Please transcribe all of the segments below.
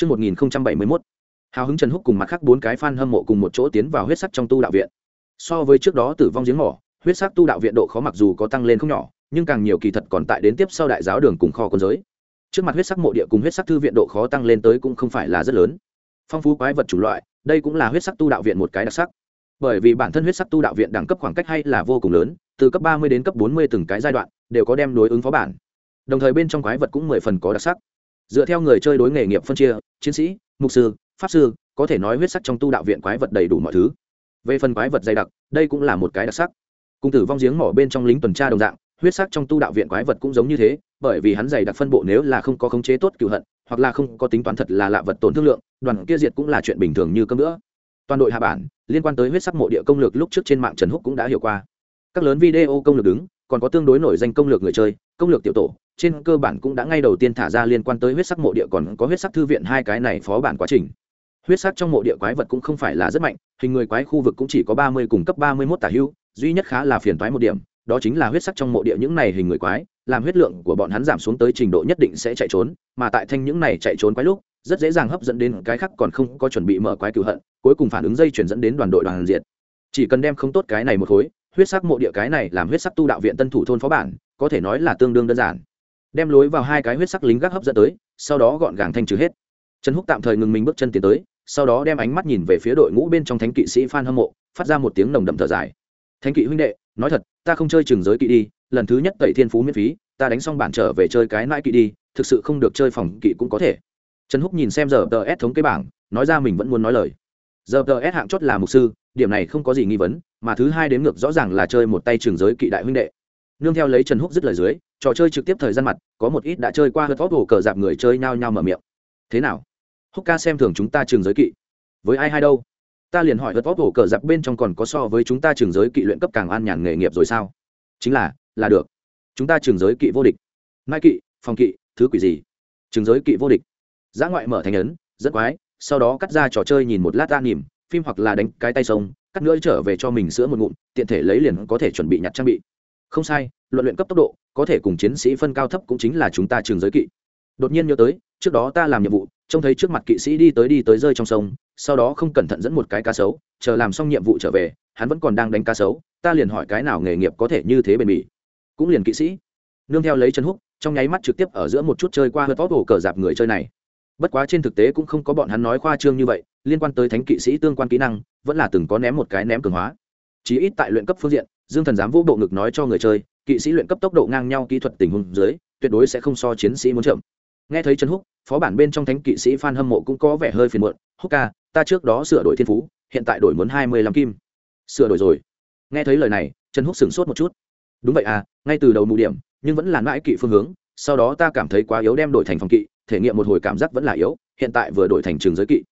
Trước 1071, hào hứng Trần Húc cùng mặt khác bốn cái fan hâm mộ cùng một chỗ tiến vào huyết sắc trong tu đạo viện. So với trước đó tử vong giếng mỏ, huyết sắc tu đạo viện độ khó mặc dù có tăng lên không nhỏ, nhưng càng nhiều kỳ thật còn tại đến tiếp sau đại giáo đường cùng kho quân giới. Trước mặt huyết sắc mộ địa cùng huyết sắc thư viện độ khó tăng lên tới cũng không phải là rất lớn. Phong phú quái vật chủng loại, đây cũng là huyết sắc tu đạo viện một cái đặc sắc. Bởi vì bản thân huyết sắc tu đạo viện đẳng cấp khoảng cách hay là vô cùng lớn, từ cấp 30 đến cấp 40 từng cái giai đoạn đều có đem đối ứng phó bản. Đồng thời bên trong quái vật cũng mười phần có đặc sắc. Dựa theo người chơi đối nghề nghiệp phân chia, chiến sĩ, mục sư, pháp sư, có thể nói huyết sắc trong tu đạo viện quái vật đầy đủ mọi thứ. Về phần quái vật dày đặc đây cũng là một cái đặc sắc. Cung tử vong giếng mỏ bên trong lính tuần tra đồng dạng huyết sắc trong tu đạo viện quái vật cũng giống như thế bởi vì hắn dày đặc phân bộ nếu là không có khống chế tốt cựu hận hoặc là không có tính toán thật là lạ vật tổn thương lượng đoàn kia diệt cũng là chuyện bình thường như cơm nữa toàn đội hạ bản liên quan tới huyết sắc mộ địa công lược lúc trước trên mạng trần húc cũng đã hiểu qua. Các lớn video công lược đứng còn có tương đối nổi danh công lược người chơi công lược tiểu tổ trên cơ bản cũng đã ngay đầu tiên thả ra liên quan tới huyết sắc mộ địa còn có huyết sắc thư viện hai cái này phó bản quá trình. Huyết sắc trong mộ địa quái vật cũng không phải là rất mạnh, hình người quái khu vực cũng chỉ có ba mươi cùng cấp ba mươi mốt tả hưu, duy nhất khá là phiền toái một điểm, đó chính là huyết sắc trong mộ địa những này hình người quái, làm huyết lượng của bọn hắn giảm xuống tới trình độ nhất định sẽ chạy trốn, mà tại thanh những này chạy trốn quái lúc, rất dễ dàng hấp dẫn đến cái khác còn không có chuẩn bị mở quái cựu hận, cuối cùng phản ứng dây chuyển dẫn đến đoàn đội đoàn diệt. Chỉ cần đem không tốt cái này một khối, huyết sắc mộ địa cái này làm huyết sắc tu đạo viện tân thủ thôn phó bản, có thể nói là tương đương đơn giản đem lối vào hai cái huyết sắc lính gác hấp dẫn tới, sau đó gọn gàng thanh trừ hết. Trần húc tạm thời ngừng mình bước chân tiến tới, sau đó đem ánh mắt nhìn về phía đội ngũ bên trong thánh kỵ sĩ phan hâm mộ, phát ra một tiếng nồng đậm thở dài. Thánh kỵ huynh đệ, nói thật, ta không chơi trường giới kỵ đi, lần thứ nhất tẩy thiên phú miễn phí, ta đánh xong bản trở về chơi cái nãi kỵ đi, thực sự không được chơi phòng kỵ cũng có thể. Trần húc nhìn xem giờ tờ s thống kế bảng, nói ra mình vẫn muốn nói lời. Giờ tờ s hạng chót là mục sư, điểm này không có gì nghi vấn, mà thứ hai đến ngược rõ ràng là chơi một tay trường giới kỵ đại huynh đệ. Nương theo lấy trần húc dứt lời dưới trò chơi trực tiếp thời gian mặt, có một ít đã chơi qua hớt vót hồ cờ dạp người chơi nhao nhao mở miệng. Thế nào? Húc ca xem thường chúng ta trường giới kỵ. Với ai hay đâu? Ta liền hỏi hớt vót hồ cờ dạp bên trong còn có so với chúng ta trường giới kỵ luyện cấp càng an nhàn nghề nghiệp rồi sao? Chính là là được. Chúng ta trường giới kỵ vô địch. Mai kỵ, phòng kỵ, thứ quỷ gì? Trường giới kỵ vô địch. Giã ngoại mở thành ấn, rất quái, sau đó cắt ra trò chơi nhìn một lát ta nỉm phim hoặc là đánh cái tay sông, cắt nữa trở về cho mình sữa một ngụm, tiện thể lấy liền có thể chuẩn bị nhặt trang bị. Không sai luận luyện cấp tốc độ, có thể cùng chiến sĩ phân cao thấp cũng chính là chúng ta trường giới kỵ. Đột nhiên nhớ tới, trước đó ta làm nhiệm vụ, trông thấy trước mặt kỵ sĩ đi tới đi tới rơi trong sông, sau đó không cẩn thận dẫn một cái cá sấu, chờ làm xong nhiệm vụ trở về, hắn vẫn còn đang đánh cá sấu, ta liền hỏi cái nào nghề nghiệp có thể như thế bền bỉ. Cũng liền kỵ sĩ. Nương theo lấy chân húc, trong nháy mắt trực tiếp ở giữa một chút chơi qua hớt vót hồ cờ dạp người chơi này. Bất quá trên thực tế cũng không có bọn hắn nói khoa trương như vậy, liên quan tới thánh kỵ sĩ tương quan kỹ năng, vẫn là từng có ném một cái ném cường hóa. Chí ít tại luyện cấp phương diện dương thần dám vô bộ ngực nói cho người chơi, kỵ sĩ luyện cấp tốc độ ngang nhau kỹ thuật tình huống dưới, tuyệt đối sẽ không so chiến sĩ muốn chậm. Nghe thấy trần húc, phó bản bên trong thánh kỵ sĩ phan hâm mộ cũng có vẻ hơi phiền muộn. Húc ca, ta trước đó sửa đổi thiên phú, hiện tại đổi muốn hai mươi lăm kim. Sửa đổi rồi. Nghe thấy lời này, trần húc sửng sốt một chút. Đúng vậy à ngay từ đầu mù điểm, nhưng vẫn là mãi kỵ phương hướng, sau đó ta cảm thấy quá yếu đem đổi thành phòng kỵ, thể nghiệm một hồi cảm giác vẫn là yếu, hiện tại vừa đổi thành trường giới kỵ.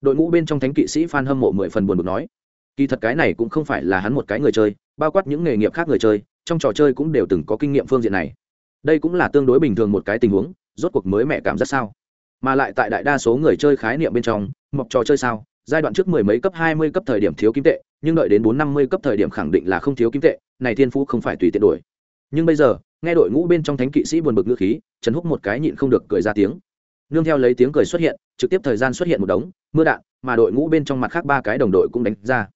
Đội ngũ bên trong thánh kỵ sĩ phan hâm mộ mười phần buồn bực nói kỳ thật cái này cũng không phải là hắn một cái người chơi, bao quát những nghề nghiệp khác người chơi, trong trò chơi cũng đều từng có kinh nghiệm phương diện này. Đây cũng là tương đối bình thường một cái tình huống, rốt cuộc mới mẹ cảm giác sao? Mà lại tại đại đa số người chơi khái niệm bên trong, mọc trò chơi sao? Giai đoạn trước mười mấy cấp, hai mươi cấp thời điểm thiếu kim tệ, nhưng đợi đến bốn năm mươi cấp thời điểm khẳng định là không thiếu kim tệ, này thiên phú không phải tùy tiện đổi. Nhưng bây giờ, nghe đội ngũ bên trong thánh kỵ sĩ buồn bực ngữ khí, trần húc một cái nhịn không được cười ra tiếng. Nương theo lấy tiếng cười xuất hiện, trực tiếp thời gian xuất hiện một đống, mưa đạn, mà đội ngũ bên trong mặt khác ba cái đồng đội cũng đánh ra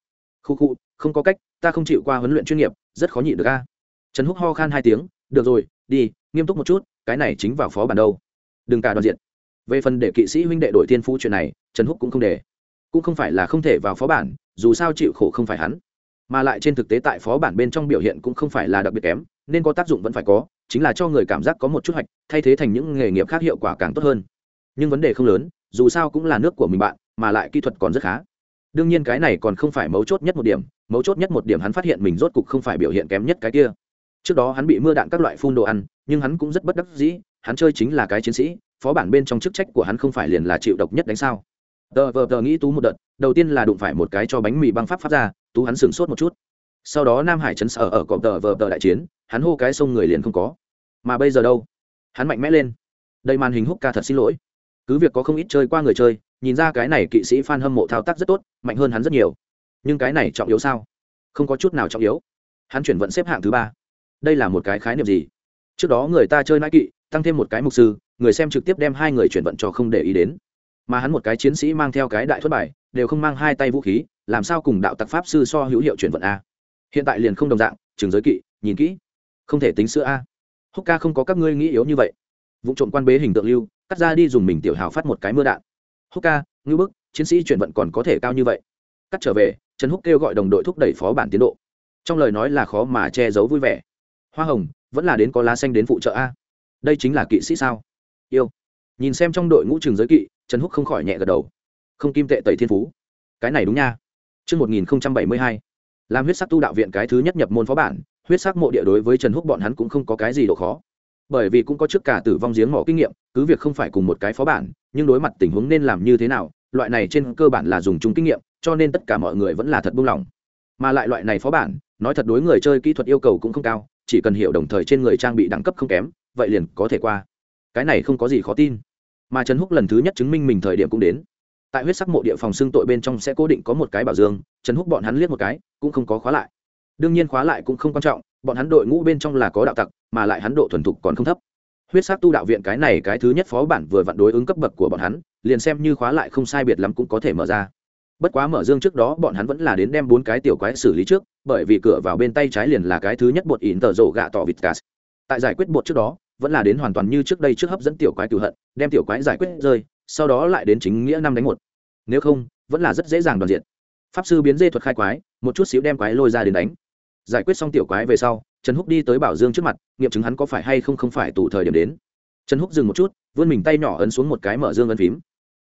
khu khu, không có cách, ta không chịu qua huấn luyện chuyên nghiệp, rất khó nhịn được a. Trần húc ho khan hai tiếng, được rồi, đi, nghiêm túc một chút, cái này chính vào phó bản đâu. Đừng cả đoàn diện. Về phần để kỵ sĩ huynh đệ đổi thiên phú chuyện này, trần húc cũng không để. Cũng không phải là không thể vào phó bản, dù sao chịu khổ không phải hắn. Mà lại trên thực tế tại phó bản bên trong biểu hiện cũng không phải là đặc biệt kém, nên có tác dụng vẫn phải có, chính là cho người cảm giác có một chút hoạch, thay thế thành những nghề nghiệp khác hiệu quả càng tốt hơn. Nhưng vấn đề không lớn, dù sao cũng là nước của mình bạn, mà lại kỹ thuật còn rất khá đương nhiên cái này còn không phải mấu chốt nhất một điểm, mấu chốt nhất một điểm hắn phát hiện mình rốt cục không phải biểu hiện kém nhất cái kia. Trước đó hắn bị mưa đạn các loại phun đồ ăn, nhưng hắn cũng rất bất đắc dĩ, hắn chơi chính là cái chiến sĩ, phó bản bên trong chức trách của hắn không phải liền là chịu độc nhất đánh sao. Tờ vờ tờ nghĩ tú một đợt, đầu tiên là đụng phải một cái cho bánh mì băng pháp phát ra, tú hắn sửng sốt một chút. Sau đó nam hải chấn sở ở cọp tờ vờ tờ đại chiến, hắn hô cái sông người liền không có. Mà bây giờ đâu? Hắn mạnh mẽ lên. Đây màn hình húc ca thật xin lỗi. Cứ việc có không ít chơi qua người chơi nhìn ra cái này kỵ sĩ phan hâm mộ thao tác rất tốt, mạnh hơn hắn rất nhiều. Nhưng cái này trọng yếu sao? Không có chút nào trọng yếu. Hắn chuyển vận xếp hạng thứ ba. Đây là một cái khái niệm gì? Trước đó người ta chơi nãi kỵ, tăng thêm một cái mục sư, người xem trực tiếp đem hai người chuyển vận cho không để ý đến. Mà hắn một cái chiến sĩ mang theo cái đại thất bài, đều không mang hai tay vũ khí, làm sao cùng đạo tặc pháp sư so hữu hiệu chuyển vận a? Hiện tại liền không đồng dạng, trường giới kỵ, nhìn kỹ. Không thể tính sữa a. Húc ca không có các ngươi nghĩ yếu như vậy. Vụ trộm quan bế hình tượng lưu, cắt ra đi dùng mình tiểu hào phát một cái mưa đạn húc ca ngư bức chiến sĩ chuyển vận còn có thể cao như vậy. Cắt trở về trần húc kêu gọi đồng đội thúc đẩy phó bản tiến độ. Trong lời nói là khó mà che giấu vui vẻ. Hoa hồng vẫn là đến có lá xanh đến phụ trợ a. Đây chính là kỵ sĩ sao? Yêu. Nhìn xem trong đội ngũ trường giới kỵ trần húc không khỏi nhẹ gật đầu. Không kim tệ tẩy thiên phú. Cái này đúng nha. Trước 1072, làm huyết sắc tu đạo viện cái thứ nhất nhập môn phó bản huyết sắc mộ địa đối với trần húc bọn hắn cũng không có cái gì độ khó bởi vì cũng có trước cả tử vong giếng mỏ kinh nghiệm, cứ việc không phải cùng một cái phó bản, nhưng đối mặt tình huống nên làm như thế nào, loại này trên cơ bản là dùng chung kinh nghiệm, cho nên tất cả mọi người vẫn là thật buông lỏng. Mà lại loại này phó bản, nói thật đối người chơi kỹ thuật yêu cầu cũng không cao, chỉ cần hiểu đồng thời trên người trang bị đẳng cấp không kém, vậy liền có thể qua. Cái này không có gì khó tin. Mà trần húc lần thứ nhất chứng minh mình thời điểm cũng đến. Tại huyết sắc mộ địa phòng xương tội bên trong sẽ cố định có một cái bảo dương, trần húc bọn hắn liếc một cái, cũng không có khóa lại. Đương nhiên khóa lại cũng không quan trọng, bọn hắn đội ngũ bên trong là có đạo tặc mà lại hắn độ thuần thục còn không thấp. Huyết sắc tu đạo viện cái này cái thứ nhất phó bản vừa vặn đối ứng cấp bậc của bọn hắn, liền xem như khóa lại không sai biệt lắm cũng có thể mở ra. Bất quá mở dương trước đó bọn hắn vẫn là đến đem bốn cái tiểu quái xử lý trước, bởi vì cửa vào bên tay trái liền là cái thứ nhất bột ỉn tờ rổ gạ tỏ vịt cà. Tại giải quyết bột trước đó, vẫn là đến hoàn toàn như trước đây trước hấp dẫn tiểu quái cửu hận, đem tiểu quái giải quyết rơi, sau đó lại đến chính nghĩa năm đánh một. Nếu không, vẫn là rất dễ dàng đoàn diện. Pháp sư biến dê thuật khai quái, một chút xíu đem quái lôi ra đến đánh. Giải quyết xong tiểu quái về sau trần húc đi tới bảo dương trước mặt, nghiệm chứng hắn có phải hay không không phải tù thời điểm đến. Trần húc dừng một chút, vươn mình tay nhỏ ấn xuống một cái mở dương ấn phím.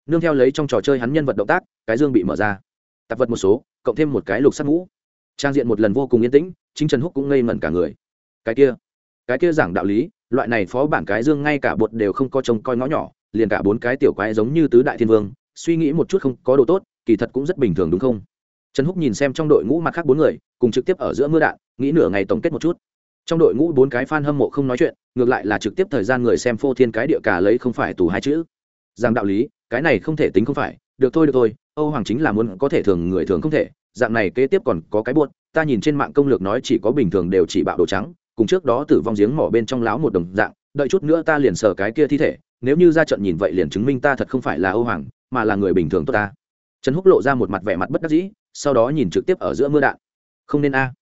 Nương theo lấy trong trò chơi hắn nhân vật động tác, cái dương bị mở ra. Tạp vật một số, cộng thêm một cái lục sắt mũ trang diện một lần vô cùng yên tĩnh, chính trần húc cũng ngây ngẩn cả người. Cái kia cái kia giảng đạo lý, loại này phó bản cái dương ngay cả bột đều không có trông coi ngõ nhỏ, liền cả bốn cái tiểu quái giống như tứ đại thiên vương, suy nghĩ một chút không có đồ tốt, kỳ thật cũng rất bình thường đúng không? Trần húc nhìn xem trong đội ngũ mặt khác bốn người, cùng trực tiếp ở giữa mưa đạn nghĩ nửa ngày tổng kết một chút. Trong đội ngũ bốn cái f a n hâm mộ không nói chuyện, ngược lại là trực tiếp thời gian người xem phô thiên cái địa cả lấy không phải tù hai chữ. Rằng đạo lý, cái này không thể tính không phải, được thôi được thôi, âu hoàng chính là muốn có thể thường người thường không thể, dạng này kế tiếp còn có cái buốt ta nhìn trên mạng công lược nói chỉ có bình thường đều chỉ bạo đồ trắng, cùng trước đó tử vong giếng mỏ bên trong láo một đồng dạng, đợi chút nữa ta liền sờ cái kia thi thể, nếu như ra trận nhìn vậy liền chứng minh ta thật không phải là âu hoàng, mà là người bình thường tốt ta. Trần húc lộ ra một mặt vẻ mặt bất đắc dĩ, sau đó nhìn trực tiếp ở giữa mưa đạn. Không nên a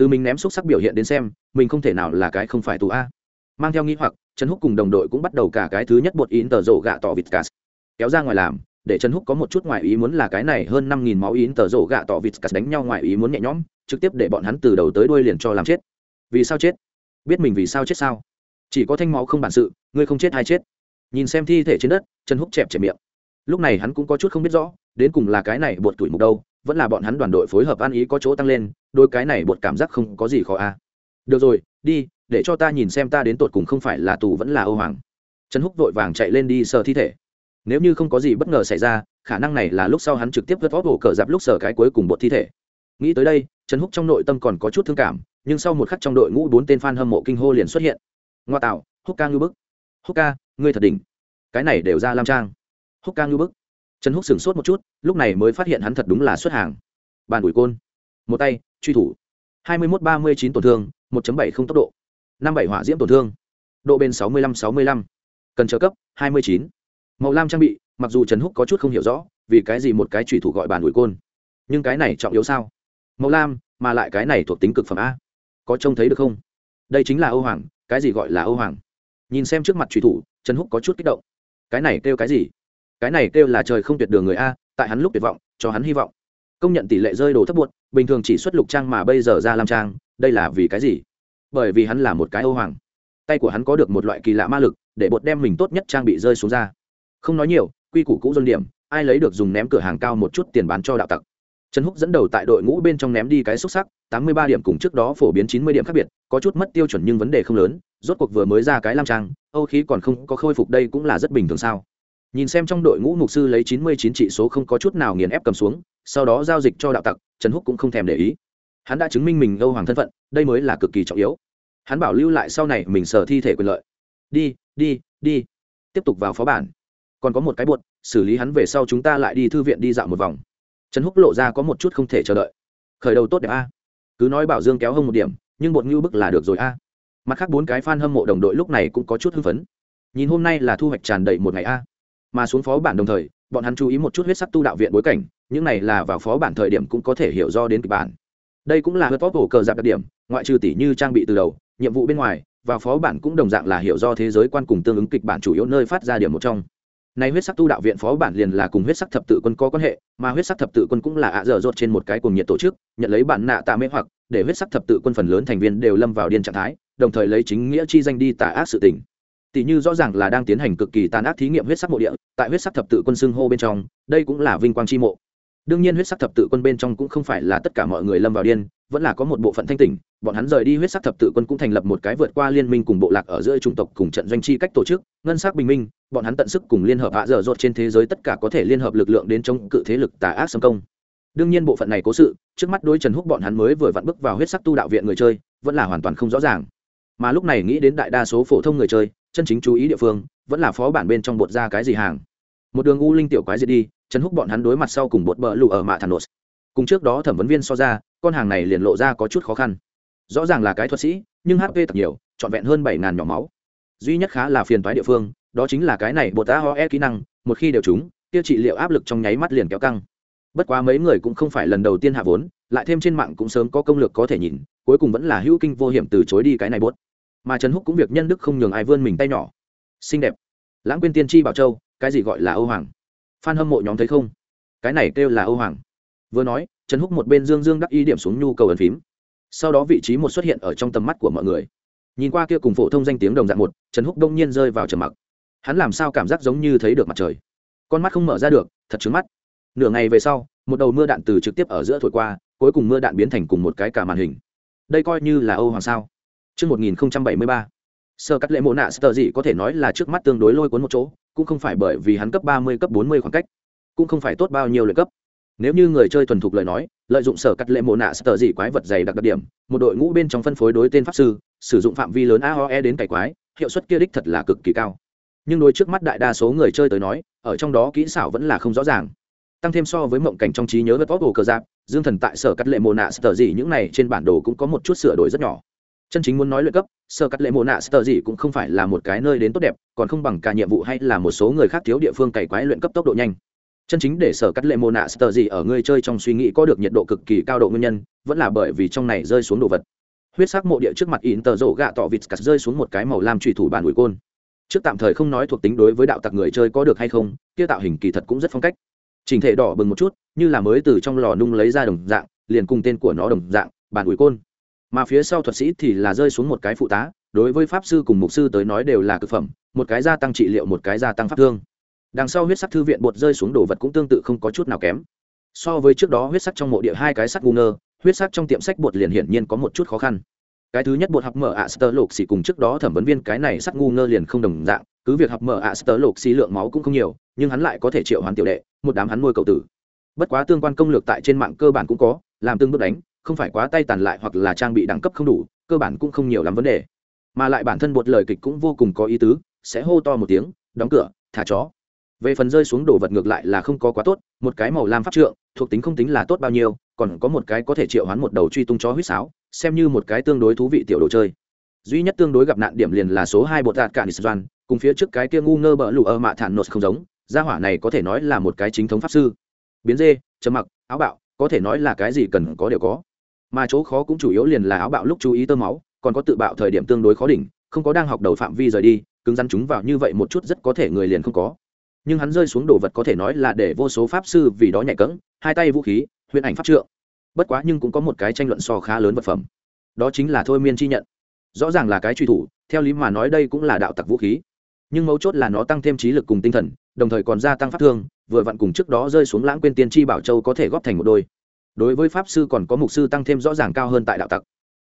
từ mình ném xúc sắc biểu hiện đến xem, mình không thể nào là cái không phải tù a. Mang theo nghi hoặc, trần húc cùng đồng đội cũng bắt đầu cả cái thứ nhất bột in tờ rổ gạ tỏ vịt cà kéo ra ngoài làm, để trần húc có một chút ngoại ý muốn là cái này hơn năm nghìn máu in tờ rổ gạ tỏ vịt cà đánh nhau ngoại ý muốn nhẹ nhõm, trực tiếp để bọn hắn từ đầu tới đuôi liền cho làm chết. Vì sao chết? Biết mình vì sao chết sao? Chỉ có thanh máu không bản sự, ngươi không chết hay chết? Nhìn xem thi thể trên đất, trần húc chẹp chẹp miệng. Lúc này hắn cũng có chút không biết rõ, đến cùng là cái này bột tuổi mục đâu vẫn là bọn hắn đoàn đội phối hợp ăn ý có chỗ tăng lên, đôi cái này bột cảm giác không có gì khó a. À. được rồi, đi, để cho ta nhìn xem ta đến tột cùng không phải là tù vẫn là ô hoàng. Trần húc vội vàng chạy lên đi sờ thi thể. Nếu như không có gì bất ngờ xảy ra, khả năng này là lúc sau hắn trực tiếp vớt vót bộ cờ dạp lúc sờ cái cuối cùng bột thi thể. Nghĩ tới đây, trần húc trong nội tâm còn có chút thương cảm, nhưng sau một khắc trong đội ngũ bốn tên f a n hâm mộ kinh hô liền xuất hiện. Ngoa tạo, húc ca ngư bức. Húc ca, ngươi thật đỉnh. Cái này đều ra lam trang. Húc ca ngư bức trần húc sửng sốt một chút, lúc này mới phát hiện hắn thật đúng là xuất hàng. Bàn ủi côn. Một tay, truy thủ. hai mươi một ba mươi chín tổn thương, một bảy không tốc độ. năm bảy hỏa diễm tổn thương. Độ bền sáu mươi lăm sáu mươi lăm. Cần trợ cấp, hai mươi chín. Màu lam trang bị, mặc dù trần húc có chút không hiểu rõ, vì cái gì một cái truy thủ gọi bàn ủi côn. Nhưng cái này trọng yếu sao? Màu lam, mà lại cái này thuộc tính cực phẩm a. Có trông thấy được không? Đây chính là âu hoàng, cái gì gọi là âu hoàng? Nhìn xem trước mặt truy thủ, trần húc có chút kích động. Cái này kêu cái gì? Cái này kêu là trời không tuyệt đường người a, tại hắn lúc tuyệt vọng, cho hắn hy vọng. Công nhận tỷ lệ rơi đồ thấp buột bình thường chỉ xuất lục trang mà bây giờ ra làm trang, đây là vì cái gì? Bởi vì hắn là một cái ô hoàng. Tay của hắn có được một loại kỳ lạ ma lực, để bột đem mình tốt nhất trang bị rơi xuống ra. Không nói nhiều, quy củ cũ dân điểm, ai lấy được dùng ném cửa hàng cao một chút tiền bán cho đạo tặc. Trần húc dẫn đầu tại đội ngũ bên trong ném đi cái xúc sắc, tám mươi ba điểm cùng trước đó phổ biến chín mươi điểm khác biệt, có chút mất tiêu chuẩn nhưng vấn đề không lớn, rốt cuộc vừa mới ra cái lam trang, âu khí còn không có khôi phục đây cũng là rất bình thường sao? Nhìn xem trong đội ngũ mục sư lấy chín mươi chín trị số không có chút nào nghiền ép cầm xuống, sau đó giao dịch cho đạo tặc, trần húc cũng không thèm để ý. Hắn đã chứng minh mình âu hoàng thân phận, đây mới là cực kỳ trọng yếu. Hắn bảo lưu lại sau này mình sở thi thể quyền lợi. Đi đi đi. Tiếp tục vào phó bản. Còn có một cái buột xử lý hắn về sau chúng ta lại đi thư viện đi dạo một vòng. Trần húc lộ ra có một chút không thể chờ đợi. Khởi đầu tốt đẹp a. Cứ nói bảo dương kéo hơn một điểm, nhưng bột ngưu bức là được rồi a. Mặt khác bốn cái f a n hâm mộ đồng đội lúc này cũng có chút hưng phấn. Nhìn hôm nay là thu hoạch tràn đầy một ngày a mà xuống phó bản đồng thời, bọn hắn chú ý một chút huyết sắc tu đạo viện bối cảnh, những này là vào phó bản thời điểm cũng có thể hiểu do đến kịch bản. Đây cũng là hớt pop cờ giặc đặc điểm, ngoại trừ tỷ như trang bị từ đầu, nhiệm vụ bên ngoài, vào phó bản cũng đồng dạng là hiểu do thế giới quan cùng tương ứng kịch bản chủ yếu nơi phát ra điểm một trong. Nay huyết sắc tu đạo viện phó bản liền là cùng huyết sắc thập tự quân có quan hệ, mà huyết sắc thập tự quân cũng là ạ dở dột trên một cái cùng nhiệt tổ chức, nhận lấy bản nạ tạ mê hoặc, để huyết sắc thập tự quân phần lớn thành viên đều lâm vào điên trạng thái, đồng thời lấy chính nghĩa chi danh đi tà ác sự tình tỷ như rõ ràng là đang tiến hành cực kỳ tàn ác thí nghiệm huyết sắc mộ địa, tại huyết sắc thập tự quân xưng hô bên trong, đây cũng là vinh quang chi mộ. Đương nhiên huyết sắc thập tự quân bên trong cũng không phải là tất cả mọi người lâm vào điên, vẫn là có một bộ phận thanh tỉnh, bọn hắn rời đi huyết sắc thập tự quân cũng thành lập một cái vượt qua liên minh cùng bộ lạc ở giữa chủng tộc cùng trận doanh chi cách tổ chức, ngân sắc bình minh, bọn hắn tận sức cùng liên hợp hạ dở dột trên thế giới tất cả có thể liên hợp lực lượng đến chống cự thế lực tà ác xâm công. Đương nhiên bộ phận này cố sự, trước mắt đối trần húc bọn hắn mới vừa vặn bước vào huyết sắc tu đạo viện người chơi, vẫn là hoàn toàn không rõ ràng. Mà lúc này nghĩ đến đại đa số phổ thông người chơi chân chính chú ý địa phương, vẫn là phó bản bên trong bột ra cái gì hàng. Một đường u linh tiểu quái diệt đi, trần húc bọn hắn đối mặt sau cùng bột bờ lụ ở mạ thản nốt cùng trước đó thẩm vấn viên so ra, con hàng này liền lộ ra có chút khó khăn. Rõ ràng là cái thuật sĩ, nhưng hp thật nhiều, trọn vẹn hơn bảy ngàn nhỏ máu. Duy nhất khá là phiền toái địa phương, đó chính là cái này bột đã ho e kỹ năng, một khi đều trúng tiêu trị liệu áp lực trong nháy mắt liền kéo căng. Bất quá mấy người cũng không phải lần đầu tiên hạ vốn, lại thêm trên mạng cũng sớm có công lược có thể nhìn, cuối cùng vẫn là hữu kinh vô hiểm từ chối đi cái này bốt mà trần húc cũng việc nhân đức không nhường ai vươn mình tay nhỏ xinh đẹp lãng quên tiên tri bảo châu cái gì gọi là âu hoàng phan hâm mộ nhóm thấy không cái này kêu là âu hoàng vừa nói trần húc một bên dương dương đắc ý điểm xuống nhu cầu ấn phím sau đó vị trí một xuất hiện ở trong tầm mắt của mọi người nhìn qua kia cùng phổ thông danh tiếng đồng dạng một trần húc đông nhiên rơi vào trầm mặc hắn làm sao cảm giác giống như thấy được mặt trời con mắt không mở ra được thật trứng mắt nửa ngày về sau một đầu mưa đạn từ trực tiếp ở giữa thổi qua cuối cùng mưa đạn biến thành cùng một cái cả màn hình đây coi như là âu hoàng sao Trước 1073, sơ cắt lệ mộ nạ sơ gì có thể nói là trước mắt tương đối lôi cuốn một chỗ cũng không phải bởi vì hắn cấp 30 cấp 40 khoảng cách cũng không phải tốt bao nhiêu lợi cấp nếu như người chơi thuần thục lời nói lợi dụng sở cắt lệ mộ nạ sơ gì quái vật dày đặc đặc điểm một đội ngũ bên trong phân phối đối tên pháp sư sử dụng phạm vi lớn aoe đến cải quái hiệu suất kia đích thật là cực kỳ cao nhưng đối trước mắt đại đa số người chơi tới nói ở trong đó kỹ xảo vẫn là không rõ ràng tăng thêm so với mộng cảnh trong trí nhớ vật tốt hồ cờ giáp dương thần tại sở cắt lệ mồ nạ sờ gì những này trên bản đồ cũng có một chút sửa đổi rất nhỏ chân chính muốn nói luyện cấp sở cắt lệ mộ nạ sơ gì cũng không phải là một cái nơi đến tốt đẹp, còn không bằng cả nhiệm vụ hay là một số người khác thiếu địa phương cày quái luyện cấp tốc độ nhanh. Chân chính để sở cắt lệ mồ nạ sờ gì ở người chơi trong suy nghĩ có được nhiệt độ cực kỳ cao độ nguyên nhân, vẫn là bởi vì trong này rơi xuống đồ vật. Huyết sắc mộ địa trước mặt in tờ rổ gạ tọ vịt cắt rơi xuống một cái màu lam trùy thủ bàn ủi côn. Trước tạm thời không nói thuộc tính đối với đạo tặc người chơi có được hay không, kia tạo hình kỳ thật cũng rất phong cách. Chỉnh thể đỏ bừng một chút, như là mới từ trong lò nung lấy ra đồng dạng, liền cùng tên của nó đồng dạng, bàn ủi côn mà phía sau thuật sĩ thì là rơi xuống một cái phụ tá, đối với pháp sư cùng mục sư tới nói đều là cực phẩm, một cái gia tăng trị liệu, một cái gia tăng pháp thương. Đằng sau huyết sắc thư viện bột rơi xuống đồ vật cũng tương tự không có chút nào kém. So với trước đó huyết sắc trong mộ địa hai cái sắt ngu ngơ, huyết sắc trong tiệm sách bột liền hiển nhiên có một chút khó khăn. Cái thứ nhất bột học mở ạ, sơ lục xì cùng trước đó thẩm vấn viên cái này sắt ngu ngơ liền không đồng dạng, cứ việc học mở ạ, sơ lục xì lượng máu cũng không nhiều, nhưng hắn lại có thể triệu hoàn tiểu đệ, một đám hắn nuôi cậu tử. Bất quá tương quan công lược tại trên mạng cơ bản cũng có, làm tương bước đánh không phải quá tay tàn lại hoặc là trang bị đẳng cấp không đủ cơ bản cũng không nhiều lắm vấn đề. Mà lại bản thân bột lời kịch cũng vô cùng có ý tứ sẽ hô to một tiếng đóng cửa thả chó. Về phần rơi xuống đồ vật ngược lại là không có quá tốt một cái màu lam pháp trượng thuộc tính không tính là tốt bao nhiêu còn có một cái có thể triệu hoán một đầu truy tung chó huýt sáo xem như một cái tương đối thú vị tiểu đồ chơi. Duy nhất tương đối gặp nạn điểm liền là số hai bột đạt cả doan, cùng phía trước cái kia ngu ngơ bỡ lụ ơ mạ thản nốt không giống gia hỏa này có thể nói là một cái chính thống pháp sư. Biến dê chấm mặc áo bạo có thể nói là cái gì cần có đều có mà chỗ khó cũng chủ yếu liền là áo bạo lúc chú ý tơ máu, còn có tự bạo thời điểm tương đối khó đỉnh, không có đang học đầu phạm vi rời đi, cứng rắn chúng vào như vậy một chút rất có thể người liền không có. Nhưng hắn rơi xuống đồ vật có thể nói là để vô số pháp sư vì đó nhạy cẫng, hai tay vũ khí, huyền ảnh pháp trượng. Bất quá nhưng cũng có một cái tranh luận so khá lớn vật phẩm. Đó chính là thôi miên chi nhận. Rõ ràng là cái truy thủ, theo lý mà nói đây cũng là đạo tặc vũ khí. Nhưng mấu chốt là nó tăng thêm trí lực cùng tinh thần, đồng thời còn gia tăng pháp thương, vừa vặn cùng trước đó rơi xuống lãng quên tiên tri bảo châu có thể góp thành một đôi đối với pháp sư còn có mục sư tăng thêm rõ ràng cao hơn tại đạo tặc.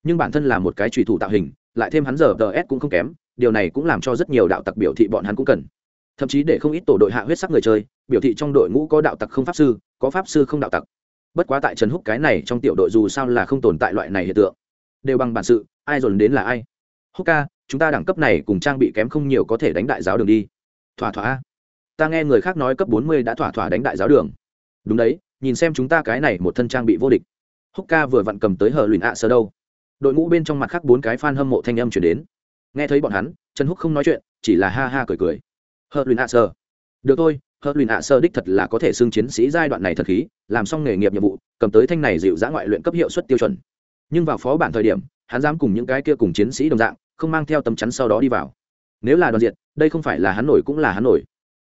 Nhưng bản thân là một cái trùy thủ tạo hình, lại thêm hắn giờ ts cũng không kém, điều này cũng làm cho rất nhiều đạo tặc biểu thị bọn hắn cũng cần. Thậm chí để không ít tổ đội hạ huyết sắc người chơi, biểu thị trong đội ngũ có đạo tặc không pháp sư, có pháp sư không đạo tặc. Bất quá tại trần húc cái này trong tiểu đội dù sao là không tồn tại loại này hiện tượng. Đều bằng bản sự, ai dồn đến là ai? Húc ca, chúng ta đẳng cấp này cùng trang bị kém không nhiều có thể đánh đại giáo đường đi. Thỏa thỏa ta nghe người khác nói cấp bốn mươi đã thỏa thỏa đánh đại giáo đường. Đúng đấy nhìn xem chúng ta cái này một thân trang bị vô địch. Húc ca vừa vặn cầm tới hờ luyện ạ sơ đâu. Đội ngũ bên trong mặt khác bốn cái fan hâm mộ thanh âm chuyển đến. Nghe thấy bọn hắn, trần húc không nói chuyện, chỉ là ha ha cười cười. Hờ luyện ạ sơ được thôi hờ luyện ạ sơ đích thật là có thể xưng chiến sĩ giai đoạn này thật khí, làm xong nghề nghiệp nhiệm vụ, cầm tới thanh này dịu dã ngoại luyện cấp hiệu suất tiêu chuẩn. Nhưng vào phó bản thời điểm, hắn dám cùng những cái kia cùng chiến sĩ đồng dạng, không mang theo tấm chắn sau đó đi vào. Nếu là đoàn diện đây không phải là hắn nổi cũng là hắn nổi.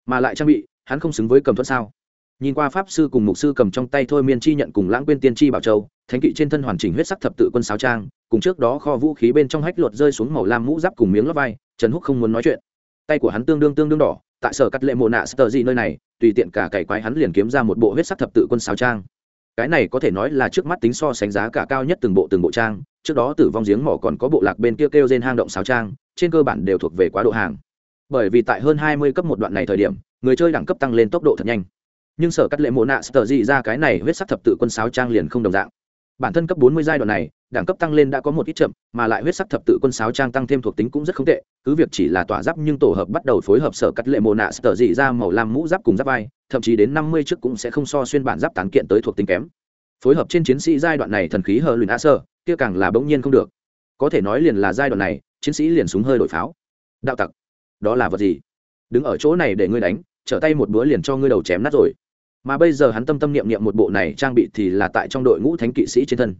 Mà lại trang bị, hắn không xứng với cầm thuẫn sao? Nhìn qua pháp sư cùng mục sư cầm trong tay thôi miên chi nhận cùng lãng quên tiên tri bảo châu, thánh kỵ trên thân hoàn chỉnh huyết sắc thập tự quân sáo trang, cùng trước đó kho vũ khí bên trong hách lột rơi xuống màu lam mũ giáp cùng miếng lót vai, trần húc không muốn nói chuyện. Tay của hắn tương đương tương đương đỏ, tại sở cắt lệ mộ nạ sờ gì nơi này, tùy tiện cả cày quái hắn liền kiếm ra một bộ huyết sắc thập tự quân sáo trang. Cái này có thể nói là trước mắt tính so sánh giá cả cao nhất từng bộ từng bộ trang, trước đó tử vong giếng mỏ còn có bộ lạc bên kia kêu trên hang động sáo trang, trên cơ bản đều thuộc về quá độ hàng. Bởi vì tại hơn hai mươi cấp một đoạn này thời điểm, người chơi đẳng cấp tăng lên tốc độ thật nhanh nhưng sở cắt lệ mộ nạ sờ dị ra cái này huyết sắc thập tự quân sáo trang liền không đồng dạng. Bản thân cấp 40 giai đoạn này, đẳng cấp tăng lên đã có một ít chậm, mà lại huyết sắc thập tự quân sáo trang tăng thêm thuộc tính cũng rất không tệ, cứ việc chỉ là tỏa giáp nhưng tổ hợp bắt đầu phối hợp sở cắt lệ mộ nạ sở dị ra màu lam mũ giáp cùng giáp vai, thậm chí đến 50 trước cũng sẽ không so xuyên bản giáp tán kiện tới thuộc tính kém. Phối hợp trên chiến sĩ giai đoạn này thần khí hờ luyện a sơ, kia càng là bỗng nhiên không được. Có thể nói liền là giai đoạn này, chiến sĩ liền súng hơi đổi pháo. Đạo tặc, đó là vật gì? Đứng ở chỗ này để ngươi đánh, trở tay một búa liền cho ngươi đầu chém nát rồi mà bây giờ hắn tâm tâm niệm niệm một bộ này trang bị thì là tại trong đội ngũ thánh kỵ sĩ trên thân.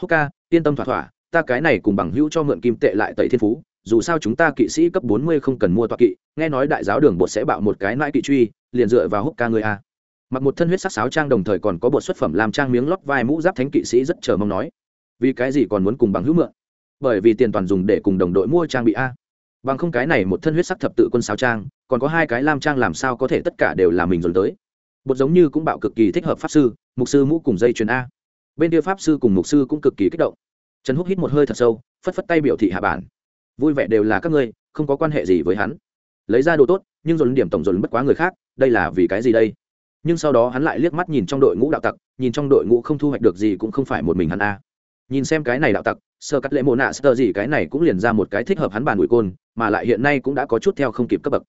Húc ca, yên tâm thỏa thỏa ta cái này cùng bằng hữu cho mượn kim tệ lại tẩy thiên phú dù sao chúng ta kỵ sĩ cấp bốn mươi không cần mua toa kỵ nghe nói đại giáo đường bột sẽ bạo một cái mãi kỵ truy liền dựa vào Húc ca người a. Mặc một thân huyết sắc sáo trang đồng thời còn có bột xuất phẩm làm trang miếng lót vai mũ giáp thánh kỵ sĩ rất chờ mong nói vì cái gì còn muốn cùng bằng hữu mượn? Bởi vì tiền toàn dùng để cùng đồng đội mua trang bị a. Bằng không cái này một thân huyết sắc thập tự quân sáo trang còn có hai cái lam trang làm sao có thể tất cả đều là mình dồn tới? Bột giống như cũng bạo cực kỳ thích hợp pháp sư, mục sư mũ cùng dây chuyền a. Bên kia pháp sư cùng mục sư cũng cực kỳ kích động. Trần húc hít một hơi thật sâu, phất phất tay biểu thị hạ bản. Vui vẻ đều là các ngươi, không có quan hệ gì với hắn. Lấy ra đồ tốt, nhưng dồn điểm tổng dồn bất quá người khác, đây là vì cái gì đây? Nhưng sau đó hắn lại liếc mắt nhìn trong đội ngũ đạo tặc, nhìn trong đội ngũ không thu hoạch được gì cũng không phải một mình hắn a. Nhìn xem cái này đạo tặc, sơ cắt lễ mồ nạ sơ gì cái này cũng liền ra một cái thích hợp hắn bàn đuổi côn, mà lại hiện nay cũng đã có chút theo không kịp cấp bậc.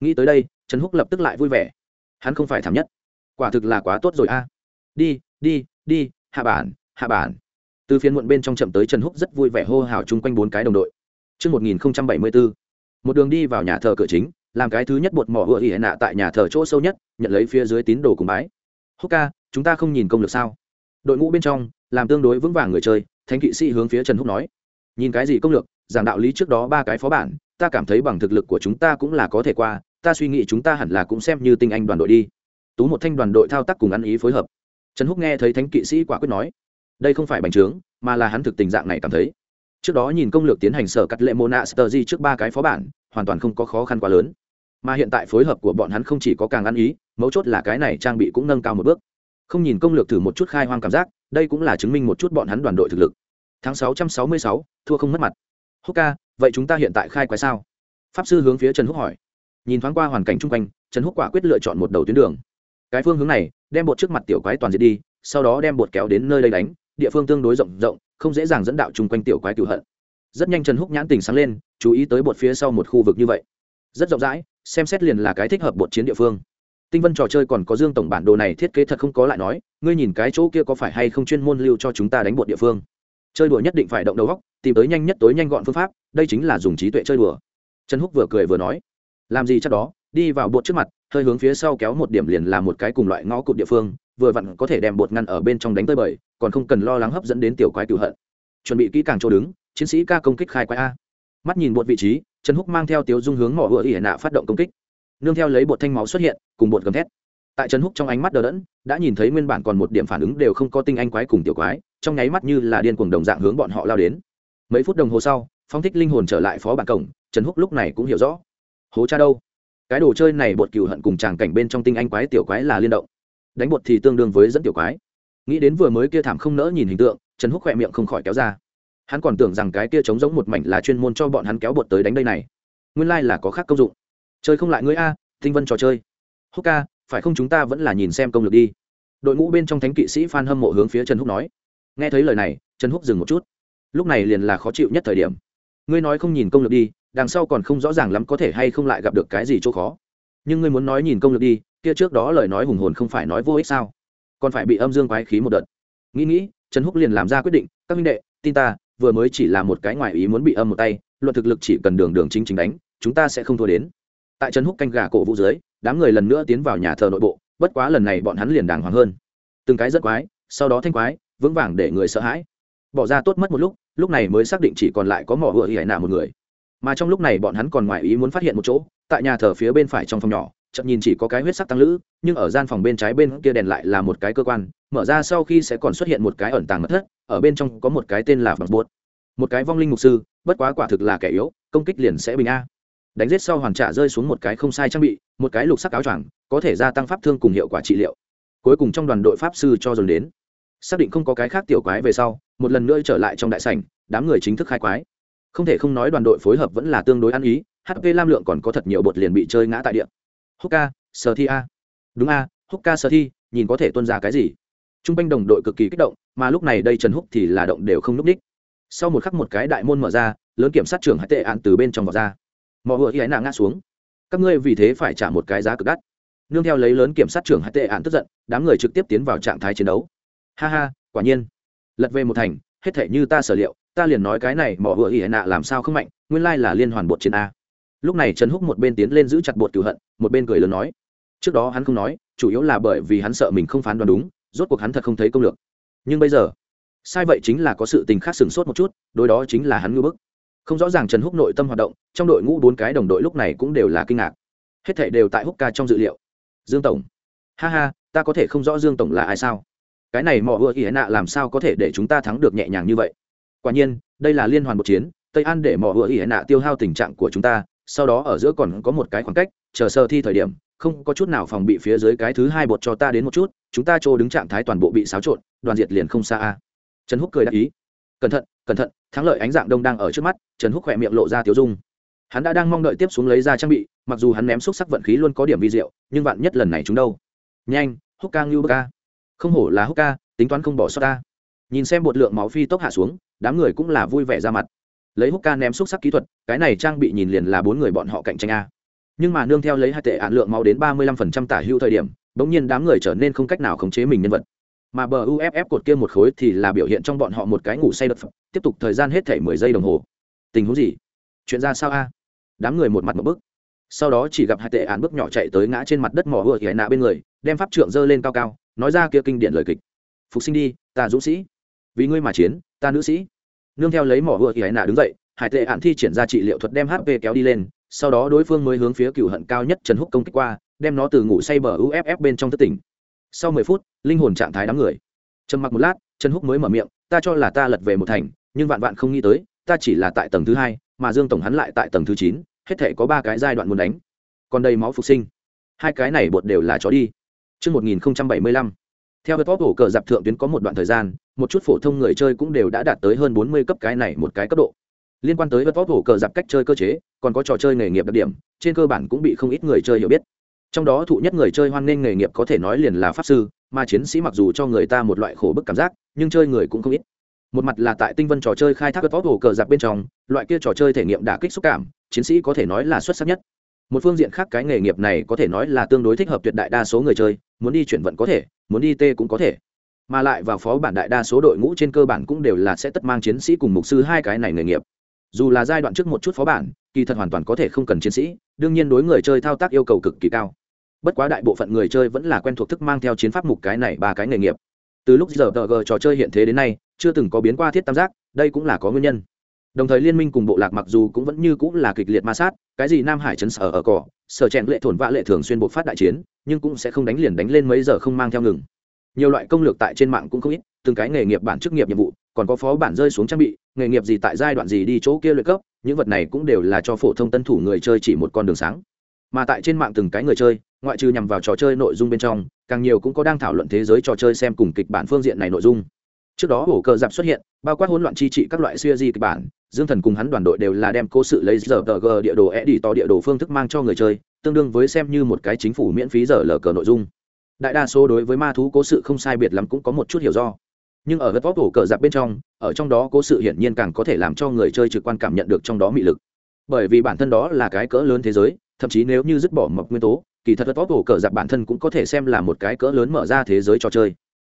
Nghĩ tới đây, trần húc lập tức lại vui vẻ. Hắn không phải thảm nhất quả thực là quá tốt rồi a. Đi đi đi hạ bản hạ bản. Từ phiên muộn bên trong chậm tới trần húc rất vui vẻ hô hào chung quanh bốn cái đồng đội. Trước 1074, một đường đi vào nhà thờ cửa chính làm cái thứ nhất bột mỏ hựa ỉ nạ tại nhà thờ chỗ sâu nhất nhận lấy phía dưới tín đồ cùng bái. Húc ca chúng ta không nhìn công lực sao? Đội ngũ bên trong làm tương đối vững vàng người chơi thánh kỵ sĩ hướng phía trần húc nói. Nhìn cái gì công lược giảng đạo lý trước đó ba cái phó bản ta cảm thấy bằng thực lực của chúng ta cũng là có thể qua ta suy nghĩ chúng ta hẳn là cũng xem như tinh anh đoàn đội đi tú một thanh đoàn đội thao tác cùng ăn ý phối hợp. Trần húc nghe thấy thánh kỵ sĩ quả quyết nói, đây không phải bành trướng, mà là hắn thực tình dạng này cảm thấy. Trước đó nhìn công lược tiến hành sở cắt lệ mô nạ sờ di trước ba cái phó bản, hoàn toàn không có khó khăn quá lớn. Mà hiện tại phối hợp của bọn hắn không chỉ có càng ăn ý, mấu chốt là cái này trang bị cũng nâng cao một bước. Không nhìn công lược thử một chút khai hoang cảm giác, đây cũng là chứng minh một chút bọn hắn đoàn đội thực lực. Tháng sáu trăm sáu mươi sáu, thua không mất mặt. Húc ca, vậy chúng ta hiện tại khai quái sao? Pháp sư hướng phía trần húc hỏi. Nhìn thoáng qua hoàn cảnh chung quanh, trần húc quả quyết lựa chọn một đầu tuyến đường cái phương hướng này, đem bột trước mặt tiểu quái toàn diệt đi, sau đó đem bột kéo đến nơi đây đánh, địa phương tương đối rộng rộng, không dễ dàng dẫn đạo chung quanh tiểu quái cựu hận. Rất nhanh trần húc nhãn tình sáng lên, chú ý tới bột phía sau một khu vực như vậy. Rất rộng rãi, xem xét liền là cái thích hợp bột chiến địa phương. Tinh vân trò chơi còn có dương tổng bản đồ này thiết kế thật không có lại nói, ngươi nhìn cái chỗ kia có phải hay không chuyên môn lưu cho chúng ta đánh bột địa phương. Chơi đùa nhất định phải động đầu góc tìm tới nhanh nhất tối nhanh gọn phương pháp, đây chính là dùng trí tuệ chơi đùa. Trần húc vừa cười vừa nói, làm gì chắc đó, đi vào bột trước mặt hơi hướng phía sau kéo một điểm liền là một cái cùng loại ngõ cụt địa phương, vừa vặn có thể đem bột ngăn ở bên trong đánh tới bời, còn không cần lo lắng hấp dẫn đến tiểu quái cựu hận. Chuẩn bị kỹ càng chỗ đứng, chiến sĩ ca công kích khai quái a. Mắt nhìn bột vị trí, trần húc mang theo tiếu dung hướng mỏ hựa ỉ nạ phát động công kích. Nương theo lấy bột thanh máu xuất hiện, cùng bột gầm thét. Tại trần húc trong ánh mắt đờ đẫn, đã nhìn thấy nguyên bản còn một điểm phản ứng đều không có tinh anh quái cùng tiểu quái, trong nháy mắt như là điên cuồng đồng dạng hướng bọn họ lao đến. Mấy phút đồng hồ sau phong thích linh hồn trở lại phó bản cổng, trần húc lúc này cũng hiểu rõ. Hố cha đâu? Cái đồ chơi này bột cừu hận cùng tràng cảnh bên trong tinh anh quái tiểu quái là liên động. Đánh bột thì tương đương với dẫn tiểu quái. Nghĩ đến vừa mới kia thảm không nỡ nhìn hình tượng, trần húc khỏe miệng không khỏi kéo ra. Hắn còn tưởng rằng cái kia trống giống một mảnh là chuyên môn cho bọn hắn kéo bột tới đánh đây này. Nguyên lai、like、là có khác công dụng. Chơi không lại ngươi a, tinh vân trò chơi. Húc ca, phải không chúng ta vẫn là nhìn xem công lực đi. Đội ngũ bên trong thánh kỵ sĩ phan hâm mộ hướng phía trần húc nói. Nghe thấy lời này, trần húc dừng một chút. Lúc này liền là khó chịu nhất thời điểm. Ngươi nói không nhìn công lực đi đằng sau còn không rõ ràng lắm có thể hay không lại gặp được cái gì chỗ khó. Nhưng ngươi muốn nói nhìn công lực đi, kia trước đó lời nói hùng hồn không phải nói vô ích sao? Còn phải bị âm dương quái khí một đợt. Nghĩ nghĩ, trần húc liền làm ra quyết định, các minh đệ, tin ta, vừa mới chỉ là một cái ngoài ý muốn bị âm một tay, luận thực lực chỉ cần đường đường chính chính đánh, chúng ta sẽ không thua đến. Tại trần húc canh gà cổ vũ dưới, đám người lần nữa tiến vào nhà thờ nội bộ, bất quá lần này bọn hắn liền đàng hoàng hơn. Từng cái rất quái, sau đó thanh quái, vững vàng để người sợ hãi. Bỏ ra tốt mất một lúc lúc này mới xác định chỉ còn lại có mỏ hựa hỉ nạ một người mà trong lúc này bọn hắn còn ngoài ý muốn phát hiện một chỗ, tại nhà thờ phía bên phải trong phòng nhỏ chậm nhìn chỉ có cái huyết sắc tăng lữ, nhưng ở gian phòng bên trái bên kia đèn lại là một cái cơ quan, mở ra sau khi sẽ còn xuất hiện một cái ẩn tàng mật thất, ở bên trong có một cái tên là bằng buốt. Một cái vong linh mục sư, bất quá quả thực là kẻ yếu, công kích liền sẽ bình a. Đánh giết sau hoàn trả rơi xuống một cái không sai trang bị, một cái lục sắc áo choàng, có thể gia tăng pháp thương cùng hiệu quả trị liệu. Cuối cùng trong đoàn đội pháp sư cho dồn đến. Xác định không có cái khác tiểu quái về sau, một lần nữa trở lại trong đại sảnh, đám người chính thức khai quái không thể không nói đoàn đội phối hợp vẫn là tương đối ăn ý hp lam lượng còn có thật nhiều bột liền bị chơi ngã tại điện hukka sơ thi a. Đúng a hukka sơ thi, nhìn có thể tuân ra cái gì? T r u n g quanh đồng đội cực kỳ kích động, mà lúc này đây trần húc thì là động đều không n ú c ních sau một khắc một cái đại môn mở ra, lớn kiểm sát trưởng hãy tệ ạn từ bên trong vọt ra. Mọi người hãy nạ ngã xuống. Các ngươi vì thế phải trả một cái giá cực đắt. Nương theo lấy lớn kiểm sát trưởng hãy tệ ạn tức giận, đám người trực tiếp tiến vào trạng thái chiến đấu. Ha ha, quả nhiên. Lật về một thành, hết thể như ta sở liệu ta liền nói cái này, mỏ hựa ỉ nạ làm sao không mạnh, nguyên lai là liên hoàn bột chiến a. Lúc này trần húc một bên tiến lên giữ chặt bột cửu hận, một bên cười lớn nói. Trước đó hắn không nói, chủ yếu là bởi vì hắn sợ mình không phán đoán đúng, rốt cuộc hắn thật không thấy công lược. Nhưng bây giờ, sai vậy chính là có sự tình khác sừng sốt một chút, đối đó chính là hắn ngư bức. Không rõ ràng trần húc nội tâm hoạt động, trong đội ngũ bốn cái đồng đội lúc này cũng đều là kinh ngạc. Hết thảy đều tại húc ca trong dự liệu. Dương tổng. Ha ha, ta có thể không rõ dương tổng là ai sao? Cái này mỏ vừa ý nạ làm sao có thể để chúng ta thắng được nhẹ nhàng như vậy? Quả nhiên, đây là liên hoàn một chiến, tây an để mỏ ưa ý nạ tiêu hao tình trạng của chúng ta, sau đó ở giữa còn có một cái khoảng cách, chờ sơ thi thời điểm, không có chút nào phòng bị phía dưới cái thứ hai bột cho ta đến một chút, chúng ta trô đứng trạng thái toàn bộ bị xáo trộn, đoàn diệt liền không xa a. Trần húc cười đáp ý. Cẩn thận cẩn thận, thắng lợi ánh dạng đông đang ở trước mắt, trần húc khỏe miệng lộ ra tiêu dung. Hắn đã đang mong đợi tiếp xuống lấy ra trang bị, mặc dù hắn ném xúc sắc vận khí luôn có điểm vi diệu, nhưng vạn nhất lần này chúng đâu? Nhanh, húc ca ngưu bơ ca. Không hổ là húc ca, tính toán không bỏ sót ta. Nhìn xem một lượng máu phi tốc hạ xuống đám người cũng là vui vẻ ra mặt. Lấy húc ca ném xúc sắc kỹ thuật, cái này trang bị nhìn liền là bốn người bọn họ cạnh tranh a. Nhưng mà nương theo lấy hai tệ ạn lượng máu đến ba mươi lăm phần trăm tả hữu thời điểm, bỗng nhiên đám người trở nên không cách nào khống chế mình nhân vật. Mà bờ uff cột kia một khối thì là biểu hiện trong bọn họ một cái ngủ say đập tiếp tục thời gian hết thể mười giây đồng hồ. Tình huống gì? Chuyện ra sao a? Đám người một mặt một bức. Sau đó chỉ gặp hai tệ án bước nhỏ chạy tới ngã trên mặt đất mỏ vừa hỉa nạ bên người, đem pháp trượng dơ lên cao cao, nói ra kia kinh điển lời kịch. Phục sinh đi, ta dũng sĩ. Vì ngươi mà chiến ta nữ sĩ. Nương theo lấy mỏ vừa thì hãy nạ đứng dậy hải tệ hạn thi triển ra trị liệu thuật đem hp kéo đi lên sau đó đối phương mới hướng phía cựu hận cao nhất trần húc công kích qua đem nó từ ngủ say bờ uff bên trong thất tỉnh. Sau mười phút linh hồn trạng thái đám người. Trầm mặc một lát trần húc mới mở miệng ta cho là ta lật về một thành nhưng vạn vạn không nghĩ tới ta chỉ là tại tầng thứ hai mà dương tổng hắn lại tại tầng thứ chín hết thể có ba cái giai đoạn muốn đánh. Còn đây máu phục sinh. Hai cái này bột đều là chó đi. Trước 1075, theo hớt bóp hổ cờ dạp thượng tuyến có một đoạn thời gian một chút phổ thông người chơi cũng đều đã đạt tới hơn bốn mươi cấp cái này một cái cấp độ. Liên quan tới vật vóc hổ cờ dạp cách chơi cơ chế, còn có trò chơi nghề nghiệp đặc điểm, trên cơ bản cũng bị không ít người chơi hiểu biết. Trong đó thụ nhất người chơi hoan nghênh nghề nghiệp có thể nói liền là pháp sư, mà chiến sĩ mặc dù cho người ta một loại khổ bức cảm giác, nhưng chơi người cũng không ít. Một mặt là tại tinh vân trò chơi khai thác vật vóc hổ cờ dạp bên trong, loại kia trò chơi thể nghiệm đả kích xúc cảm, chiến sĩ có thể nói là xuất sắc nhất. Một phương diện khác cái nghề nghiệp này có thể nói là tương đối thích hợp tuyệt đại đa số người chơi, muốn đi chuyển vận có thể, muốn đi tê cũng có thể mà lại vào phó bản đại đa số đội ngũ trên cơ bản cũng đều là sẽ tất mang chiến sĩ cùng mục sư hai cái này nghề nghiệp. Dù là giai đoạn trước một chút phó bản, kỳ thật hoàn toàn có thể không cần chiến sĩ, đương nhiên đối người chơi thao tác yêu cầu cực kỳ cao. Bất quá đại bộ phận người chơi vẫn là quen thuộc thức mang theo chiến pháp mục cái này ba cái nghề nghiệp. Từ lúc giờ tờ g trò chơi hiện thế đến nay, chưa từng có biến qua thiết tam giác, đây cũng là có nguyên nhân. Đồng thời liên minh cùng bộ lạc mặc dù cũng vẫn như cũng là kịch liệt ma sát, cái gì nam hải chấn sở ở cỏ, sở chèn lệ thổn vạ lệ thường xuyên bộ phát đại chiến, nhưng cũng sẽ không đánh liền đánh lên mấy giờ không mang theo ngừng nhiều loại công lược tại trên mạng cũng không ít, từng cái nghề nghiệp bản chức nghiệp nhiệm vụ, còn có phó bản rơi xuống trang bị, nghề nghiệp gì tại giai đoạn gì đi chỗ kia luyện cấp, những vật này cũng đều là cho phổ thông tân thủ người chơi chỉ một con đường sáng. Mà tại trên mạng từng cái người chơi, ngoại trừ nhằm vào trò chơi nội dung bên trong, càng nhiều cũng có đang thảo luận thế giới trò chơi xem cùng kịch bản phương diện này nội dung. Trước đó hổ cờ dạp xuất hiện, bao quát hỗn loạn chi trị các loại siêu di kịch bản, dương thần cùng hắn đoàn đội đều là đem cố sự lấy giờ tờ g địa đồ e đi to địa đồ phương thức mang cho người chơi, tương đương với xem như một cái chính phủ miễn phí giờ lờ cờ nội dung đại đa số đối với ma thú cố sự không sai biệt lắm cũng có một chút hiểu do. Nhưng ở gật vóc ổ cờ giặc bên trong, ở trong đó cố sự hiển nhiên càng có thể làm cho người chơi trực quan cảm nhận được trong đó mị lực. Bởi vì bản thân đó là cái cỡ lớn thế giới, thậm chí nếu như dứt bỏ mọc nguyên tố, kỳ thật gật vóc ổ cờ giặc bản thân cũng có thể xem là một cái cỡ lớn mở ra thế giới trò chơi.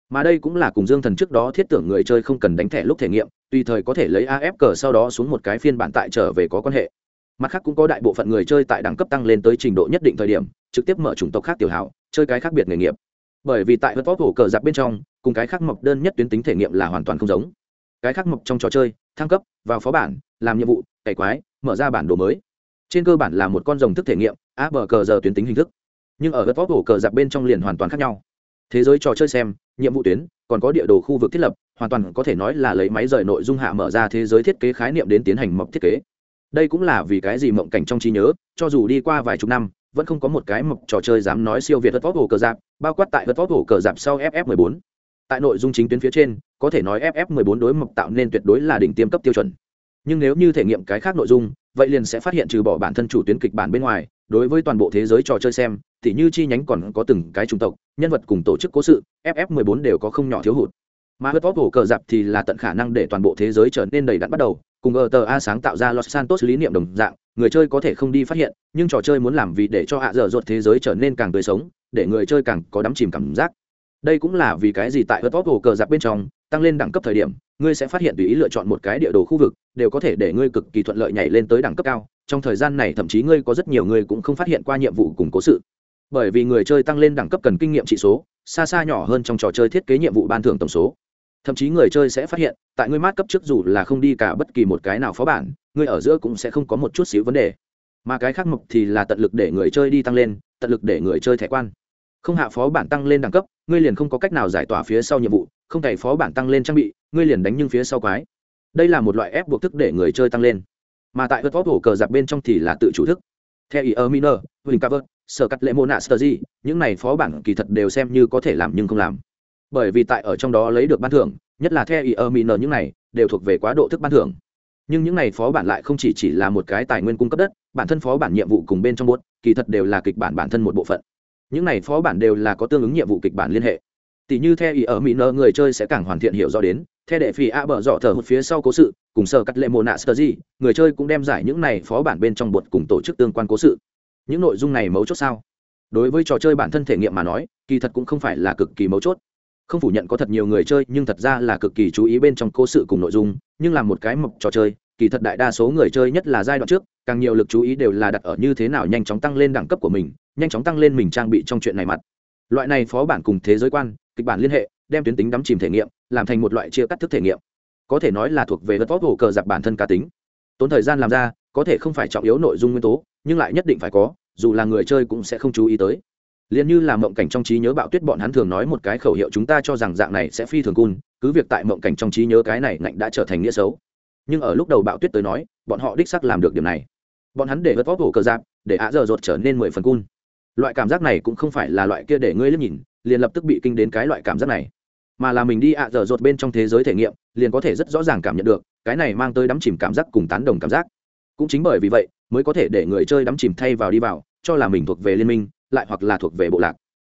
Mà đây cũng là cùng dương thần trước đó thiết tưởng người chơi không cần đánh thẻ lúc thể nghiệm, tùy thời có thể lấy af cờ sau đó xuống một cái phiên bản tại trở về có quan hệ. Mặt khác cũng có đại bộ phận người chơi tại đẳng cấp tăng lên tới trình độ nhất định thời điểm trực tiếp mở chủng tộc khác tiểu hảo, chơi cái khác biệt nghề nghiệp. Bởi vì tại hớt vóc hổ cờ giặc bên trong, cùng cái khác mộc đơn nhất tuyến tính thể nghiệm là hoàn toàn không giống. Cái khác mộc trong trò chơi, thăng cấp, vào phó bản, làm nhiệm vụ, cày quái, mở ra bản đồ mới. Trên cơ bản là một con rồng thức thể nghiệm, á bờ cờ giờ tuyến tính hình thức. Nhưng ở hớt vóc hổ cờ giặc bên trong liền hoàn toàn khác nhau. Thế giới trò chơi xem, nhiệm vụ tuyến, còn có địa đồ khu vực thiết lập, hoàn toàn có thể nói là lấy máy rời nội dung hạ mở ra thế giới thiết kế khái niệm đến tiến hành mộc thiết kế. Đây cũng là vì cái gì mộng cảnh trong trí nhớ, cho dù đi qua vài chục năm vẫn không có một cái mộc trò chơi dám nói siêu việt hất vóc hồ cờ dạp bao quát tại hất vóc hồ cờ dạp sau ff 14 tại nội dung chính tuyến phía trên, có thể nói ff 14 đối mộc tạo nên tuyệt đối là đỉnh tiêm cấp tiêu chuẩn. Nhưng nếu như thể nghiệm cái khác nội dung, vậy liền sẽ phát hiện trừ bỏ bản thân chủ tuyến kịch bản bên ngoài, đối với toàn bộ thế giới trò chơi xem thì như chi nhánh còn có từng cái chủng tộc, nhân vật cùng tổ chức cố sự ff 14 đều có không nhỏ thiếu hụt. Mà hớt vóc hồ cờ dạp thì là tận khả năng để toàn bộ thế giới trở nên đầy đặn bắt đầu cùng gta sáng tạo ra los santos lý niệm đồng dạng, người chơi có thể không đi phát hiện, nhưng trò chơi muốn làm vì để cho hạ dở ruột thế giới trở nên càng tươi sống, để người chơi càng có đắm chìm cảm giác. Đây cũng là vì cái gì tại hớt hồ cờ giặc bên trong, tăng lên đẳng cấp thời điểm, ngươi sẽ phát hiện tùy ý lựa chọn một cái địa đồ khu vực, đều có thể để ngươi cực kỳ thuận lợi nhảy lên tới đẳng cấp cao. Trong thời gian này thậm chí ngươi có rất nhiều người cũng không phát hiện qua nhiệm vụ cùng cố sự. Bởi vì người chơi tăng lên đẳng cấp cần kinh nghiệm trị số, xa xa nhỏ hơn trong trò chơi thiết kế nhiệm vụ ban thưởng tổng số thậm chí người chơi sẽ phát hiện, tại ngươi mát cấp trước dù là không đi cả bất kỳ một cái nào phó bản, ngươi ở giữa cũng sẽ không có một chút xíu vấn đề. Mà cái khác mục thì là tận lực để người chơi đi tăng lên, tận lực để người chơi thẻ quan. Không hạ phó bản tăng lên đẳng cấp, ngươi liền không có cách nào giải tỏa phía sau nhiệm vụ, không cày phó bản tăng lên trang bị, ngươi liền đánh nhưng phía sau quái. Đây là một loại ép buộc thức để người chơi tăng lên. Mà tại hớt vóc hổ cờ giặc bên trong thì là tự chủ thức. Theo ý ơ minor huỳnh cover sở cắt lệ mô nạ sơ di những này phó bản kỳ thật đều xem như có thể làm nhưng không làm bởi vì tại ở trong đó lấy được ban thưởng nhất là theo ý ơ minor những này đều thuộc về quá độ thức ban thưởng. Nhưng những này phó bản lại không chỉ chỉ là một cái tài nguyên cung cấp đất bản thân phó bản nhiệm vụ cùng bên trong bốt kỳ thật đều là kịch bản bản thân một bộ phận. Những này phó bản đều là có tương ứng nhiệm vụ kịch bản liên hệ. Tỷ như theo ý ở mỹ nơ người chơi sẽ càng hoàn thiện hiểu rõ đến theo đệ phi a bờ dọ thờ hụt phía sau cố sự cùng sơ cắt lệ mồ nạ sơ gì, người chơi cũng đem giải những này phó bản bên trong bột cùng tổ chức tương quan cố sự. Những nội dung này mấu chốt sao? Đối với trò chơi bản thân thể nghiệm mà nói kỳ thật cũng không phải là cực kỳ mấu chốt không phủ nhận có thật nhiều người chơi, nhưng thật ra là cực kỳ chú ý bên trong cố sự cùng nội dung, nhưng là một cái mộc trò chơi, kỳ thật đại đa số người chơi nhất là giai đoạn trước, càng nhiều lực chú ý đều là đặt ở như thế nào nhanh chóng tăng lên đẳng cấp của mình, nhanh chóng tăng lên mình trang bị trong chuyện này mặt. Loại này phó bản cùng thế giới quan, kịch bản liên hệ, đem tuyến tính đắm chìm thể nghiệm, làm thành một loại chia cắt thức thể nghiệm. Có thể nói là thuộc về vật vóc hồ cờ giặc bản thân cá tính. Tốn thời gian làm ra, có thể không phải trọng yếu nội dung nguyên tố, nhưng lại nhất định phải có, dù là người chơi cũng sẽ không chú ý tới liền như là mộng cảnh trong trí nhớ bạo tuyết bọn hắn thường nói một cái khẩu hiệu chúng ta cho rằng dạng này sẽ phi thường cun cứ việc tại mộng cảnh trong trí nhớ cái này ngạnh đã trở thành nghĩa xấu. Nhưng ở lúc đầu bạo tuyết tới nói, bọn họ đích sắc làm được điểm này. Bọn hắn để vớt vóc hổ cờ giáp, để ạ giờ rột trở nên mười phần cun loại cảm giác này cũng không phải là loại kia để ngươi liếc nhìn, liền lập tức bị kinh đến cái loại cảm giác này. Mà là mình đi ạ giờ rột bên trong thế giới thể nghiệm, liền có thể rất rõ ràng cảm nhận được, cái này mang tới đắm chìm cảm giác cùng tán đồng cảm giác. Cũng chính bởi vì vậy, mới có thể để người chơi đắm chìm thay vào đi vào, cho là mình thuộc về liên minh lại hoặc là thuộc về bộ lạc.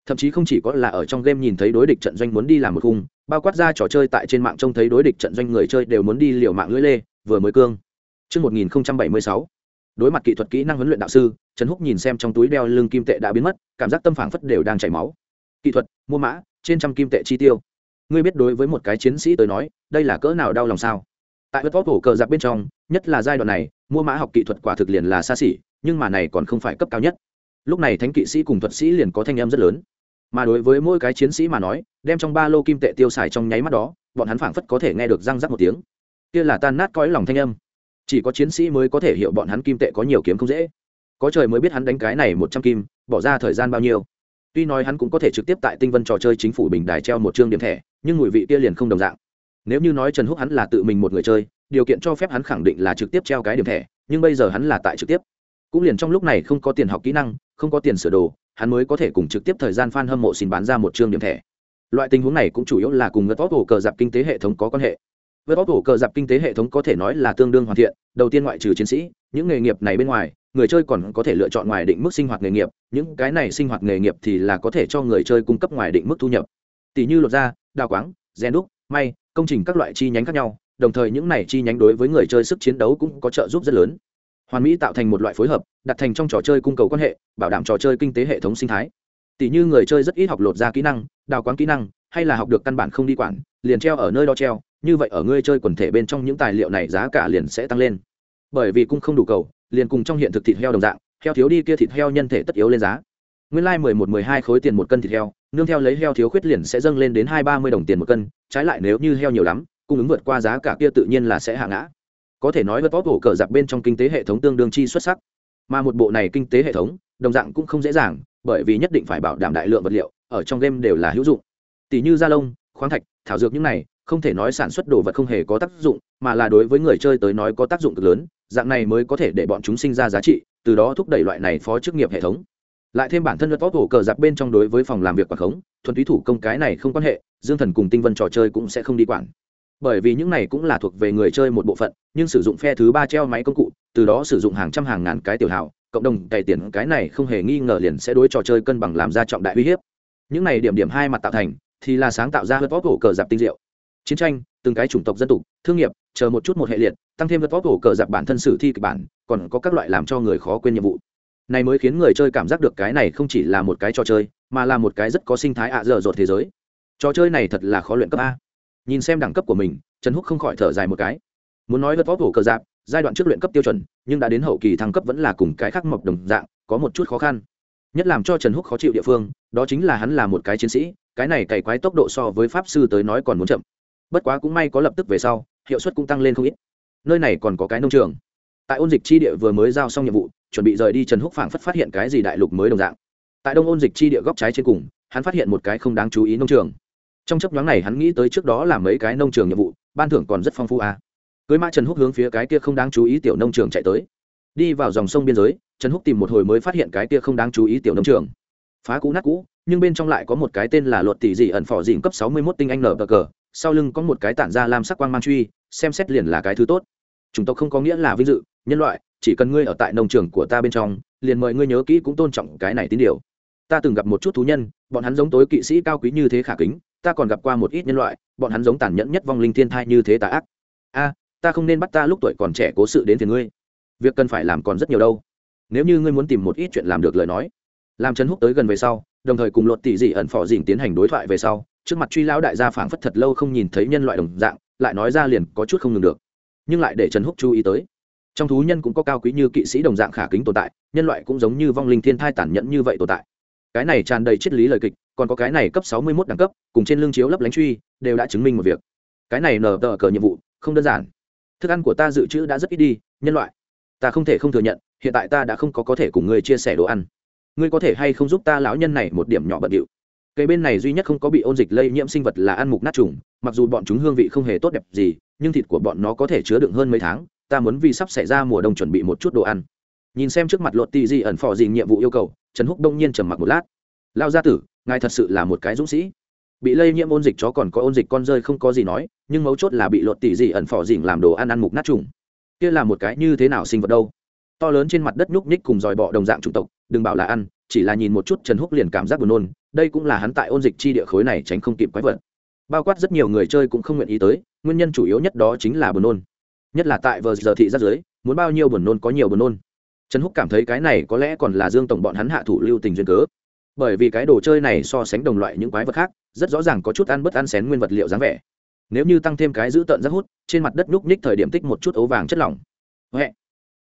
Thậm chí không chỉ có là ở trong game nhìn thấy đối địch trận doanh muốn đi làm một khung bao quát ra trò chơi tại trên mạng trông thấy đối địch trận doanh người chơi đều muốn đi liều mạng lưỡi lê vừa mới cương. Trước 1076, đối mặt kỹ thuật kỹ năng huấn luyện đạo sư trần húc nhìn xem trong túi đeo lưng kim tệ đã biến mất cảm giác tâm phản phất đều đang chảy máu. Kỹ thuật mua mã trên trăm kim tệ chi tiêu. Ngươi biết đối với một cái chiến sĩ tới nói đây là cỡ nào đau lòng sao? Tại bất vót hổ cờ giặc bên trong nhất là giai đoạn này mua mã học kỹ thuật quả thực liền là xa xỉ nhưng mà này còn không phải cấp cao nhất lúc này thánh kỵ sĩ cùng thuật sĩ liền có thanh em rất lớn. Mà đối với mỗi cái chiến sĩ mà nói, đem trong ba lô kim tệ tiêu xài trong nháy mắt đó, bọn hắn phảng phất có thể nghe được răng rắc một tiếng. Kia là tan nát cõi lòng thanh âm. Chỉ có chiến sĩ mới có thể hiểu bọn hắn kim tệ có nhiều kiếm không dễ. Có trời mới biết hắn đánh cái này một trăm kim, bỏ ra thời gian bao nhiêu. Tuy nói hắn cũng có thể trực tiếp tại tinh vân trò chơi chính phủ bình đài treo một chương điểm thẻ, nhưng mùi vị kia liền không đồng dạng. Nếu như nói trần húc hắn là tự mình một người chơi, điều kiện cho phép hắn khẳng định là trực tiếp treo cái điểm thẻ, nhưng bây giờ hắn là tại trực tiếp. Cũng liền trong lúc này không có tiền học kỹ năng không có tiền sửa đồ, hắn mới có thể cùng trực tiếp thời gian f a n hâm mộ xin bán ra một chương điểm thẻ. Loại tình huống này cũng chủ yếu là cùng ngất vót hổ cờ dạp kinh tế hệ thống có quan hệ. Vớt vót hổ cờ dạp kinh tế hệ thống có thể nói là tương đương hoàn thiện, đầu tiên ngoại trừ chiến sĩ, những nghề nghiệp này bên ngoài, người chơi còn có thể lựa chọn ngoài định mức sinh hoạt nghề nghiệp, những cái này sinh hoạt nghề nghiệp thì là có thể cho người chơi cung cấp ngoài định mức thu nhập. Tỷ như lột da đào quáng, gen đúc, may, công trình các loại chi nhánh khác nhau, đồng thời những này chi nhánh đối với người chơi sức chiến đấu cũng có trợ giúp rất lớn hoàn mỹ tạo thành một loại phối hợp, đặt thành trong trò chơi cung cầu quan hệ, bảo đảm trò chơi kinh tế hệ thống sinh thái. Tỷ như người chơi rất ít học lột ra kỹ năng, đào quán kỹ năng, hay là học được căn bản không đi quản, liền treo ở nơi đó treo, như vậy ở ngươi chơi quần thể bên trong những tài liệu này giá cả liền sẽ tăng lên. Bởi vì cung không đủ cầu, liền cùng trong hiện thực thịt heo đồng dạng, heo thiếu đi kia thịt heo nhân thể tất yếu lên giá. Nguyên lai mười một, mười hai khối tiền một cân thịt heo, nương theo lấy heo thiếu khuyết liền sẽ dâng lên đến hai ba mươi đồng tiền một cân, trái lại nếu như heo nhiều lắm, cung ứng vượt qua giá cả kia tự nhiên là sẽ hạ ngã có thể nói vật vót cổ cờ giặc bên trong kinh tế hệ thống tương đương chi xuất sắc. Mà một bộ này kinh tế hệ thống, đồng dạng cũng không dễ dàng, bởi vì nhất định phải bảo đảm đại lượng vật liệu, ở trong game đều là hữu dụng. Tỷ như da lông, khoáng thạch, thảo dược những này, không thể nói sản xuất đồ vật không hề có tác dụng, mà là đối với người chơi tới nói có tác dụng cực lớn, dạng này mới có thể để bọn chúng sinh ra giá trị, từ đó thúc đẩy loại này phó chức nghiệp hệ thống. Lại thêm bản thân luật võ hổ cờ giặc bên trong đối với phòng làm việc quảng khống, thuần túy thủ công cái này không quan hệ, dương thần cùng tinh vân trò chơi cũng sẽ không đi quản bởi vì những này cũng là thuộc về người chơi một bộ phận, nhưng sử dụng phe thứ ba treo máy công cụ, từ đó sử dụng hàng trăm hàng ngàn cái tiểu hào, cộng đồng cày tiền, cái này không hề nghi ngờ liền sẽ đối trò chơi cân bằng làm ra trọng đại uy hiếp. Những này điểm điểm hai mặt tạo thành, thì là sáng tạo ra hớt vóc hổ cờ dạp tinh diệu. Chiến tranh, từng cái chủng tộc dân tục thương nghiệp, chờ một chút một hệ liệt, tăng thêm hớt vóc hổ cờ dạp bản thân sử thi kịch bản, còn có các loại làm cho người khó quên nhiệm vụ. Này mới khiến người chơi cảm giác được cái này không chỉ là một cái trò chơi, mà là một cái rất có sinh thái ạ dở dột thế giới. Trò chơi này thật là khó luyện cấp a nhìn xem đẳng cấp của mình, trần húc không khỏi thở dài một cái. Muốn nói vật vóc hổ cờ dạp giai đoạn trước luyện cấp tiêu chuẩn, nhưng đã đến hậu kỳ thăng cấp vẫn là cùng cái khác mộc đồng dạng, có một chút khó khăn. Nhất làm cho trần húc khó chịu địa phương, đó chính là hắn là một cái chiến sĩ, cái này cày quái tốc độ so với pháp sư tới nói còn muốn chậm. Bất quá cũng may có lập tức về sau, hiệu suất cũng tăng lên không ít. Nơi này còn có cái nông trường. Tại ôn dịch chi địa vừa mới giao xong nhiệm vụ, chuẩn bị rời đi trần húc phảng phất phát hiện cái gì đại lục mới đồng dạng. Tại đông ôn dịch chi địa góc trái trên cùng, hắn phát hiện một cái không đáng chú ý nông trường trong chấp nhoáng này hắn nghĩ tới trước đó là mấy cái nông trường nhiệm vụ, ban thưởng còn rất phong phú à. cưới mã trần húc hướng phía cái kia không đáng chú ý tiểu nông trường chạy tới. Đi vào dòng sông biên giới, trần húc tìm một hồi mới phát hiện cái kia không đáng chú ý tiểu nông trường. Phá cũ nát cũ, nhưng bên trong lại có một cái tên là luật tỷ dị ẩn phỏ dịnh cấp sáu mươi mốt tinh anh nở bờ cờ, sau lưng có một cái tản ra làm sắc quang mang truy, xem xét liền là cái thứ tốt. Chúng tộc không có nghĩa là vinh dự, nhân loại, chỉ cần ngươi ở tại nông trường của ta bên trong, liền mời ngươi nhớ kỹ cũng tôn trọng cái này tín điều. Ta từng gặp một chút thú nhân, bọn hắn giống tối kỵ sĩ cao quý như thế khả kính ta còn gặp qua một ít nhân loại, bọn hắn giống tàn nhẫn nhất vong linh thiên thai như thế tà ác. A, ta không nên bắt ta lúc tuổi còn trẻ cố sự đến thì ngươi. Việc cần phải làm còn rất nhiều đâu. Nếu như ngươi muốn tìm một ít chuyện làm được lời nói. Làm Trần húc tới gần về sau, đồng thời cùng luật tỷ dị ẩn phò dình tiến hành đối thoại về sau, trước mặt truy lão đại gia phảng phất thật lâu không nhìn thấy nhân loại đồng dạng, lại nói ra liền có chút không ngừng được. Nhưng lại để trần húc chú ý tới. Trong thú nhân cũng có cao quý như kỵ sĩ đồng dạng khả kính tồn tại, nhân loại cũng giống như vong linh thiên thai tàn nhẫn như vậy tồn tại cái này tràn đầy triết lý lời kịch, còn có cái này cấp sáu mươi mốt đẳng cấp, cùng trên lưng chiếu lấp lánh truy, đều đã chứng minh một việc. Cái này nở tờ cờ nhiệm vụ, không đơn giản. Thức ăn của ta dự trữ đã rất ít đi, nhân loại. Ta không thể không thừa nhận, hiện tại ta đã không có có thể cùng ngươi chia sẻ đồ ăn. Ngươi có thể hay không giúp ta lão nhân này một điểm nhỏ bận điệu? Cây bên này duy nhất không có bị ôn dịch lây nhiễm sinh vật là ăn mục nát trùng, mặc dù bọn chúng hương vị không hề tốt đẹp gì, nhưng thịt của bọn nó có thể chứa đựng hơn mấy tháng, ta muốn vì sắp xảy ra mùa đông chuẩn bị một chút đồ ăn. Nhìn xem trước mặt lột tì di ẩn phò gì nhiệm vụ yêu cầu trần húc đông nhiên trầm mặc một lát. Lao gia tử, ngài thật sự là một cái dũng sĩ. Bị lây nhiễm ôn dịch chó còn có ôn dịch con rơi không có gì nói, nhưng mấu chốt là bị lột tỉ dị ẩn phỏ dịnh làm đồ ăn ăn mục nát trùng. Kia là một cái như thế nào sinh vật đâu? To lớn trên mặt đất nhúc nhích cùng dòi bọ đồng dạng chủng tộc, đừng bảo là ăn, chỉ là nhìn một chút trần húc liền cảm giác buồn nôn, đây cũng là hắn tại ôn dịch chi địa khối này tránh không kịp quái vật. Bao quát rất nhiều người chơi cũng không nguyện ý tới, nguyên nhân chủ yếu nhất đó chính là buồn nôn. Nhất là tại vờ giờ thị giáp giới muốn bao nhiêu buồn nôn có nhiều buồn nôn trần húc cảm thấy cái này có lẽ còn là dương tổng bọn hắn hạ thủ lưu tình duyên cớ. Bởi vì cái đồ chơi này so sánh đồng loại những quái vật khác rất rõ ràng có chút ăn bớt ăn xén nguyên vật liệu dáng vẻ. Nếu như tăng thêm cái giữ tợn rất hút trên mặt đất núc nhích thời điểm tích một chút ấu vàng chất lỏng. Huệ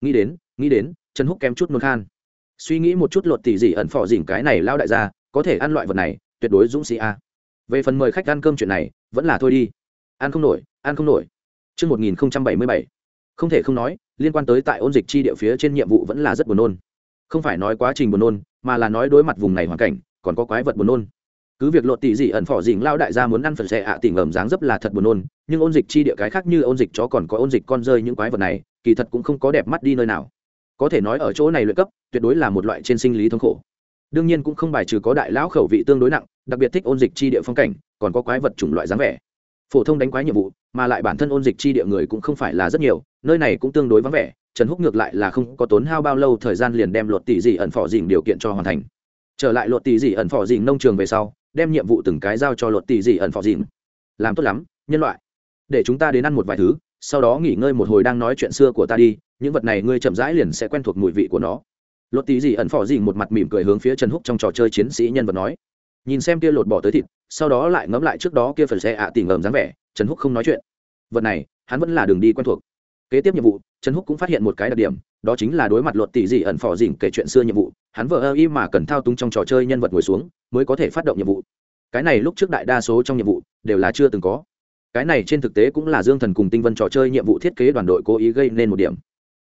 nghĩ đến nghĩ đến chân húc kém chút nôn khan. Suy nghĩ một chút lột tỉ gì ẩn phò dỉn cái này lao đại gia có thể ăn loại vật này tuyệt đối dũng sĩ a. Về phần mời khách ăn cơm chuyện này vẫn là thôi đi. Ăn không nổi ăn không nổi. Trước 1077, không thể không nói liên quan tới tại ôn dịch chi địa phía trên nhiệm vụ vẫn là rất buồn nôn. Không phải nói quá trình buồn nôn, mà là nói đối mặt vùng này hoàn cảnh, còn có quái vật buồn nôn. Cứ việc lột tỷ dị ẩn phỏ dình lao đại gia muốn ăn phần xe ạ à tỉnh ẩm dáng dấp là thật buồn nôn, nhưng ôn dịch chi địa cái khác như ôn dịch chó còn có ôn dịch con rơi những quái vật này, kỳ thật cũng không có đẹp mắt đi nơi nào. Có thể nói ở chỗ này luyện cấp, tuyệt đối là một loại trên sinh lý thống khổ. Đương nhiên cũng không bài trừ có đại lão khẩu vị tương đối nặng, đặc biệt thích ôn dịch chi địa phong cảnh, còn có quái vật chủng loại dáng vẻ phổ thông đánh quái nhiệm vụ, mà lại bản thân ôn dịch chi địa người cũng không phải là rất nhiều, nơi này cũng tương đối vắng vẻ, trần húc ngược lại là không có tốn hao bao lâu thời gian liền đem lột tỷ dị ẩn phỏ dình điều kiện cho hoàn thành. Trở lại lột tỷ dị ẩn phỏ dình nông trường về sau, đem nhiệm vụ từng cái giao cho lột tỷ dị ẩn phỏ dình làm tốt lắm, nhân loại. Để chúng ta đến ăn một vài thứ, sau đó nghỉ ngơi một hồi đang nói chuyện xưa của ta đi, những vật này ngươi chậm rãi liền sẽ quen thuộc mùi vị của nó. Lột tỷ dị ẩn phỏ dình một mặt mỉm cười hướng phía trần húc trong trò chơi chiến sĩ nhân vật nói. Nhìn xem kia lột bỏ tới thịt sau đó lại ngẫm lại trước đó kia phần xe ạ à tỉ ngầm dáng vẻ, trần húc không nói chuyện. Vật này, hắn vẫn là đường đi quen thuộc. Kế tiếp nhiệm vụ, trần húc cũng phát hiện một cái đặc điểm, đó chính là đối mặt luật tỷ dị ẩn phò dỉn kể chuyện xưa nhiệm vụ, hắn vợ ơ y mà cần thao túng trong trò chơi nhân vật ngồi xuống, mới có thể phát động nhiệm vụ. Cái này lúc trước đại đa số trong nhiệm vụ, đều là chưa từng có. Cái này trên thực tế cũng là dương thần cùng tinh vân trò chơi nhiệm vụ thiết kế đoàn đội cố ý gây nên một điểm.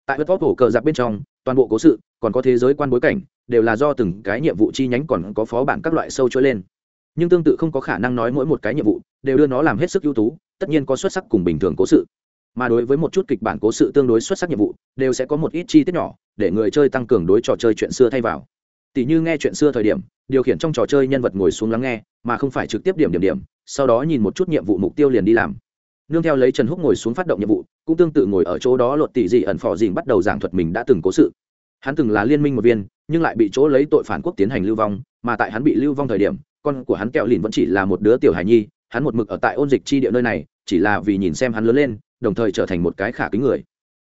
Tại vật vóc hổ cờ giặc bên trong, toàn bộ cố sự, còn có thế giới quan bối cảnh, đều là do từng cái nhiệm vụ chi nhánh còn có phó bản các loại sâu trôi lên nhưng tương tự không có khả năng nói mỗi một cái nhiệm vụ đều đưa nó làm hết sức ưu tú, tất nhiên có xuất sắc cùng bình thường cố sự. Mà đối với một chút kịch bản cố sự tương đối xuất sắc nhiệm vụ, đều sẽ có một ít chi tiết nhỏ để người chơi tăng cường đối trò chơi chuyện xưa thay vào. Tỷ như nghe chuyện xưa thời điểm, điều khiển trong trò chơi nhân vật ngồi xuống lắng nghe, mà không phải trực tiếp điểm điểm điểm, sau đó nhìn một chút nhiệm vụ mục tiêu liền đi làm. Nương theo lấy trần húc ngồi xuống phát động nhiệm vụ, cũng tương tự ngồi ở chỗ đó lột tỷ dị ẩn phò dình bắt đầu giảng thuật mình đã từng cố sự. Hắn từng là liên minh một viên, nhưng lại bị chỗ lấy tội phản quốc tiến hành lưu vong, mà tại hắn bị lưu vong thời điểm con của hắn kẹo lìn vẫn chỉ là một đứa tiểu hài nhi, hắn một mực ở tại ôn dịch chi địa nơi này, chỉ là vì nhìn xem hắn lớn lên, đồng thời trở thành một cái khả kính người.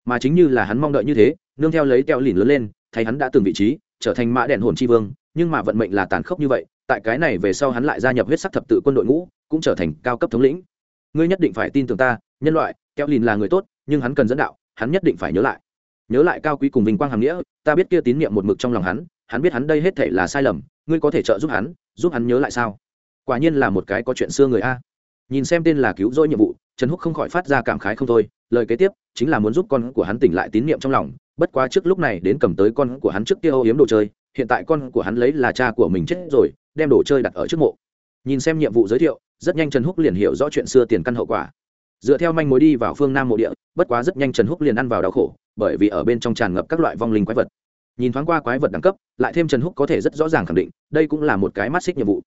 Mà chính như là hắn mong đợi như thế, nương theo lấy kẹo lìn lớn lên thấy hắn đã từng vị trí, trở thành mã đèn hồn chi vương, nhưng mà vận mệnh là tàn khốc như vậy, tại cái này về sau hắn lại gia nhập huyết sắc thập tự quân đội ngũ, cũng trở thành cao cấp thống lĩnh. Ngươi nhất định phải tin tưởng ta, nhân loại, kẹo lìn là người tốt, nhưng hắn cần dẫn đạo, hắn nhất định phải nhớ lại. Nhớ lại cao quý cùng vinh quang hàm nghĩa, ta biết kia tín nhiệm một mực trong lòng hắn hắn biết hắn đây hết thể là sai lầm, ngươi có thể trợ giúp hắn giúp hắn nhớ lại sao? Quả nhiên là một cái có chuyện xưa người a. Nhìn xem tên là cứu rỗi nhiệm vụ, trần húc không khỏi phát ra cảm khái không thôi, lời kế tiếp chính là muốn giúp con của hắn tỉnh lại tín nhiệm trong lòng, bất quá trước lúc này đến cầm tới con của hắn trước kia ô yếm đồ chơi, hiện tại con của hắn lấy là cha của mình chết rồi, đem đồ chơi đặt ở trước mộ. Nhìn xem nhiệm vụ giới thiệu, rất nhanh trần húc liền hiểu rõ chuyện xưa tiền căn hậu quả. Dựa theo manh mối đi vào phương nam mộ địa, bất quá rất nhanh trần húc liền ăn vào đau khổ, bởi vì ở bên trong tràn ngập các loại vong linh quái vật nhìn thoáng qua quái vật đẳng cấp, lại thêm trần húc có thể rất rõ ràng khẳng định, đây cũng là một cái mắt xích nhiệm vụ.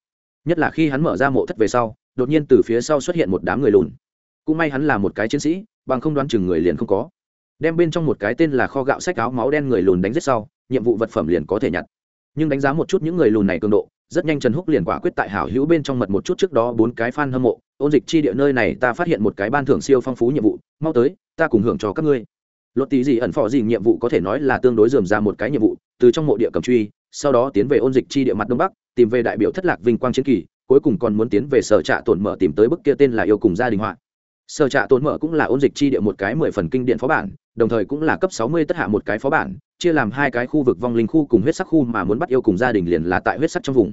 Nhất là khi hắn mở ra mộ thất về sau, đột nhiên từ phía sau xuất hiện một đám người lùn. Cũng may hắn là một cái chiến sĩ, bằng không đoán chừng người liền không có. Đem bên trong một cái tên là kho gạo sách áo máu đen người lùn đánh giết sau, nhiệm vụ vật phẩm liền có thể nhặt. Nhưng đánh giá một chút những người lùn này cường độ, rất nhanh trần húc liền quả quyết tại hảo hữu bên trong mật một chút trước đó bốn cái fan hâm mộ. Ôn dịch chi địa nơi này ta phát hiện một cái ban thưởng siêu phong phú nhiệm vụ, mau tới, ta cùng hưởng cho các ngươi lột tí gì ẩn phò gì nhiệm vụ có thể nói là tương đối dườm ra một cái nhiệm vụ, từ trong mộ địa cầm truy, sau đó tiến về ôn dịch chi địa mặt đông bắc, tìm về đại biểu thất lạc vinh quang chiến kỳ, cuối cùng còn muốn tiến về sở trạ tổn mở tìm tới bức kia tên là yêu cùng gia đình họa. Sở trạ tổn mở cũng là ôn dịch chi địa một cái mười phần kinh điện phó bản, đồng thời cũng là cấp sáu mươi tất hạ một cái phó bản, chia làm hai cái khu vực vong linh khu cùng huyết sắc khu mà muốn bắt yêu cùng gia đình liền là tại huyết sắc trong vùng.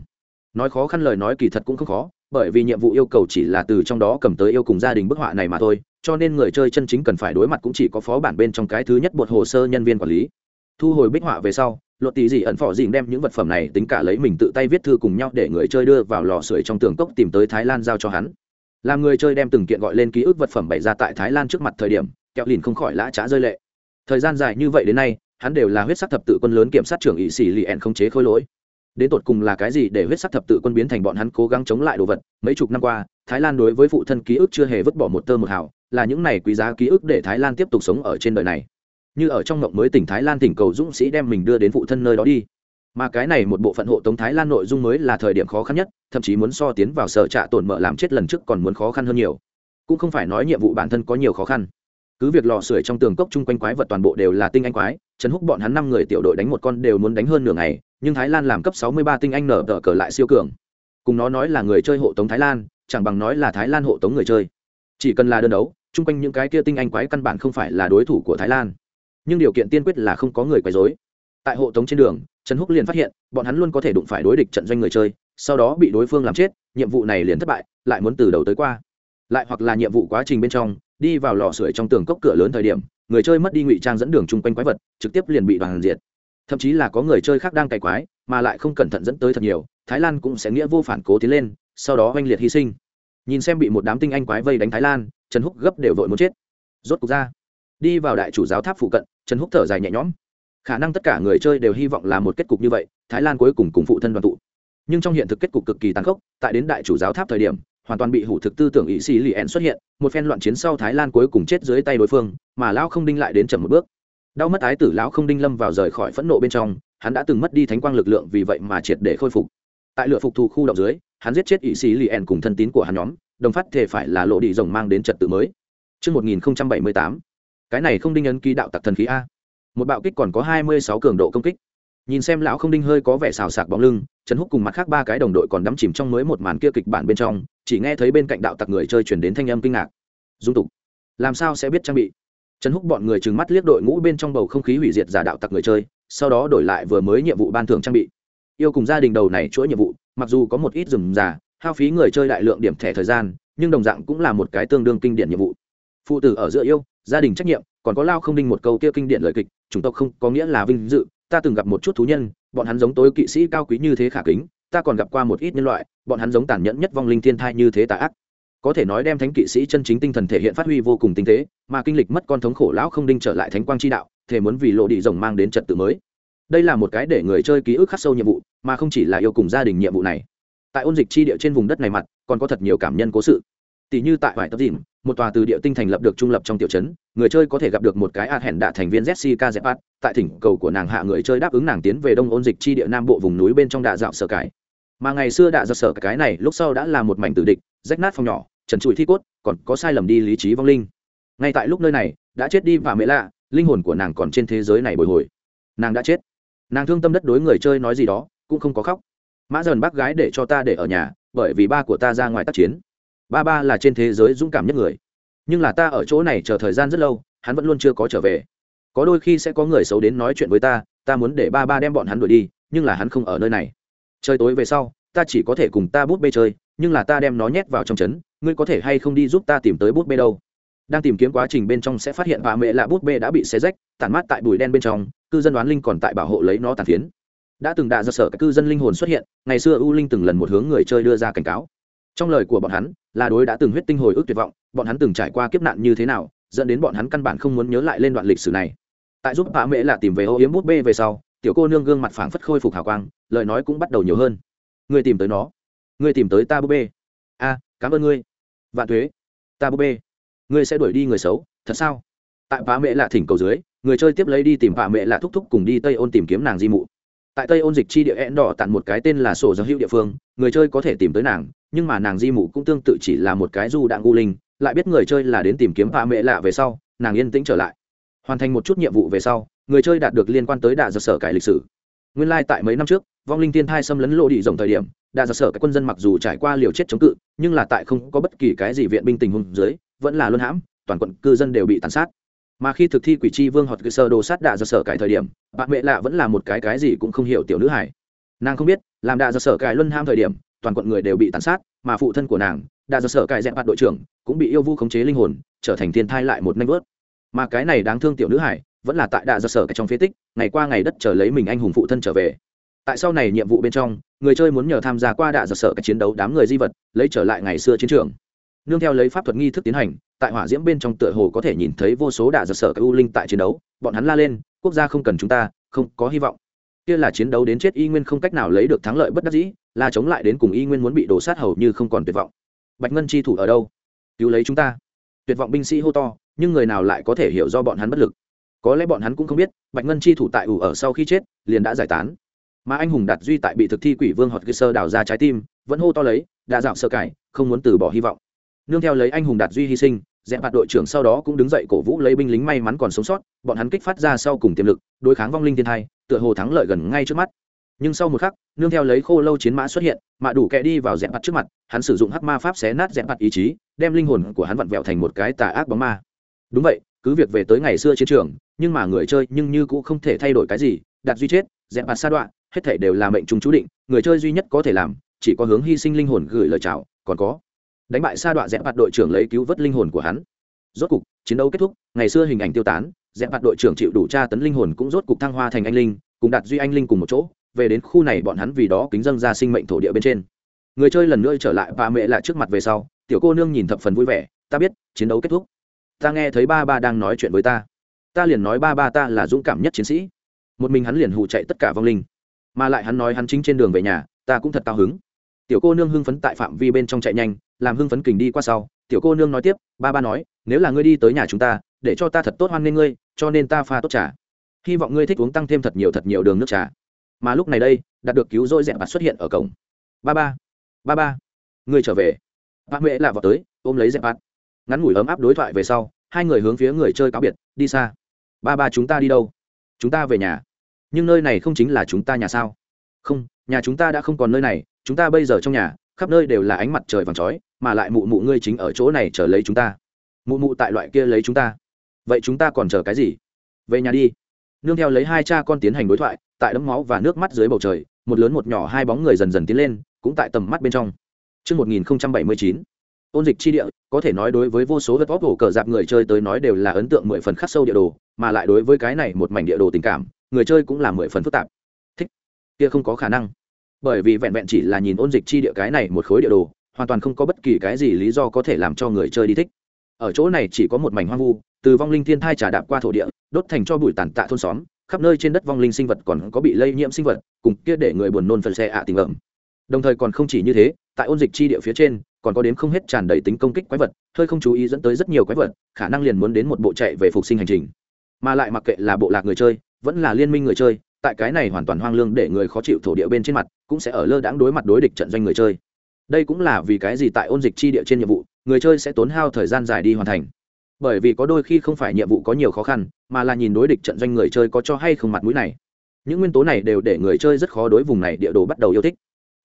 Nói khó khăn lời nói kỳ thật cũng không khó bởi vì nhiệm vụ yêu cầu chỉ là từ trong đó cầm tới yêu cùng gia đình bức họa này mà thôi, cho nên người chơi chân chính cần phải đối mặt cũng chỉ có phó bản bên trong cái thứ nhất bột hồ sơ nhân viên quản lý. Thu hồi bích họa về sau luật tỷ dị ẩn phỏ dịn đem những vật phẩm này tính cả lấy mình tự tay viết thư cùng nhau để người chơi đưa vào lò sưởi trong tường cốc tìm tới thái lan giao cho hắn. Làm người chơi đem từng kiện gọi lên ký ức vật phẩm bày ra tại thái lan trước mặt thời điểm, kẹo lìn không khỏi lã trá rơi lệ. Thời gian dài như vậy đến nay, hắn đều là huyết sắc thập tự quân lớn kiểm sát trưởng ỵ sĩ lì ẻn không chế khôi lỗi đến tột cùng là cái gì để huyết sắc thập tự quân biến thành bọn hắn cố gắng chống lại đồ vật? Mấy chục năm qua, thái lan đối với phụ thân ký ức chưa hề vứt bỏ một tơ một hào, là những này quý giá ký ức để thái lan tiếp tục sống ở trên đời này. Như ở trong ngộng mới tỉnh thái lan tỉnh cầu dũng sĩ đem mình đưa đến phụ thân nơi đó đi. Mà cái này một bộ phận hộ tống thái lan nội dung mới là thời điểm khó khăn nhất, thậm chí muốn so tiến vào sở trạ tổn mở làm chết lần trước còn muốn khó khăn hơn nhiều. Cũng không phải nói nhiệm vụ bản thân có nhiều khó khăn. Cứ việc lò sưởi trong tường cốc chung quanh quái vật toàn bộ đều là tinh anh quái, trần húc bọn hắn năm người tiểu đội đánh một con đều muốn đánh hơn nửa ngày nhưng thái lan làm cấp sáu mươi ba tinh anh nở tờ cờ lại siêu cường. Cùng nó nói là người chơi hộ tống thái lan, chẳng bằng nói là thái lan hộ tống người chơi. Chỉ cần là đơn đấu, chung quanh những cái kia tinh anh quái căn bản không phải là đối thủ của thái lan. Nhưng điều kiện tiên quyết là không có người quấy dối tại hộ tống trên đường, trần húc liền phát hiện, bọn hắn luôn có thể đụng phải đối địch trận doanh người chơi, sau đó bị đối phương làm chết, nhiệm vụ này liền thất bại, lại muốn từ đầu tới qua. Lại hoặc là nhiệm vụ quá trình bên trong, đi vào lò sưởi trong tường cốc cửa lớn thời điểm, người chơi mất đi ngụy trang dẫn đường chung quanh quái vật, trực tiếp liền bị đoàn diệt thậm chí là có người chơi khác đang cày quái, mà lại không cẩn thận dẫn tới thật nhiều, thái lan cũng sẽ nghĩa vô phản cố tiến lên, sau đó oanh liệt hy sinh. Nhìn xem bị một đám tinh anh quái vây đánh thái lan, trần húc gấp đều vội muốn chết. Rốt cục ra. Đi vào đại chủ giáo tháp phụ cận, trần húc thở dài nhẹ nhõm. Khả năng tất cả người chơi đều hy vọng là một kết cục như vậy, thái lan cuối cùng cùng phụ thân đoàn tụ. Nhưng trong hiện thực kết cục cực kỳ tàn khốc, tại đến đại chủ giáo tháp thời điểm, hoàn toàn bị hủ thực tư tưởng ý xì lì ẹn xuất hiện, một phen loạn chiến sau thái lan cuối cùng chết dưới tay đối phương, mà lao không đinh lại đến chậm một bước đau mất ái tử lão không đinh lâm vào rời khỏi phẫn nộ bên trong hắn đã từng mất đi thánh quang lực lượng vì vậy mà triệt để khôi phục. Tại lựa phục thù khu động dưới hắn giết chết ý sĩ lì ẻn cùng thân tín của hắn nhóm đồng phát thể phải là lộ đi rồng mang đến trật tự mới. Trước 1078, cái này không đinh ấn ký đạo tặc thần khí a. Một bạo kích còn có hai mươi sáu cường độ công kích. Nhìn xem lão không đinh hơi có vẻ xào sạc bóng lưng trần húc cùng mặt khác ba cái đồng đội còn đắm chìm trong mới một màn kia kịch bản bên trong chỉ nghe thấy bên cạnh đạo tặc người chơi chuyển đến thanh âm kinh ngạc. Dung tục. Làm sao sẽ biết trang bị? Trần húc bọn người trừng mắt liếc đội ngũ bên trong bầu không khí hủy diệt giả đạo tặc người chơi, sau đó đổi lại vừa mới nhiệm vụ ban thưởng trang bị. Yêu cùng gia đình đầu này chuỗi nhiệm vụ, mặc dù có một ít rừng giả hao phí người chơi đại lượng điểm thẻ thời gian, nhưng đồng dạng cũng là một cái tương đương kinh điển nhiệm vụ. Phụ tử ở giữa yêu, gia đình trách nhiệm, còn có lao không đinh một câu kia kinh điển lời kịch, chủng tộc không có nghĩa là vinh dự, ta từng gặp một chút thú nhân, bọn hắn giống tối kỵ sĩ cao quý như thế khả kính, ta còn gặp qua một ít nhân loại, bọn hắn giống tàn nhẫn nhất vong linh thiên thai như thế tà ác có thể nói đem thánh kỵ sĩ chân chính tinh thần thể hiện phát huy vô cùng tinh tế, mà kinh lịch mất con thống khổ lão không đinh trở lại thánh quang chi đạo thể muốn vì lộ đi rồng mang đến trật tự mới. Đây là một cái để người chơi ký ức khắc sâu nhiệm vụ, mà không chỉ là yêu cùng gia đình nhiệm vụ này. Tại ôn dịch chi địa trên vùng đất này mặt, còn có thật nhiều cảm nhân cố sự. Tỷ như tại vải tập dìm, một tòa từ địa tinh thành lập được trung lập trong tiểu trấn, người chơi có thể gặp được một cái a hẹn đạ thành viên jessica zepat, tại thỉnh cầu của nàng hạ người chơi đáp ứng nàng tiến về đông ôn dịch chi địa nam bộ vùng núi bên trong đạ dạo sở cái mà ngày xưa đạ dạo sở cái này lúc sau đã là một mảnh tử địch, rách nát phòng nhỏ trần trụi thi cốt, còn có sai lầm đi lý trí vong linh. Ngay tại lúc nơi này, đã chết đi và mẹ lạ, linh hồn của nàng còn trên thế giới này bồi hồi. Nàng đã chết. Nàng thương tâm đất đối người chơi nói gì đó, cũng không có khóc. Mã dần bác gái để cho ta để ở nhà, bởi vì ba của ta ra ngoài tác chiến. Ba ba là trên thế giới dũng cảm nhất người. Nhưng là ta ở chỗ này chờ thời gian rất lâu, hắn vẫn luôn chưa có trở về. Có đôi khi sẽ có người xấu đến nói chuyện với ta ta muốn để ba ba đem bọn hắn đuổi đi, nhưng là hắn không ở nơi này. Trời tối về sau, ta chỉ có thể cùng ta bút bê chơi, nhưng là ta đem nó nhét vào trong trấn ngươi có thể hay không đi giúp ta tìm tới bút bê đâu? Đang tìm kiếm quá trình bên trong sẽ phát hiện bà mẹ là bút bê đã bị xé rách, tản mát tại bụi đen bên trong, cư dân đoán linh còn tại bảo hộ lấy nó tàn phiến. Đã từng đạ ra sở các cư dân linh hồn xuất hiện, ngày xưa u linh từng lần một hướng người chơi đưa ra cảnh cáo. Trong lời của bọn hắn, là đối đã từng huyết tinh hồi ức tuyệt vọng, bọn hắn từng trải qua kiếp nạn như thế nào, dẫn đến bọn hắn căn bản không muốn nhớ lại lên đoạn lịch sử này. Tại giúp bà mẹ là tìm về ô yếm bút bê về sau, tiểu cô nương gương mặt phảng phất khôi phục hào quang, lời nói cũng bắt đầu nhiều hơn. Ngươi tìm tới nó. Ngươi tìm tới ta bút bê. A, cảm ơn ngươi vạn thuế, ta búp bê. Ngươi sẽ đuổi đi người xấu, thật sao? Tại bà mẹ lạ thỉnh cầu dưới, người chơi tiếp lấy đi tìm bà mẹ lạ thúc thúc cùng đi tây ôn tìm kiếm nàng di mụ. Tại tây ôn dịch chi địa én đỏ tặng một cái tên là sổ giáo hữu địa phương, người chơi có thể tìm tới nàng, nhưng mà nàng di mụ cũng tương tự chỉ là một cái du đạn gu linh, lại biết người chơi là đến tìm kiếm bà mẹ lạ về sau, nàng yên tĩnh trở lại. Hoàn thành một chút nhiệm vụ về sau, người chơi đạt được liên quan tới đạ giật sở cải lịch sử. Nguyên lai、like、tại mấy năm trước vong linh tiên thai xâm lấn lộ đi rộng thời điểm đạ giật sở các quân dân mặc dù trải qua liều chết chống cự, nhưng là tại không có bất kỳ cái gì viện binh tình huống dưới, vẫn là luân hãm, toàn quận cư dân đều bị tàn sát. Mà khi thực thi quỷ tri vương hoặc cơ sơ đồ sát đạ ra sở cải thời điểm, bạn mẹ lạ vẫn là một cái cái gì cũng không hiểu tiểu nữ hải nàng không biết, làm đạ ra sở cải luân ham thời điểm, toàn quận người đều bị tàn sát, mà phụ thân của nàng đạ ra sở cải dẹp bạt đội trưởng, cũng bị yêu vu khống chế linh hồn, trở thành thiên thai lại một nanh vớt. Mà cái này đáng thương tiểu nữ hải vẫn là tại đạ ra sở cải trong phế tích, ngày qua ngày đất chờ lấy mình anh hùng phụ thân trở về tại sau này nhiệm vụ bên trong, người chơi muốn nhờ tham gia qua đạ giật sở cái chiến đấu đám người di vật, lấy trở lại ngày xưa chiến trường. Nương theo lấy pháp thuật nghi thức tiến hành, tại hỏa diễm bên trong tựa hồ có thể nhìn thấy vô số đạ giật sở cái u linh tại chiến đấu, bọn hắn la lên, quốc gia không cần chúng ta, không có hy vọng. Kia là chiến đấu đến chết y nguyên không cách nào lấy được thắng lợi bất đắc dĩ là chống lại đến cùng y nguyên muốn bị đổ sát hầu như không còn tuyệt vọng. Bạch ngân chi thủ ở đâu? Cứu lấy chúng ta. Tuyệt vọng binh sĩ hô to, nhưng người nào lại có thể hiểu do bọn hắn bất lực? Có lẽ bọn hắn cũng không biết, bạch ngân chi thủ tại ủ ở sau khi chết, liền đã giải tán mà anh hùng đạt duy tại bị thực thi quỷ vương hoặc cơ sơ đào ra trái tim, vẫn hô to lấy, đã dạo sợ cải, không muốn từ bỏ hy vọng. Nương theo lấy anh hùng đạt duy hy sinh, dẹp bạt đội trưởng sau đó cũng đứng dậy cổ vũ lấy binh lính may mắn còn sống sót, bọn hắn kích phát ra sau cùng tiềm lực, đối kháng vong linh thiên thai, tựa hồ thắng lợi gần ngay trước mắt. Nhưng sau một khắc, nương theo lấy khô lâu chiến mã xuất hiện mạ đủ kẹ đi vào dẹp bạt trước mặt, hắn sử dụng hắc ma pháp xé nát dẹp bạt ý chí, đem linh hồn của hắn vặn vẹo thành một cái tà ác bóng ma. Đúng vậy, cứ việc về tới ngày xưa chiến trường, nhưng mà người chơi nhưng như cũng không thể thay đổi cái gì, đạt duy chết, dẹp bạt sa đoạn hết thể đều là mệnh trùng chú định, người chơi duy nhất có thể làm, chỉ có hướng hy sinh linh hồn gửi lời chào, còn có đánh bại sa đoạn dẹp bạt đội trưởng lấy cứu vớt linh hồn của hắn. Rốt cục, chiến đấu kết thúc, ngày xưa hình ảnh tiêu tán, dẹp bạt đội trưởng chịu đủ tra tấn linh hồn cũng rốt cục thăng hoa thành anh linh, cùng đạt duy anh linh cùng một chỗ, về đến khu này bọn hắn vì đó kính dâng ra sinh mệnh thổ địa bên trên. Người chơi lần nữa trở lại và mẹ lại trước mặt về sau, tiểu cô nương nhìn thập phần vui vẻ, ta biết, chiến đấu kết thúc. Ta nghe thấy ba ba đang nói chuyện với ta. Ta liền nói ba ba ta là dũng cảm nhất chiến sĩ. Một mình hắn liền hù chạy tất cả vong linh mà lại hắn nói hắn chính trên đường về nhà, ta cũng thật cao hứng. Tiểu cô nương hưng phấn tại phạm vi bên trong chạy nhanh, làm hưng phấn kình đi qua sau. Tiểu cô nương nói tiếp, ba ba nói, nếu là ngươi đi tới nhà chúng ta, để cho ta thật tốt hoan nghênh ngươi, cho nên ta pha tốt trà. Hy vọng ngươi thích uống tăng thêm thật nhiều thật nhiều đường nước trà. Mà lúc này đây, đạt được cứu rỗi dẹp bạt xuất hiện ở cổng. Ba ba ba ba, ngươi trở về. Bác huệ lạ vào tới, ôm lấy dẹp bạt. Ngắn ngủi ấm áp đối thoại về sau, hai người hướng phía người chơi cáo biệt, đi xa. Ba ba, chúng ta đi đâu? Chúng ta về nhà nhưng nơi này không chính là chúng ta nhà sao? Không nhà chúng ta đã không còn nơi này chúng ta bây giờ trong nhà khắp nơi đều là ánh mặt trời vàng chói mà lại mụ mụ ngươi chính ở chỗ này chờ lấy chúng ta. Mụ mụ tại loại kia lấy chúng ta. Vậy chúng ta còn chờ cái gì? Về nhà đi. Nương theo lấy hai cha con tiến hành đối thoại tại đấm máu và nước mắt dưới bầu trời một lớn một nhỏ hai bóng người dần dần tiến lên cũng tại tầm mắt bên trong. Trước 1079, ôn dịch chi địa có thể nói đối với vô số vật vóc hổ cờ dạp người chơi tới nói đều là ấn tượng mười phần khắc sâu địa đồ mà lại đối với cái này một mảnh địa đồ tình cảm người chơi cũng là mười phần phức tạp. Thích. Kia không có khả năng. Bởi vì vẹn vẹn chỉ là nhìn ôn dịch chi địa cái này một khối địa đồ, hoàn toàn không có bất kỳ cái gì lý do có thể làm cho người chơi đi thích. Ở chỗ này chỉ có một mảnh hoang vu, từ vong linh thiên thai trà đạp qua thổ địa, đốt thành cho bụi tàn tạ thôn xóm, khắp nơi trên đất vong linh sinh vật còn có bị lây nhiễm sinh vật, cùng kia để người buồn nôn phần xe ạ tình ẩm. Đồng thời còn không chỉ như thế, tại ôn dịch chi địa phía trên, còn có đến không hết tràn đầy tính công kích quái vật, hơi không chú ý dẫn tới rất nhiều quái vật, khả năng liền muốn đến một bộ chạy về phục sinh hành trình. Mà lại mặc kệ là bộ lạc người chơi vẫn là liên minh người chơi, tại cái này hoàn toàn hoang lương để người khó chịu thổ địa bên trên mặt, cũng sẽ ở lơ đãng đối mặt đối địch trận doanh người chơi. Đây cũng là vì cái gì tại ôn dịch chi địa trên nhiệm vụ, người chơi sẽ tốn hao thời gian dài đi hoàn thành. Bởi vì có đôi khi không phải nhiệm vụ có nhiều khó khăn, mà là nhìn đối địch trận doanh người chơi có cho hay không mặt mũi này. Những nguyên tố này đều để người chơi rất khó đối vùng này địa đồ bắt đầu yêu thích.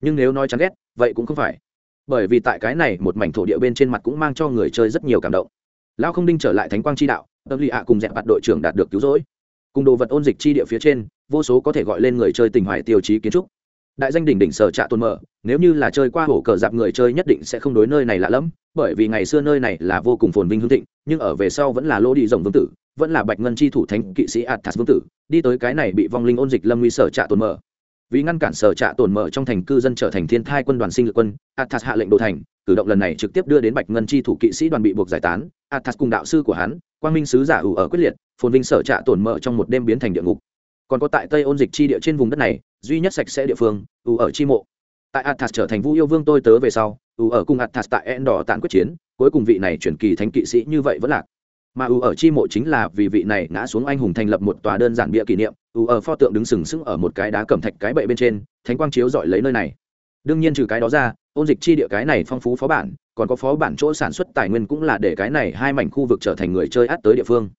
Nhưng nếu nói chán ghét, vậy cũng không phải. Bởi vì tại cái này một mảnh thổ địa bên trên mặt cũng mang cho người chơi rất nhiều cảm động. Lao không đinh trở lại thánh quang chi đạo, tâm lì ạ cùng dẹp mặt đội trưởng đạt được cứu rỗi cùng đồ vật ôn dịch chi địa phía trên, vô số có thể gọi lên người chơi tình hoài tiêu chí kiến trúc. Đại danh đỉnh đỉnh sở trạ tôn mở, nếu như là chơi qua hổ cờ dạp người chơi nhất định sẽ không đối nơi này lạ lẫm, bởi vì ngày xưa nơi này là vô cùng phồn vinh hương thịnh, nhưng ở về sau vẫn là lô đi rồng vương tử, vẫn là bạch ngân chi thủ thánh kỵ sĩ athas vương tử, đi tới cái này bị vong linh ôn dịch lâm nguy sở trạ tôn mở. Vì ngăn cản sở trạ tổn mở trong thành cư dân trở thành thiên thai quân đoàn sinh lực quân, athas hạ lệnh đồ thành, cử động lần này trực tiếp đưa đến bạch ngân chi thủ kỵ sĩ đoàn bị buộc giải tán. Athas cùng đạo sư của hắn, quang minh sứ giả ủ ở quyết liệt phồn vinh sở trạ tổn mở trong một đêm biến thành địa ngục. Còn có tại tây ôn dịch chi địa trên vùng đất này, duy nhất sạch sẽ địa phương ủ ở chi mộ. Tại athas trở thành vũ yêu vương tôi tớ về sau ủ ở cùng athas tại endor tàn quyết chiến, cuối cùng vị này chuyển kỳ thánh kỵ sĩ như vậy vẫn lạc. Mà ủ ở chi mộ chính là vì vị này ngã xuống anh hùng thành lập một tòa đơn giản bịa kỷ niệm ủ ở pho tượng đứng sừng sững ở một cái đá cẩm thạch cái bệ bên trên, thánh quang chiếu dọi lấy nơi này. Đương nhiên trừ cái đó ra, ôn dịch chi địa cái này phong phú phó bản, còn có phó bản chỗ sản xuất tài nguyên cũng là để cái này hai mảnh khu vực trở thành người chơi át tới địa phương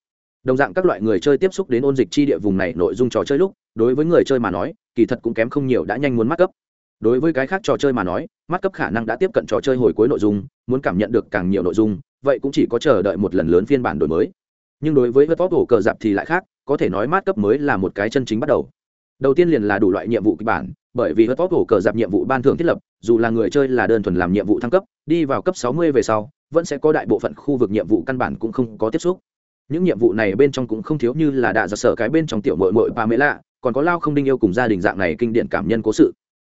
đồng dạng các loại người chơi tiếp xúc đến ôn dịch chi địa vùng này nội dung trò chơi lúc, đối với người chơi mà nói, kỳ thật cũng kém không nhiều đã nhanh muốn mắc cấp. Đối với cái khác trò chơi mà nói mắt cấp khả năng đã tiếp cận trò chơi hồi cuối nội dung, muốn cảm nhận được càng nhiều nội dung, vậy cũng chỉ có chờ đợi một lần lớn phiên bản đổi mới. Nhưng đối với vớt vót hổ cờ dạp thì lại khác, có thể nói mát cấp mới là một cái chân chính bắt đầu. Đầu tiên liền là đủ loại nhiệm vụ kịch bản, bởi vì vớt vót hổ cờ dạp nhiệm vụ ban thưởng thiết lập, dù là người chơi là đơn thuần làm nhiệm vụ thăng cấp, đi vào cấp sáu mươi về sau, vẫn sẽ có đại bộ phận khu vực nhiệm vụ căn bản cũng không có tiếp xúc những nhiệm vụ này bên trong cũng không thiếu như là đã giặc sở cái bên trong tiểu mội mội ba lạ còn có lao không đinh yêu cùng gia đình dạng này kinh điển cảm nhân cố sự.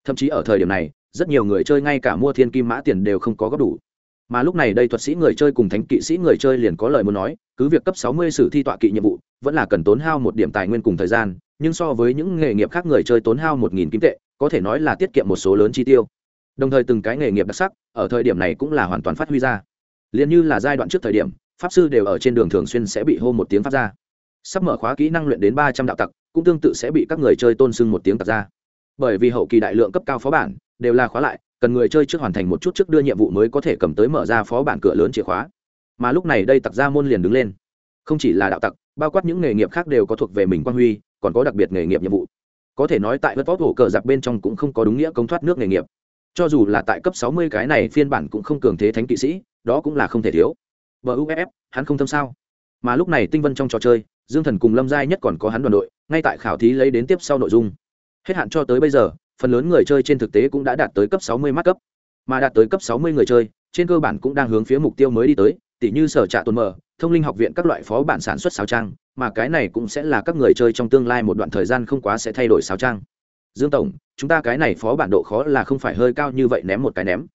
Thậm chí ở thời điểm này, rất nhiều người chơi ngay cả mua thiên kim mã tiền đều không có góp đủ. Mà lúc này đây thuật sĩ người chơi cùng thánh kỵ sĩ người chơi liền có lời muốn nói, cứ việc cấp sáu mươi sử thi tọa kỵ nhiệm vụ, vẫn là cần tốn hao một điểm tài nguyên cùng thời gian, nhưng so với những nghề nghiệp khác người chơi tốn hao một nghìn kim tệ, có thể nói là tiết kiệm một số lớn chi tiêu. Đồng thời từng cái nghề nghiệp đặc sắc, ở thời điểm này cũng là hoàn toàn phát huy ra. Liền như là giai đoạn trước thời điểm pháp sư đều ở trên đường thường xuyên sẽ bị hô một tiếng phát ra. Sắp mở khóa kỹ năng luyện đến ba trăm đạo tặc, cũng tương tự sẽ bị các người chơi tôn sưng một tiếng tặc ra. Bởi vì hậu kỳ đại lượng cấp cao phó bản đều là khóa lại, cần người chơi trước hoàn thành một chút trước đưa nhiệm vụ mới có thể cầm tới mở ra phó bản cửa lớn chìa khóa. Mà lúc này đây tặc ra môn liền đứng lên. Không chỉ là đạo tặc, bao quát những nghề nghiệp khác đều có thuộc về mình quan huy, còn có đặc biệt nghề nghiệp nhiệm vụ. Có thể nói tại vớt vót hổ cờ giặc bên trong cũng không có đúng nghĩa công thoát nước nghề nghiệp. Cho dù là tại cấp sáu mươi cái này phiên bản cũng không cường thế thánh kỵ sĩ, đó cũng là không thể thiếu buff hắn không thâm sao? Mà lúc này tinh vân trong trò chơi, dương thần cùng lâm giai nhất còn có hắn đoàn đội, ngay tại khảo thí lấy đến tiếp sau nội dung. Hết hạn cho tới bây giờ, phần lớn người chơi trên thực tế cũng đã đạt tới cấp 60 mắt cấp. Mà đạt tới cấp 60 người chơi, trên cơ bản cũng đang hướng phía mục tiêu mới đi tới, tỉ như sở trạ tuần mở, thông linh học viện các loại phó bản sản xuất sáo trang, mà cái này cũng sẽ là các người chơi trong tương lai một đoạn thời gian không quá sẽ thay đổi sáo trang. Dương tổng, chúng ta cái này phó bản độ khó là không phải hơi cao như vậy ném một cái ném.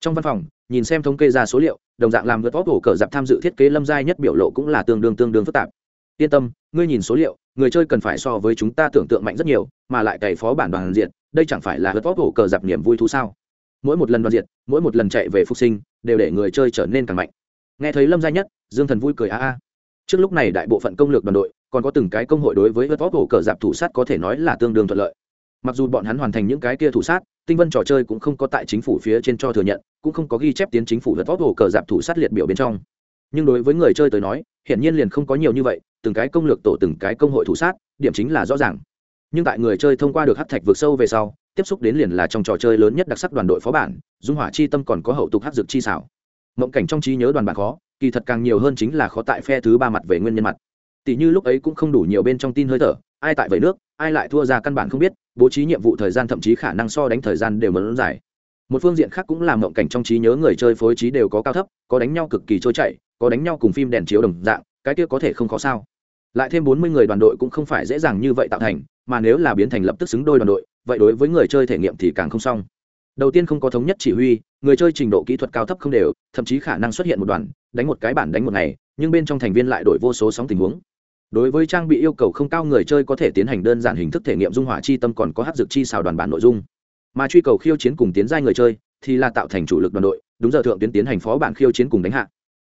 Trong văn phòng, nhìn xem thống kê ra số liệu đồng dạng làm vượt vót hổ cờ dạp tham dự thiết kế lâm giai nhất biểu lộ cũng là tương đương tương đương phức tạp. Yên tâm, ngươi nhìn số liệu, người chơi cần phải so với chúng ta tưởng tượng mạnh rất nhiều, mà lại cày phó bản đoàn diện, đây chẳng phải là vượt vót hổ cờ dạp niềm vui thú sao? Mỗi một lần đoàn diện, mỗi một lần chạy về phục sinh, đều để người chơi trở nên càng mạnh. Nghe thấy lâm gia nhất, dương thần vui cười a a. Trước lúc này đại bộ phận công lược đoàn đội, còn có từng cái công hội đối với vượt vót hổ cờ dạp thủ sát có thể nói là tương đương thuận lợi mặc dù bọn hắn hoàn thành những cái kia thủ sát, tinh vân trò chơi cũng không có tại chính phủ phía trên cho thừa nhận, cũng không có ghi chép tiến chính phủ lật vót hồ cờ dạp thủ sát liệt biểu bên trong. Nhưng đối với người chơi tới nói, hiển nhiên liền không có nhiều như vậy, từng cái công lược tổ từng cái công hội thủ sát, điểm chính là rõ ràng. Nhưng tại người chơi thông qua được hát thạch vượt sâu về sau, tiếp xúc đến liền là trong trò chơi lớn nhất đặc sắc đoàn đội phó bản, dung hỏa chi tâm còn có hậu tục hát dược chi xảo. Mộng cảnh trong trí nhớ đoàn bản khó, kỳ thật càng nhiều hơn chính là khó tại phe thứ ba mặt về nguyên nhân mặt. Tỷ như lúc ấy cũng không đủ nhiều bên trong tin hơi thở, ai tại vẩy nước ai lại thua ra căn bản không biết, bố trí nhiệm vụ thời gian thậm chí khả năng so đánh thời gian đều lớn dài. Một phương diện khác cũng làm mộng cảnh trong trí nhớ người chơi phối trí đều có cao thấp, có đánh nhau cực kỳ trôi chảy, có đánh nhau cùng phim đèn chiếu đồng dạng, cái kia có thể không khó sao. Lại thêm bốn mươi người đoàn đội cũng không phải dễ dàng như vậy tạo thành, mà nếu là biến thành lập tức xứng đôi đoàn đội, vậy đối với người chơi thể nghiệm thì càng không xong. Đầu tiên không có thống nhất chỉ huy, người chơi trình độ kỹ thuật cao thấp không đều, thậm chí khả năng xuất hiện một đoàn, đánh một cái bản đánh một ngày, nhưng bên trong thành viên lại đổi vô số sóng tình huống đối với trang bị yêu cầu không cao người chơi có thể tiến hành đơn giản hình thức thể nghiệm dung hỏa chi tâm còn có hát dược chi xào đoàn bản nội dung. Mà truy cầu khiêu chiến cùng tiến giai người chơi thì là tạo thành chủ lực đoàn đội đúng giờ thượng tuyến tiến hành phó bản khiêu chiến cùng đánh hạ.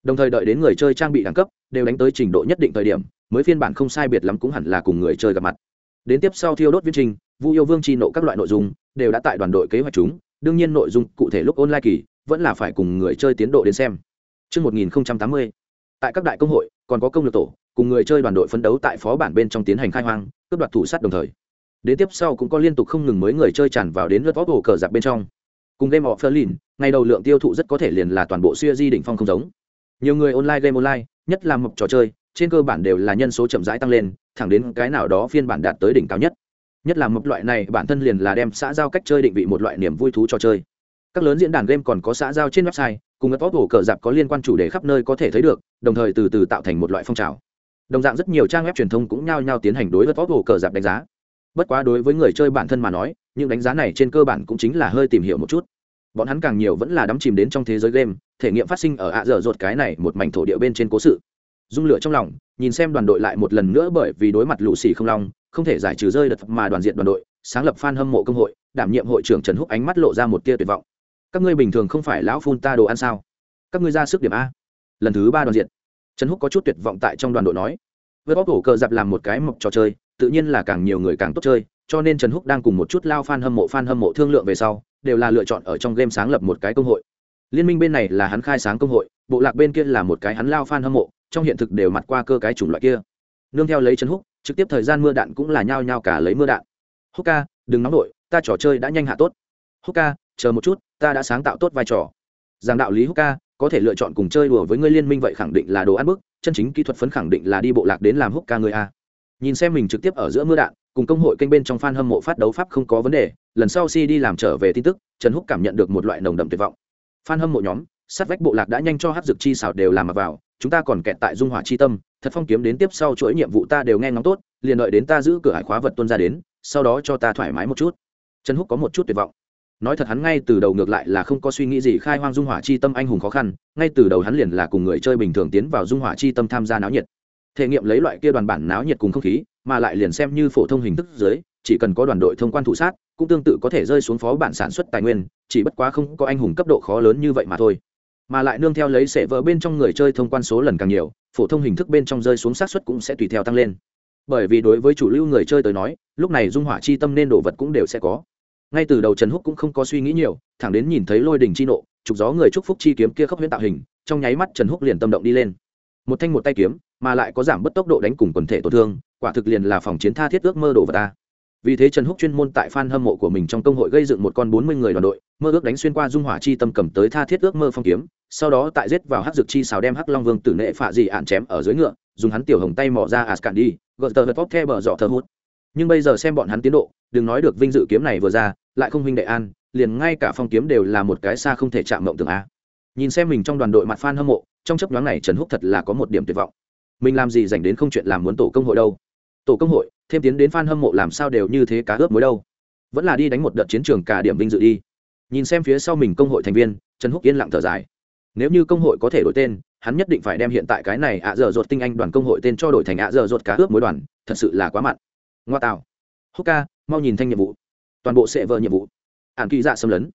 Đồng thời đợi đến người chơi trang bị đẳng cấp đều đánh tới trình độ nhất định thời điểm mới phiên bản không sai biệt lắm cũng hẳn là cùng người chơi gặp mặt. Đến tiếp sau thiêu đốt viết trình vu yêu vương chi nộ các loại nội dung đều đã tại đoàn đội kế hoạch chúng đương nhiên nội dung cụ thể lúc online kỳ vẫn là phải cùng người chơi tiến độ đến xem. Trước 1080, tại các đại công hội, còn có công lược tổ, cùng người chơi đoàn đội phấn đấu tại phó bản bên trong tiến hành khai hoang, cướp đoạt thủ sát đồng thời. Đến tiếp sau cũng có liên tục không ngừng mới người chơi tràn vào đến lượt vóc hồ cờ giặc bên trong. Cùng game of berlin ngày đầu lượng tiêu thụ rất có thể liền là toàn bộ siêu di đỉnh phong không giống. Nhiều người online game online, nhất là mộc trò chơi, trên cơ bản đều là nhân số chậm rãi tăng lên, thẳng đến cái nào đó phiên bản đạt tới đỉnh cao nhất. Nhất là mộc loại này, bản thân liền là đem xã giao cách chơi định vị một loại niềm vui thú trò chơi. Các lớn diễn đàn game còn có xã giao trên website cùng ớt vóc cờ dạp có liên quan chủ đề khắp nơi có thể thấy được, đồng thời từ từ tạo thành một loại phong trào. Đồng dạng rất nhiều trang web truyền thông cũng nhao nhao tiến hành đối với vóc cờ dạp đánh giá. Bất quá đối với người chơi bản thân mà nói, những đánh giá này trên cơ bản cũng chính là hơi tìm hiểu một chút. Bọn hắn càng nhiều vẫn là đắm chìm đến trong thế giới game, thể nghiệm phát sinh ở ạ dở dột cái này một mảnh thổ địa bên trên cố sự. Dung lửa trong lòng, nhìn xem đoàn đội lại một lần nữa bởi vì đối mặt lũ xì không long, không thể giải trừ rơi đợt mà đoàn diện đoàn đội, sáng lập f hâm mộ công hội, đảm nhiệm hội trưởng trần húc ánh mắt lộ ra một tia tuyệt vọng các ngươi bình thường không phải lão phun ta đồ ăn sao? Các ngươi ra sức điểm a. Lần thứ ba đoàn diện. Trần húc có chút tuyệt vọng tại trong đoàn đội nói. Với bóc hổ cờ dạp làm một cái mộc trò chơi, tự nhiên là càng nhiều người càng tốt chơi, cho nên trần húc đang cùng một chút lao f a n hâm mộ f a n hâm mộ thương lượng về sau, đều là lựa chọn ở trong game sáng lập một cái công hội. Liên minh bên này là hắn khai sáng công hội, bộ lạc bên kia là một cái hắn lao f a n hâm mộ, trong hiện thực đều mặt qua cơ cái chủng loại kia. Nương theo lấy trần húc, trực tiếp thời gian mưa đạn cũng là nhao nhao cả lấy mưa đạn. Húc ca, đừng nóng nổi, ta trò chơi đã nhanh hạ tốt. Húc ca, chờ một chút ta đã sáng tạo tốt vai trò. Giảng đạo lý húc ca, có thể lựa chọn cùng chơi đùa với ngươi liên minh vậy khẳng định là đồ ăn bức, chân chính kỹ thuật phấn khẳng định là đi bộ lạc đến làm húc ca người a. Nhìn xem mình trực tiếp ở giữa mưa đạn, cùng công hội kênh bên trong fan hâm mộ phát đấu pháp không có vấn đề, lần sau si đi làm trở về tin tức, trần húc cảm nhận được một loại nồng đậm tuyệt vọng. Fan hâm mộ nhóm, sát vách bộ lạc đã nhanh cho hát dược chi xảo đều làm mặc vào, chúng ta còn kẹt tại dung hỏa chi tâm, thật phong kiếm đến tiếp sau chuỗi nhiệm vụ ta đều nghe ngóng tốt, liền đợi đến ta giữ cửa hải khóa vật tuân ra đến, sau đó cho ta thoải mái một chút. Trần húc có một chút tuyệt vọng nói thật hắn ngay từ đầu ngược lại là không có suy nghĩ gì, khai hoang dung hỏa chi tâm anh hùng khó khăn, ngay từ đầu hắn liền là cùng người chơi bình thường tiến vào dung hỏa chi tâm tham gia náo nhiệt. Thể nghiệm lấy loại kia đoàn bản náo nhiệt cùng không khí, mà lại liền xem như phổ thông hình thức dưới, chỉ cần có đoàn đội thông quan thủ sát, cũng tương tự có thể rơi xuống phó bản sản xuất tài nguyên, chỉ bất quá không có anh hùng cấp độ khó lớn như vậy mà thôi. Mà lại nương theo lấy sẽ vỡ bên trong người chơi thông quan số lần càng nhiều, phổ thông hình thức bên trong rơi xuống sát xuất cũng sẽ tùy theo tăng lên. Bởi vì đối với chủ lưu người chơi tới nói, lúc này dung hỏa chi tâm nên đồ vật cũng đều sẽ có ngay từ đầu trần húc cũng không có suy nghĩ nhiều, thẳng đến nhìn thấy lôi đình chi nộ, trục gió người trúc phúc chi kiếm kia khốc huyễn tạo hình, trong nháy mắt trần húc liền tâm động đi lên. Một thanh một tay kiếm, mà lại có giảm bất tốc độ đánh cùng quần thể tổn thương, quả thực liền là phòng chiến tha thiết ước mơ đồ vật ta. Vì thế trần húc chuyên môn tại f a n hâm mộ của mình trong công hội gây dựng một con bốn mươi người đoàn đội, mơ ước đánh xuyên qua dung hỏa chi tâm cầm tới tha thiết ước mơ phong kiếm, sau đó tại giết vào hắc dược chi xào đem hắc long vương tử nệ phạ dị ạn chém ở dưới ngựa, dùng hắn tiểu hồng tay mỏ ra ascandi gợt tờ hớt vóc the bờ dọ thơ hút. Nhưng bây giờ xem bọn hắn tiến độ đừng nói được vinh dự kiếm này vừa ra, lại không huynh đệ an, liền ngay cả phong kiếm đều là một cái xa không thể chạm mộng tưởng a. Nhìn xem mình trong đoàn đội mặt f a n hâm mộ, trong chấp nhoáng này trần húc thật là có một điểm tuyệt vọng. Mình làm gì dành đến không chuyện làm muốn tổ công hội đâu? Tổ công hội, thêm tiến đến f a n hâm mộ làm sao đều như thế cá ướp mới đâu? Vẫn là đi đánh một đợt chiến trường cả điểm vinh dự đi. Nhìn xem phía sau mình công hội thành viên, trần húc yên lặng thở dài. Nếu như công hội có thể đổi tên, hắn nhất định phải đem hiện tại cái này ạ dở dột tinh anh đoàn công hội tên cho đổi thành ạ dở dột cá ướp mối đoàn, thật sự là quá mặn. Ngoa tạo húc ca mau nhìn thanh nhiệm vụ. Toàn bộ sệ vợ nhiệm vụ. Ạn kỳ dạ xâm lấn.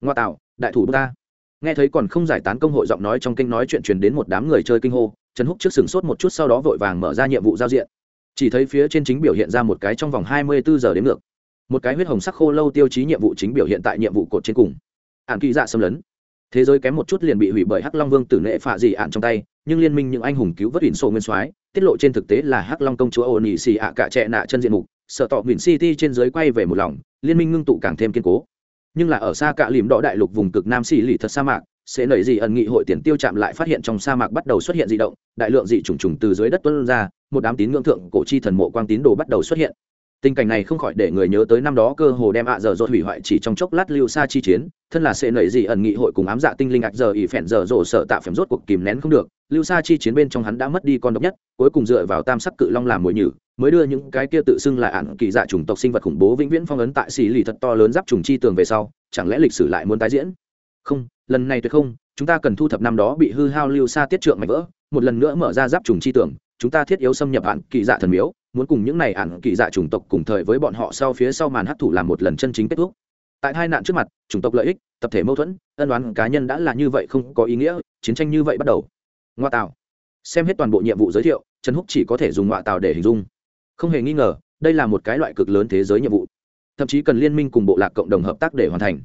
Ngoa tạo, đại thủ ta. Nghe thấy còn không giải tán công hội giọng nói trong kênh nói chuyện truyền đến một đám người chơi kinh hô, trần húc trước sừng sốt một chút sau đó vội vàng mở ra nhiệm vụ giao diện. Chỉ thấy phía trên chính biểu hiện ra một cái trong vòng hai mươi bốn giờ đến ngược. Một cái huyết hồng sắc khô lâu tiêu chí nhiệm vụ chính biểu hiện tại nhiệm vụ cột trên cùng. Ạn kỳ dạ xâm lấn. Thế giới kém một chút liền bị hủy bởi hắc long vương tử nệ phạ dị ạn trong tay, nhưng liên minh những anh hùng cứu vớt ỉn sổ nguyên soái, tiết lộ trên thực tế là hắc long công chúa ô nỉ xì ạ cả trẻ nạ chân diện mục sợ tỏ nguyễn city trên giới quay về một lòng, liên minh ngưng tụ càng thêm kiên cố. Nhưng là ở xa cạ lìm đỏ đại lục vùng cực nam xì lì thật sa mạc, sẽ nảy dị ẩn nghị hội tiền tiêu chạm lại phát hiện trong sa mạc bắt đầu xuất hiện dị động, đại lượng dị trùng trùng từ dưới đất tuân ra, một đám tín ngưỡng thượng cổ chi thần mộ quang tín đồ bắt đầu xuất hiện tình cảnh này không khỏi để người nhớ tới năm đó cơ hồ đem ạ giờ dột hủy hoại chỉ trong chốc lát lưu xa chi chiến, thân là sệ nảy dị ẩn nghị hội cùng ám dạ tinh linh ạc giờ ỉ phẹn giờ rổ sợ tạo phèm rốt cuộc kìm nén không được, lưu xa chi chiến bên trong hắn đã mất đi con độc nhất, cuối cùng dựa vào tam sắc cự long làm mồi nhử, mới đưa những cái kia tự xưng là ản kỳ dạ chủng tộc sinh vật khủng bố vĩnh viễn phong ấn tại xì lì thật to lớn giáp trùng chi tường về sau, chẳng lẽ lịch sử lại muốn tái diễn? Không, lần này tuyệt không, chúng ta cần thu thập năm đó bị hư hao lưu xa tiết trượng mạnh vỡ, một lần nữa mở ra giáp trùng chi tường, chúng ta thiết yếu xâm nhập ản kỳ dạ thần miếu muốn cùng những này ản kỳ dạ chủng tộc cùng thời với bọn họ sau phía sau màn hấp thụ làm một lần chân chính kết thúc. Tại hai nạn trước mặt, chủng tộc lợi ích, tập thể mâu thuẫn, ân đoán cá nhân đã là như vậy không có ý nghĩa, chiến tranh như vậy bắt đầu. Ngoa tạo xem hết toàn bộ nhiệm vụ giới thiệu, trần húc chỉ có thể dùng ngoại tạo để hình dung. Không hề nghi ngờ, đây là một cái loại cực lớn thế giới nhiệm vụ. Thậm chí cần liên minh cùng bộ lạc cộng đồng hợp tác để hoàn thành.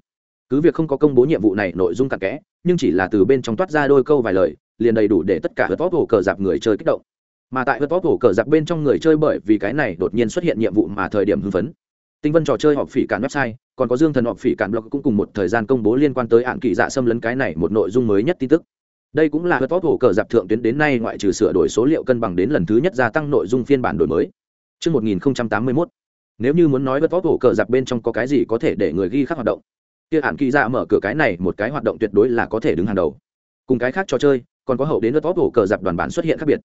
Cứ việc không có công bố nhiệm vụ này nội dung cặn kẽ, nhưng chỉ là từ bên trong toát ra đôi câu vài lời, liền đầy đủ để tất cả hớt vót hồ cờ dạp người chơi kích động mà tại hớt vóc hổ cờ giặc bên trong người chơi bởi vì cái này đột nhiên xuất hiện nhiệm vụ mà thời điểm hưng phấn. Tinh vân trò chơi họp phỉ cản website còn có dương thần họp phỉ cản blog cũng cùng một thời gian công bố liên quan tới hạn kỳ dạ xâm lấn cái này một nội dung mới nhất tin tức. Đây cũng là hớt vóc hổ cờ giặc thượng tuyến đến nay ngoại trừ sửa đổi số liệu cân bằng đến lần thứ nhất gia tăng nội dung phiên bản đổi mới. Trước 1081, nếu như muốn nói hớt vóc hổ cờ giặc bên trong có cái gì có thể để người ghi khắc hoạt động kia hạn kỳ dạ mở cửa cái này một cái hoạt động tuyệt đối là có thể đứng hàng đầu. Cùng cái khác trò chơi còn có hậu đến hớt vóc hổ cờ giặc đoàn bản xuất hiện khác biệt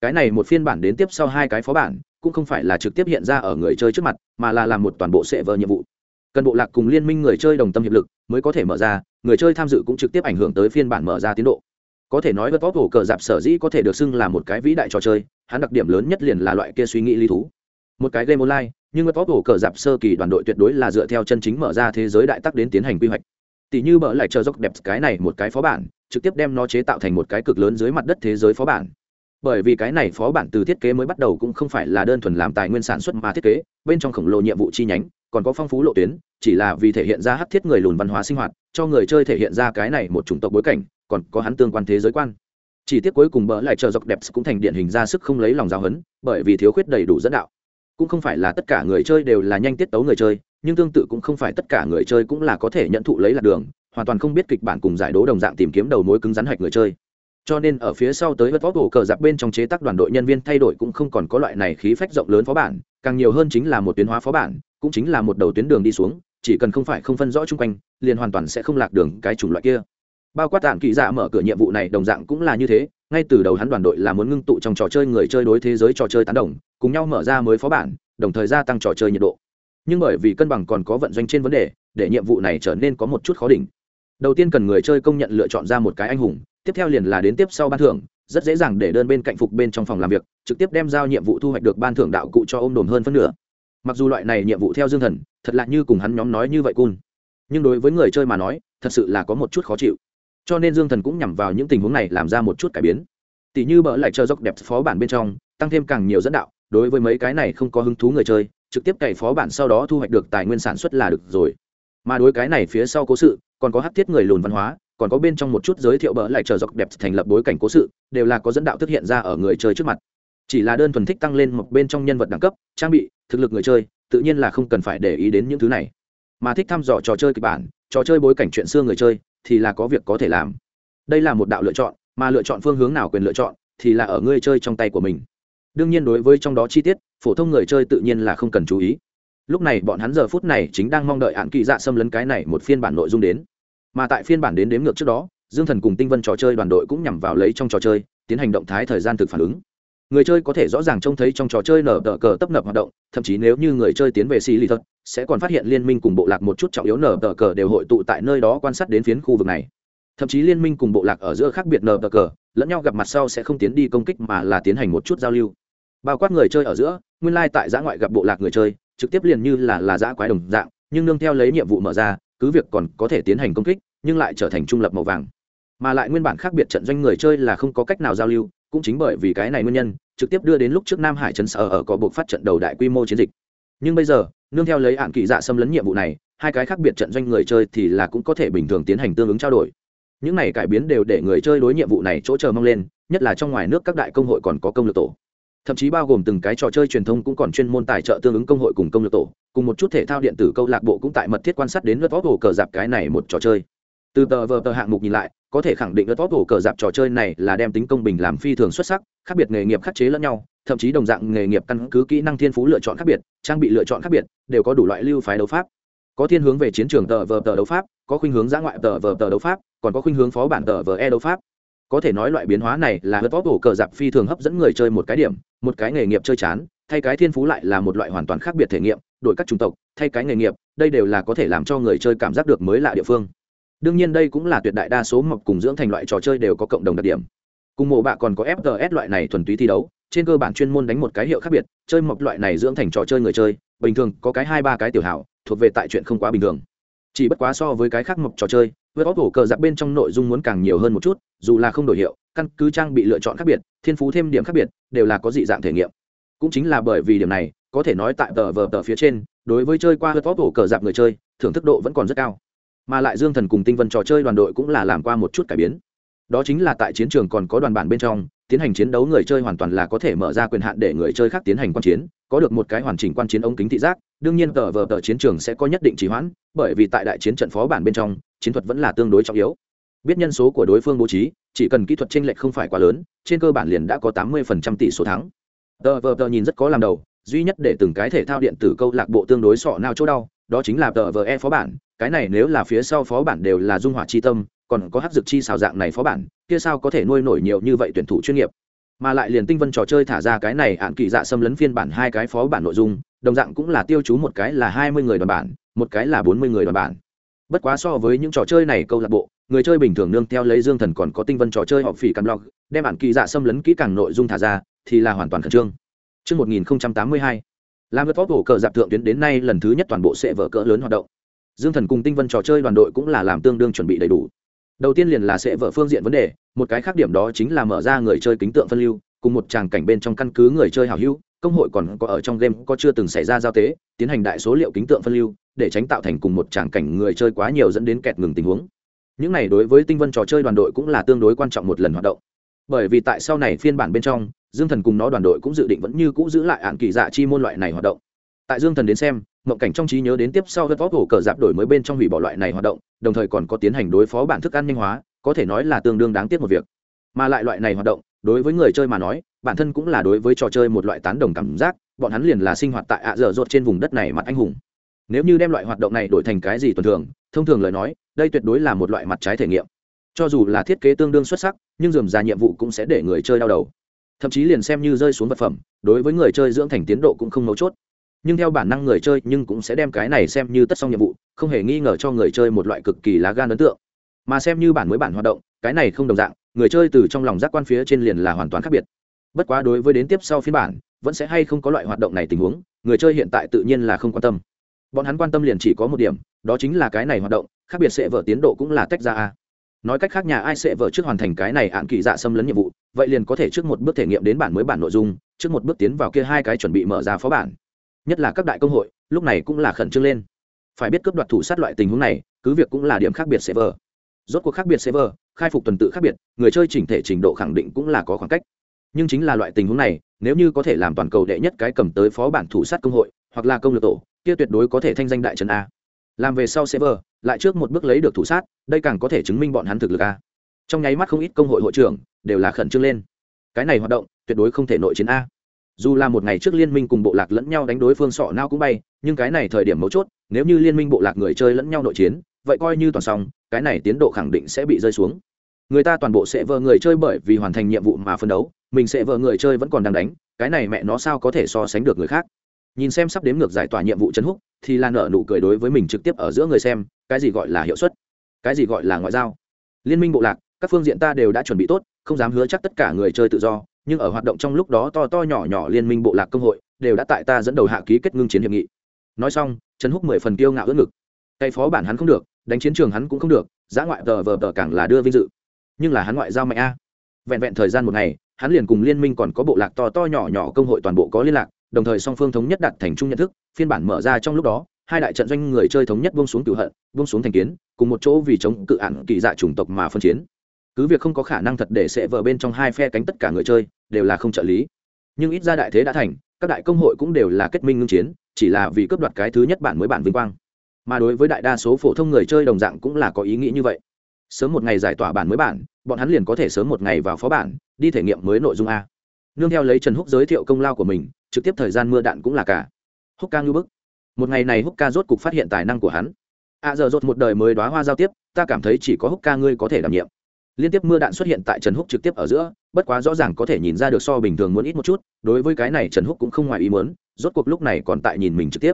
cái này một phiên bản đến tiếp sau hai cái phó bản, cũng không phải là trực tiếp hiện ra ở người chơi trước mặt, mà là làm một toàn bộ sệ vợ nhiệm vụ. Cần bộ lạc cùng liên minh người chơi đồng tâm hiệp lực mới có thể mở ra, người chơi tham dự cũng trực tiếp ảnh hưởng tới phiên bản mở ra tiến độ. Có thể nói vật vóc hổ cờ dạp sở dĩ có thể được xưng là một cái vĩ đại trò chơi, hắn đặc điểm lớn nhất liền là loại kia suy nghĩ lý thú. Một cái game online, nhưng vật vóc hổ cờ dạp sơ kỳ đoàn đội tuyệt đối là dựa theo chân chính mở ra thế giới đại tắc đến tiến hành quy hoạch. Tỷ như bỡ lại chờ dốc đẹp cái này một cái phó bản, trực tiếp đem nó chế tạo thành một cái cực lớn dưới mặt đất thế giới phó bản bởi vì cái này phó bản từ thiết kế mới bắt đầu cũng không phải là đơn thuần làm tài nguyên sản xuất mà thiết kế, bên trong khổng lồ nhiệm vụ chi nhánh, còn có phong phú lộ tuyến, chỉ là vì thể hiện ra hắc thiết người lùn văn hóa sinh hoạt, cho người chơi thể hiện ra cái này một chủng tộc bối cảnh, còn có hắn tương quan thế giới quan. Chỉ tiếc cuối cùng bỡ lại chờ dọc đẹp cũng thành điện hình ra sức không lấy lòng giáo hấn bởi vì thiếu khuyết đầy đủ dẫn đạo. Cũng không phải là tất cả người chơi đều là nhanh tiết tấu người chơi, nhưng tương tự cũng không phải tất cả người chơi cũng là có thể nhận thụ lấy lạc đường, hoàn toàn không biết kịch bản cùng giải đố đồng dạng tìm kiếm đầu mối cứng rắn hạch người chơi cho nên ở phía sau tới vật vóc cổ cờ giặc bên trong chế tác đoàn đội nhân viên thay đổi cũng không còn có loại này khí phách rộng lớn phó bản, càng nhiều hơn chính là một tuyến hóa phó bản, cũng chính là một đầu tuyến đường đi xuống, chỉ cần không phải không phân rõ chung quanh, liền hoàn toàn sẽ không lạc đường cái chủng loại kia. Bao quát tạng kỳ dạ mở cửa nhiệm vụ này đồng dạng cũng là như thế, ngay từ đầu hắn đoàn đội là muốn ngưng tụ trong trò chơi người chơi đối thế giới trò chơi tán đồng, cùng nhau mở ra mới phó bản, đồng thời gia tăng trò chơi nhiệt độ. Nhưng bởi vì cân bằng còn có vận doanh trên vấn đề, để nhiệm vụ này trở nên có một chút khó đỉnh đầu tiên cần người chơi công nhận lựa chọn ra một cái anh hùng, tiếp theo liền là đến tiếp sau ban thưởng, rất dễ dàng để đơn bên cạnh phục bên trong phòng làm việc, trực tiếp đem giao nhiệm vụ thu hoạch được ban thưởng đạo cụ cho ôm đồn hơn phân nửa. Mặc dù loại này nhiệm vụ theo dương thần, thật lạ như cùng hắn nhóm nói như vậy cun. Nhưng đối với người chơi mà nói, thật sự là có một chút khó chịu. Cho nên dương thần cũng nhằm vào những tình huống này làm ra một chút cải biến. Tỷ như bỡ lại chờ dốc đẹp phó bản bên trong, tăng thêm càng nhiều dẫn đạo, đối với mấy cái này không có hứng thú người chơi, trực tiếp cày phó bản sau đó thu hoạch được tài nguyên sản xuất là được rồi. Mà đối cái này phía sau cố sự còn có hát thiết người lùn văn hóa, còn có bên trong một chút giới thiệu bỡ lại chờ dọc đẹp thành lập bối cảnh cố sự, đều là có dẫn đạo thực hiện ra ở người chơi trước mặt. Chỉ là đơn thuần thích tăng lên một bên trong nhân vật đẳng cấp, trang bị, thực lực người chơi, tự nhiên là không cần phải để ý đến những thứ này. Mà thích thăm dò trò chơi kịch bản, trò chơi bối cảnh chuyện xưa người chơi, thì là có việc có thể làm. Đây là một đạo lựa chọn, mà lựa chọn phương hướng nào quyền lựa chọn, thì là ở người chơi trong tay của mình. Đương nhiên đối với trong đó chi tiết, phổ thông người chơi tự nhiên là không cần chú ý lúc này bọn hắn giờ phút này chính đang mong đợi hạn kỳ dạ xâm lấn cái này một phiên bản nội dung đến. Mà tại phiên bản đến đếm ngược trước đó, dương thần cùng tinh vân trò chơi đoàn đội cũng nhằm vào lấy trong trò chơi, tiến hành động thái thời gian thực phản ứng. Người chơi có thể rõ ràng trông thấy trong trò chơi nở tờ cờ tấp nập hoạt động, thậm chí nếu như người chơi tiến về xì lì thật sẽ còn phát hiện liên minh cùng bộ lạc một chút trọng yếu nở tờ cờ đều hội tụ tại nơi đó quan sát đến phiến khu vực này. Thậm chí liên minh cùng bộ lạc ở giữa khác biệt nở tờ cờ, lẫn nhau gặp mặt sau sẽ không tiến đi công kích mà là tiến hành một chút giao lưu. Bao quát người chơi ở giữa, nguyên lai、like、tại giã ngoại gặp bộ lạc người chơi trực tiếp liền như là là dã quái đồng dạng, nhưng nương theo lấy nhiệm vụ mở ra, cứ việc còn có thể tiến hành công kích, nhưng lại trở thành trung lập màu vàng. Mà lại nguyên bản khác biệt trận doanh người chơi là không có cách nào giao lưu, cũng chính bởi vì cái này nguyên nhân, trực tiếp đưa đến lúc trước nam hải trấn sở ở có buộc phát trận đầu đại quy mô chiến dịch. Nhưng bây giờ, nương theo lấy hạn kỳ dạ xâm lấn nhiệm vụ này, hai cái khác biệt trận doanh người chơi thì là cũng có thể bình thường tiến hành tương ứng trao đổi. Những này cải biến đều để người chơi đối nhiệm vụ này chỗ chờ mong lên, nhất là trong ngoài nước các đại công hội còn có công lược tổ thậm chí bao gồm từng cái trò chơi truyền thông cũng còn chuyên môn tài trợ tương ứng công hội cùng công lược tổ, cùng một chút thể thao điện tử câu lạc bộ cũng tại mật thiết quan sát đến lượt vóc hồ cờ dạp cái này một trò chơi. Từ tờ vờ tờ hạng mục nhìn lại, có thể khẳng định lớp vóc hồ cờ dạp trò chơi này là đem tính công bình làm phi thường xuất sắc, khác biệt nghề nghiệp khắc chế lẫn nhau, thậm chí đồng dạng nghề nghiệp căn cứ kỹ năng thiên phú lựa chọn khác biệt, trang bị lựa chọn khác biệt, đều có đủ loại lưu phái đấu pháp. Có thiên hướng về chiến trường tờ vờ tờ đấu pháp, có khuynh hướng giã ngoại tờ vờ tờ đấu pháp, còn có khuynh hướng phó bản tờ vờ e đấu pháp có thể nói loại biến hóa này là hớt vóc ổ cờ dạp phi thường hấp dẫn người chơi một cái điểm, một cái nghề nghiệp chơi chán, thay cái thiên phú lại là một loại hoàn toàn khác biệt thể nghiệm, đổi các chủng tộc, thay cái nghề nghiệp, đây đều là có thể làm cho người chơi cảm giác được mới lạ địa phương. Đương nhiên đây cũng là tuyệt đại đa số mọc cùng dưỡng thành loại trò chơi đều có cộng đồng đặc điểm. Cùng mộ bạ còn có fts loại này thuần túy thi đấu, trên cơ bản chuyên môn đánh một cái hiệu khác biệt, chơi mọc loại này dưỡng thành trò chơi người chơi, bình thường có cái hai ba cái tiểu hảo, thuộc về tại chuyện không quá bình thường. Chỉ bất quá so với cái khác mọc trò chơi với bóp hổ cờ giặc bên trong nội dung muốn càng nhiều hơn một chút, dù là không đổi hiệu, căn cứ trang bị lựa chọn khác biệt, thiên phú thêm điểm khác biệt, đều là có dị dạng thể nghiệm. Cũng chính là bởi vì điểm này, có thể nói tại tờ vờ tờ phía trên, đối với chơi qua hớt vóp hổ cờ giặc người chơi, thưởng thức độ vẫn còn rất cao. Mà lại dương thần cùng tinh vân trò chơi đoàn đội cũng là làm qua một chút cải biến. Đó chính là tại chiến trường còn có đoàn bản bên trong tiến hành chiến đấu người chơi hoàn toàn là có thể mở ra quyền hạn để người chơi khác tiến hành quan chiến, có được một cái hoàn chỉnh quan chiến ống kính thị giác, đương nhiên tờ vờ tờ chiến trường sẽ có nhất định trì hoãn, bởi vì tại đại chiến trận phó bản bên trong, chiến thuật vẫn là tương đối trọng yếu. Biết nhân số của đối phương bố trí, chỉ cần kỹ thuật tranh lệch không phải quá lớn, trên cơ bản liền đã có tám mươi phần trăm tỷ số thắng. Tờ vờ tờ nhìn rất có làm đầu, duy nhất để từng cái thể thao điện tử câu lạc bộ tương đối sọ nào chỗ đau, đó chính là tờ vờ e phó bản, cái này nếu là phía sau phó bản đều là dung hỏa chi tâm còn có hát dược chi xào dạng này phó bản kia sao có thể nuôi nổi nhiều như vậy tuyển thủ chuyên nghiệp? Mà lại liền tinh vân trò chơi thả ra cái này ạn kỳ dạ xâm lấn phiên bản hai cái phó bản nội dung đồng dạng cũng là tiêu chú một cái là hai mươi người đoàn bản một cái là bốn mươi người đoàn bản. Bất quá so với những trò chơi này câu lạc bộ người chơi bình thường nương theo lấy dương thần còn có tinh vân trò chơi họ phỉ cam log đem ạn kỳ dạ xâm lấn kỹ càng nội dung thả ra thì là hoàn toàn khẩn trương. Trước 1082, làm vượt vót hổ cờ dạp thượng tuyến đến nay lần thứ nhất toàn bộ sẽ vỡ cỡ lớn hoạt động. Dương thần cùng tinh vân trò chơi đoàn đội cũng là làm tương đương chuẩn bị đầy đủ đầu tiên liền là sẽ vỡ phương diện vấn đề, một cái khác điểm đó chính là mở ra người chơi kính tượng phân lưu, cùng một tràng cảnh bên trong căn cứ người chơi hào hữu, công hội còn có ở trong game có chưa từng xảy ra giao tế, tiến hành đại số liệu kính tượng phân lưu, để tránh tạo thành cùng một tràng cảnh người chơi quá nhiều dẫn đến kẹt ngừng tình huống. Những này đối với tinh vân trò chơi đoàn đội cũng là tương đối quan trọng một lần hoạt động. Bởi vì tại sau này phiên bản bên trong, dương thần cùng nó đoàn đội cũng dự định vẫn như cũ giữ lại ạn kỳ dạ chi môn loại này hoạt động. Tại dương thần đến xem mộng cảnh trong trí nhớ đến tiếp sau hớt vóc hổ cờ giáp đổi mới bên trong hủy bỏ loại này hoạt động, đồng thời còn có tiến hành đối phó bản thức ăn nhanh hóa, có thể nói là tương đương đáng tiếc một việc. Mà lại loại này hoạt động, đối với người chơi mà nói, bản thân cũng là đối với trò chơi một loại tán đồng cảm giác, bọn hắn liền là sinh hoạt tại ạ dở dột trên vùng đất này mặt anh hùng. Nếu như đem loại hoạt động này đổi thành cái gì tuần thường, thông thường lời nói, đây tuyệt đối là một loại mặt trái thể nghiệm. Cho dù là thiết kế tương đương xuất sắc, nhưng dườm ra nhiệm vụ cũng sẽ để người chơi đau đầu. Thậm chí liền xem như rơi xuống vật phẩm, đối với người chơi dưỡng thành tiến độ cũng không mấu chốt nhưng theo bản năng người chơi nhưng cũng sẽ đem cái này xem như tất xong nhiệm vụ, không hề nghi ngờ cho người chơi một loại cực kỳ lá gan ấn tượng. Mà xem như bản mới bản hoạt động, cái này không đồng dạng, người chơi từ trong lòng giác quan phía trên liền là hoàn toàn khác biệt. Bất quá đối với đến tiếp sau phiên bản, vẫn sẽ hay không có loại hoạt động này tình huống, người chơi hiện tại tự nhiên là không quan tâm. Bọn hắn quan tâm liền chỉ có một điểm, đó chính là cái này hoạt động, khác biệt sẽ vở tiến độ cũng là tách ra a. Nói cách khác nhà ai sẽ vở trước hoàn thành cái này ạn kỳ dạ xâm lấn nhiệm vụ, vậy liền có thể trước một bước thể nghiệm đến bản mới bản nội dung, trước một bước tiến vào kia hai cái chuẩn bị mở ra phó bản nhất là các đại công hội, lúc này cũng là khẩn trương lên. Phải biết cướp đoạt thủ sát loại tình huống này, cứ việc cũng là điểm khác biệt server. Rốt cuộc khác biệt server, khai phục tuần tự khác biệt, người chơi chỉnh thể trình độ khẳng định cũng là có khoảng cách. Nhưng chính là loại tình huống này, nếu như có thể làm toàn cầu đệ nhất cái cầm tới phó bản thủ sát công hội, hoặc là công lược tổ, kia tuyệt đối có thể thanh danh đại trần a. Làm về sau server, lại trước một bước lấy được thủ sát, đây càng có thể chứng minh bọn hắn thực lực a. Trong nháy mắt không ít công hội hội trưởng đều là khẩn trương lên. Cái này hoạt động, tuyệt đối không thể nội chiến a dù là một ngày trước liên minh cùng bộ lạc lẫn nhau đánh đối phương sọ nao cũng bay, nhưng cái này thời điểm mấu chốt, nếu như liên minh bộ lạc người chơi lẫn nhau nội chiến, vậy coi như toàn xong, cái này tiến độ khẳng định sẽ bị rơi xuống. Người ta toàn bộ sẽ vờ người chơi bởi vì hoàn thành nhiệm vụ mà phân đấu, mình sẽ vờ người chơi vẫn còn đang đánh, cái này mẹ nó sao có thể so sánh được người khác? Nhìn xem sắp đếm ngược giải tỏa nhiệm vụ chấn húc thì là nợ nụ cười đối với mình trực tiếp ở giữa người xem, cái gì gọi là hiệu suất? Cái gì gọi là ngoại giao? Liên minh bộ lạc, các phương diện ta đều đã chuẩn bị tốt, không dám hứa chắc tất cả người chơi tự do nhưng ở hoạt động trong lúc đó to to nhỏ nhỏ liên minh bộ lạc công hội đều đã tại ta dẫn đầu hạ ký kết ngưng chiến hiệp nghị. Nói xong, trần húc mười phần kiêu ngạo ướt ngực. Tay phó bản hắn không được, đánh chiến trường hắn cũng không được, giã ngoại tờ vờ tờ càng là đưa vinh dự. Nhưng là hắn ngoại giao mạnh a. Vẹn vẹn thời gian một ngày, hắn liền cùng liên minh còn có bộ lạc to to nhỏ nhỏ công hội toàn bộ có liên lạc, đồng thời song phương thống nhất đặt thành chung nhận thức, phiên bản mở ra trong lúc đó, hai đại trận doanh người chơi thống nhất buông xuống cửu hận, buông xuống thành kiến, cùng một chỗ vì chống cự ạn kỳ dạ chủng tộc mà phân chiến cứ việc không có khả năng thật để sẽ vợ bên trong hai phe cánh tất cả người chơi, đều là không trợ lý. Nhưng ít ra đại thế đã thành, các đại công hội cũng đều là kết minh ngưng chiến, chỉ là vì cướp đoạt cái thứ nhất bản mới bản vinh quang. Mà đối với đại đa số phổ thông người chơi đồng dạng cũng là có ý nghĩ như vậy. Sớm một ngày giải tỏa bản mới bản, bọn hắn liền có thể sớm một ngày vào phó bản, đi thể nghiệm mới nội dung a. Nương theo lấy trần húc giới thiệu công lao của mình, trực tiếp thời gian mưa đạn cũng là cả. Húc ca ngưu bức. Một ngày này húc ca rốt cục phát hiện tài năng của hắn. A giờ rốt một đời mới đoá hoa giao tiếp, ta cảm thấy chỉ có húc ca ngươi có thể đảm nhiệm liên tiếp mưa đạn xuất hiện tại trần húc trực tiếp ở giữa bất quá rõ ràng có thể nhìn ra được so bình thường muốn ít một chút đối với cái này trần húc cũng không ngoài ý muốn rốt cuộc lúc này còn tại nhìn mình trực tiếp.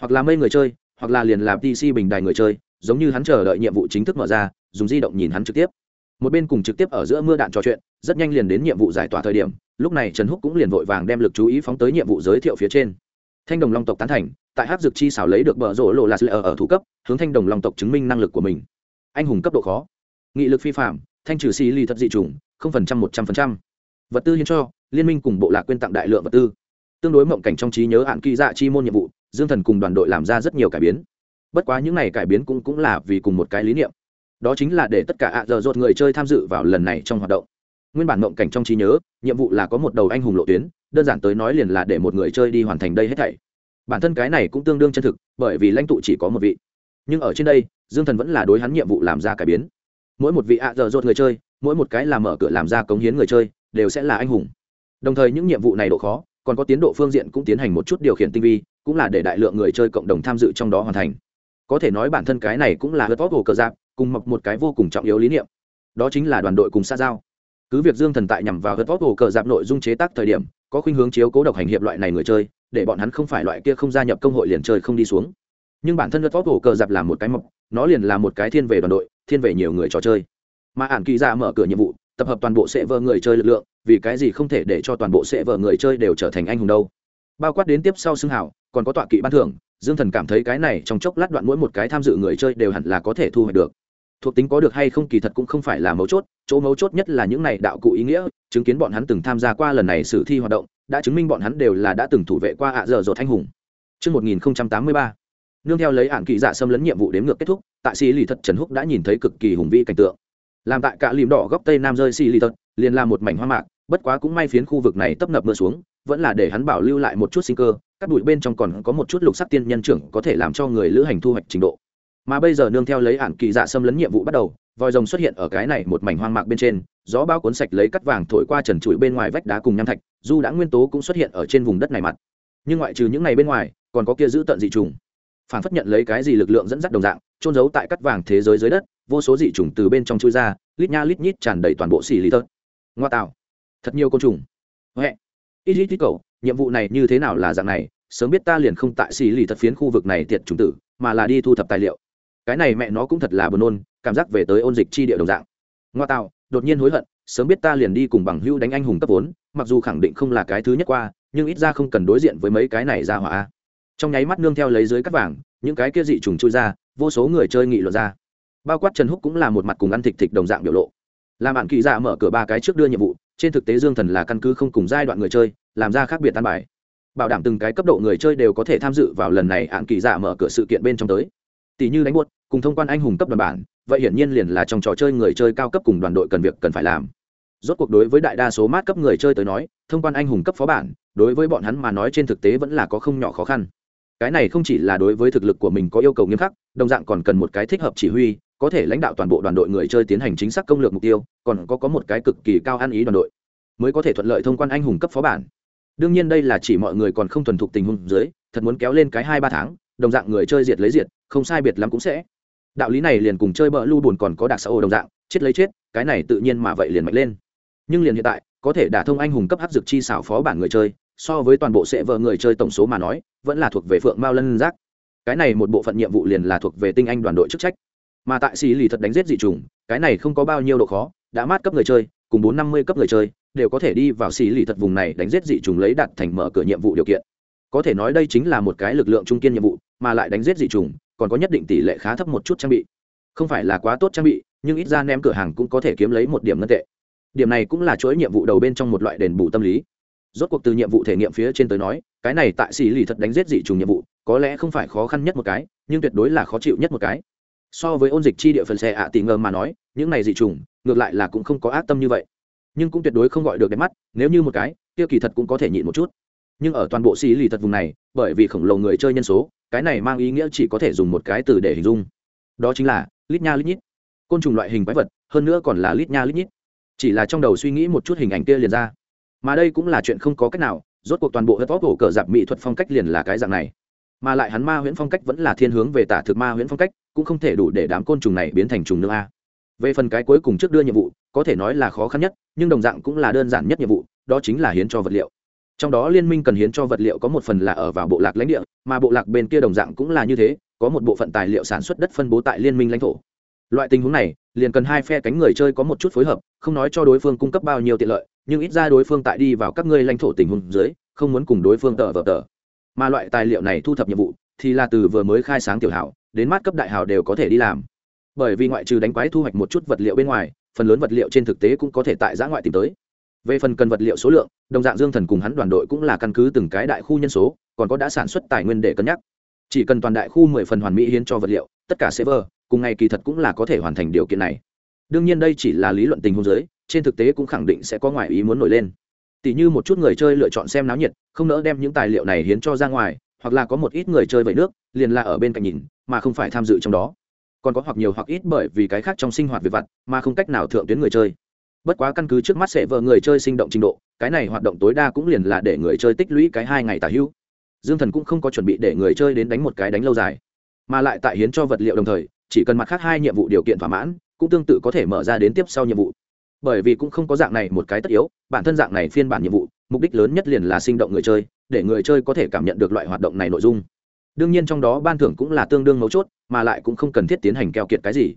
Hoặc là mây người chơi hoặc là liền làm pc bình đài người chơi giống như hắn chờ đợi nhiệm vụ chính thức mở ra dùng di động nhìn hắn trực tiếp. Một bên cùng trực tiếp ở giữa mưa đạn trò chuyện rất nhanh liền đến nhiệm vụ giải tỏa thời điểm lúc này trần húc cũng liền vội vàng đem lực chú ý phóng tới nhiệm vụ giới thiệu phía trên. Thanh đồng long tộc tán thành tại hát dược chi xảo lấy được bờ rổ lộ là ở, ở thủ cấp hướng thanh đồng long tộc chứng minh năng lực của mình. Anh hùng cấp độ khó. Nghị lực phi phạm thanh trừ xì ly thật dị chủng, không phần trăm, một trăm phần trăm. Vật tư hiến cho, liên minh cùng bộ lạc quyên tặng đại lượng vật tư. Tương đối mộng cảnh trong trí nhớ hạn kỳ dạ chi môn nhiệm vụ, dương thần cùng đoàn đội làm ra rất nhiều cải biến. Bất quá những này cải biến cũng cũng là vì cùng một cái lý niệm. Đó chính là để tất cả ạ giờ dột người chơi tham dự vào lần này trong hoạt động. Nguyên bản mộng cảnh trong trí nhớ, nhiệm vụ là có một đầu anh hùng lộ tuyến, đơn giản tới nói liền là để một người chơi đi hoàn thành đây hết thảy. Bản thân cái này cũng tương đương chân thực, bởi vì lãnh tụ chỉ có một vị. Nhưng ở trên đây, dương thần vẫn là đối hắn nhiệm vụ làm ra cải biến mỗi một vị ạ dở dột người chơi, mỗi một cái là mở cửa làm ra cống hiến người chơi, đều sẽ là anh hùng. Đồng thời những nhiệm vụ này độ khó, còn có tiến độ phương diện cũng tiến hành một chút điều khiển tinh vi, cũng là để đại lượng người chơi cộng đồng tham dự trong đó hoàn thành. Có thể nói bản thân cái này cũng là hớt vót hồ cờ giáp, cùng mọc một cái vô cùng trọng yếu lý niệm. Đó chính là đoàn đội cùng xa giao. Cứ việc dương thần tại nhằm vào hớt vót hồ cờ giáp nội dung chế tác thời điểm, có khuynh hướng chiếu cố độc hành hiệp loại này người chơi, để bọn hắn không phải loại kia không gia nhập công hội liền chơi không đi xuống. Nhưng bản thân hớt vót hồ cờ giáp là một cái mọc nó liền là một cái thiên về đoàn đội thiên về nhiều người trò chơi. Mà ản kỳ ra mở cửa nhiệm vụ tập hợp toàn bộ sẽ vợ người chơi lực lượng vì cái gì không thể để cho toàn bộ sẽ vợ người chơi đều trở thành anh hùng đâu. Bao quát đến tiếp sau xưng hảo còn có tọa kỵ ban thưởng dương thần cảm thấy cái này trong chốc lát đoạn mỗi một cái tham dự người chơi đều hẳn là có thể thu hoạch được. Thuộc tính có được hay không kỳ thật cũng không phải là mấu chốt chỗ mấu chốt nhất là những này đạo cụ ý nghĩa chứng kiến bọn hắn từng tham gia qua lần này sử thi hoạt động đã chứng minh bọn hắn đều là đã từng thủ vệ qua ạ à giờ dột anh hùng. Trước 1083, nương theo lấy ạn kỳ dạ xâm lấn nhiệm vụ đếm ngược kết thúc, tại sĩ lì thật trần húc đã nhìn thấy cực kỳ hùng vĩ cảnh tượng. Làm tại cả lìm đỏ góc tây nam rơi xì lì thật, liền là một mảnh hoa mạc, bất quá cũng may phiến khu vực này tấp nập mưa xuống, vẫn là để hắn bảo lưu lại một chút sinh cơ, các bụi bên trong còn có một chút lục sắc tiên nhân trưởng có thể làm cho người lữ hành thu hoạch trình độ. Mà bây giờ nương theo lấy hạn kỳ dạ xâm lấn nhiệm vụ bắt đầu, vòi rồng xuất hiện ở cái này một mảnh hoang mạc bên trên, gió bao cuốn sạch lấy cắt vàng thổi qua trần trụi bên ngoài vách đá cùng nham thạch, dù đã nguyên tố cũng xuất hiện ở trên vùng đất này mặt. Nhưng ngoại trừ những ngày bên ngoài, còn có kia giữ tận dị trùng phản phất nhận lấy cái gì lực lượng dẫn dắt đồng dạng trôn giấu tại cắt vàng thế giới dưới đất, vô số dị trùng từ bên trong chui ra, lít nha lít nhít tràn đầy toàn bộ xì lý tớt ngoa tạo. Thật nhiều côn trùng. Huệ ít ít ít cầu nhiệm vụ này như thế nào là dạng này, sớm biết ta liền không tại xì lì thật phiến khu vực này tiệt trùng tử, mà là đi thu thập tài liệu. Cái này mẹ nó cũng thật là buồn nôn, cảm giác về tới ôn dịch chi địa đồng dạng. Ngoa tạo, đột nhiên hối hận, sớm biết ta liền đi cùng bằng hưu đánh anh hùng cấp vốn, mặc dù khẳng định không là cái thứ nhất qua, nhưng ít ra không cần đối diện với mấy cái này ra hỏa trong nháy mắt nương theo lấy dưới cắt vàng, những cái kia dị trùng chui ra, vô số người chơi nghị luận ra. Bao quát trần húc cũng là một mặt cùng ăn thịt thịt đồng dạng biểu lộ. Làm bạn kỳ dạ mở cửa ba cái trước đưa nhiệm vụ, trên thực tế dương thần là căn cứ không cùng giai đoạn người chơi, làm ra khác biệt tan bài. Bảo đảm từng cái cấp độ người chơi đều có thể tham dự vào lần này hạn kỳ dạ mở cửa sự kiện bên trong tới. Tỷ như đánh buốt, cùng thông quan anh hùng cấp đoàn bản, vậy hiển nhiên liền là trong trò chơi người chơi cao cấp cùng đoàn đội cần việc cần phải làm. Rốt cuộc đối với đại đa số mát cấp người chơi tới nói, thông quan anh hùng cấp phó bản, đối với bọn hắn mà nói trên thực tế vẫn là có không nhỏ khó khăn cái này không chỉ là đối với thực lực của mình có yêu cầu nghiêm khắc, đồng dạng còn cần một cái thích hợp chỉ huy, có thể lãnh đạo toàn bộ đoàn đội người chơi tiến hành chính xác công lược mục tiêu, còn có có một cái cực kỳ cao ăn ý đoàn đội, mới có thể thuận lợi thông quan anh hùng cấp phó bản. Đương nhiên đây là chỉ mọi người còn không thuần thục tình huống dưới, thật muốn kéo lên cái hai ba tháng, đồng dạng người chơi diệt lấy diệt, không sai biệt lắm cũng sẽ. Đạo lý này liền cùng chơi bỡ lưu buồn còn có đặc xã hội đồng dạng, chết lấy chết, cái này tự nhiên mà vậy liền mạnh lên. Nhưng liền hiện tại, có thể đả thông anh hùng cấp hấp dược chi xảo phó bản người chơi, so với toàn bộ sẽ vợ người chơi tổng số mà nói vẫn là thuộc về phượng mao lân giác. Cái này một bộ phận nhiệm vụ liền là thuộc về tinh anh đoàn đội chức trách. Mà tại xì lì thật đánh giết dị trùng cái này không có bao nhiêu độ khó, đã mát cấp người chơi, cùng bốn năm mươi cấp người chơi, đều có thể đi vào xì lì thật vùng này đánh giết dị trùng lấy đặt thành mở cửa nhiệm vụ điều kiện. Có thể nói đây chính là một cái lực lượng trung kiên nhiệm vụ, mà lại đánh giết dị trùng còn có nhất định tỷ lệ khá thấp một chút trang bị. Không phải là quá tốt trang bị, nhưng ít ra ném cửa hàng cũng có thể kiếm lấy một điểm ngân tệ. Điểm này cũng là chuỗi nhiệm vụ đầu bên trong một loại đền bù tâm lý rốt cuộc từ nhiệm vụ thể nghiệm phía trên tới nói, cái này tại xì lì thật đánh giết dị trùng nhiệm vụ, có lẽ không phải khó khăn nhất một cái, nhưng tuyệt đối là khó chịu nhất một cái. So với ôn dịch chi địa phần xe ạ à tỷ ngờ mà nói, những này dị trùng ngược lại là cũng không có ác tâm như vậy. Nhưng cũng tuyệt đối không gọi được đẹp mắt, nếu như một cái, kia kỳ thật cũng có thể nhịn một chút. Nhưng ở toàn bộ xì lì thật vùng này, bởi vì khổng lồ người chơi nhân số, cái này mang ý nghĩa chỉ có thể dùng một cái từ để hình dung. Đó chính là, lít nha lít nhít. Côn trùng loại hình quái vật, hơn nữa còn là lít nha lít nhít. Chỉ là trong đầu suy nghĩ một chút hình ảnh kia liền ra mà đây cũng là chuyện không có cách nào, rốt cuộc toàn bộ hớt vóc hổ cờ dạp mỹ thuật phong cách liền là cái dạng này. Mà lại hắn ma huyễn phong cách vẫn là thiên hướng về tả thực ma huyễn phong cách, cũng không thể đủ để đám côn trùng này biến thành trùng nước a. Về phần cái cuối cùng trước đưa nhiệm vụ, có thể nói là khó khăn nhất, nhưng đồng dạng cũng là đơn giản nhất nhiệm vụ, đó chính là hiến cho vật liệu. Trong đó liên minh cần hiến cho vật liệu có một phần là ở vào bộ lạc lãnh địa, mà bộ lạc bên kia đồng dạng cũng là như thế, có một bộ phận tài liệu sản xuất đất phân bố tại liên minh lãnh thổ. Loại tình huống này, liền cần hai phe cánh người chơi có một chút phối hợp, không nói cho đối phương cung cấp bao nhiêu tiện lợi nhưng ít ra đối phương tại đi vào các ngươi lãnh thổ tình huống dưới, không muốn cùng đối phương tờ vờ tờ mà loại tài liệu này thu thập nhiệm vụ, thì là từ vừa mới khai sáng tiểu hảo, đến mát cấp đại hảo đều có thể đi làm. Bởi vì ngoại trừ đánh quái thu hoạch một chút vật liệu bên ngoài, phần lớn vật liệu trên thực tế cũng có thể tại giã ngoại tìm tới. Về phần cần vật liệu số lượng, đồng dạng dương thần cùng hắn đoàn đội cũng là căn cứ từng cái đại khu nhân số, còn có đã sản xuất tài nguyên để cân nhắc. Chỉ cần toàn đại khu mười phần hoàn mỹ hiến cho vật liệu, tất cả server, cùng ngày kỳ thật cũng là có thể hoàn thành điều kiện này. Đương nhiên đây chỉ là lý luận tình huống giới trên thực tế cũng khẳng định sẽ có ngoại ý muốn nổi lên. Tỷ như một chút người chơi lựa chọn xem náo nhiệt, không nỡ đem những tài liệu này hiến cho ra ngoài, hoặc là có một ít người chơi vậy nước, liền là ở bên cạnh nhìn, mà không phải tham dự trong đó. Còn có hoặc nhiều hoặc ít bởi vì cái khác trong sinh hoạt việc vặt, mà không cách nào thượng tuyến người chơi. Bất quá căn cứ trước mắt sẽ vợ người chơi sinh động trình độ, cái này hoạt động tối đa cũng liền là để người chơi tích lũy cái hai ngày tả hữu. Dương thần cũng không có chuẩn bị để người chơi đến đánh một cái đánh lâu dài, mà lại tại hiến cho vật liệu đồng thời, chỉ cần mặt khác hai nhiệm vụ điều kiện thỏa mãn, cũng tương tự có thể mở ra đến tiếp sau nhiệm vụ bởi vì cũng không có dạng này một cái tất yếu, bản thân dạng này phiên bản nhiệm vụ, mục đích lớn nhất liền là sinh động người chơi, để người chơi có thể cảm nhận được loại hoạt động này nội dung. Đương nhiên trong đó ban thưởng cũng là tương đương mấu chốt, mà lại cũng không cần thiết tiến hành keo kiệt cái gì.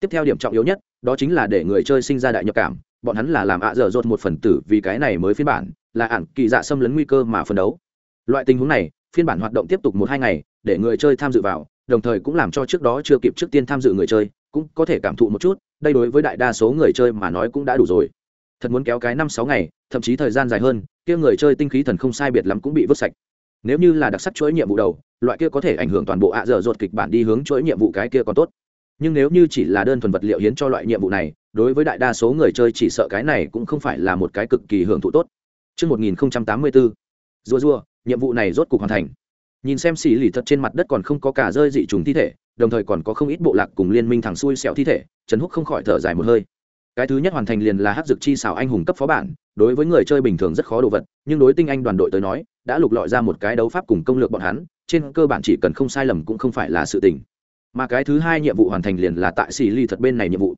Tiếp theo điểm trọng yếu nhất, đó chính là để người chơi sinh ra đại nhập cảm, bọn hắn là làm ạ dở dột một phần tử vì cái này mới phiên bản, là ản kỳ dạ xâm lấn nguy cơ mà phân đấu. Loại tình huống này, phiên bản hoạt động tiếp tục một hai ngày, để người chơi tham dự vào, đồng thời cũng làm cho trước đó chưa kịp trước tiên tham dự người chơi, cũng có thể cảm thụ một chút đây đối với đại đa số người chơi mà nói cũng đã đủ rồi. Thật muốn kéo cái năm sáu ngày thậm chí thời gian dài hơn kia người chơi tinh khí thần không sai biệt lắm cũng bị vứt sạch. Nếu như là đặc sắc chuỗi nhiệm vụ đầu loại kia có thể ảnh hưởng toàn bộ ạ dở dột kịch bản đi hướng chuỗi nhiệm vụ cái kia còn tốt. Nhưng nếu như chỉ là đơn thuần vật liệu hiến cho loại nhiệm vụ này đối với đại đa số người chơi chỉ sợ cái này cũng không phải là một cái cực kỳ hưởng thụ tốt. Trước 1084, rùa rùa, nhiệm vụ này rốt cục hoàn thành. Nhìn xem xỉ lì thật trên mặt đất còn không có cả rơi dị trùng thi thể, đồng thời còn có không ít bộ lạc cùng liên minh thằng xui xẹo thi thể, Trần Húc không khỏi thở dài một hơi. Cái thứ nhất hoàn thành liền là hát dược chi xảo anh hùng cấp phó bản, đối với người chơi bình thường rất khó đồ vật, nhưng đối tinh anh đoàn đội tới nói, đã lục lọi ra một cái đấu pháp cùng công lược bọn hắn, trên cơ bản chỉ cần không sai lầm cũng không phải là sự tình. Mà cái thứ hai nhiệm vụ hoàn thành liền là tại xì ly thật bên này nhiệm vụ.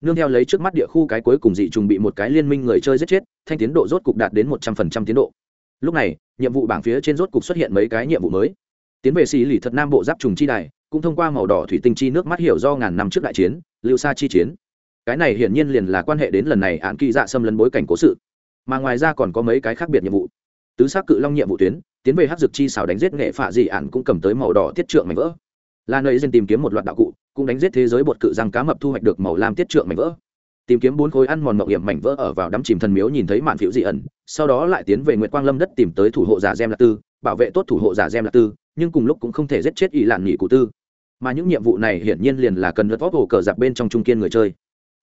Nương theo lấy trước mắt địa khu cái cuối cùng dị trùng bị một cái liên minh người chơi giết chết thanh tiến độ rốt cục đạt đến một trăm phần trăm tiến độ lúc này, nhiệm vụ bảng phía trên rốt cục xuất hiện mấy cái nhiệm vụ mới. Tiến về xì lì thật nam bộ giáp trùng chi đài, cũng thông qua màu đỏ thủy tinh chi nước mắt hiểu do ngàn năm trước đại chiến, lưu xa chi chiến. Cái này hiển nhiên liền là quan hệ đến lần này án kỳ dạ xâm lấn bối cảnh cố sự. Mà ngoài ra còn có mấy cái khác biệt nhiệm vụ. Tứ xác cự long nhiệm vụ tuyến, tiến về hát dược chi xảo đánh giết nghệ phạ dị ạn cũng cầm tới màu đỏ tiết trượng mảnh vỡ. Là nơi dân tìm kiếm một loạt đạo cụ, cũng đánh giết thế giới bột cự răng cá mập thu hoạch được màu lam tiết trượng mảnh vỡ tìm kiếm bốn khối ăn mòn mộng hiểm mảnh vỡ ở vào đắm chìm thần miếu nhìn thấy mạn phiếu dị ẩn, sau đó lại tiến về nguyệt quang lâm đất tìm tới thủ hộ giả gem lạc tư, bảo vệ tốt thủ hộ giả gem lạc tư, nhưng cùng lúc cũng không thể giết chết ỷ lạn nghỉ cụ tư. Mà những nhiệm vụ này hiển nhiên liền là cần lật vót hồ cờ giặc bên trong trung kiên người chơi.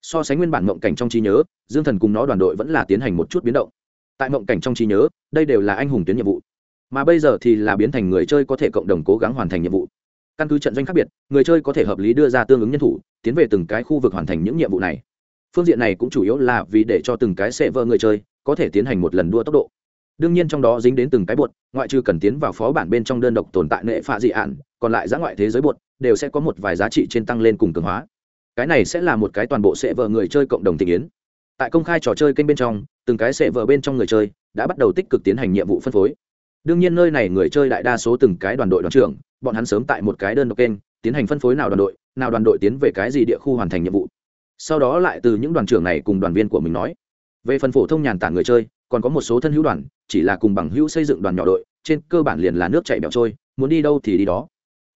So sánh nguyên bản mộng cảnh trong trí nhớ, dương thần cùng nó đoàn đội vẫn là tiến hành một chút biến động. Tại mộng cảnh trong trí nhớ, đây đều là anh hùng tuyến nhiệm vụ. Mà bây giờ thì là biến thành người chơi có thể cộng đồng cố gắng hoàn thành nhiệm vụ. Căn cứ trận doanh khác biệt, người chơi có thể hợp lý đưa ra tương ứng nhân thủ, tiến về từng cái khu vực hoàn thành những nhiệm vụ này phương diện này cũng chủ yếu là vì để cho từng cái sệ vợ người chơi có thể tiến hành một lần đua tốc độ. Đương nhiên trong đó dính đến từng cái bột, ngoại trừ cần tiến vào phó bản bên trong đơn độc tồn tại nệ phạ dị ạn, còn lại giã ngoại thế giới bột đều sẽ có một vài giá trị trên tăng lên cùng cường hóa. Cái này sẽ là một cái toàn bộ sệ vợ người chơi cộng đồng tình yến. Tại công khai trò chơi kênh bên trong, từng cái sệ vợ bên trong người chơi đã bắt đầu tích cực tiến hành nhiệm vụ phân phối. Đương nhiên nơi này người chơi đại đa số từng cái đoàn đội đoàn trưởng, bọn hắn sớm tại một cái đơn độc kênh, tiến hành phân phối nào đoàn đội, nào đoàn đội tiến về cái gì địa khu hoàn thành nhiệm vụ sau đó lại từ những đoàn trưởng này cùng đoàn viên của mình nói, về phần phổ thông nhàn tản người chơi, còn có một số thân hữu đoàn, chỉ là cùng bằng hữu xây dựng đoàn nhỏ đội, trên cơ bản liền là nước chạy bẹo trôi, muốn đi đâu thì đi đó.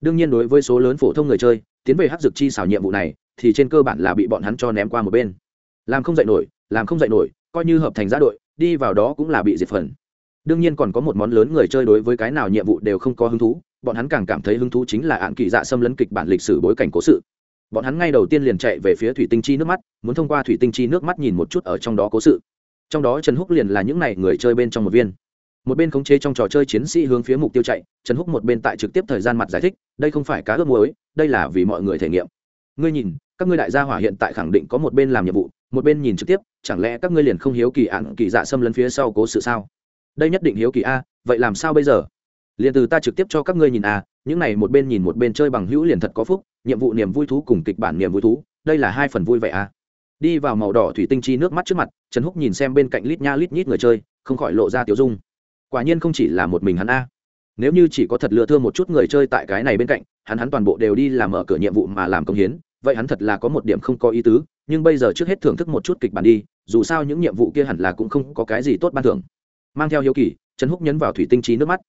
Đương nhiên đối với số lớn phổ thông người chơi, tiến về hát dược chi xảo nhiệm vụ này, thì trên cơ bản là bị bọn hắn cho ném qua một bên. Làm không dạy nổi, làm không dạy nổi, coi như hợp thành giã đội, đi vào đó cũng là bị diệt phần. Đương nhiên còn có một món lớn người chơi đối với cái nào nhiệm vụ đều không có hứng thú, bọn hắn càng cảm thấy hứng thú chính là ạn kỳ dạ xâm lấn kịch bản lịch sử bối cảnh cố sự bọn hắn ngay đầu tiên liền chạy về phía thủy tinh chi nước mắt, muốn thông qua thủy tinh chi nước mắt nhìn một chút ở trong đó cố sự. Trong đó trần húc liền là những n à y người chơi bên trong một viên. Một bên khống chế trong trò chơi chiến sĩ hướng phía mục tiêu chạy, trần húc một bên tại trực tiếp thời gian mặt giải thích, đây không phải cá ước muối, đây là vì mọi người thể nghiệm. Ngươi nhìn, các ngươi đại gia hỏa hiện tại khẳng định có một bên làm nhiệm vụ, một bên nhìn trực tiếp, chẳng lẽ các ngươi liền không hiếu kỳ ạn kỳ dạ xâm lấn phía sau cố sự sao? Đây nhất định hiếu kỳ a, vậy làm sao bây giờ? Liền từ ta trực tiếp cho các ngươi nhìn a, những này một bên nhìn một bên chơi bằng hữu liền thật có phúc nhiệm vụ niềm vui thú cùng kịch bản niềm vui thú, đây là hai phần vui vẻ à. Đi vào màu đỏ thủy tinh chi nước mắt trước mặt, trần húc nhìn xem bên cạnh lít nha lít nhít người chơi, không khỏi lộ ra tiểu dung. Quả nhiên không chỉ là một mình hắn a. Nếu như chỉ có thật lừa thương một chút người chơi tại cái này bên cạnh, hắn hắn toàn bộ đều đi làm mở cửa nhiệm vụ mà làm công hiến, vậy hắn thật là có một điểm không có ý tứ, nhưng bây giờ trước hết thưởng thức một chút kịch bản đi, dù sao những nhiệm vụ kia hẳn là cũng không có cái gì tốt ban thưởng. Mang theo hiếu kỳ, trần húc nhấn vào thủy tinh trí nước mắt.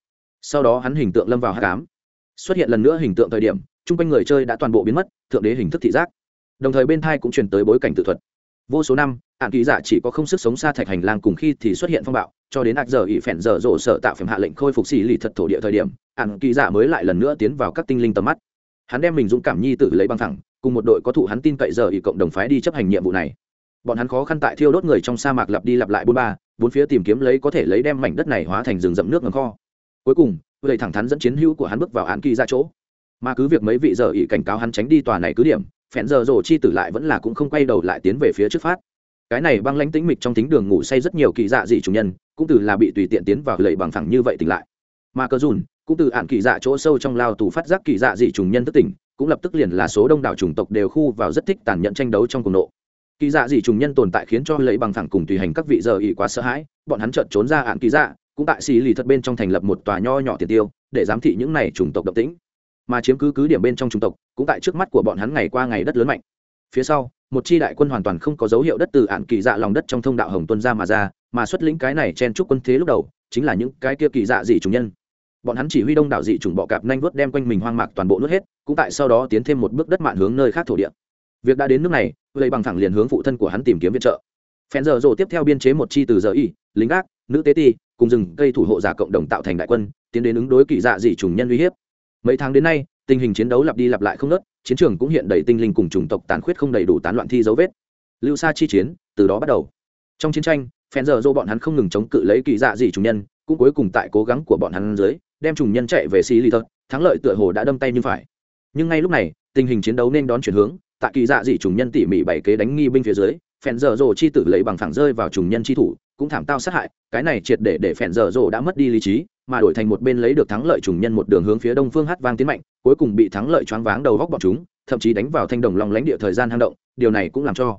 Sau đó hắn hình tượng lâm vào hát cám xuất hiện lần nữa hình tượng thời điểm chung quanh người chơi đã toàn bộ biến mất, thượng đế hình thức thị giác. Đồng thời bên thai cũng truyền tới bối cảnh tự thuật. Vô số năm hạn ký giả chỉ có không sức sống xa thạch hành lang cùng khi thì xuất hiện phong bạo, cho đến ạc giờ ỵ phèn giờ rộ sợ tạo phèm hạ lệnh khôi phục xì lì thật thổ địa thời điểm hạn ký giả mới lại lần nữa tiến vào các tinh linh tầm mắt. Hắn đem mình dũng cảm nhi tự lấy băng thẳng, cùng một đội có thụ hắn tin cậy giờ ỵ cộng đồng phái đi chấp hành nhiệm vụ này. Bọn hắn khó khăn tại thiêu đốt người trong sa mạc lặp đi lặp lại bốn ba, bốn phía tìm kiếm lấy có thể lấy đem mảnh đất này hóa thành rừng rậm nước ngầm kho. Cuối cùng lầy thẳng thắn dẫn chiến hữu của hắn bước vào án kỳ ra chỗ mà cứ việc mấy vị giờ ỵ cảnh cáo hắn tránh đi tòa này cứ điểm, Phẹn giờ rồ chi tử lại vẫn là cũng không quay đầu lại tiến về phía trước phát. Cái này băng lãnh tĩnh mịch trong tính đường ngủ say rất nhiều kỳ dạ dị chủ nhân, cũng từ là bị tùy tiện tiến vào lầy bằng thẳng như vậy tỉnh lại. Mà cơ dùn, cũng từ ạn kỳ dạ chỗ sâu trong lao tù phát giác kỳ dạ dị trùng nhân thức tỉnh, cũng lập tức liền là số đông đảo chủng tộc đều khu vào rất thích tàn nhẫn tranh đấu trong cùng nộ. Kỳ dạ dị trùng nhân tồn tại khiến cho lẫy bằng thẳng cùng tùy hành các vị giờ ỉ quá sợ hãi, bọn hắn trợn trốn ra ạn kỳ dạ cũng tại xì lì thật bên trong thành lập một tòa nho nhỏ tiền tiêu, để giám thị những này chủng tộc độc tĩnh mà chiếm cứ cứ điểm bên trong chủng tộc, cũng tại trước mắt của bọn hắn ngày qua ngày đất lớn mạnh. Phía sau, một chi đại quân hoàn toàn không có dấu hiệu đất từ ạn kỳ dạ lòng đất trong thông đạo hồng tuân ra mà ra, mà xuất lĩnh cái này chen chúc quân thế lúc đầu, chính là những cái kia kỳ dạ dị chủng nhân. Bọn hắn chỉ huy đông đảo dị chủng bọ cạp nhanh vớt đem quanh mình hoang mạc toàn bộ nuốt hết, cũng tại sau đó tiến thêm một bước đất mạn hướng nơi khác thổ địa. Việc đã đến nước này gây bằng thẳng liền hướng phụ thân của hắn tìm kiếm viện trợ. Phen giờ rồ tiếp theo biên chế một chi từ giờ y, lính gác, nữ tế ti, cùng rừng cây thủ hộ giả cộng đồng tạo thành đại quân, tiến đến ứng đối kỳ dạ dị chủng nhân uy hiếp mấy tháng đến nay, tình hình chiến đấu lặp đi lặp lại không nớt chiến trường cũng hiện đầy tinh linh cùng chủng tộc tàn khuyết không đầy đủ tán loạn thi dấu vết. Lưu xa chi chiến, từ đó bắt đầu. Trong chiến tranh, phen giờ dô bọn hắn không ngừng chống cự lấy kỳ dạ dị chủ nhân, cũng cuối cùng tại cố gắng của bọn hắn dưới, đem trùng nhân chạy về xí lì thật thắng lợi tựa hồ đã đâm tay như phải. Nhưng ngay lúc này, tình hình chiến đấu nên đón chuyển hướng, tại kỳ dạ dị trùng nhân tỉ mỉ bảy kế đánh nghi binh phía dưới, Phen giờ dồ chi tử lấy bằng phẳng rơi vào trùng nhân chi thủ cũng thảm tao sát hại, cái này triệt để để phèn dở dồ đã mất đi lý trí, mà đổi thành một bên lấy được thắng lợi trùng nhân một đường hướng phía đông phương hát vang tiến mạnh, cuối cùng bị thắng lợi choáng váng đầu góc bọn chúng, thậm chí đánh vào thanh đồng lòng lãnh địa thời gian hang động, điều này cũng làm cho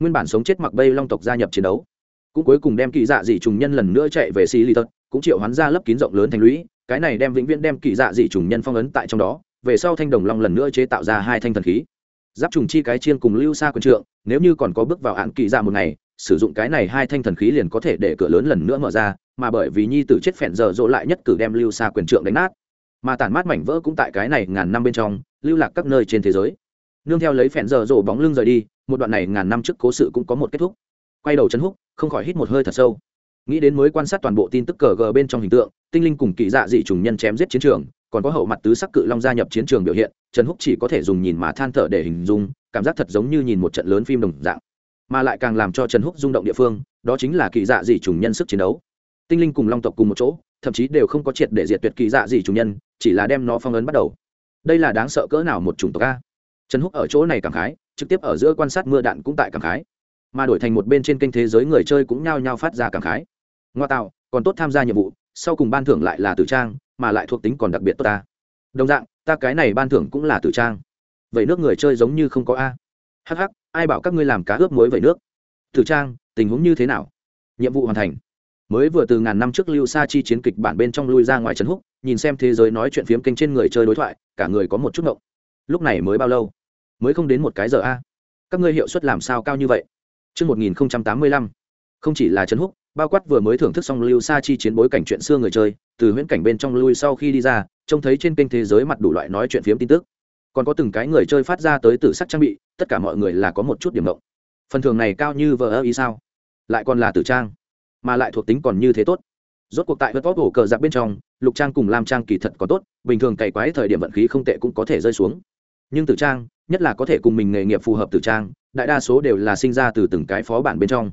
nguyên bản sống chết mặc bay long tộc gia nhập chiến đấu, cũng cuối cùng đem kỳ dạ dị trùng nhân lần nữa chạy về xì lì tật, cũng triệu hoán ra lớp kín rộng lớn thành lũy, cái này đem vĩnh viễn đem kỳ dạ dị trùng nhân phong ấn tại trong đó, về sau thanh đồng long lần nữa chế tạo ra hai thanh thần khí. Giáp trùng chi cái chiên cùng lưu xa quân trượng, nếu như còn có bước vào hạn kỳ dạ một ngày sử dụng cái này hai thanh thần khí liền có thể để cửa lớn lần nữa mở ra, mà bởi vì nhi tử chết phèn giờ dỗ lại nhất cử đem lưu xa quyền trượng đánh nát. Mà tản mát mảnh vỡ cũng tại cái này ngàn năm bên trong, lưu lạc các nơi trên thế giới. Nương theo lấy phèn giờ dỗ bóng lưng rời đi, một đoạn này ngàn năm trước cố sự cũng có một kết thúc. Quay đầu chân húc, không khỏi hít một hơi thật sâu. Nghĩ đến mới quan sát toàn bộ tin tức cờ gờ bên trong hình tượng, tinh linh cùng kỳ dạ dị trùng nhân chém giết chiến trường, còn có hậu mặt tứ sắc cự long gia nhập chiến trường biểu hiện trần húc chỉ có thể dùng nhìn mà than thở để hình dung, cảm giác thật giống như nhìn một trận lớn phim đồng dạng mà lại càng làm cho trần húc rung động địa phương, đó chính là kỳ dạ dị trùng nhân sức chiến đấu. Tinh linh cùng long tộc cùng một chỗ, thậm chí đều không có triệt để diệt tuyệt kỳ dạ dị trùng nhân, chỉ là đem nó phong ấn bắt đầu. Đây là đáng sợ cỡ nào một chủng tộc a? Trần húc ở chỗ này cảm khái, trực tiếp ở giữa quan sát mưa đạn cũng tại cảm khái. Mà đổi thành một bên trên kênh thế giới người chơi cũng nhao nhao phát ra cảm khái. Ngoa tạo, còn tốt tham gia nhiệm vụ, sau cùng ban thưởng lại là tử trang, mà lại thuộc tính còn đặc biệt tốt ta. Đồng dạng, ta cái này ban thưởng cũng là tử trang. Vậy nước người chơi giống như không có a? Hh ai bảo các ngươi làm cá ướp muối vậy nước? Tử trang tình huống như thế nào? Nhiệm vụ hoàn thành. Mới vừa từ ngàn năm trước lưu sa chi chiến kịch bản bên trong lui ra ngoài trấn húc nhìn xem thế giới nói chuyện phiếm kênh trên người chơi đối thoại cả người có một chút ngộng. Lúc này mới bao lâu? Mới không đến một cái giờ a. Các ngươi hiệu suất làm sao cao như vậy? Trước 1085, không chỉ là trấn húc bao quát vừa mới thưởng thức xong lưu sa chi chiến bối cảnh chuyện xưa người chơi từ huyễn cảnh bên trong lui sau khi đi ra trông thấy trên kênh thế giới mặt đủ loại nói chuyện phiếm tin tức còn có từng cái người chơi phát ra tới tử sắc trang bị, tất cả mọi người là có một chút điểm mộng phần thường này cao như vờ ơ ý sao? Lại còn là tử trang, mà lại thuộc tính còn như thế tốt. Rốt cuộc tại vật vóc hổ cờ giặc bên trong, lục trang cùng lam trang kỳ thật có tốt, bình thường cày quái thời điểm vận khí không tệ cũng có thể rơi xuống. Nhưng tử trang, nhất là có thể cùng mình nghề nghiệp phù hợp tử trang, đại đa số đều là sinh ra từ từng cái phó bản bên trong.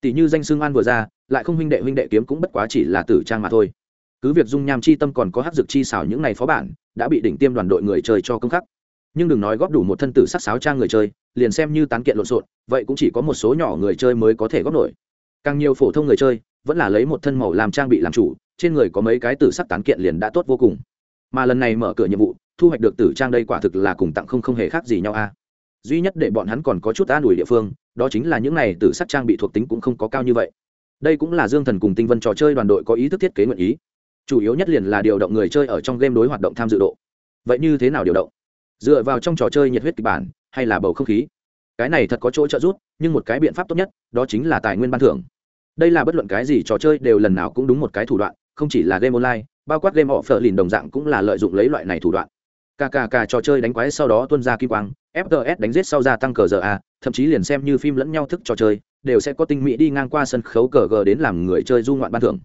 Tỷ như danh xương an vừa ra, lại không huynh đệ huynh đệ kiếm cũng bất quá chỉ là tử trang mà thôi. Cứ việc dung nham chi tâm còn có hát dược chi xảo những này phó bản, đã bị đỉnh tiêm đoàn đội người chơi cho công khắc nhưng đừng nói góp đủ một thân tử sắc sáo trang người chơi, liền xem như tán kiện lộn xộn, vậy cũng chỉ có một số nhỏ người chơi mới có thể góp nổi. Càng nhiều phổ thông người chơi, vẫn là lấy một thân màu làm trang bị làm chủ, trên người có mấy cái tử sắc tán kiện liền đã tốt vô cùng. Mà lần này mở cửa nhiệm vụ, thu hoạch được tử trang đây quả thực là cùng tặng không không hề khác gì nhau a. Duy nhất để bọn hắn còn có chút an ủi địa phương, đó chính là những này tử sắc trang bị thuộc tính cũng không có cao như vậy. Đây cũng là dương thần cùng tinh vân trò chơi đoàn đội có ý thức thiết kế nguyện ý. Chủ yếu nhất liền là điều động người chơi ở trong game đối hoạt động tham dự độ. Vậy như thế nào điều động? Dựa vào trong trò chơi nhiệt huyết kịch bản hay là bầu không khí. Cái này thật có chỗ trợ giúp, nhưng một cái biện pháp tốt nhất, đó chính là tài nguyên ban thưởng. Đây là bất luận cái gì trò chơi đều lần nào cũng đúng một cái thủ đoạn, không chỉ là game online, bao quát game họ phở lìn đồng dạng cũng là lợi dụng lấy loại này thủ đoạn. Kkk trò chơi đánh quái sau đó tuân ra kim quang fts đánh giết sau ra tăng cờ giờ a, thậm chí liền xem như phim lẫn nhau thức trò chơi, đều sẽ có tinh mỹ đi ngang qua sân khấu cờ g đến làm người chơi du ngoạn ban thưởng.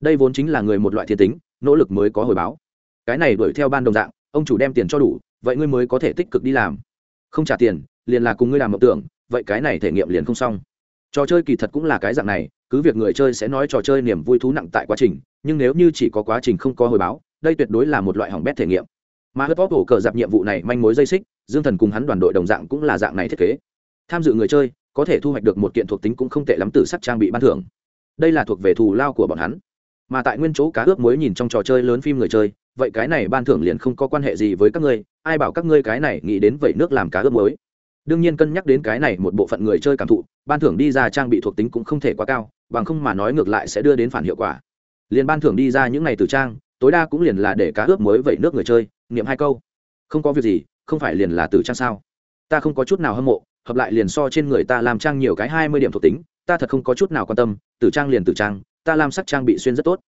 Đây vốn chính là người một loại thiên tính, nỗ lực mới có hồi báo. Cái này đuổi theo ban đồng dạng, ông chủ đem tiền cho đủ vậy ngươi mới có thể tích cực đi làm. Không trả tiền, liền là cùng ngươi làm mộng tưởng, vậy cái này thể nghiệm liền không xong. Trò chơi kỳ thật cũng là cái dạng này, cứ việc người chơi sẽ nói trò chơi niềm vui thú nặng tại quá trình, nhưng nếu như chỉ có quá trình không có hồi báo, đây tuyệt đối là một loại hỏng bét thể nghiệm. Mà hớt bóp hổ cờ dạp nhiệm vụ này manh mối dây xích, dương thần cùng hắn đoàn đội đồng dạng cũng là dạng này thiết kế. Tham dự người chơi, có thể thu hoạch được một kiện thuộc tính cũng không tệ lắm từ sắc trang bị ban thưởng. Đây là thuộc về thù lao của bọn hắn. Mà tại nguyên chỗ cá ướp mới nhìn trong trò chơi lớn phim người chơi vậy cái này ban thưởng liền không có quan hệ gì với các ngươi, ai bảo các ngươi cái này nghĩ đến vậy nước làm cá ướp mới đương nhiên cân nhắc đến cái này một bộ phận người chơi cảm thụ, ban thưởng đi ra trang bị thuộc tính cũng không thể quá cao, bằng không mà nói ngược lại sẽ đưa đến phản hiệu quả. Liền ban thưởng đi ra những ngày từ trang, tối đa cũng liền là để cá ướp mới vậy nước người chơi, niệm hai câu. Không có việc gì, không phải liền là từ trang sao? Ta không có chút nào hâm mộ, hợp lại liền so trên người ta làm trang nhiều cái hai mươi điểm thuộc tính, ta thật không có chút nào quan tâm, từ trang liền từ trang, ta làm sắc trang bị xuyên rất tốt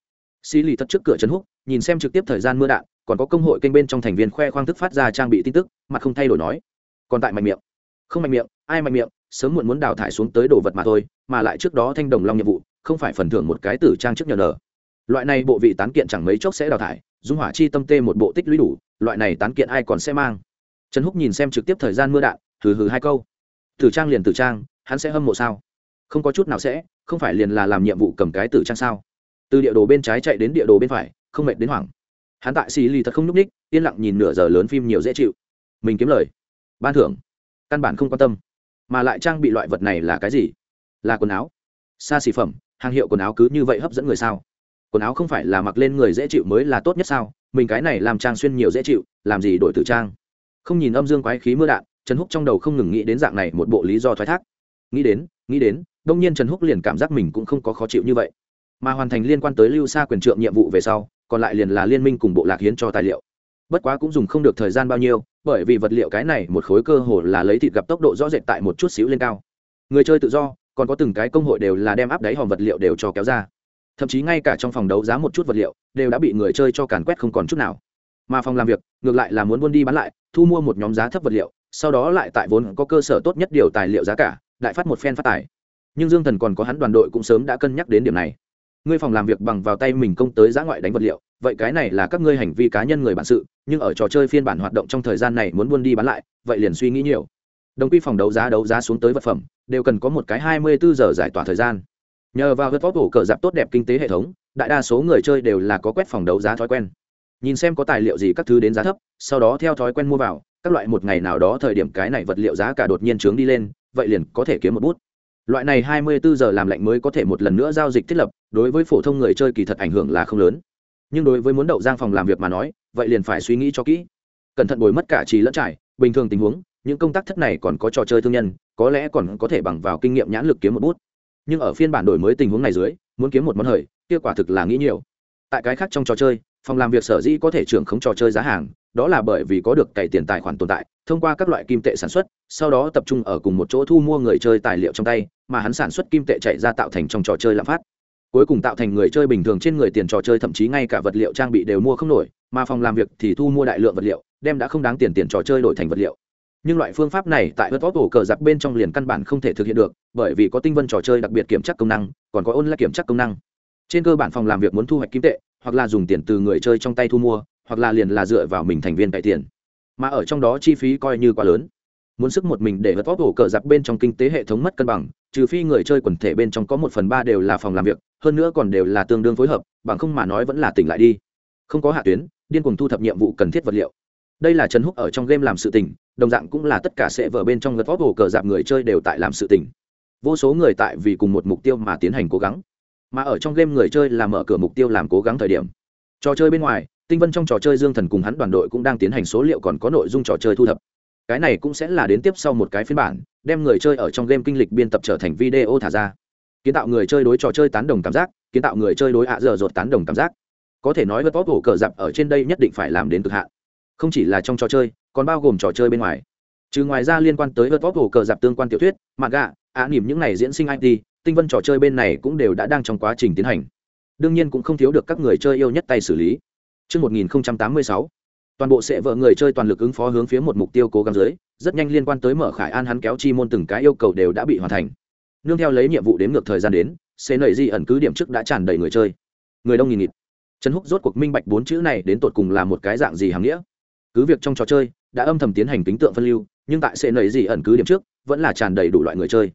xì lì thật trước cửa trấn húc, nhìn xem trực tiếp thời gian mưa đạn, còn có công hội kênh bên trong thành viên khoe khoang thức phát ra trang bị tin tức mặt không thay đổi nói. Còn tại mạnh miệng. Không mạnh miệng, ai mạnh miệng, sớm muộn muốn đào thải xuống tới đồ vật mà thôi, mà lại trước đó thanh đồng long nhiệm vụ, không phải phần thưởng một cái tử trang trước nhờ nở loại này bộ vị tán kiện chẳng mấy chốc sẽ đào thải, dung hỏa chi tâm tê một bộ tích lũy đủ, loại này tán kiện ai còn sẽ mang? Trần húc nhìn xem trực tiếp thời gian mưa đạn, hừ hừ hai câu. Tử trang liền tử trang, hắn sẽ hâm mộ sao? Không có chút nào sẽ, không phải liền là làm nhiệm vụ cầm cái tử trang sao? Từ địa đồ bên trái chạy đến địa đồ bên phải, không mệt đến hoảng. Hắn tại xì lì thật không nhúc ních yên lặng nhìn nửa giờ lớn phim nhiều dễ chịu. Mình kiếm lời. Ban thưởng. Căn bản không quan tâm. Mà lại trang bị loại vật này là cái gì? Là quần áo. Xa xỉ phẩm, hàng hiệu quần áo cứ như vậy hấp dẫn người sao? Quần áo không phải là mặc lên người dễ chịu mới là tốt nhất sao? Mình cái này làm trang xuyên nhiều dễ chịu, làm gì đổi tử trang? Không nhìn âm dương quái khí mưa đạn, trần húc trong đầu không ngừng nghĩ đến dạng này một bộ lý do thoái thác. Nghĩ đến nghĩ đến, đông nhiên trần húc liền cảm giác mình cũng không có khó chịu như vậy mà hoàn thành liên quan tới lưu xa quyền trượng nhiệm vụ về sau, còn lại liền là liên minh cùng bộ lạc hiến cho tài liệu. Bất quá cũng dùng không được thời gian bao nhiêu, bởi vì vật liệu cái này một khối cơ hồ là lấy thịt gặp tốc độ rõ rệt tại một chút xíu lên cao. Người chơi tự do, còn có từng cái công hội đều là đem áp đáy hòm vật liệu đều cho kéo ra. Thậm chí ngay cả trong phòng đấu giá một chút vật liệu, đều đã bị người chơi cho càn quét không còn chút nào. Mà phòng làm việc, ngược lại là muốn buôn đi bán lại, thu mua một nhóm giá thấp vật liệu, sau đó lại tại vốn có cơ sở tốt nhất điều tài liệu giá cả, đại phát một phen phát tài. Nhưng dương thần còn có hắn đoàn đội cũng sớm đã cân nhắc đến điểm này ngươi phòng làm việc bằng vào tay mình công tới giã ngoại đánh vật liệu, vậy cái này là các ngươi hành vi cá nhân người bản sự, nhưng ở trò chơi phiên bản hoạt động trong thời gian này muốn buôn đi bán lại, vậy liền suy nghĩ nhiều. Đồng quy phòng đấu giá đấu giá xuống tới vật phẩm, đều cần có một cái hai mươi bốn giờ giải tỏa thời gian. Nhờ vào hớt vót cổ cờ dạp tốt đẹp kinh tế hệ thống, đại đa số người chơi đều là có quét phòng đấu giá thói quen. Nhìn xem có tài liệu gì các thứ đến giá thấp, sau đó theo thói quen mua vào, các loại một ngày nào đó thời điểm cái này vật liệu giá cả đột nhiên trướng đi lên, vậy liền có thể kiếm một bút loại này 24 giờ làm lạnh mới có thể một lần nữa giao dịch thiết lập, đối với phổ thông người chơi kỳ thật ảnh hưởng là không lớn. Nhưng đối với muốn đậu giang phòng làm việc mà nói, vậy liền phải suy nghĩ cho kỹ. Cẩn thận bồi mất cả trì lẫn trải, bình thường tình huống, những công tác thất này còn có trò chơi thương nhân, có lẽ còn có thể bằng vào kinh nghiệm nhãn lực kiếm một bút. Nhưng ở phiên bản đổi mới tình huống này dưới, muốn kiếm một món hời, kia quả thực là nghĩ nhiều. Tại cái khác trong trò chơi, phòng làm việc sở dĩ có thể trưởng không trò chơi giá hàng, đó là bởi vì có được cày tiền tài khoản tồn tại, thông qua các loại kim tệ sản xuất sau đó tập trung ở cùng một chỗ thu mua người chơi tài liệu trong tay, mà hắn sản xuất kim tệ chạy ra tạo thành trong trò chơi lạm phát. Cuối cùng tạo thành người chơi bình thường trên người tiền trò chơi, thậm chí ngay cả vật liệu trang bị đều mua không nổi, mà phòng làm việc thì thu mua đại lượng vật liệu, đem đã không đáng tiền tiền trò chơi đổi thành vật liệu. Nhưng loại phương pháp này tại vớt vót ổ cờ giặc bên trong liền căn bản không thể thực hiện được, bởi vì có tinh vân trò chơi đặc biệt kiểm tra công năng, còn có ôn lại kiểm tra công năng. Trên cơ bản phòng làm việc muốn thu hoạch kim tệ, hoặc là dùng tiền từ người chơi trong tay thu mua, hoặc là liền là dựa vào mình thành viên cải tiền mà ở trong đó chi phí coi như quá lớn muốn sức một mình để vật vóc ổ cờ giặc bên trong kinh tế hệ thống mất cân bằng, trừ phi người chơi quần thể bên trong có một phần ba đều là phòng làm việc, hơn nữa còn đều là tương đương phối hợp, bằng không mà nói vẫn là tỉnh lại đi. Không có hạ tuyến, điên cùng thu thập nhiệm vụ cần thiết vật liệu. Đây là trần húc ở trong game làm sự tình, đồng dạng cũng là tất cả sẽ vở bên trong vật vóc hồ cờ giặc người chơi đều tại làm sự tình. Vô số người tại vì cùng một mục tiêu mà tiến hành cố gắng. Mà ở trong game người chơi là mở cửa mục tiêu làm cố gắng thời điểm. Trò chơi bên ngoài, tinh vân trong trò chơi dương thần cùng hắn đoàn đội cũng đang tiến hành số liệu còn có nội dung trò chơi thu thập cái này cũng sẽ là đến tiếp sau một cái phiên bản đem người chơi ở trong game kinh lịch biên tập trở thành video thả ra. Kiến tạo người chơi đối trò chơi tán đồng cảm giác kiến tạo người chơi đối ạ dở dột tán đồng cảm giác. Có thể nói vớt vót hổ cờ dạp ở trên đây nhất định phải làm đến cực hạn. Không chỉ là trong trò chơi còn bao gồm trò chơi bên ngoài. Trừ ngoài ra liên quan tới vớt vót hổ cờ dạp tương quan tiểu thuyết mạng gạ ạ nỉm những này diễn sinh it tinh vân trò chơi bên này cũng đều đã đang trong quá trình tiến hành. Đương nhiên cũng không thiếu được các người chơi yêu nhất tay xử lý. Trước 1086, toàn bộ sẽ vợ người chơi toàn lực ứng phó hướng phía một mục tiêu cố gắng dưới, rất nhanh liên quan tới mở khải an hắn kéo chi môn từng cái yêu cầu đều đã bị hoàn thành. Nương theo lấy nhiệm vụ đến ngược thời gian đến xế nảy di ẩn cứ điểm trước đã tràn đầy người chơi. Người đông nghìn nghịt. Trần húc rốt cuộc minh bạch bốn chữ này đến tột cùng là một cái dạng gì hàm nghĩa. Cứ việc trong trò chơi đã âm thầm tiến hành tính tượng phân lưu, nhưng tại xế nảy di ẩn cứ điểm trước vẫn là tràn đầy đủ loại người chơi.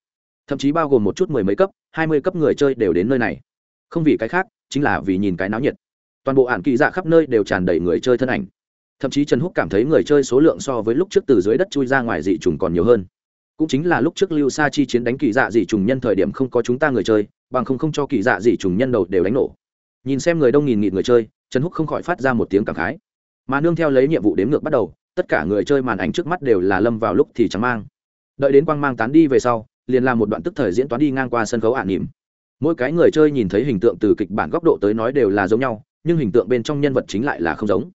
Thậm chí bao gồm một chút mười mấy cấp, hai mươi cấp người chơi đều đến nơi này. Không vì cái khác, chính là vì nhìn cái náo nhiệt. Toàn bộ ạn kỳ dạ khắp nơi đều tràn đầy người chơi thân ảnh thậm chí trần húc cảm thấy người chơi số lượng so với lúc trước từ dưới đất chui ra ngoài dị trùng còn nhiều hơn cũng chính là lúc trước lưu sa chi chiến đánh kỳ dạ dị trùng nhân thời điểm không có chúng ta người chơi bằng không không cho kỳ dạ dị trùng nhân đầu đều đánh nổ nhìn xem người đông nghìn nghịt người chơi trần húc không khỏi phát ra một tiếng cảm khái mà nương theo lấy nhiệm vụ đếm ngược bắt đầu tất cả người chơi màn ảnh trước mắt đều là lâm vào lúc thì chẳng mang đợi đến quang mang tán đi về sau liền làm một đoạn tức thời diễn toán đi ngang qua sân khấu ả nỉm mỗi cái người chơi nhìn thấy hình tượng từ kịch bản góc độ tới nói đều là giống nhau nhưng hình tượng bên trong nhân vật chính lại là không giống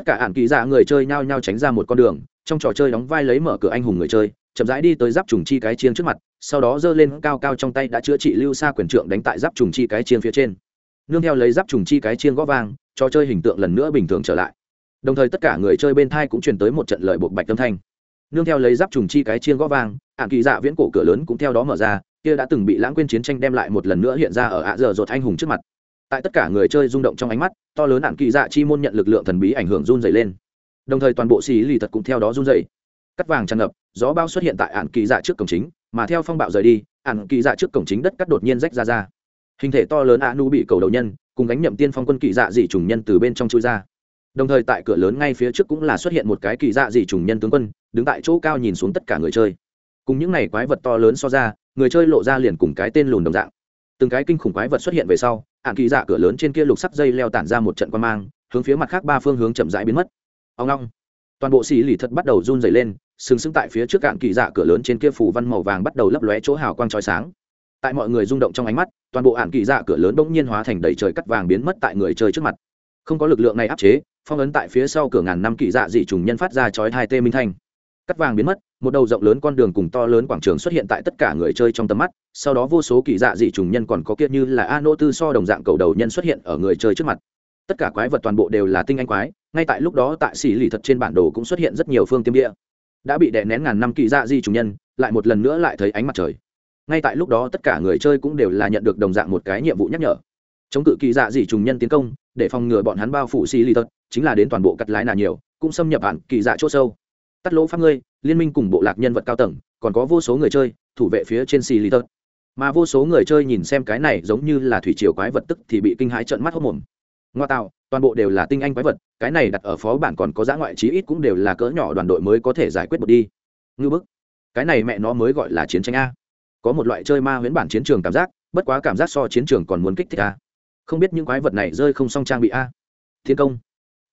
tất cả hạn kỳ dạ người chơi nhao nhao tránh ra một con đường, trong trò chơi đóng vai lấy mở cửa anh hùng người chơi, chậm rãi đi tới giáp trùng chi cái chiên trước mặt, sau đó giơ lên cao cao trong tay đã chữa trị lưu xa quyền trượng đánh tại giáp trùng chi cái chiên phía trên. Nương theo lấy giáp trùng chi cái chiên gõ vang, trò chơi hình tượng lần nữa bình thường trở lại. Đồng thời tất cả người chơi bên thai cũng truyền tới một trận lợi buộc bạch tâm thanh. Nương theo lấy giáp trùng chi cái chiên gõ vang ạn kỳ dạ viễn cổ cửa lớn cũng theo đó mở ra, kia đã từng bị lãng quên chiến tranh đem lại một lần nữa hiện ra ở ạ giờ rột anh hùng trước mặt tại tất cả người chơi rung động trong ánh mắt, to lớn ạn kỳ dạ chi môn nhận lực lượng thần bí ảnh hưởng run dày lên. Đồng thời toàn bộ xì lì thật cũng theo đó run dày cắt vàng tràn ngập, gió bao xuất hiện tại ạn kỳ dạ trước cổng chính, mà theo phong bạo rời đi ạn kỳ dạ trước cổng chính đất cắt đột nhiên rách ra ra. Hình thể to lớn ạ nu bị cầu đầu nhân, cùng gánh nhậm tiên phong quân kỳ dạ dị trùng nhân từ bên trong chui ra. Đồng thời tại cửa lớn ngay phía trước cũng là xuất hiện một cái kỳ dạ dị trùng nhân tướng quân, đứng tại chỗ cao nhìn xuống tất cả người chơi. Cùng những này quái vật to lớn so ra, người chơi lộ ra liền cùng cái tên lùn đồng dạng. Từng cái kinh khủng quái vật xuất hiện về sau ạn kỳ dạ cửa lớn trên kia lục sắc dây leo tản ra một trận quan mang, hướng phía mặt khác ba phương hướng chậm rãi biến mất. Ông long toàn bộ xì lì thật bắt đầu run dày lên, sừng sững tại phía trước cạn kỳ dạ cửa lớn trên kia phủ văn màu vàng bắt đầu lấp lóe chỗ hào quang trói sáng. Tại mọi người rung động trong ánh mắt, toàn bộ ạn kỳ dạ cửa lớn bỗng nhiên hóa thành đầy trời cắt vàng biến mất tại người chơi trước mặt. Không có lực lượng này áp chế, phong ấn tại phía sau cửa ngàn năm kỳ dạ dị trùng nhân phát ra chói hai tê minh thanh. Cắt vàng biến mất một đầu rộng lớn con đường cùng to lớn quảng trường xuất hiện tại tất cả người chơi trong tầm mắt, sau đó vô số kỳ dạ dị trùng nhân còn có kia như là a nô tư so đồng dạng cầu đầu nhân xuất hiện ở người chơi trước mặt. Tất cả quái vật toàn bộ đều là tinh anh quái, ngay tại lúc đó tại xỉ lì thật trên bản đồ cũng xuất hiện rất nhiều phương tiêm địa. Đã bị đè nén ngàn năm kỳ dạ di trùng nhân, lại một lần nữa lại thấy ánh mặt trời. Ngay tại lúc đó tất cả người chơi cũng đều là nhận được đồng dạng một cái nhiệm vụ nhắc nhở. Chống cự kỳ dạ dị trùng nhân tiến công, để phòng ngừa bọn hắn bao phủ xỉ lì thật, chính là đến toàn bộ cắt lái nà nhiều, cũng xâm nhập hạn kỳ dạ c h ỗ sâu. Tắt lỗ pháp ngươi liên minh cùng bộ lạc nhân vật cao tầng, còn có vô số người chơi, thủ vệ phía trên xì lì tật mà vô số người chơi nhìn xem cái này giống như là thủy triều quái vật tức thì bị kinh hãi trợn mắt hốc mồm. Ngoa tạo, toàn bộ đều là tinh anh quái vật, cái này đặt ở phó bản còn có giã ngoại chí ít cũng đều là cỡ nhỏ đoàn đội mới có thể giải quyết một đi. Ngư bức, cái này mẹ nó mới gọi là chiến tranh a. Có một loại chơi ma huyễn bản chiến trường cảm giác, bất quá cảm giác so chiến trường còn muốn kích thích a. Không biết những quái vật này rơi không song trang bị a. Thiên công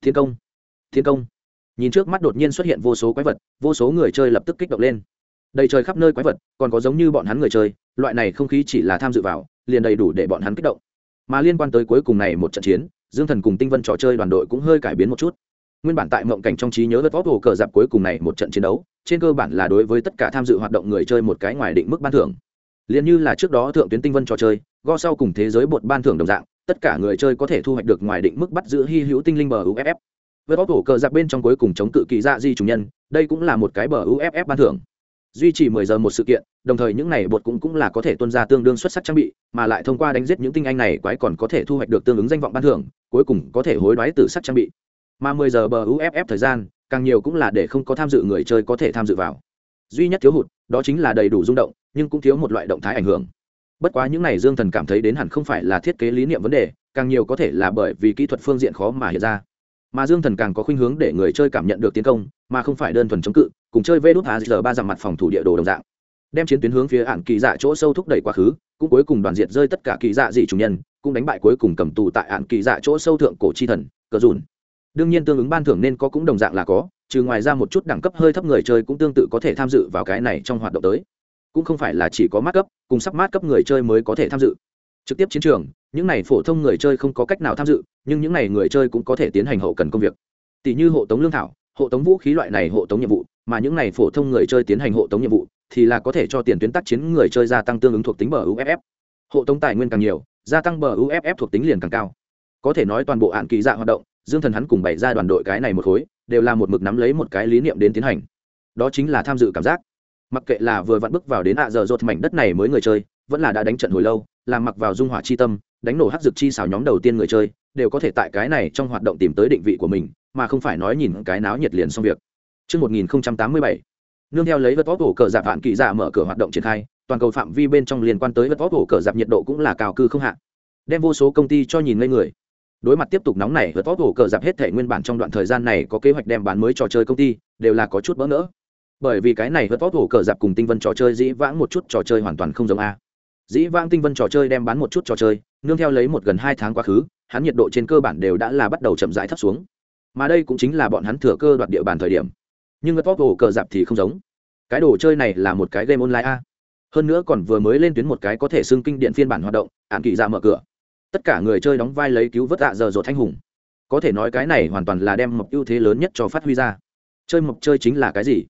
thiên công thiên công nhìn trước mắt đột nhiên xuất hiện vô số quái vật, vô số người chơi lập tức kích động lên. Đầy trời khắp nơi quái vật, còn có giống như bọn hắn người chơi, loại này không khí chỉ là tham dự vào, liền đầy đủ để bọn hắn kích động. Mà liên quan tới cuối cùng này một trận chiến, dương thần cùng tinh vân trò chơi đoàn đội cũng hơi cải biến một chút. Nguyên bản tại mộng cảnh trong trí nhớ vật vóc hồ cờ dạp cuối cùng này một trận chiến đấu, trên cơ bản là đối với tất cả tham dự hoạt động người chơi một cái ngoài định mức ban thưởng. Liền như là trước đó thượng tuyến tinh vân trò chơi, go sau cùng thế giới bột ban thưởng đồng dạng, tất cả người chơi có thể thu hoạch được ngoài định mức bắt giữ hy hữu tinh linh bờ uff với bóp cổ cờ giặc bên trong cuối cùng chống cự kỳ dạ di chủ nhân, đây cũng là một cái bờ uff ban thưởng. Duy trì 10 giờ một sự kiện, đồng thời những này bột cũng cũng là có thể tuân ra tương đương xuất sắc trang bị, mà lại thông qua đánh giết những tinh anh này quái còn có thể thu hoạch được tương ứng danh vọng ban thưởng, cuối cùng có thể hối đoái từ sắc trang bị. Mà 10 giờ bờ uff thời gian, càng nhiều cũng là để không có tham dự người chơi có thể tham dự vào. Duy nhất thiếu hụt, đó chính là đầy đủ rung động, nhưng cũng thiếu một loại động thái ảnh hưởng. Bất quá những này dương thần cảm thấy đến hẳn không phải là thiết kế lý niệm vấn đề, càng nhiều có thể là bởi vì kỹ thuật phương diện khó mà hiện ra mà dương thần càng có khuynh hướng để người chơi cảm nhận được tiến công, mà không phải đơn thuần chống cự, cùng chơi vê đốt hà giờ ba dặm mặt phòng thủ địa đồ đồng dạng. Đem chiến tuyến hướng phía ạn kỳ dạ chỗ sâu thúc đẩy quá khứ, cũng cuối cùng đoàn diệt rơi tất cả kỳ dạ dị chủ nhân, cũng đánh bại cuối cùng cầm tù tại ạn kỳ dạ chỗ sâu thượng cổ chi thần, cờ dùn. Đương nhiên tương ứng ban thưởng nên có cũng đồng dạng là có, trừ ngoài ra một chút đẳng cấp hơi thấp người chơi cũng tương tự có thể tham dự vào cái này trong hoạt động tới. Cũng không phải là chỉ có mát cấp, cùng sắp mát cấp người chơi mới có thể tham dự. Trực tiếp chiến trường những này phổ thông người chơi không có cách nào tham dự, nhưng những này người chơi cũng có thể tiến hành hậu cần công việc. Tỷ như hộ tống lương thảo, hộ tống vũ khí loại này hộ tống nhiệm vụ, mà những này phổ thông người chơi tiến hành hộ tống nhiệm vụ, thì là có thể cho tiền tuyến tác chiến người chơi gia tăng tương ứng thuộc tính bờ uff hộ tống tài nguyên càng nhiều, gia tăng bờ uff thuộc tính liền càng cao. Có thể nói toàn bộ hạn kỳ dạ hoạt động, dương thần hắn cùng bày ra đoàn đội cái này một khối, đều là một mực nắm lấy một cái lý niệm đến tiến hành. Đó chính là tham dự cảm giác. Mặc kệ là vừa vặn bước vào đến ạ giờ rột mảnh đất này mới người chơi, vẫn là đã đánh trận hồi lâu làm mặc vào dung hỏa chi tâm đánh nổ hắc dược chi xào nhóm đầu tiên người chơi đều có thể tại cái này trong hoạt động tìm tới định vị của mình mà không phải nói nhìn cái náo nhiệt liền xong việc. Trước 1087, nương theo lấy vật vóc hổ cờ giả vạn kỳ giả mở cửa hoạt động triển khai toàn cầu phạm vi bên trong liên quan tới vật vóc hổ cờ dạp nhiệt độ cũng là cao cư không hạn đem vô số công ty cho nhìn ngây người. Đối mặt tiếp tục nóng này vật vóc hổ cờ dạp hết thể nguyên bản trong đoạn thời gian này có kế hoạch đem bán mới trò chơi công ty đều là có chút bỡ ngỡ. Bởi vì cái này vật vóc hổ cờ dạp cùng tinh vân trò chơi dĩ vãng một chút trò chơi hoàn toàn không giống a dĩ vãng tinh vân trò chơi đem bán một chút trò chơi, nương theo lấy một gần hai tháng quá khứ, hắn nhiệt độ trên cơ bản đều đã là bắt đầu chậm rãi thấp xuống. Mà đây cũng chính là bọn hắn thừa cơ đoạt địa bàn thời điểm. Nhưng ngất vóc cờ dạp thì không giống. Cái đồ chơi này là một cái game online a. Hơn nữa còn vừa mới lên tuyến một cái có thể xưng kinh điện phiên bản hoạt động ạn kỳ ra mở cửa. Tất cả người chơi đóng vai lấy cứu vớt tạ giờ rồi thanh hùng. Có thể nói cái này hoàn toàn là đem mộc ưu thế lớn nhất cho phát huy ra. Chơi mộc chơi chính là cái gì?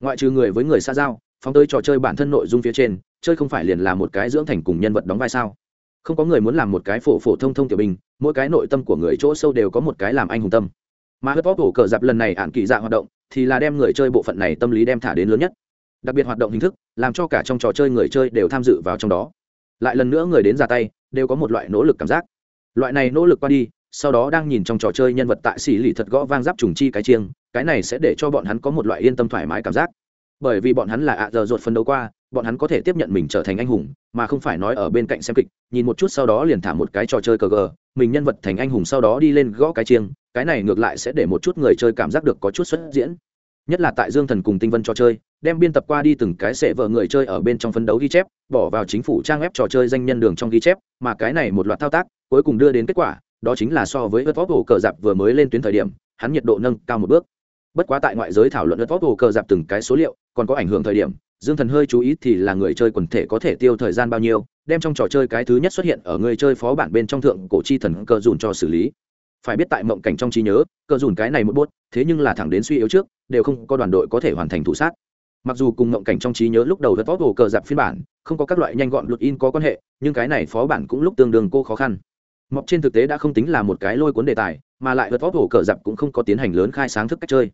Ngoại trừ người với người xa giao, phóng tới trò chơi bản thân nội dung phía trên chơi không phải liền là một cái dưỡng thành cùng nhân vật đóng vai sao? Không có người muốn làm một cái phổ phổ thông thông tiểu bình mỗi cái nội tâm của người chỗ sâu đều có một cái làm anh hùng tâm. Mà hớt vóc cổ cờ dạp lần này ạn kỳ dạ hoạt động, thì là đem người chơi bộ phận này tâm lý đem thả đến lớn nhất. Đặc biệt hoạt động hình thức, làm cho cả trong trò chơi người chơi đều tham dự vào trong đó. Lại lần nữa người đến ra tay, đều có một loại nỗ lực cảm giác. Loại này nỗ lực qua đi, sau đó đang nhìn trong trò chơi nhân vật tại xỉ lì thật gõ vang giáp trùng chi cái chiêng, cái này sẽ để cho bọn hắn có một loại yên tâm thoải mái cảm giác. Bởi vì bọn hắn là ạ giờ ruột phân đấu qua bọn hắn có thể tiếp nhận mình trở thành anh hùng, mà không phải nói ở bên cạnh xem kịch, nhìn một chút sau đó liền thả một cái trò chơi cờ gờ, mình nhân vật thành anh hùng sau đó đi lên gõ cái chiêng, cái này ngược lại sẽ để một chút người chơi cảm giác được có chút xuất diễn. Nhất là tại dương thần cùng tinh vân trò chơi, đem biên tập qua đi từng cái sệ vợ người chơi ở bên trong phấn đấu ghi chép, bỏ vào chính phủ trang web trò chơi danh nhân đường trong ghi chép, mà cái này một loạt thao tác, cuối cùng đưa đến kết quả, đó chính là so với vớt vóc hồ cờ dạp vừa mới lên tuyến thời điểm, hắn nhiệt độ nâng cao một bước. Bất quá tại ngoại giới thảo luận vớt vóc hồ cờ dạp từng cái số liệu, còn có ảnh hưởng thời điểm dương thần hơi chú ý thì là người chơi quần thể có thể tiêu thời gian bao nhiêu, đem trong trò chơi cái thứ nhất xuất hiện ở người chơi phó bản bên trong thượng cổ chi thần cờ dùn cho xử lý. Phải biết tại mộng cảnh trong trí nhớ, cờ dùn cái này một bút, thế nhưng là thẳng đến suy yếu trước, đều không có đoàn đội có thể hoàn thành thủ sát. Mặc dù cùng mộng cảnh trong trí nhớ lúc đầu rất tốt hồ cờ dạp phiên bản, không có các loại nhanh gọn luật in có quan hệ, nhưng cái này phó bản cũng lúc tương đương cô khó khăn. Mọc trên thực tế đã không tính là một cái lôi cuốn đề tài, mà lại vật vóc hồ cờ dạp cũng không có tiến hành lớn khai sáng thức cách chơi.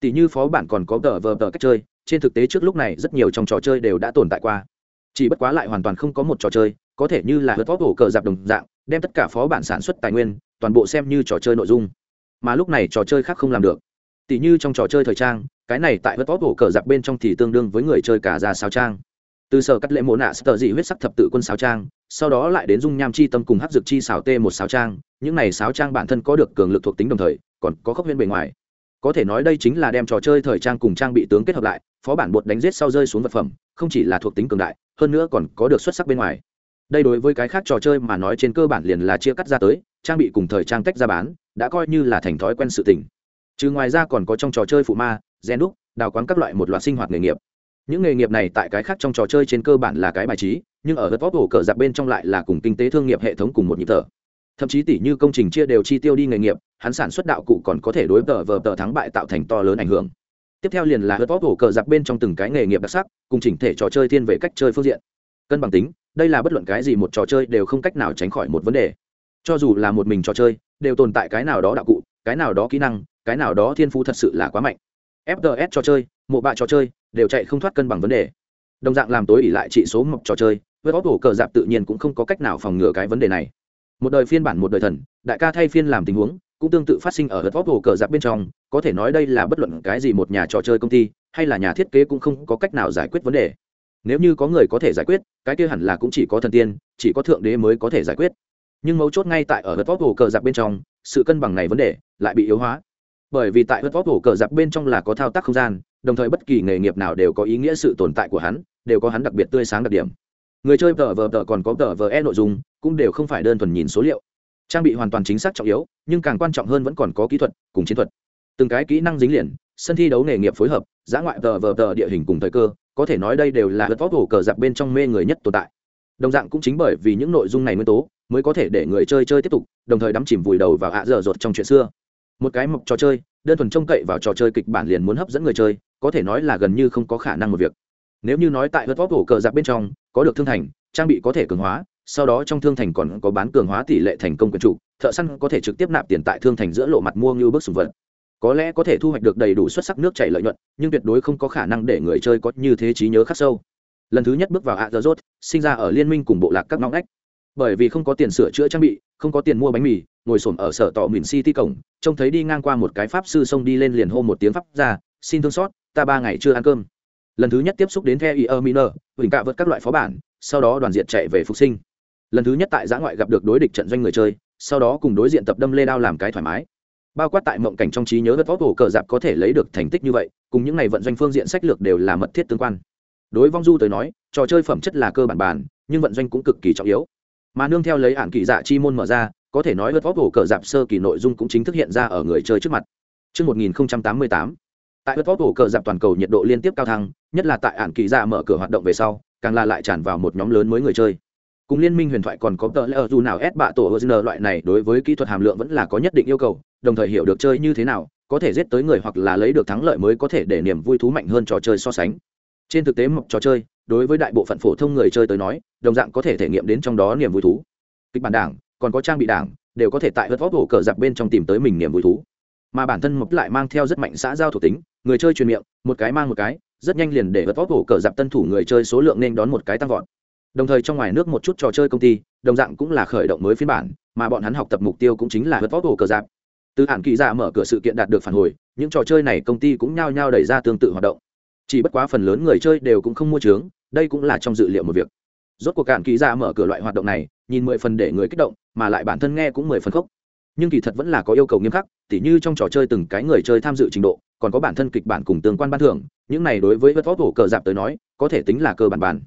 Tỷ như phó bản còn có tờ vờ tờ cách chơi trên thực tế trước lúc này rất nhiều trong trò chơi đều đã tồn tại qua. Chỉ bất quá lại hoàn toàn không có một trò chơi, có thể như là hớt vóc hổ cờ dạp đồng dạng, đem tất cả phó bản sản xuất tài nguyên, toàn bộ xem như trò chơi nội dung. Mà lúc này trò chơi khác không làm được. Tỷ như trong trò chơi thời trang, cái này tại hớt vóc hổ cờ dạp bên trong thì tương đương với người chơi cả già sao trang. Từ sở cắt lệ mộ nạ sờ dị huyết sắc thập tự quân sáo trang, sau đó lại đến dung nham chi tâm cùng hắc dược chi xảo t một sáo trang, những này sáo trang bản thân có được cường lực thuộc tính đồng thời, còn có khốc huyễn bề ngoài có thể nói đây chính là đem trò chơi thời trang cùng trang bị tướng kết hợp lại, phó bản bột đánh giết sau rơi xuống vật phẩm, không chỉ là thuộc tính cường đại, hơn nữa còn có được xuất sắc bên ngoài. Đây đối với cái khác trò chơi mà nói trên cơ bản liền là chia cắt ra tới, trang bị cùng thời trang tách ra bán, đã coi như là thành thói quen sự tình. Chứ ngoài ra còn có trong trò chơi phụ ma, gen đúc, đào quán các loại một loạt sinh hoạt nghề nghiệp. Những nghề nghiệp này tại cái khác trong trò chơi trên cơ bản là cái bài trí, nhưng ở hớt vóc hổ cờ giặc bên trong lại là cùng kinh tế thương nghiệp hệ thống cùng một nhịp thở thậm chí tỷ như công trình chia đều chi tiêu đi nghề nghiệp, hắn sản xuất đạo cụ còn có thể đối tờ vờ tờ thắng bại tạo thành to lớn ảnh hưởng. Tiếp theo liền là hớt vóc hổ cờ giặc bên trong từng cái nghề nghiệp đặc sắc, cùng chỉnh thể trò chơi thiên về cách chơi phương diện. Cân bằng tính, đây là bất luận cái gì một trò chơi đều không cách nào tránh khỏi một vấn đề. Cho dù là một mình trò chơi, đều tồn tại cái nào đó đạo cụ, cái nào đó kỹ năng, cái nào đó thiên phú thật sự là quá mạnh. Fts trò chơi, mộ bạ trò chơi, đều chạy không thoát cân bằng vấn đề. Đồng dạng làm tối ỉ lại trị số mộc trò chơi với bóp hổ cờ dạp tự nhiên cũng không có cách nào phòng ngừa cái vấn đề này một đời phiên bản một đời thần, đại ca thay phiên làm tình huống, cũng tương tự phát sinh ở hớt vóc hồ cờ giáp bên trong, có thể nói đây là bất luận cái gì một nhà trò chơi công ty, hay là nhà thiết kế cũng không có cách nào giải quyết vấn đề. Nếu như có người có thể giải quyết, cái kia hẳn là cũng chỉ có thần tiên, chỉ có thượng đế mới có thể giải quyết. Nhưng mấu chốt ngay tại ở hớt vóc hồ cờ giáp bên trong, sự cân bằng này vấn đề lại bị yếu hóa. Bởi vì tại hớt vóc hồ cờ giặc bên trong là có thao tác không gian, đồng thời bất kỳ nghề nghiệp nào đều có ý nghĩa sự tồn tại của hắn, đều có hắn đặc biệt tươi sáng đặc điểm. Người chơi tờ vờ tờ còn có tờ vờ e nội dung cũng đều không phải đơn thuần nhìn số liệu. Trang bị hoàn toàn chính xác trọng yếu, nhưng càng quan trọng hơn vẫn còn có kỹ thuật cùng chiến thuật. Từng cái kỹ năng dính liền, sân thi đấu nghề nghiệp phối hợp, giã ngoại tờ vờ tờ địa hình cùng thời cơ, có thể nói đây đều là hớt vóc hổ cờ giặc bên trong mê người nhất tồn tại. Đồng dạng cũng chính bởi vì những nội dung này nguyên tố, mới có thể để người chơi chơi tiếp tục, đồng thời đắm chìm vùi đầu vào ạ dở dột trong chuyện xưa. Một cái mộc trò chơi, đơn thuần trông cậy vào trò chơi kịch bản liền muốn hấp dẫn người chơi, có thể nói là gần như không có khả năng một việc. Nếu như nói tại hớt vóc hổ cờ giặc bên trong, có được thương thành, trang bị có thể cường hóa sau đó trong thương thành còn có bán cường hóa tỷ lệ thành công quyền chủ thợ săn có thể trực tiếp nạp tiền tại thương thành giữa lộ mặt mua như bước sùng vật. Có lẽ có thể thu hoạch được đầy đủ xuất sắc nước chảy lợi nhuận nhưng tuyệt đối không có khả năng để người chơi có như thế trí nhớ khắc sâu. Lần thứ nhất bước vào Azeroth, sinh ra ở liên minh cùng bộ lạc các ngóc ngách. Bởi vì không có tiền sửa chữa trang bị không có tiền mua bánh mì ngồi xổm ở sở tọ Mịn city cổng trông thấy đi ngang qua một cái pháp sư xông đi lên liền hô một tiếng pháp ra xin thương xót ta ba ngày chưa ăn cơm. Lần thứ nhất tiếp xúc đến The e miner huỳnh cạ vượt các loại phó bản sau đó đoàn diện chạy về phục sinh lần thứ nhất tại giã ngoại gặp được đối địch trận doanh người chơi sau đó cùng đối diện tập đâm lê đao làm cái thoải mái. Bao quát tại mộng cảnh trong trí nhớ đất vóc hồ cờ dạp có thể lấy được thành tích như vậy cùng những ngày vận doanh phương diện sách lược đều là mật thiết tương quan. Đối vong du tới nói trò chơi phẩm chất là cơ bản bàn nhưng vận doanh cũng cực kỳ trọng yếu. Mà nương theo lấy ản kỳ dạ chi môn mở ra có thể nói đất vóc hồ cờ dạp sơ kỳ nội dung cũng chính thức hiện ra ở người chơi trước mặt. Trước 1088, tại đất vóc hồ cờ dạp toàn cầu nhiệt độ liên tiếp cao thăng nhất là tại ản kỳ dạ mở cửa hoạt động về sau càng là lại tràn vào một nhóm lớn mới người chơi cùng liên minh huyền thoại còn có tờ lẽ dù nào ép bạ tổ hờ loại này, đối với kỹ thuật hàm lượng vẫn là có nhất định yêu cầu, đồng thời hiểu được chơi như thế nào, có thể giết tới người hoặc là lấy được thắng lợi mới có thể để niềm vui thú mạnh hơn trò chơi so sánh. Trên thực tế một trò chơi, đối với đại bộ phận phổ thông người chơi tới nói, đồng dạng có thể thể nghiệm đến trong đó niềm vui thú. Kịch bản đảng, còn có trang bị đảng, đều có thể tại hớt vóc hổ cờ giặc bên trong tìm tới mình niềm vui thú. Mà bản thân mộc lại mang theo rất mạnh xã giao thuộc tính, người chơi truyền miệng, một cái mang một cái, rất nhanh liền để hớt vóc hổ cờ giặc tân thủ người chơi số lượng nên đón một cái tăng vọt đồng thời trong ngoài nước một chút trò chơi công ty, đồng dạng cũng là khởi động mới phiên bản, mà bọn hắn học tập mục tiêu cũng chính là hớt vóc hổ cờ giáp. Từ hạn kỳ giả mở cửa sự kiện đạt được phản hồi, những trò chơi này công ty cũng nhao nhao đẩy ra tương tự hoạt động. Chỉ bất quá phần lớn người chơi đều cũng không mua trướng đây cũng là trong dự liệu một việc. Rốt cuộc cạn kỳ giả mở cửa loại hoạt động này, nhìn mười phần để người kích động, mà lại bản thân nghe cũng mười phần khốc. Nhưng kỳ thật vẫn là có yêu cầu nghiêm khắc, tỉ như trong trò chơi từng cái người chơi tham dự trình độ, còn có bản thân kịch bản cùng tương quan ban thưởng, những này đối với vớt vót hổ cờ giáp tới nói, có thể tính là cơ bản bản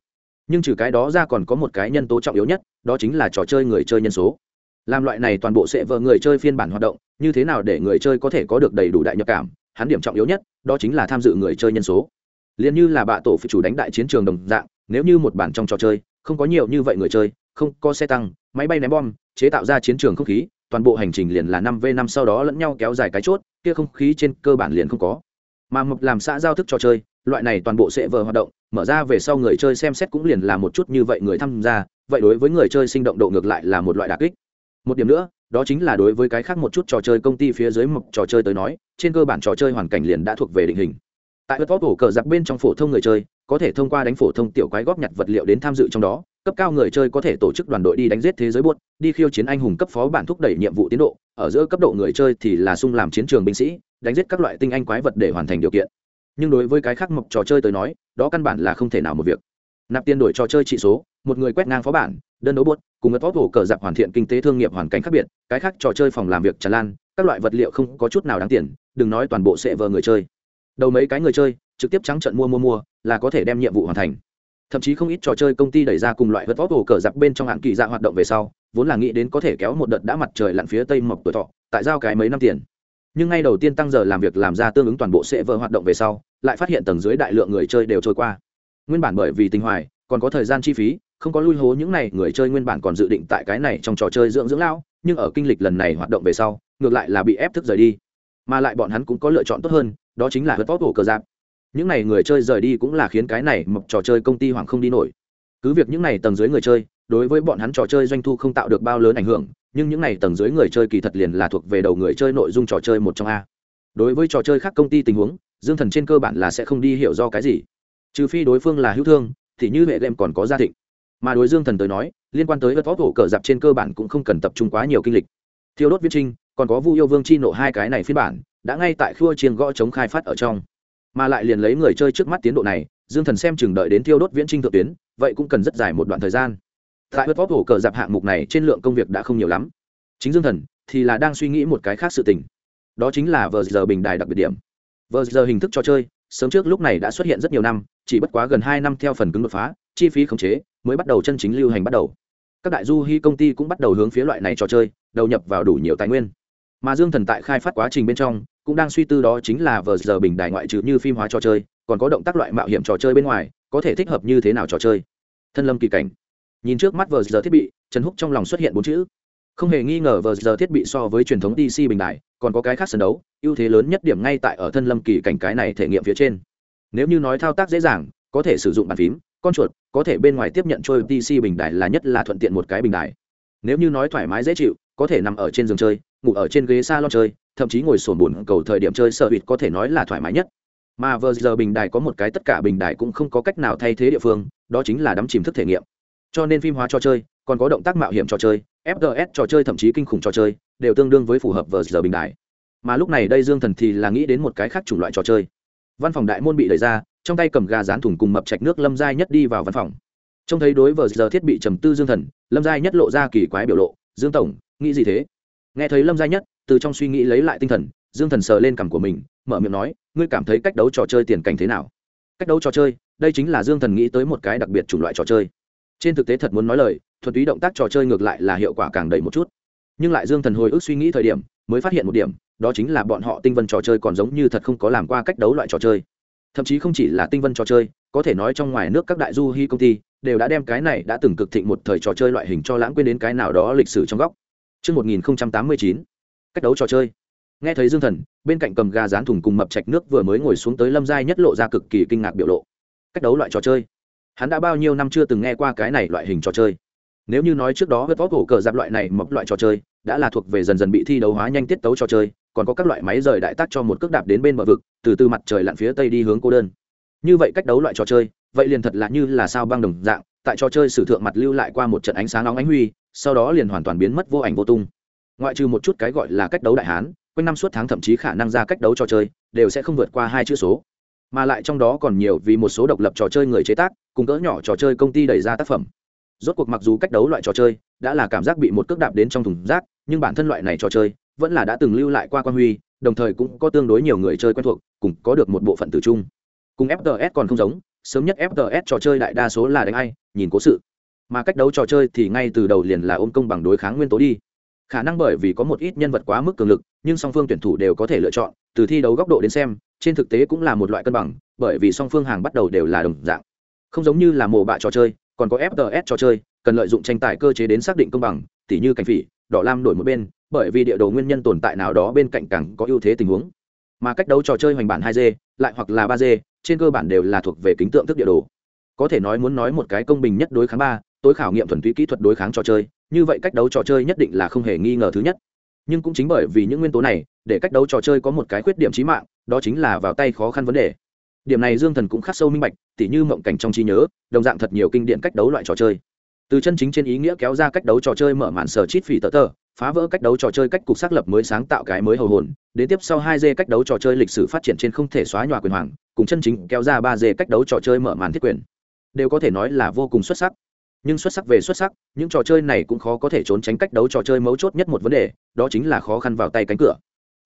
nhưng trừ cái đó ra còn có một cái nhân tố trọng yếu nhất, đó chính là trò chơi người chơi nhân số. Làm loại này toàn bộ sẽ vợ người chơi phiên bản hoạt động, như thế nào để người chơi có thể có được đầy đủ đại nhập cảm, hắn điểm trọng yếu nhất, đó chính là tham dự người chơi nhân số. Liền như là bạ tổ phụ chủ đánh đại chiến trường đồng dạng, nếu như một bản trong trò chơi, không có nhiều như vậy người chơi, không có xe tăng, máy bay ném bom, chế tạo ra chiến trường không khí, toàn bộ hành trình liền là năm v năm sau đó lẫn nhau kéo dài cái chốt, kia không khí trên cơ bản liền không có. Mà mập làm xã giao thức trò chơi, loại này toàn bộ sẽ vờ hoạt động mở ra về sau người chơi xem xét cũng liền là một chút như vậy người tham gia, vậy đối với người chơi sinh động độ ngược lại là một loại đặc kích. Một điểm nữa, đó chính là đối với cái khác một chút trò chơi công ty phía dưới một trò chơi tới nói, trên cơ bản trò chơi hoàn cảnh liền đã thuộc về định hình. Tại hớt vóc cổ cờ giặc bên trong phổ thông người chơi, có thể thông qua đánh phổ thông tiểu quái góp nhặt vật liệu đến tham dự trong đó, cấp cao người chơi có thể tổ chức đoàn đội đi đánh giết thế giới buốt, đi khiêu chiến anh hùng cấp phó bản thúc đẩy nhiệm vụ tiến độ, ở giữa cấp độ người chơi thì là sung làm chiến trường binh sĩ, đánh giết các loại tinh anh quái vật để hoàn thành điều kiện nhưng đối với cái khác mộc trò chơi tới nói, đó căn bản là không thể nào một việc. Nạp tiền đổi trò chơi trị số, một người quét ngang phó bản, đơn đấu buốt cùng ngất vót hổ cờ giặc hoàn thiện kinh tế thương nghiệp hoàn cảnh khác biệt, cái khác trò chơi phòng làm việc tràn lan, các loại vật liệu không có chút nào đáng tiền, đừng nói toàn bộ sẽ vờ người chơi. Đầu mấy cái người chơi, trực tiếp trắng trận mua mua mua, là có thể đem nhiệm vụ hoàn thành. Thậm chí không ít trò chơi công ty đẩy ra cùng loại vật vót hổ cờ giặc bên trong hạn kỳ dạ hoạt động về sau, vốn là nghĩ đến có thể kéo một đợt đã mặt trời lặn phía tây mộc tuổi thọ, tại giao cái mấy năm tiền nhưng ngay đầu tiên tăng giờ làm việc làm ra tương ứng toàn bộ sẽ vờ hoạt động về sau, lại phát hiện tầng dưới đại lượng người chơi đều trôi qua. Nguyên bản bởi vì tình hoài, còn có thời gian chi phí, không có lui hố những này người chơi nguyên bản còn dự định tại cái này trong trò chơi dưỡng dưỡng lão, nhưng ở kinh lịch lần này hoạt động về sau, ngược lại là bị ép thức rời đi. Mà lại bọn hắn cũng có lựa chọn tốt hơn, đó chính là hớt vót cổ cờ giáp những này người chơi rời đi cũng là khiến cái này mộc trò chơi công ty hoàng không đi nổi. Cứ việc những này tầng dưới người chơi, đối với bọn hắn trò chơi doanh thu không tạo được bao lớn ảnh hưởng nhưng những này tầng dưới người chơi kỳ thật liền là thuộc về đầu người chơi nội dung trò chơi một trong a. Đối với trò chơi khác công ty tình huống, dương thần trên cơ bản là sẽ không đi hiểu do cái gì. Trừ phi đối phương là hữu thương, thì như hệ game còn có gia thịnh. Mà đối dương thần tới nói, liên quan tới ớt vóc hổ cờ dạp trên cơ bản cũng không cần tập trung quá nhiều kinh lịch. Thiêu đốt viết trinh, còn có vu yêu vương chi nộ hai cái này phiên bản, đã ngay tại khua chiên gõ chống khai phát ở trong. Mà lại liền lấy người chơi trước mắt tiến độ này, dương thần xem chừng đợi đến thiêu đốt viễn trinh thượng tuyến, vậy cũng cần rất dài một đoạn thời gian tại ớt vót hổ cờ dạp hạng mục này trên lượng công việc đã không nhiều lắm. Chính dương thần thì là đang suy nghĩ một cái khác sự tình. Đó chính là vờ giờ bình đài đặc biệt điểm. Vờ giờ hình thức trò chơi, sớm trước lúc này đã xuất hiện rất nhiều năm, chỉ bất quá gần hai năm theo phần cứng đột phá, chi phí khống chế mới bắt đầu chân chính lưu hành bắt đầu. Các đại du hy công ty cũng bắt đầu hướng phía loại này trò chơi đầu nhập vào đủ nhiều tài nguyên. Mà dương thần tại khai phát quá trình bên trong cũng đang suy tư đó chính là vờ giờ bình đài ngoại trừ như phim hóa trò chơi, còn có động tác loại mạo hiểm trò chơi bên ngoài, có thể thích hợp như thế nào trò chơi. Thân lâm kỳ cảnh nhìn trước mắt vờ giờ thiết bị, trần húc trong lòng xuất hiện bốn chữ. Không hề nghi ngờ vờ giờ thiết bị so với truyền thống dc bình đại, còn có cái khác sân đấu, ưu thế lớn nhất điểm ngay tại ở thân lâm kỳ cảnh cái này thể nghiệm phía trên. Nếu như nói thao tác dễ dàng, có thể sử dụng bàn phím, con chuột, có thể bên ngoài tiếp nhận trôi dc bình đại là nhất là thuận tiện một cái bình đại. Nếu như nói thoải mái dễ chịu, có thể nằm ở trên giường chơi, ngủ ở trên ghế s a lon chơi, thậm chí ngồi sồn bùn cầu thời điểm chơi sợ hụt có thể nói là thoải mái nhất. Mà vờ giờ bình đài có một cái tất cả bình đài cũng không có cách nào thay thế địa phương, đó chính là đắm chìm thức thể nghiệm cho nên phim hóa trò chơi, còn có động tác mạo hiểm trò chơi fts trò chơi thậm chí kinh khủng trò chơi, đều tương đương với phù hợp vờ giờ bình đại. mà lúc này đây dương thần thì là nghĩ đến một cái khác chủng loại trò chơi. Văn phòng đại môn bị đẩy ra, trong tay cầm gà rán thùng cùng mập chạch nước lâm giai nhất đi vào văn phòng. Trông thấy đối vờ giờ thiết bị trầm tư dương thần, lâm giai nhất lộ ra kỳ quái biểu lộ, dương tổng, nghĩ gì thế? Nghe thấy lâm giai nhất, từ trong suy nghĩ lấy lại tinh thần, dương thần sờ lên cằm của mình, mở miệng nói, ngươi cảm thấy cách đấu trò chơi tiền cảnh thế nào? Cách đấu trò chơi, đây chính là dương thần nghĩ tới một cái đặc biệt chủng loại trò chơi trên thực tế thật muốn nói lời thuần túy động tác trò chơi ngược lại là hiệu quả càng đầy một chút nhưng lại dương thần hồi ức suy nghĩ thời điểm mới phát hiện một điểm đó chính là bọn họ tinh vân trò chơi còn giống như thật không có làm qua cách đấu loại trò chơi thậm chí không chỉ là tinh vân trò chơi có thể nói trong ngoài nước các đại du hy công ty đều đã đem cái này đã từng cực thịnh một thời trò chơi loại hình cho lãng quên đến cái nào đó lịch sử trong góc Trước 1089, cách đấu trò chơi. Nghe thấy Dương Thần, bên cạnh cầm gà rán thùng cùng mập chạch nước vừa mới ngồi xuống tới lâm giai nhất lộ ra cực kỳ kinh ngạc biểu lộ. Cách đấu loại trò chơi hắn đã bao nhiêu năm chưa từng nghe qua cái này loại hình trò chơi. Nếu như nói trước đó vớt vóc cổ cờ giáp loại này mập loại trò chơi, đã là thuộc về dần dần bị thi đấu hóa nhanh tiết tấu trò chơi, còn có các loại máy rời đại tác cho một cước đạp đến bên bờ vực, từ từ mặt trời lặn phía tây đi hướng cô đơn. Như vậy cách đấu loại trò chơi, vậy liền thật là như là sao băng đồng dạng, tại trò chơi sử thượng mặt lưu lại qua một trận ánh sáng nóng ánh huy, sau đó liền hoàn toàn biến mất vô ảnh vô tung. Ngoại trừ một chút cái gọi là cách đấu đại hán, quanh năm suốt tháng thậm chí khả năng ra cách đấu trò chơi, đều sẽ không vượt qua hai chữ số mà lại trong đó còn nhiều vì một số độc lập trò chơi người chế tác, cùng cỡ nhỏ trò chơi công ty đẩy ra tác phẩm. Rốt cuộc mặc dù cách đấu loại trò chơi đã là cảm giác bị một cước đạp đến trong thùng rác, nhưng bản thân loại này trò chơi vẫn là đã từng lưu lại qua quan huy, đồng thời cũng có tương đối nhiều người chơi quen thuộc, cùng có được một bộ phận tử chung cùng fts còn không giống, sớm nhất fts trò chơi đại đa số là đánh ai, nhìn cố sự. Mà cách đấu trò chơi thì ngay từ đầu liền là ôm công bằng đối kháng nguyên tố đi. Khả năng bởi vì có một ít nhân vật quá mức cường lực, nhưng song phương tuyển thủ đều có thể lựa chọn, từ thi đấu góc độ đến xem trên thực tế cũng là một loại cân bằng, bởi vì song phương hàng bắt đầu đều là đồng dạng. Không giống như là mổ bạ trò chơi, còn có fts trò chơi, cần lợi dụng tranh tài cơ chế đến xác định công bằng, tỉ như cảnh phỉ, đỏ lam đổi một bên, bởi vì địa đồ nguyên nhân tồn tại nào đó bên cạnh càng có ưu thế tình huống. Mà cách đấu trò chơi hoành bản hai d, lại hoặc là ba d, trên cơ bản đều là thuộc về kính tượng thức địa đồ. Có thể nói muốn nói một cái công bình nhất đối kháng ba, tối khảo nghiệm thuần túy kỹ thuật đối kháng trò chơi, như vậy cách đấu trò chơi nhất định là không hề nghi ngờ thứ nhất. Nhưng cũng chính bởi vì những nguyên tố này, để cách đấu trò chơi có một cái khuyết điểm trí mạng đó chính là vào tay khó khăn vấn đề. Điểm này dương thần cũng khắc sâu minh bạch, tỉ như mộng cảnh trong trí nhớ, đồng dạng thật nhiều kinh điển cách đấu loại trò chơi. Từ chân chính trên ý nghĩa kéo ra cách đấu trò chơi mở màn sở chít phỉ tờ tờ, phá vỡ cách đấu trò chơi cách cục xác lập mới sáng tạo cái mới hầu hồn, đến tiếp sau hai d cách đấu trò chơi lịch sử phát triển trên không thể xóa nhòa quyền hoàng, cùng chân chính kéo ra ba d cách đấu trò chơi mở màn thiết quyền. Đều có thể nói là vô cùng xuất sắc. Nhưng xuất sắc về xuất sắc, những trò chơi này cũng khó có thể trốn tránh cách đấu trò chơi mấu chốt nhất một vấn đề, đó chính là khó khăn vào tay cánh cửa.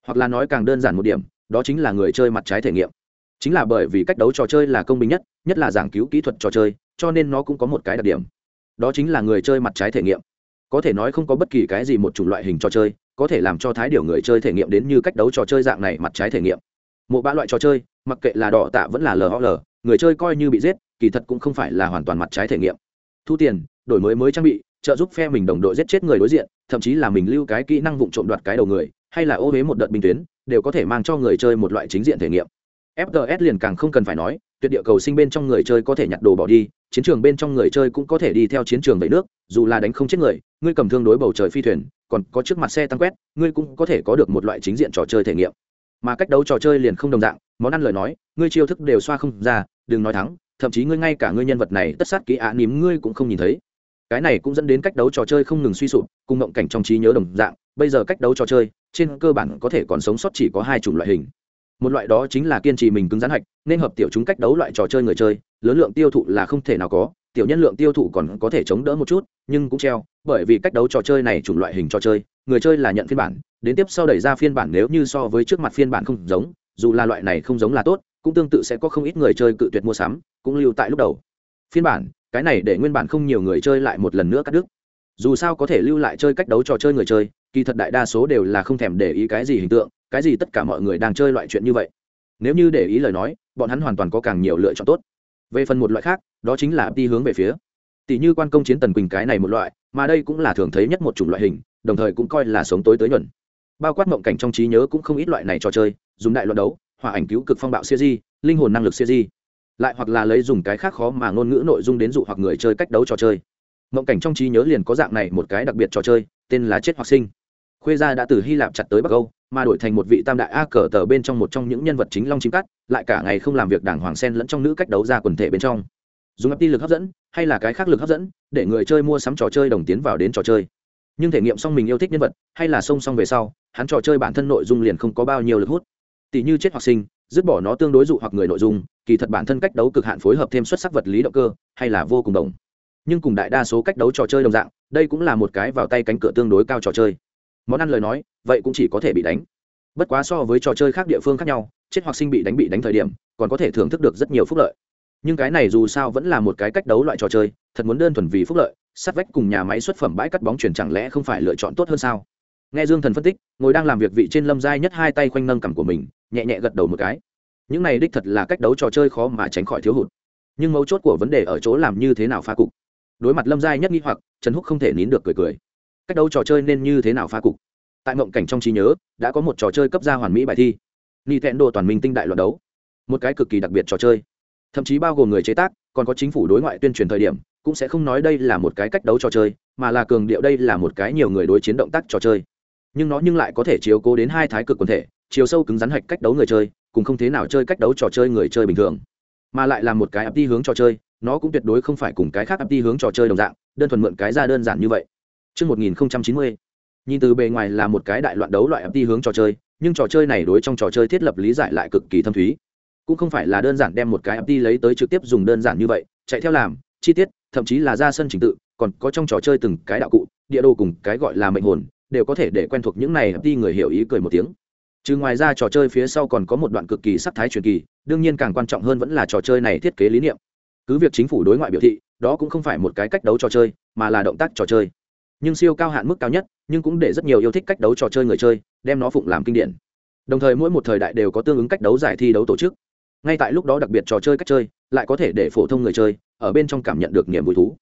Hoặc là nói càng đơn giản một điểm đó chính là người chơi mặt trái thể nghiệm. Chính là bởi vì cách đấu trò chơi là công bình nhất nhất là giảng cứu kỹ thuật trò chơi, cho nên nó cũng có một cái đặc điểm. Đó chính là người chơi mặt trái thể nghiệm. Có thể nói không có bất kỳ cái gì một chủng loại hình trò chơi, có thể làm cho thái điều người chơi thể nghiệm đến như cách đấu trò chơi dạng này mặt trái thể nghiệm. Một ba loại trò chơi, mặc kệ là đỏ tạ vẫn là lhl người chơi coi như bị giết, kỳ thật cũng không phải là hoàn toàn mặt trái thể nghiệm. Thu tiền, đổi mới mới trang bị, trợ giúp phe mình đồng đội giết chết người đối diện, thậm chí là mình lưu cái kỹ năng vụ trộm đoạt cái đầu người, hay là ô huế một đợt binh tuyến đều có thể mang cho người chơi một loại chính diện thể nghiệm. Fts liền càng không cần phải nói tuyệt địa cầu sinh bên trong người chơi có thể nhặt đồ bỏ đi chiến trường bên trong người chơi cũng có thể đi theo chiến trường vẫy nước dù là đánh không chết người ngươi cầm thương đối bầu trời phi thuyền còn có trước mặt xe tăng quét ngươi cũng có thể có được một loại chính diện trò chơi thể nghiệm. Mà cách đấu trò chơi liền không đồng dạng món ăn lời nói ngươi chiêu thức đều xoa không ra đừng nói thắng thậm chí ngươi ngay cả ngươi nhân vật này tất sát kỹ ạ à, ngươi cũng không nhìn thấy cái này cũng dẫn đến cách đấu trò chơi không ngừng suy sụp, cùng mộng cảnh trong trí nhớ đồng dạng, bây giờ cách đấu trò chơi, trên cơ bản có thể còn sống sót chỉ có hai chủng loại hình. Một loại đó chính là kiên trì mình cứng rắn hạch, nên hợp tiểu chúng cách đấu loại trò chơi người chơi, lớn lượng tiêu thụ là không thể nào có, tiểu nhân lượng tiêu thụ còn có thể chống đỡ một chút, nhưng cũng treo, bởi vì cách đấu trò chơi này chủng loại hình trò chơi, người chơi là nhận phiên bản, đến tiếp sau đẩy ra phiên bản nếu như so với trước mặt phiên bản không giống, dù là loại này không giống là tốt, cũng tương tự sẽ có không ít người chơi cự tuyệt mua sắm, cũng lưu tại lúc đầu. Phiên bản cái này để nguyên bản không nhiều người chơi lại một lần nữa cắt đứt. Dù sao có thể lưu lại chơi cách đấu trò chơi người chơi, kỳ thật đại đa số đều là không thèm để ý cái gì hình tượng, cái gì tất cả mọi người đang chơi loại chuyện như vậy. Nếu như để ý lời nói, bọn hắn hoàn toàn có càng nhiều lựa chọn tốt. Về phần một loại khác, đó chính là đi hướng về phía. Tỷ như quan công chiến tần quỳnh cái này một loại, mà đây cũng là thường thấy nhất một chủng loại hình, đồng thời cũng coi là sống tối tới nhuận. Bao quát mộng cảnh trong trí nhớ cũng không ít loại này trò chơi, dùng đại luận đấu hòa ảnh cứu cực phong bạo siêu di, linh hồn năng lực siêu di lại hoặc là lấy dùng cái khác khó mà ngôn ngữ nội dung đến dụ hoặc người chơi cách đấu trò chơi. Mộng cảnh trong trí nhớ liền có dạng này một cái đặc biệt trò chơi, tên là chết hoặc sinh. Khuê gia đã từ hy lạp chặt tới bắc âu, mà đổi thành một vị tam đại a cờ tờ bên trong một trong những nhân vật chính long chim cắt lại cả ngày không làm việc đảng hoàng sen lẫn trong nữ cách đấu ra quần thể bên trong. Dùng ấp đi lực hấp dẫn, hay là cái khác lực hấp dẫn, để người chơi mua sắm trò chơi đồng tiến vào đến trò chơi. Nhưng thể nghiệm xong mình yêu thích nhân vật, hay là song song về sau, hắn trò chơi bản thân nội dung liền không có bao nhiêu lực hút. Tỷ như chết hoặc sinh dứt bỏ nó tương đối dụ hoặc người nội dung, kỳ thật bản thân cách đấu cực hạn phối hợp thêm xuất sắc vật lý động cơ, hay là vô cùng đồng. Nhưng cùng đại đa số cách đấu trò chơi đồng dạng, đây cũng là một cái vào tay cánh cửa tương đối cao trò chơi. Món ăn lời nói, vậy cũng chỉ có thể bị đánh. Bất quá so với trò chơi khác địa phương khác nhau, chết hoặc sinh bị đánh bị đánh thời điểm, còn có thể thưởng thức được rất nhiều phúc lợi. Nhưng cái này dù sao vẫn là một cái cách đấu loại trò chơi, thật muốn đơn thuần vì phúc lợi, sát vách cùng nhà máy xuất phẩm bãi cắt bóng chuyển chẳng lẽ không phải lựa chọn tốt hơn sao? Nghe dương thần phân tích, ngồi đang làm việc vị trên lâm giai nhất hai tay khoanh nâng cằm của mình nhẹ nhẹ gật đầu một cái. Những này đích thật là cách đấu trò chơi khó mà tránh khỏi thiếu hụt. Nhưng mấu chốt của vấn đề ở chỗ làm như thế nào phá cục. Đối mặt lâm giai nhất nghi hoặc, trần húc không thể nín được cười cười. Cách đấu trò chơi nên như thế nào phá cục? Tại mộng cảnh trong trí nhớ, đã có một trò chơi cấp ra hoàn mỹ bài thi. Ni thẹn đồ toàn minh tinh đại loạt đấu. Một cái cực kỳ đặc biệt trò chơi. Thậm chí bao gồm người chế tác, còn có chính phủ đối ngoại tuyên truyền thời điểm, cũng sẽ không nói đây là một cái cách đấu trò chơi, mà là cường điệu đây là một cái nhiều người đối chiến động tác trò chơi. Nhưng nó nhưng lại có thể chiếu cố đến hai thái cực quần thể chiều sâu cứng rắn hạch cách đấu người chơi cùng không thế nào chơi cách đấu trò chơi người chơi bình thường. Mà lại là một cái ap hướng trò chơi nó cũng tuyệt đối không phải cùng cái khác ap hướng trò chơi đồng dạng đơn thuần mượn cái ra đơn giản như vậy. Trước 1090, nhìn từ bề ngoài là một cái đại loạn đấu loại ap hướng trò chơi nhưng trò chơi này đối trong trò chơi thiết lập lý giải lại cực kỳ thâm thúy. Cũng không phải là đơn giản đem một cái ap lấy tới trực tiếp dùng đơn giản như vậy chạy theo làm chi tiết thậm chí là ra sân trình tự còn có trong trò chơi từng cái đạo cụ địa đồ cùng cái gọi là mệnh hồn đều có thể để quen thuộc những này ap người hiểu ý cười một tiếng chứ ngoài ra trò chơi phía sau còn có một đoạn cực kỳ sắc thái truyền kỳ, đương nhiên càng quan trọng hơn vẫn là trò chơi này thiết kế lý niệm. Cứ việc chính phủ đối ngoại biểu thị, đó cũng không phải một cái cách đấu trò chơi, mà là động tác trò chơi. Nhưng siêu cao hạn mức cao nhất, nhưng cũng để rất nhiều yêu thích cách đấu trò chơi người chơi, đem nó phụng làm kinh điển. Đồng thời mỗi một thời đại đều có tương ứng cách đấu giải thi đấu tổ chức. Ngay tại lúc đó đặc biệt trò chơi cách chơi, lại có thể để phổ thông người chơi, ở bên trong cảm nhận được niềm vui thú.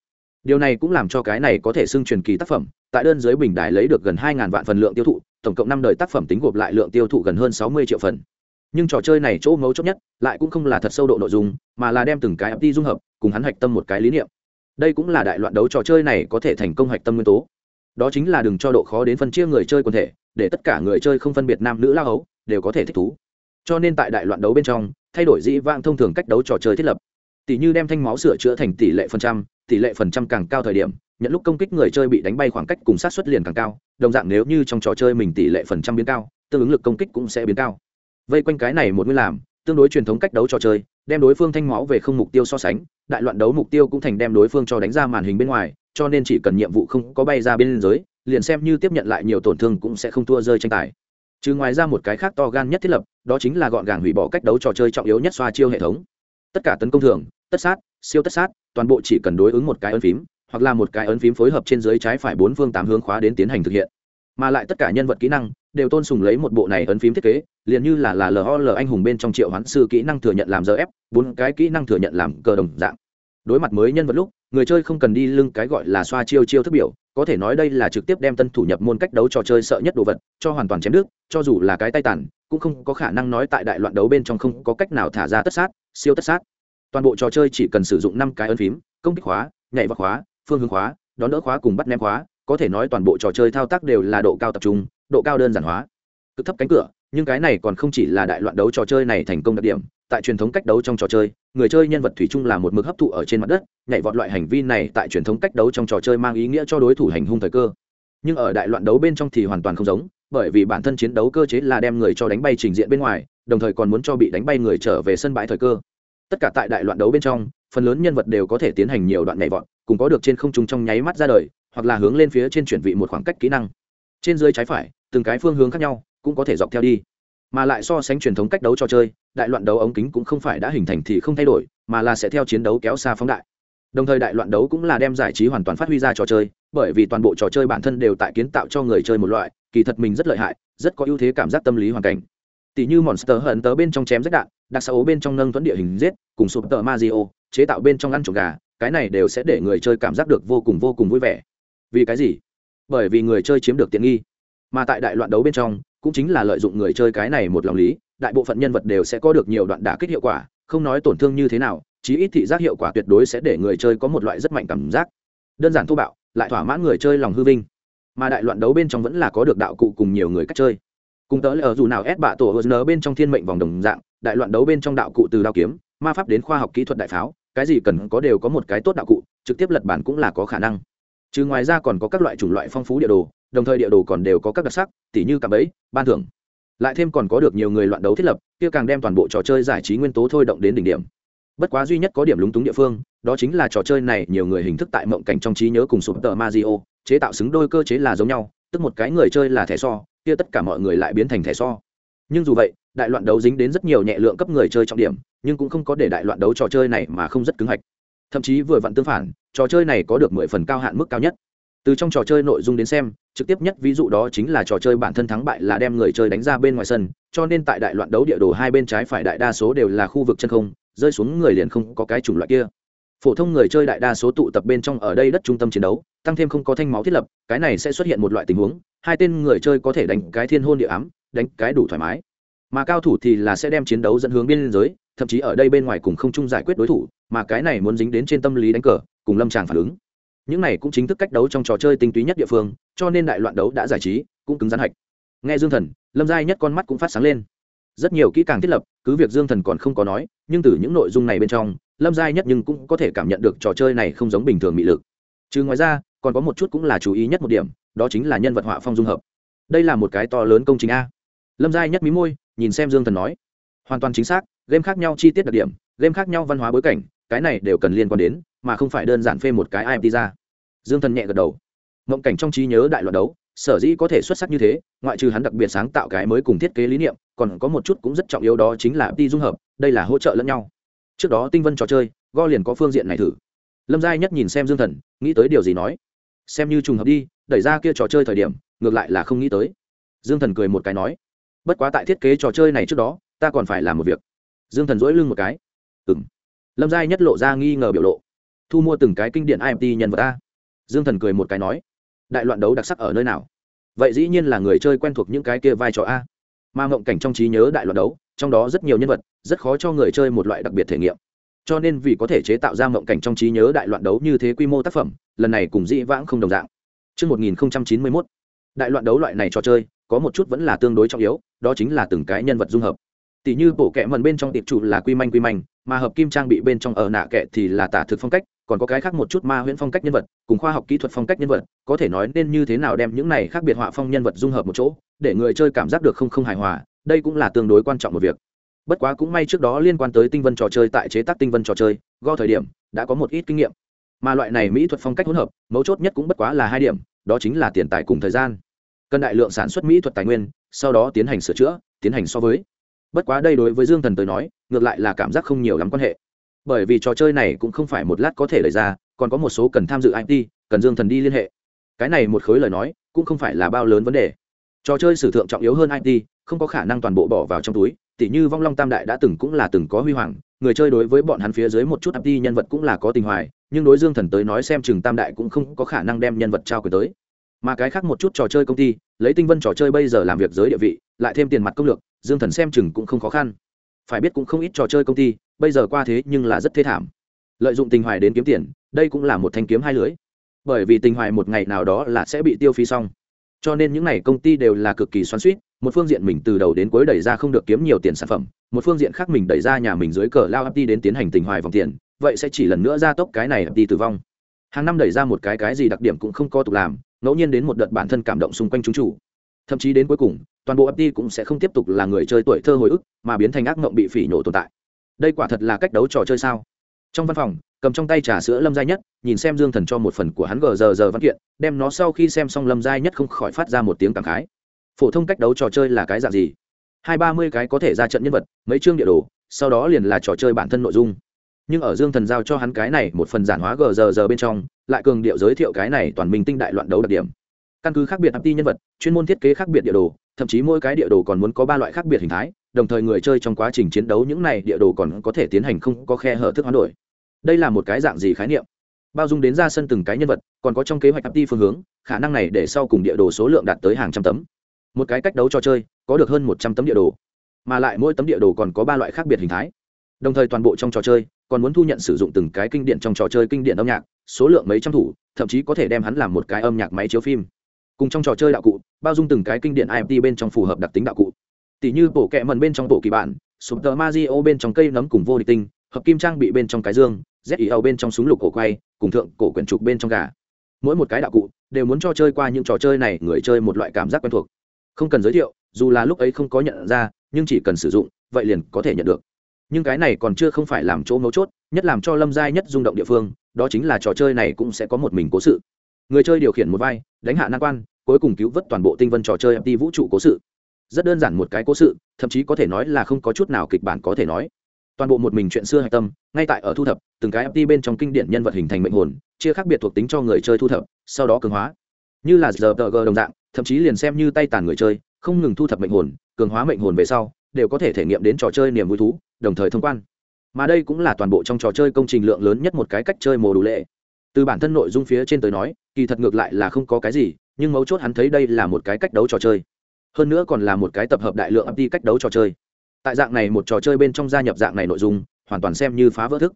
Điều này cũng làm cho cái này có thể xưng truyền kỳ tác phẩm, tại đơn giới bình đài lấy được gần hai vạn phần lượng tiêu thụ tổng cộng năm đời tác phẩm tính gộp lại lượng tiêu thụ gần hơn sáu mươi triệu phần. Nhưng trò chơi này chỗ mấu chốt nhất lại cũng không là thật sâu độ nội dung, mà là đem từng cái ấp dung hợp, cùng hắn hạch tâm một cái lý niệm. Đây cũng là đại loạn đấu trò chơi này có thể thành công hạch tâm nguyên tố. Đó chính là đừng cho độ khó đến phân chia người chơi quần thể, để tất cả người chơi không phân biệt nam nữ lao hấu, đều có thể thích thú. Cho nên tại đại loạn đấu bên trong, thay đổi dĩ vãng thông thường cách đấu trò chơi thiết lập. Tỷ như đem thanh máu sửa chữa thành tỷ lệ phần trăm, tỷ lệ phần trăm càng cao thời điểm, nhận lúc công kích người chơi bị đánh bay khoảng cách cùng sát xuất liền càng cao đồng dạng nếu như trong trò chơi mình tỷ lệ phần trăm biến cao, tương ứng lực công kích cũng sẽ biến cao. Vây quanh cái này một nguyên làm, tương đối truyền thống cách đấu trò chơi, đem đối phương thanh máu về không mục tiêu so sánh, đại loạn đấu mục tiêu cũng thành đem đối phương cho đánh ra màn hình bên ngoài, cho nên chỉ cần nhiệm vụ không có bay ra bên giới liền xem như tiếp nhận lại nhiều tổn thương cũng sẽ không thua rơi tranh tài. Trừ ngoài ra một cái khác to gan nhất thiết lập, đó chính là gọn gàng hủy bỏ cách đấu trò chơi trọng yếu nhất xoa chiêu hệ thống. Tất cả tấn công thường, tất sát, siêu tất sát, toàn bộ chỉ cần đối ứng một cái ấn phím hoặc là một cái ấn phím phối hợp trên dưới trái phải bốn phương tám hướng khóa đến tiến hành thực hiện. Mà lại tất cả nhân vật kỹ năng đều tôn sùng lấy một bộ này ấn phím thiết kế liền như là là lol anh hùng bên trong triệu hoán sư kỹ năng thừa nhận làm giờ ép bốn cái kỹ năng thừa nhận làm cờ đồng dạng. Đối mặt mới nhân vật lúc người chơi không cần đi lưng cái gọi là xoa chiêu chiêu thức biểu có thể nói đây là trực tiếp đem tân thủ nhập môn cách đấu trò chơi sợ nhất đồ vật cho hoàn toàn chém nước cho dù là cái tay tàn cũng không có khả năng nói tại đại loạn đấu bên trong không có cách nào thả ra tất sát siêu tất sát. Toàn bộ trò chơi chỉ cần sử dụng năm cái ấn phím công kích hóa, nhảy vác hóa phương hướng khóa, đón đỡ khóa cùng bắt ném khóa, có thể nói toàn bộ trò chơi thao tác đều là độ cao tập trung, độ cao đơn giản hóa. Cực thấp cánh cửa, nhưng cái này còn không chỉ là đại loạn đấu trò chơi này thành công đặc điểm, tại truyền thống cách đấu trong trò chơi, người chơi nhân vật thủy chung là một mực hấp thụ ở trên mặt đất, nhảy vọt loại hành vi này tại truyền thống cách đấu trong trò chơi mang ý nghĩa cho đối thủ hành hung thời cơ. Nhưng ở đại loạn đấu bên trong thì hoàn toàn không giống, bởi vì bản thân chiến đấu cơ chế là đem người cho đánh bay trình diện bên ngoài, đồng thời còn muốn cho bị đánh bay người trở về sân bãi thời cơ. Tất cả tại đại loạn đấu bên trong, phần lớn nhân vật đều có thể tiến hành nhiều đoạn nhảy vọt cùng có được trên không trung trong nháy mắt ra đời, hoặc là hướng lên phía trên chuyển vị một khoảng cách kỹ năng. Trên dưới trái phải, từng cái phương hướng khác nhau, cũng có thể dọc theo đi. Mà lại so sánh truyền thống cách đấu trò chơi, đại loạn đấu ống kính cũng không phải đã hình thành thì không thay đổi, mà là sẽ theo chiến đấu kéo xa phóng đại. Đồng thời đại loạn đấu cũng là đem giải trí hoàn toàn phát huy ra trò chơi, bởi vì toàn bộ trò chơi bản thân đều tại kiến tạo cho người chơi một loại, kỳ thật mình rất lợi hại, rất có ưu thế cảm giác tâm lý hoàn cảnh. Tỷ như monster hận tớ bên trong chém rách đạn, đặc xấu bên trong nâng thuẫn địa hình giết, cùng sụp tờ mazio chế tạo bên trong ăn trộm gà cái này đều sẽ để người chơi cảm giác được vô cùng vô cùng vui vẻ. Vì cái gì? Bởi vì người chơi chiếm được tiện nghi. Mà tại đại loạn đấu bên trong, cũng chính là lợi dụng người chơi cái này một lòng lý, đại bộ phận nhân vật đều sẽ có được nhiều đoạn đả kích hiệu quả, không nói tổn thương như thế nào, chí ít thị giác hiệu quả tuyệt đối sẽ để người chơi có một loại rất mạnh cảm giác. Đơn giản thô bạo, lại thỏa mãn người chơi lòng hư vinh. Mà đại loạn đấu bên trong vẫn là có được đạo cụ cùng nhiều người cách chơi. Cùng tới ở dù nào ép bạ tổ hờ bên trong thiên mệnh vòng đồng dạng, đại loạn đấu bên trong đạo cụ từ đao kiếm, ma pháp đến khoa học kỹ thuật đại pháo cái gì cần có đều có một cái tốt đạo cụ, trực tiếp lật bản cũng là có khả năng. Chứ ngoài ra còn có các loại chủng loại phong phú địa đồ, đồng thời địa đồ còn đều có các đặc sắc, tỉ như cạm bẫy, ban thưởng. Lại thêm còn có được nhiều người loạn đấu thiết lập, kia càng đem toàn bộ trò chơi giải trí nguyên tố thôi động đến đỉnh điểm. Bất quá duy nhất có điểm lúng túng địa phương, đó chính là trò chơi này nhiều người hình thức tại mộng cảnh trong trí nhớ cùng sụp tờ mazio chế tạo xứng đôi cơ chế là giống nhau, tức một cái người chơi là thẻ so, kia tất cả mọi người lại biến thành thẻ so. Nhưng dù vậy đại loạn đấu dính đến rất nhiều nhẹ lượng cấp người chơi trọng điểm, nhưng cũng không có để đại loạn đấu trò chơi này mà không rất cứng hạch. Thậm chí vừa vặn tương phản, trò chơi này có được mười phần cao hạn mức cao nhất. Từ trong trò chơi nội dung đến xem, trực tiếp nhất ví dụ đó chính là trò chơi bản thân thắng bại là đem người chơi đánh ra bên ngoài sân, cho nên tại đại loạn đấu địa đồ hai bên trái phải đại đa số đều là khu vực chân không, rơi xuống người liền không có cái chủng loại kia. Phổ thông người chơi đại đa số tụ tập bên trong ở đây đất trung tâm chiến đấu, tăng thêm không có thanh máu thiết lập, cái này sẽ xuất hiện một loại tình huống, hai tên người chơi có thể đánh cái thiên hôn địa ám, đánh cái đủ thoải mái mà cao thủ thì là sẽ đem chiến đấu dẫn hướng biên giới, thậm chí ở đây bên ngoài cùng không chung giải quyết đối thủ, mà cái này muốn dính đến trên tâm lý đánh cờ, cùng lâm tràng phản ứng. Những này cũng chính thức cách đấu trong trò chơi tinh túy nhất địa phương, cho nên đại loạn đấu đã giải trí, cũng cứng rắn hạch. Nghe dương thần, lâm giai nhất con mắt cũng phát sáng lên. Rất nhiều kỹ càng thiết lập, cứ việc dương thần còn không có nói, nhưng từ những nội dung này bên trong, lâm giai nhất nhưng cũng có thể cảm nhận được trò chơi này không giống bình thường mị lực. Chứ ngoài ra, còn có một chút cũng là chú ý nhất một điểm, đó chính là nhân vật họa phong dung hợp. Đây là một cái to lớn công trình a. Lâm giai nhất mí môi nhìn xem dương thần nói. Hoàn toàn chính xác, game khác nhau chi tiết đặc điểm, game khác nhau văn hóa bối cảnh, cái này đều cần liên quan đến, mà không phải đơn giản phê một cái imt ra. Dương thần nhẹ gật đầu. Mộng cảnh trong trí nhớ đại loạt đấu, sở dĩ có thể xuất sắc như thế, ngoại trừ hắn đặc biệt sáng tạo cái mới cùng thiết kế lý niệm, còn có một chút cũng rất trọng yếu đó chính là đi dung hợp, đây là hỗ trợ lẫn nhau. Trước đó tinh vân trò chơi, go liền có phương diện này thử. Lâm giai nhất nhìn xem dương thần, nghĩ tới điều gì nói. Xem như trùng hợp đi, đẩy ra kia trò chơi thời điểm, ngược lại là không nghĩ tới. Dương thần cười một cái nói bất quá tại thiết kế trò chơi này trước đó ta còn phải làm một việc. Dương thần dỗi lưng một cái. Ừng lâm giai nhất lộ ra nghi ngờ biểu lộ. Thu mua từng cái kinh điển imt nhân vật ta dương thần cười một cái nói đại loạn đấu đặc sắc ở nơi nào? Vậy dĩ nhiên là người chơi quen thuộc những cái kia vai trò a. Mà ngộng cảnh trong trí nhớ đại loạn đấu trong đó rất nhiều nhân vật rất khó cho người chơi một loại đặc biệt thể nghiệm. Cho nên vì có thể chế tạo ra ngộng cảnh trong trí nhớ đại loạn đấu như thế quy mô tác phẩm lần này cùng dĩ vãng không đồng dạng. Trước 1091, đại loạn đấu loại này trò chơi có một chút vẫn là tương đối trọng yếu, đó chính là từng cái nhân vật dung hợp. Tỷ như bộ kệ mần bên trong tiệp trụ là quy manh quy manh, mà hợp kim trang bị bên trong ở nạ kệ thì là tả thực phong cách, còn có cái khác một chút ma huyễn phong cách nhân vật, cùng khoa học kỹ thuật phong cách nhân vật, có thể nói nên như thế nào đem những này khác biệt họa phong nhân vật dung hợp một chỗ, để người chơi cảm giác được không không hài hòa, đây cũng là tương đối quan trọng một việc. Bất quá cũng may trước đó liên quan tới tinh vân trò chơi tại chế tác tinh vân trò chơi, go thời điểm, đã có một ít kinh nghiệm. Mà loại này mỹ thuật phong cách hỗn hợp, mấu chốt nhất cũng bất quá là hai điểm, đó chính là tiền tài cùng thời gian cần đại lượng sản xuất mỹ thuật tài nguyên, sau đó tiến hành sửa chữa, tiến hành so với. Bất quá đây đối với dương thần tới nói, ngược lại là cảm giác không nhiều lắm quan hệ. Bởi vì trò chơi này cũng không phải một lát có thể lấy ra, còn có một số cần tham dự it cần dương thần đi liên hệ. Cái này một khối lời nói, cũng không phải là bao lớn vấn đề. Trò chơi sử thượng trọng yếu hơn it không có khả năng toàn bộ bỏ vào trong túi. Tỉ như vong long tam đại đã từng cũng là từng có huy hoàng, người chơi đối với bọn hắn phía dưới một chút it nhân vật cũng là có tình hoài, nhưng đối dương thần tới nói xem chừng tam đại cũng không có khả năng đem nhân vật trao quyền tới mà cái khác một chút trò chơi công ty, lấy tinh vân trò chơi bây giờ làm việc giới địa vị, lại thêm tiền mặt công lược, dương thần xem chừng cũng không khó khăn. Phải biết cũng không ít trò chơi công ty, bây giờ qua thế nhưng là rất thê thảm. Lợi dụng tình hoài đến kiếm tiền, đây cũng là một thanh kiếm hai lưới bởi vì tình hoài một ngày nào đó là sẽ bị tiêu phí xong. Cho nên những n à y công ty đều là cực kỳ xoắn suýt một phương diện mình từ đầu đến cuối đẩy ra không được kiếm nhiều tiền sản phẩm, một phương diện khác mình đẩy ra nhà mình dưới cờ lao ấp đi đến tiến hành tình hoài vòng tiền, vậy sẽ chỉ lần nữa ra tốc cái này đi tử vong. Hàng năm đẩy ra một cái cái gì đặc điểm cũng không có tục làm ngẫu nhiên đến một đợt bản thân cảm động xung quanh chúng chủ. Thậm chí đến cuối cùng, toàn bộ FT cũng sẽ không tiếp tục là người chơi tuổi thơ hồi ức, mà biến thành ác mộng bị phỉ nhổ tồn tại. Đây quả thật là cách đấu trò chơi sao? Trong văn phòng, cầm trong tay trà sữa lâm Gia nhất, nhìn xem dương thần cho một phần của hắn gờ giờ giờ văn kiện, đem nó sau khi xem xong lâm Gia nhất không khỏi phát ra một tiếng cảm khái. Phổ thông cách đấu trò chơi là cái dạng gì? Hai ba mươi cái có thể ra trận nhân vật, mấy chương địa đồ, sau đó liền là trò chơi bản thân nội dung. Nhưng ở dương thần giao cho hắn cái này một phần giản hóa gờ giờ giờ bên trong lại cường điệu giới thiệu cái này toàn minh tinh đại loạn đấu đặc điểm. Căn cứ khác biệt ap nhân vật, chuyên môn thiết kế khác biệt địa đồ, thậm chí mỗi cái địa đồ còn muốn có ba loại khác biệt hình thái, đồng thời người chơi trong quá trình chiến đấu những này địa đồ còn có thể tiến hành không có khe hở thức hoán đổi. Đây là một cái dạng gì khái niệm? Bao dung đến ra sân từng cái nhân vật, còn có trong kế hoạch ap phương hướng, khả năng này để sau cùng địa đồ số lượng đạt tới hàng trăm tấm. Một cái cách đấu trò chơi, có được hơn một trăm tấm địa đồ, mà lại mỗi tấm địa đồ còn có ba loại khác biệt hình thái. Đồng thời toàn bộ trong trò chơi còn muốn thu nhận sử dụng từng cái kinh điển trong trò chơi kinh điển âm nhạc, số lượng mấy trăm thủ, thậm chí có thể đem hắn làm một cái âm nhạc máy chiếu phim. Cùng trong trò chơi đạo cụ, bao dung từng cái kinh điển imt bên trong phù hợp đặc tính đạo cụ. Tỷ như bộ kẹ mần bên trong bộ kỳ bản, sụp tờ mazio bên trong cây nấm cùng vô địch tinh, hợp kim trang bị bên trong cái dương ZEo bên trong súng lục cổ quay, cùng thượng cổ quyển trục bên trong gà. Mỗi một cái đạo cụ đều muốn cho chơi qua những trò chơi này, người chơi một loại cảm giác quen thuộc. Không cần giới thiệu, dù là lúc ấy không có nhận ra, nhưng chỉ cần sử dụng, vậy liền có thể nhận được nhưng cái này còn chưa không phải làm chỗ mấu chốt, nhất làm cho lâm giai nhất rung động địa phương, đó chính là trò chơi này cũng sẽ có một mình cố sự. Người chơi điều khiển một vai, đánh hạ nan quan, cuối cùng cứu vớt toàn bộ tinh vân trò chơi đi vũ trụ cố sự. Rất đơn giản một cái cố sự, thậm chí có thể nói là không có chút nào kịch bản có thể nói. Toàn bộ một mình chuyện xưa hạch tâm, ngay tại ở thu thập, từng cái FT bên trong kinh điển nhân vật hình thành mệnh hồn, chia khác biệt thuộc tính cho người chơi thu thập, sau đó cường hóa. Như là giờ tờ g đồng dạng, thậm chí liền xem như tay tàn người chơi, không ngừng thu thập mệnh hồn, cường hóa mệnh hồn về sau, đều có thể thể nghiệm đến trò chơi niềm vui thú đồng thời thông quan. Mà đây cũng là toàn bộ trong trò chơi công trình lượng lớn nhất một cái cách chơi mồ đủ lệ. Từ bản thân nội dung phía trên tới nói, kỳ thật ngược lại là không có cái gì, nhưng mấu chốt hắn thấy đây là một cái cách đấu trò chơi. Hơn nữa còn là một cái tập hợp đại lượng đi cách đấu trò chơi. Tại dạng này một trò chơi bên trong gia nhập dạng này nội dung, hoàn toàn xem như phá vỡ thức.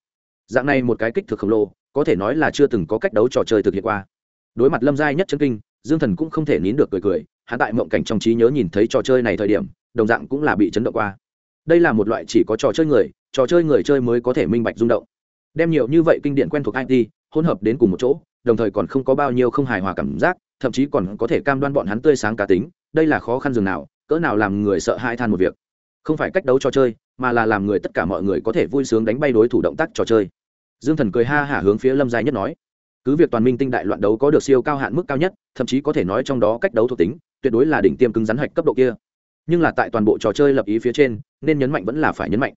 Dạng này một cái kích thước khổng lồ, có thể nói là chưa từng có cách đấu trò chơi thực hiện qua. Đối mặt lâm giai nhất chân kinh, dương thần cũng không thể nín được cười cười, hắn tại mộng cảnh trong trí nhớ nhìn thấy trò chơi này thời điểm, đồng dạng cũng là bị chấn động qua đây là một loại chỉ có trò chơi người, trò chơi người chơi mới có thể minh bạch rung động. Đem nhiều như vậy kinh điển quen thuộc it hỗn hợp đến cùng một chỗ, đồng thời còn không có bao nhiêu không hài hòa cảm giác, thậm chí còn có thể cam đoan bọn hắn tươi sáng cá tính, đây là khó khăn dường nào, cỡ nào làm người sợ hai than một việc. Không phải cách đấu trò chơi, mà là làm người tất cả mọi người có thể vui sướng đánh bay đối thủ động tác trò chơi. Dương thần cười ha hả hướng phía lâm giai nhất nói, cứ việc toàn minh tinh đại loạn đấu có được siêu cao hạn mức cao nhất, thậm chí có thể nói trong đó cách đấu thuộc tính, tuyệt đối là đỉnh tiêm cứng rắn hạch cấp độ kia nhưng là tại toàn bộ trò chơi lập ý phía trên, nên nhấn mạnh vẫn là phải nhấn mạnh.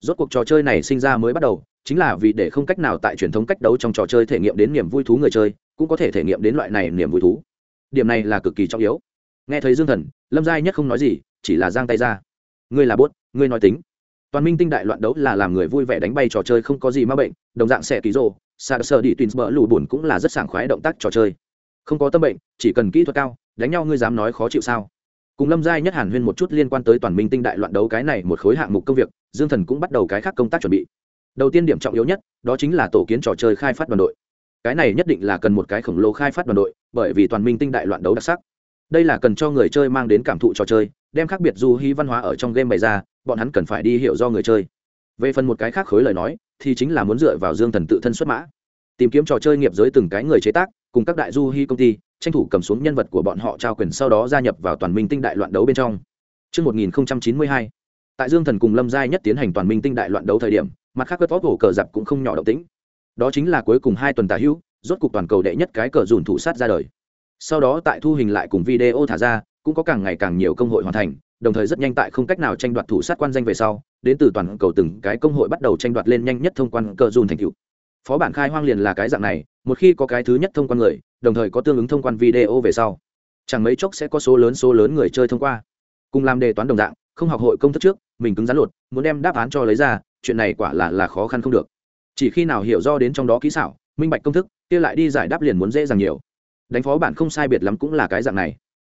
Rốt cuộc trò chơi này sinh ra mới bắt đầu, chính là vì để không cách nào tại truyền thống cách đấu trong trò chơi thể nghiệm đến niềm vui thú người chơi, cũng có thể thể nghiệm đến loại này niềm vui thú. Điểm này là cực kỳ trọng yếu. Nghe thấy dương thần, lâm giai nhất không nói gì, chỉ là giang tay ra. Ngươi là bốt, ngươi nói tính. Toàn minh tinh đại loạn đấu là làm người vui vẻ đánh bay trò chơi không có gì ma bệnh, đồng dạng sẽ ký rô sa sơ đi tùy bỡ lù bùn cũng là rất sảng khoái động tác trò chơi. Không có tâm bệnh, chỉ cần kỹ thuật cao, đánh nhau ngươi dám nói khó chịu sao? Cùng lâm giai nhất hàn huyên một chút liên quan tới toàn minh tinh đại loạn đấu cái này một khối hạng mục công việc, dương thần cũng bắt đầu cái khác công tác chuẩn bị. Đầu tiên điểm trọng yếu nhất, đó chính là tổ kiến trò chơi khai phát đoàn đội. Cái này nhất định là cần một cái khổng lồ khai phát đoàn đội, bởi vì toàn minh tinh đại loạn đấu đặc sắc. Đây là cần cho người chơi mang đến cảm thụ trò chơi, đem khác biệt du hí văn hóa ở trong game bày ra, bọn hắn cần phải đi hiểu do người chơi. Về phần một cái khác khối lời nói, thì chính là muốn dựa vào dương thần tự thân xuất mã, tìm kiếm trò chơi nghiệp giới từng cái người chế tác cùng các đại du hy công ty tranh thủ cầm xuống nhân vật của bọn họ trao quyền sau đó gia nhập vào toàn minh tinh đại loạn đấu bên trong Trước 1092, tại Dương Thần cùng Lâm Giai nhất tiến hành toàn minh tinh đại loạn đấu thời điểm, mặt khác cất vót hổ cờ giặc cũng không nhỏ động tĩnh. Đó chính là cuối cùng hai tuần tả hữu, rốt cục toàn cầu đệ nhất cái cờ dùn thủ sát ra đời. Sau đó tại thu hình lại cùng video thả ra, cũng có càng ngày càng nhiều công hội hoàn thành, đồng thời rất nhanh tại không cách nào tranh đoạt thủ sát quan danh về sau, đến từ toàn cầu từng cái công hội bắt đầu tranh đoạt lên nhanh nhất thông quan cờ dùn thành tựu. Phó bản khai hoang liền là cái dạng này, một khi có cái thứ nhất thông quan người, đồng thời có tương ứng thông quan video về sau, chẳng mấy chốc sẽ có số lớn số lớn người chơi thông qua. Cùng làm đề toán đồng dạng, không học hội công thức trước mình cứng rắn lột muốn đem đáp án cho lấy ra chuyện này quả là là khó khăn không được. Chỉ khi nào hiểu do đến trong đó kỹ xảo minh bạch công thức kia lại đi giải đáp liền muốn dễ dàng nhiều. Đánh phó bản không sai biệt lắm cũng là cái dạng này.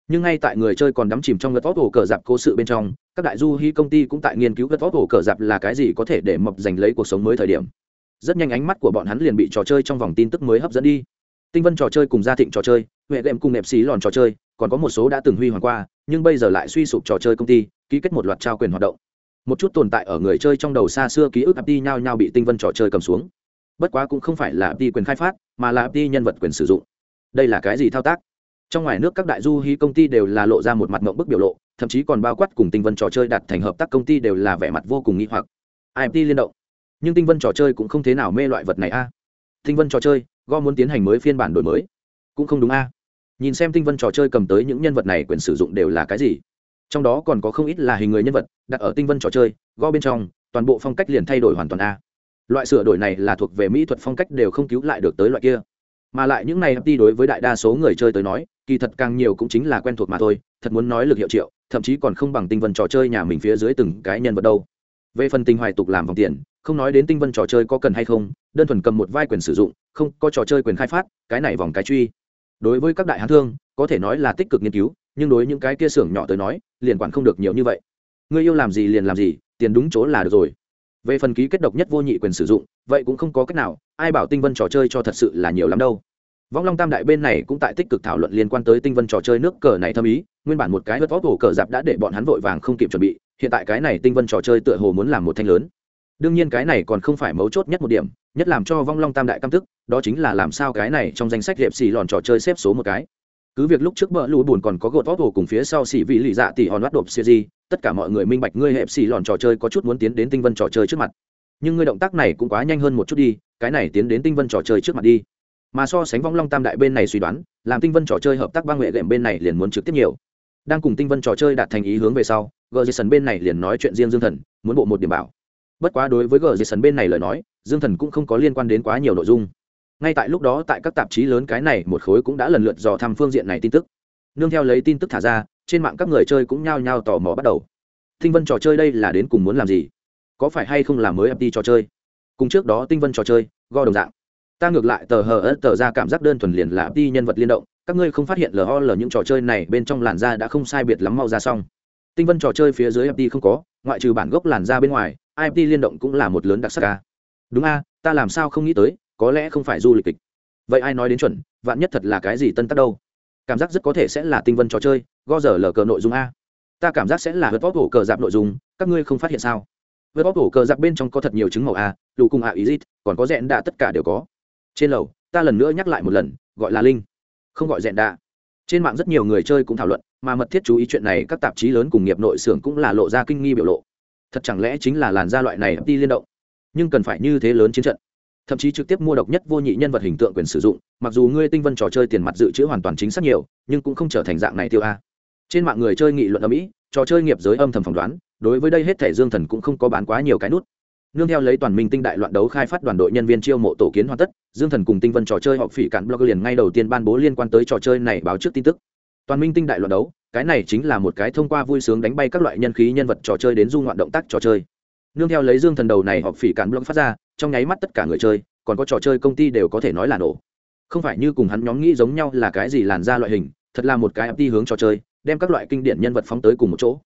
Nhưng ngay tại người chơi còn đắm chìm trong gật vót ổ cờ dạp cố sự bên trong các đại du hy công ty cũng tại nghiên cứu gật vót ổ cờ dạp là cái gì có thể để mập giành lấy cuộc sống mới thời điểm rất nhanh ánh mắt của bọn hắn liền bị trò chơi trong vòng tin tức mới hấp dẫn đi. Tinh vân trò chơi cùng gia thịnh trò chơi, huệ đệm cùng nẹp xí lòn trò chơi, còn có một số đã từng huy hoàng qua, nhưng bây giờ lại suy sụp trò chơi công ty, ký kết một loạt trao quyền hoạt động. Một chút tồn tại ở người chơi trong đầu xa xưa ký ức ap nhao nhao bị tinh vân trò chơi cầm xuống. Bất quá cũng không phải là ap quyền khai phát, mà là ap nhân vật quyền sử dụng. Đây là cái gì thao tác? Trong ngoài nước các đại du hí công ty đều là lộ ra một mặt mộng bức biểu lộ, thậm chí còn bao quát cùng tinh vân trò chơi đặt thành hợp tác công ty đều là vẻ mặt vô cùng nghi hoặc. Imt liên động nhưng tinh vân trò chơi cũng không thế nào mê loại vật này a. À? Tinh vân trò chơi, go muốn tiến hành mới phiên bản đổi mới. Cũng không đúng a. À? Nhìn xem tinh vân trò chơi cầm tới những nhân vật này quyền sử dụng đều là cái gì. Trong đó còn có không ít là hình người nhân vật, đặt ở tinh vân trò chơi, go bên trong, toàn bộ phong cách liền thay đổi hoàn toàn a. À? Loại sửa đổi này là thuộc về mỹ thuật phong cách đều không cứu lại được tới loại kia. Mà lại những này đi đối với đại đa số người chơi tới nói, kỳ thật càng nhiều cũng chính là quen thuộc mà thôi, thật muốn nói lực hiệu triệu, thậm chí còn không bằng tinh vân trò chơi nhà mình phía dưới từng cái nhân vật đâu. Về phần tình hoài tục làm vòng tiền không nói đến tinh vân trò chơi có cần hay không, đơn thuần cầm một vai quyền sử dụng, không có trò chơi quyền khai phát, cái này vòng cái truy. Đối với các đại hán thương, có thể nói là tích cực nghiên cứu, nhưng đối những cái kia xưởng nhỏ tới nói, liền quản không được nhiều như vậy. Người yêu làm gì liền làm gì, tiền đúng chỗ là được rồi. Về phần ký kết độc nhất vô nhị quyền sử dụng, vậy cũng không có cách nào, ai bảo tinh vân trò chơi cho thật sự là nhiều lắm đâu. Vong long tam đại bên này cũng tại tích cực thảo luận liên quan tới tinh vân trò chơi nước cờ này thâm ý, nguyên bản một cái hớt vót cổ cờ giạp đã để bọn hắn vội vàng không kịp chuẩn bị, hiện tại cái này tinh vân trò chơi tựa hồ muốn làm một thanh lớn đương nhiên cái này còn không phải mấu chốt nhất một điểm, nhất làm cho vong long tam đại căm tức, đó chính là làm sao cái này trong danh sách hiệp xì lòn trò chơi xếp số một cái. Cứ việc lúc trước bỡ lũ buồn còn có gột vót hồ cùng phía sau xỉ vị lì dạ tỷ hòn bắt đột siêu di, tất cả mọi người minh bạch ngươi hẹp xì lòn trò chơi có chút muốn tiến đến tinh vân trò chơi trước mặt. Nhưng ngươi động tác này cũng quá nhanh hơn một chút đi, cái này tiến đến tinh vân trò chơi trước mặt đi. Mà so sánh vong long tam đại bên này suy đoán, làm tinh vân trò chơi hợp tác ba nghệ đệm bên này liền muốn trực tiếp nhiều. Đang cùng tinh vân trò chơi đạt thành ý hướng về sau, gờ dây sần bên này liền nói chuyện riêng dương thần, muốn bộ một điểm bảo bất quá đối với gờ dây sần bên này lời nói, dương thần cũng không có liên quan đến quá nhiều nội dung. Ngay tại lúc đó tại các tạp chí lớn cái này một khối cũng đã lần lượt dò thăm phương diện này tin tức. Nương theo lấy tin tức thả ra, trên mạng các người chơi cũng nhao nhao tò mò bắt đầu. Tinh vân trò chơi đây là đến cùng muốn làm gì? Có phải hay không làm mới ft trò chơi? Cùng trước đó tinh vân trò chơi, go đồng dạng. Ta ngược lại tờ hờ ớt tờ ra cảm giác đơn thuần liền là ft nhân vật liên động. Các ngươi không phát hiện lờ ho lờ những trò chơi này bên trong làn da đã không sai biệt lắm mau ra xong. Tinh vân trò chơi phía dưới ft không có, ngoại trừ bản gốc làn da bên ngoài ift liên động cũng là một lớn đặc sắc ca đúng a, ta làm sao không nghĩ tới, có lẽ không phải du lịch kịch. Vậy ai nói đến chuẩn, vạn nhất thật là cái gì tân tác đâu? Cảm giác rất có thể sẽ là tinh vân trò chơi, go giờ lờ cờ nội dung a. Ta cảm giác sẽ là vượt vót cổ cờ dạp nội dung, các ngươi không phát hiện sao? Vượt vót cổ cờ dạp bên trong có thật nhiều chứng màu a, lù cùng a ý dít còn có dẹn đạ tất cả đều có. Trên lầu, ta lần nữa nhắc lại một lần, gọi là linh. Không gọi dẹn đạ. Trên mạng rất nhiều người chơi cũng thảo luận, mà mật thiết chú ý chuyện này các tạp chí lớn cùng nghiệp nội xưởng cũng là lộ ra kinh nghi biểu lộ thật chẳng lẽ chính là làn da loại này đi liên động? Nhưng cần phải như thế lớn chiến trận. Thậm chí trực tiếp mua độc nhất vô nhị nhân vật hình tượng quyền sử dụng, mặc dù ngươi tinh vân trò chơi tiền mặt dự trữ hoàn toàn chính xác nhiều, nhưng cũng không trở thành dạng này tiêu a. Trên mạng người chơi nghị luận ở mỹ trò chơi nghiệp giới âm thầm phỏng đoán, đối với đây hết thể dương thần cũng không có bán quá nhiều cái nút. Nương theo lấy toàn minh tinh đại loạn đấu khai phát đoàn đội nhân viên chiêu mộ tổ kiến hoàn tất, dương thần cùng tinh vân trò chơi họp phỉ cản blog liền ngay đầu tiên ban bố liên quan tới trò chơi này báo trước tin tức. Toàn minh tinh đại loạn đấu cái này chính là một cái thông qua vui sướng đánh bay các loại nhân khí nhân vật trò chơi đến du ngoạn động tác trò chơi. Nương theo lấy dương thần đầu này họ phỉ cản blog phát ra, trong nháy mắt tất cả người chơi, còn có trò chơi công ty đều có thể nói là nổ. Không phải như cùng hắn nhóm nghĩ giống nhau là cái gì làn ra loại hình, thật là một cái đi hướng trò chơi, đem các loại kinh điển nhân vật phóng tới cùng một chỗ.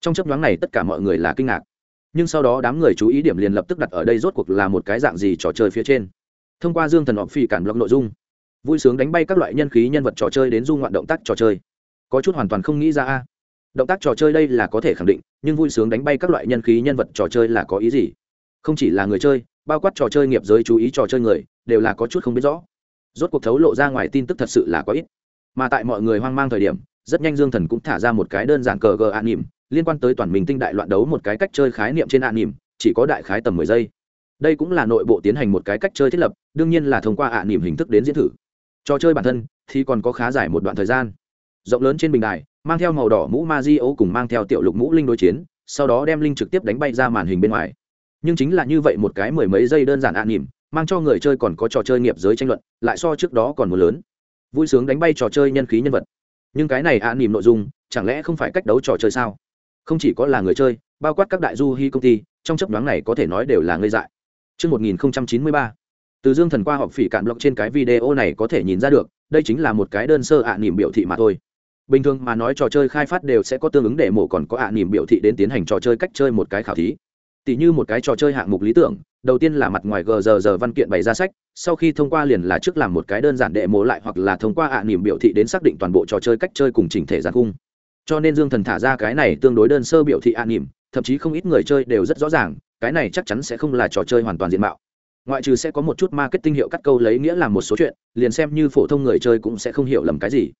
Trong chấp nhoáng này tất cả mọi người là kinh ngạc. Nhưng sau đó đám người chú ý điểm liền lập tức đặt ở đây rốt cuộc là một cái dạng gì trò chơi phía trên. Thông qua dương thần họp phỉ cản blog nội dung, vui sướng đánh bay các loại nhân khí nhân vật trò chơi đến du ngoạn động tác trò chơi có chút hoàn toàn không nghĩ ra a. Động tác trò chơi đây là có thể khẳng định, nhưng vui sướng đánh bay các loại nhân khí nhân vật trò chơi là có ý gì? Không chỉ là người chơi, bao quát trò chơi nghiệp giới chú ý trò chơi người, đều là có chút không biết rõ. Rốt cuộc thấu lộ ra ngoài tin tức thật sự là có ít. Mà tại mọi người hoang mang thời điểm, rất nhanh dương thần cũng thả ra một cái đơn giản cờ gờ an nỉm, liên quan tới toàn mình tinh đại loạn đấu một cái cách chơi khái niệm trên an nỉm, chỉ có đại khái tầm mười giây. Đây cũng là nội bộ tiến hành một cái cách chơi thiết lập, đương nhiên là thông qua ạ nỉm hình thức đến diễn thử. Trò chơi bản thân thì còn có khá dài một đoạn thời gian rộng lớn trên bình đài mang theo màu đỏ mũ ma di ô cùng mang theo tiểu lục mũ linh đối chiến sau đó đem linh trực tiếp đánh bay ra màn hình bên ngoài. Nhưng chính là như vậy một cái mười mấy giây đơn giản an nỉm mang cho người chơi còn có trò chơi nghiệp giới tranh luận lại so trước đó còn một lớn. Vui sướng đánh bay trò chơi nhân khí nhân vật. Nhưng cái này an nỉm nội dung chẳng lẽ không phải cách đấu trò chơi sao? Không chỉ có là người chơi bao quát các đại du hy công ty trong chấp đoán này có thể nói đều là ngây dại. Trước 1093, từ dương thần qua họp phỉ cạn blog trên cái video này có thể nhìn ra được đây chính là một cái đơn sơ ạ nỉm biểu thị mà thôi bình thường mà nói trò chơi khai phát đều sẽ có tương ứng để mổ còn có ạ niềm biểu thị đến tiến hành trò chơi cách chơi một cái khảo thí. Tỷ như một cái trò chơi hạng mục lý tưởng, đầu tiên là mặt ngoài gờ giờ giờ văn kiện bày ra sách, sau khi thông qua liền là trước làm một cái đơn giản đệ mổ lại hoặc là thông qua ạ niềm biểu thị đến xác định toàn bộ trò chơi cách chơi cùng chỉnh thể giàn cung cho nên dương thần thả ra cái này tương đối đơn sơ biểu thị ạ niềm, thậm chí không ít người chơi đều rất rõ ràng, cái này chắc chắn sẽ không là trò chơi hoàn toàn diện mạo. Ngoại trừ sẽ có một chút marketing hiệu cắt câu lấy nghĩa làm một số chuyện, liền xem như phổ thông người chơi cũng sẽ không hiểu lầm cái gì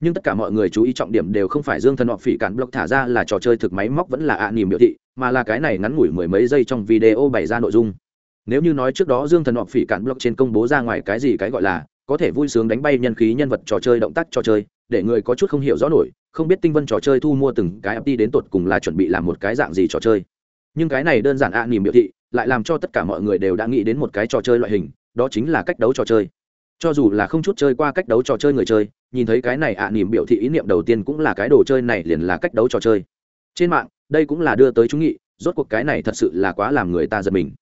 nhưng tất cả mọi người chú ý trọng điểm đều không phải dương thần họ phỉ cản block thả ra là trò chơi thực máy móc vẫn là ạ nỉm biểu thị mà là cái này ngắn ngủi mười mấy giây trong video bày ra nội dung. Nếu như nói trước đó dương thần họ phỉ cản block trên công bố ra ngoài cái gì cái gọi là có thể vui sướng đánh bay nhân khí nhân vật trò chơi động tác trò chơi để người có chút không hiểu rõ nổi không biết tinh vân trò chơi thu mua từng cái FT đến tột cùng là chuẩn bị làm một cái dạng gì trò chơi. Nhưng cái này đơn giản ạ à, nỉm biểu thị lại làm cho tất cả mọi người đều đã nghĩ đến một cái trò chơi loại hình đó chính là cách đấu trò chơi cho dù là không chút chơi qua cách đấu trò chơi người chơi nhìn thấy cái này ạ à, nỉm biểu thị ý niệm đầu tiên cũng là cái đồ chơi này liền là cách đấu trò chơi. Trên mạng đây cũng là đưa tới chú nghị rốt cuộc cái này thật sự là quá làm người ta giật mình.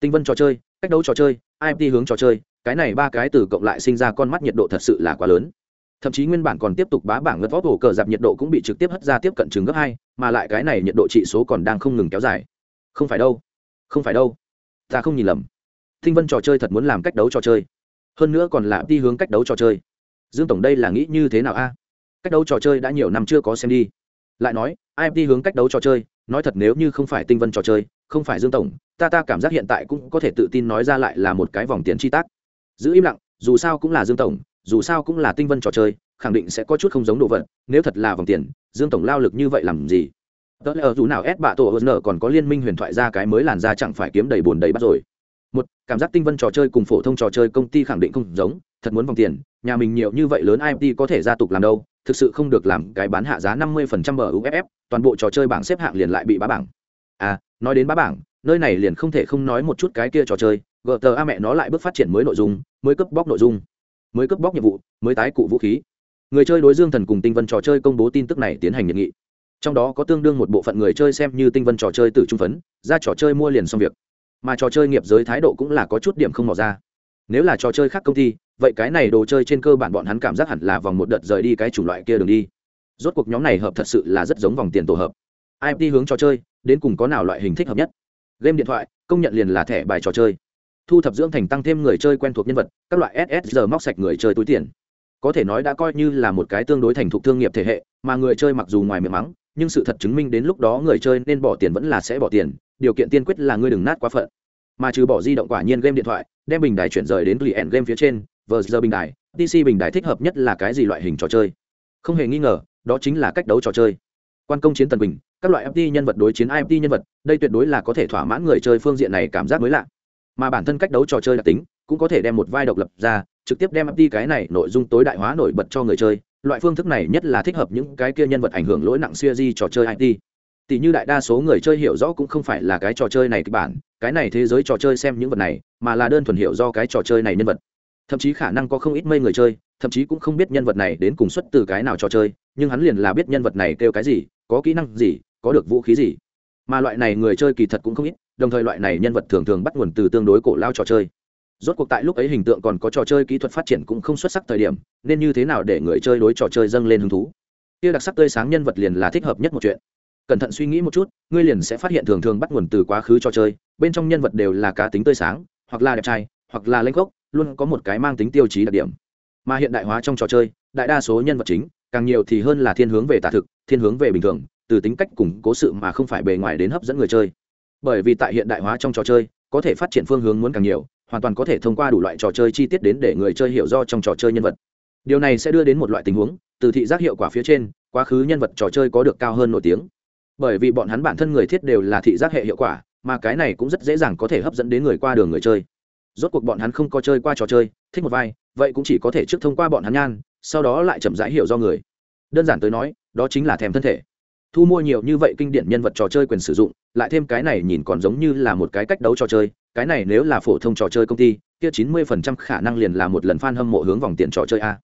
Tinh vân trò chơi cách đấu trò chơi imt hướng trò chơi cái này ba cái từ cộng lại sinh ra con mắt nhiệt độ thật sự là quá lớn. Thậm chí nguyên bản còn tiếp tục bá bảng ngất vót hồ cờ dạp nhiệt độ cũng bị trực tiếp hất ra tiếp cận chừng gấp hai mà lại cái này nhiệt độ trị số còn đang không ngừng kéo dài. Không phải đâu. Không phải đâu. Ta không nhìn lầm. Tinh vân trò chơi thật muốn làm cách đấu trò chơi hơn nữa còn là đi hướng cách đấu trò chơi. Dương tổng đây là nghĩ như thế nào a? Cách đấu trò chơi đã nhiều năm chưa có xem đi. Lại nói, ai đi hướng cách đấu trò chơi? Nói thật nếu như không phải tinh vân trò chơi, không phải dương tổng, ta ta cảm giác hiện tại cũng có thể tự tin nói ra lại là một cái vòng tiền chi tác. Giữ im lặng, dù sao cũng là dương tổng, dù sao cũng là tinh vân trò chơi, khẳng định sẽ có chút không giống đồ vật, nếu thật là vòng tiền, dương tổng lao lực như vậy làm gì? Tớ lờ ở dù nào ép bạ tổ ơn còn có liên minh huyền thoại ra cái mới làn ra chẳng phải kiếm đầy bồn đầy bắt rồi một, cảm giác tinh vân trò chơi cùng phổ thông trò chơi công ty khẳng định không giống, thật muốn vòng tiền, nhà mình nhiều như vậy lớn imt có thể gia tục làm đâu, thực sự không được làm cái bán hạ giá năm mươi phần trăm bờ uff toàn bộ trò chơi bảng xếp hạng liền lại bị bá bảng. À nói đến bá bảng, nơi này liền không thể không nói một chút cái kia trò chơi, gờ tờ a mẹ nó lại bước phát triển mới nội dung, mới cướp bóc nội dung, mới cướp bóc nhiệm vụ, mới tái cụ vũ khí. Người chơi đối dương thần cùng tinh vân trò chơi công bố tin tức này tiến hành nhiệm nghị. Trong đó có tương đương một bộ phận người chơi xem như tinh vân trò chơi từ trung phấn, ra trò chơi mua liền xong việc mà trò chơi nghiệp giới thái độ cũng là có chút điểm không mò ra. Nếu là trò chơi khác công ty, vậy cái này đồ chơi trên cơ bản bọn hắn cảm giác hẳn là vòng một đợt rời đi cái chủng loại kia đường đi. Rốt cuộc nhóm này hợp thật sự là rất giống vòng tiền tổ hợp. Imt hướng trò chơi, đến cùng có nào loại hình thích hợp nhất? Game điện thoại, công nhận liền là thẻ bài trò chơi. Thu thập dưỡng thành tăng thêm người chơi quen thuộc nhân vật, các loại ssr móc sạch người chơi túi tiền. Có thể nói đã coi như là một cái tương đối thành thục thương nghiệp thể hệ, mà người chơi mặc dù ngoài miệng mắng nhưng sự thật chứng minh đến lúc đó người chơi nên bỏ tiền vẫn là sẽ bỏ tiền, điều kiện tiên quyết là ngươi đừng nát quá phận. Mà trừ bỏ di động quả nhiên game điện thoại, đem bình đài chuyển rời đến client game phía trên vờ giờ bình đài tc bình đài thích hợp nhất là cái gì loại hình trò chơi? Không hề nghi ngờ, đó chính là cách đấu trò chơi. Quan công chiến tần bình, các loại ft nhân vật đối chiến ift nhân vật, đây tuyệt đối là có thể thỏa mãn người chơi phương diện này cảm giác mới lạ. Mà bản thân cách đấu trò chơi đặc tính, cũng có thể đem một vai độc lập ra, trực tiếp đem ft cái này nội dung tối đại hóa nổi bật cho người chơi loại phương thức này nhất là thích hợp những cái kia nhân vật ảnh hưởng lỗi nặng siêu di trò chơi it tỷ như đại đa số người chơi hiểu rõ cũng không phải là cái trò chơi này kịch bản, cái này thế giới trò chơi xem những vật này, mà là đơn thuần hiểu do cái trò chơi này nhân vật. Thậm chí khả năng có không ít mây người chơi, thậm chí cũng không biết nhân vật này đến cùng xuất từ cái nào trò chơi, nhưng hắn liền là biết nhân vật này kêu cái gì, có kỹ năng gì, có được vũ khí gì. Mà loại này người chơi kỳ thật cũng không ít, đồng thời loại này nhân vật thường thường bắt nguồn từ tương đối cổ lao trò chơi rốt cuộc tại lúc ấy hình tượng còn có trò chơi kỹ thuật phát triển cũng không xuất sắc thời điểm, nên như thế nào để người chơi đối trò chơi dâng lên hứng thú? Kia đặc sắc tươi sáng nhân vật liền là thích hợp nhất một chuyện. Cẩn thận suy nghĩ một chút, ngươi liền sẽ phát hiện thường thường bắt nguồn từ quá khứ trò chơi, bên trong nhân vật đều là cá tính tươi sáng, hoặc là đẹp trai, hoặc là lanh gốc luôn có một cái mang tính tiêu chí đặc điểm. Mà hiện đại hóa trong trò chơi, đại đa số nhân vật chính, càng nhiều thì hơn là thiên hướng về tả thực, thiên hướng về bình thường, từ tính cách củng cố sự mà không phải bề ngoài đến hấp dẫn người chơi. Bởi vì tại hiện đại hóa trong trò chơi, có thể phát triển phương hướng muốn càng nhiều hoàn toàn có thể thông qua đủ loại trò chơi chi tiết đến để người chơi hiểu do trong trò chơi nhân vật. Điều này sẽ đưa đến một loại tình huống, từ thị giác hiệu quả phía trên, quá khứ nhân vật trò chơi có được cao hơn nổi tiếng. Bởi vì bọn hắn bản thân người thiết đều là thị giác hệ hiệu quả, mà cái này cũng rất dễ dàng có thể hấp dẫn đến người qua đường người chơi. Rốt cuộc bọn hắn không có chơi qua trò chơi, thích một vai, vậy cũng chỉ có thể trước thông qua bọn hắn nhan, sau đó lại chậm rãi hiểu do người. Đơn giản tới nói, đó chính là thèm thân thể. Thu mua nhiều như vậy kinh điển nhân vật trò chơi quyền sử dụng, lại thêm cái này nhìn còn giống như là một cái cách đấu trò chơi cái này nếu là phổ thông trò chơi công ty, kia chín mươi phần trăm khả năng liền là một lần fan hâm mộ hướng vòng tiền trò chơi a.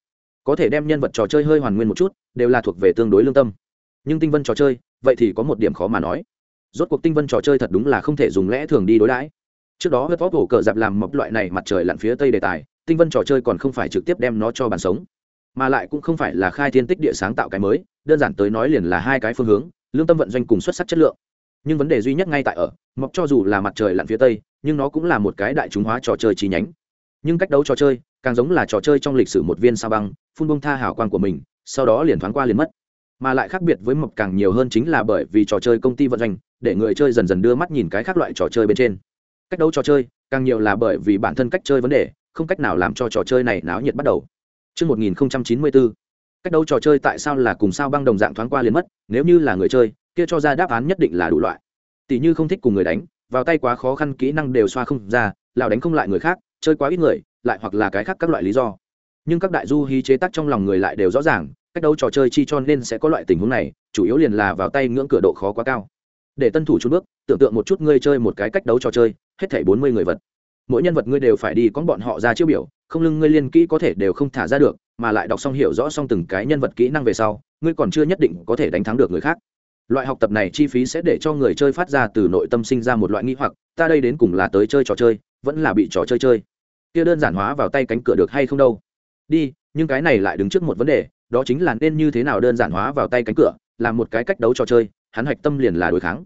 Có thể đem nhân vật trò chơi hơi hoàn nguyên một chút, đều là thuộc về tương đối lương tâm. Nhưng tinh vân trò chơi, vậy thì có một điểm khó mà nói. Rốt cuộc tinh vân trò chơi thật đúng là không thể dùng lẽ thường đi đối đãi. Trước đó hớt vóc hổ cờ dạp làm mọc loại này mặt trời lặn phía tây đề tài, tinh vân trò chơi còn không phải trực tiếp đem nó cho bàn sống. Mà lại cũng không phải là khai thiên tích địa sáng tạo cái mới, đơn giản tới nói liền là hai cái phương hướng, lương tâm vận doanh cùng xuất sắc chất lượng nhưng vấn đề duy nhất ngay tại ở mọc cho dù là mặt trời lặn phía tây nhưng nó cũng là một cái đại chúng hóa trò chơi chi nhánh. Nhưng cách đấu trò chơi càng giống là trò chơi trong lịch sử một viên sao băng phun bông tha hảo quan của mình sau đó liền thoáng qua liền mất. Mà lại khác biệt với mộc càng nhiều hơn chính là bởi vì trò chơi công ty vận doanh để người chơi dần dần đưa mắt nhìn cái khác loại trò chơi bên trên. Cách đấu trò chơi càng nhiều là bởi vì bản thân cách chơi vấn đề không cách nào làm cho trò chơi này náo nhiệt bắt đầu. Trước 1094, cách đấu trò chơi tại sao là cùng sao băng đồng dạng thoáng qua liền mất nếu như là người chơi kia cho ra đáp án nhất định là đủ loại. Tỷ như không thích cùng người đánh, vào tay quá khó khăn kỹ năng đều xoa không ra lào đánh không lại người khác, chơi quá ít người, lại hoặc là cái khác các loại lý do. Nhưng các đại du hí chế tác trong lòng người lại đều rõ ràng, cách đấu trò chơi chi cho nên sẽ có loại tình huống này, chủ yếu liền là vào tay ngưỡng cửa độ khó quá cao. Để tân thủ chút bước, tưởng tượng một chút ngươi chơi một cái cách đấu trò chơi, hết thảy bốn mươi người vật. Mỗi nhân vật ngươi đều phải đi con bọn họ ra chiêu biểu, không lưng ngươi liên kỹ có thể đều không thả ra được, mà lại đọc xong hiểu rõ xong từng cái nhân vật kỹ năng về sau, ngươi còn chưa nhất định có thể đánh thắng được người khác loại học tập này chi phí sẽ để cho người chơi phát ra từ nội tâm sinh ra một loại nghi hoặc, ta đây đến cùng là tới chơi trò chơi, vẫn là bị trò chơi chơi. Kia đơn giản hóa vào tay cánh cửa được hay không đâu. Đi, nhưng cái này lại đứng trước một vấn đề, đó chính là nên như thế nào đơn giản hóa vào tay cánh cửa, là một cái cách đấu trò chơi, hắn hạch tâm liền là đối kháng.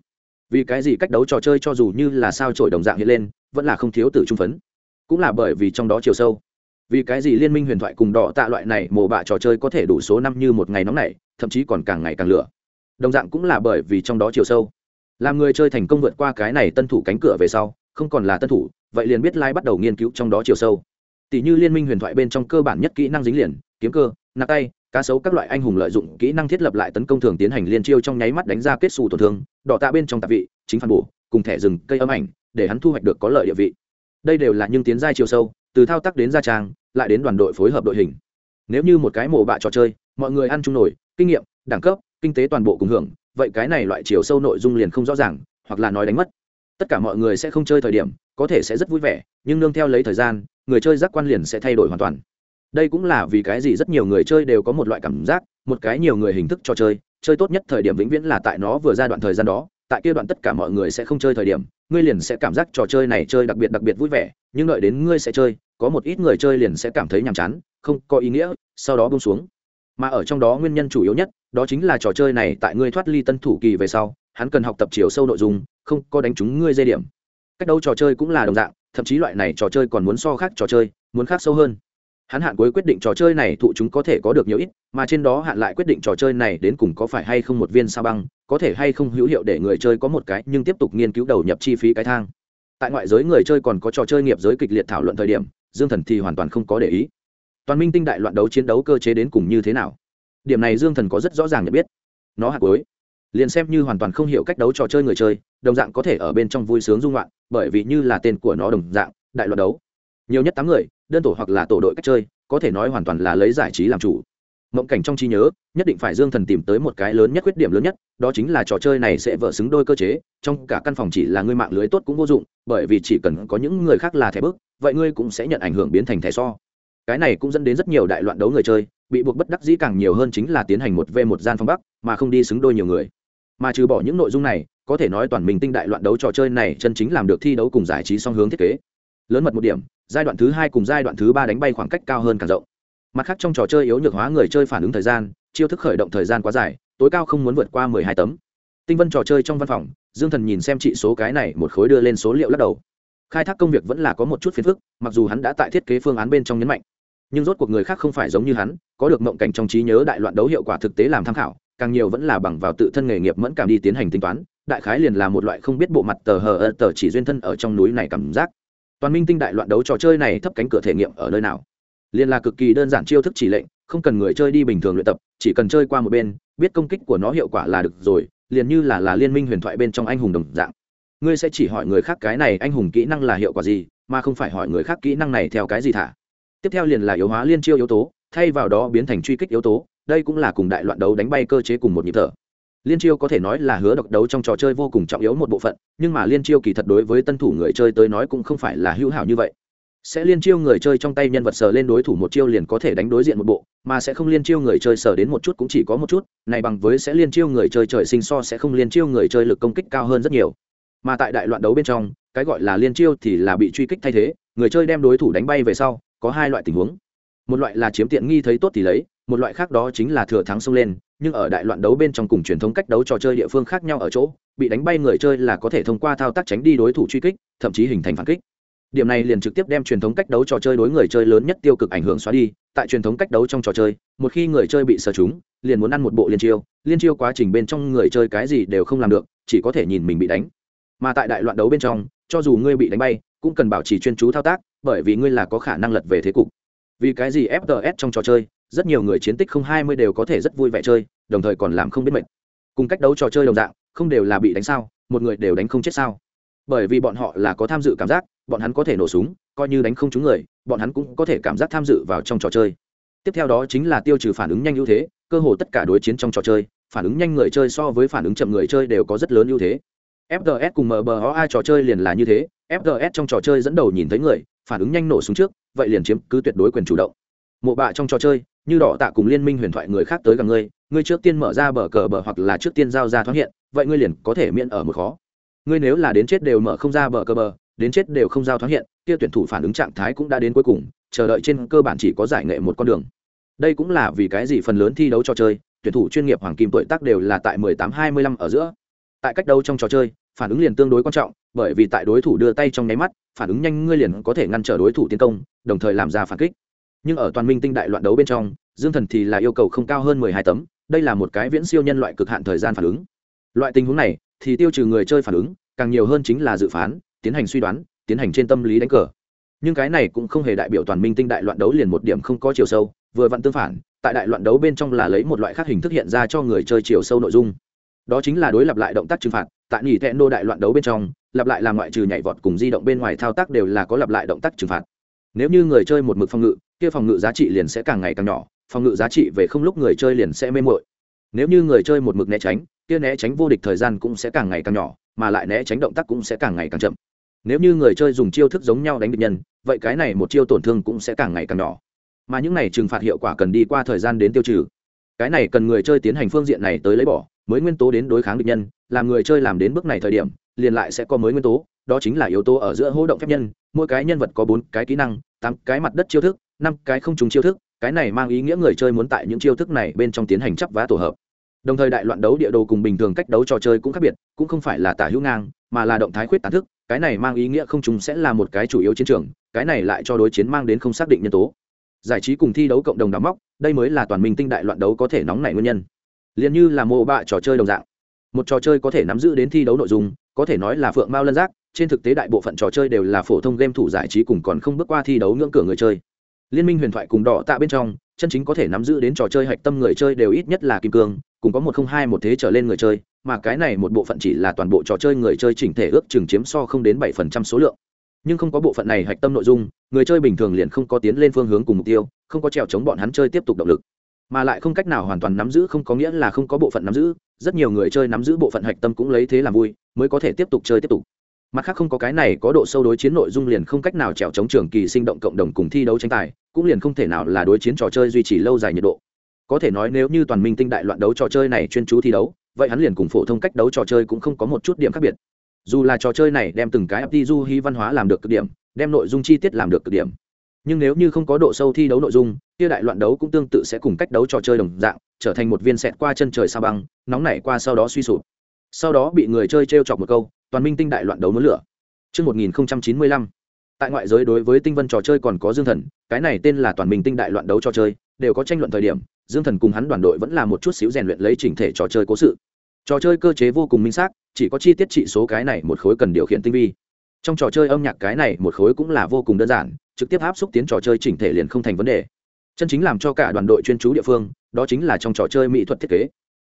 Vì cái gì cách đấu trò chơi cho dù như là sao trổi đồng dạng hiện lên, vẫn là không thiếu từ trung phấn. Cũng là bởi vì trong đó chiều sâu. Vì cái gì liên minh huyền thoại cùng đỏ tạ loại này mồ bạ trò chơi có thể đủ số năm như một ngày nóng này thậm chí còn càng ngày càng lửa đồng dạng cũng là bởi vì trong đó chiều sâu. Làm người chơi thành công vượt qua cái này tân thủ cánh cửa về sau, không còn là tân thủ, vậy liền biết lai bắt đầu nghiên cứu trong đó chiều sâu. Tỷ như liên minh huyền thoại bên trong cơ bản nhất kỹ năng dính liền, kiếm cơ nạc tay, cá sấu các loại anh hùng lợi dụng kỹ năng thiết lập lại tấn công thường tiến hành liên chiêu trong nháy mắt đánh ra kết xù tổn thương, đỏ tạ bên trong tạp vị, chính phản bổ, cùng thẻ rừng cây âm ảnh, để hắn thu hoạch được có lợi địa vị. Đây đều là những tiến giai chiều sâu, từ thao tác đến gia trang, lại đến đoàn đội phối hợp đội hình. Nếu như một cái mổ bạ trò chơi, mọi người ăn chung nổi, kinh nghiệm, đẳng cấp kinh tế toàn bộ cùng hưởng, vậy cái này loại chiều sâu nội dung liền không rõ ràng, hoặc là nói đánh mất. Tất cả mọi người sẽ không chơi thời điểm, có thể sẽ rất vui vẻ, nhưng nương theo lấy thời gian, người chơi giác quan liền sẽ thay đổi hoàn toàn. Đây cũng là vì cái gì rất nhiều người chơi đều có một loại cảm giác, một cái nhiều người hình thức cho chơi chơi tốt nhất thời điểm vĩnh viễn là tại nó vừa ra đoạn thời gian đó, tại kia đoạn tất cả mọi người sẽ không chơi thời điểm, ngươi liền sẽ cảm giác trò chơi này chơi đặc biệt đặc biệt vui vẻ, nhưng đợi đến ngươi sẽ chơi, có một ít người chơi liền sẽ cảm thấy nhàm chán, không có ý nghĩa, sau đó bông xuống. Mà ở trong đó nguyên nhân chủ yếu nhất đó chính là trò chơi này tại ngươi thoát ly tân thủ kỳ về sau, hắn cần học tập chiều sâu nội dung, không có đánh trúng ngươi dây điểm. Cách đâu trò chơi cũng là đồng dạng, thậm chí loại này trò chơi còn muốn so khác trò chơi, muốn khác sâu hơn. Hắn hạn cuối quyết định trò chơi này thụ chúng có thể có được nhiều ít, mà trên đó hạn lại quyết định trò chơi này đến cùng có phải hay không một viên sa băng, có thể hay không hữu hiệu để người chơi có một cái nhưng tiếp tục nghiên cứu đầu nhập chi phí cái thang. Tại ngoại giới người chơi còn có trò chơi nghiệp giới kịch liệt thảo luận thời điểm, dương thần thì hoàn toàn không có để ý. Toàn minh tinh đại loạn đấu chiến đấu cơ chế đến cùng như thế nào? Điểm này dương thần có rất rõ ràng nhận biết. Nó hạt cuối. Liền xem như hoàn toàn không hiểu cách đấu trò chơi người chơi, đồng dạng có thể ở bên trong vui sướng dung loạn bởi vì như là tên của nó đồng dạng, đại loạn đấu. Nhiều nhất tám người, đơn tổ hoặc là tổ đội cách chơi, có thể nói hoàn toàn là lấy giải trí làm chủ. Mộng cảnh trong trí nhớ, nhất định phải dương thần tìm tới một cái lớn nhất khuyết điểm lớn nhất, đó chính là trò chơi này sẽ vợ xứng đôi cơ chế, trong cả căn phòng chỉ là ngươi mạng lưới tốt cũng vô dụng, bởi vì chỉ cần có những người khác là thẻ bước, vậy ngươi cũng sẽ nhận ảnh hưởng biến thành thẻ so. Cái này cũng dẫn đến rất nhiều đại loạn đấu người chơi bị buộc bất đắc dĩ càng nhiều hơn chính là tiến hành một v một gian phong bắc, mà không đi xứng đôi nhiều người. Mà trừ bỏ những nội dung này, có thể nói toàn mình tinh đại loạn đấu trò chơi này chân chính làm được thi đấu cùng giải trí song hướng thiết kế. Lớn mật một điểm, giai đoạn thứ hai cùng giai đoạn thứ ba đánh bay khoảng cách cao hơn càng rộng. Mặt khác trong trò chơi yếu nhược hóa người chơi phản ứng thời gian, chiêu thức khởi động thời gian quá dài, tối cao không muốn vượt qua mười hai tấm. Tinh vân trò chơi trong văn phòng, dương thần nhìn xem trị số cái này một khối đưa lên số liệu lắc đầu. Khai thác công việc vẫn là có một chút phiền phức, mặc dù hắn đã tại thiết kế phương án bên trong nhấn mạnh nhưng rốt cuộc người khác không phải giống như hắn, có được mộng cảnh trong trí nhớ đại loạn đấu hiệu quả thực tế làm tham khảo, càng nhiều vẫn là bằng vào tự thân nghề nghiệp mẫn cảm đi tiến hành tính toán, đại khái liền là một loại không biết bộ mặt tờ hờ ơ tờ chỉ duyên thân ở trong núi này cảm giác. Toàn minh tinh đại loạn đấu trò chơi này thấp cánh cửa thể nghiệm ở nơi nào? Liền là cực kỳ đơn giản chiêu thức chỉ lệnh, không cần người chơi đi bình thường luyện tập, chỉ cần chơi qua một bên, biết công kích của nó hiệu quả là được rồi, liền như là là liên minh huyền thoại bên trong anh hùng đồng dạng. Ngươi sẽ chỉ hỏi người khác cái này anh hùng kỹ năng là hiệu quả gì, mà không phải hỏi người khác kỹ năng này theo cái gì thả? Tiếp theo liền là yếu hóa liên chiêu yếu tố, thay vào đó biến thành truy kích yếu tố, đây cũng là cùng đại loạn đấu đánh bay cơ chế cùng một nhịp thở. Liên chiêu có thể nói là hứa độc đấu trong trò chơi vô cùng trọng yếu một bộ phận, nhưng mà liên chiêu kỳ thật đối với tân thủ người chơi tới nói cũng không phải là hữu hảo như vậy. Sẽ liên chiêu người chơi trong tay nhân vật sờ lên đối thủ một chiêu liền có thể đánh đối diện một bộ, mà sẽ không liên chiêu người chơi sờ đến một chút cũng chỉ có một chút, này bằng với sẽ liên chiêu người chơi trời sinh so sẽ không liên chiêu người chơi lực công kích cao hơn rất nhiều. Mà tại đại loạn đấu bên trong, cái gọi là liên chiêu thì là bị truy kích thay thế, người chơi đem đối thủ đánh bay về sau có hai loại tình huống. Một loại là chiếm tiện nghi thấy tốt thì lấy một loại khác đó chính là thừa thắng xông lên nhưng ở đại loạn đấu bên trong cùng truyền thống cách đấu trò chơi địa phương khác nhau ở chỗ bị đánh bay người chơi là có thể thông qua thao tác tránh đi đối thủ truy kích thậm chí hình thành phản kích. Điểm này liền trực tiếp đem truyền thống cách đấu trò chơi đối người chơi lớn nhất tiêu cực ảnh hưởng xóa đi tại truyền thống cách đấu trong trò chơi một khi người chơi bị sờ chúng, liền muốn ăn một bộ liên chiêu liên chiêu quá trình bên trong người chơi cái gì đều không làm được chỉ có thể nhìn mình bị đánh. Mà tại đại loạn đấu bên trong cho dù ngươi bị đánh bay cũng cần bảo trì chuyên chú thao tác bởi vì ngươi là có khả năng lật về thế cục. Vì cái gì fts trong trò chơi, rất nhiều người chiến tích không hai mươi đều có thể rất vui vẻ chơi, đồng thời còn làm không biết mệt. Cùng cách đấu trò chơi đồng dạng, không đều là bị đánh sao, một người đều đánh không chết sao. Bởi vì bọn họ là có tham dự cảm giác, bọn hắn có thể nổ súng, coi như đánh không trúng người, bọn hắn cũng có thể cảm giác tham dự vào trong trò chơi. Tiếp theo đó chính là tiêu trừ phản ứng nhanh ưu thế, cơ hồ tất cả đối chiến trong trò chơi, phản ứng nhanh người chơi so với phản ứng chậm người chơi đều có rất lớn ưu thế. Fts cùng mba trò chơi liền là như thế Fgs trong trò chơi dẫn đầu nhìn thấy người, phản ứng nhanh nổ súng trước, vậy liền chiếm cứ tuyệt đối quyền chủ động. Mộ bạ trong trò chơi, như đỏ tạ cùng liên minh huyền thoại người khác tới gần ngươi ngươi trước tiên mở ra bờ cờ bờ hoặc là trước tiên giao ra thoát hiện, vậy ngươi liền có thể miễn ở một khó. Ngươi nếu là đến chết đều mở không ra bờ cờ bờ, đến chết đều không giao thoát hiện, kia tuyển thủ phản ứng trạng thái cũng đã đến cuối cùng, chờ đợi trên cơ bản chỉ có giải nghệ một con đường. Đây cũng là vì cái gì phần lớn thi đấu trò chơi, tuyển thủ chuyên nghiệp hoàng kim tuổi tác đều là tại 18-25 ở giữa. Tại cách đấu trong trò chơi, phản ứng liền tương đối quan trọng bởi vì tại đối thủ đưa tay trong nháy mắt, phản ứng nhanh ngươi liền có thể ngăn trở đối thủ tiến công, đồng thời làm ra phản kích. Nhưng ở toàn minh tinh đại loạn đấu bên trong, dương thần thì là yêu cầu không cao hơn 12 tấm, đây là một cái viễn siêu nhân loại cực hạn thời gian phản ứng. Loại tình huống này thì tiêu trừ người chơi phản ứng, càng nhiều hơn chính là dự phán, tiến hành suy đoán, tiến hành trên tâm lý đánh cờ. Nhưng cái này cũng không hề đại biểu toàn minh tinh đại loạn đấu liền một điểm không có chiều sâu, vừa vặn tương phản, tại đại loạn đấu bên trong là lấy một loại khác hình thức hiện ra cho người chơi chiều sâu nội dung. Đó chính là đối lập lại động tác trừng phạt tại nhì thẹn đô đại loạn đấu bên trong, lặp lại làm ngoại trừ nhảy vọt cùng di động bên ngoài thao tác đều là có lặp lại động tác trừng phạt. Nếu như người chơi một mực phòng ngự, kia phòng ngự giá trị liền sẽ càng ngày càng nhỏ, phòng ngự giá trị về không lúc người chơi liền sẽ mê mội nếu như người chơi một mực né tránh, kia né tránh vô địch thời gian cũng sẽ càng ngày càng nhỏ, mà lại né tránh động tác cũng sẽ càng ngày càng chậm. Nếu như người chơi dùng chiêu thức giống nhau đánh địch nhân, vậy cái này một chiêu tổn thương cũng sẽ càng ngày càng nhỏ. Mà những này trừng phạt hiệu quả cần đi qua thời gian đến tiêu trừ. Cái này cần người chơi tiến hành phương diện này tới lấy bỏ, mới nguyên tố đến đối kháng địch nhân làm người chơi làm đến bước này thời điểm, liền lại sẽ có mới nguyên tố, đó chính là yếu tố ở giữa hỗ động phép nhân, mỗi cái nhân vật có bốn cái kỹ năng, tám cái mặt đất chiêu thức, năm cái không trùng chiêu thức, cái này mang ý nghĩa người chơi muốn tại những chiêu thức này bên trong tiến hành chấp vá tổ hợp. Đồng thời đại loạn đấu địa đồ cùng bình thường cách đấu trò chơi cũng khác biệt, cũng không phải là tả hữu ngang, mà là động thái khuyết tán thức, cái này mang ý nghĩa không trùng sẽ là một cái chủ yếu chiến trường, cái này lại cho đối chiến mang đến không xác định nhân tố. Giải trí cùng thi đấu cộng đồng đóng móc, đây mới là toàn minh tinh đại loạn đấu có thể nóng nảy nguyên nhân. Liền như là mô bạ trò chơi đồng dạng một trò chơi có thể nắm giữ đến thi đấu nội dung, có thể nói là phượng mao lân giác, trên thực tế đại bộ phận trò chơi đều là phổ thông game thủ giải trí cùng còn không bước qua thi đấu ngưỡng cửa người chơi. Liên minh huyền thoại cùng đỏ tạ bên trong, chân chính có thể nắm giữ đến trò chơi hạch tâm người chơi đều ít nhất là kim cương, cùng có một không hai một thế trở lên người chơi, mà cái này một bộ phận chỉ là toàn bộ trò chơi người chơi chỉnh thể ước chừng chiếm so không đến bảy phần trăm số lượng. Nhưng không có bộ phận này hạch tâm nội dung, người chơi bình thường liền không có tiến lên phương hướng cùng mục tiêu, không có trèo chống bọn hắn chơi tiếp tục động lực mà lại không cách nào hoàn toàn nắm giữ, không có nghĩa là không có bộ phận nắm giữ. Rất nhiều người chơi nắm giữ bộ phận hạch tâm cũng lấy thế làm vui, mới có thể tiếp tục chơi tiếp tục. Mặt khác không có cái này, có độ sâu đối chiến nội dung liền không cách nào trèo chống trường kỳ sinh động cộng đồng cùng thi đấu tranh tài, cũng liền không thể nào là đối chiến trò chơi duy trì lâu dài nhiệt độ. Có thể nói nếu như toàn minh tinh đại loạn đấu trò chơi này chuyên chú thi đấu, vậy hắn liền cùng phổ thông cách đấu trò chơi cũng không có một chút điểm khác biệt. Dù là trò chơi này đem từng cái ft du hy văn hóa làm được cực điểm, đem nội dung chi tiết làm được cực điểm nhưng nếu như không có độ sâu thi đấu nội dung kia đại loạn đấu cũng tương tự sẽ cùng cách đấu trò chơi đồng dạng trở thành một viên sẹt qua chân trời sa băng nóng nảy qua sau đó suy sụp. Sau đó bị người chơi t r e o chọc một câu toàn minh tinh đại loạn đấu núi lửa. Trước 1095, tại ngoại giới đối với tinh vân trò chơi còn có dương thần cái này tên là toàn minh tinh đại loạn đấu trò chơi đều có tranh luận thời điểm dương thần cùng hắn đoàn đội vẫn là một chút xíu rèn luyện lấy chỉnh thể trò chơi cố sự. Trò chơi cơ chế vô cùng minh xác chỉ có chi tiết trị số cái này một khối cần điều khiển tinh vi. Trong trò chơi âm nhạc cái này một khối cũng là vô cùng đơn giản trực tiếp áp xúc tiến trò chơi chỉnh thể liền không thành vấn đề. Chân chính làm cho cả đoàn đội chuyên chú địa phương, đó chính là trong trò chơi mỹ thuật thiết kế.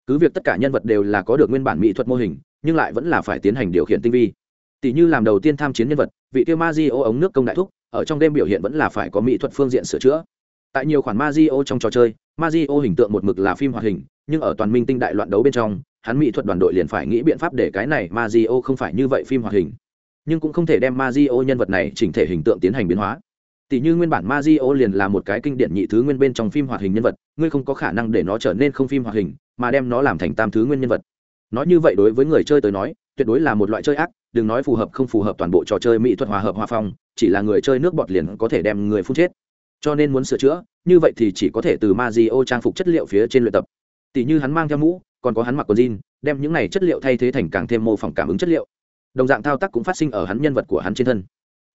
Cứ việc tất cả nhân vật đều là có được nguyên bản mỹ thuật mô hình, nhưng lại vẫn là phải tiến hành điều khiển tinh vi. Tỷ như làm đầu tiên tham chiến nhân vật, vị tiêu ma di ô ống nước công đại thúc, ở trong đêm biểu hiện vẫn là phải có mỹ thuật phương diện sửa chữa. Tại nhiều khoản ma di ô trong trò chơi ma di ô hình tượng một mực là phim hoạt hình, nhưng ở toàn minh tinh đại loạn đấu bên trong, hắn mỹ thuật đoàn đội liền phải nghĩ biện pháp để cái này ma di ô không phải như vậy phim hoạt hình. Nhưng cũng không thể đem ma di ô nhân vật này chỉnh thể hình tượng tiến hành biến hóa tỷ như nguyên bản Mario liền là một cái kinh điển nhị thứ nguyên bên trong phim hoạt hình nhân vật, ngươi không có khả năng để nó trở nên không phim hoạt hình, mà đem nó làm thành tam thứ nguyên nhân vật. Nói như vậy đối với người chơi tới nói, tuyệt đối là một loại chơi ác, đừng nói phù hợp không phù hợp toàn bộ trò chơi mỹ thuật hòa hợp hòa phong, chỉ là người chơi nước bọt liền có thể đem người phun chết. Cho nên muốn sửa chữa, như vậy thì chỉ có thể từ Mario trang phục chất liệu phía trên luyện tập. Tỷ như hắn mang theo mũ, còn có hắn mặc quần jean, đem những này chất liệu thay thế thành càng thêm mô phỏng cảm ứng chất liệu. Đồng dạng thao tác cũng phát sinh ở hắn nhân vật của hắn trên thân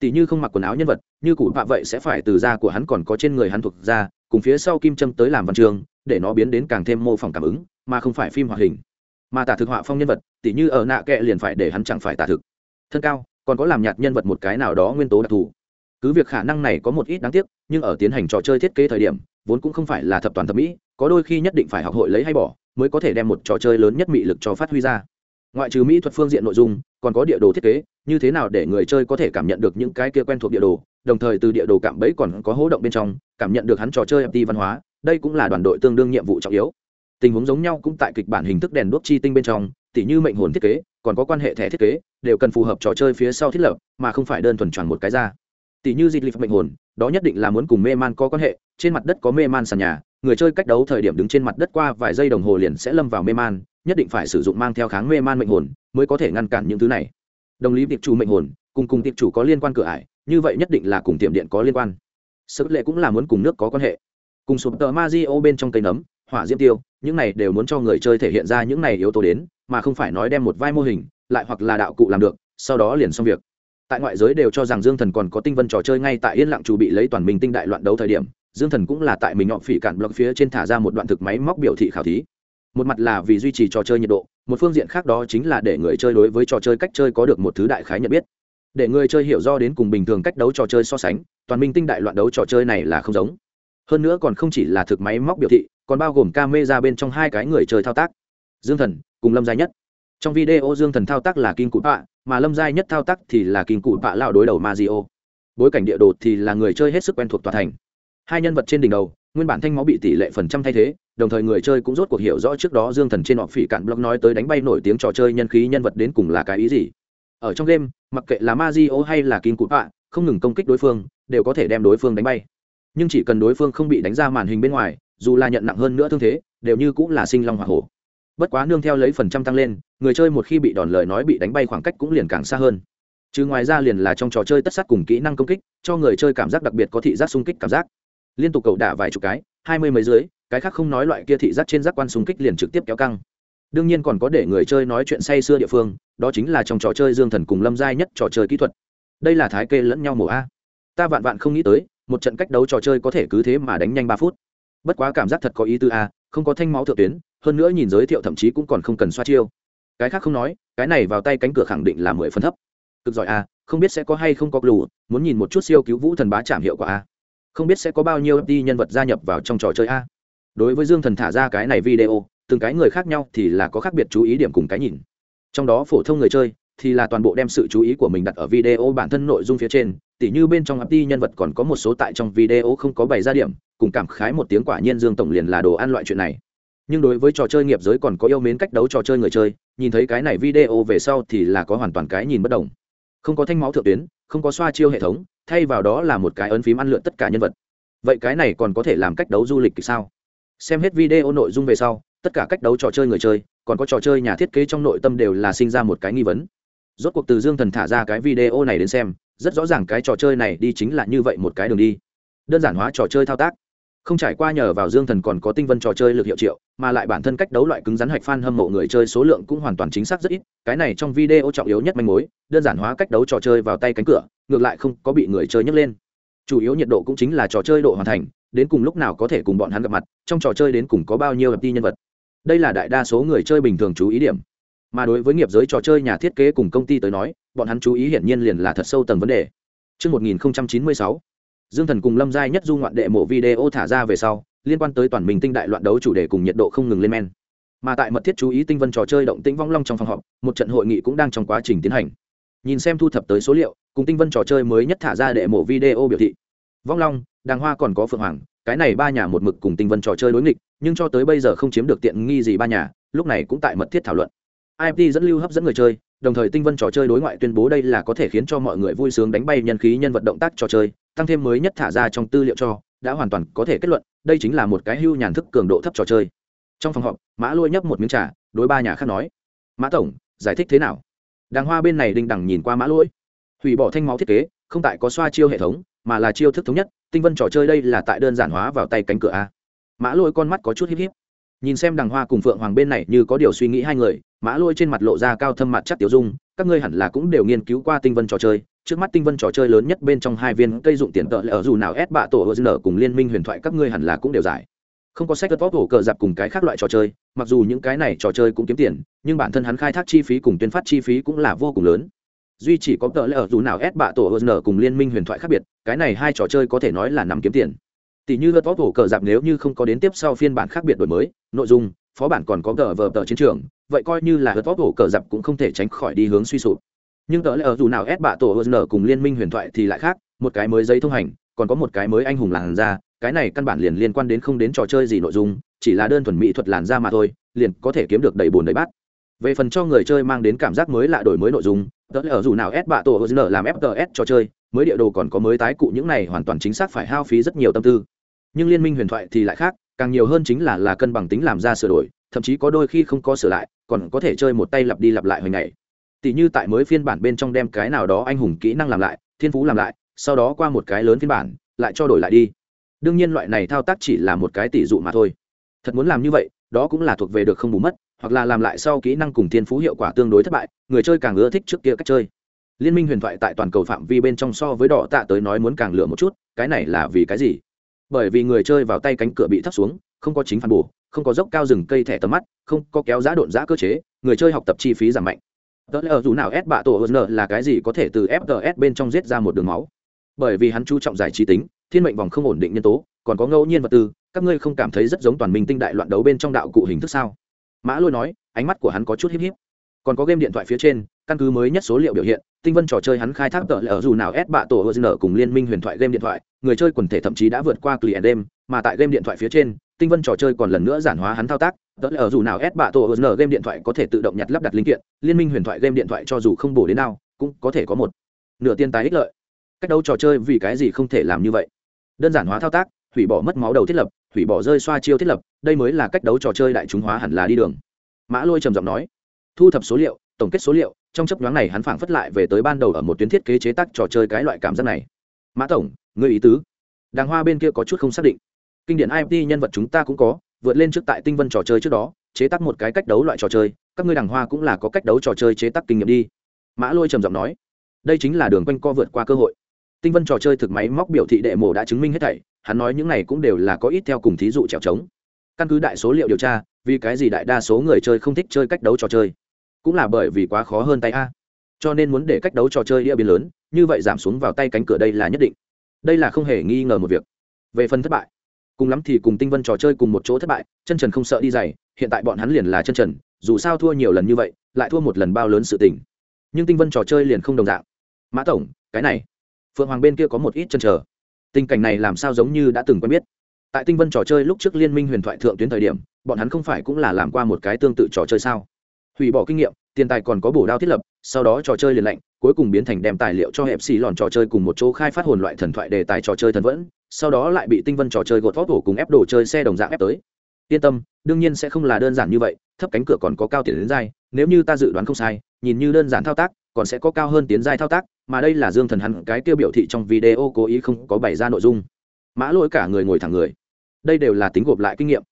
tỷ như không mặc quần áo nhân vật, như cụ bạ vậy sẽ phải từ da của hắn còn có trên người hắn thuộc da, cùng phía sau kim châm tới làm văn trường, để nó biến đến càng thêm mô phỏng cảm ứng, mà không phải phim hoạt hình. Mà tả thực họa phong nhân vật tỷ như ở nạ kệ liền phải để hắn chẳng phải tả thực. Thân cao, còn có làm nhạt nhân vật một cái nào đó nguyên tố đặc thù. Cứ việc khả năng này có một ít đáng tiếc, nhưng ở tiến hành trò chơi thiết kế thời điểm, vốn cũng không phải là thập toàn thẩm mỹ, có đôi khi nhất định phải học hội lấy hay bỏ, mới có thể đem một trò chơi lớn nhất mị lực cho phát huy ra ngoại trừ mỹ thuật phương diện nội dung, còn có địa đồ thiết kế, như thế nào để người chơi có thể cảm nhận được những cái kia quen thuộc địa đồ, đồng thời từ địa đồ cảm bẫy còn có hố động bên trong, cảm nhận được hắn trò chơi mt văn hóa, đây cũng là đoàn đội tương đương nhiệm vụ trọng yếu. Tình huống giống nhau cũng tại kịch bản hình thức đèn đuốc chi tinh bên trong, tỉ như mệnh hồn thiết kế, còn có quan hệ thẻ thiết kế, đều cần phù hợp trò chơi phía sau thiết lập, mà không phải đơn thuần tròn một cái ra. Tỉ như dịch lịch mệnh hồn, đó nhất định là muốn cùng mê man có quan hệ, trên mặt đất có mê man sàn nhà, người chơi cách đấu thời điểm đứng trên mặt đất qua vài giây đồng hồ liền sẽ lâm vào mê man nhất định phải sử dụng mang theo kháng mê man mệnh hồn mới có thể ngăn cản những thứ này. Đồng lý tiệp chủ mệnh hồn, cùng cùng tiệp chủ có liên quan cửa ải, như vậy nhất định là cùng tiệm điện có liên quan. Sức lệ cũng là muốn cùng nước có quan hệ. Cùng sụp tờ ma di ô bên trong cây nấm, hỏa diễm tiêu, những này đều muốn cho người chơi thể hiện ra những này yếu tố đến, mà không phải nói đem một vai mô hình, lại hoặc là đạo cụ làm được, sau đó liền xong việc. Tại ngoại giới đều cho rằng dương thần còn có tinh vân trò chơi ngay tại yên lặng chủ bị lấy toàn mình tinh đại loạn đấu thời điểm, dương thần cũng là tại mình nhọn phỉ cản blog phía trên thả ra một đoạn thực máy móc biểu thị khảo thí một mặt là vì duy trì trò chơi nhiệt độ, một phương diện khác đó chính là để người chơi đối với trò chơi cách chơi có được một thứ đại khái nhận biết. Để người chơi hiểu do đến cùng bình thường cách đấu trò chơi so sánh, toàn minh tinh đại loạn đấu trò chơi này là không giống. Hơn nữa còn không chỉ là thực máy móc biểu thị, còn bao gồm ca mê ra bên trong hai cái người chơi thao tác. Dương thần, cùng lâm Gia nhất. Trong video dương thần thao tác là kinh cụ bạ mà lâm Gia nhất thao tác thì là kinh cụ bạ lao đối đầu mazio bối cảnh địa đồ thì là người chơi hết sức quen thuộc tòa thành. Hai nhân vật trên đỉnh đầu, nguyên bản thanh máu bị tỷ lệ phần trăm thay thế đồng thời người chơi cũng rốt cuộc hiểu rõ trước đó dương thần trên họ phỉ cạn blog nói tới đánh bay nổi tiếng trò chơi nhân khí nhân vật đến cùng là cái ý gì. Ở trong game, mặc kệ là mazio hay là kim cụt bạ không ngừng công kích đối phương, đều có thể đem đối phương đánh bay. Nhưng chỉ cần đối phương không bị đánh ra màn hình bên ngoài, dù là nhận nặng hơn nữa thương thế, đều như cũng là sinh long hoa hổ. Bất quá nương theo lấy phần trăm tăng lên, người chơi một khi bị đòn lời nói bị đánh bay khoảng cách cũng liền càng xa hơn. Chứ ngoài ra liền là trong trò chơi tất sát cùng kỹ năng công kích, cho người chơi cảm giác đặc biệt có thị giác xung kích cảm giác. Liên tục cầu đả vài chục cái hai mươi mấy dưới, cái khác không nói loại kia thị giác trên giác quan xung kích liền trực tiếp kéo căng. Đương nhiên còn có để người chơi nói chuyện say xưa địa phương, đó chính là trong trò chơi dương thần cùng lâm giai nhất trò chơi kỹ thuật. Đây là thái kê lẫn nhau mổ a. Ta vạn vạn không nghĩ tới, một trận cách đấu trò chơi có thể cứ thế mà đánh nhanh ba phút. Bất quá cảm giác thật có ý tư a, không có thanh máu thượng tuyến, hơn nữa nhìn giới thiệu thậm chí cũng còn không cần xoa chiêu. Cái khác không nói, cái này vào tay cánh cửa khẳng định là mười phân thấp. Cực giỏi a, không biết sẽ có hay không có lù, muốn nhìn một chút siêu cứu vũ thần bá chạm hiệu quả a không biết sẽ có bao nhiêu đi nhân vật gia nhập vào trong trò chơi a. Đối với dương thần thả ra cái này video, từng cái người khác nhau thì là có khác biệt chú ý điểm cùng cái nhìn. Trong đó phổ thông người chơi thì là toàn bộ đem sự chú ý của mình đặt ở video bản thân nội dung phía trên, tỉ như bên trong đi nhân vật còn có một số tại trong video không có bày ra điểm, cùng cảm khái một tiếng quả nhiên dương tổng liền là đồ ăn loại chuyện này. Nhưng đối với trò chơi nghiệp giới còn có yêu mến cách đấu trò chơi người chơi, nhìn thấy cái này video về sau thì là có hoàn toàn cái nhìn bất đồng không có thanh máu thượng tuyến, không có xoa chiêu hệ thống, thay vào đó là một cái ấn phím ăn lượn tất cả nhân vật. Vậy cái này còn có thể làm cách đấu du lịch sao? Xem hết video nội dung về sau, tất cả cách đấu trò chơi người chơi, còn có trò chơi nhà thiết kế trong nội tâm đều là sinh ra một cái nghi vấn. Rốt cuộc từ dương thần thả ra cái video này đến xem, rất rõ ràng cái trò chơi này đi chính là như vậy một cái đường đi. Đơn giản hóa trò chơi thao tác không trải qua nhờ vào dương thần còn có tinh vân trò chơi lực hiệu triệu mà lại bản thân cách đấu loại cứng rắn hạch phan hâm mộ người chơi số lượng cũng hoàn toàn chính xác rất ít cái này trong video trọng yếu nhất manh mối đơn giản hóa cách đấu trò chơi vào tay cánh cửa ngược lại không có bị người chơi nhấc lên. Chủ yếu nhiệt độ cũng chính là trò chơi độ hoàn thành đến cùng lúc nào có thể cùng bọn hắn gặp mặt trong trò chơi đến cùng có bao nhiêu hợp ti nhân vật. Đây là đại đa số người chơi bình thường chú ý điểm. Mà đối với nghiệp giới trò chơi nhà thiết kế cùng công ty tới nói bọn hắn chú ý hiển nhiên liền là thật sâu tầng vấn đề. Trước 1096, Dương Thần cùng Lâm Giai nhất du ngoạn đệ mộ video thả ra về sau, liên quan tới toàn mình tinh đại loạn đấu chủ đề cùng nhiệt độ không ngừng lên men. Mà tại mật thiết chú ý tinh vân trò chơi động tĩnh vong long trong phòng họp, một trận hội nghị cũng đang trong quá trình tiến hành. Nhìn xem thu thập tới số liệu, cùng tinh vân trò chơi mới nhất thả ra đệ mộ video biểu thị. Vong long, Đàng Hoa còn có Phượng Hoàng, cái này ba nhà một mực cùng tinh vân trò chơi đối nghịch, nhưng cho tới bây giờ không chiếm được tiện nghi gì ba nhà, lúc này cũng tại mật thiết thảo luận. IP dẫn lưu hấp dẫn người chơi, đồng thời tinh vân trò chơi đối ngoại tuyên bố đây là có thể khiến cho mọi người vui sướng đánh bay nhân khí nhân vật động tác trò chơi, tăng thêm mới nhất thả ra trong tư liệu cho, đã hoàn toàn có thể kết luận, đây chính là một cái hưu nhàn thức cường độ thấp trò chơi. Trong phòng họp, Mã Lôi nhấp một miếng trà, đối ba nhà khác nói: "Mã tổng, giải thích thế nào?" Đàng Hoa bên này đinh đẳng nhìn qua Mã Lôi, hủy bỏ thanh máu thiết kế, không tại có xoa chiêu hệ thống, mà là chiêu thức thống nhất, tinh vân trò chơi đây là tại đơn giản hóa vào tay cánh cửa a. Mã Lôi con mắt có chút híp híp nhìn xem đằng hoa cùng phượng hoàng bên này như có điều suy nghĩ hai người, mã lôi trên mặt lộ ra cao thâm mặt chắc tiểu dung, các ngươi hẳn là cũng đều nghiên cứu qua tinh vân trò chơi. Trước mắt tinh vân trò chơi lớn nhất bên trong hai viên cây dụng tiền tợ ở dù nào ép bạ tổ hờ nở cùng liên minh huyền thoại các ngươi hẳn là cũng đều giải. Không có sách cất vóc hổ cờ dạp cùng cái khác loại trò chơi, mặc dù những cái này trò chơi cũng kiếm tiền, nhưng bản thân hắn khai thác chi phí cùng tuyên phát chi phí cũng là vô cùng lớn. Duy chỉ có tợ lỡ dù nào ép bạ tổ hờ nở cùng liên minh huyền thoại khác biệt, cái này hai trò chơi có thể nói là nằm kiếm tiền tỷ như lật vóc hổ cờ dạp nếu như không có đến tiếp sau phiên bản khác biệt đổi mới, nội dung, phó bản còn có gờ vờ tờ chiến trường, vậy coi như là lật vóc hổ cờ dạp cũng không thể tránh khỏi đi hướng suy sụp. Nhưng tờ lẽ ở dù nào ép bạ tổ hờ cùng liên minh huyền thoại thì lại khác, một cái mới giấy thông hành, còn có một cái mới anh hùng làn da, cái này căn bản liền liên quan đến không đến trò chơi gì nội dung, chỉ là đơn thuần mỹ thuật làn da mà thôi, liền có thể kiếm được đầy bùn đầy bát. Về phần cho người chơi mang đến cảm giác mới lạ đổi mới nội dung tớ ở dù nào ép bạ tổ hờ làm fts trò chơi, mới địa đồ còn có mới tái cụ những này hoàn toàn chính xác phải hao phí rất nhiều tâm tư nhưng liên minh huyền thoại thì lại khác, càng nhiều hơn chính là là cân bằng tính làm ra sửa đổi, thậm chí có đôi khi không có sửa lại, còn có thể chơi một tay lặp đi lặp lại hồi ngày. Tỷ như tại mới phiên bản bên trong đem cái nào đó anh hùng kỹ năng làm lại, thiên phú làm lại, sau đó qua một cái lớn phiên bản, lại cho đổi lại đi. Đương nhiên loại này thao tác chỉ là một cái tỷ dụ mà thôi. Thật muốn làm như vậy, đó cũng là thuộc về được không bù mất, hoặc là làm lại sau kỹ năng cùng thiên phú hiệu quả tương đối thất bại, người chơi càng ưa thích trước kia cách chơi. Liên minh huyền thoại tại toàn cầu phạm vi bên trong so với đỏ tạ tới nói muốn càng lựa một chút, cái này là vì cái gì? Bởi vì người chơi vào tay cánh cửa bị thấp xuống, không có chính phản bổ, không có dốc cao rừng cây thẻ tầm mắt, không có kéo giá độn giá cơ chế, người chơi học tập chi phí giảm mạnh. Tớ lờ ở dù nào ép bạ tổ hờ là cái gì có thể từ fts bên trong giết ra một đường máu? Bởi vì hắn chú trọng giải trí tính, thiên mệnh vòng không ổn định nhân tố, còn có ngẫu nhiên vật tư, các ngươi không cảm thấy rất giống toàn minh tinh đại loạn đấu bên trong đạo cụ hình thức sao? Mã lôi nói, ánh mắt của hắn có chút híp híp. Còn có game điện thoại phía trên căn cứ mới nhất số liệu biểu hiện, tinh vân trò chơi hắn khai thác tờ lờ ở dù nào ép bạ tổ hờ cùng liên minh huyền thoại game điện thoại, người chơi quần thể thậm chí đã vượt qua client đêm mà tại game điện thoại phía trên, tinh vân trò chơi còn lần nữa giản hóa hắn thao tác. Tợ lờ ở dù nào ép bạ tổ hờ game điện thoại có thể tự động nhặt lắp đặt linh kiện, liên minh huyền thoại game điện thoại cho dù không bổ đến nào, cũng có thể có một nửa tiền tài ích lợi. Cách đấu trò chơi vì cái gì không thể làm như vậy? Đơn giản hóa thao tác, hủy bỏ mất máu đầu thiết lập, hủy bỏ rơi xoa chiêu thiết lập, đây mới là cách đấu trò chơi đại chúng hóa hẳn là đi đường. Mã lôi trầm giọng nói, thu thập số liệu, tổng kết số liệu trong chấp nhoáng này hắn phảng phất lại về tới ban đầu ở một tuyến thiết kế chế tác trò chơi cái loại cảm giác này. Mã tổng, ngươi ý tứ? Đàng hoa bên kia có chút không xác định. Kinh điển imt nhân vật chúng ta cũng có, vượt lên trước tại tinh vân trò chơi trước đó, chế tác một cái cách đấu loại trò chơi, các ngươi đàng hoa cũng là có cách đấu trò chơi chế tác kinh nghiệm đi. Mã lôi trầm giọng nói. Đây chính là đường quanh co vượt qua cơ hội. Tinh vân trò chơi thực máy móc biểu thị đệ mổ đã chứng minh hết thảy, hắn nói những này cũng đều là có ít theo cùng thí dụ trèo trống. Căn cứ đại số liệu điều tra, vì cái gì đại đa số người chơi không thích chơi cách đấu trò chơi? Cũng là bởi vì quá khó hơn tay a. Cho nên muốn để cách đấu trò chơi đĩa biến lớn, như vậy giảm xuống vào tay cánh cửa đây là nhất định. Đây là không hề nghi ngờ một việc. Về phần thất bại, cùng lắm thì cùng tinh vân trò chơi cùng một chỗ thất bại, chân trần không sợ đi dày hiện tại bọn hắn liền là chân trần, dù sao thua nhiều lần như vậy, lại thua một lần bao lớn sự tình. Nhưng tinh vân trò chơi liền không đồng dạng. Mã tổng, cái này, phượng hoàng bên kia có một ít chân trở tình cảnh này làm sao giống như đã từng quen biết. Tại tinh vân trò chơi lúc trước liên minh huyền thoại thượng tuyến thời điểm, bọn hắn không phải cũng là làm qua một cái tương tự trò chơi sao? Hủy bỏ kinh nghiệm, tiền tài còn có bổ đao thiết lập, sau đó trò chơi liền lạnh, cuối cùng biến thành đem tài liệu cho hẹp xì lòn trò chơi cùng một chỗ khai phát hồn loại thần thoại đề tài trò chơi thần vẫn, sau đó lại bị tinh vân trò chơi gột vót hổ cùng ép đồ chơi xe đồng dạng ép tới. Yên tâm, đương nhiên sẽ không là đơn giản như vậy, thấp cánh cửa còn có cao tiền đến dai, nếu như ta dự đoán không sai, nhìn như đơn giản thao tác, còn sẽ có cao hơn tiến giai thao tác, mà đây là dương thần hắn cái tiêu biểu thị trong video cố ý không có bày ra nội dung. Mã lỗi cả người ngồi thẳng người. Đây đều là tính gộp lại kinh nghiệm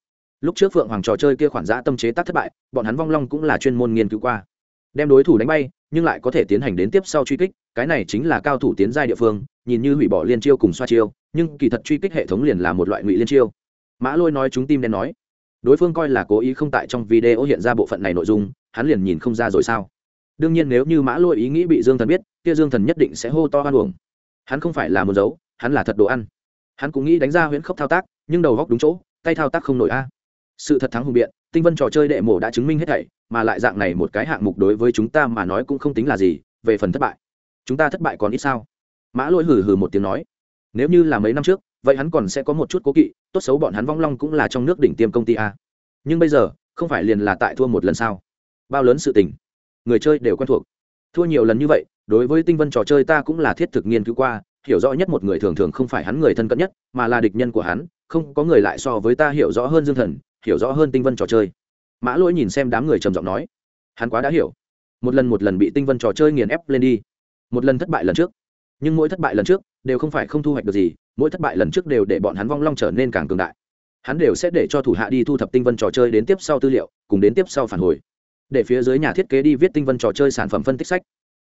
lúc trước phượng hoàng trò chơi kia khoản giã tâm chế tác thất bại, bọn hắn vong long cũng là chuyên môn nghiên cứu qua. Đem đối thủ đánh bay, nhưng lại có thể tiến hành đến tiếp sau truy kích, cái này chính là cao thủ tiến giai địa phương, nhìn như hủy bỏ liên chiêu cùng xoa chiêu, nhưng kỳ thật truy kích hệ thống liền là một loại ngụy liên chiêu. Mã lôi nói chúng tim đen nói, đối phương coi là cố ý không tại trong video hiện ra bộ phận này nội dung, hắn liền nhìn không ra rồi sao? Đương nhiên nếu như mã lôi ý nghĩ bị dương thần biết, kia dương thần nhất định sẽ hô to hoan uổng. Hắn không phải là một dấu hắn là thật đồ ăn. Hắn cũng nghĩ đánh ra huyễn khốc thao tác, nhưng đầu góc đúng chỗ, tay thao tác không nổi a sự thật thắng hùng biện, tinh vân trò chơi đệ mổ đã chứng minh hết thảy, mà lại dạng này một cái hạng mục đối với chúng ta mà nói cũng không tính là gì, về phần thất bại. Chúng ta thất bại còn ít sao? Mã lỗi hừ hừ một tiếng nói. Nếu như là mấy năm trước, vậy hắn còn sẽ có một chút cố kỵ, tốt xấu bọn hắn vong long cũng là trong nước đỉnh tiêm công ty a. Nhưng bây giờ, không phải liền là tại thua một lần sao? Bao lớn sự tình? Người chơi đều quen thuộc. Thua nhiều lần như vậy, đối với tinh vân trò chơi ta cũng là thiết thực nghiên cứu qua, hiểu rõ nhất một người thường thường không phải hắn người thân cận nhất, mà là địch nhân của hắn, không có người lại so với ta hiểu rõ hơn dương thần hiểu rõ hơn tinh vân trò chơi. Mã lỗi nhìn xem đám người trầm giọng nói hắn quá đã hiểu. Một lần một lần bị tinh vân trò chơi nghiền ép lên đi. Một lần thất bại lần trước. Nhưng mỗi thất bại lần trước đều không phải không thu hoạch được gì mỗi thất bại lần trước đều để bọn hắn vong long trở nên càng cường đại. Hắn đều sẽ để cho thủ hạ đi thu thập tinh vân trò chơi đến tiếp sau tư liệu cùng đến tiếp sau phản hồi. Để phía dưới nhà thiết kế đi viết tinh vân trò chơi sản phẩm phân tích sách.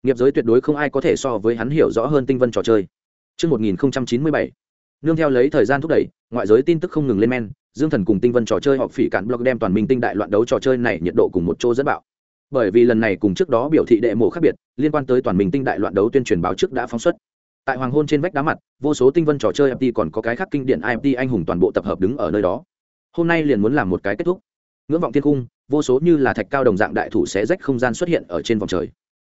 Nghiệp giới tuyệt đối không ai có thể so với hắn hiểu rõ hơn tinh vân trò chơi. Trước 1097, nương theo lấy thời gian thúc đẩy ngoại giới tin tức không ngừng lên men dương thần cùng tinh vân trò chơi họ phỉ cản blog đem toàn minh tinh đại loạn đấu trò chơi này nhiệt độ cùng một chỗ dẫn bạo. Bởi vì lần này cùng trước đó biểu thị đệ mổ khác biệt, liên quan tới toàn minh tinh đại loạn đấu tuyên truyền báo trước đã phóng xuất. Tại hoàng hôn trên vách đá mặt, vô số tinh vân trò chơi mt còn có cái khác kinh điển imt anh hùng toàn bộ tập hợp đứng ở nơi đó. Hôm nay liền muốn làm một cái kết thúc. Ngưỡng vọng thiên cung, vô số như là thạch cao đồng dạng đại thủ sẽ rách không gian xuất hiện ở trên vòng trời.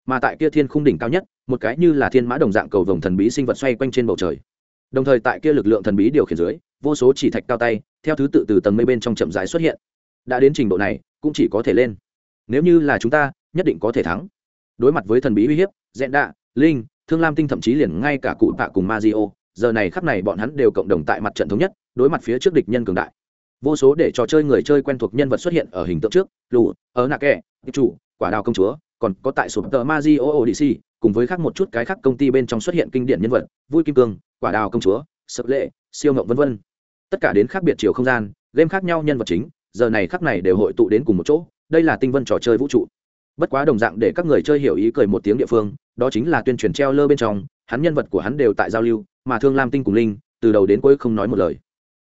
Mà tại kia thiên khung đỉnh cao nhất, một cái như là thiên mã đồng dạng cầu vồng thần bí sinh vật xoay quanh trên bầu trời đồng thời tại kia lực lượng thần bí điều khiển dưới, vô số chỉ thạch cao tay, theo thứ tự từ tầng mây bên trong chậm rãi xuất hiện. Đã đến trình độ này, cũng chỉ có thể lên. Nếu như là chúng ta, nhất định có thể thắng. Đối mặt với thần bí uy hiếp, dẹn đạ, linh, thương lam tinh thậm chí liền ngay cả cụ bạ cùng ma di ô giờ này khắp này bọn hắn đều cộng đồng tại mặt trận thống nhất, đối mặt phía trước địch nhân cường đại. Vô số để trò chơi người chơi quen thuộc nhân vật xuất hiện ở hình tượng trước, lù ở nạ kẹ chủ, quả đào công chúa, còn có tại sụp tờ ma di ô odyssey, cùng với khác một chút cái khác công ty bên trong xuất hiện kinh điển nhân vật, vui kim cương quả đào công chúa, sập lệ, siêu ngộng vân vân. Tất cả đến khác biệt chiều không gian, game khác nhau nhân vật chính, giờ này khắc này đều hội tụ đến cùng một chỗ, đây là tinh vân trò chơi vũ trụ. Bất quá đồng dạng để các người chơi hiểu ý cười một tiếng địa phương, đó chính là tuyên truyền treo lơ bên trong, hắn nhân vật của hắn đều tại giao lưu, mà thương lam tinh cùng linh, từ đầu đến cuối không nói một lời.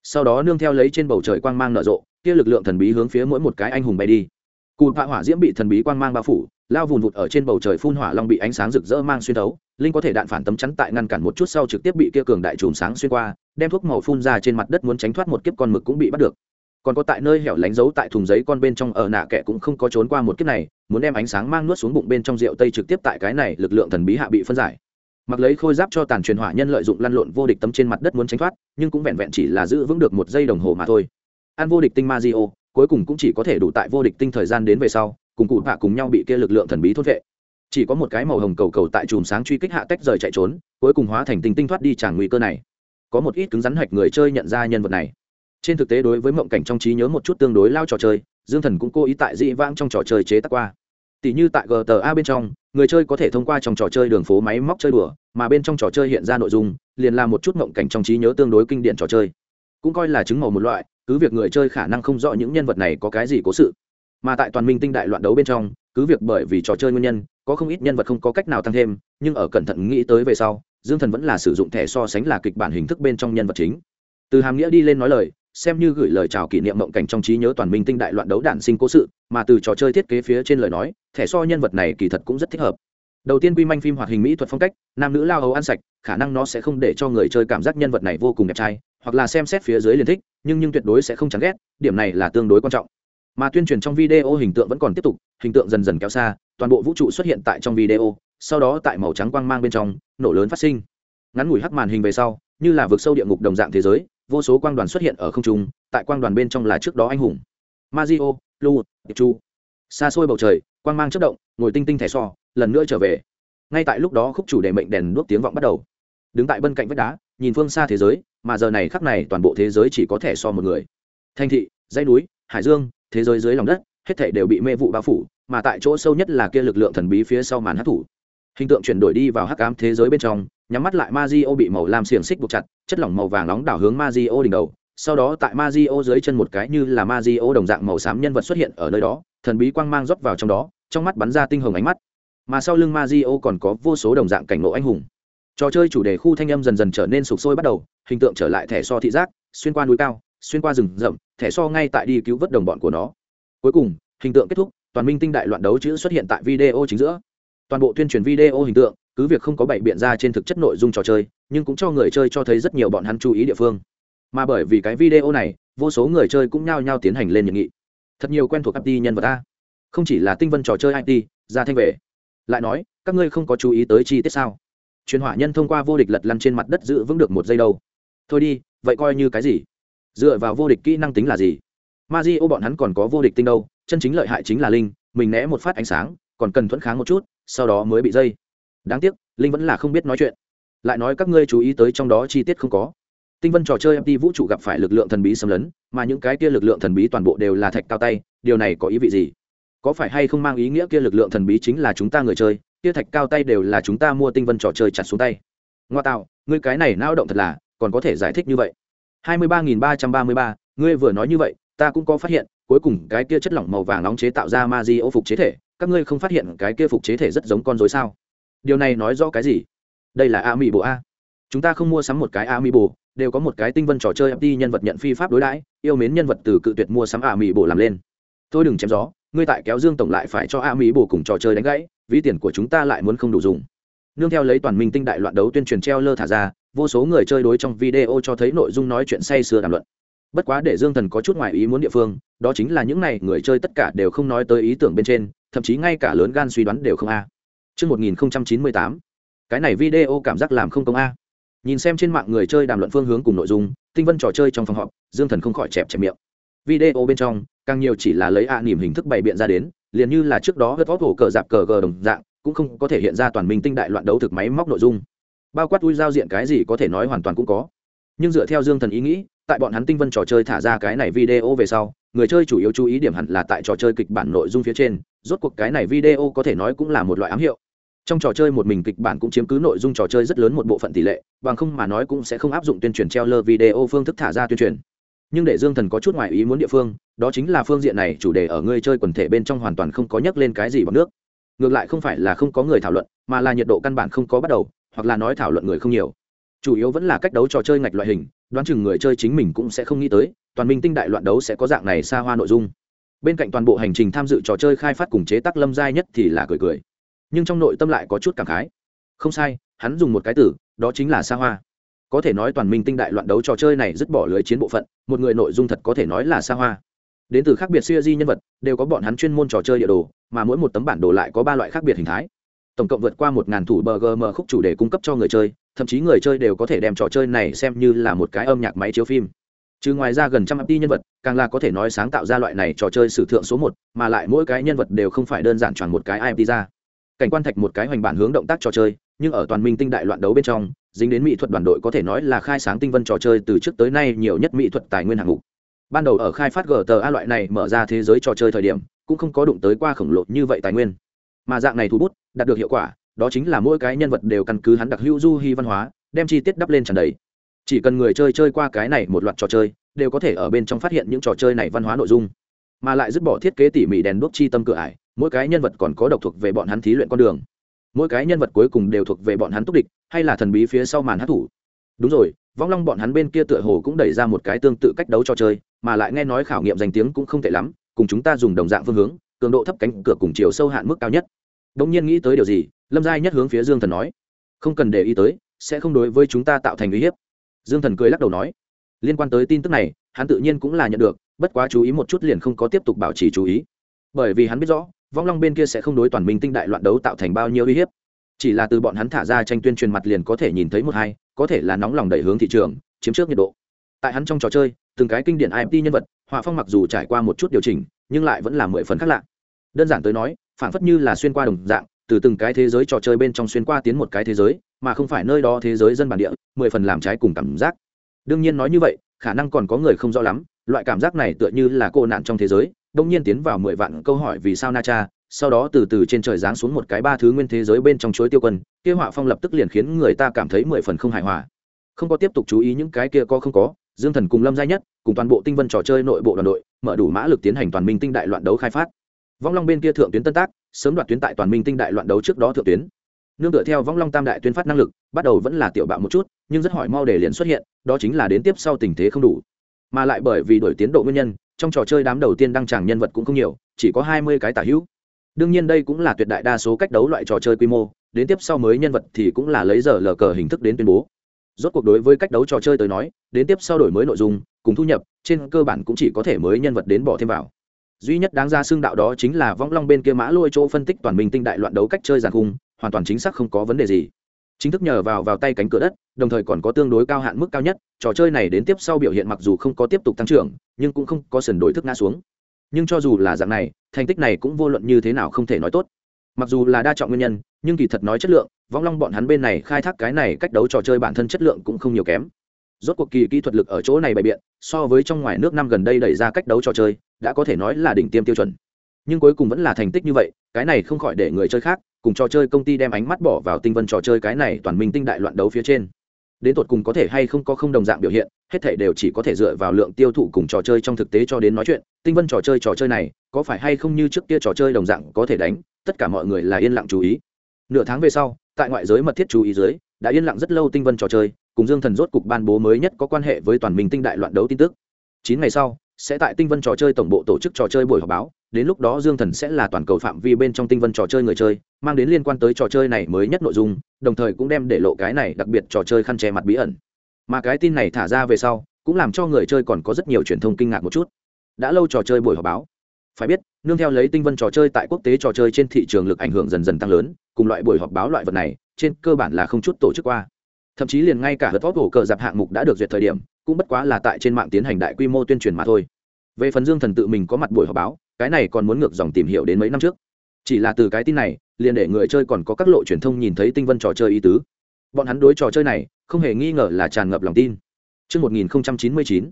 Sau đó nương theo lấy trên bầu trời quang mang nở rộ, kia lực lượng thần bí hướng phía mỗi một cái anh hùng bay đi. Cụt vạ hỏa diễm bị thần bí quang mang bao phủ lao vùn vụt ở trên bầu trời phun hỏa long bị ánh sáng rực rỡ mang xuyên thấu, linh có thể đạn phản tấm chắn tại ngăn cản một chút sau trực tiếp bị kia cường đại chùm sáng xuyên qua, đem thuốc màu phun ra trên mặt đất muốn tránh thoát một kiếp con mực cũng bị bắt được. Còn có tại nơi hẻo lánh giấu tại thùng giấy con bên trong ở nạ kẻ cũng không có trốn qua một kiếp này, muốn đem ánh sáng mang nuốt xuống bụng bên trong rượu tây trực tiếp tại cái này lực lượng thần bí hạ bị phân giải. Mặc lấy khôi giáp cho tàn truyền hỏa nhân lợi dụng lăn lộn vô địch tấm trên mặt đất muốn tránh thoát, nhưng cũng vẹn vẹn chỉ là giữ vững được một giây đồng hồ mà thôi. An vô địch tinh ma di ô, cuối cùng cũng chỉ có thể đủ tại vô địch tinh thời gian đến về sau cùng cụ bạ cùng nhau bị kia lực lượng thần bí thốt vệ. Chỉ có một cái màu hồng cầu cầu tại chùm sáng truy kích hạ tách rời chạy trốn, cuối cùng hóa thành tinh tinh thoát đi tràn nguy cơ này. Có một ít cứng rắn hạch người chơi nhận ra nhân vật này. Trên thực tế đối với mộng cảnh trong trí nhớ một chút tương đối lao trò chơi, dương thần cũng cố ý tại dị vãng trong trò chơi chế tác qua. Tỷ như tại gta bên trong, người chơi có thể thông qua trong trò chơi đường phố máy móc chơi đùa, mà bên trong trò chơi hiện ra nội dung, liền là một chút mộng cảnh trong trí nhớ tương đối kinh điển trò chơi. Cũng coi là chứng màu một loại, cứ việc người chơi khả năng không rõ những nhân vật này có cái gì cố sự mà tại toàn minh tinh đại loạn đấu bên trong, cứ việc bởi vì trò chơi nguyên nhân, có không ít nhân vật không có cách nào tăng thêm, nhưng ở cẩn thận nghĩ tới về sau, dương thần vẫn là sử dụng thẻ so sánh là kịch bản hình thức bên trong nhân vật chính. Từ hàm nghĩa đi lên nói lời, xem như gửi lời chào kỷ niệm mộng cảnh trong trí nhớ toàn minh tinh đại loạn đấu đản sinh cố sự, mà từ trò chơi thiết kế phía trên lời nói, thẻ so nhân vật này kỳ thật cũng rất thích hợp. Đầu tiên quy manh phim hoạt hình mỹ thuật phong cách, nam nữ lao hầu ăn sạch, khả năng nó sẽ không để cho người chơi cảm giác nhân vật này vô cùng đẹp trai, hoặc là xem xét phía dưới liền thích, nhưng nhưng tuyệt đối sẽ không chán ghét, điểm này là tương đối quan trọng mà tuyên truyền trong video hình tượng vẫn còn tiếp tục, hình tượng dần dần kéo xa, toàn bộ vũ trụ xuất hiện tại trong video, sau đó tại màu trắng quang mang bên trong, nổ lớn phát sinh. Ngắn ngủi hắc màn hình về sau, như là vực sâu địa ngục đồng dạng thế giới, vô số quang đoàn xuất hiện ở không trung, tại quang đoàn bên trong là trước đó anh hùng. Mazio lu, chu. Xa xôi bầu trời, quang mang chất động, ngồi tinh tinh thẻ so lần nữa trở về. Ngay tại lúc đó khúc chủ đề mệnh đèn đuốc tiếng vọng bắt đầu. Đứng tại bên cạnh vách đá, nhìn phương xa thế giới, mà giờ này khắc này toàn bộ thế giới chỉ có thẻ so một người. Thanh thị, dãy núi, hải dương thế giới dưới lòng đất, hết thảy đều bị mê vụ bao phủ, mà tại chỗ sâu nhất là kia lực lượng thần bí phía sau màn hấp thủ. Hình tượng chuyển đổi đi vào hắc ám thế giới bên trong, nhắm mắt lại ma di o bị màu lam xiềng xích buộc chặt, chất lỏng màu vàng nóng đảo hướng ma di o đỉnh đầu. Sau đó tại ma di o dưới chân một cái như là ma di o đồng dạng màu xám nhân vật xuất hiện ở nơi đó, thần bí quang mang rót vào trong đó, trong mắt bắn ra tinh hồng ánh mắt. Mà sau lưng ma di o còn có vô số đồng dạng cảnh ngộ anh hùng. Trò chơi chủ đề khu thanh âm dần dần trở nên sụp sôi bắt đầu, hình tượng trở lại thẻ so thị giác, xuyên qua núi cao xuyên qua rừng rậm, thẻ so ngay tại đi cứu vớt đồng bọn của nó. Cuối cùng, hình tượng kết thúc, toàn minh tinh đại loạn đấu chữ xuất hiện tại video chính giữa. Toàn bộ tuyên truyền video hình tượng, cứ việc không có bảy biện ra trên thực chất nội dung trò chơi, nhưng cũng cho người chơi cho thấy rất nhiều bọn hắn chú ý địa phương. Mà bởi vì cái video này, vô số người chơi cũng nhao nhao tiến hành lên nhận nghị. Thật nhiều quen thuộc it nhân vật ta. không chỉ là tinh vân trò chơi it ra thanh về lại nói, các ngươi không có chú ý tới chi tiết sao? Truyền hỏa nhân thông qua vô địch lật lăn trên mặt đất giữ vững được một giây đâu. Thôi đi, vậy coi như cái gì? Dựa vào vô địch kỹ năng tính là gì? Ma di ô bọn hắn còn có vô địch tinh đâu, chân chính lợi hại chính là linh, mình né một phát ánh sáng, còn cần thuẫn kháng một chút, sau đó mới bị dây. Đáng tiếc, linh vẫn là không biết nói chuyện. Lại nói các ngươi chú ý tới trong đó chi tiết không có. Tinh vân trò chơi mt vũ trụ gặp phải lực lượng thần bí xâm lấn, mà những cái kia lực lượng thần bí toàn bộ đều là thạch cao tay, điều này có ý vị gì? Có phải hay không mang ý nghĩa kia lực lượng thần bí chính là chúng ta người chơi, kia thạch cao tay đều là chúng ta mua tinh vân trò chơi chặt xuống tay? Ngoa tạo, ngươi cái này nao động thật là, còn có thể giải thích như vậy hai mươi ba nghìn ba trăm ba mươi ba, ngươi vừa nói như vậy, ta cũng có phát hiện, cuối cùng cái kia chất lỏng màu vàng nóng chế tạo ra ma di ô phục chế thể, các ngươi không phát hiện cái kia phục chế thể rất giống con dối sao? Điều này nói rõ cái gì? Đây là a mỹ bộ a. Chúng ta không mua sắm một cái a mỹ bộ đều có một cái tinh vân trò chơi ft nhân vật nhận phi pháp đối đãi, yêu mến nhân vật từ cự tuyệt mua sắm a mỹ bộ làm lên. Thôi đừng chém gió, ngươi tại kéo dương tổng lại phải cho a mỹ bộ cùng trò chơi đánh gãy, ví tiền của chúng ta lại muốn không đủ dùng. Nương theo lấy toàn minh tinh đại loạn đấu tuyên truyền treo lơ thả ra vô số người chơi đối trong video cho thấy nội dung nói chuyện say sưa đàm luận bất quá để dương thần có chút ngoài ý muốn địa phương đó chính là những n à y người chơi tất cả đều không nói tới ý tưởng bên trên thậm chí ngay cả lớn gan suy đoán đều không a Trước 1098, cái này video cảm giác làm không công a. Nhìn xem trên mạng người chơi đàm luận phương hướng cùng nội dung, tinh vân trò chơi trong phòng họp, Dương Thần không khỏi chẹp chẹp miệng. Video bên trong, càng nhiều chỉ là lấy ạ à niềm hình thức bày biện ra đến, liền như là trước đó hất vót hổ cờ dạp cờ gờ đồng dạng, cũng không có thể hiện ra toàn minh tinh đại loạn đấu thực máy móc nội dung. Bao quát ui giao diện cái gì có thể nói hoàn toàn cũng có. Nhưng dựa theo Dương Thần ý nghĩ, tại bọn hắn tinh vân trò chơi thả ra cái này video về sau, người chơi chủ yếu chú ý điểm hẳn là tại trò chơi kịch bản nội dung phía trên, rốt cuộc cái này video có thể nói cũng là một loại ám hiệu. Trong trò chơi một mình kịch bản cũng chiếm cứ nội dung trò chơi rất lớn một bộ phận tỷ lệ bằng không mà nói cũng sẽ không áp dụng tuyên truyền treo lơ video phương thức thả ra tuyên truyền. Nhưng để dương thần có chút ngoài ý muốn địa phương đó chính là phương diện này chủ đề ở người chơi quần thể bên trong hoàn toàn không có nhắc lên cái gì bằng nước. Ngược lại không phải là không có người thảo luận mà là nhiệt độ căn bản không có bắt đầu hoặc là nói thảo luận người không nhiều. Chủ yếu vẫn là cách đấu trò chơi ngạch loại hình, đoán chừng người chơi chính mình cũng sẽ không nghĩ tới, toàn minh tinh đại loạn đấu sẽ có dạng này xa hoa nội dung. Bên cạnh toàn bộ hành trình tham dự trò chơi khai phát cùng chế tác lâm giai nhất thì là cười cười. Nhưng trong nội tâm lại có chút cảm khái. Không sai, hắn dùng một cái từ, đó chính là xa hoa. Có thể nói toàn minh tinh đại loạn đấu trò chơi này dứt bỏ lưới chiến bộ phận, một người nội dung thật có thể nói là xa hoa. Đến từ khác biệt siêu di nhân vật, đều có bọn hắn chuyên môn trò chơi địa đồ, mà mỗi một tấm bản đồ lại có ba loại khác biệt hình thái tổng cộng vượt qua một ngàn thủ bgm khúc chủ đề cung cấp cho người chơi, thậm chí người chơi đều có thể đem trò chơi này xem như là một cái âm nhạc máy chiếu phim. Chứ ngoài ra gần trăm ap nhân vật, càng là có thể nói sáng tạo ra loại này trò chơi sử thượng số một, mà lại mỗi cái nhân vật đều không phải đơn giản chọn một cái ip ra. Cảnh quan thạch một cái hoành bản hướng động tác trò chơi, nhưng ở toàn minh tinh đại loạn đấu bên trong, dính đến mỹ thuật đoàn đội có thể nói là khai sáng tinh vân trò chơi từ trước tới nay nhiều nhất mỹ thuật tài nguyên hạng mục. Ban đầu ở khai phát gta loại này mở ra thế giới trò chơi thời điểm, cũng không có đụng tới qua khổng lồ như vậy tài nguyên. Mà dạng này thu bút đạt được hiệu quả, đó chính là mỗi cái nhân vật đều căn cứ hắn đặc hữu du hy văn hóa, đem chi tiết đắp lên tràn đầy. Chỉ cần người chơi chơi qua cái này một loạt trò chơi, đều có thể ở bên trong phát hiện những trò chơi này văn hóa nội dung. Mà lại dứt bỏ thiết kế tỉ mỉ đèn đuốc chi tâm cửa ải, mỗi cái nhân vật còn có độc thuộc về bọn hắn thí luyện con đường. Mỗi cái nhân vật cuối cùng đều thuộc về bọn hắn túc địch, hay là thần bí phía sau màn hát thủ. Đúng rồi, vong long bọn hắn bên kia tựa hồ cũng đẩy ra một cái tương tự cách đấu trò chơi, mà lại nghe nói khảo nghiệm danh tiếng cũng không tệ lắm, cùng chúng ta dùng đồng dạng phương hướng, cường độ thấp cánh cửa cùng chiều sâu hạn mức cao nhất đông nhiên nghĩ tới điều gì, lâm giai nhất hướng phía dương thần nói. Không cần để ý tới, sẽ không đối với chúng ta tạo thành uy hiếp. Dương thần cười lắc đầu nói. Liên quan tới tin tức này, hắn tự nhiên cũng là nhận được, bất quá chú ý một chút liền không có tiếp tục bảo trì chú ý. Bởi vì hắn biết rõ, vong long bên kia sẽ không đối toàn minh tinh đại loạn đấu tạo thành bao nhiêu uy hiếp. Chỉ là từ bọn hắn thả ra tranh tuyên truyền mặt liền có thể nhìn thấy một hai, có thể là nóng lòng đẩy hướng thị trường, chiếm trước nhiệt độ. Tại hắn trong trò chơi, từng cái kinh điển imt nhân vật, họa phong mặc dù trải qua một chút điều chỉnh, nhưng lại vẫn là mười phần khác lạ. Đơn giản tới nói phản phất như là xuyên qua đồng dạng, từ từng cái thế giới trò chơi bên trong xuyên qua tiến một cái thế giới, mà không phải nơi đó thế giới dân bản địa, mười phần làm trái cùng cảm giác. Đương nhiên nói như vậy, khả năng còn có người không rõ lắm, loại cảm giác này tựa như là cô nạn trong thế giới, đông nhiên tiến vào mười vạn câu hỏi vì sao na cha, sau đó từ từ trên trời giáng xuống một cái ba thứ nguyên thế giới bên trong chuối tiêu quân, kia họa phong lập tức liền khiến người ta cảm thấy mười phần không hài hòa. Không có tiếp tục chú ý những cái kia có không có, dương thần cùng lâm gia nhất, cùng toàn bộ tinh vân trò chơi nội bộ đoàn đội, mở đủ mã lực tiến hành toàn minh tinh đại loạn đấu khai phát vong long bên kia thượng tuyến tân tác, sớm đoạt tuyến tại toàn minh tinh đại loạn đấu trước đó thượng tuyến. Nương tựa theo vong long tam đại tuyên phát năng lực, bắt đầu vẫn là tiểu bạo một chút, nhưng rất hỏi mau để liền xuất hiện, đó chính là đến tiếp sau tình thế không đủ. Mà lại bởi vì đổi tiến độ nguyên nhân, trong trò chơi đám đầu tiên đăng tràng nhân vật cũng không nhiều, chỉ có hai mươi cái tả hữu. Đương nhiên đây cũng là tuyệt đại đa số cách đấu loại trò chơi quy mô, đến tiếp sau mới nhân vật thì cũng là lấy giờ lờ cờ hình thức đến tuyên bố. Rốt cuộc đối với cách đấu trò chơi tới nói, đến tiếp sau đổi mới nội dung, cùng thu nhập, trên cơ bản cũng chỉ có thể mới nhân vật đến bỏ thêm vào duy nhất đáng ra xương đạo đó chính là vong long bên kia mã lôi chỗ phân tích toàn minh tinh đại loạn đấu cách chơi giàn khung, hoàn toàn chính xác không có vấn đề gì. Chính thức nhờ vào vào tay cánh cửa đất, đồng thời còn có tương đối cao hạn mức cao nhất, trò chơi này đến tiếp sau biểu hiện mặc dù không có tiếp tục tăng trưởng, nhưng cũng không có sần đổi thức ngã xuống. Nhưng cho dù là dạng này, thành tích này cũng vô luận như thế nào không thể nói tốt. Mặc dù là đa trọng nguyên nhân, nhưng kỳ thật nói chất lượng vong long bọn hắn bên này khai thác cái này cách đấu trò chơi bản thân chất lượng cũng không nhiều kém rốt cuộc kỳ kỹ thuật lực ở chỗ này bày biện, so với trong ngoài nước năm gần đây đẩy ra cách đấu trò chơi, đã có thể nói là đỉnh tiêm tiêu chuẩn. Nhưng cuối cùng vẫn là thành tích như vậy, cái này không khỏi để người chơi khác, cùng trò chơi công ty đem ánh mắt bỏ vào tinh vân trò chơi cái này toàn minh tinh đại loạn đấu phía trên. Đến tột cùng có thể hay không có không đồng dạng biểu hiện, hết thể đều chỉ có thể dựa vào lượng tiêu thụ cùng trò chơi trong thực tế cho đến nói chuyện, tinh vân trò chơi trò chơi này, có phải hay không như trước kia trò chơi đồng dạng có thể đánh, tất cả mọi người là yên lặng chú ý. Nửa tháng về sau, tại ngoại giới mật thiết chú ý dưới, đã yên lặng rất lâu tinh vân trò chơi cùng dương thần rốt cục ban bố mới nhất có quan hệ với toàn minh tinh đại loạn đấu tin tức. Chín ngày sau, sẽ tại tinh vân trò chơi tổng bộ tổ chức trò chơi buổi họp báo, đến lúc đó dương thần sẽ là toàn cầu phạm vi bên trong tinh vân trò chơi người chơi, mang đến liên quan tới trò chơi này mới nhất nội dung, đồng thời cũng đem để lộ cái này đặc biệt trò chơi khăn che mặt bí ẩn. Mà cái tin này thả ra về sau, cũng làm cho người chơi còn có rất nhiều truyền thông kinh ngạc một chút. Đã lâu trò chơi buổi họp báo. Phải biết, nương theo lấy tinh vân trò chơi tại quốc tế trò chơi trên thị trường lực ảnh hưởng dần dần tăng lớn, cùng loại buổi họp báo loại vật này, trên cơ bản là không chút tổ chức qua thậm chí liền ngay cả hớt vót hổ cờ dạp hạng mục đã được duyệt thời điểm cũng bất quá là tại trên mạng tiến hành đại quy mô tuyên truyền mà thôi. Về phần dương thần tự mình có mặt buổi họp báo cái này còn muốn ngược dòng tìm hiểu đến mấy năm trước. Chỉ là từ cái tin này liền để người chơi còn có các lộ truyền thông nhìn thấy tinh vân trò chơi ý tứ. Bọn hắn đối trò chơi này không hề nghi ngờ là tràn ngập lòng tin. Trước 1099,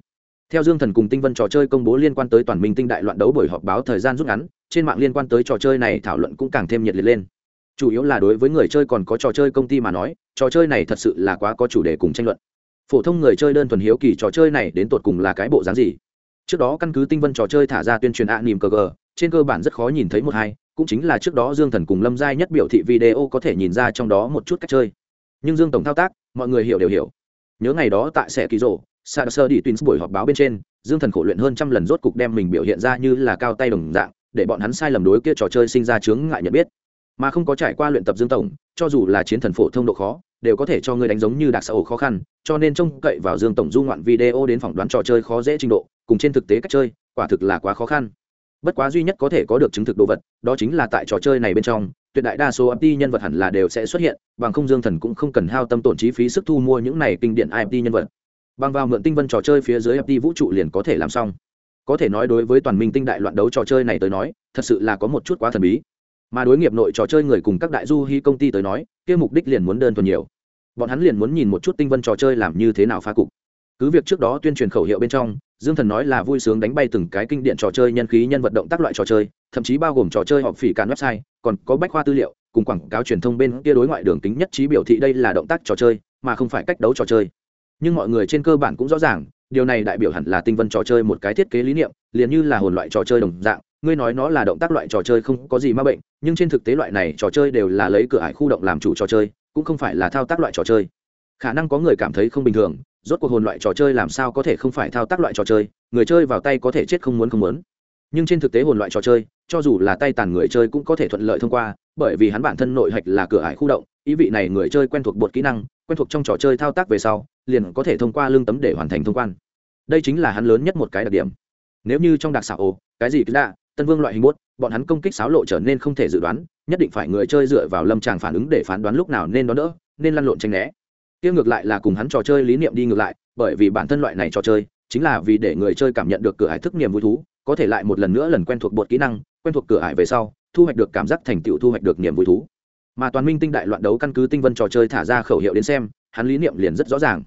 theo dương thần cùng tinh vân trò chơi công bố liên quan tới toàn minh tinh đại loạn đấu buổi họp báo thời gian rút ngắn trên mạng liên quan tới trò chơi này thảo luận cũng càng thêm nhiệt liệt lên chủ yếu là đối với người chơi còn có trò chơi công ty mà nói, trò chơi này thật sự là quá có chủ đề cùng tranh luận. Phổ thông người chơi đơn thuần hiếu kỳ trò chơi này đến tột cùng là cái bộ dáng gì? Trước đó căn cứ tinh vân trò chơi thả ra tuyên truyền ạ nìm cờ gờ, trên cơ bản rất khó nhìn thấy một hai, cũng chính là trước đó dương thần cùng lâm giai nhất biểu thị video có thể nhìn ra trong đó một chút cách chơi. Nhưng dương tổng thao tác, mọi người hiểu đều hiểu. Nhớ ngày đó tại sẽ kỳ rộ sa sơ đi tuyến buổi họp báo bên trên, dương thần khổ luyện hơn trăm lần rốt cục đem mình biểu hiện ra như là cao tay đồng dạng, để bọn hắn sai lầm đối kia trò chơi sinh ra chướng ngại nhận biết mà không có trải qua luyện tập dương tổng, cho dù là chiến thần phổ thông độ khó, đều có thể cho người đánh giống như đặc xã hội khó khăn, cho nên trông cậy vào dương tổng du ngoạn video đến phỏng đoán trò chơi khó dễ trình độ, cùng trên thực tế cách chơi, quả thực là quá khó khăn. Bất quá duy nhất có thể có được chứng thực đồ vật, đó chính là tại trò chơi này bên trong, tuyệt đại đa số ip nhân vật hẳn là đều sẽ xuất hiện, bằng không dương thần cũng không cần hao tâm tổn chi phí sức thu mua những này kinh điển ip nhân vật. Bằng vào mượn tinh vân trò chơi phía dưới ip vũ trụ liền có thể làm xong. Có thể nói đối với toàn minh tinh đại loạn đấu trò chơi này tới nói, thật sự là có một chút quá thần bí mà đối nghiệp nội trò chơi người cùng các đại du hy công ty tới nói, kia mục đích liền muốn đơn thuần nhiều. Bọn hắn liền muốn nhìn một chút tinh vân trò chơi làm như thế nào phá cục. Cứ việc trước đó tuyên truyền khẩu hiệu bên trong, dương thần nói là vui sướng đánh bay từng cái kinh điện trò chơi nhân khí, nhân vật động tác loại trò chơi, thậm chí bao gồm trò chơi họp phỉ càn website, còn có bách khoa tư liệu, cùng quảng cáo truyền thông bên kia đối ngoại đường tính nhất trí biểu thị đây là động tác trò chơi, mà không phải cách đấu trò chơi. Nhưng mọi người trên cơ bản cũng rõ ràng, điều này đại biểu hẳn là tinh vân trò chơi một cái thiết kế lý niệm, liền như là hồn loại trò chơi đồng dạng ngươi nói nó là động tác loại trò chơi không có gì ma bệnh, nhưng trên thực tế loại này trò chơi đều là lấy cửa ải khu động làm chủ trò chơi, cũng không phải là thao tác loại trò chơi. Khả năng có người cảm thấy không bình thường, rốt cuộc hồn loại trò chơi làm sao có thể không phải thao tác loại trò chơi, người chơi vào tay có thể chết không muốn không muốn. Nhưng trên thực tế hồn loại trò chơi, cho dù là tay tàn người chơi cũng có thể thuận lợi thông qua, bởi vì hắn bản thân nội hạch là cửa ải khu động, ý vị này người chơi quen thuộc bột kỹ năng, quen thuộc trong trò chơi thao tác về sau, liền có thể thông qua lương tấm để hoàn thành thông quan. Đây chính là hắn lớn nhất một cái đặc điểm. Nếu như trong đặc xảo ồ cái gì cứ lạ tân vương loại hình bốt bọn hắn công kích xáo lộ trở nên không thể dự đoán, nhất định phải người chơi dựa vào lâm tràng phản ứng để phán đoán lúc nào nên đón đỡ, nên lăn lộn tranh né. Tiêu ngược lại là cùng hắn trò chơi lý niệm đi ngược lại, bởi vì bản thân loại này trò chơi, chính là vì để người chơi cảm nhận được cửa hải thức niềm vui thú, có thể lại một lần nữa lần quen thuộc bột kỹ năng, quen thuộc cửa hải về sau, thu hoạch được cảm giác thành tựu thu hoạch được niềm vui thú. Mà toàn minh tinh đại loạn đấu căn cứ tinh vân trò chơi thả ra khẩu hiệu đến xem, hắn lý niệm liền rất rõ ràng.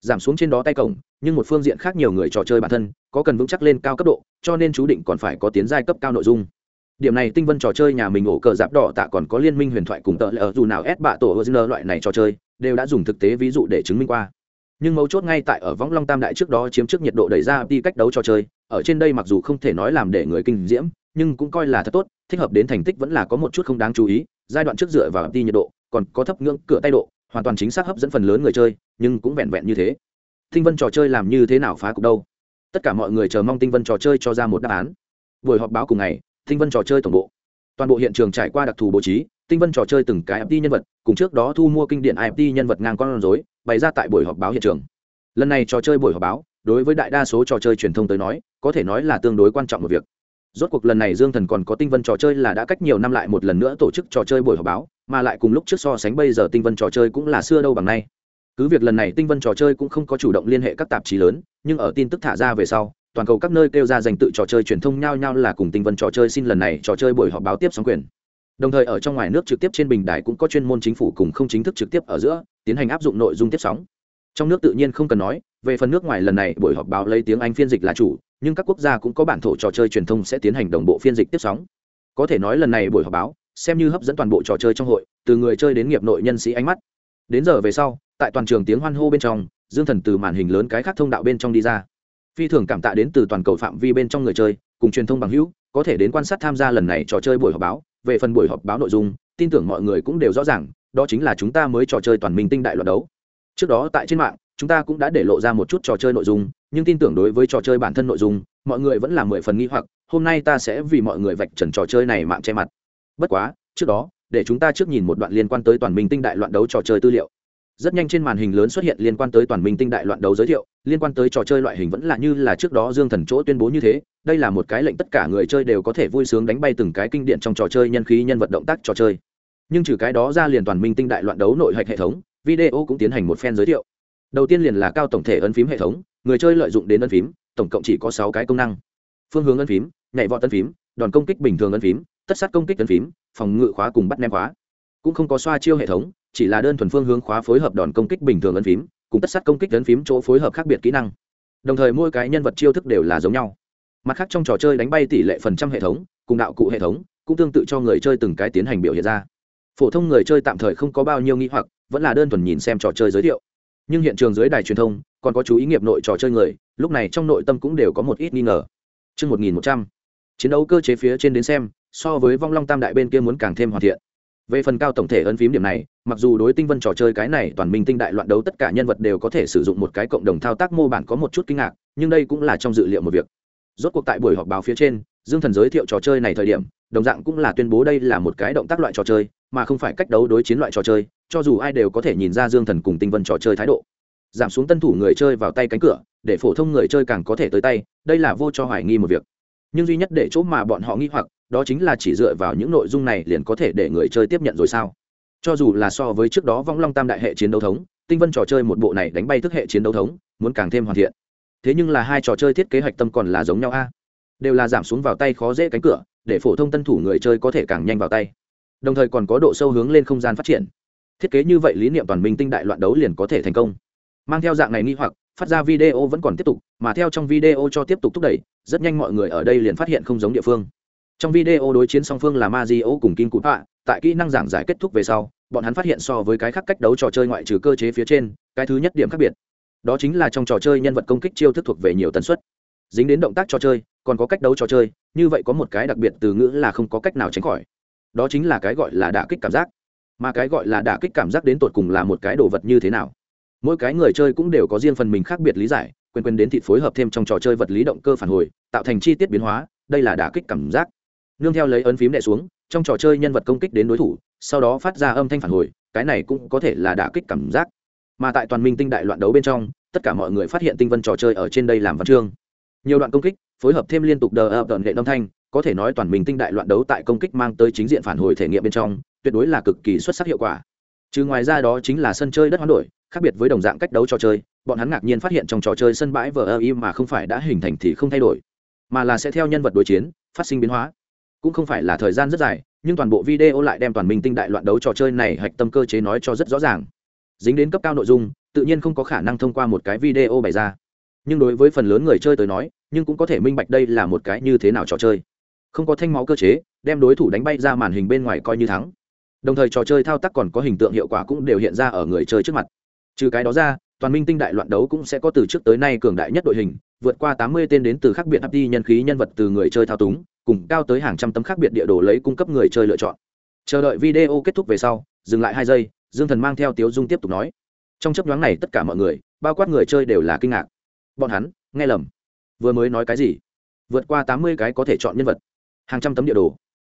Giảm xuống trên đó tay cổng nhưng một phương diện khác nhiều người trò chơi bản thân có cần vững chắc lên cao cấp độ, cho nên chú định còn phải có tiến giai cấp cao nội dung. Điểm này tinh vân trò chơi nhà mình ổ cờ giáp đỏ tạ còn có liên minh huyền thoại cùng tợ lờ dù nào ép bạ tổ hờ loại này trò chơi, đều đã dùng thực tế ví dụ để chứng minh qua. Nhưng mấu chốt ngay tại ở võng long tam đại trước đó chiếm trước nhiệt độ đẩy ra đi cách đấu trò chơi, ở trên đây mặc dù không thể nói làm để người kinh diễm, nhưng cũng coi là thật tốt, thích hợp đến thành tích vẫn là có một chút không đáng chú ý, giai đoạn trước dựa vào đi nhiệt độ, còn có thấp ngưỡng cửa tay độ, hoàn toàn chính xác hấp dẫn phần lớn người chơi, nhưng cũng vẹn vẹn như thế tinh vân trò chơi làm như thế nào phá cục đâu? Tất cả mọi người chờ mong tinh vân trò chơi cho ra một đáp án. Buổi họp báo cùng ngày, tinh vân trò chơi tổng bộ. Toàn bộ hiện trường trải qua đặc thù bố trí, tinh vân trò chơi từng cái FT nhân vật, cùng trước đó thu mua kinh điển IFT nhân vật ngang con rối, bày ra tại buổi họp báo hiện trường. Lần này trò chơi buổi họp báo, đối với đại đa số trò chơi truyền thông tới nói, có thể nói là tương đối quan trọng một việc. Rốt cuộc lần này dương thần còn có tinh vân trò chơi là đã cách nhiều năm lại một lần nữa tổ chức trò chơi buổi họp báo, mà lại cùng lúc trước so sánh bây giờ tinh vân trò chơi cũng là xưa đâu bằng nay cứ việc lần này tinh vân trò chơi cũng không có chủ động liên hệ các tạp chí lớn, nhưng ở tin tức thả ra về sau, toàn cầu các nơi kêu ra dành tự trò chơi truyền thông nhau nhau là cùng tinh vân trò chơi xin lần này trò chơi buổi họp báo tiếp sóng quyền. Đồng thời ở trong ngoài nước trực tiếp trên bình đài cũng có chuyên môn chính phủ cùng không chính thức trực tiếp ở giữa, tiến hành áp dụng nội dung tiếp sóng. Trong nước tự nhiên không cần nói, về phần nước ngoài lần này buổi họp báo lấy tiếng anh phiên dịch là chủ, nhưng các quốc gia cũng có bản thổ trò chơi truyền thông sẽ tiến hành đồng bộ phiên dịch tiếp sóng. Có thể nói lần này buổi họp báo, xem như hấp dẫn toàn bộ trò chơi trong hội, từ người chơi đến nghiệp nội nhân sĩ ánh mắt đến giờ về sau, tại toàn trường tiếng hoan hô bên trong, dương thần từ màn hình lớn cái khác thông đạo bên trong đi ra. Phi thường cảm tạ đến từ toàn cầu phạm vi bên trong người chơi, cùng truyền thông bằng hữu, có thể đến quan sát tham gia lần này trò chơi buổi họp báo. Về phần buổi họp báo nội dung, tin tưởng mọi người cũng đều rõ ràng, đó chính là chúng ta mới trò chơi toàn minh tinh đại loạt đấu. Trước đó tại trên mạng, chúng ta cũng đã để lộ ra một chút trò chơi nội dung, nhưng tin tưởng đối với trò chơi bản thân nội dung, mọi người vẫn là mười phần nghi hoặc, hôm nay ta sẽ vì mọi người vạch trần trò chơi này mạng che mặt. Bất quá, trước đó để chúng ta trước nhìn một đoạn liên quan tới toàn minh tinh đại loạn đấu trò chơi tư liệu. Rất nhanh trên màn hình lớn xuất hiện liên quan tới toàn minh tinh đại loạn đấu giới thiệu, liên quan tới trò chơi loại hình vẫn là như là trước đó dương thần chỗ tuyên bố như thế, đây là một cái lệnh tất cả người chơi đều có thể vui sướng đánh bay từng cái kinh điện trong trò chơi nhân khí nhân vật động tác trò chơi. Nhưng trừ cái đó ra liền toàn minh tinh đại loạn đấu nội hạch hệ thống, video cũng tiến hành một phen giới thiệu. Đầu tiên liền là cao tổng thể ấn phím hệ thống, người chơi lợi dụng đến ấn phím, tổng cộng chỉ có sáu cái công năng. Phương hướng ấn phím, nhảy vọt ấn phím, đòn công kích bình thường ấn phím tất sát công kích tấn phím phòng ngự khóa cùng bắt nem khóa. Cũng không có xoa chiêu hệ thống chỉ là đơn thuần phương hướng khóa phối hợp đòn công kích bình thường ấn phím cùng tất sát công kích ấn phím chỗ phối hợp khác biệt kỹ năng. Đồng thời mỗi cái nhân vật chiêu thức đều là giống nhau. Mặt khác trong trò chơi đánh bay tỷ lệ phần trăm hệ thống cùng đạo cụ hệ thống cũng tương tự cho người chơi từng cái tiến hành biểu hiện ra. Phổ thông người chơi tạm thời không có bao nhiêu nghi hoặc vẫn là đơn thuần nhìn xem trò chơi giới thiệu. Nhưng hiện trường dưới đài truyền thông còn có chú ý nghiệp nội trò chơi người lúc này trong nội tâm cũng đều có một ít nghi ngờ. Chương 1100. Chiến đấu cơ chế phía trên đến xem, so với vong long tam đại bên kia muốn càng thêm hoàn thiện. Về phần cao tổng thể ấn phím điểm này, mặc dù đối tinh vân trò chơi cái này toàn minh tinh đại loạn đấu tất cả nhân vật đều có thể sử dụng một cái cộng đồng thao tác mô bản có một chút kinh ngạc, nhưng đây cũng là trong dự liệu một việc. Rốt cuộc tại buổi họp báo phía trên, Dương Thần giới thiệu trò chơi này thời điểm, đồng dạng cũng là tuyên bố đây là một cái động tác loại trò chơi, mà không phải cách đấu đối chiến loại trò chơi, cho dù ai đều có thể nhìn ra Dương Thần cùng tinh vân trò chơi thái độ. Giảm xuống tân thủ người chơi vào tay cánh cửa, để phổ thông người chơi càng có thể tới tay, đây là vô cho hoài nghi một việc nhưng duy nhất để chỗ mà bọn họ nghi hoặc, đó chính là chỉ dựa vào những nội dung này liền có thể để người chơi tiếp nhận rồi sao? Cho dù là so với trước đó vong long tam đại hệ chiến đấu thống, tinh vân trò chơi một bộ này đánh bay thức hệ chiến đấu thống, muốn càng thêm hoàn thiện. Thế nhưng là hai trò chơi thiết kế hoạch tâm còn là giống nhau a. Đều là giảm xuống vào tay khó dễ cánh cửa, để phổ thông tân thủ người chơi có thể càng nhanh vào tay. Đồng thời còn có độ sâu hướng lên không gian phát triển. Thiết kế như vậy lý niệm toàn minh tinh đại loạn đấu liền có thể thành công. Mang theo dạng này nghi hoặc phát ra video vẫn còn tiếp tục mà theo trong video cho tiếp tục thúc đẩy rất nhanh mọi người ở đây liền phát hiện không giống địa phương trong video đối chiến song phương là Mazio cùng Kim Cụt Họa, tại kỹ năng giảng giải kết thúc về sau, bọn hắn phát hiện so với cái khác cách đấu trò chơi ngoại trừ cơ chế phía trên, cái thứ nhất điểm khác biệt. Đó chính là trong trò chơi nhân vật công kích chiêu thức thuộc về nhiều tần suất. Dính đến động tác trò chơi, còn có cách đấu trò chơi, như vậy có một cái đặc biệt từ ngữ là không có cách nào tránh khỏi. Đó chính là cái gọi là đả kích cảm giác. Mà cái gọi là đả kích cảm giác đến tột cùng là một cái đồ vật như thế nào? Mỗi cái người chơi cũng đều có riêng phần mình khác biệt lý giải, quên quên đến thịt phối hợp thêm trong trò chơi vật lý động cơ phản hồi, tạo thành chi tiết biến hóa, đây là đả kích cảm giác. Nương theo lấy ấn phím đè xuống, trong trò chơi nhân vật công kích đến đối thủ, sau đó phát ra âm thanh phản hồi, cái này cũng có thể là đả kích cảm giác. Mà tại toàn minh tinh đại loạn đấu bên trong, tất cả mọi người phát hiện tinh vân trò chơi ở trên đây làm văn chương. Nhiều đoạn công kích, phối hợp thêm liên tục đờ ập đợn hệ âm thanh, có thể nói toàn minh tinh đại loạn đấu tại công kích mang tới chính diện phản hồi thể nghiệm bên trong, tuyệt đối là cực kỳ xuất sắc hiệu quả. Trừ ngoài ra đó chính là sân chơi đất hoán đổi khác biệt với đồng dạng cách đấu trò chơi, bọn hắn ngạc nhiên phát hiện trong trò chơi sân bãi vờ ơ y mà không phải đã hình thành thì không thay đổi, mà là sẽ theo nhân vật đối chiến, phát sinh biến hóa. Cũng không phải là thời gian rất dài, nhưng toàn bộ video lại đem toàn minh tinh đại loạn đấu trò chơi này hạch tâm cơ chế nói cho rất rõ ràng. Dính đến cấp cao nội dung, tự nhiên không có khả năng thông qua một cái video bày ra. Nhưng đối với phần lớn người chơi tới nói, nhưng cũng có thể minh bạch đây là một cái như thế nào trò chơi. Không có thanh máu cơ chế, đem đối thủ đánh bay ra màn hình bên ngoài coi như thắng. Đồng thời trò chơi thao tác còn có hình tượng hiệu quả cũng đều hiện ra ở người chơi trước mặt trừ cái đó ra, toàn minh tinh đại loạn đấu cũng sẽ có từ trước tới nay cường đại nhất đội hình, vượt qua tám mươi tên đến từ khác biệt hấp đi nhân khí nhân vật từ người chơi thao túng, cùng cao tới hàng trăm tấm khác biệt địa đồ lấy cung cấp người chơi lựa chọn. Chờ đợi video kết thúc về sau, dừng lại hai giây, dương thần mang theo tiếu dung tiếp tục nói. Trong chấp nhoáng này tất cả mọi người, bao quát người chơi đều là kinh ngạc. Bọn hắn, nghe lầm. Vừa mới nói cái gì? Vượt qua tám mươi cái có thể chọn nhân vật. Hàng trăm tấm địa đồ.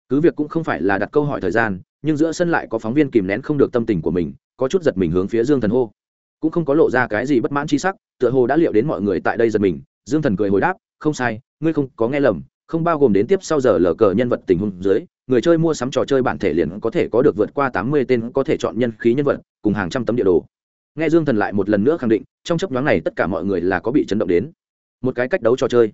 Cứ việc cũng không phải là đặt câu hỏi thời gian, nhưng giữa sân lại có phóng viên kìm nén không được tâm tình của mình, có chút giật mình hướng phía dương thần hô cũng không có lộ ra cái gì bất mãn chi sắc, tựa hồ đã liệu đến mọi người tại đây giật mình, dương thần cười hồi đáp, không sai, ngươi không có nghe lầm, không bao gồm đến tiếp sau giờ lờ cờ nhân vật tình huống dưới, người chơi mua sắm trò chơi bản thể liền có thể có được vượt qua tám mươi tên có thể chọn nhân khí nhân vật, cùng hàng trăm tấm địa đồ. Nghe dương thần lại một lần nữa khẳng định, trong chấp nhoáng này tất cả mọi người là có bị chấn động đến. Một cái cách đấu trò chơi.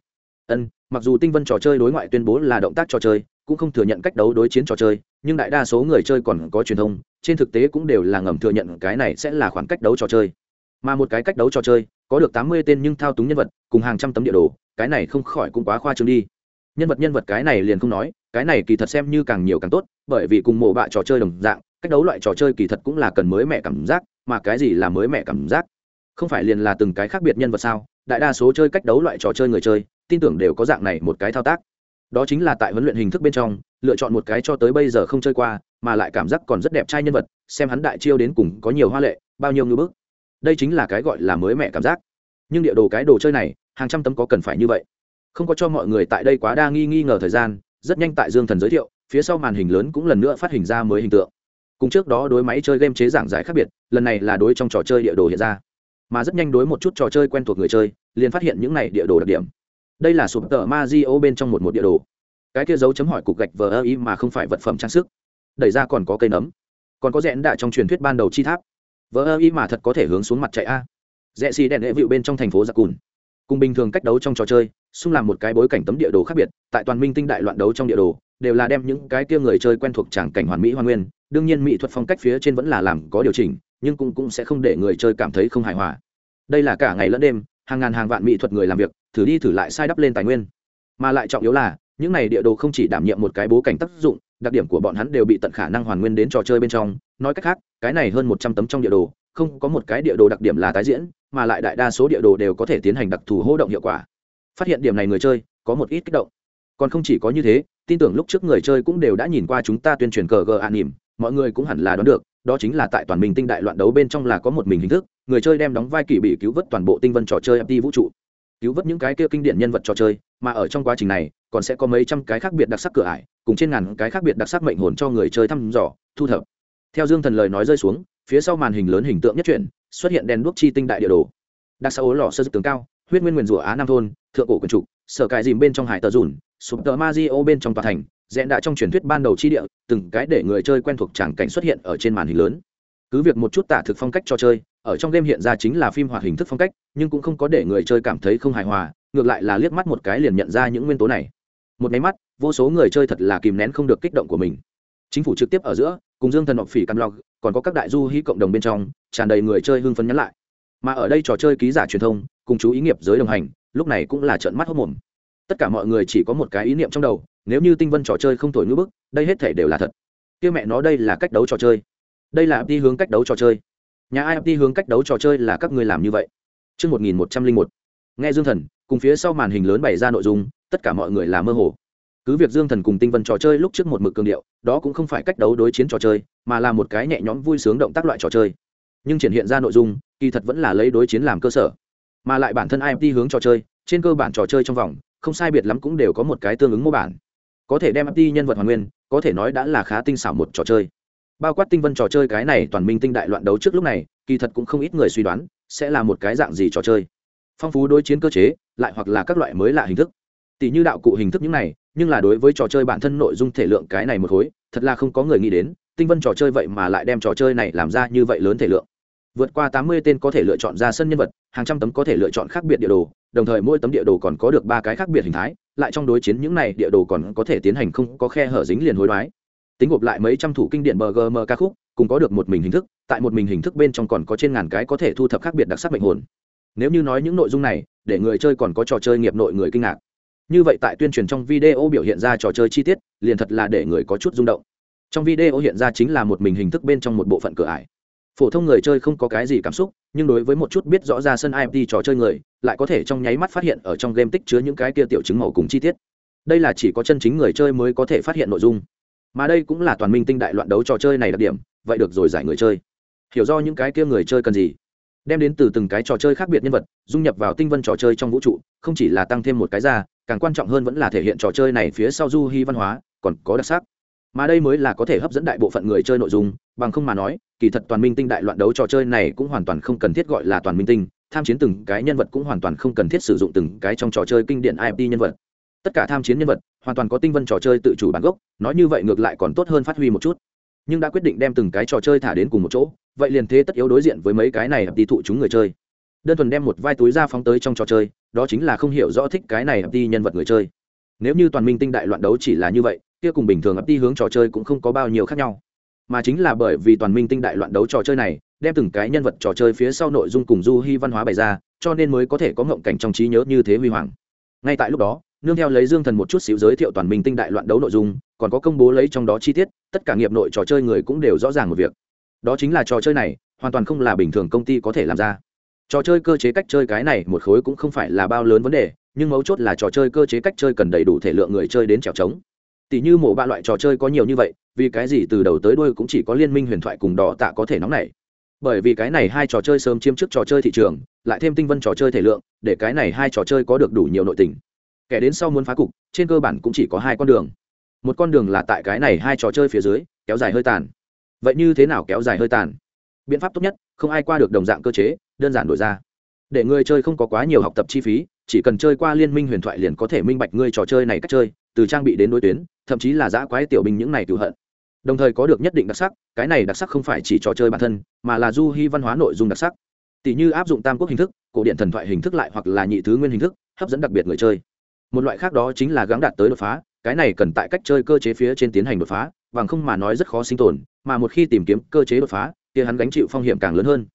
Ân, mặc dù tinh vân trò chơi đối ngoại tuyên bố là động tác trò chơi cũng không thừa nhận cách đấu đối chiến trò chơi, nhưng đại đa số người chơi còn có truyền thông, trên thực tế cũng đều là ngầm thừa nhận cái này sẽ là khoảng cách đấu trò chơi. Mà một cái cách đấu trò chơi, có được tám mươi tên nhưng thao túng nhân vật, cùng hàng trăm tấm địa đồ, cái này không khỏi cũng quá khoa trương đi. Nhân vật nhân vật cái này liền không nói, cái này kỳ thật xem như càng nhiều càng tốt, bởi vì cùng mộ bạ trò chơi đồng dạng, cách đấu loại trò chơi kỳ thật cũng là cần mới mẻ cảm giác, mà cái gì là mới mẻ cảm giác? Không phải liền là từng cái khác biệt nhân vật sao? Đại đa số chơi cách đấu loại trò chơi người chơi, tin tưởng đều có dạng này một cái thao tác đó chính là tại huấn luyện hình thức bên trong, lựa chọn một cái cho tới bây giờ không chơi qua, mà lại cảm giác còn rất đẹp trai nhân vật, xem hắn đại chiêu đến cùng có nhiều hoa lệ, bao nhiêu ngưỡng bức. Đây chính là cái gọi là mới mẹ cảm giác. Nhưng địa đồ cái đồ chơi này, hàng trăm tấm có cần phải như vậy. Không có cho mọi người tại đây quá đa nghi nghi ngờ thời gian, rất nhanh tại dương thần giới thiệu, phía sau màn hình lớn cũng lần nữa phát hình ra mới hình tượng. Cùng trước đó đối máy chơi game chế giảng giải khác biệt, lần này là đối trong trò chơi địa đồ hiện ra. Mà rất nhanh đối một chút trò chơi quen thuộc người chơi, liền phát hiện những này địa đồ đặc điểm đây là sụp tờ ma di ô bên trong một một địa đồ. Cái kia dấu chấm hỏi cục gạch vờ ơ ý mà không phải vật phẩm trang sức. Đẩy ra còn có cây nấm. Còn có rẽn đạ trong truyền thuyết ban đầu chi tháp. Vờ ơ ý mà thật có thể hướng xuống mặt chạy a. Rẽ xì đèn hệ vịu bên trong thành phố giặc cùn. Cùng bình thường cách đấu trong trò chơi, xung làm một cái bối cảnh tấm địa đồ khác biệt, tại toàn minh tinh đại loạn đấu trong địa đồ, đều là đem những cái kia người chơi quen thuộc tràng cảnh hoàn mỹ hoàn nguyên. Đương nhiên mỹ thuật phong cách phía trên vẫn là làm có điều chỉnh, nhưng cũng cũng sẽ không để người chơi cảm thấy không hài hòa. Đây là cả ngày lẫn đêm, hàng ngàn hàng vạn mỹ thuật người làm việc thử đi thử lại sai đắp lên tài nguyên. Mà lại trọng yếu là, những này địa đồ không chỉ đảm nhiệm một cái bố cảnh tác dụng, đặc điểm của bọn hắn đều bị tận khả năng hoàn nguyên đến trò chơi bên trong. Nói cách khác, cái này hơn một trăm tấm trong địa đồ, không có một cái địa đồ đặc điểm là tái diễn, mà lại đại đa số địa đồ đều có thể tiến hành đặc thù hô động hiệu quả. Phát hiện điểm này người chơi, có một ít kích động. Còn không chỉ có như thế, tin tưởng lúc trước người chơi cũng đều đã nhìn qua chúng ta tuyên truyền cờ gờ an nỉm, mọi người cũng hẳn là đoán được, đó chính là tại toàn mình tinh đại loạn đấu bên trong là có một mình hình thức, người chơi đem đóng vai kỳ bị cứu vớt toàn bộ tinh vân trò chơi mt vũ trụ cứu vớt những cái kia kinh điển nhân vật trò chơi, mà ở trong quá trình này, còn sẽ có mấy trăm cái khác biệt đặc sắc cửa ải, cùng trên ngàn cái khác biệt đặc sắc mệnh hồn cho người chơi thăm dò, thu thập. Theo dương thần lời nói rơi xuống, phía sau màn hình lớn hình tượng nhất truyện xuất hiện đèn đuốc chi tinh đại địa đồ. Đặc sắc ố lò sơ tường cao, huyết nguyên nguyền rủa á nam thôn, thượng cổ quần trục, sở cài dìm bên trong hải tờ dùn, sụp tờ ma di ô bên trong tòa thành rẽn đã trong truyền thuyết ban đầu chi địa, từng cái để người chơi quen thuộc tràng cảnh xuất hiện ở trên màn hình lớn. Cứ việc một chút tả thực phong cách cho chơi ở trong game hiện ra chính là phim hoạt hình thức phong cách, nhưng cũng không có để người chơi cảm thấy không hài hòa, ngược lại là liếc mắt một cái liền nhận ra những nguyên tố này. Một máy mắt, vô số người chơi thật là kìm nén không được kích động của mình. Chính phủ trực tiếp ở giữa, cùng dương thần học phỉ cam log, còn có các đại du hí cộng đồng bên trong, tràn đầy người chơi hưng phấn nhắn lại. Mà ở đây trò chơi ký giả truyền thông, cùng chú ý nghiệp giới đồng hành, lúc này cũng là trận mắt hốc mồm. Tất cả mọi người chỉ có một cái ý niệm trong đầu, nếu như tinh vân trò chơi không thổi ngữ bức, đây hết thể đều là thật. Kia mẹ nó đây là cách đấu trò chơi. Đây là đi hướng cách đấu trò chơi nhà ai hướng cách đấu trò chơi là các người làm như vậy Trước 1101, nghe Dương Thần, cùng phía sau màn hình lớn bày ra nội dung, tất cả mọi người là mơ hồ. Cứ việc Dương Thần cùng Tinh Vân trò chơi lúc trước một mực cường điệu, đó cũng không phải cách đấu đối chiến trò chơi, mà là một cái nhẹ nhõm vui sướng động tác loại trò chơi. Nhưng triển hiện ra nội dung, kỳ thật vẫn là lấy đối chiến làm cơ sở. Mà lại bản thân IMT hướng trò chơi, trên cơ bản trò chơi trong vòng, không sai biệt lắm cũng đều có một cái tương ứng mô bản. Có thể đem imt nhân vật hoàn nguyên, có thể nói đã là khá tinh xảo một trò chơi bao quát tinh vân trò chơi cái này toàn minh tinh đại loạn đấu trước lúc này, kỳ thật cũng không ít người suy đoán, sẽ là một cái dạng gì trò chơi. Phong phú đối chiến cơ chế, lại hoặc là các loại mới lạ hình thức. Tỷ như đạo cụ hình thức những này, nhưng là đối với trò chơi bản thân nội dung thể lượng cái này một khối, thật là không có người nghĩ đến, tinh vân trò chơi vậy mà lại đem trò chơi này làm ra như vậy lớn thể lượng. Vượt qua tám mươi tên có thể lựa chọn ra sân nhân vật, hàng trăm tấm có thể lựa chọn khác biệt địa đồ, đồng thời mỗi tấm địa đồ còn có được ba cái khác biệt hình thái, lại trong đối chiến những này địa đồ còn có thể tiến hành không có khe hở dính liền hối đoái tính gộp lại mấy trăm thủ kinh điển bgm ca khúc, cùng có được một mình hình thức, tại một mình hình thức bên trong còn có trên ngàn cái có thể thu thập khác biệt đặc sắc mệnh hồn. Nếu như nói những nội dung này, để người chơi còn có trò chơi nghiệp nội người kinh ngạc. Như vậy tại tuyên truyền trong video biểu hiện ra trò chơi chi tiết, liền thật là để người có chút rung động. Trong video hiện ra chính là một mình hình thức bên trong một bộ phận cửa ải. Phổ thông người chơi không có cái gì cảm xúc, nhưng đối với một chút biết rõ ra sân imt trò chơi người, lại có thể trong nháy mắt phát hiện ở trong game tích chứa những cái kia tiểu chứng màu cùng chi tiết. Đây là chỉ có chân chính người chơi mới có thể phát hiện nội dung mà đây cũng là toàn minh tinh đại loạn đấu trò chơi này đặc điểm, vậy được rồi giải người chơi. Hiểu do những cái kia người chơi cần gì? Đem đến từ từng cái trò chơi khác biệt nhân vật, dung nhập vào tinh vân trò chơi trong vũ trụ, không chỉ là tăng thêm một cái ra, càng quan trọng hơn vẫn là thể hiện trò chơi này phía sau du hy văn hóa, còn có đặc sắc. Mà đây mới là có thể hấp dẫn đại bộ phận người chơi nội dung, bằng không mà nói, kỳ thật toàn minh tinh đại loạn đấu trò chơi này cũng hoàn toàn không cần thiết gọi là toàn minh tinh, tham chiến từng cái nhân vật cũng hoàn toàn không cần thiết sử dụng từng cái trong trò chơi kinh điển ip nhân vật tất cả tham chiến nhân vật, hoàn toàn có tinh vân trò chơi tự chủ bản gốc, nói như vậy ngược lại còn tốt hơn phát huy một chút. Nhưng đã quyết định đem từng cái trò chơi thả đến cùng một chỗ, vậy liền thế tất yếu đối diện với mấy cái này đi thụ chúng người chơi. Đơn thuần đem một vai túi ra phóng tới trong trò chơi, đó chính là không hiểu rõ thích cái này đi nhân vật người chơi. Nếu như toàn minh tinh đại loạn đấu chỉ là như vậy, kia cùng bình thường ấp đi hướng trò chơi cũng không có bao nhiêu khác nhau. Mà chính là bởi vì toàn minh tinh đại loạn đấu trò chơi này, đem từng cái nhân vật trò chơi phía sau nội dung cùng du hy văn hóa bày ra, cho nên mới có thể có ngộng cảnh trong trí nhớ như thế huy hoàng. Ngay tại lúc đó nương theo lấy dương thần một chút xíu giới thiệu toàn minh tinh đại loạn đấu nội dung, còn có công bố lấy trong đó chi tiết, tất cả nghiệp nội trò chơi người cũng đều rõ ràng một việc. Đó chính là trò chơi này, hoàn toàn không là bình thường công ty có thể làm ra. Trò chơi cơ chế cách chơi cái này một khối cũng không phải là bao lớn vấn đề, nhưng mấu chốt là trò chơi cơ chế cách chơi cần đầy đủ thể lượng người chơi đến trèo trống tỷ như mổ ba loại trò chơi có nhiều như vậy, vì cái gì từ đầu tới đuôi cũng chỉ có liên minh huyền thoại cùng đỏ tạ có thể nóng này bởi vì cái này hai trò chơi sớm chiếm trước trò chơi thị trường, lại thêm tinh vân trò chơi thể lượng, để cái này hai trò chơi có được đủ nhiều nội tình kẻ đến sau muốn phá cục, trên cơ bản cũng chỉ có hai con đường. Một con đường là tại cái này hai trò chơi phía dưới, kéo dài hơi tàn. Vậy như thế nào kéo dài hơi tàn? Biện pháp tốt nhất, không ai qua được đồng dạng cơ chế, đơn giản đổi ra. Để người chơi không có quá nhiều học tập chi phí, chỉ cần chơi qua liên minh huyền thoại liền có thể minh bạch ngươi trò chơi này cách chơi, từ trang bị đến đối tuyến, thậm chí là giã quái tiểu binh những này cựu hận. Đồng thời có được nhất định đặc sắc, cái này đặc sắc không phải chỉ trò chơi bản thân, mà là du hy văn hóa nội dung đặc sắc. Tỷ như áp dụng tam quốc hình thức, cổ điện thần thoại hình thức lại hoặc là nhị thứ nguyên hình thức, hấp dẫn đặc biệt người chơi một loại khác đó chính là gắng đạt tới đột phá, cái này cần tại cách chơi cơ chế phía trên tiến hành đột phá, bằng không mà nói rất khó sinh tồn, mà một khi tìm kiếm cơ chế đột phá thì hắn gánh chịu phong hiểm càng lớn hơn.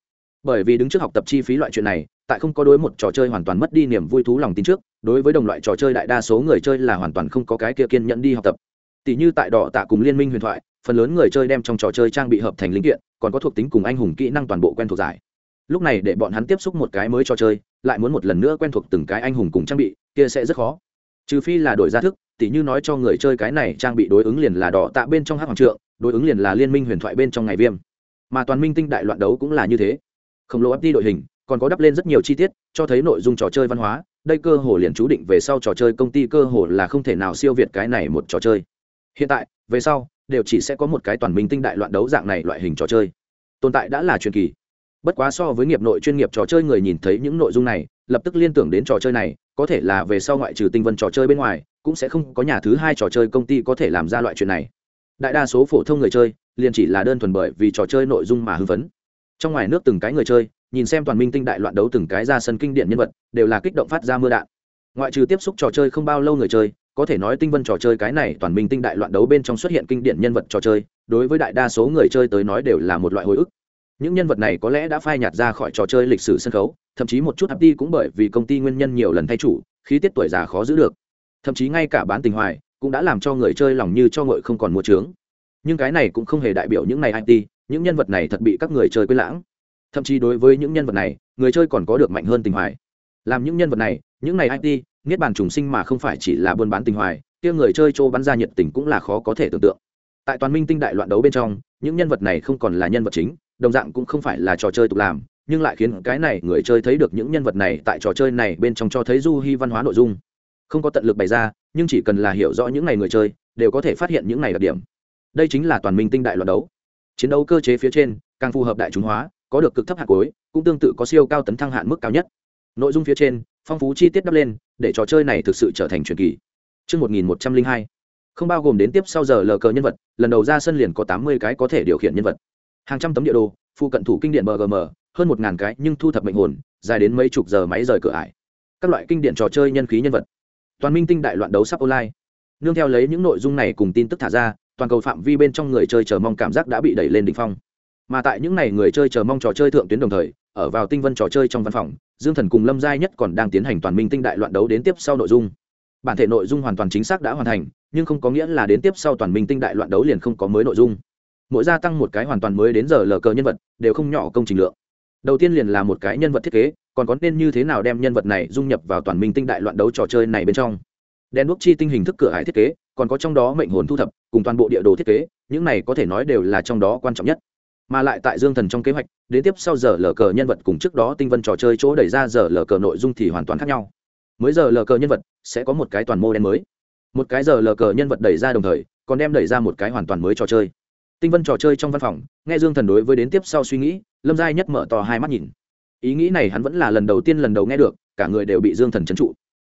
Bởi vì đứng trước học tập chi phí loại chuyện này, tại không có đối một trò chơi hoàn toàn mất đi niềm vui thú lòng tin trước, đối với đồng loại trò chơi đại đa số người chơi là hoàn toàn không có cái kia kiên nhẫn đi học tập. Tỷ như tại đỏ tạ cùng liên minh huyền thoại, phần lớn người chơi đem trong trò chơi trang bị hợp thành linh kiện, còn có thuộc tính cùng anh hùng kỹ năng toàn bộ quen thuộc giải. Lúc này để bọn hắn tiếp xúc một cái mới trò chơi, lại muốn một lần nữa quen thuộc từng cái anh hùng cùng trang bị, kia sẽ rất khó trừ phi là đổi ra thức, tỉ như nói cho người chơi cái này trang bị đối ứng liền là đỏ tạ bên trong hát hoàng trượng, đối ứng liền là liên minh huyền thoại bên trong ngày viêm. Mà toàn minh tinh đại loạn đấu cũng là như thế. Khổng lồ đi đội hình, còn có đắp lên rất nhiều chi tiết, cho thấy nội dung trò chơi văn hóa, đây cơ hồ liền chú định về sau trò chơi công ty cơ hồ là không thể nào siêu việt cái này một trò chơi. Hiện tại, về sau, đều chỉ sẽ có một cái toàn minh tinh đại loạn đấu dạng này loại hình trò chơi. Tồn tại đã là truyền kỳ. Bất quá so với nghiệp nội chuyên nghiệp trò chơi người nhìn thấy những nội dung này lập tức liên tưởng đến trò chơi này, có thể là về sau ngoại trừ tinh vân trò chơi bên ngoài, cũng sẽ không có nhà thứ hai trò chơi công ty có thể làm ra loại chuyện này. Đại đa số phổ thông người chơi, liền chỉ là đơn thuần bởi vì trò chơi nội dung mà hưng phấn. Trong ngoài nước từng cái người chơi, nhìn xem toàn minh tinh đại loạn đấu từng cái ra sân kinh điển nhân vật, đều là kích động phát ra mưa đạn. Ngoại trừ tiếp xúc trò chơi không bao lâu người chơi, có thể nói tinh vân trò chơi cái này toàn minh tinh đại loạn đấu bên trong xuất hiện kinh điển nhân vật trò chơi, đối với đại đa số người chơi tới nói đều là một loại hồi ức những nhân vật này có lẽ đã phai nhạt ra khỏi trò chơi lịch sử sân khấu, thậm chí một chút hấp đi cũng bởi vì công ty nguyên nhân nhiều lần thay chủ, khí tiết tuổi già khó giữ được. Thậm chí ngay cả bán tình hoài cũng đã làm cho người chơi lòng như cho ngội không còn mua trướng nhưng cái này cũng không hề đại biểu những này it những nhân vật này thật bị các người chơi quên lãng. Thậm chí đối với những nhân vật này, người chơi còn có được mạnh hơn tình hoài. Làm những nhân vật này, những này it niết bàn trùng sinh mà không phải chỉ là buôn bán tình hoài, kia người chơi châu bắn ra nhiệt tình cũng là khó có thể tưởng tượng. Tại toàn minh tinh đại loạn đấu bên trong, những nhân vật này không còn là nhân vật chính đồng dạng cũng không phải là trò chơi tục làm nhưng lại khiến cái này người chơi thấy được những nhân vật này tại trò chơi này bên trong cho thấy du hy văn hóa nội dung. Không có tận lực bày ra nhưng chỉ cần là hiểu rõ những này người chơi đều có thể phát hiện những này đặc điểm. Đây chính là toàn minh tinh đại loạt đấu. Chiến đấu cơ chế phía trên càng phù hợp đại chúng hóa có được cực thấp hạt cối cũng tương tự có siêu cao tấn thăng hạn mức cao nhất. Nội dung phía trên phong phú chi tiết đắp lên để trò chơi này thực sự trở thành truyền kỳ. Trước 1102, không bao gồm đến tiếp sau giờ lờ cờ nhân vật lần đầu ra sân liền có tám mươi cái có thể điều khiển nhân vật hàng trăm tấm địa đồ, phụ cận thủ kinh điện bgm hơn một ngàn cái nhưng thu thập mệnh hồn, dài đến mấy chục giờ máy rời cửa ải. Các loại kinh điện trò chơi nhân khí nhân vật. Toàn minh tinh đại loạn đấu sắp online. Nương theo lấy những nội dung này cùng tin tức thả ra, toàn cầu phạm vi bên trong người chơi chờ mong cảm giác đã bị đẩy lên đỉnh phong. Mà tại những ngày người chơi chờ mong trò chơi thượng tuyến đồng thời, ở vào tinh vân trò chơi trong văn phòng, dương thần cùng lâm giai nhất còn đang tiến hành toàn minh tinh đại loạn đấu đến tiếp sau nội dung. Bản thể nội dung hoàn toàn chính xác đã hoàn thành, nhưng không có nghĩa là đến tiếp sau toàn minh tinh đại loạn đấu liền không có mới nội dung mỗi gia tăng một cái hoàn toàn mới đến giờ lờ cờ nhân vật, đều không nhỏ công trình lượng. Đầu tiên liền là một cái nhân vật thiết kế, còn có nên như thế nào đem nhân vật này dung nhập vào toàn minh tinh đại loạn đấu trò chơi này bên trong. Đèn đuốc chi tinh hình thức cửa hải thiết kế, còn có trong đó mệnh hồn thu thập, cùng toàn bộ địa đồ thiết kế, những này có thể nói đều là trong đó quan trọng nhất. Mà lại tại dương thần trong kế hoạch, đến tiếp sau giờ lờ cờ nhân vật cùng trước đó tinh vân trò chơi chỗ đẩy ra giờ lờ cờ nội dung thì hoàn toàn khác nhau. Mới giờ lờ cờ nhân vật sẽ có một cái toàn mô đen mới. Một cái giờ lờ cờ nhân vật đẩy ra đồng thời, còn đem đẩy ra một cái hoàn toàn mới trò chơi tinh vân trò chơi trong văn phòng, nghe dương thần đối với đến tiếp sau suy nghĩ, lâm giai nhất mở to hai mắt nhìn. Ý nghĩ này hắn vẫn là lần đầu tiên lần đầu nghe được, cả người đều bị dương thần trấn trụ.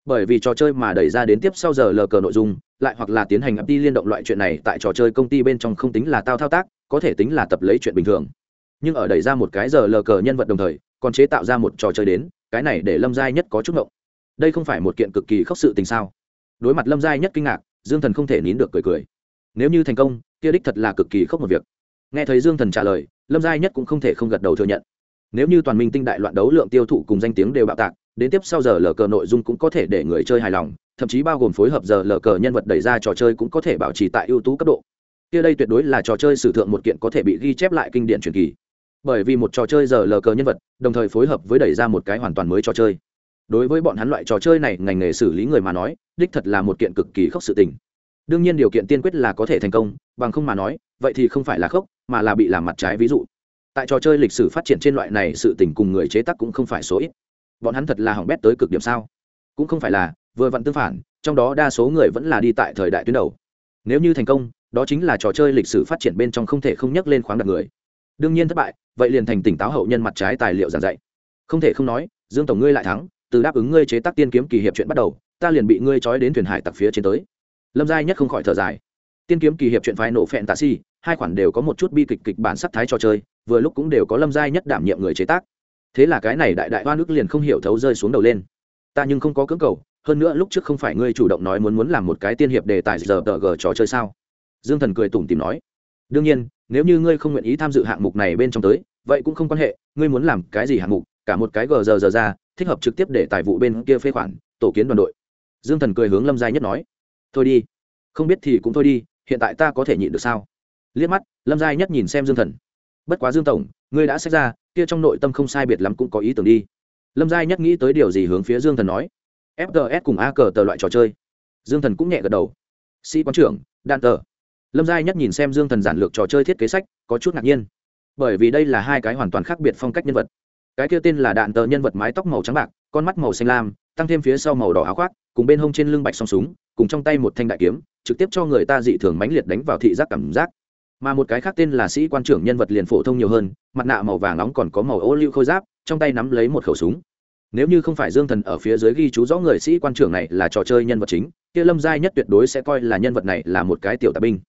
Bởi vì trò chơi mà đẩy ra đến tiếp sau giờ lờ cờ nội dung, lại hoặc là tiến hành ập đi liên động loại chuyện này tại trò chơi công ty bên trong không tính là tao thao tác, có thể tính là tập lấy chuyện bình thường. Nhưng ở đẩy ra một cái giờ lờ cờ nhân vật đồng thời, còn chế tạo ra một trò chơi đến, cái này để lâm giai nhất có chút ngộng. Đây không phải một kiện cực kỳ khốc sự tình sao? Đối mặt lâm giai nhất kinh ngạc, dương thần không thể nín được cười cười nếu như thành công, kia đích thật là cực kỳ khốc một việc. Nghe thấy dương thần trả lời, lâm giai nhất cũng không thể không gật đầu thừa nhận. Nếu như toàn minh tinh đại loạn đấu lượng tiêu thụ cùng danh tiếng đều bạo tạc, đến tiếp sau giờ lờ cờ nội dung cũng có thể để người chơi hài lòng, thậm chí bao gồm phối hợp giờ lờ cờ nhân vật đẩy ra trò chơi cũng có thể bảo trì tại ưu tú cấp độ. Kia đây tuyệt đối là trò chơi sử thượng một kiện có thể bị ghi chép lại kinh điển truyền kỳ. Bởi vì một trò chơi giờ lờ cờ nhân vật, đồng thời phối hợp với đẩy ra một cái hoàn toàn mới trò chơi. Đối với bọn hắn loại trò chơi này, ngành nghề xử lý người mà nói, đích thật là một kiện cực kỳ khốc sự tình đương nhiên điều kiện tiên quyết là có thể thành công, bằng không mà nói, vậy thì không phải là khốc, mà là bị làm mặt trái ví dụ. Tại trò chơi lịch sử phát triển trên loại này sự tình cùng người chế tác cũng không phải số ít. Bọn hắn thật là hỏng bét tới cực điểm sao? Cũng không phải là, vừa vặn tương phản, trong đó đa số người vẫn là đi tại thời đại tuyến đầu. Nếu như thành công, đó chính là trò chơi lịch sử phát triển bên trong không thể không nhắc lên khoáng đặt người. Đương nhiên thất bại, vậy liền thành tỉnh táo hậu nhân mặt trái tài liệu giảng dạy. Không thể không nói, dương tổng ngươi lại thắng, từ đáp ứng ngươi chế tác tiên kiếm kỳ hiệp chuyện bắt đầu, ta liền bị ngươi trói đến thuyền hải tặc phía trên tới lâm giai nhất không khỏi thở dài. Tiên kiếm kỳ hiệp chuyện phái nổ phẹn tạ si, hai khoản đều có một chút bi kịch kịch bản sắc thái trò chơi, vừa lúc cũng đều có lâm giai nhất đảm nhiệm người chế tác. Thế là cái này đại đại hoa nước liền không hiểu thấu rơi xuống đầu lên. Ta nhưng không có cưỡng cầu, hơn nữa lúc trước không phải ngươi chủ động nói muốn muốn làm một cái tiên hiệp đề tài giờ tờ gờ trò chơi sao? Dương thần cười tủm tìm nói. Đương nhiên, nếu như ngươi không nguyện ý tham dự hạng mục này bên trong tới, vậy cũng không quan hệ, ngươi muốn làm cái gì hạng mục, cả một cái gờ giờ giờ ra, thích hợp trực tiếp để tài vụ bên kia phê khoản, tổ kiến đoàn đội. Dương thần cười hướng lâm giai nhất nói thôi đi. Không biết thì cũng thôi đi, hiện tại ta có thể nhịn được sao? Liếc mắt, lâm giai nhất nhìn xem dương thần. Bất quá dương tổng, ngươi đã xét ra, kia trong nội tâm không sai biệt lắm cũng có ý tưởng đi. Lâm giai nhất nghĩ tới điều gì hướng phía dương thần nói. FGS cùng a cờ tờ loại trò chơi. Dương thần cũng nhẹ gật đầu. Sĩ quán trưởng đan tờ. Lâm giai nhất nhìn xem dương thần giản lược trò chơi thiết kế sách, có chút ngạc nhiên. Bởi vì đây là hai cái hoàn toàn khác biệt phong cách nhân vật. Cái kia tên là đạn tờ nhân vật mái tóc màu trắng bạc, con mắt màu xanh lam tăng thêm phía sau màu đỏ áo khoác, cùng bên hông trên lưng bạch song súng, cùng trong tay một thanh đại kiếm, trực tiếp cho người ta dị thường mãnh liệt đánh vào thị giác cảm giác. Mà một cái khác tên là sĩ quan trưởng nhân vật liền phổ thông nhiều hơn, mặt nạ màu vàng nóng còn có màu ô liu khôi giáp, trong tay nắm lấy một khẩu súng. Nếu như không phải dương thần ở phía dưới ghi chú rõ người sĩ quan trưởng này là trò chơi nhân vật chính, kia lâm giai nhất tuyệt đối sẽ coi là nhân vật này là một cái tiểu tà binh.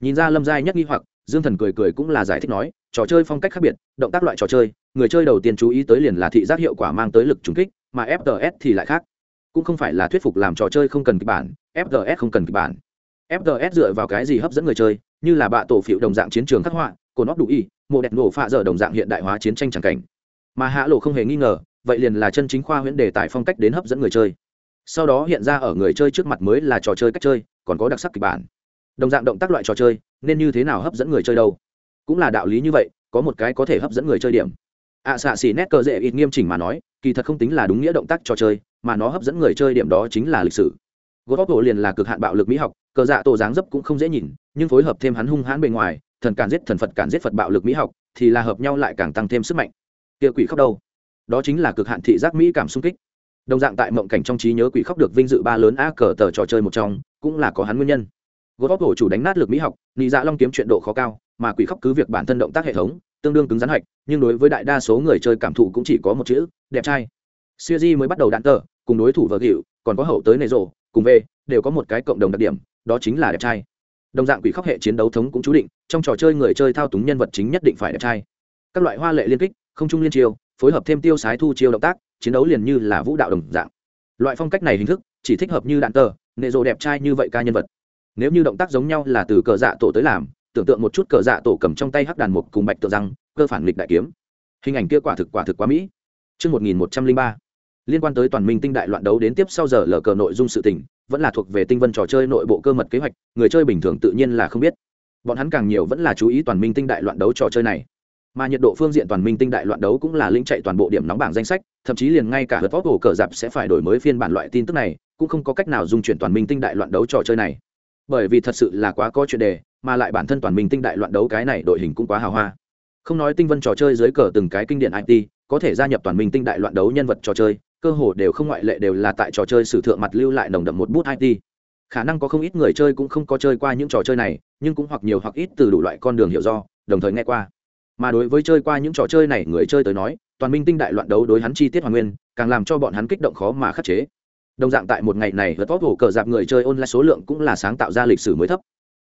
Nhìn ra lâm giai nhất nghi hoặc, dương thần cười cười cũng là giải thích nói, trò chơi phong cách khác biệt, động tác loại trò chơi, người chơi đầu tiên chú ý tới liền là thị giác hiệu quả mang tới lực trúng kích mà fts thì lại khác. Cũng không phải là thuyết phục làm trò chơi không cần kịch bản fts không cần kịch bản. Fts dựa vào cái gì hấp dẫn người chơi, như là bạ tổ phiệu đồng dạng chiến trường khắc họa, cổ nóc đủ y, mộ đẹp nổ phạ dở đồng dạng hiện đại hóa chiến tranh tràng cảnh. Mà hạ lộ không hề nghi ngờ, vậy liền là chân chính khoa huyễn đề tài phong cách đến hấp dẫn người chơi. Sau đó hiện ra ở người chơi trước mặt mới là trò chơi cách chơi, còn có đặc sắc kịch bản. Đồng dạng động tác loại trò chơi, nên như thế nào hấp dẫn người chơi đâu? Cũng là đạo lý như vậy, có một cái có thể hấp dẫn người chơi điểm ạ xạ xỉ nét cờ dễ ít nghiêm chỉnh mà nói, kỳ thật không tính là đúng nghĩa động tác trò chơi, mà nó hấp dẫn người chơi điểm đó chính là lịch sử. Gốc liền là cực hạn bạo lực mỹ học, cờ dạ tổ dáng dấp cũng không dễ nhìn, nhưng phối hợp thêm hắn hung hãn bề ngoài, thần cản giết thần phật cản giết phật bạo lực mỹ học, thì là hợp nhau lại càng tăng thêm sức mạnh. Kia quỷ khóc đâu? Đó chính là cực hạn thị giác mỹ cảm sung kích. Đồng dạng tại mộng cảnh trong trí nhớ quỷ khóc được vinh dự ba lớn a cờ tờ trò chơi một trong, cũng là có hắn nguyên nhân. Gốc hổ chủ đánh nát lực mỹ học, nị dạ long kiếm chuyện độ khó cao, mà quỷ khóc cứ việc bản thân động tác hệ thống tương đương cứng rắn hạch, nhưng đối với đại đa số người chơi cảm thụ cũng chỉ có một chữ, đẹp trai. Siêu di mới bắt đầu đạn tờ, cùng đối thủ vợ gịu, còn có hậu tới nề rộ, cùng về, đều có một cái cộng đồng đặc điểm, đó chính là đẹp trai. Đồng dạng quỷ khóc hệ chiến đấu thống cũng chú định, trong trò chơi người chơi thao túng nhân vật chính nhất định phải đẹp trai. Các loại hoa lệ liên kích, không trung liên chiêu, phối hợp thêm tiêu sái thu chiêu động tác, chiến đấu liền như là vũ đạo đồng dạng. Loại phong cách này hình thức, chỉ thích hợp như đạn tờ nệ rộ đẹp trai như vậy ca nhân vật. Nếu như động tác giống nhau là từ cờ dạ tổ tới làm tưởng tượng một chút cờ dạ tổ cầm trong tay hắc đàn mục cùng bạch tượng răng cơ phản nghịch đại kiếm. Hình ảnh kia quả thực quả thực quá mỹ. Trước 1103, liên quan tới toàn minh tinh đại loạn đấu đến tiếp sau giờ lờ cờ nội dung sự tình vẫn là thuộc về tinh vân trò chơi nội bộ cơ mật kế hoạch người chơi bình thường tự nhiên là không biết. Bọn hắn càng nhiều vẫn là chú ý toàn minh tinh đại loạn đấu trò chơi này. Mà nhiệt độ phương diện toàn minh tinh đại loạn đấu cũng là lĩnh chạy toàn bộ điểm nóng bảng danh sách thậm chí liền ngay cả hớt vóc hồ cờ dạp sẽ phải đổi mới phiên bản loại tin tức này cũng không có cách nào dung chuyển toàn minh tinh đại loạn đấu trò chơi này. Bởi vì thật sự là quá có chuyện đề mà lại bản thân toàn minh tinh đại loạn đấu cái này đội hình cũng quá hào hoa. Không nói tinh vân trò chơi dưới cờ từng cái kinh điển it có thể gia nhập toàn minh tinh đại loạn đấu nhân vật trò chơi, cơ hồ đều không ngoại lệ đều là tại trò chơi sử thượng mặt lưu lại nồng đậm một bút it khả năng có không ít người chơi cũng không có chơi qua những trò chơi này, nhưng cũng hoặc nhiều hoặc ít từ đủ loại con đường hiểu do, đồng thời nghe qua. Mà đối với chơi qua những trò chơi này người chơi tới nói, toàn minh tinh đại loạn đấu đối hắn chi tiết hoàn nguyên, càng làm cho bọn hắn kích động khó mà khắc chế. Đồng dạng tại một ngày này vượt vóc hổ cờ dạp người chơi online số lượng cũng là sáng tạo ra lịch sử mới thấp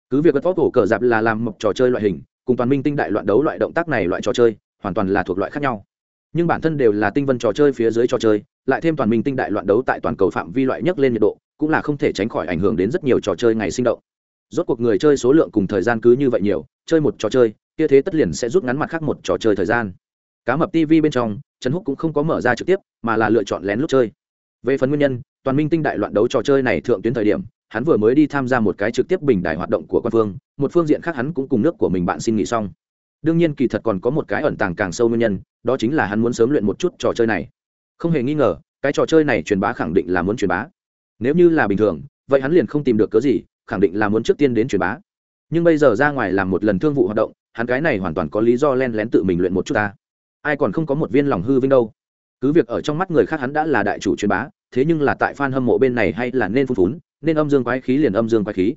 cứ việc vật vóc cổ cờ dạp là làm mộc trò chơi loại hình, cùng toàn minh tinh đại loạn đấu loại động tác này loại trò chơi, hoàn toàn là thuộc loại khác nhau. Nhưng bản thân đều là tinh vân trò chơi phía dưới trò chơi, lại thêm toàn minh tinh đại loạn đấu tại toàn cầu phạm vi loại nhất lên nhiệt độ, cũng là không thể tránh khỏi ảnh hưởng đến rất nhiều trò chơi ngày sinh động. Rốt cuộc người chơi số lượng cùng thời gian cứ như vậy nhiều, chơi một trò chơi, kia thế tất liền sẽ rút ngắn mặt khác một trò chơi thời gian. Cá mập tv bên trong, trần húc cũng không có mở ra trực tiếp, mà là lựa chọn lén lúc chơi. Về phần nguyên nhân, toàn minh tinh đại loạn đấu trò chơi này thượng tuyến thời điểm hắn vừa mới đi tham gia một cái trực tiếp bình đại hoạt động của quan phương, một phương diện khác hắn cũng cùng nước của mình bạn xin nghỉ xong. Đương nhiên kỳ thật còn có một cái ẩn tàng càng sâu nguyên nhân, đó chính là hắn muốn sớm luyện một chút trò chơi này. Không hề nghi ngờ, cái trò chơi này truyền bá khẳng định là muốn truyền bá. Nếu như là bình thường, vậy hắn liền không tìm được cớ gì, khẳng định là muốn trước tiên đến truyền bá. Nhưng bây giờ ra ngoài làm một lần thương vụ hoạt động, hắn cái này hoàn toàn có lý do len lén tự mình luyện một chút ta. Ai còn không có một viên lòng hư vinh đâu. Cứ việc ở trong mắt người khác hắn đã là đại chủ truyền bá, thế nhưng là tại fan hâm mộ bên này hay là nên phun phún nên âm dương quái khí liền âm dương quái khí.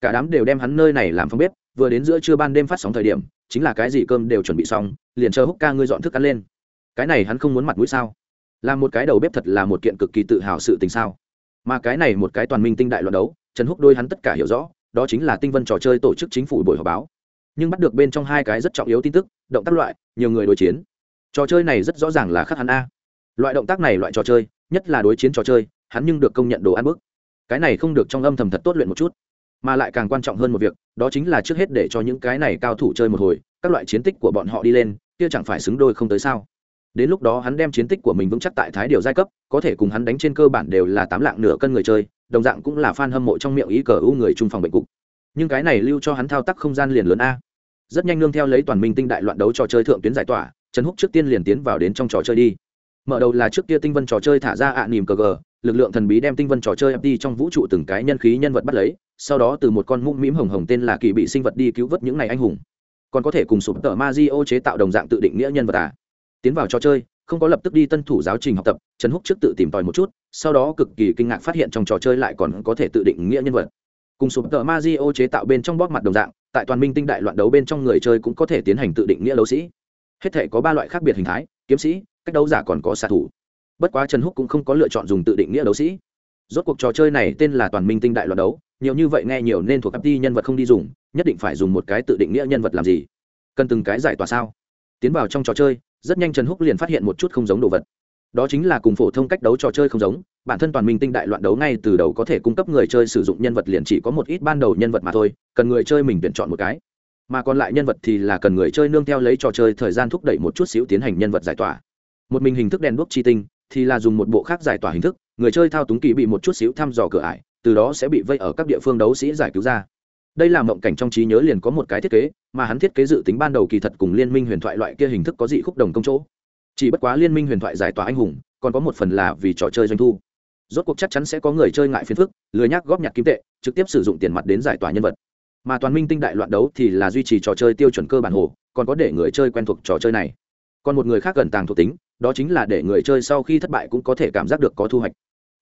Cả đám đều đem hắn nơi này làm phong bếp, vừa đến giữa trưa ban đêm phát sóng thời điểm, chính là cái gì cơm đều chuẩn bị xong, liền chờ húc ca ngươi dọn thức ăn lên. Cái này hắn không muốn mặt mũi sao? Làm một cái đầu bếp thật là một kiện cực kỳ tự hào sự tình sao? Mà cái này một cái toàn minh tinh đại loạn đấu, trần húc đôi hắn tất cả hiểu rõ, đó chính là tinh vân trò chơi tổ chức chính phủ buổi họp báo. Nhưng bắt được bên trong hai cái rất trọng yếu tin tức, động tác loại, nhiều người đối chiến. Trò chơi này rất rõ ràng là khắc hắn a. Loại động tác này loại trò chơi, nhất là đối chiến trò chơi, hắn nhưng được công nhận đồ ăn bức cái này không được trong âm thầm thật tốt luyện một chút, mà lại càng quan trọng hơn một việc, đó chính là trước hết để cho những cái này cao thủ chơi một hồi, các loại chiến tích của bọn họ đi lên, kia chẳng phải xứng đôi không tới sao? Đến lúc đó hắn đem chiến tích của mình vững chắc tại thái điều giai cấp, có thể cùng hắn đánh trên cơ bản đều là tám lạng nửa cân người chơi, đồng dạng cũng là f a n hâm mộ trong miệng ý cờ u người trung phòng bệnh cục. Nhưng cái này lưu cho hắn thao tác không gian liền lớn a. Rất nhanh nương theo lấy toàn minh tinh đại loạn đấu trò chơi thượng tuyến giải tỏa, trần húc trước tiên liền tiến vào đến trong trò chơi đi. Mở đầu là trước kia tinh vân trò chơi thả ra ạ à nỉm cờ gờ lực lượng thần bí đem tinh vân trò chơi đi trong vũ trụ từng cái nhân khí nhân vật bắt lấy, sau đó từ một con mũm mĩm hồng hồng tên là kỳ bị sinh vật đi cứu vớt những này anh hùng. Còn có thể cùng sụp tờ ma di ô chế tạo đồng dạng tự định nghĩa nhân vật à? Tiến vào trò chơi, không có lập tức đi tân thủ giáo trình học tập, trần húc trước tự tìm tòi một chút, sau đó cực kỳ kinh ngạc phát hiện trong trò chơi lại còn có thể tự định nghĩa nhân vật. Cùng sụp tờ ma di ô chế tạo bên trong bóp mặt đồng dạng, tại toàn minh tinh đại loạn đấu bên trong người chơi cũng có thể tiến hành tự định nghĩa đấu sĩ. Hết thể có ba loại khác biệt hình thái, kiếm sĩ, cách đấu giả còn có xạ thủ bất quá trần húc cũng không có lựa chọn dùng tự định nghĩa đấu sĩ rốt cuộc trò chơi này tên là toàn minh tinh đại loạn đấu nhiều như vậy nghe nhiều nên thuộc ft nhân vật không đi dùng nhất định phải dùng một cái tự định nghĩa nhân vật làm gì cần từng cái giải tỏa sao tiến vào trong trò chơi rất nhanh trần húc liền phát hiện một chút không giống đồ vật đó chính là cùng phổ thông cách đấu trò chơi không giống bản thân toàn minh tinh đại loạn đấu ngay từ đầu có thể cung cấp người chơi sử dụng nhân vật liền chỉ có một ít ban đầu nhân vật mà thôi cần người chơi mình tuyển chọn một cái mà còn lại nhân vật thì là cần người chơi nương theo lấy trò chơi thời gian thúc đẩy một chút xíu tiến hành nhân vật giải tỏa một mình hình thức đèn đuốc chi tinh thì là dùng một bộ khác giải tỏa hình thức, người chơi thao túng kỳ bị một chút xíu thăm dò cửa ải, từ đó sẽ bị vây ở các địa phương đấu sĩ giải cứu ra. Đây là mộng cảnh trong trí nhớ liền có một cái thiết kế, mà hắn thiết kế dự tính ban đầu kỳ thật cùng liên minh huyền thoại loại kia hình thức có dị khúc đồng công chỗ. Chỉ bất quá liên minh huyền thoại giải tỏa anh hùng, còn có một phần là vì trò chơi doanh thu. Rốt cuộc chắc chắn sẽ có người chơi ngại phiền phức, lười nhác góp nhặt kim tệ, trực tiếp sử dụng tiền mặt đến giải tỏa nhân vật. Mà toàn minh tinh đại loạn đấu thì là duy trì trò chơi tiêu chuẩn cơ bản hồ, còn có để người chơi quen thuộc trò chơi này. Còn một người khác gần tàng thuộc tính đó chính là để người chơi sau khi thất bại cũng có thể cảm giác được có thu hoạch.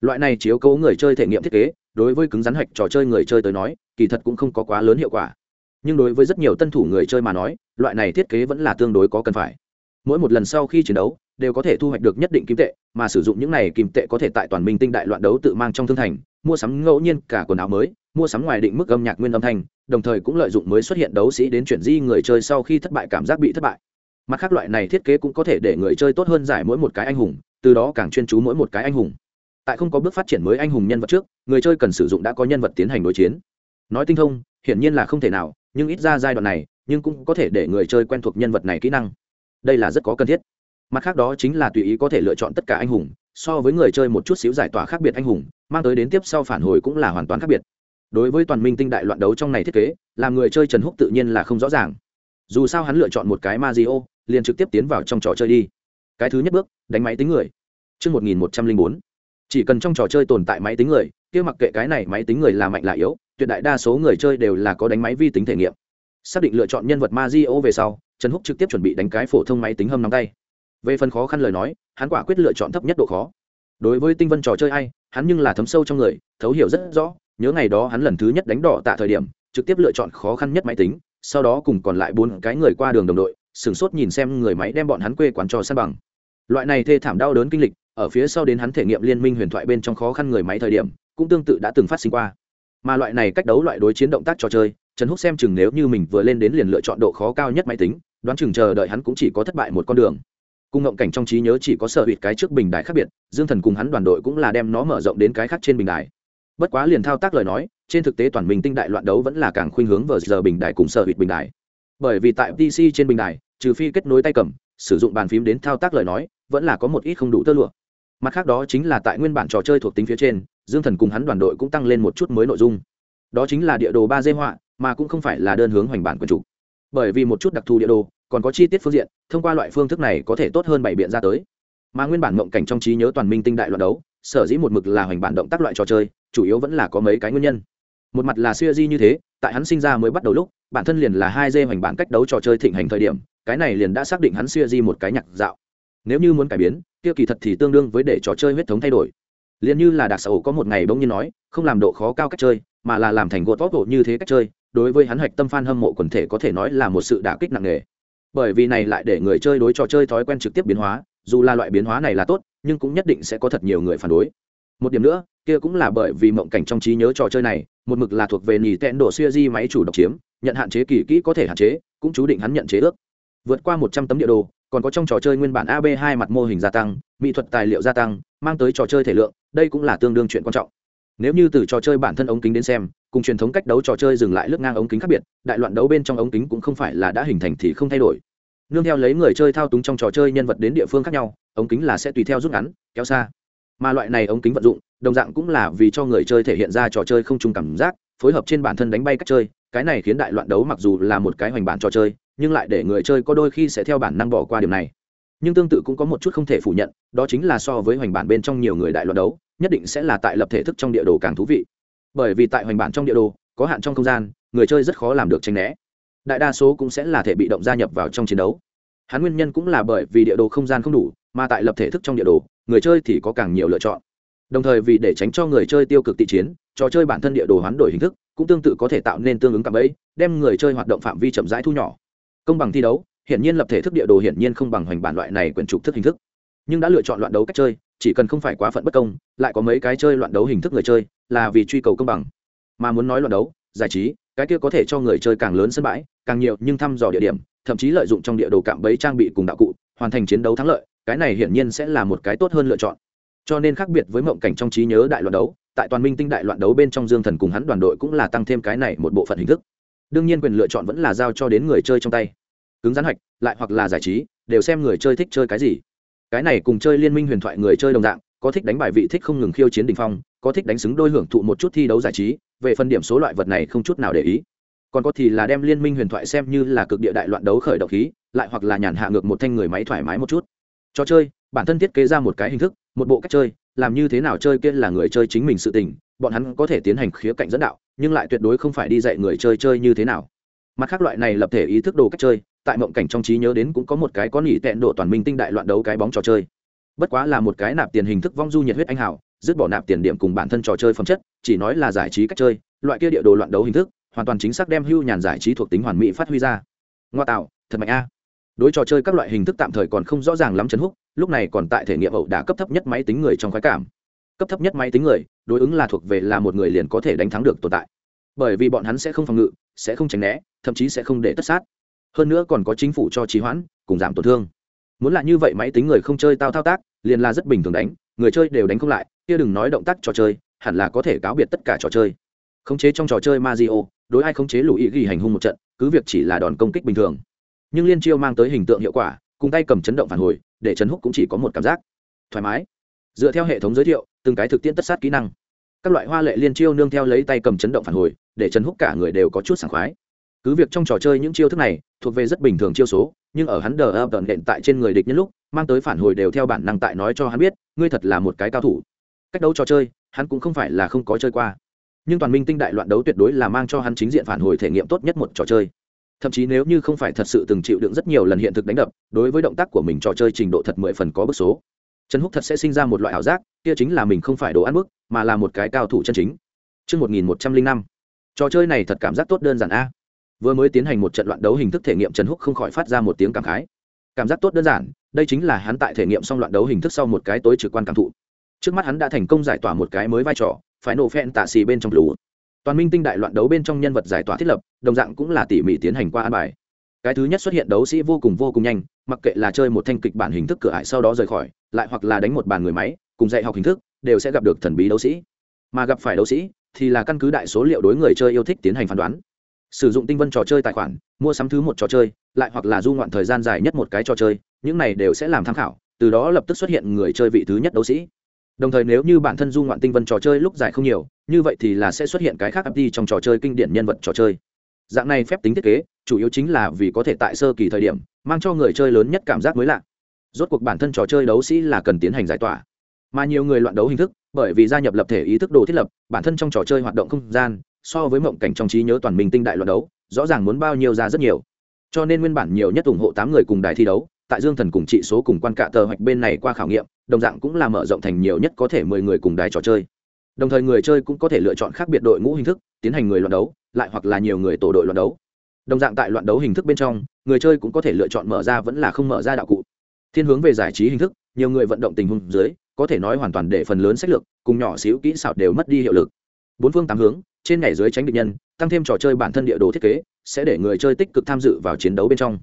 Loại này chiếu cố người chơi thể nghiệm thiết kế, đối với cứng rắn hạch trò chơi người chơi tới nói, kỳ thật cũng không có quá lớn hiệu quả. Nhưng đối với rất nhiều tân thủ người chơi mà nói, loại này thiết kế vẫn là tương đối có cần phải. Mỗi một lần sau khi chiến đấu, đều có thể thu hoạch được nhất định kim tệ, mà sử dụng những này kim tệ có thể tại toàn minh tinh đại loạn đấu tự mang trong thương thành, mua sắm ngẫu nhiên cả quần áo mới, mua sắm ngoài định mức âm nhạc nguyên âm thanh, đồng thời cũng lợi dụng mới xuất hiện đấu sĩ đến chuyển di người chơi sau khi thất bại cảm giác bị thất bại mặt khác loại này thiết kế cũng có thể để người chơi tốt hơn giải mỗi một cái anh hùng, từ đó càng chuyên chú mỗi một cái anh hùng. Tại không có bước phát triển mới anh hùng nhân vật trước, người chơi cần sử dụng đã có nhân vật tiến hành đối chiến. Nói tinh thông, hiển nhiên là không thể nào, nhưng ít ra giai đoạn này, nhưng cũng có thể để người chơi quen thuộc nhân vật này kỹ năng. Đây là rất có cần thiết. Mặt khác đó chính là tùy ý có thể lựa chọn tất cả anh hùng, so với người chơi một chút xíu giải tỏa khác biệt anh hùng, mang tới đến tiếp sau phản hồi cũng là hoàn toàn khác biệt. Đối với toàn minh tinh đại loạn đấu trong này thiết kế, làm người chơi trần húc tự nhiên là không rõ ràng. Dù sao hắn lựa chọn một cái ma di o liền trực tiếp tiến vào trong trò chơi đi. Cái thứ nhất bước đánh máy tính người. Trước 1104, chỉ cần trong trò chơi tồn tại máy tính người kia mặc kệ cái này máy tính người là mạnh là yếu tuyệt đại đa số người chơi đều là có đánh máy vi tính thể nghiệm. Xác định lựa chọn nhân vật ma di về sau trần húc trực tiếp chuẩn bị đánh cái phổ thông máy tính hâm nắm tay. Về phần khó khăn lời nói hắn quả quyết lựa chọn thấp nhất độ khó. Đối với tinh vân trò chơi ai hắn nhưng là thấm sâu trong người thấu hiểu rất rõ nhớ ngày đó hắn lần thứ nhất đánh đỏ tạ thời điểm trực tiếp lựa chọn khó khăn nhất máy tính sau đó cùng còn lại bốn cái người qua đường đồng đội sửng sốt nhìn xem người máy đem bọn hắn quê quán trò san bằng. Loại này thê thảm đau đớn kinh lịch, ở phía sau đến hắn thể nghiệm liên minh huyền thoại bên trong khó khăn người máy thời điểm, cũng tương tự đã từng phát sinh qua. Mà loại này cách đấu loại đối chiến động tác trò chơi, trần húc xem chừng nếu như mình vừa lên đến liền lựa chọn độ khó cao nhất máy tính, đoán chừng chờ đợi hắn cũng chỉ có thất bại một con đường. Cung ngộng cảnh trong trí nhớ chỉ có sở hụt cái trước bình đài khác biệt, dương thần cùng hắn đoàn đội cũng là đem nó mở rộng đến cái khác trên bình đài. Bất quá liền thao tác lời nói, trên thực tế toàn mình tinh đại loạn đấu vẫn là càng khuynh hướng vào giờ bình đài cùng sở hụt bình đài bởi vì tại pc trên bình đài, trừ phi kết nối tay cầm, sử dụng bàn phím đến thao tác lời nói, vẫn là có một ít không đủ tơ lụa. Mặt khác đó chính là tại nguyên bản trò chơi thuộc tính phía trên, dương thần cùng hắn đoàn đội cũng tăng lên một chút mới nội dung. Đó chính là địa đồ ba d họa, mà cũng không phải là đơn hướng hoành bản quần chủ. Bởi vì một chút đặc thù địa đồ, còn có chi tiết phương diện, thông qua loại phương thức này có thể tốt hơn bảy biện ra tới. Mà nguyên bản mộng cảnh trong trí nhớ toàn minh tinh đại loạt đấu, sở dĩ một mực là hoành bản động tác loại trò chơi, chủ yếu vẫn là có mấy cái nguyên nhân. Một mặt là siêu di như thế tại hắn sinh ra mới bắt đầu lúc, bản thân liền là hai dê hoành bản cách đấu trò chơi thịnh hành thời điểm, cái này liền đã xác định hắn xuya di một cái nhạc dạo. Nếu như muốn cải biến, kia kỳ thật thì tương đương với để trò chơi huyết thống thay đổi. Liền như là đặc sở có một ngày bỗng nhiên nói, không làm độ khó cao cách chơi, mà là làm thành gột vót độ như thế cách chơi, đối với hắn hoạch tâm fan hâm mộ quần thể có thể nói là một sự đả kích nặng nề. Bởi vì này lại để người chơi đối trò chơi thói quen trực tiếp biến hóa, dù là loại biến hóa này là tốt, nhưng cũng nhất định sẽ có thật nhiều người phản đối. Một điểm nữa, kia cũng là bởi vì mộng cảnh trong trí nhớ trò chơi này một mực là thuộc về nhì tẹn đổ xuya di máy chủ độc chiếm, nhận hạn chế kỳ kỹ có thể hạn chế, cũng chú định hắn nhận chế ước. Vượt qua một trăm tấm địa đồ, còn có trong trò chơi nguyên bản ab hai mặt mô hình gia tăng, mỹ thuật tài liệu gia tăng, mang tới trò chơi thể lượng, đây cũng là tương đương chuyện quan trọng. Nếu như từ trò chơi bản thân ống kính đến xem, cùng truyền thống cách đấu trò chơi dừng lại lướt ngang ống kính khác biệt, đại loạn đấu bên trong ống kính cũng không phải là đã hình thành thì không thay đổi. Nương theo lấy người chơi thao túng trong trò chơi nhân vật đến địa phương khác nhau, ống kính là sẽ tùy theo rút ngắn, kéo xa mà loại này ống kính vận dụng, đồng dạng cũng là vì cho người chơi thể hiện ra trò chơi không chung cảm giác, phối hợp trên bản thân đánh bay cách chơi. Cái này khiến đại loạn đấu mặc dù là một cái hoành bản trò chơi, nhưng lại để người chơi có đôi khi sẽ theo bản năng bỏ qua điều này. Nhưng tương tự cũng có một chút không thể phủ nhận, đó chính là so với hoành bản bên trong nhiều người đại loạn đấu, nhất định sẽ là tại lập thể thức trong địa đồ càng thú vị. Bởi vì tại hoành bản trong địa đồ, có hạn trong không gian, người chơi rất khó làm được tranh né. Đại đa số cũng sẽ là thể bị động gia nhập vào trong chiến đấu. Hắn nguyên nhân cũng là bởi vì địa đồ không gian không đủ, mà tại lập thể thức trong địa đồ người chơi thì có càng nhiều lựa chọn. Đồng thời vì để tránh cho người chơi tiêu cực tị chiến, trò chơi bản thân địa đồ hoán đổi hình thức cũng tương tự có thể tạo nên tương ứng cạm ấy đem người chơi hoạt động phạm vi chậm rãi thu nhỏ. Công bằng thi đấu, hiển nhiên lập thể thức địa đồ hiển nhiên không bằng hoành bản loại này quyển trục thức hình thức. Nhưng đã lựa chọn loạn đấu cách chơi, chỉ cần không phải quá phận bất công, lại có mấy cái chơi loạn đấu hình thức người chơi, là vì truy cầu công bằng. Mà muốn nói loạn đấu, giải trí, cái kia có thể cho người chơi càng lớn sân bãi, càng nhiều nhưng thăm dò địa điểm, thậm chí lợi dụng trong địa đồ cạm bẫy trang bị cùng đạo cụ, hoàn thành chiến đấu thắng lợi cái này hiển nhiên sẽ là một cái tốt hơn lựa chọn. Cho nên khác biệt với mộng cảnh trong trí nhớ đại loạn đấu, tại toàn minh tinh đại loạn đấu bên trong dương thần cùng hắn đoàn đội cũng là tăng thêm cái này một bộ phận hình thức. Đương nhiên quyền lựa chọn vẫn là giao cho đến người chơi trong tay. Cứng rắn hạch, lại hoặc là giải trí, đều xem người chơi thích chơi cái gì. Cái này cùng chơi liên minh huyền thoại người chơi đồng dạng, có thích đánh bài vị thích không ngừng khiêu chiến đỉnh phong, có thích đánh xứng đôi hưởng thụ một chút thi đấu giải trí, về phần điểm số loại vật này không chút nào để ý. Còn có thì là đem liên minh huyền thoại xem như là cực địa đại loạn đấu khởi động khí, lại hoặc là nhàn hạ ngược một thanh người máy thoải mái một chút trò chơi bản thân thiết kế ra một cái hình thức một bộ cách chơi làm như thế nào chơi kia là người chơi chính mình sự tình bọn hắn có thể tiến hành khía cạnh dẫn đạo nhưng lại tuyệt đối không phải đi dạy người chơi chơi như thế nào. Mặt khác loại này lập thể ý thức đồ cách chơi tại mộng cảnh trong trí nhớ đến cũng có một cái có nỉ tẹn độ toàn minh tinh đại loạn đấu cái bóng trò chơi. Bất quá là một cái nạp tiền hình thức vong du nhiệt huyết anh hào, dứt bỏ nạp tiền điểm cùng bản thân trò chơi phẩm chất chỉ nói là giải trí cách chơi loại kia địa đồ loạn đấu hình thức hoàn toàn chính xác đem hưu nhàn giải trí thuộc tính hoàn mỹ phát huy ra. Ngoa tạo thật mạnh a đối trò chơi các loại hình thức tạm thời còn không rõ ràng lắm chấn húc lúc này còn tại thể nghiệm ẩu đả cấp thấp nhất máy tính người trong khoái cảm. Cấp thấp nhất máy tính người đối ứng là thuộc về là một người liền có thể đánh thắng được tồn tại. Bởi vì bọn hắn sẽ không phòng ngự sẽ không tránh né thậm chí sẽ không để tất sát. Hơn nữa còn có chính phủ cho trì hoãn cùng giảm tổn thương. Muốn là như vậy máy tính người không chơi tao thao tác liền là rất bình thường đánh người chơi đều đánh không lại kia đừng nói động tác trò chơi hẳn là có thể cáo biệt tất cả trò chơi. Khống chế trong trò chơi Mario, đối ai khống chế lũ ý ghi hành hung một trận cứ việc chỉ là đòn công kích bình thường nhưng liên chiêu mang tới hình tượng hiệu quả, cùng tay cầm chấn động phản hồi, để trần húc cũng chỉ có một cảm giác. Thoải mái. Dựa theo hệ thống giới thiệu, từng cái thực tiễn tất sát kỹ năng. Các loại hoa lệ liên chiêu nương theo lấy tay cầm chấn động phản hồi, để trần húc cả người đều có chút sảng khoái. Cứ việc trong trò chơi những chiêu thức này thuộc về rất bình thường chiêu số, nhưng ở hắn đờ ập tận đệm tại trên người địch nhân lúc, mang tới phản hồi đều theo bản năng tại nói cho hắn biết, ngươi thật là một cái cao thủ. Cách đấu trò chơi, hắn cũng không phải là không có chơi qua. Nhưng toàn minh tinh đại loạn đấu tuyệt đối là mang cho hắn chính diện phản hồi thể nghiệm tốt nhất một trò chơi thậm chí nếu như không phải thật sự từng chịu đựng rất nhiều lần hiện thực đánh đập đối với động tác của mình trò chơi trình độ thật mười phần có bức số. Trần húc thật sẽ sinh ra một loại ảo giác kia chính là mình không phải đồ ăn bức mà là một cái cao thủ chân chính. Trước 1105, trò chơi này thật cảm giác tốt đơn giản a. Vừa mới tiến hành một trận loạn đấu hình thức thể nghiệm trần húc không khỏi phát ra một tiếng cảm khái. Cảm giác tốt đơn giản đây chính là hắn tại thể nghiệm xong loạn đấu hình thức sau một cái tối trực quan cảm thụ. Trước mắt hắn đã thành công giải tỏa một cái mới vai trò phải nổ phen tạ xì bên trong lũ toàn minh tinh đại loạn đấu bên trong nhân vật giải tỏa thiết lập, đồng dạng cũng là tỉ mỉ tiến hành qua an bài. Cái thứ nhất xuất hiện đấu sĩ vô cùng vô cùng nhanh, mặc kệ là chơi một thanh kịch bản hình thức cửa ải sau đó rời khỏi, lại hoặc là đánh một bàn người máy, cùng dạy học hình thức, đều sẽ gặp được thần bí đấu sĩ. Mà gặp phải đấu sĩ, thì là căn cứ đại số liệu đối người chơi yêu thích tiến hành phán đoán. Sử dụng tinh vân trò chơi tài khoản, mua sắm thứ một trò chơi, lại hoặc là du ngoạn thời gian dài nhất một cái trò chơi, những này đều sẽ làm tham khảo, từ đó lập tức xuất hiện người chơi vị thứ nhất đấu sĩ đồng thời nếu như bản thân du ngoạn tinh vân trò chơi lúc dài không nhiều, như vậy thì là sẽ xuất hiện cái khác ấp đi trong trò chơi kinh điển nhân vật trò chơi. Dạng này phép tính thiết kế, chủ yếu chính là vì có thể tại sơ kỳ thời điểm, mang cho người chơi lớn nhất cảm giác mới lạ. Rốt cuộc bản thân trò chơi đấu sĩ là cần tiến hành giải tỏa. Mà nhiều người loạn đấu hình thức, bởi vì gia nhập lập thể ý thức đồ thiết lập, bản thân trong trò chơi hoạt động không gian, so với mộng cảnh trong trí nhớ toàn mình tinh đại loạn đấu, rõ ràng muốn bao nhiêu ra rất nhiều. Cho nên nguyên bản nhiều nhất ủng hộ tám người cùng đài thi đấu tại dương thần cùng trị số cùng quan cạ tờ hoạch bên này qua khảo nghiệm, đồng dạng cũng là mở rộng thành nhiều nhất có thể mười người cùng đài trò chơi. Đồng thời người chơi cũng có thể lựa chọn khác biệt đội ngũ hình thức, tiến hành người loạn đấu, lại hoặc là nhiều người tổ đội loạn đấu. Đồng dạng tại loạn đấu hình thức bên trong, người chơi cũng có thể lựa chọn mở ra vẫn là không mở ra đạo cụ. Thiên hướng về giải trí hình thức, nhiều người vận động tình huống dưới, có thể nói hoàn toàn để phần lớn sách lược, cùng nhỏ xíu kỹ xảo đều mất đi hiệu lực. Bốn phương tám hướng, trên nhảy dưới tránh địch nhân, tăng thêm trò chơi bản thân địa đồ thiết kế, sẽ để người chơi tích cực tham dự vào chiến đấu bên trong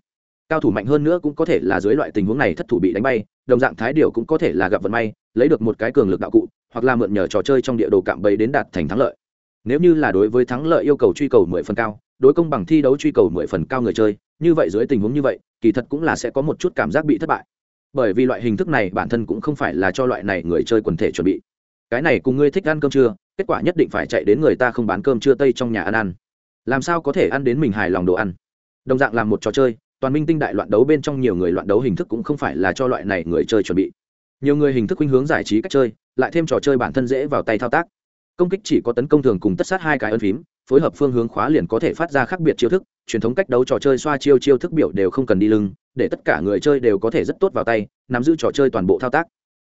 cao thủ mạnh hơn nữa cũng có thể là dưới loại tình huống này thất thủ bị đánh bay, đồng dạng thái điều cũng có thể là gặp vận may, lấy được một cái cường lực đạo cụ, hoặc là mượn nhờ trò chơi trong địa đồ cạm bẫy đến đạt thành thắng lợi. Nếu như là đối với thắng lợi yêu cầu truy cầu mười phần cao, đối công bằng thi đấu truy cầu mười phần cao người chơi, như vậy dưới tình huống như vậy, kỳ thật cũng là sẽ có một chút cảm giác bị thất bại. Bởi vì loại hình thức này bản thân cũng không phải là cho loại này người chơi quần thể chuẩn bị. Cái này cùng ngươi thích ăn cơm trưa kết quả nhất định phải chạy đến người ta không bán cơm trưa tây trong nhà ăn ăn. Làm sao có thể ăn đến mình hài lòng đồ ăn? Đồng dạng làm một trò chơi toàn minh tinh đại loạn đấu bên trong nhiều người loạn đấu hình thức cũng không phải là cho loại này người chơi chuẩn bị. Nhiều người hình thức khuynh hướng giải trí cách chơi, lại thêm trò chơi bản thân dễ vào tay thao tác. Công kích chỉ có tấn công thường cùng tất sát hai cái ân phím, phối hợp phương hướng khóa liền có thể phát ra khác biệt chiêu thức, truyền thống cách đấu trò chơi xoa chiêu chiêu thức biểu đều không cần đi lưng, để tất cả người chơi đều có thể rất tốt vào tay, nắm giữ trò chơi toàn bộ thao tác.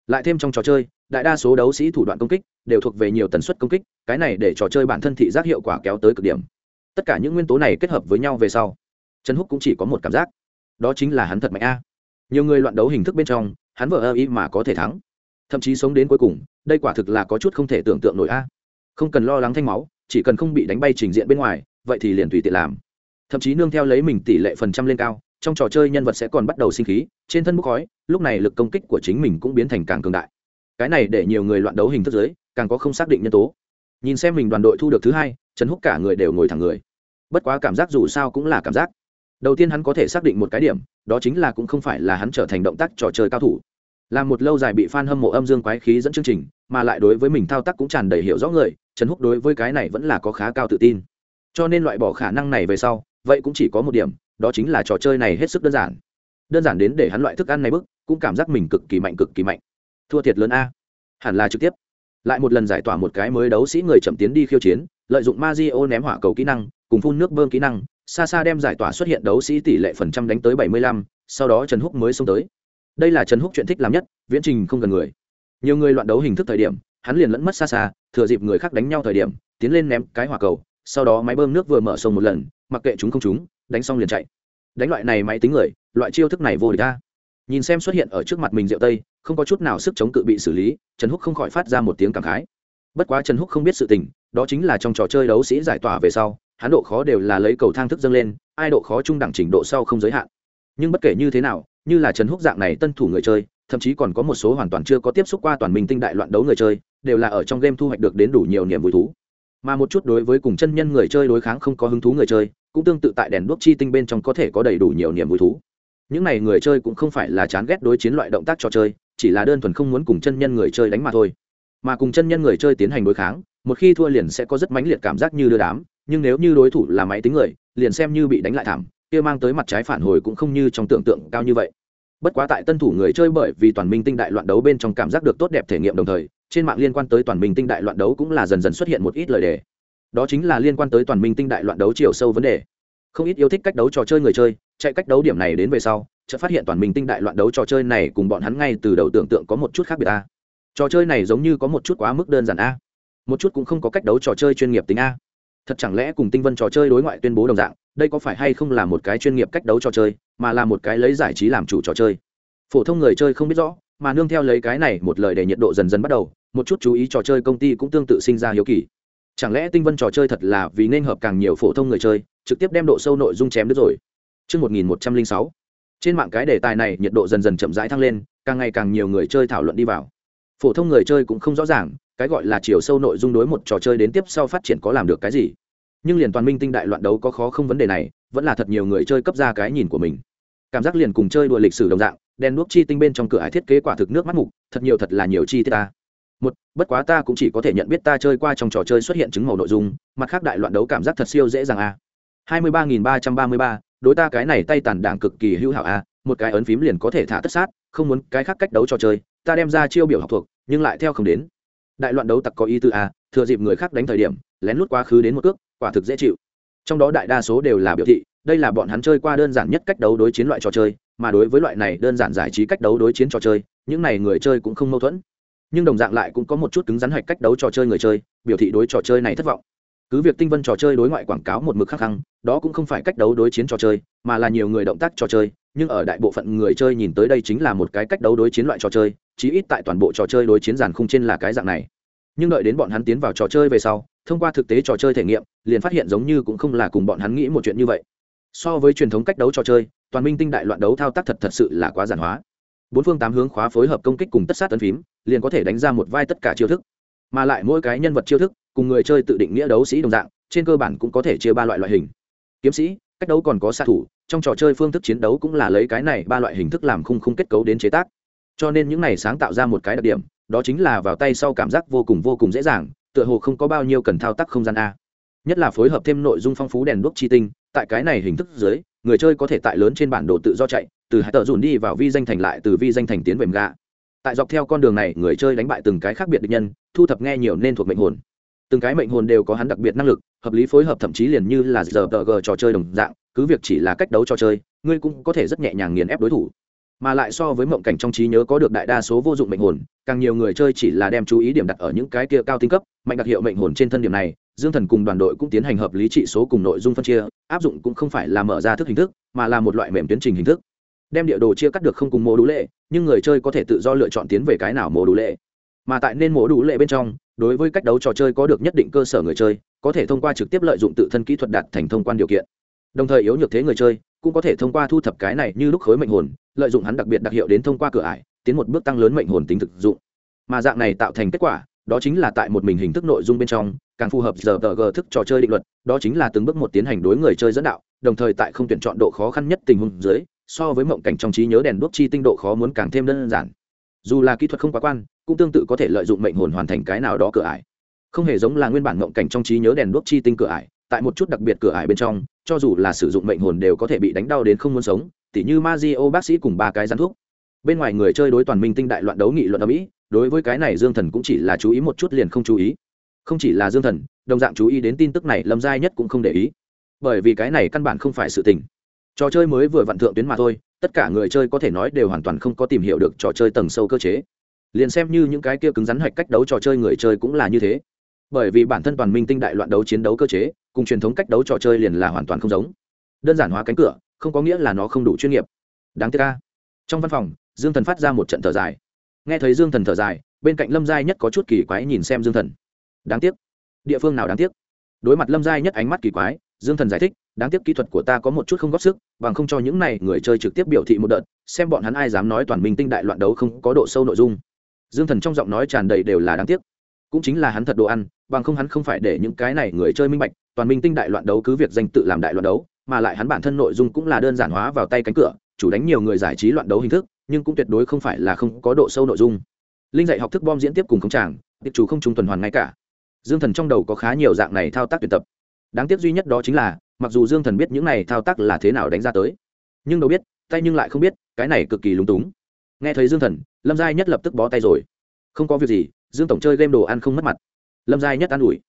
Lại thêm trong trò chơi, đại đa số đấu sĩ thủ đoạn công kích đều thuộc về nhiều tần suất công kích, cái này để trò chơi bản thân thị giác hiệu quả kéo tới cực điểm. Tất cả những nguyên tố này kết hợp với nhau về sau trần húc cũng chỉ có một cảm giác. Đó chính là hắn thật mạnh a. Nhiều người loạn đấu hình thức bên trong, hắn vợ ơ ý mà có thể thắng. Thậm chí sống đến cuối cùng, đây quả thực là có chút không thể tưởng tượng nổi a. Không cần lo lắng thanh máu, chỉ cần không bị đánh bay trình diện bên ngoài, vậy thì liền tùy tiện làm. Thậm chí nương theo lấy mình tỷ lệ phần trăm lên cao, trong trò chơi nhân vật sẽ còn bắt đầu sinh khí, trên thân bốc khói, lúc này lực công kích của chính mình cũng biến thành càng cường đại. Cái này để nhiều người loạn đấu hình thức giới càng có không xác định nhân tố. Nhìn xem mình đoàn đội thu được thứ hai, trần húc cả người đều ngồi thẳng người. Bất quá cảm giác dù sao cũng là cảm giác đầu tiên hắn có thể xác định một cái điểm, đó chính là cũng không phải là hắn trở thành động tác trò chơi cao thủ. Là một lâu dài bị f a n hâm mộ âm dương quái khí dẫn chương trình, mà lại đối với mình thao tác cũng tràn đầy hiểu rõ người, trần húc đối với cái này vẫn là có khá cao tự tin. Cho nên loại bỏ khả năng này về sau, vậy cũng chỉ có một điểm, đó chính là trò chơi này hết sức đơn giản. Đơn giản đến để hắn loại thức ăn này bức, cũng cảm giác mình cực kỳ mạnh, cực kỳ mạnh. Thua thiệt lớn a. Hẳn là trực tiếp. Lại một lần giải tỏa một cái mới đấu sĩ người chậm tiến đi khiêu chiến, lợi dụng ma di o ném hỏa cầu kỹ năng, cùng phun nước bơm kỹ năng xa xa đem giải tỏa xuất hiện đấu sĩ tỷ lệ phần trăm đánh tới bảy mươi lăm, sau đó trần húc mới xông tới. Đây là trần húc chuyện thích làm nhất, viễn trình không cần người. Nhiều người loạn đấu hình thức thời điểm, hắn liền lẫn mất xa xa thừa dịp người khác đánh nhau thời điểm, tiến lên ném cái hỏa cầu, sau đó máy bơm nước vừa mở sông một lần, mặc kệ chúng không chúng, đánh xong liền chạy. Đánh loại này máy tính người, loại chiêu thức này vô địch ta nhìn xem xuất hiện ở trước mặt mình diệu tây, không có chút nào sức chống cự bị xử lý, trần húc không khỏi phát ra một tiếng cảm khái. Bất quá trần húc không biết sự tình, đó chính là trong trò chơi đấu sĩ giải tỏa về sau hắn độ khó đều là lấy cầu thang thức dâng lên, ai độ khó trung đẳng trình độ sau không giới hạn. Nhưng bất kể như thế nào, như là trần húc dạng này tân thủ người chơi, thậm chí còn có một số hoàn toàn chưa có tiếp xúc qua toàn minh tinh đại loạn đấu người chơi, đều là ở trong game thu hoạch được đến đủ nhiều niềm vui thú. Mà một chút đối với cùng chân nhân người chơi đối kháng không có hứng thú người chơi, cũng tương tự tại đèn đuốc chi tinh bên trong có thể có đầy đủ nhiều niềm vui thú. Những n à y người chơi cũng không phải là chán ghét đối chiến loại động tác trò chơi, chỉ là đơn thuần không muốn cùng chân nhân người chơi đánh mà thôi. Mà cùng chân nhân người chơi tiến hành đối kháng, một khi thua liền sẽ có rất mãnh liệt cảm giác như đưa đám nhưng nếu như đối thủ là máy tính người, liền xem như bị đánh lại thảm, kia mang tới mặt trái phản hồi cũng không như trong tưởng tượng cao như vậy. Bất quá tại tân thủ người chơi bởi vì toàn minh tinh đại loạn đấu bên trong cảm giác được tốt đẹp thể nghiệm đồng thời, trên mạng liên quan tới toàn minh tinh đại loạn đấu cũng là dần dần xuất hiện một ít lời đề. Đó chính là liên quan tới toàn minh tinh đại loạn đấu chiều sâu vấn đề. Không ít yêu thích cách đấu trò chơi người chơi, chạy cách đấu điểm này đến về sau, chợt phát hiện toàn minh tinh đại loạn đấu trò chơi này cùng bọn hắn ngay từ đầu tưởng tượng có một chút khác biệt a. Trò chơi này giống như có một chút quá mức đơn giản a. Một chút cũng không có cách đấu trò chơi chuyên nghiệp tính a thật chẳng lẽ cùng tinh vân trò chơi đối ngoại tuyên bố đồng dạng đây có phải hay không là một cái chuyên nghiệp cách đấu trò chơi mà là một cái lấy giải trí làm chủ trò chơi? Phổ thông người chơi không biết rõ mà nương theo lấy cái này một lời để nhiệt độ dần dần bắt đầu một chút chú ý trò chơi công ty cũng tương tự sinh ra hiếu kỳ. Chẳng lẽ tinh vân trò chơi thật là vì nên hợp càng nhiều phổ thông người chơi trực tiếp đem độ sâu nội dung chém đứt rồi? Trước 1106, trên mạng cái đề tài này nhiệt độ dần dần chậm rãi thăng lên càng ngày càng nhiều người chơi thảo luận đi vào. Phổ thông người chơi cũng không rõ ràng cái gọi là chiều sâu nội dung đối một trò chơi đến tiếp sau phát triển có làm được cái gì. Nhưng liền toàn minh tinh đại loạn đấu có khó không vấn đề này, vẫn là thật nhiều người chơi cấp ra cái nhìn của mình. Cảm giác liền cùng chơi đùa lịch sử đồng dạng, đèn đuốc chi tinh bên trong cửa ải thiết kế quả thực nước mắt mục, thật nhiều thật là nhiều chi tiết ta. Một, bất quá ta cũng chỉ có thể nhận biết ta chơi qua trong trò chơi xuất hiện chứng màu nội dung, mặt khác đại loạn đấu cảm giác thật siêu dễ dàng a. Hai mươi ba nghìn ba trăm ba mươi ba, đối ta cái này tay tàn đảng cực kỳ hữu hảo a, một cái ấn phím liền có thể thả tất sát, không muốn cái khác cách đấu trò chơi, ta đem ra chiêu biểu học thuộc, nhưng lại theo không đến đại loạn đấu tặc có ý tư a thừa dịp người khác đánh thời điểm, lén lút quá khứ đến một cước, quả thực dễ chịu. Trong đó đại đa số đều là biểu thị, đây là bọn hắn chơi qua đơn giản nhất cách đấu đối chiến loại trò chơi, mà đối với loại này đơn giản giải trí cách đấu đối chiến trò chơi, những này người chơi cũng không mâu thuẫn. Nhưng đồng dạng lại cũng có một chút cứng rắn hạch cách đấu trò chơi người chơi, biểu thị đối trò chơi này thất vọng. Cứ việc tinh vân trò chơi đối ngoại quảng cáo một mực khắc khăng, đó cũng không phải cách đấu đối chiến trò chơi, mà là nhiều người động tác trò chơi nhưng ở đại bộ phận người chơi nhìn tới đây chính là một cái cách đấu đối chiến loại trò chơi, chí ít tại toàn bộ trò chơi đối chiến giàn khung trên là cái dạng này. Nhưng đợi đến bọn hắn tiến vào trò chơi về sau, thông qua thực tế trò chơi thể nghiệm, liền phát hiện giống như cũng không là cùng bọn hắn nghĩ một chuyện như vậy. So với truyền thống cách đấu trò chơi, toàn minh tinh đại loạn đấu thao tác thật thật sự là quá giản hóa. Bốn phương tám hướng khóa phối hợp công kích cùng tất sát tấn phím, liền có thể đánh ra một vai tất cả chiêu thức. Mà lại mỗi cái nhân vật chiêu thức, cùng người chơi tự định nghĩa đấu sĩ đồng dạng, trên cơ bản cũng có thể chia ba loại loại hình. Kiếm sĩ, cách đấu còn có xạ thủ trong trò chơi phương thức chiến đấu cũng là lấy cái này ba loại hình thức làm khung khung kết cấu đến chế tác. Cho nên những này sáng tạo ra một cái đặc điểm, đó chính là vào tay sau cảm giác vô cùng vô cùng dễ dàng, tựa hồ không có bao nhiêu cần thao tác không gian a. Nhất là phối hợp thêm nội dung phong phú đèn đuốc chi tinh, tại cái này hình thức dưới, người chơi có thể tại lớn trên bản đồ tự do chạy, từ hãy tờ dùn đi vào vi danh thành lại từ vi danh thành tiến về gạ tại dọc theo con đường này, người chơi đánh bại từng cái khác biệt địch nhân, thu thập nghe nhiều nên thuộc mệnh hồn. Từng cái mệnh hồn đều có hắn đặc biệt năng lực, hợp lý phối hợp thậm chí liền như là giờ tờ g trò chơi đồng dạng cứ việc chỉ là cách đấu trò chơi, ngươi cũng có thể rất nhẹ nhàng nghiền ép đối thủ. Mà lại so với mộng cảnh trong trí nhớ có được đại đa số vô dụng mệnh hồn, càng nhiều người chơi chỉ là đem chú ý điểm đặt ở những cái kia cao tinh cấp, mạnh đặc hiệu mệnh hồn trên thân điểm này, dương thần cùng đoàn đội cũng tiến hành hợp lý trị số cùng nội dung phân chia, áp dụng cũng không phải là mở ra thức hình thức, mà là một loại mềm tiến trình hình thức. Đem địa đồ chia cắt được không cùng mô đủ lệ, nhưng người chơi có thể tự do lựa chọn tiến về cái nào mô đủ lệ. Mà tại nên mô đủ lệ bên trong, đối với cách đấu trò chơi có được nhất định cơ sở người chơi, có thể thông qua trực tiếp lợi dụng tự thân kỹ thuật đạt thành thông quan điều kiện đồng thời yếu nhược thế người chơi cũng có thể thông qua thu thập cái này như lúc khối mệnh hồn, lợi dụng hắn đặc biệt đặc hiệu đến thông qua cửa ải, tiến một bước tăng lớn mệnh hồn tính thực dụng. Mà dạng này tạo thành kết quả, đó chính là tại một mình hình thức nội dung bên trong, càng phù hợp giờ tờ g thức trò chơi định luật, đó chính là từng bước một tiến hành đối người chơi dẫn đạo, đồng thời tại không tuyển chọn độ khó khăn nhất tình huống dưới, so với mộng cảnh trong trí nhớ đèn đuốc chi tinh độ khó muốn càng thêm đơn giản. Dù là kỹ thuật không quá quan, cũng tương tự có thể lợi dụng mệnh hồn hoàn thành cái nào đó cửa ải. Không hề giống là nguyên bản mộng cảnh trong trí nhớ đèn đuốc chi tinh cửa ải tại một chút đặc biệt cửa ải bên trong, cho dù là sử dụng mệnh hồn đều có thể bị đánh đau đến không muốn sống, tỉ như Mazio bác sĩ cùng ba cái rắn thuốc bên ngoài người chơi đối toàn minh tinh đại loạn đấu nghị luận ở mỹ đối với cái này dương thần cũng chỉ là chú ý một chút liền không chú ý. Không chỉ là dương thần, đồng dạng chú ý đến tin tức này lâm giai nhất cũng không để ý. Bởi vì cái này căn bản không phải sự tình. Trò chơi mới vừa vặn thượng tuyến mà thôi, tất cả người chơi có thể nói đều hoàn toàn không có tìm hiểu được trò chơi tầng sâu cơ chế. Liền xem như những cái kia cứng rắn hạch cách đấu trò chơi người chơi cũng là như thế bởi vì bản thân toàn minh tinh đại loạn đấu chiến đấu cơ chế, cùng truyền thống cách đấu trò chơi liền là hoàn toàn không giống. Đơn giản hóa cánh cửa, không có nghĩa là nó không đủ chuyên nghiệp. Đáng tiếc ca trong văn phòng, dương thần phát ra một trận thở dài. Nghe thấy dương thần thở dài, bên cạnh lâm giai nhất có chút kỳ quái nhìn xem dương thần. Đáng tiếc. Địa phương nào đáng tiếc? Đối mặt lâm giai nhất ánh mắt kỳ quái, dương thần giải thích, đáng tiếc kỹ thuật của ta có một chút không góp sức, bằng không cho những này người chơi trực tiếp biểu thị một đợt, xem bọn hắn ai dám nói toàn minh tinh đại loạn đấu không có độ sâu nội dung. Dương thần trong giọng nói tràn đầy đều là đáng tiếc cũng chính là hắn thật đồ ăn, bằng không hắn không phải để những cái này người chơi minh bạch, toàn minh tinh đại loạn đấu cứ việc danh tự làm đại loạn đấu, mà lại hắn bản thân nội dung cũng là đơn giản hóa vào tay cánh cửa, chủ đánh nhiều người giải trí loạn đấu hình thức, nhưng cũng tuyệt đối không phải là không có độ sâu nội dung. Linh dạy học thức bom diễn tiếp cùng không tràng tiệp chủ không trung tuần hoàn ngay cả. Dương thần trong đầu có khá nhiều dạng này thao tác tuyển tập. Đáng tiếc duy nhất đó chính là, mặc dù dương thần biết những này thao tác là thế nào đánh ra tới, nhưng đâu biết, tay nhưng lại không biết, cái này cực kỳ lúng túng. Nghe thấy dương thần, lâm giai nhất lập tức bó tay rồi. Không có việc gì dương tổng chơi game đồ ăn không mất mặt. Lâm giai nhất an ủi.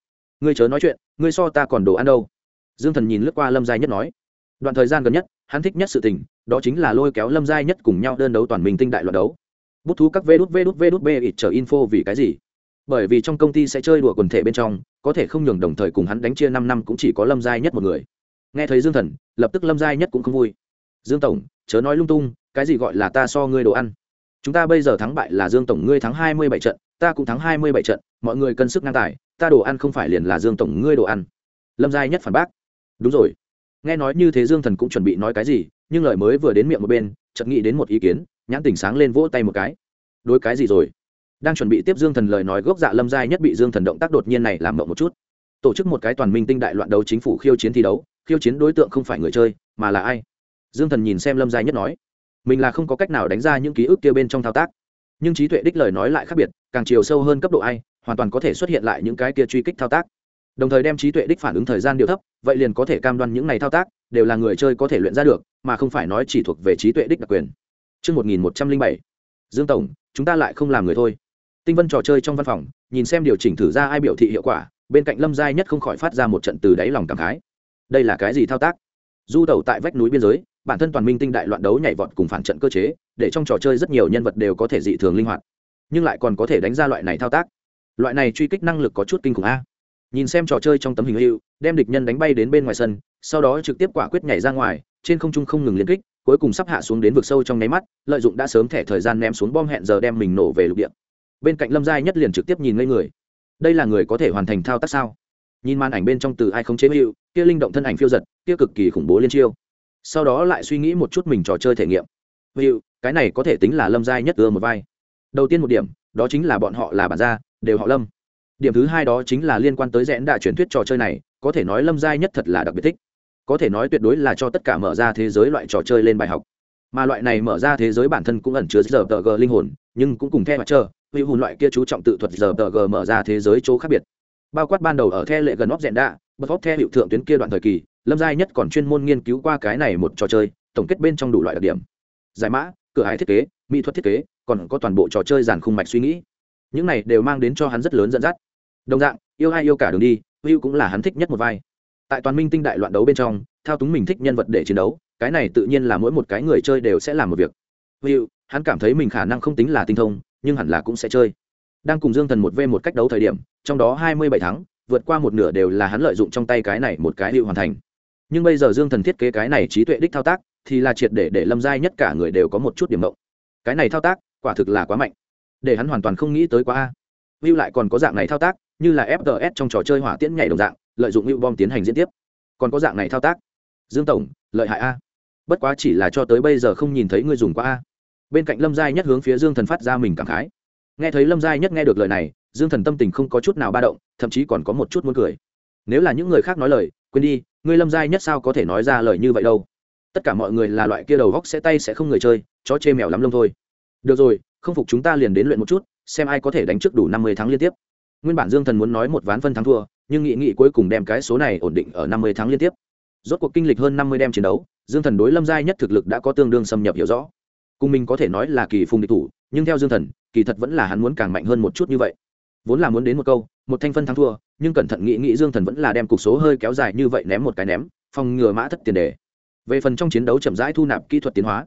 Ngươi chớ nói chuyện, ngươi so ta còn đồ ăn đâu. Dương thần nhìn lướt qua lâm giai nhất nói. Đoạn thời gian gần nhất, hắn thích nhất sự tình, đó chính là lôi kéo lâm giai nhất cùng nhau đơn đấu toàn mình tinh đại loạt đấu. Bút thú các vê đút vê đút vê đút bê ít chờ info vì cái gì? Bởi vì trong công ty sẽ chơi đùa quần thể bên trong, có thể không nhường đồng thời cùng hắn đánh chia năm năm cũng chỉ có lâm giai nhất một người. Nghe thấy dương thần, lập tức lâm giai nhất cũng không vui. Dương tổng, chớ nói lung tung, cái gì gọi là ta so ngươi đồ ăn? Chúng ta bây giờ thắng bại là dương tổng ngươi thắng hai mươi bảy trận ta cũng thắng hai mươi bảy trận, mọi người cân sức ngang tài, ta đồ ăn không phải liền là dương tổng ngươi đồ ăn. Lâm giai nhất phản bác. Đúng rồi. Nghe nói như thế dương thần cũng chuẩn bị nói cái gì, nhưng lời mới vừa đến miệng một bên, chợt nghĩ đến một ý kiến, nhãn tỉnh sáng lên vỗ tay một cái. Đối cái gì rồi? Đang chuẩn bị tiếp dương thần lời nói gốc dạ lâm giai nhất bị dương thần động tác đột nhiên này làm mộng một chút. Tổ chức một cái toàn minh tinh đại loạn đấu chính phủ khiêu chiến thi đấu, khiêu chiến đối tượng không phải người chơi, mà là ai? Dương thần nhìn xem lâm giai nhất nói. Mình là không có cách nào đánh ra những ký ức kia bên trong thao tác nhưng trí tuệ đích lời nói lại khác biệt càng chiều sâu hơn cấp độ ai hoàn toàn có thể xuất hiện lại những cái kia truy kích thao tác đồng thời đem trí tuệ đích phản ứng thời gian điều thấp vậy liền có thể cam đoan những này thao tác đều là người chơi có thể luyện ra được mà không phải nói chỉ thuộc về trí tuệ đích đặc quyền Trước 1107, Dương Tổng, chúng ta lại không làm người thôi. Tinh vân trò chơi trong văn phòng, nhìn xem điều chỉnh thử ra ai biểu thị hiệu quả, bên cạnh Lâm Giai nhất không khỏi phát ra một trận từ đáy lòng cảm khái. Đây là cái gì thao tác? Du tẩu tại vách núi biên giới, bản thân toàn minh tinh đại loạn đấu nhảy vọt cùng phản trận cơ chế, để trong trò chơi rất nhiều nhân vật đều có thể dị thường linh hoạt, nhưng lại còn có thể đánh ra loại này thao tác. Loại này truy kích năng lực có chút kinh khủng a. Nhìn xem trò chơi trong tấm hình hữu đem địch nhân đánh bay đến bên ngoài sân sau đó trực tiếp quả quyết nhảy ra ngoài trên không trung không ngừng liên kích cuối cùng sắp hạ xuống đến vực sâu trong nháy mắt lợi dụng đã sớm thẻ thời gian ném xuống bom hẹn giờ đem mình nổ về lục địa. Bên cạnh lâm giai nhất liền trực tiếp nhìn ngây người. Đây là người có thể hoàn thành thao tác sao? Nhìn màn ảnh bên trong từ ai không chế hữu kia linh động thân ảnh phiêu giật kia cực kỳ khủng bố liên chiêu. Sau đó lại suy nghĩ một chút mình trò chơi thể nghiệm. Hữu cái này có thể tính là lâm giai nhất ưa một vai. Đầu tiên một điểm, đó chính là bọn họ là bản gia, đều họ lâm. Điểm thứ hai đó chính là liên quan tới rẽn đại truyền thuyết trò chơi này, có thể nói lâm giai nhất thật là đặc biệt thích. Có thể nói tuyệt đối là cho tất cả mở ra thế giới loại trò chơi lên bài học. Mà loại này mở ra thế giới bản thân cũng ẩn chứa giờ tờ g linh hồn, nhưng cũng cùng theo mặt trơ hữu hồn loại kia chú trọng tự thuật giờ tờ g mở ra thế giới chỗ khác biệt. Bao quát ban đầu ở the lệ gần óc rẽn đạ bật óc the hiệu thượng tuyến kia đoạn thời kỳ, lâm giai nhất còn chuyên môn nghiên cứu qua cái này một trò chơi, tổng kết bên trong đủ loại đặc điểm. Giải mã cửa hải thiết kế, mỹ thuật thiết kế, còn có toàn bộ trò chơi giàn khung mạch suy nghĩ. Những này đều mang đến cho hắn rất lớn dẫn dắt. Đồng dạng, yêu ai yêu cả đường đi hữu cũng là hắn thích nhất một vai. Tại toàn minh tinh đại loạn đấu bên trong, thao túng mình thích nhân vật để chiến đấu, cái này tự nhiên là mỗi một cái người chơi đều sẽ làm một việc. Hữu hắn cảm thấy mình khả năng không tính là tinh thông, nhưng hẳn là cũng sẽ chơi. Đang cùng dương thần một v một cách đấu thời điểm, trong đó hai mươi bảy tháng vượt qua một nửa đều là hắn lợi dụng trong tay cái này một cái hữu hoàn thành. Nhưng bây giờ dương thần thiết kế cái này trí tuệ đích thao tác thì là triệt để để lâm giai nhất cả người đều có một chút điểm mộng. Cái này thao tác, quả thực là quá mạnh. Để hắn hoàn toàn không nghĩ tới quá a. View lại còn có dạng này thao tác, như là fts trong trò chơi hỏa tiễn nhảy đồng dạng, lợi dụng view bom tiến hành diễn tiếp. Còn có dạng này thao tác. Dương tổng, lợi hại a. Bất quá chỉ là cho tới bây giờ không nhìn thấy người dùng qua a. Bên cạnh lâm giai nhất hướng phía dương thần phát ra mình cảm khái. Nghe thấy lâm giai nhất nghe được lời này, dương thần tâm tình không có chút nào ba động, thậm chí còn có một chút muốn cười. Nếu là những người khác nói lời, quên đi, ngươi lâm giai nhất sao có thể nói ra lời như vậy đâu? Tất cả mọi người là loại kia đầu góc sẽ tay sẽ không người chơi, chó chê mèo lắm lông thôi. Được rồi, không phục chúng ta liền đến luyện một chút, xem ai có thể đánh trước đủ năm mươi tháng liên tiếp. Nguyên bản dương thần muốn nói một ván phân thắng thua, nhưng nghị nghị cuối cùng đem cái số này ổn định ở năm mươi tháng liên tiếp. Rốt cuộc kinh lịch hơn năm mươi đêm chiến đấu, dương thần đối lâm giai nhất thực lực đã có tương đương xâm nhập hiểu rõ. Cùng mình có thể nói là kỳ phùng địch thủ, nhưng theo dương thần, kỳ thật vẫn là hắn muốn càng mạnh hơn một chút như vậy. Vốn là muốn đến một câu, một thanh phân thắng thua, nhưng cẩn thận nghị nghị dương thần vẫn là đem cục số hơi kéo dài như vậy ném một cái ném, phòng ngừa mã thất tiền đề về phần trong chiến đấu chậm rãi thu nạp kỹ thuật tiến hóa,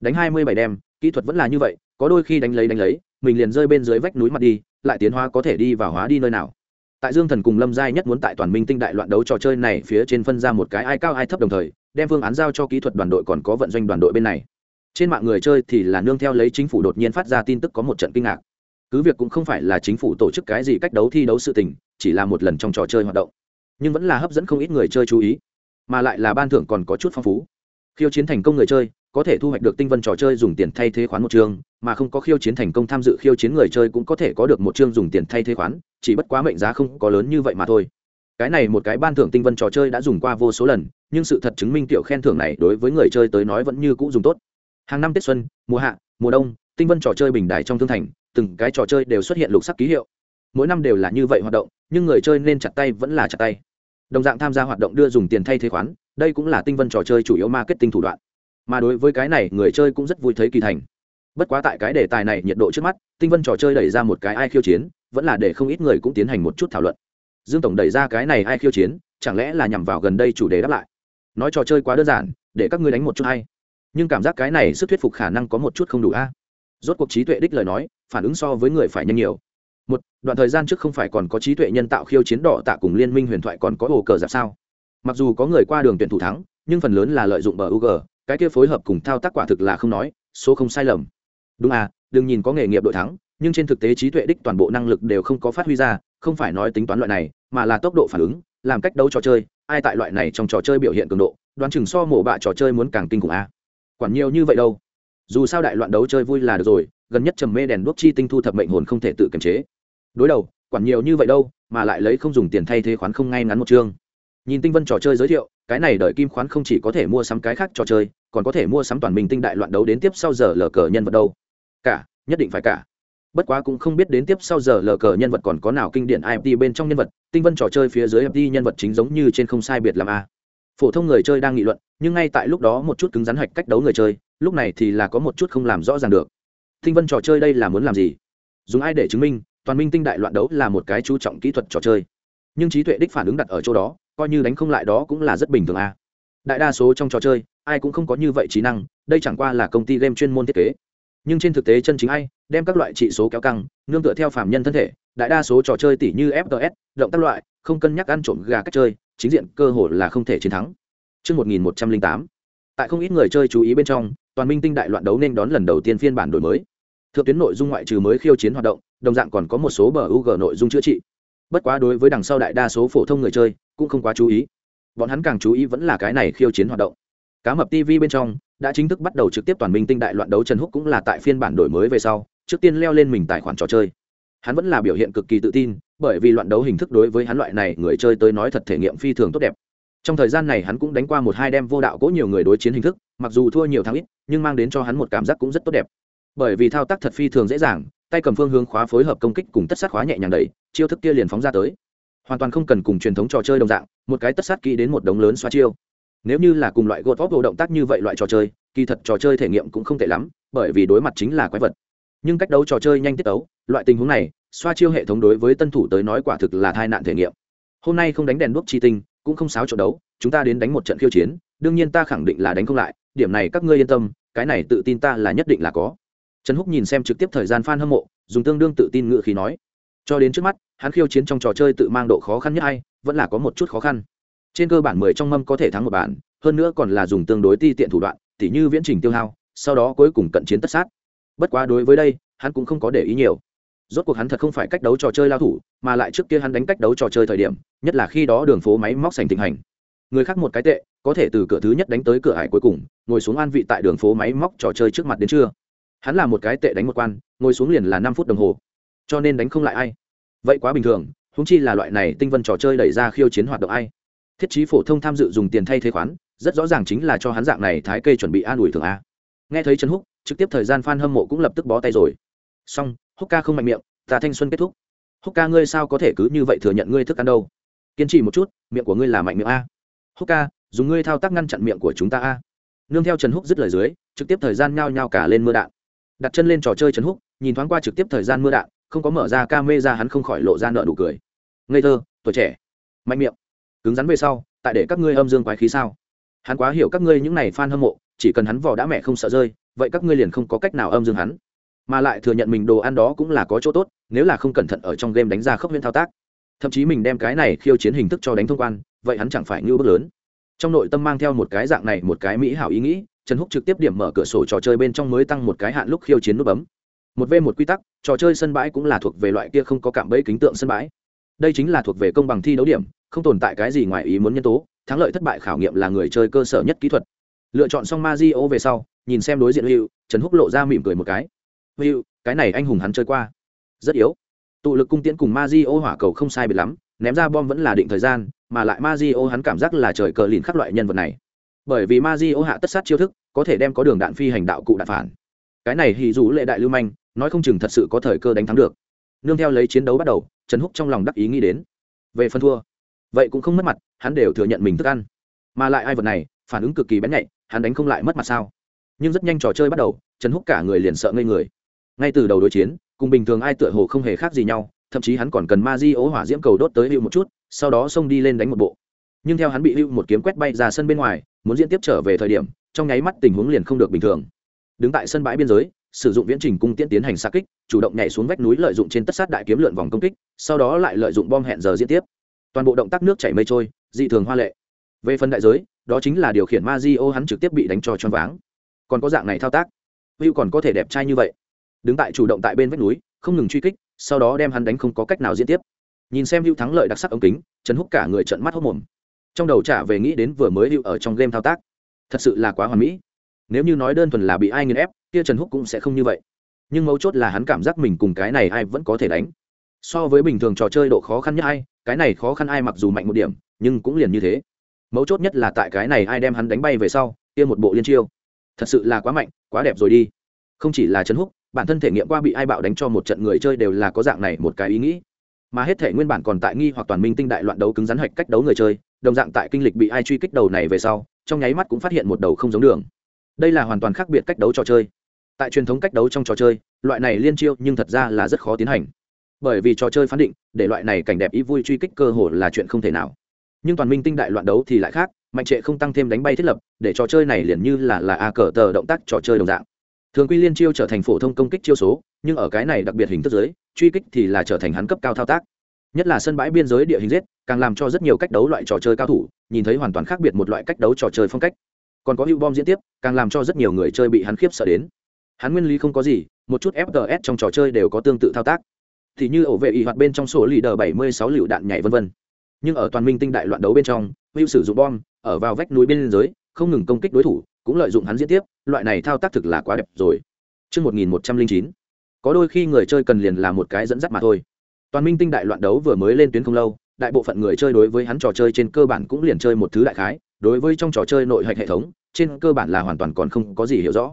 đánh hai mươi bảy đem, kỹ thuật vẫn là như vậy, có đôi khi đánh lấy đánh lấy, mình liền rơi bên dưới vách núi mặt đi, lại tiến hóa có thể đi và hóa đi nơi nào. Tại dương thần cùng lâm giai nhất muốn tại toàn minh tinh đại loạn đấu trò chơi này phía trên phân ra một cái ai cao ai thấp đồng thời, đem phương án giao cho kỹ thuật đoàn đội còn có vận doanh đoàn đội bên này. Trên mạng người chơi thì là nương theo lấy chính phủ đột nhiên phát ra tin tức có một trận kinh ngạc. Cứ việc cũng không phải là chính phủ tổ chức cái gì cách đấu thi đấu sự tình, chỉ là một lần trong trò chơi hoạt động. Nhưng vẫn là hấp dẫn không ít người chơi chú ý mà lại là ban thưởng còn có chút phong phú. Khiêu chiến thành công người chơi, có thể thu hoạch được tinh vân trò chơi dùng tiền thay thế khoán một chương, mà không có khiêu chiến thành công tham dự khiêu chiến người chơi cũng có thể có được một chương dùng tiền thay thế khoán, chỉ bất quá mệnh giá không có lớn như vậy mà thôi. Cái này một cái ban thưởng tinh vân trò chơi đã dùng qua vô số lần, nhưng sự thật chứng minh tiểu khen thưởng này đối với người chơi tới nói vẫn như cũ dùng tốt. Hàng năm tết xuân, mùa hạ, mùa đông, tinh vân trò chơi bình đài trong thương thành, từng cái trò chơi đều xuất hiện lục sắc ký hiệu. Mỗi năm đều là như vậy hoạt động, nhưng người chơi nên chặt tay vẫn là chặt tay đồng dạng tham gia hoạt động đưa dùng tiền thay thế khoán, đây cũng là tinh vân trò chơi chủ yếu marketing thủ đoạn. Mà đối với cái này, người chơi cũng rất vui thấy kỳ thành. Bất quá tại cái đề tài này nhiệt độ trước mắt, tinh vân trò chơi đẩy ra một cái ai khiêu chiến, vẫn là để không ít người cũng tiến hành một chút thảo luận. Dương tổng đẩy ra cái này ai khiêu chiến, chẳng lẽ là nhằm vào gần đây chủ đề đáp lại? Nói trò chơi quá đơn giản, để các ngươi đánh một chút hay. Nhưng cảm giác cái này sức thuyết phục khả năng có một chút không đủ a. Rốt cuộc trí tuệ đích lời nói, phản ứng so với người phải nhanh nhiều một, đoạn thời gian trước không phải còn có trí tuệ nhân tạo khiêu chiến đỏ tạ cùng liên minh huyền thoại còn có ổ cờ giặc sao? Mặc dù có người qua đường tuyển thủ thắng, nhưng phần lớn là lợi dụng bờ ug cái kia phối hợp cùng thao tác quả thực là không nói, số không sai lầm. Đúng à đừng nhìn có nghề nghiệp đội thắng, nhưng trên thực tế trí tuệ đích toàn bộ năng lực đều không có phát huy ra, không phải nói tính toán loại này, mà là tốc độ phản ứng, làm cách đấu trò chơi, ai tại loại này trong trò chơi biểu hiện cường độ, đoán chừng so mổ bạ trò chơi muốn càng kinh khủng a à. quản nhiều như vậy đâu. Dù sao đại loạn đấu chơi vui là được rồi gần nhất trầm mê đèn đuốc chi tinh thu thập mệnh hồn không thể tự kiềm chế. Đối đầu, quản nhiều như vậy đâu, mà lại lấy không dùng tiền thay thế khoán không ngay ngắn một chương. Nhìn tinh vân trò chơi giới thiệu, cái này đợi kim khoán không chỉ có thể mua sắm cái khác trò chơi, còn có thể mua sắm toàn mình tinh đại loạn đấu đến tiếp sau giờ lờ cờ nhân vật đâu. Cả, nhất định phải cả. Bất quá cũng không biết đến tiếp sau giờ lờ cờ nhân vật còn có nào kinh điển imt bên trong nhân vật, tinh vân trò chơi phía dưới imt nhân vật chính giống như trên không sai biệt làm a. Phổ thông người chơi đang nghị luận, nhưng ngay tại lúc đó một chút cứng rắn hạch cách đấu người chơi, lúc này thì là có một chút không làm rõ ràng được tinh vân trò chơi đây là muốn làm gì? Dùng ai để chứng minh toàn minh tinh đại loạn đấu là một cái chú trọng kỹ thuật trò chơi? Nhưng trí tuệ đích phản ứng đặt ở chỗ đó coi như đánh không lại đó cũng là rất bình thường a. Đại đa số trong trò chơi ai cũng không có như vậy trí năng đây chẳng qua là công ty game chuyên môn thiết kế. Nhưng trên thực tế chân chính ai đem các loại trị số kéo căng nương tựa theo phạm nhân thân thể đại đa số trò chơi tỷ như fts động tác loại không cân nhắc ăn trộm gà cách chơi chính diện cơ hội là không thể chiến thắng. Trước 1108, tại không ít người chơi chú ý bên trong toàn minh tinh đại loạn đấu nên đón lần đầu tiên phiên bản đổi mới thượng tuyến nội dung ngoại trừ mới khiêu chiến hoạt động, đồng dạng còn có một số bờ u g nội dung chữa trị. Bất quá đối với đằng sau đại đa số phổ thông người chơi, cũng không quá chú ý. Bọn hắn càng chú ý vẫn là cái này khiêu chiến hoạt động. Cá mập tv bên trong, đã chính thức bắt đầu trực tiếp toàn minh tinh đại loạn đấu trần húc cũng là tại phiên bản đổi mới về sau, trước tiên leo lên mình tài khoản trò chơi. Hắn vẫn là biểu hiện cực kỳ tự tin, bởi vì loạn đấu hình thức đối với hắn loại này người chơi tới nói thật thể nghiệm phi thường tốt đẹp. Trong thời gian này hắn cũng đánh qua một hai đem vô đạo cố nhiều người đối chiến hình thức, mặc dù thua nhiều thắng ít, nhưng mang đến cho hắn một cảm giác cũng rất tốt đẹp bởi vì thao tác thật phi thường dễ dàng, tay cầm phương hướng khóa phối hợp công kích cùng tất sát khóa nhẹ nhàng đẩy, chiêu thức kia liền phóng ra tới. Hoàn toàn không cần cùng truyền thống trò chơi đồng dạng, một cái tất sát kỹ đến một đống lớn xoa chiêu. Nếu như là cùng loại gột vóc bộ động tác như vậy loại trò chơi, kỳ thật trò chơi thể nghiệm cũng không tệ lắm, bởi vì đối mặt chính là quái vật. Nhưng cách đấu trò chơi nhanh tiết đấu loại tình huống này xoa chiêu hệ thống đối với tân thủ tới nói quả thực là tai nạn thể nghiệm. Hôm nay không đánh đèn đuốc chi tinh, cũng không xáo trận đấu, chúng ta đến đánh một trận khiêu chiến, đương nhiên ta khẳng định là đánh không lại, điểm này các ngươi yên tâm, cái này tự tin ta là nhất định là có trần húc nhìn xem trực tiếp thời gian f a n hâm mộ, dùng tương đương tự tin ngự khí nói. Cho đến trước mắt, hắn khiêu chiến trong trò chơi tự mang độ khó khăn nhất hay, vẫn là có một chút khó khăn. Trên cơ bản mười trong mâm có thể thắng một bản hơn nữa còn là dùng tương đối ti tiện thủ đoạn, tỉ như viễn trình tiêu hao, sau đó cuối cùng cận chiến tất sát. Bất quá đối với đây, hắn cũng không có để ý nhiều. Rốt cuộc hắn thật không phải cách đấu trò chơi lao thủ, mà lại trước kia hắn đánh cách đấu trò chơi thời điểm, nhất là khi đó đường phố máy móc sành thịnh hành. Người khác một cái tệ, có thể từ cửa thứ nhất đánh tới cửa hải cuối cùng, ngồi xuống an vị tại đường phố máy móc trò chơi trước mặt đến trưa hắn là một cái tệ đánh một quan, ngồi xuống liền là năm phút đồng hồ. Cho nên đánh không lại ai. Vậy quá bình thường húng chi là loại này tinh vân trò chơi đẩy ra khiêu chiến hoạt động ai. Thiết chí phổ thông tham dự dùng tiền thay thế khoán, rất rõ ràng chính là cho hắn dạng này thái kê chuẩn bị an ủi thường a. Nghe thấy trần húc, trực tiếp thời gian f a n hâm mộ cũng lập tức bó tay rồi. Xong, húc ca không mạnh miệng, ta thanh xuân kết thúc. Húc ca, ngươi sao có thể cứ như vậy thừa nhận ngươi thức ăn đâu? Kiên trì một chút, miệng của ngươi là mạnh miệng a. Húc ca, dùng ngươi thao tác ngăn chặn miệng của chúng ta a. Nương theo trần húc dứt lời dưới, trực tiếp thời gian nhao nhao cả lên mưa đạn đặt chân lên trò chơi chấn húc, nhìn thoáng qua trực tiếp thời gian mưa đạn, không có mở ra ca mê ra hắn không khỏi lộ ra nợ đủ cười. Ngây thơ, tuổi trẻ, mạnh miệng. Cứng rắn về sau, tại để các ngươi âm dương quái khí sao? Hắn quá hiểu các ngươi những này f a n hâm mộ, chỉ cần hắn vỏ đã mẹ không sợ rơi, vậy các ngươi liền không có cách nào âm dương hắn. Mà lại thừa nhận mình đồ ăn đó cũng là có chỗ tốt, nếu là không cẩn thận ở trong game đánh ra khốc huyễn thao tác. Thậm chí mình đem cái này khiêu chiến hình thức cho đánh thông quan, vậy hắn chẳng phải như bước lớn. Trong nội tâm mang theo một cái dạng này, một cái mỹ hảo ý nghĩ trần húc trực tiếp điểm mở cửa sổ trò chơi bên trong mới tăng một cái hạn lúc khiêu chiến nút bấm. Một v một quy tắc, trò chơi sân bãi cũng là thuộc về loại kia không có cảm bẫy kính tượng sân bãi. Đây chính là thuộc về công bằng thi đấu điểm, không tồn tại cái gì ngoài ý muốn nhân tố, thắng lợi thất bại khảo nghiệm là người chơi cơ sở nhất kỹ thuật. Lựa chọn xong ma di ô về sau, nhìn xem đối diện hữu trần húc lộ ra mỉm cười một cái. Hữu cái này anh hùng hắn chơi qua. Rất yếu. Tụ lực cung tiễn cùng ma di ô hỏa cầu không sai biệt lắm, ném ra bom vẫn là định thời gian, mà lại ma di ô hắn cảm giác là trời cờ lìn khắc loại nhân vật này bởi vì ma di ô hạ tất sát chiêu thức, có thể đem có đường đạn phi hành đạo cụ đạn phản. Cái này hì dù lệ đại lưu manh, nói không chừng thật sự có thời cơ đánh thắng được. Nương theo lấy chiến đấu bắt đầu, trần húc trong lòng đắc ý nghĩ đến. Về phân thua, vậy cũng không mất mặt, hắn đều thừa nhận mình thức ăn. Mà lại ai vật này, phản ứng cực kỳ bén nhạy, hắn đánh không lại mất mặt sao? Nhưng rất nhanh trò chơi bắt đầu, trần húc cả người liền sợ ngây người. Ngay từ đầu đối chiến, cùng bình thường ai tựa hồ không hề khác gì nhau, thậm chí hắn còn cần ma di ố hỏa diễm cầu đốt tới hiệu một chút, sau đó xông đi lên đánh một bộ nhưng theo hắn bị hưu một kiếm quét bay ra sân bên ngoài, muốn diễn tiếp trở về thời điểm, trong nháy mắt tình huống liền không được bình thường. Đứng tại sân bãi biên giới, sử dụng viễn trình cung tiễn tiến hành xa kích, chủ động nhảy xuống vách núi lợi dụng trên tất sát đại kiếm lượn vòng công kích, sau đó lại lợi dụng bom hẹn giờ diễn tiếp. Toàn bộ động tác nước chảy mây trôi, dị thường hoa lệ. Về phần đại giới, đó chính là điều khiển ma di ô hắn trực tiếp bị đánh cho choáng váng. Còn có dạng này thao tác, hưu còn có thể đẹp trai như vậy. Đứng tại chủ động tại bên vách núi, không ngừng truy kích, sau đó đem hắn đánh không có cách nào diễn tiếp. Nhìn xem hưu thắng lợi đặc sắc ống kính chấn húc cả người trận mắt hốc mồm trong đầu trả về nghĩ đến vừa mới hữu ở trong game thao tác. Thật sự là quá hoàn mỹ. Nếu như nói đơn thuần là bị ai nghiền ép, kia trần húc cũng sẽ không như vậy. Nhưng mấu chốt là hắn cảm giác mình cùng cái này ai vẫn có thể đánh. So với bình thường trò chơi độ khó khăn nhất ai, cái này khó khăn ai mặc dù mạnh một điểm, nhưng cũng liền như thế. Mấu chốt nhất là tại cái này ai đem hắn đánh bay về sau, kia một bộ liên chiêu. Thật sự là quá mạnh, quá đẹp rồi đi. Không chỉ là trần húc, bản thân thể nghiệm qua bị ai bạo đánh cho một trận người chơi đều là có dạng này một cái ý nghĩ. Mà hết thể nguyên bản còn tại nghi hoặc toàn minh tinh đại loạn đấu cứng rắn hạch cách đấu người chơi đồng dạng tại kinh lịch bị ai truy kích đầu này về sau, trong nháy mắt cũng phát hiện một đầu không giống đường. Đây là hoàn toàn khác biệt cách đấu trò chơi. Tại truyền thống cách đấu trong trò chơi, loại này liên chiêu nhưng thật ra là rất khó tiến hành. Bởi vì trò chơi phán định, để loại này cảnh đẹp ý vui truy kích cơ hồ là chuyện không thể nào. Nhưng toàn minh tinh đại loạn đấu thì lại khác, mạnh trệ không tăng thêm đánh bay thiết lập, để trò chơi này liền như là là a cờ tờ động tác trò chơi đồng dạng. Thường quy liên chiêu trở thành phổ thông công kích chiêu số, nhưng ở cái này đặc biệt hình thức giới truy kích thì là trở thành hắn cấp cao thao tác nhất là sân bãi biên giới địa hình rết càng làm cho rất nhiều cách đấu loại trò chơi cao thủ nhìn thấy hoàn toàn khác biệt một loại cách đấu trò chơi phong cách. Còn có hữu bom diễn tiếp càng làm cho rất nhiều người chơi bị hắn khiếp sợ đến. Hắn nguyên lý không có gì một chút fts trong trò chơi đều có tương tự thao tác. Thì như ổ vệ y hoạt bên trong sổ lì đờ bảy mươi sáu lựu đạn nhảy vân vân. Nhưng ở toàn minh tinh đại loạn đấu bên trong hữu sử dụng bom ở vào vách núi bên giới, không ngừng công kích đối thủ cũng lợi dụng hắn diễn tiếp loại này thao tác thực là quá đẹp rồi. Trước 1109, có đôi khi người chơi cần liền là một cái dẫn dắt mà thôi toàn minh tinh đại loạn đấu vừa mới lên tuyến không lâu, đại bộ phận người chơi đối với hắn trò chơi trên cơ bản cũng liền chơi một thứ đại khái, đối với trong trò chơi nội hạch hệ thống, trên cơ bản là hoàn toàn còn không có gì hiểu rõ.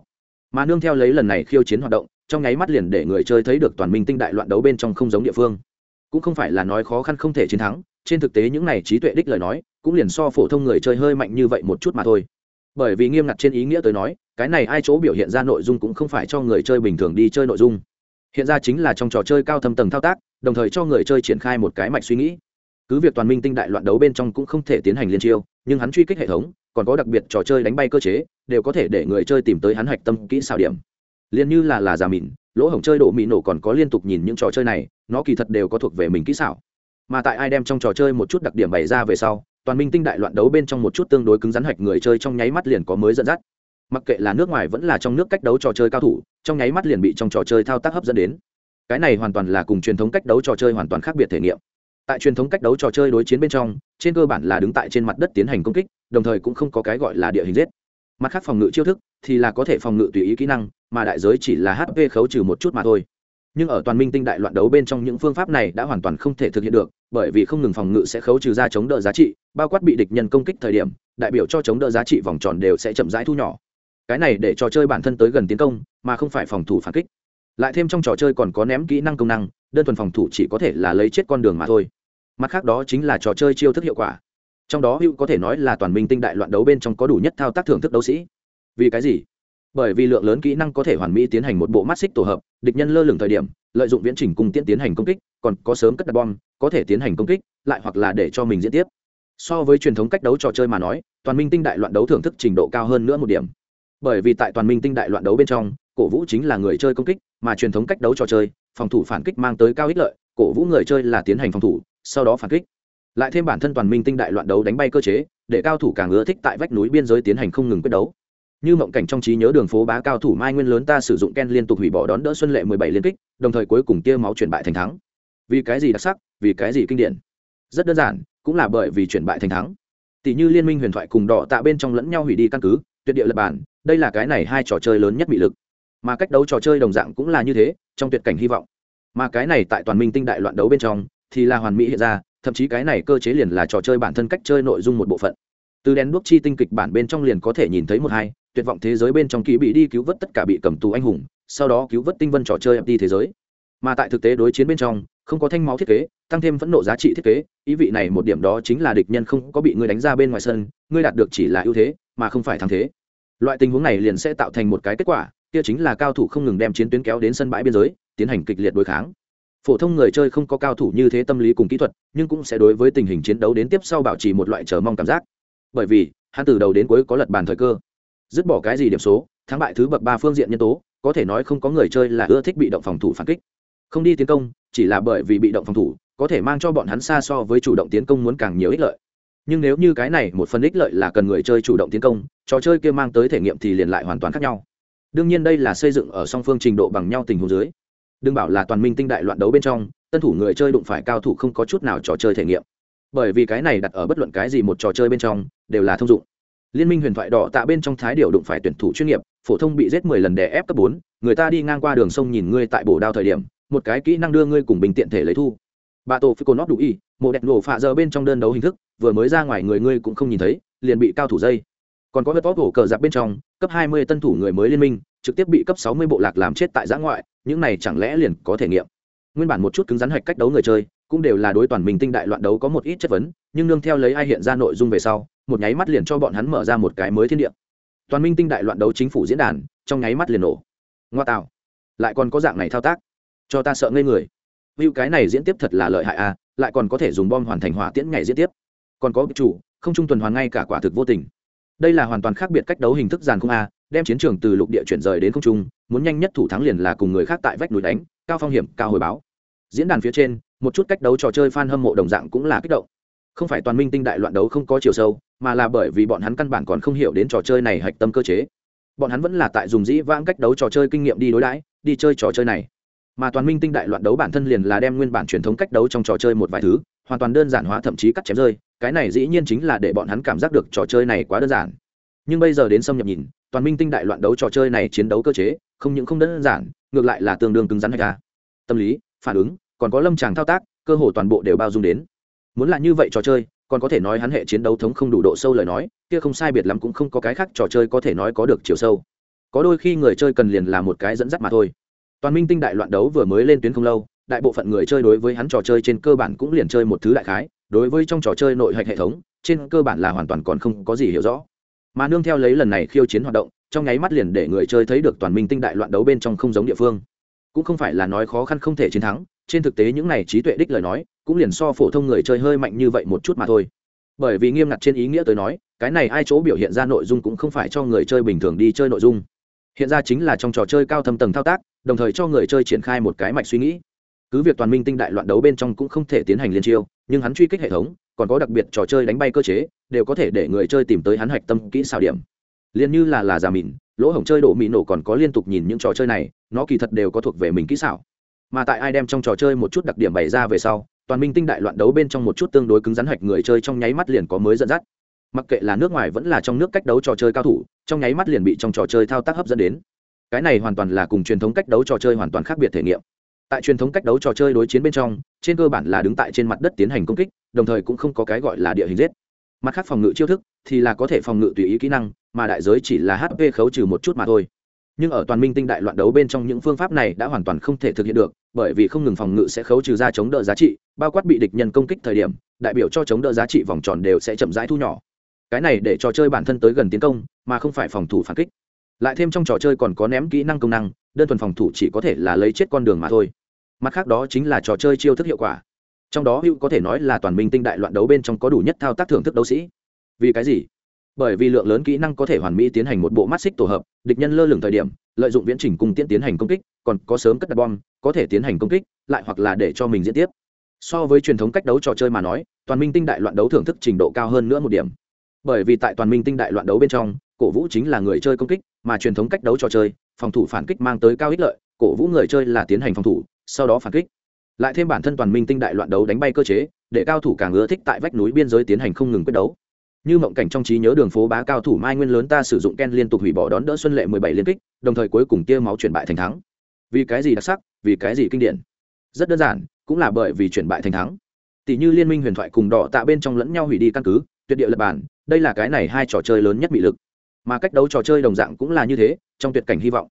Mà nương theo lấy lần này khiêu chiến hoạt động, trong nháy mắt liền để người chơi thấy được toàn minh tinh đại loạn đấu bên trong không giống địa phương. Cũng không phải là nói khó khăn không thể chiến thắng, trên thực tế những này trí tuệ đích lời nói, cũng liền so phổ thông người chơi hơi mạnh như vậy một chút mà thôi. Bởi vì nghiêm ngặt trên ý nghĩa tới nói, cái này ai chỗ biểu hiện ra nội dung cũng không phải cho người chơi bình thường đi chơi nội dung. Hiện ra chính là trong trò chơi cao thâm tầng thao tác đồng thời cho người chơi triển khai một cái mạch suy nghĩ. Cứ việc toàn minh tinh đại loạn đấu bên trong cũng không thể tiến hành liên chiêu, nhưng hắn truy kích hệ thống, còn có đặc biệt trò chơi đánh bay cơ chế, đều có thể để người chơi tìm tới hắn hạch tâm kỹ xảo điểm. Liền như là là già mìn, lỗ hổng chơi độ mị nổ còn có liên tục nhìn những trò chơi này, nó kỳ thật đều có thuộc về mình kỹ xảo. Mà tại ai đem trong trò chơi một chút đặc điểm bày ra về sau, toàn minh tinh đại loạn đấu bên trong một chút tương đối cứng rắn hạch người chơi trong nháy mắt liền có mới dẫn dắt. Mặc kệ là nước ngoài vẫn là trong nước cách đấu trò chơi cao thủ, trong nháy mắt liền bị trong trò chơi thao tác hấp dẫn đến cái này hoàn toàn là cùng truyền thống cách đấu trò chơi hoàn toàn khác biệt thể nghiệm. Tại truyền thống cách đấu trò chơi đối chiến bên trong, trên cơ bản là đứng tại trên mặt đất tiến hành công kích, đồng thời cũng không có cái gọi là địa hình giết. Mặt khác phòng ngự chiêu thức thì là có thể phòng ngự tùy ý kỹ năng, mà đại giới chỉ là hp khấu trừ một chút mà thôi. Nhưng ở toàn minh tinh đại loạn đấu bên trong những phương pháp này đã hoàn toàn không thể thực hiện được, bởi vì không ngừng phòng ngự sẽ khấu trừ ra chống đỡ giá trị, bao quát bị địch nhân công kích thời điểm, đại biểu cho chống đỡ giá trị vòng tròn đều sẽ chậm rãi thu nhỏ. Cái này để trò chơi bản thân tới gần tiến công, mà không phải phòng thủ phản kích lại thêm trong trò chơi còn có ném kỹ năng công năng, đơn thuần phòng thủ chỉ có thể là lấy chết con đường mà thôi. Mặt khác đó chính là trò chơi chiêu thức hiệu quả. Trong đó hữu có thể nói là toàn minh tinh đại loạn đấu bên trong có đủ nhất thao tác thưởng thức đấu sĩ. Vì cái gì? Bởi vì lượng lớn kỹ năng có thể hoàn mỹ tiến hành một bộ mắt xích tổ hợp, địch nhân lơ lửng thời điểm, lợi dụng viễn trình cùng tiễn tiến hành công kích, còn có sớm cất đặt bom, có thể tiến hành công kích, lại hoặc là để cho mình diễn tiếp. So với truyền thống cách đấu trò chơi mà nói, toàn minh tinh đại loạn đấu thưởng thức trình độ cao hơn nữa một điểm. Bởi vì tại toàn minh tinh đại loạn đấu bên trong, cổ vũ chính là người chơi công kích mà truyền thống cách đấu trò chơi, phòng thủ phản kích mang tới cao ích lợi, cổ vũ người chơi là tiến hành phòng thủ, sau đó phản kích. Lại thêm bản thân toàn minh tinh đại loạn đấu đánh bay cơ chế, để cao thủ càng ưa thích tại vách núi biên giới tiến hành không ngừng quyết đấu. Như mộng cảnh trong trí nhớ đường phố bá cao thủ mai nguyên lớn ta sử dụng ken liên tục hủy bỏ đón đỡ xuân lệ mười bảy liên kích, đồng thời cuối cùng kia máu chuyển bại thành thắng. Vì cái gì đặc sắc, vì cái gì kinh điển? Rất đơn giản, cũng là bởi vì chuyển bại thành thắng. Tỷ như liên minh huyền thoại cùng đỏ tạ bên trong lẫn nhau hủy đi căn cứ, tuyệt địa lập bản, đây là cái này hai trò chơi lớn nhất bị lực mà cách đấu trò chơi đồng dạng cũng là như thế, trong tuyệt cảnh hy vọng. Mà cái này tại toàn minh tinh đại loạn đấu bên trong, thì là hoàn mỹ hiện ra, thậm chí cái này cơ chế liền là trò chơi bản thân cách chơi nội dung một bộ phận. Từ đèn đuốc chi tinh kịch bản bên trong liền có thể nhìn thấy một hai, tuyệt vọng thế giới bên trong kỳ bị đi cứu vớt tất cả bị cầm tù anh hùng, sau đó cứu vớt tinh vân trò chơi đi thế giới. Mà tại thực tế đối chiến bên trong, không có thanh máu thiết kế, tăng thêm phẫn nộ giá trị thiết kế, ý vị này một điểm đó chính là địch nhân không có bị ngươi đánh ra bên ngoài sân, ngươi đạt được chỉ là ưu thế, mà không phải thắng thế. Loại tình huống này liền sẽ tạo thành một cái kết quả kia chính là cao thủ không ngừng đem chiến tuyến kéo đến sân bãi biên giới, tiến hành kịch liệt đối kháng. Phổ thông người chơi không có cao thủ như thế tâm lý cùng kỹ thuật, nhưng cũng sẽ đối với tình hình chiến đấu đến tiếp sau bảo trì một loại chờ mong cảm giác. Bởi vì, hắn từ đầu đến cuối có lật bàn thời cơ. Dứt bỏ cái gì điểm số, thắng bại thứ bậc ba phương diện nhân tố, có thể nói không có người chơi là ưa thích bị động phòng thủ phản kích. Không đi tiến công, chỉ là bởi vì bị động phòng thủ, có thể mang cho bọn hắn xa so với chủ động tiến công muốn càng nhiều ích lợi. Nhưng nếu như cái này một phần ích lợi là cần người chơi chủ động tiến công, trò chơi kia mang tới thể nghiệm thì liền lại hoàn toàn khác nhau đương nhiên đây là xây dựng ở song phương trình độ bằng nhau tình huống dưới. Đừng bảo là toàn minh tinh đại loạn đấu bên trong, tân thủ người chơi đụng phải cao thủ không có chút nào trò chơi thể nghiệm. Bởi vì cái này đặt ở bất luận cái gì một trò chơi bên trong, đều là thông dụng. Liên minh huyền thoại đỏ tạ bên trong thái điều đụng phải tuyển thủ chuyên nghiệp, phổ thông bị giết mười lần đè ép cấp bốn, người ta đi ngang qua đường sông nhìn ngươi tại bổ đao thời điểm, một cái kỹ năng đưa ngươi cùng bình tiện thể lấy thu. Bà tổ phi cô nót đủ y một đẹp nổ phạ giờ bên trong đơn đấu hình thức, vừa mới ra ngoài người ngươi cũng không nhìn thấy, liền bị cao thủ dây còn có vật vóc hổ cờ giặc bên trong, cấp hai mươi tân thủ người mới liên minh, trực tiếp bị cấp sáu mươi bộ lạc làm chết tại giã ngoại, những này chẳng lẽ liền có thể nghiệm? Nguyên bản một chút cứng rắn hạch cách đấu người chơi, cũng đều là đối toàn mình tinh đại loạn đấu có một ít chất vấn, nhưng nương theo lấy ai hiện ra nội dung về sau, một nháy mắt liền cho bọn hắn mở ra một cái mới thiên địa. Toàn minh tinh đại loạn đấu chính phủ diễn đàn, trong nháy mắt liền nổ. Ngoa tạo. Lại còn có dạng này thao tác. Cho ta sợ ngây người. View cái này diễn tiếp thật là lợi hại à lại còn có thể dùng bom hoàn thành hỏa tiễn ngày diễn tiếp. Còn có chủ, không trung tuần hoàn ngay cả quả thực vô tình đây là hoàn toàn khác biệt cách đấu hình thức giàn không a, đem chiến trường từ lục địa chuyển rời đến không trung, muốn nhanh nhất thủ thắng liền là cùng người khác tại vách núi đánh, cao phong hiểm, cao hồi báo. Diễn đàn phía trên, một chút cách đấu trò chơi fan hâm mộ đồng dạng cũng là kích động. Không phải toàn minh tinh đại loạn đấu không có chiều sâu, mà là bởi vì bọn hắn căn bản còn không hiểu đến trò chơi này hạch tâm cơ chế. Bọn hắn vẫn là tại dùng dĩ vãng cách đấu trò chơi kinh nghiệm đi đối đãi, đi chơi trò chơi này. Mà toàn minh tinh đại loạn đấu bản thân liền là đem nguyên bản truyền thống cách đấu trong trò chơi một vài thứ, hoàn toàn đơn giản hóa thậm chí cắt chém rơi cái này dĩ nhiên chính là để bọn hắn cảm giác được trò chơi này quá đơn giản. Nhưng bây giờ đến xâm nhập nhìn, toàn minh tinh đại loạn đấu trò chơi này chiến đấu cơ chế, không những không đơn giản, ngược lại là tương đương cứng rắn hay ra tâm lý, phản ứng, còn có lâm tràng thao tác, cơ hồ toàn bộ đều bao dung đến. Muốn là như vậy trò chơi, còn có thể nói hắn hệ chiến đấu thống không đủ độ sâu lời nói, kia không sai biệt lắm cũng không có cái khác trò chơi có thể nói có được chiều sâu. Có đôi khi người chơi cần liền là một cái dẫn dắt mà thôi. Toàn minh tinh đại loạn đấu vừa mới lên tuyến không lâu, đại bộ phận người chơi đối với hắn trò chơi trên cơ bản cũng liền chơi một thứ đại khái đối với trong trò chơi nội hạch hệ thống, trên cơ bản là hoàn toàn còn không có gì hiểu rõ. Mà nương theo lấy lần này khiêu chiến hoạt động, trong nháy mắt liền để người chơi thấy được toàn minh tinh đại loạn đấu bên trong không giống địa phương. Cũng không phải là nói khó khăn không thể chiến thắng, trên thực tế những này trí tuệ đích lời nói, cũng liền so phổ thông người chơi hơi mạnh như vậy một chút mà thôi. Bởi vì nghiêm ngặt trên ý nghĩa tới nói, cái này ai chỗ biểu hiện ra nội dung cũng không phải cho người chơi bình thường đi chơi nội dung. Hiện ra chính là trong trò chơi cao thâm tầng thao tác, đồng thời cho người chơi triển khai một cái mạch suy nghĩ cứ việc toàn minh tinh đại loạn đấu bên trong cũng không thể tiến hành liên chiêu, nhưng hắn truy kích hệ thống, còn có đặc biệt trò chơi đánh bay cơ chế, đều có thể để người chơi tìm tới hắn hạch tâm kỹ xảo điểm. Liền như là là giả mìn, lỗ hổng chơi đổ mị nổ còn có liên tục nhìn những trò chơi này, nó kỳ thật đều có thuộc về mình kỹ xảo. Mà tại ai đem trong trò chơi một chút đặc điểm bày ra về sau, toàn minh tinh đại loạn đấu bên trong một chút tương đối cứng rắn hạch người chơi trong nháy mắt liền có mới dẫn dắt. Mặc kệ là nước ngoài vẫn là trong nước cách đấu trò chơi cao thủ, trong nháy mắt liền bị trong trò chơi thao tác hấp dẫn đến. Cái này hoàn toàn là cùng truyền thống cách đấu trò chơi hoàn toàn khác biệt thể nghiệm tại truyền thống cách đấu trò chơi đối chiến bên trong, trên cơ bản là đứng tại trên mặt đất tiến hành công kích, đồng thời cũng không có cái gọi là địa hình giết. Mặt khác phòng ngự chiêu thức thì là có thể phòng ngự tùy ý kỹ năng, mà đại giới chỉ là hp khấu trừ một chút mà thôi. Nhưng ở toàn minh tinh đại loạn đấu bên trong những phương pháp này đã hoàn toàn không thể thực hiện được, bởi vì không ngừng phòng ngự sẽ khấu trừ ra chống đỡ giá trị, bao quát bị địch nhân công kích thời điểm, đại biểu cho chống đỡ giá trị vòng tròn đều sẽ chậm rãi thu nhỏ. Cái này để trò chơi bản thân tới gần tiến công, mà không phải phòng thủ phản kích. Lại thêm trong trò chơi còn có ném kỹ năng công năng, đơn thuần phòng thủ chỉ có thể là lấy chết con đường mà thôi mặt khác đó chính là trò chơi chiêu thức hiệu quả. Trong đó hữu có thể nói là toàn minh tinh đại loạn đấu bên trong có đủ nhất thao tác thưởng thức đấu sĩ. Vì cái gì? Bởi vì lượng lớn kỹ năng có thể hoàn mỹ tiến hành một bộ mắt xích tổ hợp, địch nhân lơ lửng thời điểm, lợi dụng viễn trình cung tiễn tiến hành công kích, còn có sớm cất đặt bom, có thể tiến hành công kích, lại hoặc là để cho mình diễn tiếp. So với truyền thống cách đấu trò chơi mà nói, toàn minh tinh đại loạn đấu thưởng thức trình độ cao hơn nữa một điểm. Bởi vì tại toàn minh tinh đại loạn đấu bên trong, cổ vũ chính là người chơi công kích, mà truyền thống cách đấu trò chơi, phòng thủ phản kích mang tới cao ích lợi, cổ vũ người chơi là tiến hành phòng thủ sau đó phản kích. Lại thêm bản thân toàn minh tinh đại loạn đấu đánh bay cơ chế, để cao thủ càng ưa thích tại vách núi biên giới tiến hành không ngừng quyết đấu. Như mộng cảnh trong trí nhớ đường phố bá cao thủ mai nguyên lớn ta sử dụng ken liên tục hủy bỏ đón đỡ xuân lệ mười bảy liên kích, đồng thời cuối cùng tia máu chuyển bại thành thắng. Vì cái gì đặc sắc, vì cái gì kinh điển? Rất đơn giản, cũng là bởi vì chuyển bại thành thắng. Tỷ như liên minh huyền thoại cùng đỏ tạ bên trong lẫn nhau hủy đi căn cứ, tuyệt địa lập bản, đây là cái này hai trò chơi lớn nhất bị lực. Mà cách đấu trò chơi đồng dạng cũng là như thế, trong tuyệt cảnh hy vọng.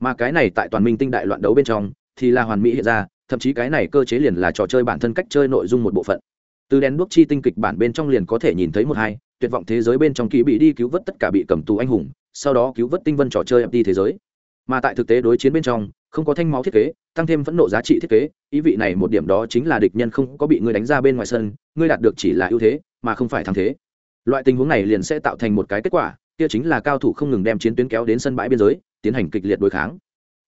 Mà cái này tại toàn minh tinh đại loạn đấu bên trong thì là hoàn mỹ hiện ra, thậm chí cái này cơ chế liền là trò chơi bản thân cách chơi nội dung một bộ phận. Từ đèn đuốc chi tinh kịch bản bên trong liền có thể nhìn thấy một hai, tuyệt vọng thế giới bên trong ký bị đi cứu vớt tất cả bị cầm tù anh hùng, sau đó cứu vớt tinh vân trò chơi đi thế giới. Mà tại thực tế đối chiến bên trong, không có thanh máu thiết kế, tăng thêm phẫn nộ giá trị thiết kế, ý vị này một điểm đó chính là địch nhân không có bị ngươi đánh ra bên ngoài sân, ngươi đạt được chỉ là ưu thế, mà không phải thắng thế. Loại tình huống này liền sẽ tạo thành một cái kết quả, kia chính là cao thủ không ngừng đem chiến tuyến kéo đến sân bãi biên giới, tiến hành kịch liệt đối kháng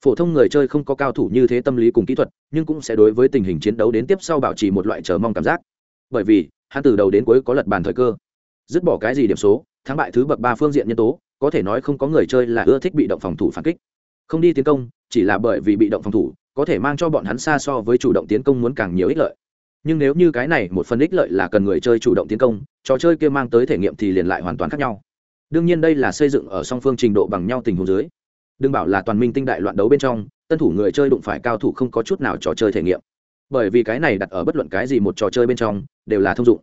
phổ thông người chơi không có cao thủ như thế tâm lý cùng kỹ thuật, nhưng cũng sẽ đối với tình hình chiến đấu đến tiếp sau bảo trì một loại chờ mong cảm giác. Bởi vì, hắn từ đầu đến cuối có lật bàn thời cơ. Dứt bỏ cái gì điểm số, thắng bại thứ bậc ba phương diện nhân tố, có thể nói không có người chơi là ưa thích bị động phòng thủ phản kích. Không đi tiến công, chỉ là bởi vì bị động phòng thủ, có thể mang cho bọn hắn xa so với chủ động tiến công muốn càng nhiều ích lợi. Nhưng nếu như cái này một phần ích lợi là cần người chơi chủ động tiến công, trò chơi kia mang tới thể nghiệm thì liền lại hoàn toàn khác nhau. Đương nhiên đây là xây dựng ở song phương trình độ bằng nhau tình huống dưới đừng bảo là toàn minh tinh đại loạn đấu bên trong, tân thủ người chơi đụng phải cao thủ không có chút nào trò chơi thể nghiệm. Bởi vì cái này đặt ở bất luận cái gì một trò chơi bên trong, đều là thông dụng.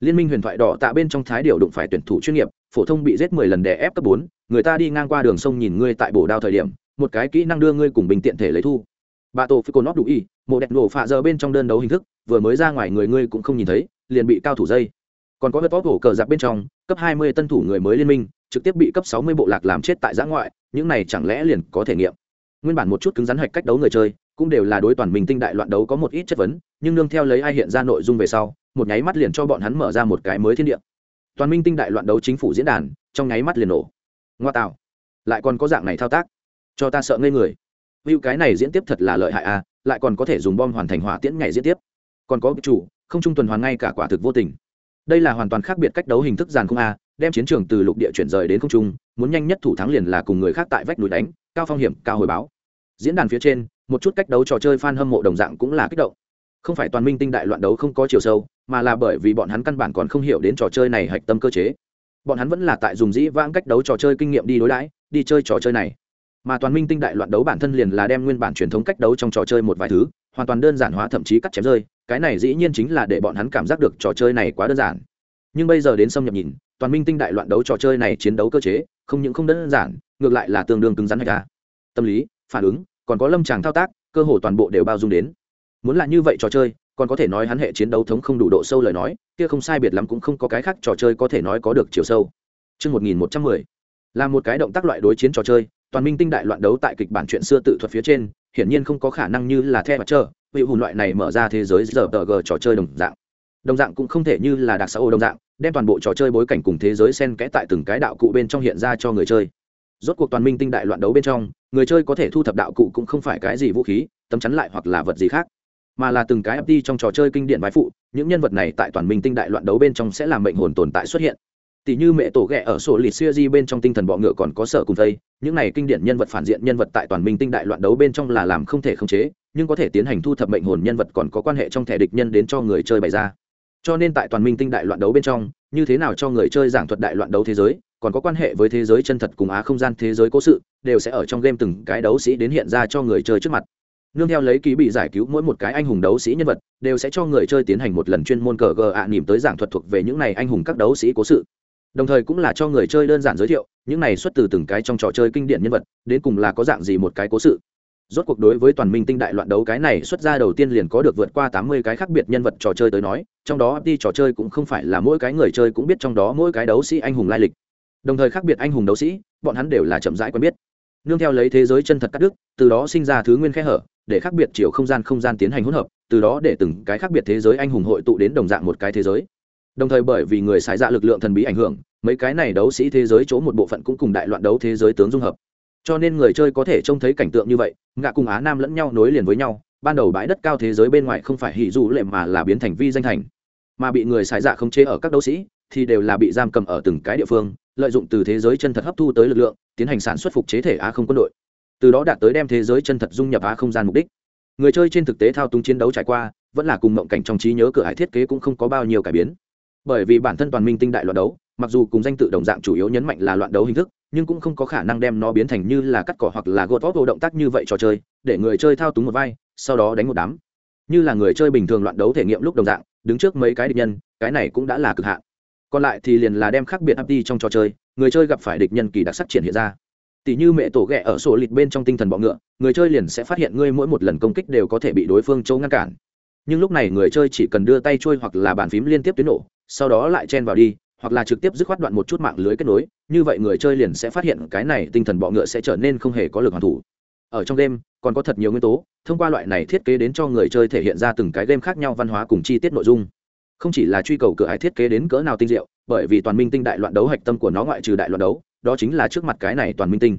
Liên minh huyền thoại đỏ tạ bên trong thái điều đụng phải tuyển thủ chuyên nghiệp, phổ thông bị giết mười lần đè ép cấp bốn, người ta đi ngang qua đường sông nhìn ngươi tại bổ đao thời điểm, một cái kỹ năng đưa ngươi cùng bình tiện thể lấy thu. Bà tổ phi cồn nót đủ y, một đẹp nổ phạ giờ bên trong đơn đấu hình thức, vừa mới ra ngoài người ngươi cũng không nhìn thấy, liền bị cao thủ dây. Còn có vật tốt hổ cờ giặc bên trong, cấp hai mươi tân thủ người mới liên minh trực tiếp bị cấp sáu mươi bộ lạc làm chết tại giã ngoại, những này chẳng lẽ liền có thể nghiệm? Nguyên bản một chút cứng rắn hạch cách đấu người chơi, cũng đều là đối toàn mình tinh đại loạn đấu có một ít chất vấn, nhưng nương theo lấy ai hiện ra nội dung về sau, một nháy mắt liền cho bọn hắn mở ra một cái mới thiên địa. Toàn minh tinh đại loạn đấu chính phủ diễn đàn, trong nháy mắt liền nổ. Ngoa tạo. Lại còn có dạng này thao tác. Cho ta sợ ngây người. View cái này diễn tiếp thật là lợi hại à lại còn có thể dùng bom hoàn thành hỏa tiễn ngày diễn tiếp. Còn có chủ, không trung tuần hoàn ngay cả quả thực vô tình. Đây là hoàn toàn khác biệt cách đấu hình thức giàn không a đem chiến trường từ lục địa chuyển rời đến không trung, muốn nhanh nhất thủ thắng liền là cùng người khác tại vách núi đánh, cao phong hiểm, cao hồi báo. Diễn đàn phía trên, một chút cách đấu trò chơi fan hâm mộ đồng dạng cũng là kích động. Không phải toàn minh tinh đại loạn đấu không có chiều sâu, mà là bởi vì bọn hắn căn bản còn không hiểu đến trò chơi này hạch tâm cơ chế. Bọn hắn vẫn là tại dùng dĩ vãng cách đấu trò chơi kinh nghiệm đi đối đãi, đi chơi trò chơi này. Mà toàn minh tinh đại loạn đấu bản thân liền là đem nguyên bản truyền thống cách đấu trong trò chơi một vài thứ, hoàn toàn đơn giản hóa thậm chí cắt chém rơi, cái này dĩ nhiên chính là để bọn hắn cảm giác được trò chơi này quá đơn giản. Nhưng bây giờ đến xâm nhập nhìn toàn minh tinh đại loạn đấu trò chơi này chiến đấu cơ chế không những không đơn giản ngược lại là tương đương cứng rắn hay cả. Tâm lý phản ứng còn có lâm tràng thao tác cơ hồ toàn bộ đều bao dung đến. Muốn là như vậy trò chơi còn có thể nói hắn hệ chiến đấu thống không đủ độ sâu lời nói kia không sai biệt lắm cũng không có cái khác trò chơi có thể nói có được chiều sâu. Trước 1110, là một cái động tác loại đối chiến trò chơi toàn minh tinh đại loạn đấu tại kịch bản chuyện xưa tự thuật phía trên hiển nhiên không có khả năng như là the mặt trơ vị hùn loại này mở ra thế giới giờ tờ g trò chơi đồng dạng đồng dạng cũng không thể như là đặc xã hội đồng dạng, đem toàn bộ trò chơi bối cảnh cùng thế giới xen kẽ tại từng cái đạo cụ bên trong hiện ra cho người chơi. Rốt cuộc toàn minh tinh đại loạn đấu bên trong, người chơi có thể thu thập đạo cụ cũng không phải cái gì vũ khí, tấm chắn lại hoặc là vật gì khác, mà là từng cái FT trong trò chơi kinh điển vai phụ, những nhân vật này tại toàn minh tinh đại loạn đấu bên trong sẽ làm mệnh hồn tồn tại xuất hiện. Tỷ như mẹ tổ ghẹ ở sổ lịt siêu di bên trong tinh thần bọ ngựa còn có sở cùng thây, những này kinh điển nhân vật phản diện nhân vật tại toàn minh tinh đại loạn đấu bên trong là làm không thể khống chế, nhưng có thể tiến hành thu thập mệnh hồn nhân vật còn có quan hệ trong thẻ địch nhân đến cho người chơi bày ra cho nên tại toàn minh tinh đại loạn đấu bên trong, như thế nào cho người chơi giảng thuật đại loạn đấu thế giới, còn có quan hệ với thế giới chân thật cùng á không gian thế giới cố sự, đều sẽ ở trong game từng cái đấu sĩ đến hiện ra cho người chơi trước mặt. Nương theo lấy ký bị giải cứu mỗi một cái anh hùng đấu sĩ nhân vật, đều sẽ cho người chơi tiến hành một lần chuyên môn cờ gờ ạ à nỉm tới giảng thuật thuộc về những này anh hùng các đấu sĩ cố sự. Đồng thời cũng là cho người chơi đơn giản giới thiệu, những này xuất từ từng cái trong trò chơi kinh điển nhân vật, đến cùng là có dạng gì một cái cố sự rốt cuộc đối với toàn minh tinh đại loạn đấu cái này xuất ra đầu tiên liền có được vượt qua tám mươi cái khác biệt nhân vật trò chơi tới nói, trong đó đi trò chơi cũng không phải là mỗi cái người chơi cũng biết trong đó mỗi cái đấu sĩ anh hùng lai lịch. Đồng thời khác biệt anh hùng đấu sĩ, bọn hắn đều là chậm rãi quen biết. Nương theo lấy thế giới chân thật cắt đứt, từ đó sinh ra thứ nguyên khe hở, để khác biệt chiều không gian không gian tiến hành hỗn hợp, từ đó để từng cái khác biệt thế giới anh hùng hội tụ đến đồng dạng một cái thế giới. Đồng thời bởi vì người xài dạ lực lượng thần bí ảnh hưởng, mấy cái này đấu sĩ thế giới chỗ một bộ phận cũng cùng đại loạn đấu thế giới tướng dung hợp cho nên người chơi có thể trông thấy cảnh tượng như vậy, ngạ cùng á nam lẫn nhau nối liền với nhau, ban đầu bãi đất cao thế giới bên ngoài không phải hỉ dù lệ mà là biến thành vi danh thành. Mà bị người xài dạ không chế ở các đấu sĩ, thì đều là bị giam cầm ở từng cái địa phương, lợi dụng từ thế giới chân thật hấp thu tới lực lượng, tiến hành sản xuất phục chế thể á không quân đội. Từ đó đạt tới đem thế giới chân thật dung nhập á không gian mục đích. Người chơi trên thực tế thao túng chiến đấu trải qua, vẫn là cùng mộng cảnh trong trí nhớ cửa hải thiết kế cũng không có bao nhiêu cải biến. Bởi vì bản thân toàn minh tinh đại loạn đấu, mặc dù cùng danh tự đồng dạng chủ yếu nhấn mạnh là loạn đấu hình thức nhưng cũng không có khả năng đem nó biến thành như là cắt cỏ hoặc là gột vót động tác như vậy trò chơi, để người chơi thao túng một vai, sau đó đánh một đám. Như là người chơi bình thường loạn đấu thể nghiệm lúc đồng dạng, đứng trước mấy cái địch nhân, cái này cũng đã là cực hạn. Còn lại thì liền là đem khác biệt ấp đi trong trò chơi, người chơi gặp phải địch nhân kỳ đặc sắc triển hiện ra. Tỷ như mẹ tổ ghẹ ở sổ lịt bên trong tinh thần bọ ngựa, người chơi liền sẽ phát hiện ngươi mỗi một lần công kích đều có thể bị đối phương châu ngăn cản. Nhưng lúc này người chơi chỉ cần đưa tay trôi hoặc là bàn phím liên tiếp tuyến nổ, sau đó lại chen vào đi hoặc là trực tiếp dứt khoát đoạn một chút mạng lưới kết nối, như vậy người chơi liền sẽ phát hiện cái này tinh thần bọ ngựa sẽ trở nên không hề có lực hoàn thủ. Ở trong game, còn có thật nhiều nguyên tố, thông qua loại này thiết kế đến cho người chơi thể hiện ra từng cái game khác nhau văn hóa cùng chi tiết nội dung. Không chỉ là truy cầu cửa hải thiết kế đến cỡ nào tinh diệu, bởi vì toàn minh tinh đại loạn đấu hạch tâm của nó ngoại trừ đại loạn đấu, đó chính là trước mặt cái này toàn minh tinh.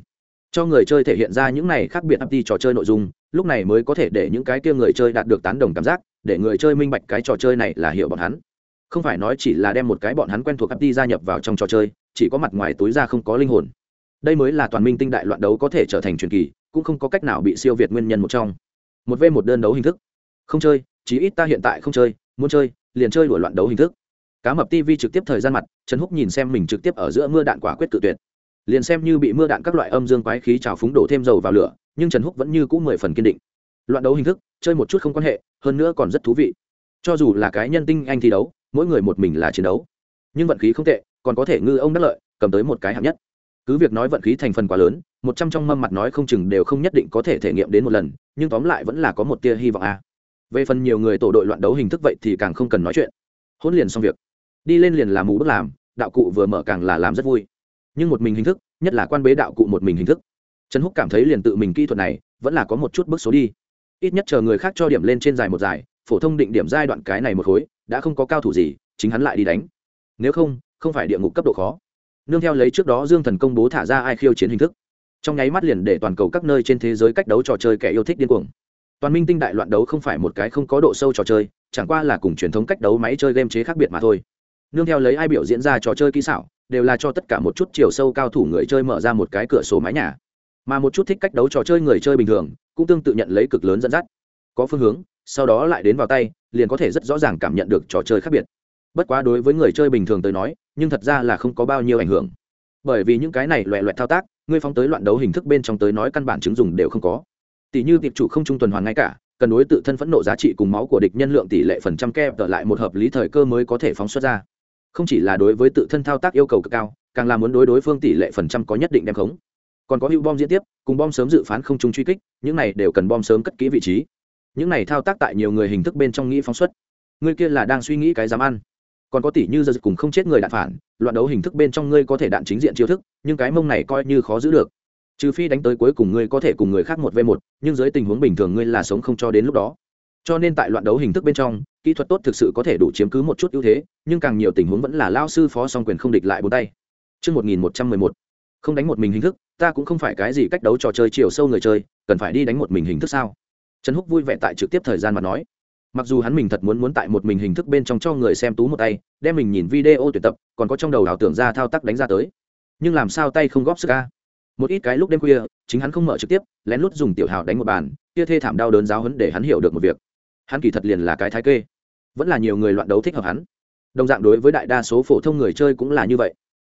Cho người chơi thể hiện ra những này khác biệt âm đi trò chơi nội dung, lúc này mới có thể để những cái kia người chơi đạt được tán đồng cảm giác, để người chơi minh bạch cái trò chơi này là hiểu bọn hắn không phải nói chỉ là đem một cái bọn hắn quen thuộc ấp đi gia nhập vào trong trò chơi, chỉ có mặt ngoài túi ra không có linh hồn. Đây mới là toàn minh tinh đại loạn đấu có thể trở thành truyền kỳ, cũng không có cách nào bị siêu việt nguyên nhân một trong. Một v một đơn đấu hình thức. Không chơi, chí ít ta hiện tại không chơi, muốn chơi, liền chơi đuổi loạn đấu hình thức. Cá mập tv trực tiếp thời gian mặt, trần húc nhìn xem mình trực tiếp ở giữa mưa đạn quả quyết tự tuyệt. Liền xem như bị mưa đạn các loại âm dương quái khí trào phúng đổ thêm dầu vào lửa, nhưng trần húc vẫn như cũ mười phần kiên định. Loạn đấu hình thức, chơi một chút không quan hệ, hơn nữa còn rất thú vị. Cho dù là cái nhân tinh anh thi đấu mỗi người một mình là chiến đấu. Nhưng vận khí không tệ, còn có thể ngư ông đắc lợi, cầm tới một cái hạng nhất. Cứ việc nói vận khí thành phần quá lớn, một trăm trong mâm mặt nói không chừng đều không nhất định có thể thể nghiệm đến một lần, nhưng tóm lại vẫn là có một tia hy vọng a. Về phần nhiều người tổ đội loạn đấu hình thức vậy thì càng không cần nói chuyện. Hôn liền xong việc. Đi lên liền làm mù bước làm, đạo cụ vừa mở càng là làm rất vui. Nhưng một mình hình thức, nhất là quan bế đạo cụ một mình hình thức. Trần húc cảm thấy liền tự mình kỹ thuật này, vẫn là có một chút bước số đi. Ít nhất chờ người khác cho điểm lên trên dài một dài, phổ thông định điểm giai đoạn cái này một khối đã không có cao thủ gì, chính hắn lại đi đánh. Nếu không không phải địa ngục cấp độ khó. Nương theo lấy trước đó dương thần công bố thả ra ai khiêu chiến hình thức. Trong nháy mắt liền để toàn cầu các nơi trên thế giới cách đấu trò chơi kẻ yêu thích điên cuồng. Toàn minh tinh đại loạn đấu không phải một cái không có độ sâu trò chơi, chẳng qua là cùng truyền thống cách đấu máy chơi game chế khác biệt mà thôi. Nương theo lấy ai biểu diễn ra trò chơi kỹ xảo, đều là cho tất cả một chút chiều sâu cao thủ người chơi mở ra một cái cửa sổ mái nhà. Mà một chút thích cách đấu trò chơi người chơi bình thường, cũng tương tự nhận lấy cực lớn dẫn dắt. Có phương hướng sau đó lại đến vào tay, liền có thể rất rõ ràng cảm nhận được trò chơi khác biệt. Bất quá đối với người chơi bình thường tới nói, nhưng thật ra là không có bao nhiêu ảnh hưởng. Bởi vì những cái này loẹ loẹt thao tác, ngươi phóng tới loạn đấu hình thức bên trong tới nói căn bản chứng dùng đều không có. Tỷ như tiệp chủ không trung tuần hoàn ngay cả, cần đối tự thân phẫn nộ giá trị cùng máu của địch nhân lượng tỷ lệ phần trăm kép trở lại một hợp lý thời cơ mới có thể phóng xuất ra. Không chỉ là đối với tự thân thao tác yêu cầu cực cao, càng là muốn đối đối phương tỷ lệ phần trăm có nhất định đem khống. Còn có hữu bom diễn tiếp, cùng bom sớm dự phán không trung truy kích, những này đều cần bom sớm cất kỹ vị trí những này thao tác tại nhiều người hình thức bên trong nghĩ phóng xuất. Người kia là đang suy nghĩ cái dám ăn. Còn có tỷ như giờ cùng không chết người đạn phản loạn đấu hình thức bên trong ngươi có thể đạn chính diện chiêu thức nhưng cái mông này coi như khó giữ được. Trừ phi đánh tới cuối cùng ngươi có thể cùng người khác một v một nhưng dưới tình huống bình thường ngươi là sống không cho đến lúc đó. Cho nên tại loạn đấu hình thức bên trong kỹ thuật tốt thực sự có thể đủ chiếm cứ một chút ưu thế nhưng càng nhiều tình huống vẫn là lao sư phó song quyền không địch lại bốn tay. Trước 1111, không đánh một mình hình thức ta cũng không phải cái gì cách đấu trò chơi chiều sâu người chơi cần phải đi đánh một mình hình thức sao? Trần húc vui vẻ tại trực tiếp thời gian mà nói. Mặc dù hắn mình thật muốn muốn tại một mình hình thức bên trong cho người xem tú một tay, đem mình nhìn video tuyển tập, còn có trong đầu ảo tưởng ra thao tác đánh ra tới. Nhưng làm sao tay không góp sức ca một ít cái lúc đêm khuya, chính hắn không mở trực tiếp, lén lút dùng tiểu hào đánh một bàn, kia thê thảm đau đớn giáo hấn để hắn hiểu được một việc. Hắn kỳ thật liền là cái thái kê. Vẫn là nhiều người loạn đấu thích hợp hắn. Đồng dạng đối với đại đa số phổ thông người chơi cũng là như vậy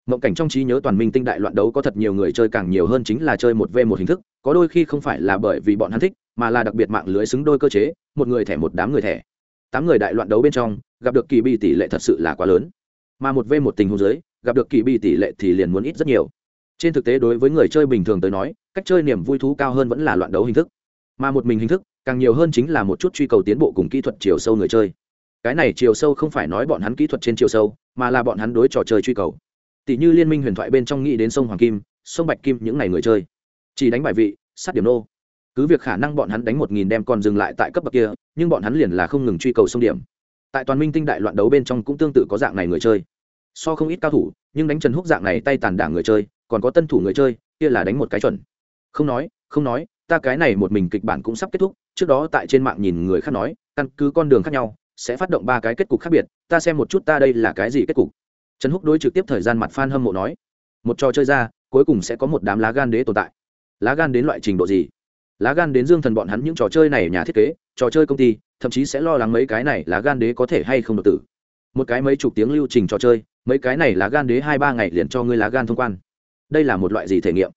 mộng cảnh trong trí nhớ toàn minh tinh đại loạn đấu có thật nhiều người chơi càng nhiều hơn chính là chơi một v một hình thức, có đôi khi không phải là bởi vì bọn hắn thích, mà là đặc biệt mạng lưới xứng đôi cơ chế, một người thẻ một đám người thẻ. Tám người đại loạn đấu bên trong, gặp được kỳ bi tỷ lệ thật sự là quá lớn. Mà một v một tình huống giới gặp được kỳ bi tỷ lệ thì liền muốn ít rất nhiều. Trên thực tế đối với người chơi bình thường tới nói, cách chơi niềm vui thú cao hơn vẫn là loạn đấu hình thức. Mà một mình hình thức, càng nhiều hơn chính là một chút truy cầu tiến bộ cùng kỹ thuật chiều sâu người chơi. Cái này chiều sâu không phải nói bọn hắn kỹ thuật trên chiều sâu, mà là bọn hắn đối trò chơi truy cầu tỷ như liên minh huyền thoại bên trong nghĩ đến sông hoàng kim, sông bạch kim những ngày người chơi. Chỉ đánh bài vị, sát điểm nô. Cứ việc khả năng bọn hắn đánh một nghìn đem còn dừng lại tại cấp bậc kia, nhưng bọn hắn liền là không ngừng truy cầu sông điểm. Tại toàn minh tinh đại loạn đấu bên trong cũng tương tự có dạng này người chơi. So không ít cao thủ, nhưng đánh trần húc dạng này tay tàn đảng người chơi, còn có tân thủ người chơi, kia là đánh một cái chuẩn. Không nói không nói, ta cái này một mình kịch bản cũng sắp kết thúc, trước đó tại trên mạng nhìn người khác nói, căn cứ con đường khác nhau, sẽ phát động ba cái kết cục khác biệt, ta xem một chút ta đây là cái gì kết cục trần húc đối trực tiếp thời gian mặt f a n hâm mộ nói, một trò chơi ra, cuối cùng sẽ có một đám lá gan đế tồn tại. Lá gan đến loại trình độ gì? Lá gan đến dương thần bọn hắn những trò chơi này nhà thiết kế, trò chơi công ty, thậm chí sẽ lo lắng mấy cái này lá gan đế có thể hay không đột tử. Một cái mấy chục tiếng lưu trình trò chơi, mấy cái này lá gan đế hai ba ngày liền cho ngươi lá gan thông quan. Đây là một loại gì thể nghiệm?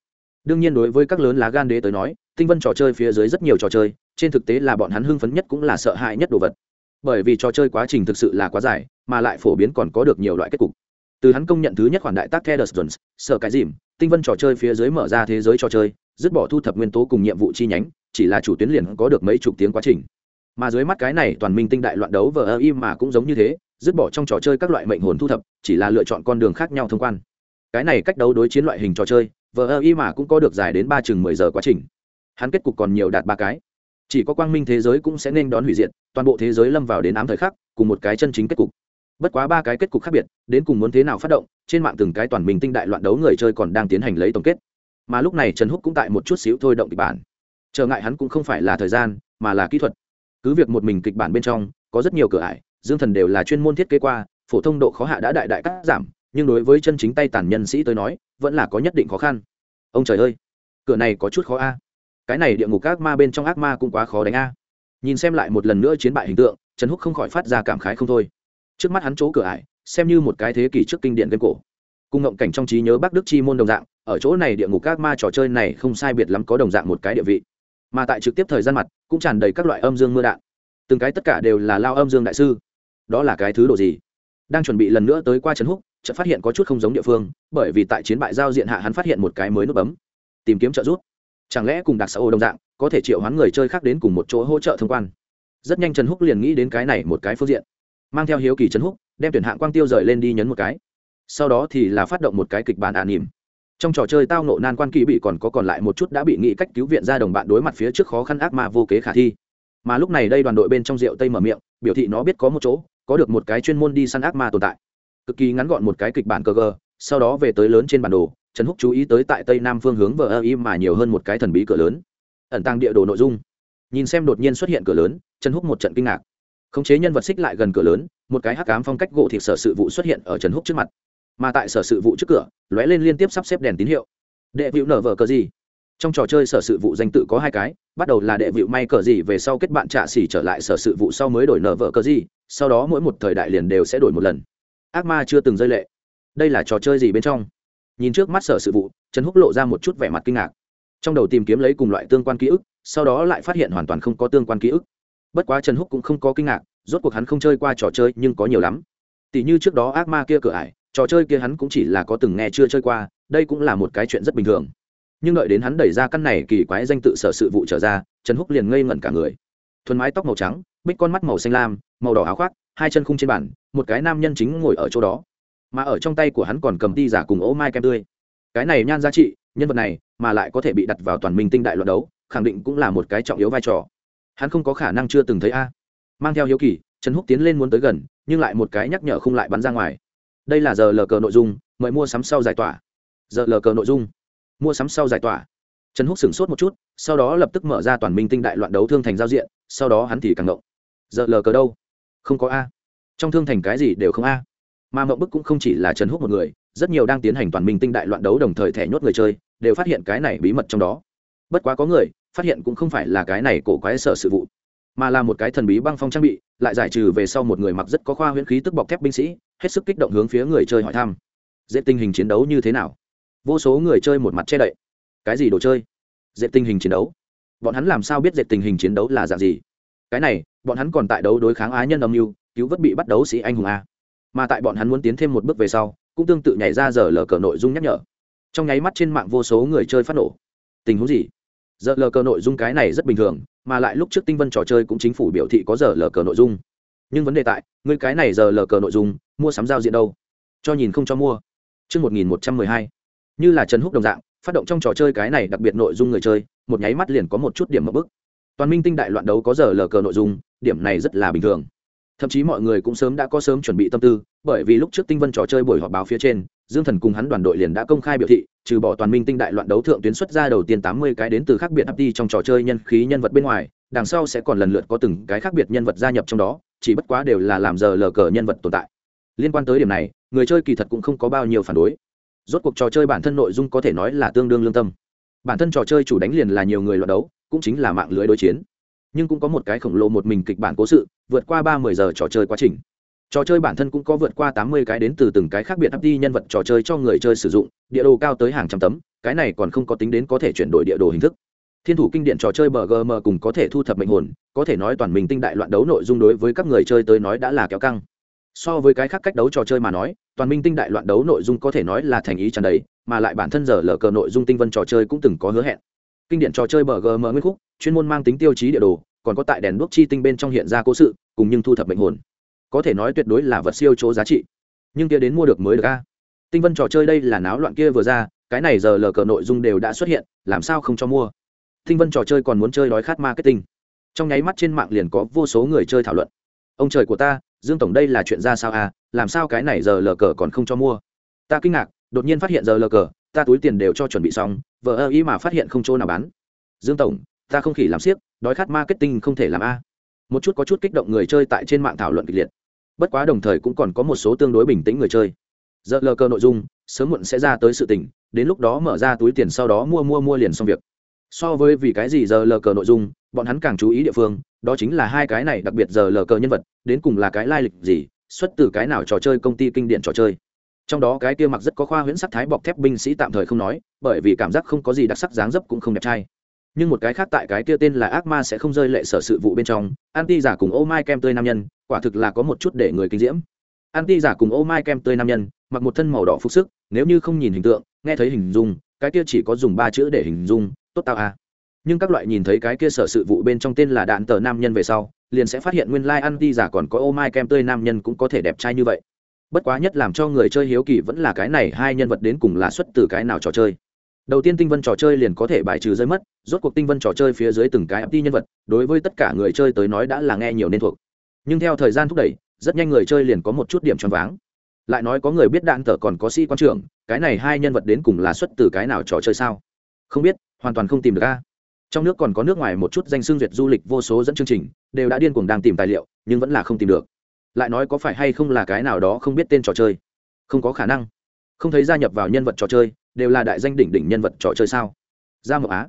Đương nhiên đối với các lớn lá gan đế tới nói, tinh vân trò chơi phía dưới rất nhiều trò chơi, trên thực tế là bọn hắn hưng phấn nhất cũng là sợ hãi nhất đồ vật. Bởi vì trò chơi quá trình thực sự là quá dài, mà lại phổ biến còn có được nhiều loại kết cục từ hắn công nhận thứ nhất khoản đại tác Theodore Jones, sợ cái dìm, tinh vân trò chơi phía dưới mở ra thế giới trò chơi, dứt bỏ thu thập nguyên tố cùng nhiệm vụ chi nhánh, chỉ là chủ tuyến liền có được mấy chục tiếng quá trình. Mà dưới mắt cái này toàn minh tinh đại loạn đấu vờ im mà cũng giống như thế, dứt bỏ trong trò chơi các loại mệnh hồn thu thập, chỉ là lựa chọn con đường khác nhau thông quan. Cái này cách đấu đối chiến loại hình trò chơi, vờ im mà cũng có được dài đến ba chừng mười giờ quá trình. Hắn kết cục còn nhiều đạt ba cái. Chỉ có quang minh thế giới cũng sẽ nên đón hủy diệt, toàn bộ thế giới lâm vào đến ám thời khắc, cùng một cái chân chính kết cục bất quá ba cái kết cục khác biệt, đến cùng muốn thế nào phát động, trên mạng từng cái toàn mình tinh đại loạn đấu người chơi còn đang tiến hành lấy tổng kết. Mà lúc này trần húc cũng tại một chút xíu thôi động kịch bản. Trở ngại hắn cũng không phải là thời gian, mà là kỹ thuật. Cứ việc một mình kịch bản bên trong, có rất nhiều cửa ải, dương thần đều là chuyên môn thiết kế qua, phổ thông độ khó hạ đã đại đại cắt giảm, nhưng đối với chân chính tay tàn nhân sĩ tới nói, vẫn là có nhất định khó khăn. Ông trời ơi, cửa này có chút khó a. Cái này địa ngục ác ma bên trong ác ma cũng quá khó đánh a. Nhìn xem lại một lần nữa chiến bại hình tượng, trần húc không khỏi phát ra cảm khái không thôi trước mắt hắn chỗ cửa ải, xem như một cái thế kỷ trước kinh điển game cổ. Cùng ngộng cảnh trong trí nhớ bắc đức chi môn đồng dạng, ở chỗ này địa ngục các ma trò chơi này không sai biệt lắm có đồng dạng một cái địa vị. Mà tại trực tiếp thời gian mặt, cũng tràn đầy các loại âm dương mưa đạn. Từng cái tất cả đều là lao âm dương đại sư. Đó là cái thứ độ gì? Đang chuẩn bị lần nữa tới qua trấn húc, chợt phát hiện có chút không giống địa phương, bởi vì tại chiến bại giao diện hạ hắn phát hiện một cái mới nút bấm. Tìm kiếm trợ giúp. Chẳng lẽ cùng đặc xã ô đồng dạng, có thể triệu hoán người chơi khác đến cùng một chỗ hỗ trợ thông quan? Rất nhanh trần húc liền nghĩ đến cái này một cái phương diện mang theo hiếu kỳ trấn húc, đem tuyển hạng quang tiêu rời lên đi nhấn một cái. Sau đó thì là phát động một cái kịch bản ả nỉm. Trong trò chơi tao nộ nan quan kỳ bị còn có còn lại một chút đã bị nghị cách cứu viện ra đồng bạn đối mặt phía trước khó khăn ác mà vô kế khả thi. Mà lúc này đây đoàn đội bên trong rượu tây mở miệng, biểu thị nó biết có một chỗ, có được một cái chuyên môn đi săn ác ma tồn tại. Cực kỳ ngắn gọn một cái kịch bản cơ gờ, sau đó về tới lớn trên bản đồ, trần húc chú ý tới tại tây nam phương hướng vờ ơ im mà nhiều hơn một cái thần bí cửa lớn. Ẩn tăng địa đồ nội dung. Nhìn xem đột nhiên xuất hiện cửa lớn, trần húc một trận kinh ngạc khống chế nhân vật xích lại gần cửa lớn, một cái hắc ám phong cách gỗ thịt sở sự vụ xuất hiện ở trần húc trước mặt. Mà tại sở sự vụ trước cửa, lóe lên liên tiếp sắp xếp đèn tín hiệu. Đệ vịu nở vở cờ gì? Trong trò chơi sở sự vụ danh tự có hai cái, bắt đầu là đệ vịu may cờ gì về sau kết bạn trạ xỉ trở lại sở sự vụ sau mới đổi nở vợ cờ gì, sau đó mỗi một thời đại liền đều sẽ đổi một lần. Ác ma chưa từng rơi lệ. Đây là trò chơi gì bên trong? Nhìn trước mắt sở sự vụ, trần húc lộ ra một chút vẻ mặt kinh ngạc. Trong đầu tìm kiếm lấy cùng loại tương quan ký ức, sau đó lại phát hiện hoàn toàn không có tương quan ký ức bất quá trần húc cũng không có kinh ngạc, rốt cuộc hắn không chơi qua trò chơi nhưng có nhiều lắm. Tỷ như trước đó ác ma kia cửa ải, trò chơi kia hắn cũng chỉ là có từng nghe chưa chơi qua, đây cũng là một cái chuyện rất bình thường. Nhưng đợi đến hắn đẩy ra căn này kỳ quái danh tự sở sự vụ trở ra, trần húc liền ngây ngẩn cả người. Thuần mái tóc màu trắng, bích con mắt màu xanh lam, màu đỏ áo khoác, hai chân khung trên bàn, một cái nam nhân chính ngồi ở chỗ đó. Mà ở trong tay của hắn còn cầm ti giả cùng ố mai kem tươi. Cái này nhan giá trị, nhân vật này mà lại có thể bị đặt vào toàn minh tinh đại luận đấu, khẳng định cũng là một cái trọng yếu vai trò hắn không có khả năng chưa từng thấy a. Mang theo hiếu kỳ, trần húc tiến lên muốn tới gần, nhưng lại một cái nhắc nhở không lại bắn ra ngoài. Đây là giờ lờ cờ nội dung, mời mua sắm sau giải tỏa. Giờ lờ cờ nội dung. Mua sắm sau giải tỏa. Trần húc sửng sốt một chút, sau đó lập tức mở ra toàn minh tinh đại loạn đấu thương thành giao diện, sau đó hắn thì càng ngộng. Giờ lờ cờ đâu? Không có a. Trong thương thành cái gì đều không a. Mà mộng bức cũng không chỉ là trần húc một người, rất nhiều đang tiến hành toàn minh tinh đại loạn đấu đồng thời thẻ nhốt người chơi, đều phát hiện cái này bí mật trong đó. Bất quá có người phát hiện cũng không phải là cái này cổ quái sở sự vụ, mà là một cái thần bí băng phong trang bị, lại giải trừ về sau một người mặc rất có khoa huyễn khí tức bọc thép binh sĩ, hết sức kích động hướng phía người chơi hỏi thăm. Dễ tình hình chiến đấu như thế nào? Vô số người chơi một mặt che đậy. Cái gì đồ chơi? Dễ tình hình chiến đấu. Bọn hắn làm sao biết dệt tình hình chiến đấu là dạng gì? Cái này, bọn hắn còn tại đấu đối kháng á nhân âm mưu, cứu vớt bị bắt đấu sĩ anh hùng a. Mà tại bọn hắn muốn tiến thêm một bước về sau, cũng tương tự nhảy ra giờ lờ cờ nội dung nhắc nhở. Trong nháy mắt trên mạng vô số người chơi phát nổ. Tình huống gì? Giờ lờ cờ nội dung cái này rất bình thường mà lại lúc trước tinh vân trò chơi cũng chính phủ biểu thị có giờ lờ cờ nội dung. Nhưng vấn đề tại người cái này giờ lờ cờ nội dung mua sắm giao diện đâu? Cho nhìn không cho mua. Trước 1112, như là trần húc đồng dạng phát động trong trò chơi cái này đặc biệt nội dung người chơi một nháy mắt liền có một chút điểm mập bức toàn minh tinh đại loạn đấu có giờ lờ cờ nội dung điểm này rất là bình thường thậm chí mọi người cũng sớm đã có sớm chuẩn bị tâm tư, bởi vì lúc trước tinh vân trò chơi buổi họp báo phía trên, dương thần cùng hắn đoàn đội liền đã công khai biểu thị, trừ bỏ toàn minh tinh đại loạn đấu thượng tuyến xuất ra đầu tiên tám mươi cái đến từ khác biệt hấp đi trong trò chơi nhân khí nhân vật bên ngoài, đằng sau sẽ còn lần lượt có từng cái khác biệt nhân vật gia nhập trong đó, chỉ bất quá đều là làm giờ lờ cờ nhân vật tồn tại. Liên quan tới điểm này, người chơi kỳ thật cũng không có bao nhiêu phản đối. Rốt cuộc trò chơi bản thân nội dung có thể nói là tương đương lương tâm. Bản thân trò chơi chủ đánh liền là nhiều người loạt đấu, cũng chính là mạng lưới đối chiến nhưng cũng có một cái khổng lồ một mình kịch bản cố sự, vượt qua ba mươi giờ trò chơi quá trình. Trò chơi bản thân cũng có vượt qua tám mươi cái đến từ từng cái khác biệt hấp đi nhân vật trò chơi cho người chơi sử dụng, địa đồ cao tới hàng trăm tấm, cái này còn không có tính đến có thể chuyển đổi địa đồ hình thức. Thiên thủ kinh điển trò chơi bgm cùng có thể thu thập mệnh hồn, có thể nói toàn mình tinh đại loạn đấu nội dung đối với các người chơi tới nói đã là kéo căng. So với cái khác cách đấu trò chơi mà nói, toàn minh tinh đại loạn đấu nội dung có thể nói là thành ý tràn đầy, mà lại bản thân giờ lờ cờ nội dung tinh vân trò chơi cũng từng có hứa hẹn. Kinh điển trò chơi bgm nguyên khúc chuyên môn mang tính tiêu chí địa đồ, còn có tại đèn đuốc chi tinh bên trong hiện ra cố sự, cùng nhưng thu thập mệnh hồn. Có thể nói tuyệt đối là vật siêu chỗ giá trị. Nhưng kia đến mua được mới được a. Tinh vân trò chơi đây là náo loạn kia vừa ra, cái này giờ lờ cờ nội dung đều đã xuất hiện, làm sao không cho mua? Tinh vân trò chơi còn muốn chơi đói khát marketing. Trong nháy mắt trên mạng liền có vô số người chơi thảo luận. Ông trời của ta, dương tổng đây là chuyện ra sao à? Làm sao cái này giờ lờ cờ còn không cho mua? Ta kinh ngạc, đột nhiên phát hiện giờ lờ cờ, ta túi tiền đều cho chuẩn bị xong vợ ơ ý mà phát hiện không chỗ nào bán. Dương tổng ta không khỉ làm siếc đói khát marketing không thể làm a. Một chút có chút kích động người chơi tại trên mạng thảo luận kịch liệt. Bất quá đồng thời cũng còn có một số tương đối bình tĩnh người chơi. Giờ lờ cơ nội dung, sớm muộn sẽ ra tới sự tình, đến lúc đó mở ra túi tiền sau đó mua mua mua liền xong việc. So với vì cái gì giờ lờ cờ nội dung, bọn hắn càng chú ý địa phương, đó chính là hai cái này đặc biệt giờ lờ cờ nhân vật, đến cùng là cái lai lịch gì, xuất từ cái nào trò chơi công ty kinh điển trò chơi. Trong đó cái kia mặc rất có khoa huyễn sắc thái bọc thép binh sĩ tạm thời không nói, bởi vì cảm giác không có gì đặc sắc dáng dấp cũng không đẹp trai nhưng một cái khác tại cái kia tên là ác ma sẽ không rơi lệ sở sự vụ bên trong. Anti giả cùng ô mai kem tươi nam nhân, quả thực là có một chút để người kinh diễm. Anti giả cùng ô mai kem tươi nam nhân, mặc một thân màu đỏ phục sức, nếu như không nhìn hình tượng, nghe thấy hình dung, cái kia chỉ có dùng ba chữ để hình dung, tốt tao a nhưng các loại nhìn thấy cái kia sở sự vụ bên trong tên là đạn tờ nam nhân về sau, liền sẽ phát hiện nguyên lai anti giả còn có ô mai kem tươi nam nhân cũng có thể đẹp trai như vậy. Bất quá nhất làm cho người chơi hiếu kỳ vẫn là cái này, hai nhân vật đến cùng là xuất từ cái nào trò chơi. Đầu tiên tinh vân trò chơi liền có thể bài trừ rơi mất rốt cuộc tinh vân trò chơi phía dưới từng cái ft nhân vật, đối với tất cả người chơi tới nói đã là nghe nhiều nên thuộc. Nhưng theo thời gian thúc đẩy, rất nhanh người chơi liền có một chút điểm choáng váng. Lại nói có người biết đạn tờ còn có sĩ quan trưởng, cái này hai nhân vật đến cùng là xuất từ cái nào trò chơi sao? Không biết, hoàn toàn không tìm được a. Trong nước còn có nước ngoài một chút danh xương duyệt du lịch vô số dẫn chương trình, đều đã điên cuồng đang tìm tài liệu, nhưng vẫn là không tìm được. Lại nói có phải hay không là cái nào đó không biết tên trò chơi? Không có khả năng. Không thấy gia nhập vào nhân vật trò chơi, đều là đại danh đỉnh đỉnh nhân vật trò chơi sao? Ra mộc á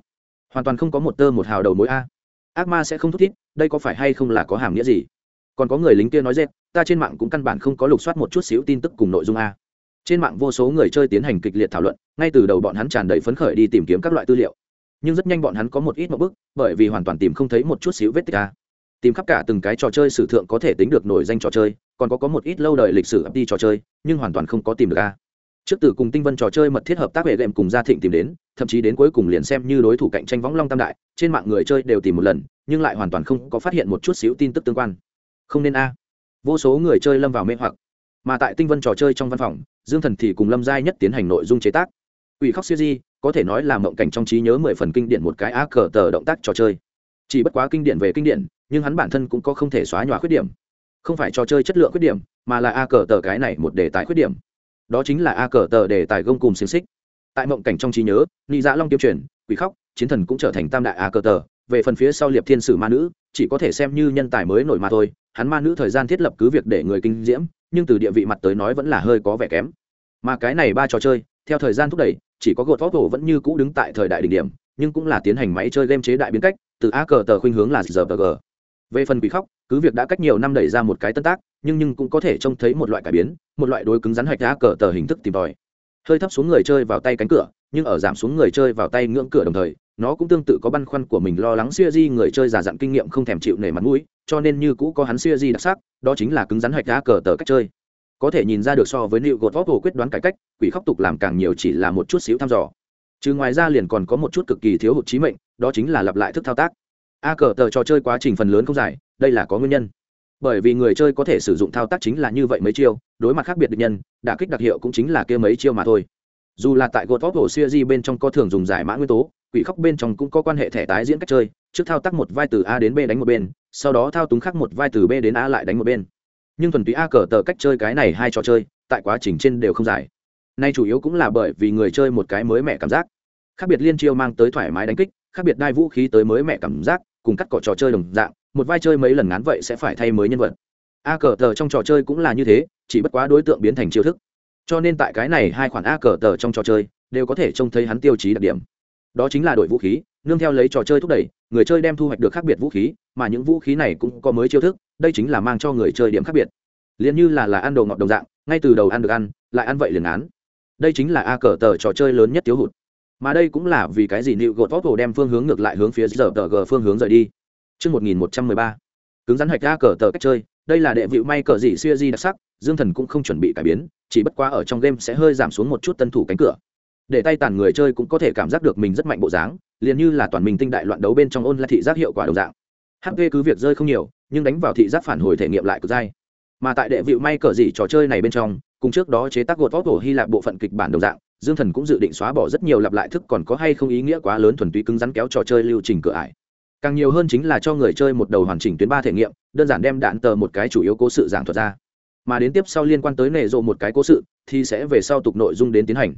hoàn toàn không có một tơ một hào đầu mối a. Ác ma sẽ không thúc thiết đây có phải hay không là có hàm nghĩa gì? Còn có người lính kia nói dệt, ta trên mạng cũng căn bản không có lục soát một chút xíu tin tức cùng nội dung a. Trên mạng vô số người chơi tiến hành kịch liệt thảo luận, ngay từ đầu bọn hắn tràn đầy phấn khởi đi tìm kiếm các loại tư liệu. Nhưng rất nhanh bọn hắn có một ít một bức bởi vì hoàn toàn tìm không thấy một chút xíu vết tích a. Tìm khắp cả từng cái trò chơi sử thượng có thể tính được nổi danh trò chơi, còn có có một ít lâu đời lịch sử ấp đi trò chơi, nhưng hoàn toàn không có tìm được a. Trước từ cùng tinh vân trò chơi mật thiết hợp tác hệ đệm cùng gia thịnh tìm đến thậm chí đến cuối cùng liền xem như đối thủ cạnh tranh võng long tam đại, trên mạng người chơi đều tìm một lần, nhưng lại hoàn toàn không có phát hiện một chút xíu tin tức tương quan. Không nên a. À. Vô số người chơi lâm vào mê hoặc. Mà tại tinh vân trò chơi trong văn phòng, dương thần thì cùng lâm giai nhất tiến hành nội dung chế tác. Ủy khóc siêu di, có thể nói là mộng cảnh trong trí nhớ mười phần kinh điển một cái á cờ tờ động tác trò chơi. Chỉ bất quá kinh điển về kinh điển, nhưng hắn bản thân cũng có không thể xóa nhòa khuyết điểm. Không phải trò chơi chất lượng khuyết điểm, mà là a cờ tờ cái này một đề tài khuyết điểm. Đó chính là a cờ tờ đề tài gông cùng xiềng xích tại mộng cảnh trong trí nhớ, nị dạ long kiếm truyền quỷ khóc, chiến thần cũng trở thành tam đại a cờ tờ. Về phần phía sau liệp thiên sử ma nữ, chỉ có thể xem như nhân tài mới nổi mà thôi. Hắn ma nữ thời gian thiết lập cứ việc để người kinh diễm, nhưng từ địa vị mặt tới nói vẫn là hơi có vẻ kém. Mà cái này ba trò chơi, theo thời gian thúc đẩy, chỉ có gột vóc hổ vẫn như cũ đứng tại thời đại đỉnh điểm, nhưng cũng là tiến hành máy chơi game chế đại biến cách, từ a cờ tờ khuynh hướng là giờ g. Về phần quỷ khóc, cứ việc đã cách nhiều năm đẩy ra một cái tân tác, nhưng nhưng cũng có thể trông thấy một loại cải biến, một loại đối cứng rắn hạch a cờ tờ hình thức tìm tòi hơi thấp xuống người chơi vào tay cánh cửa, nhưng ở giảm xuống người chơi vào tay ngưỡng cửa đồng thời, nó cũng tương tự có băn khoăn của mình lo lắng siêu di người chơi già dặn kinh nghiệm không thèm chịu nể mặt mũi, cho nên như cũ có hắn siêu di đặc sắc, đó chính là cứng rắn hạch đá cờ tờ cách chơi. Có thể nhìn ra được so với liệu gột vóc hồ quyết đoán cải cách, quỷ khóc tục làm càng nhiều chỉ là một chút xíu thăm dò. Chứ ngoài ra liền còn có một chút cực kỳ thiếu hụt trí mệnh, đó chính là lặp lại thức thao tác. A cờ tờ trò chơi quá trình phần lớn không dài, đây là có nguyên nhân bởi vì người chơi có thể sử dụng thao tác chính là như vậy mấy chiêu, đối mặt khác biệt địch nhân, đả kích đặc hiệu cũng chính là kia mấy chiêu mà thôi. Dù là tại gột vóc hồ siêu di bên trong có thường dùng giải mã nguyên tố, quỷ khóc bên trong cũng có quan hệ thẻ tái diễn cách chơi, trước thao tác một vai từ a đến b đánh một bên, sau đó thao túng khác một vai từ b đến a lại đánh một bên. Nhưng thuần túy a cờ tờ cách chơi cái này hai trò chơi, tại quá trình trên đều không giải. Nay chủ yếu cũng là bởi vì người chơi một cái mới mẻ cảm giác. Khác biệt liên chiêu mang tới thoải mái đánh kích, khác biệt đai vũ khí tới mới mẻ cảm giác, cùng cắt cỏ trò chơi đồng dạng một vai chơi mấy lần ngắn vậy sẽ phải thay mới nhân vật. A cờ tờ trong trò chơi cũng là như thế, chỉ bất quá đối tượng biến thành chiêu thức. Cho nên tại cái này hai khoản a cờ tờ trong trò chơi đều có thể trông thấy hắn tiêu chí đặc điểm. Đó chính là đổi vũ khí, nương theo lấy trò chơi thúc đẩy, người chơi đem thu hoạch được khác biệt vũ khí, mà những vũ khí này cũng có mới chiêu thức, đây chính là mang cho người chơi điểm khác biệt. Liền như là là ăn đồ ngọt đồng dạng, ngay từ đầu ăn được ăn, lại ăn vậy liền án. Đây chính là a cờ tờ trò chơi lớn nhất thiếu hụt. Mà đây cũng là vì cái gì nịu gột tốt đem phương hướng ngược lại hướng phía giờ tờ g phương hướng rời đi. Trước 1113, cứng rắn hạch ra cờ tờ cách chơi đây là đệ vịu may cờ gì xưa di đặc sắc dương thần cũng không chuẩn bị cải biến chỉ bất quá ở trong game sẽ hơi giảm xuống một chút tân thủ cánh cửa. Để tay tàn người chơi cũng có thể cảm giác được mình rất mạnh bộ dáng liền như là toàn mình tinh đại loạn đấu bên trong ôn lại thị giác hiệu quả đồng dạng. Hp cứ việc rơi không nhiều nhưng đánh vào thị giác phản hồi thể nghiệm lại cực dai. Mà tại đệ vịu may cờ gì trò chơi này bên trong cùng trước đó chế tác gột vóc cổ hy lạp bộ phận kịch bản đồng dạng dương thần cũng dự định xóa bỏ rất nhiều lặp lại thức còn có hay không ý nghĩa quá lớn thuần túy cứng rắn kéo trò chơi lưu trình cửa ải càng nhiều hơn chính là cho người chơi một đầu hoàn chỉnh tuyến ba thể nghiệm, đơn giản đem đạn tờ một cái chủ yếu cố sự giảng thuật ra. Mà đến tiếp sau liên quan tới nệ rộ một cái cố sự, thì sẽ về sau tục nội dung đến tiến hành.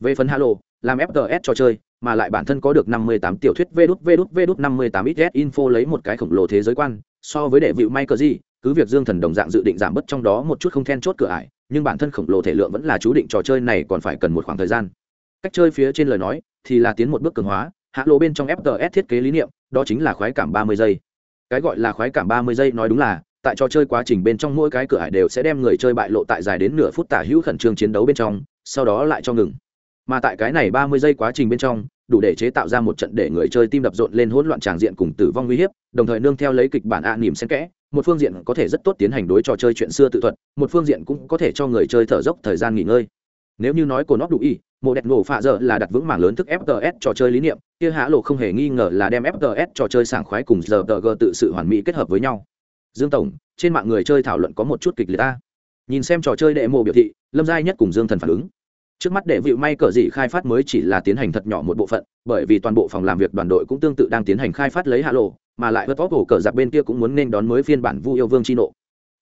Về phần halo, làm fts trò chơi, mà lại bản thân có được 58 tiểu thuyết vđút vđút vđút 58 ít info lấy một cái khổng lồ thế giới quan, so với đệ vịu may cờ gì cứ việc dương thần đồng dạng dự định giảm bớt trong đó một chút không then chốt cửa ải, nhưng bản thân khổng lồ thể lượng vẫn là chú định trò chơi này còn phải cần một khoảng thời gian. Cách chơi phía trên lời nói, thì là tiến một bước cường hóa hạ lộ bên trong fts thiết kế lý niệm đó chính là khoái cảm 30 giây. Cái gọi là khoái cảm 30 giây nói đúng là, tại trò chơi quá trình bên trong mỗi cái cửa ải đều sẽ đem người chơi bại lộ tại dài đến nửa phút tả hữu khẩn trương chiến đấu bên trong, sau đó lại cho ngừng. Mà tại cái này 30 giây quá trình bên trong, đủ để chế tạo ra một trận để người chơi tim đập rộn lên hỗn loạn tràng diện cùng tử vong nguy hiểm đồng thời nương theo lấy kịch bản ạ à niềm xen kẽ, một phương diện có thể rất tốt tiến hành đối trò chơi chuyện xưa tự thuật, một phương diện cũng có thể cho người chơi thở dốc thời gian nghỉ ngơi nếu như nói cổ nóc đủ y, mộ đẹp nổ phạ giờ là đặt vững mảng lớn thức fts trò chơi lý niệm, kia hạ lộ không hề nghi ngờ là đem fts trò chơi sảng khoái cùng giờ tờ g tự sự hoàn mỹ kết hợp với nhau. Dương tổng, trên mạng người chơi thảo luận có một chút kịch liệt ta. Nhìn xem trò chơi đệ mộ biểu thị, lâm giai nhất cùng dương thần phản ứng. Trước mắt đệ vịu may cờ dị khai phát mới chỉ là tiến hành thật nhỏ một bộ phận, bởi vì toàn bộ phòng làm việc đoàn đội cũng tương tự đang tiến hành khai phát lấy hạ lộ, mà lại vớt vóc hổ cờ giặc bên kia cũng muốn nên đón mới phiên bản vu yêu vương chi nộ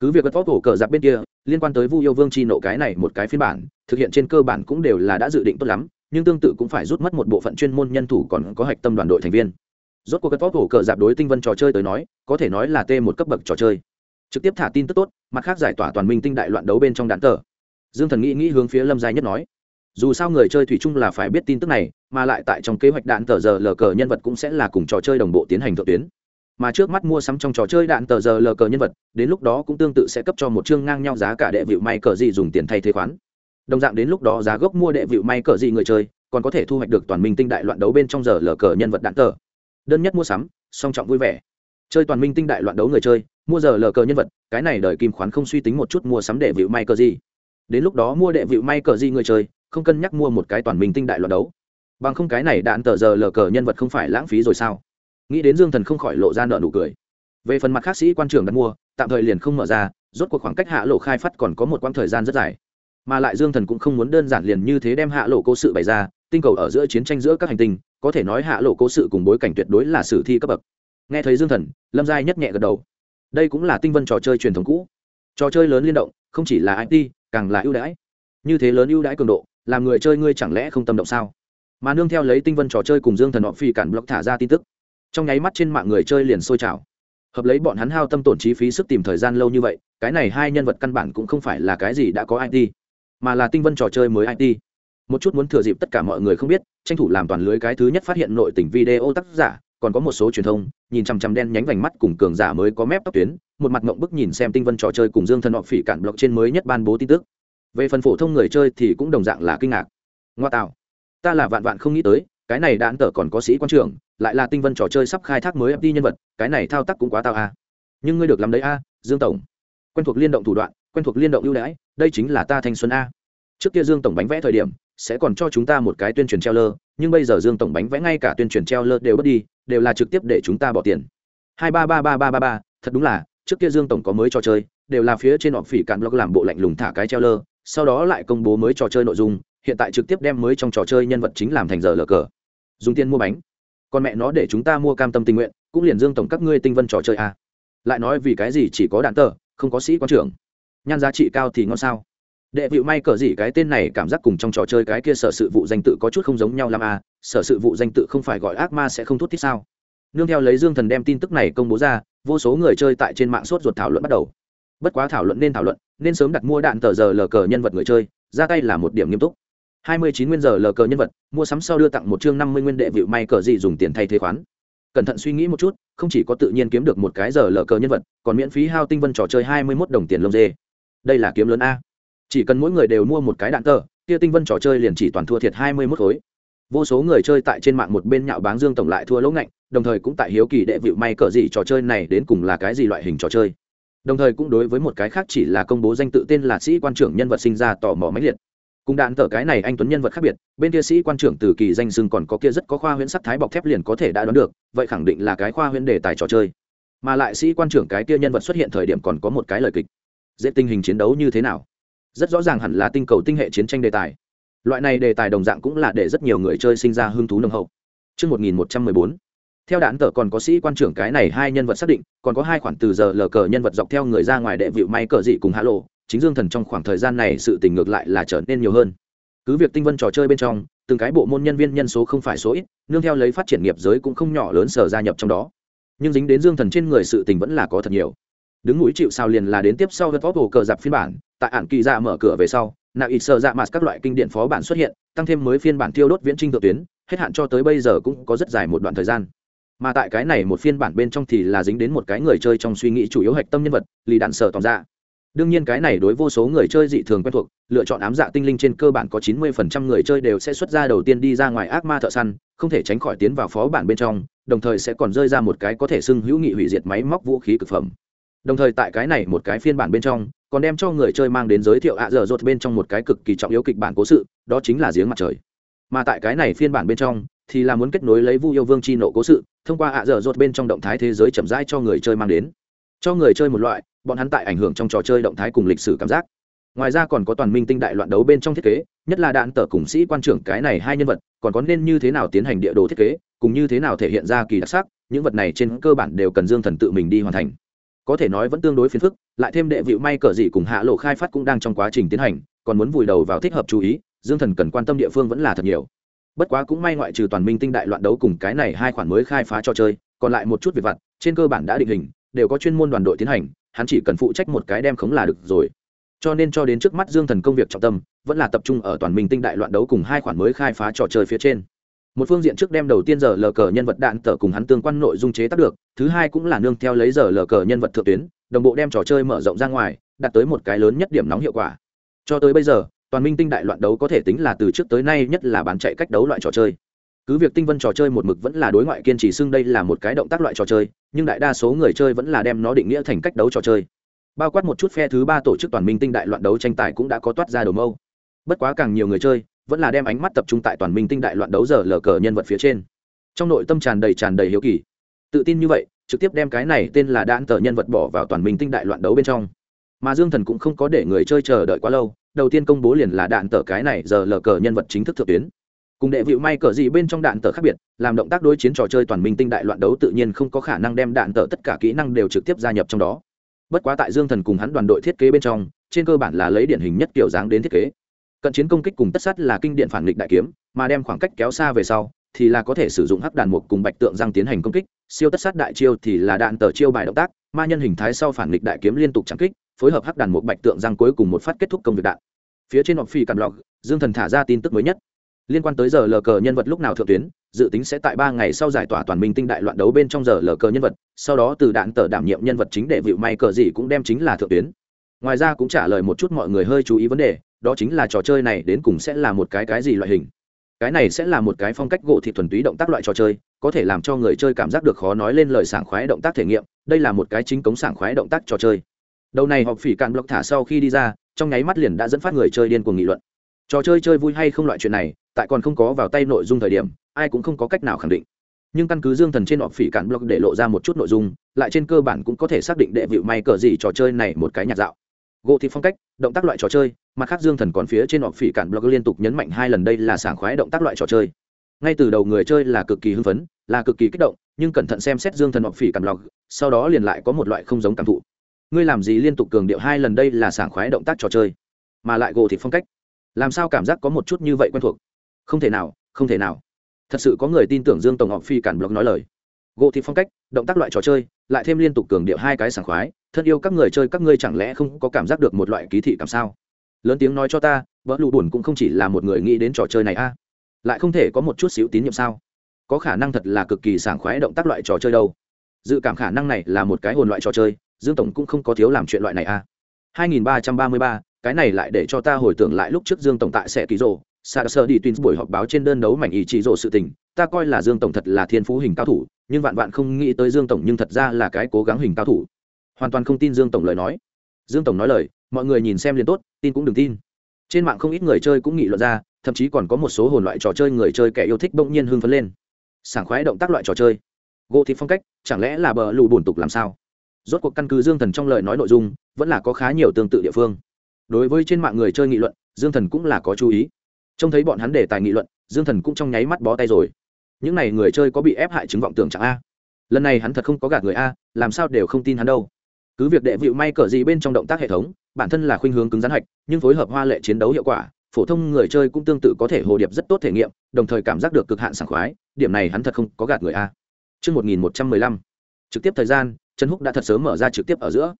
cứ việc bất vóc cổ cờ giặc bên kia, liên quan tới vu yêu vương chi nộ cái này một cái phiên bản, thực hiện trên cơ bản cũng đều là đã dự định tốt lắm, nhưng tương tự cũng phải rút mất một bộ phận chuyên môn nhân thủ còn có hạch tâm đoàn đội thành viên. Rốt cuộc bất vóc cổ cờ giặc đối tinh vân trò chơi tới nói, có thể nói là t một cấp bậc trò chơi. Trực tiếp thả tin tức tốt, mặt khác giải tỏa toàn minh tinh đại loạn đấu bên trong đạn tờ. Dương thần nghĩ nghĩ hướng phía lâm giai nhất nói, dù sao người chơi thủy chung là phải biết tin tức này, mà lại tại trong kế hoạch đạn tờ giờ lờ cờ nhân vật cũng sẽ là cùng trò chơi đồng bộ tiến hành thượng tuyến mà trước mắt mua sắm trong trò chơi đạn tờ giờ lờ cờ nhân vật, đến lúc đó cũng tương tự sẽ cấp cho một chương ngang nhau giá cả đệ vịu may cờ gì dùng tiền thay thế khoán. Đồng dạng đến lúc đó giá gốc mua đệ vịu may cờ gì người chơi, còn có thể thu hoạch được toàn minh tinh đại loạn đấu bên trong giờ lờ cờ nhân vật đạn tờ. Đơn nhất mua sắm, song trọng vui vẻ. Chơi toàn minh tinh đại loạn đấu người chơi, mua giờ lờ cờ nhân vật, cái này đợi kim khoán không suy tính một chút mua sắm đệ vịu may cờ gì. Đến lúc đó mua đệ vịu may cờ gì người chơi, không cân nhắc mua một cái toàn minh tinh đại loạn đấu. Bằng không cái này đạn tờ giờ lờ cờ nhân vật không phải lãng phí rồi sao? Nghĩ đến dương thần không khỏi lộ ra nợ nụ cười. Về phần mặt khác sĩ quan trường đặt mua, tạm thời liền không mở ra, rốt cuộc khoảng cách hạ lộ khai phát còn có một quãng thời gian rất dài. Mà lại dương thần cũng không muốn đơn giản liền như thế đem hạ lộ cố sự bày ra, tinh cầu ở giữa chiến tranh giữa các hành tinh, có thể nói hạ lộ cố sự cùng bối cảnh tuyệt đối là sử thi cấp bậc. Nghe thấy dương thần, lâm giai nhất nhẹ gật đầu. Đây cũng là tinh vân trò chơi truyền thống cũ. Trò chơi lớn liên động, không chỉ là it càng là ưu đãi. Như thế lớn ưu đãi cường độ, làm người chơi ngươi chẳng lẽ không tâm động sao? Mà nương theo lấy tinh vân trò chơi cùng dương thần họ phi cản block thả ra tin tức trong nháy mắt trên mạng người chơi liền sôi trào. Hợp lấy bọn hắn hao tâm tổn chi phí sức tìm thời gian lâu như vậy, cái này hai nhân vật căn bản cũng không phải là cái gì đã có it mà là tinh vân trò chơi mới it một chút muốn thừa dịp tất cả mọi người không biết, tranh thủ làm toàn lưới cái thứ nhất phát hiện nội tình video tác giả, còn có một số truyền thông, nhìn chằm chằm đen nhánh vành mắt cùng cường giả mới có mép tóc tuyến, một mặt mộng bức nhìn xem tinh vân trò chơi cùng dương thần họ phỉ cản blog trên mới nhất ban bố tin tức. Về phần phổ thông người chơi thì cũng đồng dạng là kinh ngạc. Ngoa tạo, ta là vạn vạn không nghĩ tới cái này đạn tở còn có sĩ quan trưởng, lại là tinh vân trò chơi sắp khai thác mới fd nhân vật, cái này thao tác cũng quá tao a. À. nhưng ngươi được làm đấy a, dương tổng. Quen thuộc liên động thủ đoạn, quen thuộc liên động ưu đãi, đây chính là ta thanh xuân a. Trước kia dương tổng bánh vẽ thời điểm, sẽ còn cho chúng ta một cái tuyên truyền treo lơ, nhưng bây giờ dương tổng bánh vẽ ngay cả tuyên truyền treo lơ đều bớt đi, đều là trực tiếp để chúng ta bỏ tiền. Hai ba ba ba ba ba ba, thật đúng là, trước kia dương tổng có mới trò chơi, đều là phía trên họ phỉ cạn blog làm bộ lạnh lùng thả cái treo lơ, sau đó lại công bố mới trò chơi nội dung, hiện tại trực tiếp đem mới trong trò chơi nhân vật chính làm thành giờ lờ cờ dùng tiền mua bánh. Con mẹ nó để chúng ta mua cam tâm tình nguyện, cũng liền dương tổng các ngươi tinh vân trò chơi à. lại nói vì cái gì chỉ có đạn tờ, không có sĩ quan trưởng. Nhan giá trị cao thì ngon sao? Đệ vịu may cờ gì cái tên này cảm giác cùng trong trò chơi cái kia sở sự vụ danh tự có chút không giống nhau làm à. Sở sự vụ danh tự không phải gọi ác ma sẽ không thút thích sao? Nương theo lấy dương thần đem tin tức này công bố ra, vô số người chơi tại trên mạng sốt ruột thảo luận bắt đầu. Bất quá thảo luận nên thảo luận, nên sớm đặt mua đạn tờ giờ lờ cờ nhân vật người chơi, ra tay là một điểm nghiêm túc hai mươi chín nguyên giờ lờ cờ nhân vật, mua sắm sau đưa tặng một chương năm mươi nguyên đệ vịu may cờ gì dùng tiền thay thế khoán. Cẩn thận suy nghĩ một chút, không chỉ có tự nhiên kiếm được một cái giờ lờ cờ nhân vật, còn miễn phí hao tinh vân trò chơi hai mươi mốt đồng tiền lông dê. Đây là kiếm lớn a. Chỉ cần mỗi người đều mua một cái đạn tờ, kia tinh vân trò chơi liền chỉ toàn thua thiệt hai mươi mốt khối. Vô số người chơi tại trên mạng một bên nhạo báng dương tổng lại thua lỗ ngạnh, đồng thời cũng tại hiếu kỳ đệ vịu may cờ gì trò chơi này đến cùng là cái gì loại hình trò chơi. Đồng thời cũng đối với một cái khác chỉ là công bố danh tự tên là sĩ quan trưởng nhân vật sinh ra tò mò mãnh liệt cùng đạn tờ cái này anh tuấn nhân vật khác biệt bên kia sĩ quan trưởng từ kỳ danh sưng còn có kia rất có khoa huyễn sắc thái bọc thép liền có thể đã đoán được vậy khẳng định là cái khoa huyễn đề tài trò chơi. Mà lại sĩ quan trưởng cái kia nhân vật xuất hiện thời điểm còn có một cái lời kịch. Dễ tình hình chiến đấu như thế nào? Rất rõ ràng hẳn là tinh cầu tinh hệ chiến tranh đề tài. Loại này đề tài đồng dạng cũng là để rất nhiều người chơi sinh ra hứng thú nồng hậu. Trước 1114, theo đạn tờ còn có sĩ quan trưởng cái này hai nhân vật xác định còn có hai khoản từ giờ lờ cờ nhân vật dọc theo người ra ngoài đệ vịu may cờ dị cùng hạ lộ chính dương thần trong khoảng thời gian này sự tình ngược lại là trở nên nhiều hơn. Cứ việc tinh vân trò chơi bên trong, từng cái bộ môn nhân viên nhân số không phải số ít, nương theo lấy phát triển nghiệp giới cũng không nhỏ lớn sở gia nhập trong đó. Nhưng dính đến dương thần trên người sự tình vẫn là có thật nhiều. Đứng mũi chịu sao liền là đến tiếp sau vật vót hồ cờ dạp phiên bản, tại ản kỳ dạ mở cửa về sau nào ít sợ dạ mặt các loại kinh điện phó bản xuất hiện, tăng thêm mới phiên bản thiêu đốt viễn trinh thượng tuyến, hết hạn cho tới bây giờ cũng có rất dài một đoạn thời gian. Mà tại cái này một phiên bản bên trong thì là dính đến một cái người chơi trong suy nghĩ chủ yếu hạch tâm nhân vật lì đạn sở tòng ra đương nhiên cái này đối vô số người chơi dị thường quen thuộc, lựa chọn ám dạ tinh linh trên cơ bản có chín mươi phần trăm người chơi đều sẽ xuất ra đầu tiên đi ra ngoài ác ma thợ săn, không thể tránh khỏi tiến vào phó bản bên trong, đồng thời sẽ còn rơi ra một cái có thể xưng hữu nghị hủy diệt máy móc vũ khí cực phẩm. Đồng thời tại cái này một cái phiên bản bên trong, còn đem cho người chơi mang đến giới thiệu ạ dở dột bên trong một cái cực kỳ trọng yếu kịch bản cố sự, đó chính là giếng mặt trời. Mà tại cái này phiên bản bên trong, thì là muốn kết nối lấy vu yêu vương chi nộ cố sự, thông qua ạ dở dột bên trong động thái thế giới chậm rãi cho người chơi mang đến. Cho người chơi một loại bọn hắn tại ảnh hưởng trong trò chơi động thái cùng lịch sử cảm giác. Ngoài ra còn có toàn minh tinh đại loạn đấu bên trong thiết kế, nhất là đạn tờ cùng sĩ quan trưởng cái này hai nhân vật, còn có nên như thế nào tiến hành địa đồ thiết kế, cùng như thế nào thể hiện ra kỳ đặc sắc, những vật này trên cơ bản đều cần dương thần tự mình đi hoàn thành. Có thể nói vẫn tương đối phiền phức, lại thêm đệ vịu may cờ gì cùng hạ lộ khai phát cũng đang trong quá trình tiến hành, còn muốn vùi đầu vào thích hợp chú ý, dương thần cần quan tâm địa phương vẫn là thật nhiều. Bất quá cũng may ngoại trừ toàn minh tinh đại loạn đấu cùng cái này hai khoản mới khai phá cho chơi, còn lại một chút việc vặt, trên cơ bản đã định hình, đều có chuyên môn đoàn đội tiến hành hắn chỉ cần phụ trách một cái đem khống là được rồi. Cho nên cho đến trước mắt dương thần công việc trọng tâm, vẫn là tập trung ở toàn minh tinh đại loạn đấu cùng hai khoản mới khai phá trò chơi phía trên. Một phương diện trước đem đầu tiên giờ lờ cờ nhân vật đạn tờ cùng hắn tương quan nội dung chế tác được, thứ hai cũng là nương theo lấy giờ lờ cờ nhân vật thượng tuyến, đồng bộ đem trò chơi mở rộng ra ngoài, đạt tới một cái lớn nhất điểm nóng hiệu quả. Cho tới bây giờ, toàn minh tinh đại loạn đấu có thể tính là từ trước tới nay nhất là bán chạy cách đấu loại trò chơi cứ việc tinh vân trò chơi một mực vẫn là đối ngoại kiên trì xưng đây là một cái động tác loại trò chơi, nhưng đại đa số người chơi vẫn là đem nó định nghĩa thành cách đấu trò chơi. Bao quát một chút phe thứ ba tổ chức toàn minh tinh đại loạn đấu tranh tài cũng đã có toát ra đầu mâu. Bất quá càng nhiều người chơi vẫn là đem ánh mắt tập trung tại toàn minh tinh đại loạn đấu giờ lờ cờ nhân vật phía trên. Trong nội tâm tràn đầy tràn đầy hiếu kỳ. Tự tin như vậy, trực tiếp đem cái này tên là đạn tờ nhân vật bỏ vào toàn minh tinh đại loạn đấu bên trong. Mà dương thần cũng không có để người chơi chờ đợi quá lâu, đầu tiên công bố liền là đạn tờ cái này giờ lờ cờ nhân vật chính thức thượng tuyến cùng đệ vịu may cờ gì bên trong đạn tờ khác biệt, làm động tác đối chiến trò chơi toàn minh tinh đại loạn đấu tự nhiên không có khả năng đem đạn tờ tất cả kỹ năng đều trực tiếp gia nhập trong đó. Bất quá tại dương thần cùng hắn đoàn đội thiết kế bên trong, trên cơ bản là lấy điển hình nhất kiểu dáng đến thiết kế. Cận chiến công kích cùng tất sắt là kinh điện phản nghịch đại kiếm, mà đem khoảng cách kéo xa về sau, thì là có thể sử dụng hắc đàn mục cùng bạch tượng răng tiến hành công kích, siêu tất sát đại chiêu thì là đạn tờ chiêu bài động tác, ma nhân hình thái sau phản nghịch đại kiếm liên tục trắng kích, phối hợp hắc đàn mục bạch tượng răng cuối cùng một phát kết thúc công việc đạn. Phía trên họp phi càn lọc, dương thần thả ra tin tức mới nhất liên quan tới giờ lờ cờ nhân vật lúc nào thượng tuyến, dự tính sẽ tại ba ngày sau giải tỏa toàn minh tinh đại loạn đấu bên trong giờ lờ cờ nhân vật, sau đó từ đạn tờ đảm nhiệm nhân vật chính để vịu may cờ gì cũng đem chính là thượng tuyến. Ngoài ra cũng trả lời một chút mọi người hơi chú ý vấn đề, đó chính là trò chơi này đến cùng sẽ là một cái cái gì loại hình? Cái này sẽ là một cái phong cách gỗ thị thuần túy động tác loại trò chơi, có thể làm cho người chơi cảm giác được khó nói lên lời sảng khoái động tác thể nghiệm, đây là một cái chính cống sảng khoái động tác trò chơi. Đầu này họp phỉ cạn block thả sau khi đi ra, trong nháy mắt liền đã dẫn phát người chơi điên cuồng nghị luận trò chơi chơi vui hay không loại chuyện này, tại còn không có vào tay nội dung thời điểm, ai cũng không có cách nào khẳng định. Nhưng căn cứ dương thần trên họp phỉ cản block để lộ ra một chút nội dung, lại trên cơ bản cũng có thể xác định đệ vịu may cờ gì trò chơi này một cái nhạc dạo. Gỗ thị phong cách, động tác loại trò chơi, mặt khác dương thần còn phía trên họp phỉ cản blog liên tục nhấn mạnh hai lần đây là sảng khoái động tác loại trò chơi. Ngay từ đầu người chơi là cực kỳ hưng phấn, là cực kỳ kích động, nhưng cẩn thận xem xét dương thần họp phỉ cản blog, sau đó liền lại có một loại không giống cảm thụ. Ngươi làm gì liên tục cường điệu hai lần đây là sảng khoái động tác trò chơi, mà lại gỗ thị phong cách làm sao cảm giác có một chút như vậy quen thuộc? Không thể nào không thể nào. Thật sự có người tin tưởng dương tổng họp phi cản blog nói lời. Gỗ thị phong cách động tác loại trò chơi lại thêm liên tục cường điệu hai cái sảng khoái thân yêu các người chơi các ngươi chẳng lẽ không có cảm giác được một loại ký thị cảm sao? Lớn tiếng nói cho ta vỡ lụ buồn cũng không chỉ là một người nghĩ đến trò chơi này a. Lại không thể có một chút xíu tín nhiệm sao? Có khả năng thật là cực kỳ sảng khoái động tác loại trò chơi đâu. Dự cảm khả năng này là một cái hồn loại trò chơi dương tổng cũng không có thiếu làm chuyện loại này a. 2333, cái này lại để cho ta hồi tưởng lại lúc trước dương tổng tại sẽ ký rồ, sa sơ đi tuyến buổi họp báo trên đơn đấu mảnh ý chỉ rồ sự tình. Ta coi là dương tổng thật là thiên phú hình cao thủ, nhưng vạn vạn không nghĩ tới dương tổng nhưng thật ra là cái cố gắng hình cao thủ. Hoàn toàn không tin dương tổng lời nói. Dương tổng nói lời, mọi người nhìn xem liền tốt, tin cũng đừng tin. Trên mạng không ít người chơi cũng nghị luận ra, thậm chí còn có một số hồn loại trò chơi người chơi kẻ yêu thích bỗng nhiên hưng phấn lên. Sảng khoái động tác loại trò chơi. Gỗ thịt phong cách, chẳng lẽ là bờ lù bổn tục làm sao? Rốt cuộc căn cứ dương thần trong lời nói nội dung, vẫn là có khá nhiều tương tự địa phương đối với trên mạng người chơi nghị luận dương thần cũng là có chú ý. Trông thấy bọn hắn đề tài nghị luận dương thần cũng trong nháy mắt bó tay rồi. Những n à y người chơi có bị ép hại chứng vọng tưởng chẳng a? Lần này hắn thật không có gạt người a làm sao đều không tin hắn đâu. Cứ việc đệ vịu may cờ gì bên trong động tác hệ thống bản thân là khuynh hướng cứng rắn hạch nhưng phối hợp hoa lệ chiến đấu hiệu quả phổ thông người chơi cũng tương tự có thể hồ điệp rất tốt thể nghiệm đồng thời cảm giác được cực hạn sảng khoái điểm này hắn thật không có gạt người a. Trước 1115, trực tiếp thời gian trần húc đã thật sớm mở ra trực tiếp ở giữa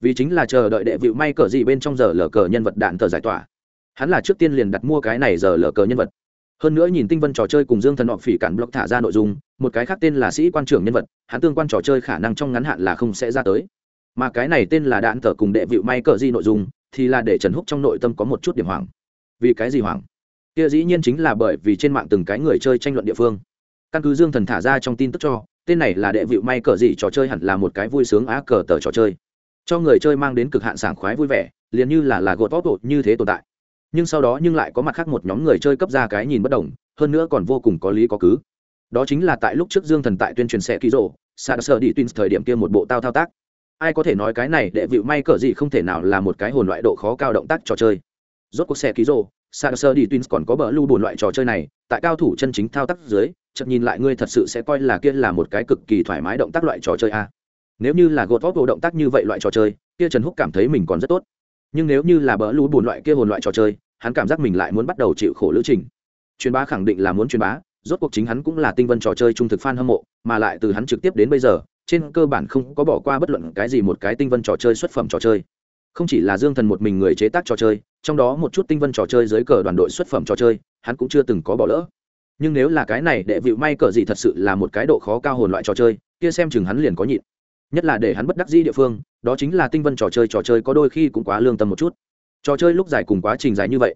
vì chính là chờ đợi đệ vịu may cờ gì bên trong giờ lờ cờ nhân vật đạn tờ giải tỏa. Hắn là trước tiên liền đặt mua cái này giờ lờ cờ nhân vật. Hơn nữa nhìn tinh vân trò chơi cùng dương thần họ phỉ cản block thả ra nội dung, một cái khác tên là sĩ quan trưởng nhân vật, hắn tương quan trò chơi khả năng trong ngắn hạn là không sẽ ra tới. Mà cái này tên là đạn tờ cùng đệ vịu may cờ gì nội dung, thì là để trần húc trong nội tâm có một chút điểm hoảng. Vì cái gì hoảng? Kia dĩ nhiên chính là bởi vì trên mạng từng cái người chơi tranh luận địa phương. Căn cứ dương thần thả ra trong tin tức cho, tên này là đệ vịu may cờ gì trò chơi hẳn là một cái vui sướng á cờ tờ trò chơi cho người chơi mang đến cực hạn sảng khoái vui vẻ, liền như là là gột vót bột như thế tồn tại. Nhưng sau đó nhưng lại có mặt khác một nhóm người chơi cấp ra cái nhìn bất đồng, hơn nữa còn vô cùng có lý có cứ. Đó chính là tại lúc trước dương thần tại tuyên truyền xe ký rộ sa sơ đi tuyên thời điểm kia một bộ tao thao tác. Ai có thể nói cái này đệ vịu may cờ gì không thể nào là một cái hồn loại độ khó cao động tác trò chơi. Rốt cuộc xe ký rộ sa sơ đi tuyên còn có bờ lưu bồn loại trò chơi này, tại cao thủ chân chính thao tác dưới chậm nhìn lại ngươi thật sự sẽ coi là kia là một cái cực kỳ thoải mái động tác loại trò chơi a nếu như là gột vót bộ động tác như vậy loại trò chơi, kia trần húc cảm thấy mình còn rất tốt. Nhưng nếu như là bỡ lũ bùn loại kia hồn loại trò chơi, hắn cảm giác mình lại muốn bắt đầu chịu khổ lữ trình. Truyền bá khẳng định là muốn truyền bá, rốt cuộc chính hắn cũng là tinh vân trò chơi trung thực fan hâm mộ, mà lại từ hắn trực tiếp đến bây giờ, trên cơ bản không có bỏ qua bất luận cái gì một cái tinh vân trò chơi xuất phẩm trò chơi. Không chỉ là dương thần một mình người chế tác trò chơi, trong đó một chút tinh vân trò chơi dưới cờ đoàn đội xuất phẩm trò chơi, hắn cũng chưa từng có bỏ lỡ. Nhưng nếu là cái này đệ vịu may cờ gì thật sự là một cái độ khó cao hồn loại trò chơi, kia xem chừng hắn liền có nhịn nhất là để hắn bất đắc dĩ địa phương, đó chính là tinh vân trò chơi trò chơi có đôi khi cũng quá lương tâm một chút. Trò chơi lúc dài cùng quá trình dài như vậy,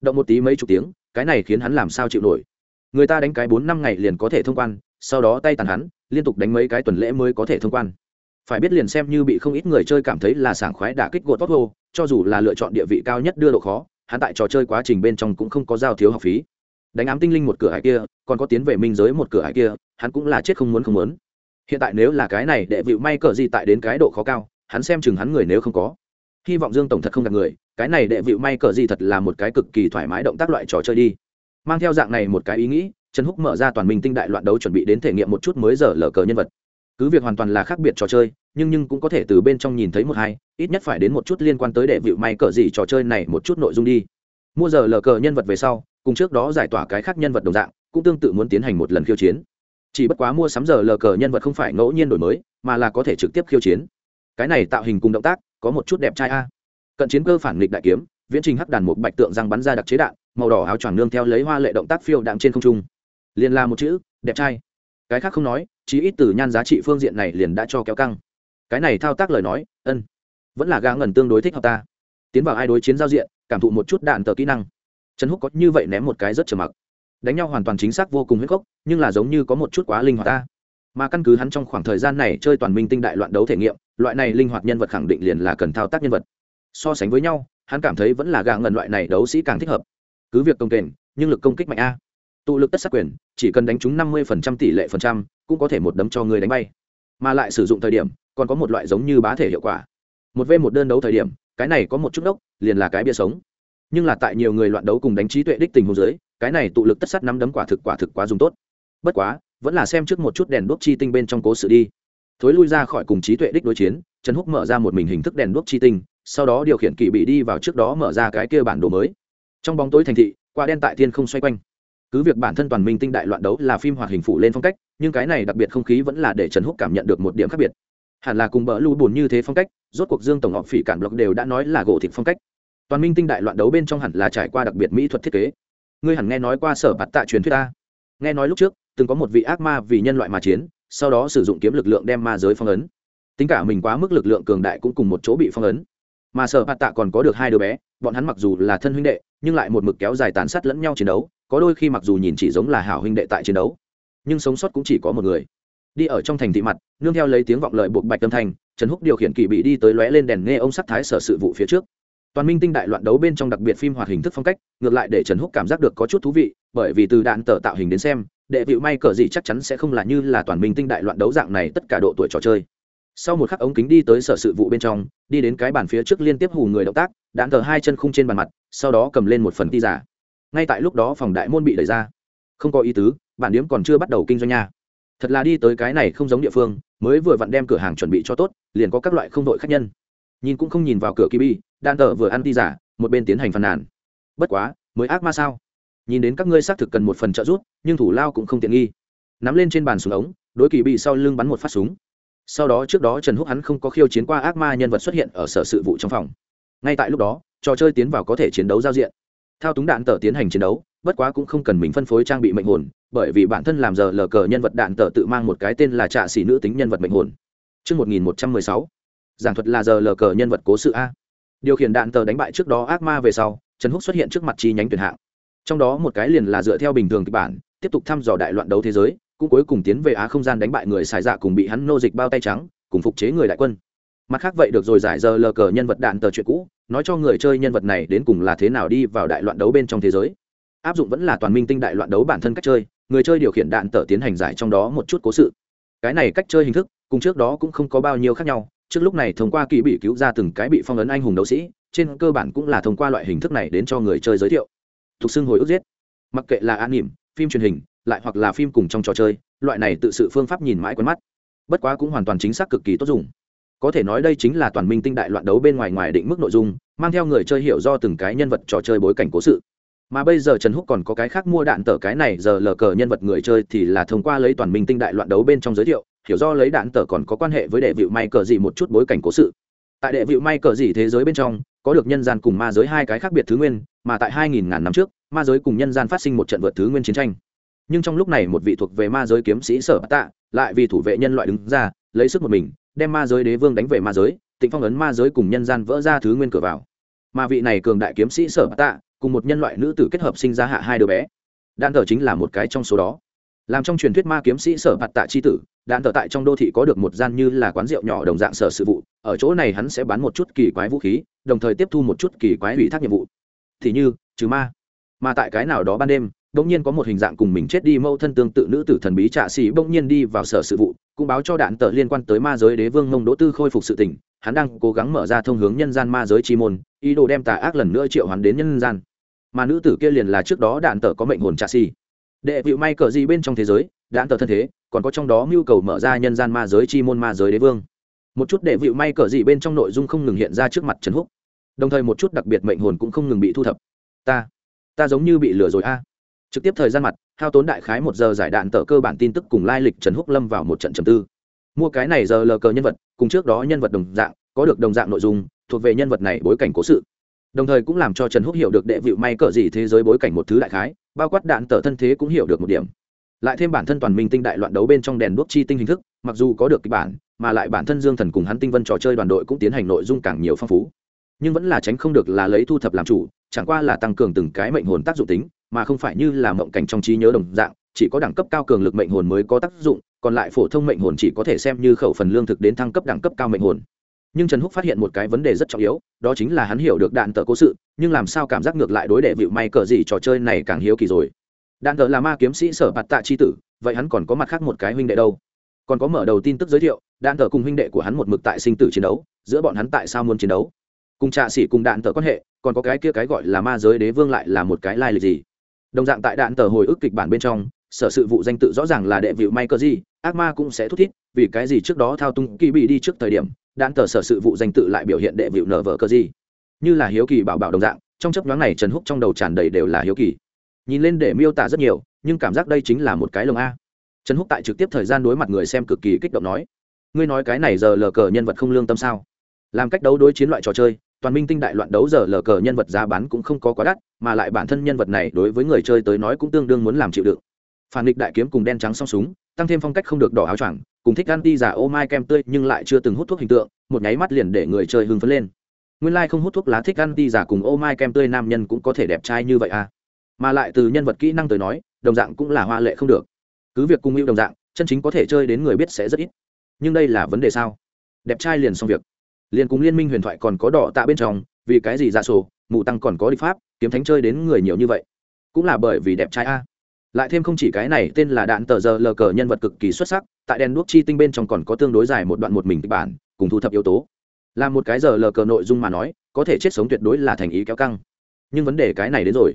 động một tí mấy chục tiếng, cái này khiến hắn làm sao chịu nổi. Người ta đánh cái bốn năm ngày liền có thể thông quan, sau đó tay tàn hắn, liên tục đánh mấy cái tuần lễ mới có thể thông quan. Phải biết liền xem như bị không ít người chơi cảm thấy là sảng khoái đả kích gột tốt hô cho dù là lựa chọn địa vị cao nhất đưa độ khó, hắn tại trò chơi quá trình bên trong cũng không có giao thiếu học phí. Đánh ám tinh linh một cửa hải kia, còn có tiến về minh giới một cửa hải kia, hắn cũng là chết không muốn không muốn hiện tại nếu là cái này đệ vịu may cờ gì tại đến cái độ khó cao, hắn xem chừng hắn người nếu không có. Hy vọng dương tổng thật không gặp người, cái này đệ vịu may cờ gì thật là một cái cực kỳ thoải mái động tác loại trò chơi đi. Mang theo dạng này một cái ý nghĩ, trần húc mở ra toàn minh tinh đại loạn đấu chuẩn bị đến thể nghiệm một chút mới giờ lờ cờ nhân vật. Cứ việc hoàn toàn là khác biệt trò chơi, nhưng nhưng cũng có thể từ bên trong nhìn thấy một hai, ít nhất phải đến một chút liên quan tới đệ vịu may cờ gì trò chơi này một chút nội dung đi. Mua giờ lờ cờ nhân vật về sau, cùng trước đó giải tỏa cái khác nhân vật đồng dạng, cũng tương tự muốn tiến hành một lần khiêu chiến chỉ bất quá mua sắm giờ lờ cờ nhân vật không phải ngẫu nhiên đổi mới, mà là có thể trực tiếp khiêu chiến. Cái này tạo hình cùng động tác, có một chút đẹp trai a. Cận chiến cơ phản nghịch đại kiếm, viễn trình hắc đàn một bạch tượng răng bắn ra đặc chế đạn, màu đỏ áo choàng nương theo lấy hoa lệ động tác phiêu đạm trên không trung. Liền là một chữ, đẹp trai. Cái khác không nói, chí ít từ nhan giá trị phương diện này liền đã cho kéo căng. Cái này thao tác lời nói, ân, vẫn là gã ngẩn tương đối thích hợp ta. Tiến vào ai đối chiến giao diện, cảm thụ một chút đạn tờ kỹ năng. Trần húc có như vậy ném một cái rất trầm mặc đánh nhau hoàn toàn chính xác vô cùng huyết cốc, nhưng là giống như có một chút quá linh hoạt ta. Mà căn cứ hắn trong khoảng thời gian này chơi toàn minh tinh đại loạn đấu thể nghiệm, loại này linh hoạt nhân vật khẳng định liền là cần thao tác nhân vật. So sánh với nhau, hắn cảm thấy vẫn là gà ngần loại này đấu sĩ càng thích hợp. Cứ việc công kềnh nhưng lực công kích mạnh a. Tụ lực tất sát quyền, chỉ cần đánh trúng năm mươi tỷ lệ phần trăm, cũng có thể một đấm cho người đánh bay. Mà lại sử dụng thời điểm, còn có một loại giống như bá thể hiệu quả. Một v một đơn đấu thời điểm, cái này có một chút đốc, liền là cái bia sống. Nhưng là tại nhiều người loạn đấu cùng đánh trí tuệ đích tình hồ dưới cái này tụ lực tất sát nắm đấm quả thực quả thực quá dùng tốt. Bất quá, vẫn là xem trước một chút đèn đuốc chi tinh bên trong cố sự đi. Thối lui ra khỏi cùng trí tuệ đích đối chiến, trần húc mở ra một mình hình thức đèn đuốc chi tinh, sau đó điều khiển kỳ bị đi vào trước đó mở ra cái kia bản đồ mới. Trong bóng tối thành thị, quả đen tại thiên không xoay quanh. Cứ việc bản thân toàn minh tinh đại loạn đấu là phim hoạt hình phụ lên phong cách, nhưng cái này đặc biệt không khí vẫn là để trần húc cảm nhận được một điểm khác biệt. Hẳn là cùng bỡ lưu buồn như thế phong cách, rốt cuộc dương tổng họ phỉ cản block đều đã nói là gỗ thịt phong cách. Toàn minh tinh đại loạn đấu bên trong hẳn là trải qua đặc biệt mỹ thuật thiết kế ngươi hẳn nghe nói qua sở bạt tạ truyền thuyết ta. Nghe nói lúc trước, từng có một vị ác ma vì nhân loại mà chiến, sau đó sử dụng kiếm lực lượng đem ma giới phong ấn. Tính cả mình quá mức lực lượng cường đại cũng cùng một chỗ bị phong ấn. Mà sở bạt tạ còn có được hai đứa bé, bọn hắn mặc dù là thân huynh đệ, nhưng lại một mực kéo dài tàn sát lẫn nhau chiến đấu, có đôi khi mặc dù nhìn chỉ giống là hảo huynh đệ tại chiến đấu, nhưng sống sót cũng chỉ có một người. Đi ở trong thành thị mặt, nương theo lấy tiếng vọng lợi buộc bạch tâm thành, trần húc điều khiển kỳ bị đi tới lóe lên đèn nghe ông sắc thái sở sự vụ phía trước toàn minh tinh đại loạn đấu bên trong đặc biệt phim hoạt hình thức phong cách, ngược lại để trần húc cảm giác được có chút thú vị, bởi vì từ đạn tờ tạo hình đến xem, đệ vịu may cờ gì chắc chắn sẽ không là như là toàn minh tinh đại loạn đấu dạng này tất cả độ tuổi trò chơi. Sau một khắc ống kính đi tới sở sự vụ bên trong, đi đến cái bàn phía trước liên tiếp hù người động tác, đạn tờ hai chân khung trên bàn mặt, sau đó cầm lên một phần ti giả. Ngay tại lúc đó phòng đại môn bị đẩy ra. Không có ý tứ, bản điếm còn chưa bắt đầu kinh doanh nha. Thật là đi tới cái này không giống địa phương, mới vừa vặn đem cửa hàng chuẩn bị cho tốt, liền có các loại không đội khách nhân nhìn cũng không nhìn vào cửa kibi đan tờ vừa ăn ti giả một bên tiến hành phàn nàn. Bất quá mới ác ma sao? Nhìn đến các ngươi xác thực cần một phần trợ giúp nhưng thủ lao cũng không tiện nghi. Nắm lên trên bàn súng ống đối kỳ bị sau lưng bắn một phát súng. Sau đó trước đó trần húc hắn không có khiêu chiến qua ác ma nhân vật xuất hiện ở sở sự vụ trong phòng. Ngay tại lúc đó trò chơi tiến vào có thể chiến đấu giao diện. Thao túng đạn tờ tiến hành chiến đấu bất quá cũng không cần mình phân phối trang bị mệnh hồn bởi vì bản thân làm giờ lờ cờ nhân vật đạn tờ tự mang một cái tên là trạ xỉ nữ tính nhân vật mệnh hồn. Trước 1116, giảng thuật là giờ lờ cờ nhân vật cố sự A. Điều khiển đạn tờ đánh bại trước đó ác ma về sau, Trần Húc xuất hiện trước mặt chi nhánh tuyển hạng. Trong đó một cái liền là dựa theo bình thường kịch bản, tiếp tục thăm dò đại loạn đấu thế giới, cũng cuối cùng tiến về Á không gian đánh bại người xài dạ cùng bị hắn nô dịch bao tay trắng, cùng phục chế người đại quân. Mặt khác vậy được rồi giải giờ lờ cờ nhân vật đạn tờ chuyện cũ, nói cho người chơi nhân vật này đến cùng là thế nào đi vào đại loạn đấu bên trong thế giới áp dụng vẫn là toàn minh tinh đại loạn đấu bản thân cách chơi người chơi điều khiển đạn tờ tiến hành giải trong đó một chút cố sự cái này cách chơi hình thức cùng trước đó cũng không có bao nhiêu khác nhau trước lúc này thông qua kỳ bị cứu ra từng cái bị phong ấn anh hùng đấu sĩ, trên cơ bản cũng là thông qua loại hình thức này đến cho người chơi giới thiệu. Thuộc xưng hồi ức giết. Mặc kệ là an nỉm, phim truyền hình, lại hoặc là phim cùng trong trò chơi, loại này tự sự phương pháp nhìn mãi quen mắt. Bất quá cũng hoàn toàn chính xác cực kỳ tốt dùng. Có thể nói đây chính là toàn minh tinh đại loạn đấu bên ngoài ngoài định mức nội dung, mang theo người chơi hiểu do từng cái nhân vật trò chơi bối cảnh cố sự. Mà bây giờ trần húc còn có cái khác mua đạn tờ cái này, giờ lờ cờ nhân vật người chơi thì là thông qua lấy toàn minh tinh đại loạn đấu bên trong giới thiệu hiểu do lấy đạn tờ còn có quan hệ với đệ vịu may cờ gì một chút bối cảnh cố sự. Tại đệ vịu may cờ gì thế giới bên trong, có được nhân gian cùng ma giới hai cái khác biệt thứ nguyên, mà tại hai nghìn ngàn năm trước, ma giới cùng nhân gian phát sinh một trận vượt thứ nguyên chiến tranh. Nhưng trong lúc này một vị thuộc về ma giới kiếm sĩ sở tạ, lại vì thủ vệ nhân loại đứng ra, lấy sức một mình, đem ma giới đế vương đánh về ma giới, tịnh phong ấn ma giới cùng nhân gian vỡ ra thứ nguyên cửa vào. Mà vị này cường đại kiếm sĩ sở tạ, cùng một nhân loại nữ tử kết hợp sinh ra hạ hai đứa bé. Đan thờ chính là một cái trong số đó làm trong truyền thuyết ma kiếm sĩ sở bạt tạ chi tử, đạn thờ tại trong đô thị có được một gian như là quán rượu nhỏ đồng dạng sở sự vụ, ở chỗ này hắn sẽ bán một chút kỳ quái vũ khí, đồng thời tiếp thu một chút kỳ quái ủy thác nhiệm vụ. Thì như, trừ ma. Mà tại cái nào đó ban đêm, bỗng nhiên có một hình dạng cùng mình chết đi mâu thân tương tự nữ tử thần bí trạ xỉ bỗng nhiên đi vào sở sự vụ, cũng báo cho đạn tờ liên quan tới ma giới đế vương mông đỗ tư khôi phục sự tỉnh hắn đang cố gắng mở ra thông hướng nhân gian ma giới chi môn, ý đồ đem tà ác lần nữa triệu hắn đến nhân gian. Mà nữ tử kia liền là trước đó đạn tờ có mệnh hồn trạ xỉ đệ vịu may cờ gì bên trong thế giới đạn tờ thân thế, còn có trong đó mưu cầu mở ra nhân gian ma giới chi môn ma giới đế vương. Một chút đệ vịu may cờ gì bên trong nội dung không ngừng hiện ra trước mặt trần húc. Đồng thời một chút đặc biệt mệnh hồn cũng không ngừng bị thu thập. Ta ta giống như bị lừa rồi a. Trực tiếp thời gian mặt, hao tốn đại khái một giờ giải đạn tờ cơ bản tin tức cùng lai lịch trần húc lâm vào một trận trầm tư. Mua cái này giờ lờ cờ nhân vật, cùng trước đó nhân vật đồng dạng, có được đồng dạng nội dung, thuộc về nhân vật này bối cảnh cố sự đồng thời cũng làm cho trần húc hiểu được đệ vịu may cỡ gì thế giới bối cảnh một thứ đại khái, bao quát đạn tờ thân thế cũng hiểu được một điểm. Lại thêm bản thân toàn minh tinh đại loạn đấu bên trong đèn đuốc chi tinh hình thức, mặc dù có được kịch bản, mà lại bản thân dương thần cùng hắn tinh vân trò chơi đoàn đội cũng tiến hành nội dung càng nhiều phong phú. Nhưng vẫn là tránh không được là lấy thu thập làm chủ, chẳng qua là tăng cường từng cái mệnh hồn tác dụng tính, mà không phải như là mộng cảnh trong trí nhớ đồng dạng, chỉ có đẳng cấp cao cường lực mệnh hồn mới có tác dụng, còn lại phổ thông mệnh hồn chỉ có thể xem như khẩu phần lương thực đến thăng cấp đẳng cấp cao mệnh hồn nhưng trần húc phát hiện một cái vấn đề rất trọng yếu đó chính là hắn hiểu được đạn tờ cố sự nhưng làm sao cảm giác ngược lại đối đệ vịu may cờ gì trò chơi này càng hiếu kỳ rồi đạn tờ là ma kiếm sĩ sở bạt tạ chi tử vậy hắn còn có mặt khác một cái huynh đệ đâu còn có mở đầu tin tức giới thiệu đạn tờ cùng huynh đệ của hắn một mực tại sinh tử chiến đấu giữa bọn hắn tại sao muốn chiến đấu cùng trạ sĩ cùng đạn tờ quan hệ còn có cái kia cái gọi là ma giới đế vương lại là một cái lai lịch gì đồng dạng tại đạn tờ hồi ức kịch bản bên trong sở sự vụ danh tự rõ ràng là đệ vịu may cờ gì ác ma cũng sẽ thút thít vì cái gì trước đó thao tung kỳ bị đi trước thời điểm đạn tờ sở sự vụ danh tự lại biểu hiện đệ vịu nở vợ cơ gì. Như là hiếu kỳ bảo bảo đồng dạng, trong chấp nhoáng này trần húc trong đầu tràn đầy đều là hiếu kỳ. Nhìn lên để miêu tả rất nhiều, nhưng cảm giác đây chính là một cái lồng a. Trần húc tại trực tiếp thời gian đối mặt người xem cực kỳ kích động nói, ngươi nói cái này giờ lờ cờ nhân vật không lương tâm sao? Làm cách đấu đối chiến loại trò chơi, toàn minh tinh đại loạn đấu giờ lờ cờ nhân vật giá bán cũng không có quá đắt, mà lại bản thân nhân vật này đối với người chơi tới nói cũng tương đương muốn làm chịu đựng. Phản địch đại kiếm cùng đen trắng song súng, tăng thêm phong cách không được đỏ áo choàng cùng thích ăn ti giả ô mai kem tươi nhưng lại chưa từng hút thuốc hình tượng, một nháy mắt liền để người chơi hưng phấn lên. Nguyên lai、like、không hút thuốc lá thích ăn ti giả cùng ô mai kem tươi nam nhân cũng có thể đẹp trai như vậy à? Mà lại từ nhân vật kỹ năng tới nói, đồng dạng cũng là hoa lệ không được. Cứ việc cùng hữu đồng dạng, chân chính có thể chơi đến người biết sẽ rất ít. Nhưng đây là vấn đề sao? Đẹp trai liền xong việc. Liền cùng liên minh huyền thoại còn có đỏ tạ bên trong, vì cái gì ra sổ mụ tăng còn có địch pháp, kiếm thánh chơi đến người nhiều như vậy. Cũng là bởi vì đẹp trai a lại thêm không chỉ cái này, tên là đạn tờ giờ lờ cờ nhân vật cực kỳ xuất sắc, tại đèn đuốc chi tinh bên trong còn có tương đối dài một đoạn một mình kịch bản, cùng thu thập yếu tố. Là một cái giờ lờ cờ nội dung mà nói, có thể chết sống tuyệt đối là thành ý kéo căng. Nhưng vấn đề cái này đến rồi.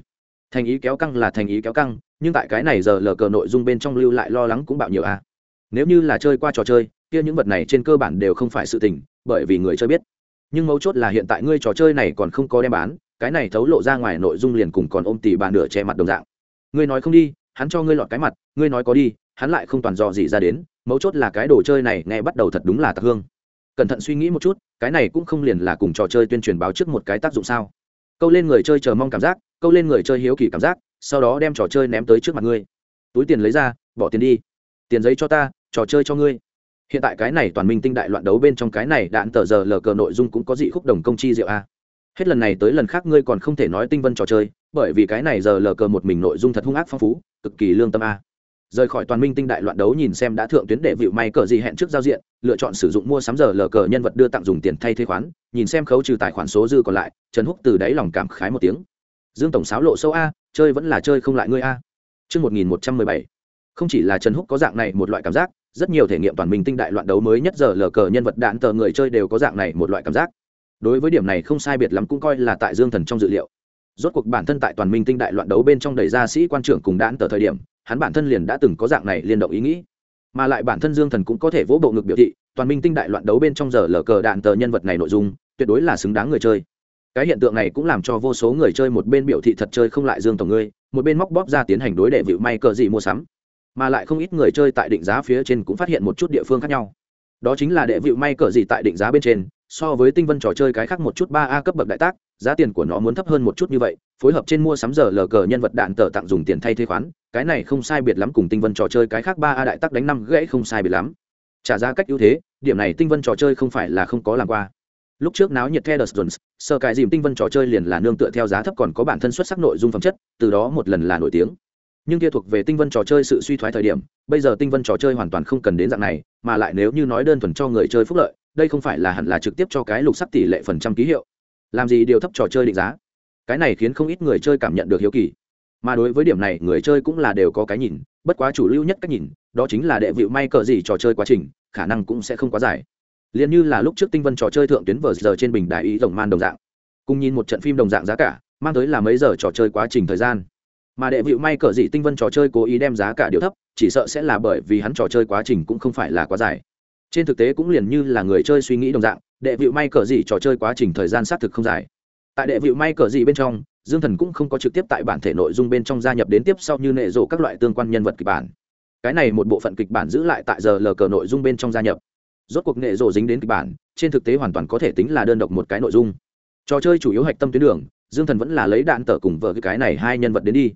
Thành ý kéo căng là thành ý kéo căng, nhưng tại cái này giờ lờ cờ nội dung bên trong lưu lại lo lắng cũng bạo nhiều a nếu như là chơi qua trò chơi, kia những vật này trên cơ bản đều không phải sự tình, bởi vì người chơi biết. Nhưng mấu chốt là hiện tại ngươi trò chơi này còn không có đem bán, cái này thấu lộ ra ngoài nội dung liền cùng còn ôm tỉ bà nửa che mặt đồng dạng. Ngươi nói không đi hắn cho ngươi lọt cái mặt, ngươi nói có đi, hắn lại không toàn dò gì ra đến, mấu chốt là cái đồ chơi này nghe bắt đầu thật đúng là tạc hương. Cẩn thận suy nghĩ một chút, cái này cũng không liền là cùng trò chơi tuyên truyền báo trước một cái tác dụng sao? Câu lên người chơi chờ mong cảm giác, câu lên người chơi hiếu kỳ cảm giác, sau đó đem trò chơi ném tới trước mặt ngươi. Túi tiền lấy ra, bỏ tiền đi. Tiền giấy cho ta, trò chơi cho ngươi. Hiện tại cái này toàn minh tinh đại loạn đấu bên trong cái này đạn tờ giờ lờ cờ nội dung cũng có dị khúc đồng công chi diệu a. Hết lần này tới lần khác ngươi còn không thể nói tinh vân trò chơi bởi vì cái này giờ lờ cờ một mình nội dung thật hung ác phong phú cực kỳ lương tâm a. Rời khỏi toàn minh tinh đại loạn đấu nhìn xem đã thượng tuyến để vịu may cờ gì hẹn trước giao diện lựa chọn sử dụng mua sắm giờ lờ cờ nhân vật đưa tặng dùng tiền thay thế khoán nhìn xem khấu trừ tài khoản số dư còn lại trần húc từ đáy lòng cảm khái một tiếng. Dương tổng sáo lộ sâu a chơi vẫn là chơi không lại ngươi a. Trước 1117, không chỉ là trần húc có dạng này một loại cảm giác rất nhiều thể nghiệm toàn minh tinh đại loạn đấu mới nhất giờ lờ cờ nhân vật đạn tờ người chơi đều có dạng này một loại cảm giác. Đối với điểm này không sai biệt lắm cũng coi là tại dương thần trong dự liệu rốt cuộc bản thân tại toàn minh tinh đại loạn đấu bên trong đầy ra sĩ quan trưởng cùng đạn tờ thời điểm, hắn bản thân liền đã từng có dạng này liên động ý nghĩ. Mà lại bản thân dương thần cũng có thể vỗ bộ ngực biểu thị, toàn minh tinh đại loạn đấu bên trong giờ lờ cờ đạn tờ nhân vật này nội dung, tuyệt đối là xứng đáng người chơi. Cái hiện tượng này cũng làm cho vô số người chơi một bên biểu thị thật chơi không lại dương tổng ngươi, một bên móc bóp ra tiến hành đối đệ vịu may cờ gì mua sắm. Mà lại không ít người chơi tại định giá phía trên cũng phát hiện một chút địa phương khác nhau. Đó chính là đệ vịu may cờ gì tại định giá bên trên, so với tinh vân trò chơi cái khác một chút ba a cấp bậc đại tác giá tiền của nó muốn thấp hơn một chút như vậy phối hợp trên mua sắm giờ lờ cờ nhân vật đạn tờ tặng dùng tiền thay thế khoán cái này không sai biệt lắm cùng tinh vân trò chơi cái khác ba a đại tắc đánh năm gãy không sai biệt lắm trả giá cách ưu thế điểm này tinh vân trò chơi không phải là không có làm qua lúc trước náo nhiệt Theodore Jones, sơ cài dìm tinh vân trò chơi liền là nương tựa theo giá thấp còn có bản thân xuất sắc nội dung phẩm chất, từ đó một lần là nổi tiếng. Nhưng kia thuộc về tinh vân trò chơi sự suy thoái thời điểm, bây giờ tinh vân trò chơi hoàn toàn không cần đến dạng này, mà lại nếu như nói đơn thuần cho người chơi phúc lợi, đây không phải là hẳn là trực tiếp cho cái lục sắc tỷ lệ phần trăm ký hiệu. Làm gì điều thấp trò chơi định giá? Cái này khiến không ít người chơi cảm nhận được hiếu kỳ. Mà đối với điểm này, người chơi cũng là đều có cái nhìn, bất quá chủ lưu nhất cách nhìn, đó chính là đệ vịu may cờ gì trò chơi quá trình, khả năng cũng sẽ không quá dài liền như là lúc trước tinh vân trò chơi thượng tuyến vờ giờ trên bình đại ý rồng man đồng dạng cùng nhìn một trận phim đồng dạng giá cả mang tới là mấy giờ trò chơi quá trình thời gian mà đệ vịu may cờ gì tinh vân trò chơi cố ý đem giá cả điều thấp chỉ sợ sẽ là bởi vì hắn trò chơi quá trình cũng không phải là quá dài trên thực tế cũng liền như là người chơi suy nghĩ đồng dạng đệ vịu may cờ gì trò chơi quá trình thời gian xác thực không dài. Tại đệ vịu may cờ gì bên trong, dương thần cũng không có trực tiếp tại bản thể nội dung bên trong gia nhập đến tiếp sau như nệ rộ các loại tương quan nhân vật kịch bản. Cái này một bộ phận kịch bản giữ lại tại giờ lờ cờ nội dung bên trong gia nhập. Rốt cuộc nệ rộ dính đến kịch bản, trên thực tế hoàn toàn có thể tính là đơn độc một cái nội dung. Trò chơi chủ yếu hạch tâm tuyến đường, dương thần vẫn là lấy đạn tờ cùng vợ cái này hai nhân vật đến đi.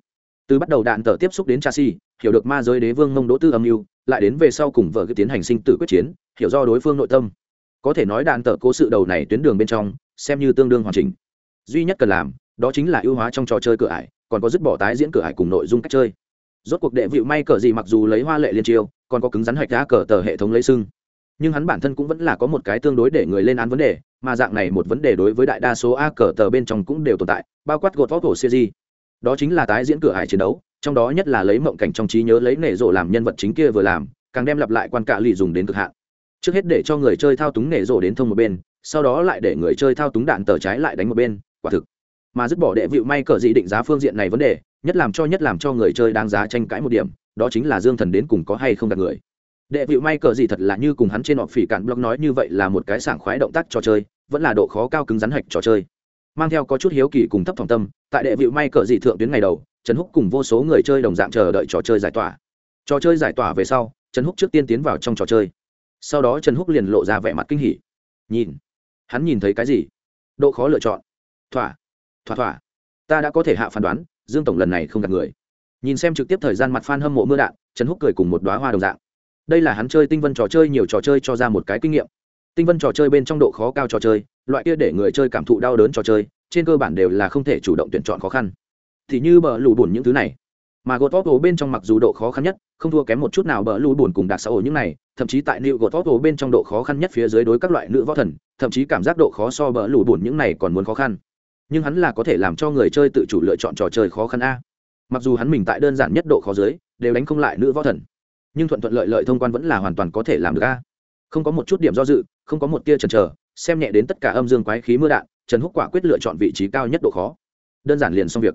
Từ bắt đầu đạn tờ tiếp xúc đến chassis hiểu được ma giới đế vương mông đỗ tư âm mưu, lại đến về sau cùng vợ cái tiến hành sinh tử quyết chiến, hiểu do đối phương nội tâm có thể nói đạn tờ cố sự đầu này tuyến đường bên trong, xem như tương đương hoàn chỉnh. Duy nhất cần làm, đó chính là ưu hóa trong trò chơi cửa ải, còn có dứt bỏ tái diễn cửa ải cùng nội dung cách chơi. Rốt cuộc đệ vịu may cờ gì mặc dù lấy hoa lệ liên chiêu, còn có cứng rắn hạch đá cờ tờ hệ thống lấy sưng. Nhưng hắn bản thân cũng vẫn là có một cái tương đối để người lên án vấn đề, mà dạng này một vấn đề đối với đại đa số a cờ tờ bên trong cũng đều tồn tại, bao quát gột vóc cổ series. Đó chính là tái diễn cửa hải chiến đấu, trong đó nhất là lấy mộng cảnh trong trí nhớ lấy nể rộ làm nhân vật chính kia vừa làm, càng đem lặp lại quan cạ lì dùng đến cực hạn trước hết để cho người chơi thao túng nể rộ đến thông một bên, sau đó lại để người chơi thao túng đạn tờ trái lại đánh một bên. Quả thực, mà dứt bỏ đệ vịu may cờ dị định giá phương diện này vấn đề, nhất làm cho nhất làm cho người chơi đáng giá tranh cãi một điểm, đó chính là dương thần đến cùng có hay không đặt người. Đệ vịu may cờ gì thật là như cùng hắn trên họ phỉ cạn blog nói như vậy là một cái sảng khoái động tác trò chơi, vẫn là độ khó cao cứng rắn hạch trò chơi. Mang theo có chút hiếu kỳ cùng thấp phòng tâm, tại đệ vịu may cờ gì thượng tuyến ngày đầu, trần húc cùng vô số người chơi đồng dạng chờ đợi trò chơi giải tỏa. Trò chơi giải tỏa về sau, trần húc trước tiên tiến vào trong trò chơi sau đó trần húc liền lộ ra vẻ mặt kinh hỉ. nhìn, hắn nhìn thấy cái gì? độ khó lựa chọn. thỏa thỏa thỏa. ta đã có thể hạ phán đoán, dương tổng lần này không gặp người. nhìn xem trực tiếp thời gian mặt f a n hâm mộ mưa đạn, trần húc cười cùng một đoá hoa đồng dạng. đây là hắn chơi tinh vân trò chơi nhiều trò chơi cho ra một cái kinh nghiệm. tinh vân trò chơi bên trong độ khó cao trò chơi, loại kia để người chơi cảm thụ đau đớn trò chơi, trên cơ bản đều là không thể chủ động tuyển chọn khó khăn. thì như bờ lù bùn những thứ này mà gột tóc bên trong mặc dù độ khó khăn nhất, không thua kém một chút nào bờ lùi buồn cùng đặc xã hội những này, thậm chí tại liệu gột tóc bên trong độ khó khăn nhất phía dưới đối các loại nữ võ thần, thậm chí cảm giác độ khó so bờ lùi buồn những này còn muốn khó khăn. Nhưng hắn là có thể làm cho người chơi tự chủ lựa chọn trò chơi khó khăn a. Mặc dù hắn mình tại đơn giản nhất độ khó dưới, đều đánh không lại nữ võ thần. Nhưng thuận thuận lợi lợi thông quan vẫn là hoàn toàn có thể làm được a. Không có một chút điểm do dự, không có một tia chần chờ, xem nhẹ đến tất cả âm dương quái khí mưa đạn, trần húc quả quyết lựa chọn vị trí cao nhất độ khó. Đơn giản liền xong việc.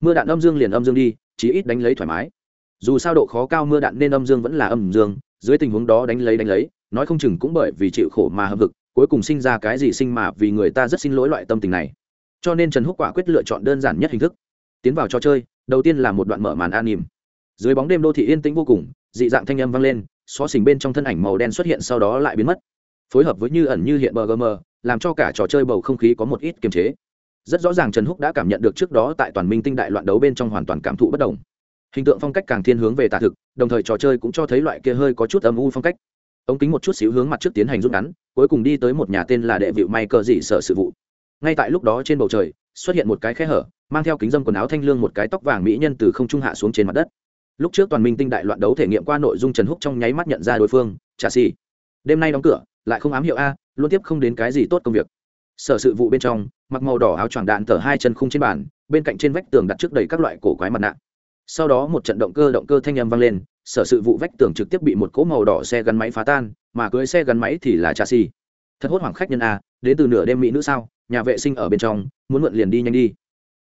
Mưa đạn âm dương liền âm dương đi chí ít đánh lấy thoải mái. Dù sao độ khó cao mưa đạn nên âm dương vẫn là âm dương, dưới tình huống đó đánh lấy đánh lấy, nói không chừng cũng bởi vì chịu khổ mà hâm vực, cuối cùng sinh ra cái gì sinh mà vì người ta rất xin lỗi loại tâm tình này. Cho nên trần húc quả quyết lựa chọn đơn giản nhất hình thức. Tiến vào trò chơi, đầu tiên là một đoạn mở màn an nỉm. Dưới bóng đêm đô thị yên tĩnh vô cùng, dị dạng thanh âm vang lên, xó xỉnh bên trong thân ảnh màu đen xuất hiện sau đó lại biến mất. Phối hợp với như ẩn như hiện bgm làm cho cả trò chơi bầu không khí có một ít kiềm chế rất rõ ràng trần húc đã cảm nhận được trước đó tại toàn minh tinh đại loạn đấu bên trong hoàn toàn cảm thụ bất đồng. Hình tượng phong cách càng thiên hướng về tả thực, đồng thời trò chơi cũng cho thấy loại kia hơi có chút âm u phong cách. Ống kính một chút xíu hướng mặt trước tiến hành rút ngắn, cuối cùng đi tới một nhà tên là đệ vịu may cờ dị sở sự vụ. Ngay tại lúc đó trên bầu trời, xuất hiện một cái khe hở, mang theo kính dâm quần áo thanh lương một cái tóc vàng mỹ nhân từ không trung hạ xuống trên mặt đất. Lúc trước toàn minh tinh đại loạn đấu thể nghiệm qua nội dung trần húc trong nháy mắt nhận ra đối phương trà xì. Đêm nay đóng cửa, lại không ám hiệu a, luôn tiếp không đến cái gì tốt công việc sở sự vụ bên trong, mặc màu đỏ áo choàng đạn tở hai chân khung trên bàn, bên cạnh trên vách tường đặt trước đầy các loại cổ quái mặt nạ. Sau đó một trận động cơ động cơ thanh âm vang lên, sở sự vụ vách tường trực tiếp bị một cỗ màu đỏ xe gắn máy phá tan, mà cưới xe gắn máy thì là chassis. Thật hốt hoảng khách nhân a đến từ nửa đêm mỹ nữ sao, nhà vệ sinh ở bên trong, muốn mượn liền đi nhanh đi.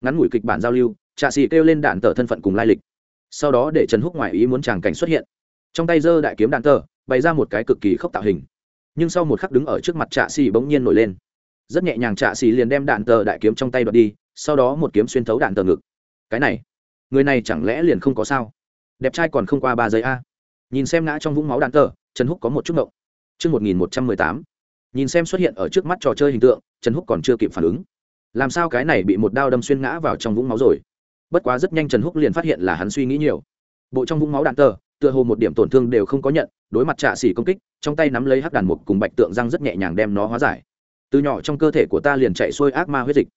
Ngắn ngủi kịch bản giao lưu, chassis kêu lên đạn tở thân phận cùng lai lịch. Sau đó để trần húc ngoại ý muốn chàng cảnh xuất hiện. Trong tay giơ đại kiếm đạn tở, bày ra một cái cực kỳ khốc tạo hình. Nhưng sau một khắc đứng ở trước mặt trạ xì bỗng nhiên nổi lên rất nhẹ nhàng trạ xì liền đem đạn tờ đại kiếm trong tay đoạt đi sau đó một kiếm xuyên thấu đạn tờ ngực cái này người này chẳng lẽ liền không có sao đẹp trai còn không qua ba giây a nhìn xem ngã trong vũng máu đạn tờ trần húc có một chút ngộng Chương 1118. Nhìn xem xuất hiện ở trước mắt trò chơi hình tượng, Trần Húc còn chưa kịp phản ứng. Làm sao cái này bị một đao đâm xuyên ngã vào trong vũng máu rồi? Bất quá rất nhanh Trần Húc liền phát hiện là hắn suy nghĩ nhiều. Bộ trong vũng máu đạn tờ, tựa hồ một điểm tổn thương đều không có nhận, đối mặt trạ xỉ công kích, trong tay nắm lấy hắc đàn mục cùng bạch tượng răng rất nhẹ nhàng đem nó hóa giải. Từ nhỏ trong cơ thể của ta liền chạy xuôi ác ma huyết dịch.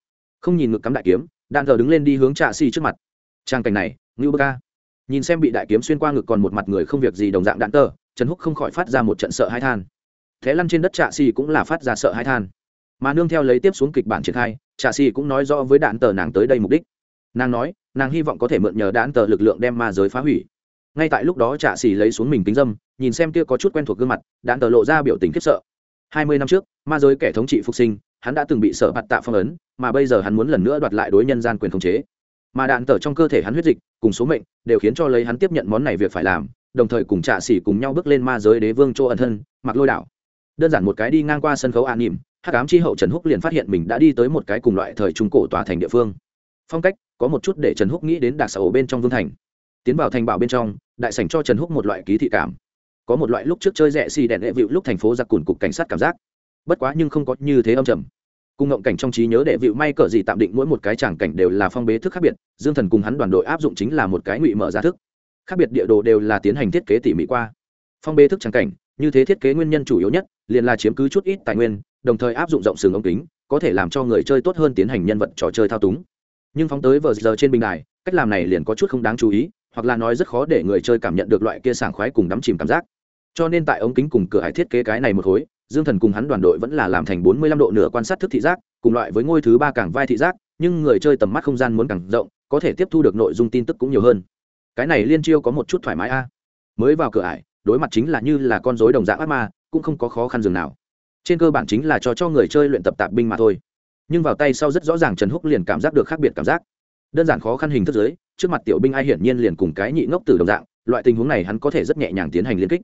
Không nhìn ngực cắm đại kiếm, đạn thờ đứng lên đi hướng trạ xỉ trước mặt. Trang cảnh này, Ngưu Bơ Nhìn xem bị đại kiếm xuyên qua ngực còn một mặt người không việc gì đồng dạng đạn tờ, Trần Húc không khỏi phát ra một trận sợ hai than. Thế lăn trên đất trạ xì cũng là phát ra sợ hai than. Mà nương theo lấy tiếp xuống kịch bản triển khai trạ xì cũng nói rõ với đạn tờ nàng tới đây mục đích. Nàng nói nàng hy vọng có thể mượn nhờ đạn tờ lực lượng đem ma giới phá hủy. Ngay tại lúc đó trạ xì lấy xuống mình kính dâm nhìn xem kia có chút quen thuộc gương mặt đạn tờ lộ ra biểu tình khiếp sợ hai mươi năm trước, ma giới kẻ thống trị phục sinh, hắn đã từng bị sợ bạt tạ phong ấn, mà bây giờ hắn muốn lần nữa đoạt lại đối nhân gian quyền khống chế. Mà đạn tở trong cơ thể hắn huyết dịch, cùng số mệnh, đều khiến cho lấy hắn tiếp nhận món này việc phải làm, đồng thời cùng trạ xỉ cùng nhau bước lên ma giới đế vương chỗ ẩn thân, mặc lôi đảo. Đơn giản một cái đi ngang qua sân khấu an nỉm hắc ám chi hậu trần húc liền phát hiện mình đã đi tới một cái cùng loại thời trung cổ tòa thành địa phương. Phong cách, có một chút để trần húc nghĩ đến đặc xã ổ bên trong vương thành. Tiến vào thành bảo bên trong, đại sảnh cho trần húc một loại ký thị cảm có một loại lúc trước chơi rẻ xì đèn đệ vịu lúc thành phố giặc cùn cục cảnh sát cảm giác. Bất quá nhưng không có như thế âm trầm. Cùng ngộng cảnh trong trí nhớ đệ vịu may cỡ gì tạm định mỗi một cái tràng cảnh đều là phong bế thức khác biệt, dương thần cùng hắn đoàn đội áp dụng chính là một cái ngụy mở ra thức. Khác biệt địa đồ đều là tiến hành thiết kế tỉ mỉ qua. Phong bế thức tràng cảnh, như thế thiết kế nguyên nhân chủ yếu nhất, liền là chiếm cứ chút ít tài nguyên, đồng thời áp dụng rộng sừng ống kính, có thể làm cho người chơi tốt hơn tiến hành nhân vật trò chơi thao túng. Nhưng phóng tới vờ giờ trên bình đài, cách làm này liền có chút không đáng chú ý hoặc là nói rất khó để người chơi cảm nhận được loại kia sảng khoái cùng đắm chìm cảm giác. Cho nên tại ống kính cùng cửa hải thiết kế cái này một khối, dương thần cùng hắn đoàn đội vẫn là làm thành bốn mươi lăm độ nửa quan sát thức thị giác, cùng loại với ngôi thứ ba càng vai thị giác, nhưng người chơi tầm mắt không gian muốn càng rộng, có thể tiếp thu được nội dung tin tức cũng nhiều hơn. Cái này liên chiêu có một chút thoải mái a. Mới vào cửa ải, đối mặt chính là như là con rối đồng dạng ác ma, cũng không có khó khăn dường nào. Trên cơ bản chính là cho cho người chơi luyện tập tạp binh mà thôi. Nhưng vào tay sau rất rõ ràng trần húc liền cảm giác được khác biệt cảm giác đơn giản khó khăn hình thức giới, trước mặt tiểu binh ai hiển nhiên liền cùng cái nhị ngốc từ đồng dạng, loại tình huống này hắn có thể rất nhẹ nhàng tiến hành liên kích.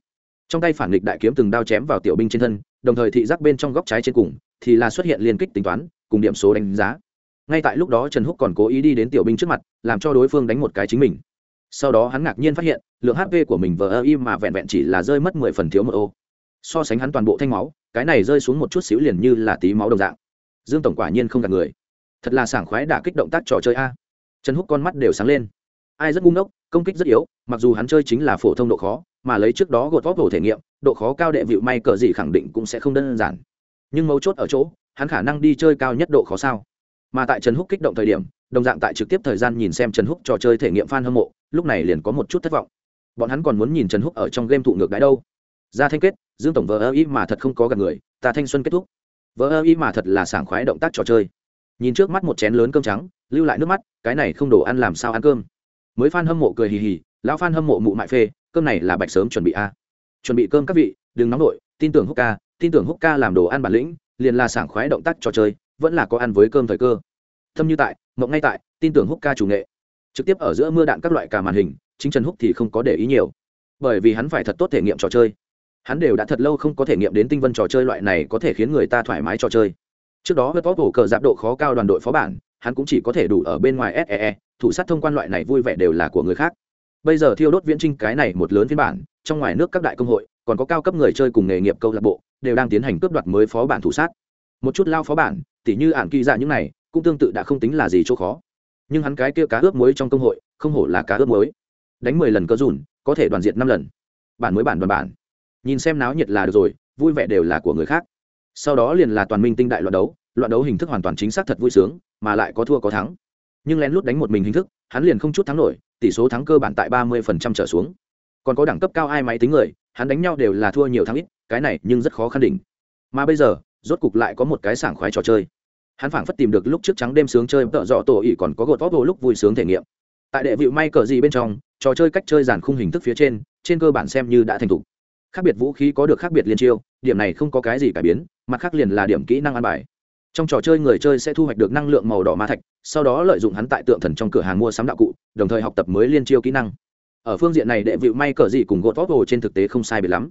Trong tay phản nghịch đại kiếm từng đao chém vào tiểu binh trên thân, đồng thời thị giác bên trong góc trái trên cùng, thì là xuất hiện liên kích tính toán, cùng điểm số đánh giá. Ngay tại lúc đó trần húc còn cố ý đi đến tiểu binh trước mặt, làm cho đối phương đánh một cái chính mình. Sau đó hắn ngạc nhiên phát hiện, lượng hp của mình vờ ơ im mà vẹn vẹn chỉ là rơi mất mười phần thiếu một ô. So sánh hắn toàn bộ thanh máu, cái này rơi xuống một chút xíu liền như là tí máu đồng dạng. Dương tổng quả nhiên không gạt người. Thật là sảng khoái đả kích động tác trò chơi a trần húc con mắt đều sáng lên. Ai rất ngu ngốc, công kích rất yếu, mặc dù hắn chơi chính là phổ thông độ khó, mà lấy trước đó gột vóc hổ thể nghiệm, độ khó cao đệ vịu may cờ gì khẳng định cũng sẽ không đơn giản. Nhưng mấu chốt ở chỗ, hắn khả năng đi chơi cao nhất độ khó sao. Mà tại trần húc kích động thời điểm, đồng dạng tại trực tiếp thời gian nhìn xem trần húc trò chơi thể nghiệm f a n hâm mộ, lúc này liền có một chút thất vọng. Bọn hắn còn muốn nhìn trần húc ở trong game thụ ngược đáy đâu. Ra thanh kết, dương tổng vờ ơ ý mà thật không có gặp người, ta thanh xuân kết thúc. Vờ ơ ý mà thật là sảng khoái động tác trò chơi nhìn trước mắt một chén lớn cơm trắng, lưu lại nước mắt, cái này không đồ ăn làm sao ăn cơm. Mới phan hâm mộ cười hì hì, lão phan hâm mộ mụ mại phê, cơm này là bạch sớm chuẩn bị a. Chuẩn bị cơm các vị, đừng nóng nổi tin tưởng húc ca, tin tưởng húc ca làm đồ ăn bản lĩnh, liền là sảng khoái động tác trò chơi, vẫn là có ăn với cơm thời cơ. Thâm như tại, mộng ngay tại, tin tưởng húc ca chủ nghệ. Trực tiếp ở giữa mưa đạn các loại cả màn hình, chính trần húc thì không có để ý nhiều. Bởi vì hắn phải thật tốt thể nghiệm trò chơi. Hắn đều đã thật lâu không có thể nghiệm đến tinh vân trò chơi loại này có thể khiến người ta thoải mái trò chơi trước đó hớt bóp hổ cờ giáp độ khó cao đoàn đội phó bản, hắn cũng chỉ có thể đủ ở bên ngoài see thủ sát thông quan loại này vui vẻ đều là của người khác. Bây giờ thiêu đốt viễn trinh cái này một lớn phiên bản, trong ngoài nước các đại công hội, còn có cao cấp người chơi cùng nghề nghiệp câu lạc bộ, đều đang tiến hành cướp đoạt mới phó bản thủ sát. Một chút lao phó bản, tỉ như ạn kỳ dạ những này, cũng tương tự đã không tính là gì chỗ khó. Nhưng hắn cái kia cá ướp muối trong công hội, không hổ là cá ướp muối. Đánh mười lần cơ dùn, có thể đoàn diệt năm lần. Bản mới bản đoàn bản. Nhìn xem náo nhiệt là được rồi, vui vẻ đều là của người khác sau đó liền là toàn minh tinh đại loạn đấu loạn đấu hình thức hoàn toàn chính xác thật vui sướng, mà lại có thua có thắng. Nhưng lén lút đánh một mình hình thức, hắn liền không chút thắng nổi, tỷ số thắng cơ bản tại ba mươi phần trăm trở xuống. Còn có đẳng cấp cao ai máy tính người, hắn đánh nhau đều là thua nhiều thắng ít, cái này nhưng rất khó khăn đỉnh. Mà bây giờ, rốt cục lại có một cái sảng khoái trò chơi. Hắn phảng phất tìm được lúc trước trắng đêm sướng chơi, tợ dọ tổ ỉ còn có gột vót vô lúc vui sướng thể nghiệm. Tại đệ vịu may cờ gì bên trong, trò chơi cách chơi giản khung hình thức phía trên trên cơ bản xem như đã thành thục. Khác biệt vũ khí có được khác biệt liên chiêu, điểm này không có cái gì cải biến mặt khác liền là điểm kỹ năng ăn bài. Trong trò chơi người chơi sẽ thu hoạch được năng lượng màu đỏ ma thạch, sau đó lợi dụng hắn tại tượng thần trong cửa hàng mua sắm đạo cụ, đồng thời học tập mới liên chiêu kỹ năng. Ở phương diện này đệ vịu may cờ gì cùng gỗ vót hồ trên thực tế không sai biệt lắm.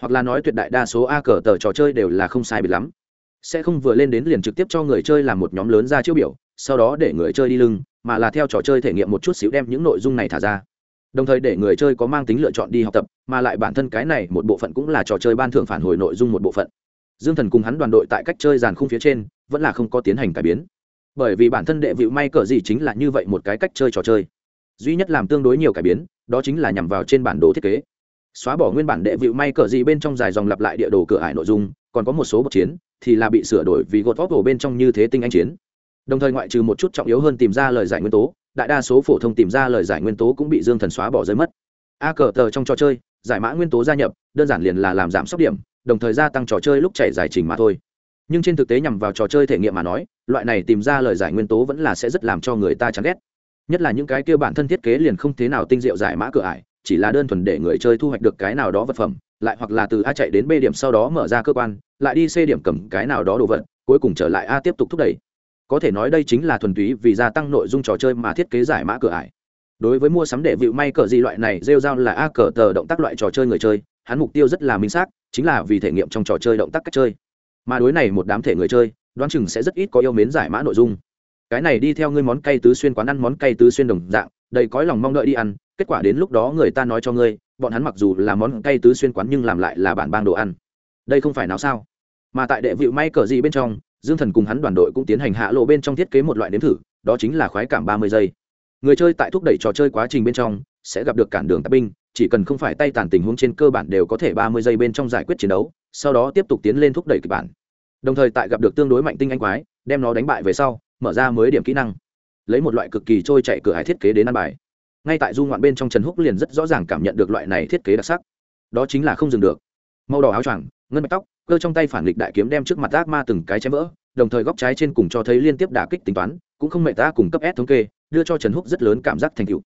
Hoặc là nói tuyệt đại đa số a cờ tờ trò chơi đều là không sai biệt lắm. Sẽ không vừa lên đến liền trực tiếp cho người chơi làm một nhóm lớn ra chiêu biểu, sau đó để người chơi đi lưng, mà là theo trò chơi thể nghiệm một chút xíu đem những nội dung này thả ra. Đồng thời để người chơi có mang tính lựa chọn đi học tập, mà lại bản thân cái này một bộ phận cũng là trò chơi ban thưởng phản hồi nội dung một bộ phận dương thần cùng hắn đoàn đội tại cách chơi giàn khung phía trên, vẫn là không có tiến hành cải biến. Bởi vì bản thân đệ vịu may cờ gì chính là như vậy một cái cách chơi trò chơi. Duy nhất làm tương đối nhiều cải biến, đó chính là nhằm vào trên bản đồ thiết kế. Xóa bỏ nguyên bản đệ vịu may cờ gì bên trong dài dòng lặp lại địa đồ cửa ải nội dung, còn có một số bậc chiến, thì là bị sửa đổi vì gột vóc ổ bên trong như thế tinh anh chiến. Đồng thời ngoại trừ một chút trọng yếu hơn tìm ra lời giải nguyên tố, đại đa số phổ thông tìm ra lời giải nguyên tố cũng bị dương thần xóa bỏ rơi mất. A cờ tờ trong trò chơi, giải mã nguyên tố gia nhập, đơn giản liền là làm giảm sốc điểm đồng thời gia tăng trò chơi lúc chạy giải trình mà thôi. Nhưng trên thực tế nhằm vào trò chơi thể nghiệm mà nói, loại này tìm ra lời giải nguyên tố vẫn là sẽ rất làm cho người ta chán ghét. Nhất là những cái kia bản thân thiết kế liền không thế nào tinh diệu giải mã cửa ải, chỉ là đơn thuần để người chơi thu hoạch được cái nào đó vật phẩm, lại hoặc là từ a chạy đến b điểm sau đó mở ra cơ quan, lại đi c điểm cầm cái nào đó đồ vật, cuối cùng trở lại a tiếp tục thúc đẩy. Có thể nói đây chính là thuần túy vì gia tăng nội dung trò chơi mà thiết kế giải mã cửa ải đối với mua sắm để vịu may cờ gì loại này rêu rao là a cờ tờ động tác loại trò chơi người chơi, hắn mục tiêu rất là minh xác, chính là vì thể nghiệm trong trò chơi động tác cách chơi. Mà đối này một đám thể người chơi, đoán chừng sẽ rất ít có yêu mến giải mã nội dung. Cái này đi theo ngươi món cay tứ xuyên quán ăn món cay tứ xuyên đồng dạng, đầy cõi lòng mong đợi đi ăn, kết quả đến lúc đó người ta nói cho ngươi, bọn hắn mặc dù là món cay tứ xuyên quán nhưng làm lại là bản bang đồ ăn. Đây không phải nào sao? Mà tại đệ vịu may cờ gì bên trong, dương thần cùng hắn đoàn đội cũng tiến hành hạ lộ bên trong thiết kế một loại nếm thử, đó chính là khoái cảm ba mươi giây người chơi tại thúc đẩy trò chơi quá trình bên trong, sẽ gặp được cản đường tạp binh, chỉ cần không phải tay tàn tình huống trên cơ bản đều có thể ba mươi giây bên trong giải quyết chiến đấu, sau đó tiếp tục tiến lên thúc đẩy kịch bản. Đồng thời tại gặp được tương đối mạnh tinh anh quái, đem nó đánh bại về sau, mở ra mới điểm kỹ năng. Lấy một loại cực kỳ trôi chạy cửa hải thiết kế đến ăn bài. Ngay tại du ngoạn bên trong trần húc liền rất rõ ràng cảm nhận được loại này thiết kế đặc sắc. Đó chính là không dừng được. Màu đỏ áo choàng, ngân bạch tóc, cơ trong tay phản nghịch đại kiếm đem trước mặt ác ma từng cái chém vỡ, đồng thời góc trái trên cùng cho thấy liên tiếp đả kích tính toán cũng không mẹ ta cùng cấp s thống kê, đưa cho trần húc rất lớn cảm giác thành tựu.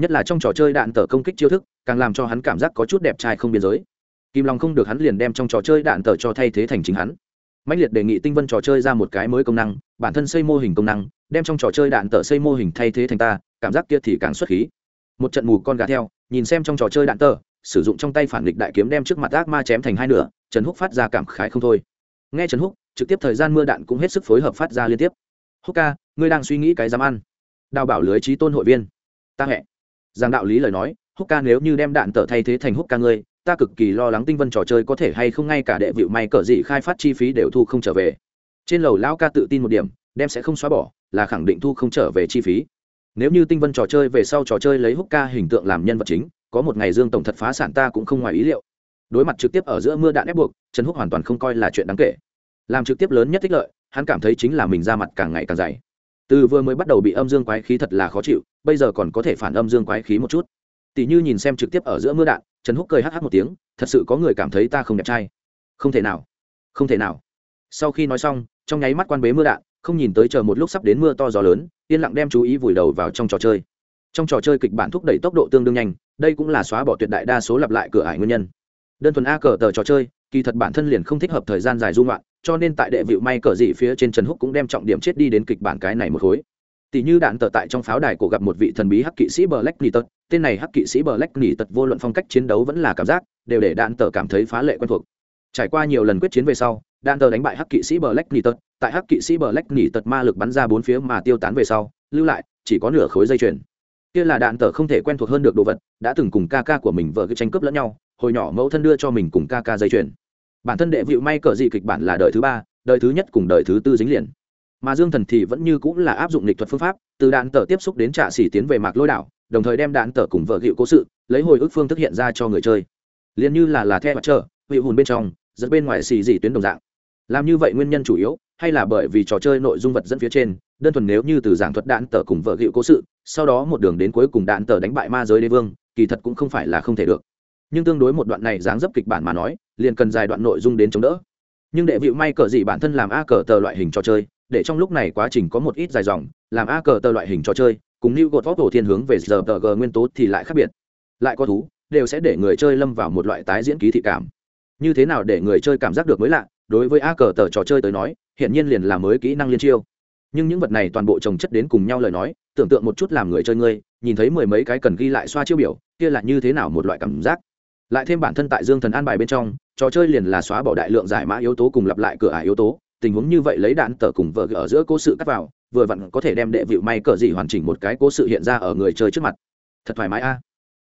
Nhất là trong trò chơi đạn tờ công kích chiêu thức, càng làm cho hắn cảm giác có chút đẹp trai không biên giới. Kim long không được hắn liền đem trong trò chơi đạn tờ cho thay thế thành chính hắn. Mạnh liệt đề nghị tinh vân trò chơi ra một cái mới công năng, bản thân xây mô hình công năng, đem trong trò chơi đạn tờ xây mô hình thay thế thành ta, cảm giác kia thì càng xuất khí. Một trận mù con gà theo, nhìn xem trong trò chơi đạn tờ sử dụng trong tay phản nghịch đại kiếm đem trước mặt ác ma chém thành hai nửa, trần húc phát ra cảm khái không thôi. Nghe trần húc, trực tiếp thời gian mưa đạn cũng hết sức phối hợp phát ra liên tiếp. Húc ca ngươi đang suy nghĩ cái dám ăn. Đào bảo lưới trí tôn hội viên. Ta hẹ. Giang đạo lý lời nói, húc ca nếu như đem đạn tờ thay thế thành húc ca ngươi, ta cực kỳ lo lắng tinh vân trò chơi có thể hay không ngay cả đệ vịu may cỡ gì khai phát chi phí đều thu không trở về. Trên lầu lão ca tự tin một điểm, đem sẽ không xóa bỏ, là khẳng định thu không trở về chi phí. Nếu như tinh vân trò chơi về sau trò chơi lấy húc ca hình tượng làm nhân vật chính, có một ngày dương tổng thật phá sản ta cũng không ngoài ý liệu. Đối mặt trực tiếp ở giữa mưa đạn ép buộc, trần húc hoàn toàn không coi là chuyện đáng kể. Làm trực tiếp lớn nhất thích lợi, hắn cảm thấy chính là mình ra mặt càng ngày càng dày từ vừa mới bắt đầu bị âm dương quái khí thật là khó chịu, bây giờ còn có thể phản âm dương quái khí một chút. Tỷ như nhìn xem trực tiếp ở giữa mưa đạn, trần húc cười hh một tiếng, thật sự có người cảm thấy ta không đẹp trai. Không thể nào. Không thể nào. Sau khi nói xong, trong nháy mắt quan bế mưa đạn, không nhìn tới chờ một lúc sắp đến mưa to gió lớn, yên lặng đem chú ý vùi đầu vào trong trò chơi. Trong trò chơi kịch bản thúc đẩy tốc độ tương đương nhanh, đây cũng là xóa bỏ tuyệt đại đa số lặp lại cửa ải nguyên nhân. Đơn thuần a cờ tờ trò chơi, kỳ thật bản thân liền không thích hợp thời gian dài dung loạn cho nên tại đệ vịu may cờ dị phía trên trần húc cũng đem trọng điểm chết đi đến kịch bản cái này một khối. Tỷ như đạn tờ tại trong pháo đài cổ gặp một vị thần bí hắc kỵ sĩ black nỉ tật tên này hắc kỵ sĩ black nỉ tật vô luận phong cách chiến đấu vẫn là cảm giác, đều để đạn tờ cảm thấy phá lệ quen thuộc. Trải qua nhiều lần quyết chiến về sau, đạn tờ đánh bại hắc kỵ sĩ black nỉ tật tại hắc kỵ sĩ black nỉ tật ma lực bắn ra bốn phía mà tiêu tán về sau, lưu lại, chỉ có nửa khối dây chuyền. Kia là đạn tờ không thể quen thuộc hơn được đồ vật, đã từng cùng ca ca của mình vợ cái tranh cướp lẫn nhau, hồi nhỏ mẫu thân đưa cho mình cùng ca ca dây chuyền bản thân đệ vịu may cờ dị kịch bản là đời thứ ba, đời thứ nhất cùng đời thứ tư dính liền. Mà dương thần thì vẫn như cũng là áp dụng lịch thuật phương pháp, từ đạn tờ tiếp xúc đến trạ xỉ tiến về mạc lôi đảo, đồng thời đem đạn tờ cùng vợ hiệu cố sự, lấy hồi ức phương thức hiện ra cho người chơi. Liền như là là theo mặt trơ hữu hùn bên trong dẫn bên ngoài xì dị tuyến đồng dạng. Làm như vậy nguyên nhân chủ yếu, hay là bởi vì trò chơi nội dung vật dẫn phía trên, đơn thuần nếu như từ giảng thuật đạn tờ cùng vợ hiệu cố sự, sau đó một đường đến cuối cùng đạn tờ đánh bại ma giới đế vương, kỳ thật cũng không phải là không thể được nhưng tương đối một đoạn này dáng dấp kịch bản mà nói, liền cần dài đoạn nội dung đến chống đỡ. Nhưng đệ vịu may cờ gì bản thân làm a cờ tờ loại hình trò chơi, để trong lúc này quá trình có một ít dài dòng, làm a cờ tờ loại hình trò chơi, cùng new gột vóc tổ thiên hướng về giờ tờ g nguyên tố thì lại khác biệt. Lại có thú, đều sẽ để người chơi lâm vào một loại tái diễn ký thị cảm. Như thế nào để người chơi cảm giác được mới lạ, đối với a cờ tờ trò chơi tới nói hiện nhiên liền là mới kỹ năng liên chiêu. Nhưng những vật này toàn bộ trồng chất đến cùng nhau lời nói, tưởng tượng một chút làm người chơi ngươi, nhìn thấy mười mấy cái cần ghi lại xoa chiêu biểu, kia là như thế nào một loại cảm giác? Lại thêm bản thân tại dương thần an bài bên trong, trò chơi liền là xóa bỏ đại lượng giải mã yếu tố cùng lặp lại cửa ải yếu tố, tình huống như vậy lấy đạn tờ cùng vợ ở giữa cố sự cắt vào, vừa vặn có thể đem đệ vịu may cờ gì hoàn chỉnh một cái cố sự hiện ra ở người chơi trước mặt. Thật thoải mái a.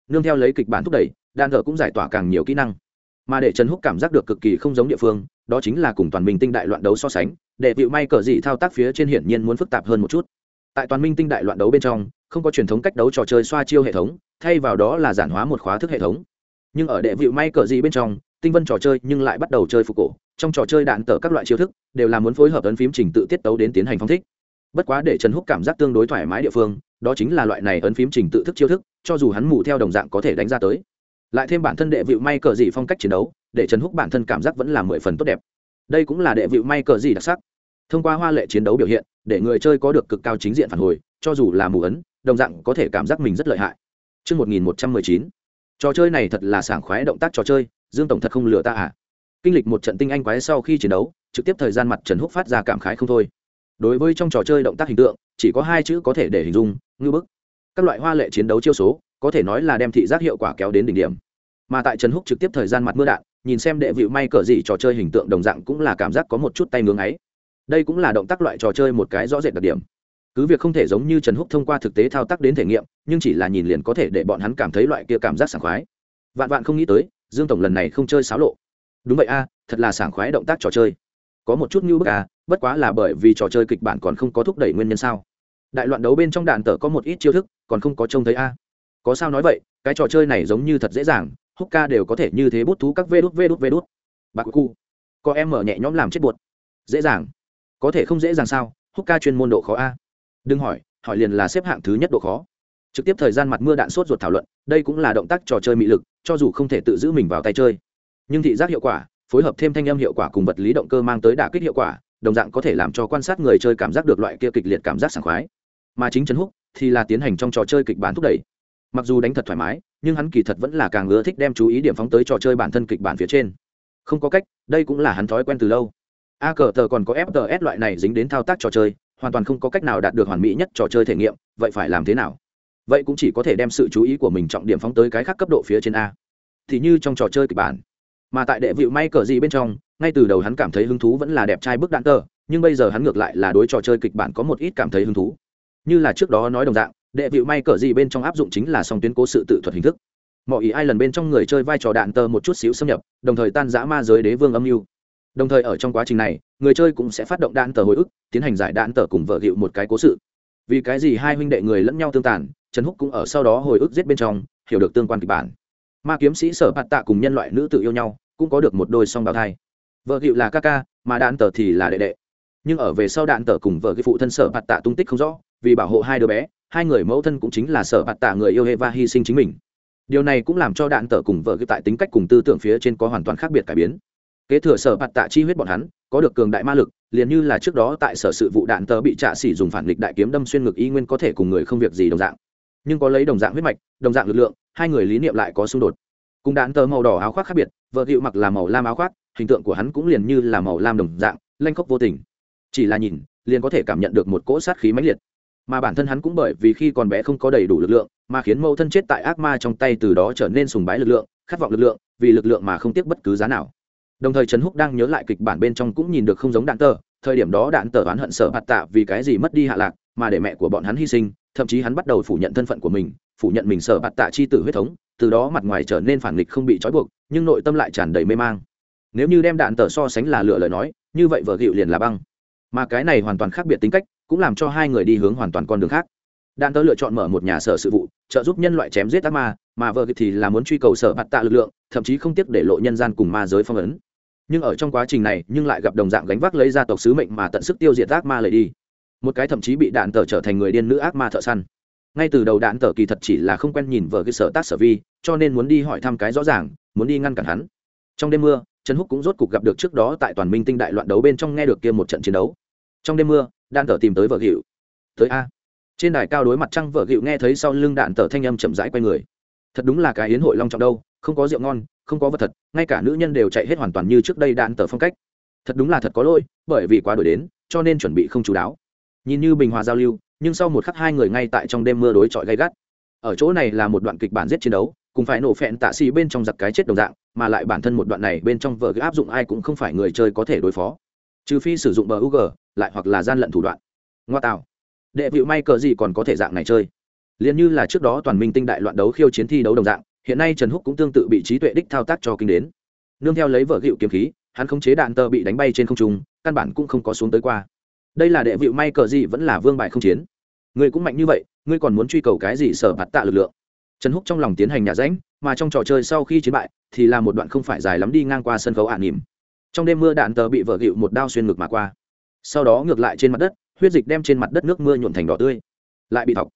Nương theo lấy kịch bản thúc đẩy, đạn tờ cũng giải tỏa càng nhiều kỹ năng. Mà để trần húc cảm giác được cực kỳ không giống địa phương, đó chính là cùng toàn minh tinh đại loạn đấu so sánh, đệ vịu may cờ gì thao tác phía trên hiển nhiên muốn phức tạp hơn một chút. Tại toàn minh tinh đại loạn đấu bên trong, không có truyền thống cách đấu trò chơi xoa chiêu hệ thống, thay vào đó là giản hóa một khóa thức hệ thống nhưng ở đệ vịu may cờ gì bên trong tinh vân trò chơi nhưng lại bắt đầu chơi phục cổ. Trong trò chơi đạn tở các loại chiêu thức đều là muốn phối hợp ấn phím trình tự tiết tấu đến tiến hành phong thích. Bất quá để trần húc cảm giác tương đối thoải mái địa phương đó chính là loại này ấn phím trình tự thức chiêu thức cho dù hắn mù theo đồng dạng có thể đánh ra tới. Lại thêm bản thân đệ vịu may cờ gì phong cách chiến đấu để trần húc bản thân cảm giác vẫn là mười phần tốt đẹp. Đây cũng là đệ vịu may cờ gì đặc sắc. Thông qua hoa lệ chiến đấu biểu hiện để người chơi có được cực cao chính diện phản hồi cho dù là mù ấn đồng dạng có thể cảm giác mình rất lợi hại. Trước 1119, trò chơi này thật là sảng khoái động tác trò chơi, dương tổng thật không lừa ta à? Kinh lịch một trận tinh anh quái sau khi chiến đấu, trực tiếp thời gian mặt trần húc phát ra cảm khái không thôi. Đối với trong trò chơi động tác hình tượng, chỉ có hai chữ có thể để hình dung, ngư bức. Các loại hoa lệ chiến đấu chiêu số, có thể nói là đem thị giác hiệu quả kéo đến đỉnh điểm. Mà tại trần húc trực tiếp thời gian mặt mưa đạn, nhìn xem đệ vịu may cờ gì trò chơi hình tượng đồng dạng cũng là cảm giác có một chút tay ngưỡng ấy. Đây cũng là động tác loại trò chơi một cái rõ rệt đặc điểm cứ việc không thể giống như trần húc thông qua thực tế thao tác đến thể nghiệm, nhưng chỉ là nhìn liền có thể để bọn hắn cảm thấy loại kia cảm giác sảng khoái. Vạn vạn không nghĩ tới, dương tổng lần này không chơi xáo lộ. Đúng vậy a, thật là sảng khoái động tác trò chơi. Có một chút như bức a, bất quá là bởi vì trò chơi kịch bản còn không có thúc đẩy nguyên nhân sao. Đại loạn đấu bên trong đạn tờ có một ít chiêu thức, còn không có trông thấy a. Có sao nói vậy, cái trò chơi này giống như thật dễ dàng húc ca đều có thể như thế bút thú các vê đút vê đút vê đút. Bạc cu có em mở nhẹ nhõm làm chết buột. Dễ dàng. Có thể không dễ dàng sao húc ca chuyên môn độ khó a đừng hỏi hỏi liền là xếp hạng thứ nhất độ khó. Trực tiếp thời gian mặt mưa đạn sốt ruột thảo luận, đây cũng là động tác trò chơi mị lực, cho dù không thể tự giữ mình vào tay chơi. Nhưng thị giác hiệu quả, phối hợp thêm thanh âm hiệu quả cùng vật lý động cơ mang tới đả kích hiệu quả, đồng dạng có thể làm cho quan sát người chơi cảm giác được loại kia kịch liệt cảm giác sảng khoái. Mà chính trấn húc thì là tiến hành trong trò chơi kịch bản thúc đẩy. Mặc dù đánh thật thoải mái, nhưng hắn kỳ thật vẫn là càng ưa thích đem chú ý điểm phóng tới trò chơi bản thân kịch bản phía trên. Không có cách, đây cũng là hắn thói quen từ lâu. A cờ tờ còn có fts loại này dính đến thao tác trò chơi hoàn toàn không có cách nào đạt được hoàn mỹ nhất trò chơi thể nghiệm, vậy phải làm thế nào? Vậy cũng chỉ có thể đem sự chú ý của mình trọng điểm phóng tới cái khác cấp độ phía trên a. Thì như trong trò chơi kịch bản, mà tại đệ vịu may cờ gì bên trong, ngay từ đầu hắn cảm thấy hứng thú vẫn là đẹp trai bức đạn tờ, nhưng bây giờ hắn ngược lại là đối trò chơi kịch bản có một ít cảm thấy hứng thú. Như là trước đó nói đồng dạng, đệ vịu may cờ gì bên trong áp dụng chính là song tuyến cố sự tự thuật hình thức. Mọi ý ai lần bên trong người chơi vai trò đạn tờ một chút xíu xâm nhập, đồng thời tan giã ma giới đế vương âm mưu đồng thời ở trong quá trình này, người chơi cũng sẽ phát động đạn tờ hồi ức, tiến hành giải đạn tờ cùng vợ hiệu một cái cố sự. Vì cái gì hai huynh đệ người lẫn nhau tương tàn, trần húc cũng ở sau đó hồi ức giết bên trong, hiểu được tương quan kịch bản. Ma kiếm sĩ sở bạt tạ cùng nhân loại nữ tự yêu nhau, cũng có được một đôi song bào thai. Vợ hiệu là ca ca, mà đạn tờ thì là đệ đệ. Nhưng ở về sau đạn tờ cùng vợ cái phụ thân sở bạt tạ tung tích không rõ, vì bảo hộ hai đứa bé, hai người mẫu thân cũng chính là sở bạt tạ người yêu Eva hy sinh chính mình. Điều này cũng làm cho đạn tờ cùng vợ cái tại tính cách cùng tư tưởng phía trên có hoàn toàn khác biệt cải biến kế thừa sở bạt tạ chi huyết bọn hắn, có được cường đại ma lực, liền như là trước đó tại sở sự vụ đạn tờ bị trạ xỉ dùng phản nghịch đại kiếm đâm xuyên ngực y nguyên có thể cùng người không việc gì đồng dạng. Nhưng có lấy đồng dạng huyết mạch, đồng dạng lực lượng, hai người lý niệm lại có xung đột. Cùng đạn tờ màu đỏ áo khoác khác biệt, vợ hiệu mặc là màu lam áo khoác, hình tượng của hắn cũng liền như là màu lam đồng dạng, lanh khóc vô tình. Chỉ là nhìn, liền có thể cảm nhận được một cỗ sát khí mãnh liệt. Mà bản thân hắn cũng bởi vì khi còn bé không có đầy đủ lực lượng, mà khiến mẫu thân chết tại ác ma trong tay từ đó trở nên sùng bái lực lượng, khát vọng lực lượng, vì lực lượng mà không tiếc bất cứ giá nào đồng thời trần húc đang nhớ lại kịch bản bên trong cũng nhìn được không giống đạn tờ, thời điểm đó đạn tờ oán hận sợ bạt tạ vì cái gì mất đi hạ lạc, mà để mẹ của bọn hắn hy sinh, thậm chí hắn bắt đầu phủ nhận thân phận của mình, phủ nhận mình sợ bạt tạ chi tử huyết thống, từ đó mặt ngoài trở nên phản nghịch không bị trói buộc, nhưng nội tâm lại tràn đầy mê mang. Nếu như đem đạn tờ so sánh là lựa lời nói, như vậy vợ gịu liền là băng. Mà cái này hoàn toàn khác biệt tính cách, cũng làm cho hai người đi hướng hoàn toàn con đường khác. Đạn tờ lựa chọn mở một nhà sở sự vụ, trợ giúp nhân loại chém giết ác ma, mà vợ thì là muốn truy cầu sở bạt tạ lực lượng, thậm chí không tiếc để lộ nhân gian cùng ma giới phong ấn nhưng ở trong quá trình này nhưng lại gặp đồng dạng gánh vác lấy gia tộc sứ mệnh mà tận sức tiêu diệt ác ma lấy đi. Một cái thậm chí bị đạn tờ trở thành người điên nữ ác ma thợ săn. Ngay từ đầu đạn tờ kỳ thật chỉ là không quen nhìn vợ cái sở tác sở vi, cho nên muốn đi hỏi thăm cái rõ ràng, muốn đi ngăn cản hắn. Trong đêm mưa, trần húc cũng rốt cục gặp được trước đó tại toàn minh tinh đại loạn đấu bên trong nghe được kia một trận chiến đấu. Trong đêm mưa, đạn tờ tìm tới vợ hiệu tới a. Trên đài cao đối mặt trăng vợ hiệu nghe thấy sau lưng đạn tờ thanh âm chậm rãi quay người. Thật đúng là cái hiến hội long trọng đâu, không có rượu ngon không có vật thật, ngay cả nữ nhân đều chạy hết hoàn toàn như trước đây đạn tờ phong cách. Thật đúng là thật có lỗi, bởi vì quá đổi đến, cho nên chuẩn bị không chú đáo. Nhìn như bình hòa giao lưu, nhưng sau một khắc hai người ngay tại trong đêm mưa đối chọi gay gắt. Ở chỗ này là một đoạn kịch bản giết chiến đấu, cùng phải nổ phẹn tạ xì bên trong giặc cái chết đồng dạng, mà lại bản thân một đoạn này bên trong vở áp dụng ai cũng không phải người chơi có thể đối phó. Trừ phi sử dụng bờ ug lại hoặc là gian lận thủ đoạn. Ngoa tạo. Đệ vịu may cờ gì còn có thể dạng này chơi. Liền như là trước đó toàn minh tinh đại loạn đấu khiêu chiến thi đấu đồng dạng hiện nay trần húc cũng tương tự bị trí tuệ đích thao tác cho kinh đến. Nương theo lấy vợ hiệu kiếm khí, hắn khống chế đạn tờ bị đánh bay trên không trung, căn bản cũng không có xuống tới qua. Đây là đệ vịu may cờ gì vẫn là vương bại không chiến. Ngươi cũng mạnh như vậy, ngươi còn muốn truy cầu cái gì sở bạt tạ lực lượng? Trần húc trong lòng tiến hành nhà ránh mà trong trò chơi sau khi chiến bại, thì là một đoạn không phải dài lắm đi ngang qua sân khấu ả nỉm. Trong đêm mưa đạn tờ bị vợ gịu một đao xuyên ngực mà qua. Sau đó ngược lại trên mặt đất, huyết dịch đem trên mặt đất nước mưa nhuộn thành đỏ tươi. Lại bị thọc.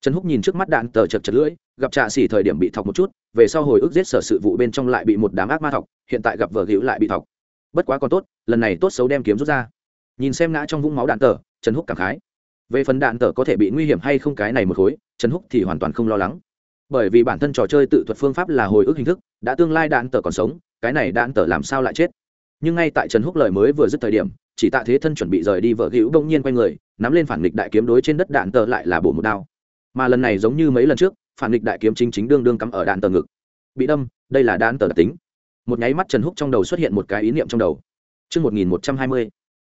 Trần húc nhìn trước mắt đạn tờ chật chật lưỡi gặp trạ xỉ thời điểm bị thọc một chút, về sau hồi ức giết sở sự vụ bên trong lại bị một đám ác ma thọc, hiện tại gặp vợ hữu lại bị thọc. Bất quá còn tốt, lần này tốt xấu đem kiếm rút ra. Nhìn xem ngã trong vũng máu đạn tờ, trần húc cảm khái. Về phần đạn tờ có thể bị nguy hiểm hay không cái này một khối, trần húc thì hoàn toàn không lo lắng. Bởi vì bản thân trò chơi tự thuật phương pháp là hồi ức hình thức, đã tương lai đạn tờ còn sống, cái này đạn tờ làm sao lại chết? Nhưng ngay tại trần húc lời mới vừa dứt thời điểm, chỉ tạ thế thân chuẩn bị rời đi vợ hữu đông nhiên quay người, nắm lên phản nghịch đại kiếm đối trên đất đạn tờ lại là bổ một đao. Mà lần này giống như mấy lần trước phản nghịch đại kiếm chính chính đương đương cắm ở đạn tờ ngực. Bị đâm đây là đạn tờ đặc tính. Một nháy mắt trần húc trong đầu xuất hiện một cái ý niệm trong đầu. Trước 1120,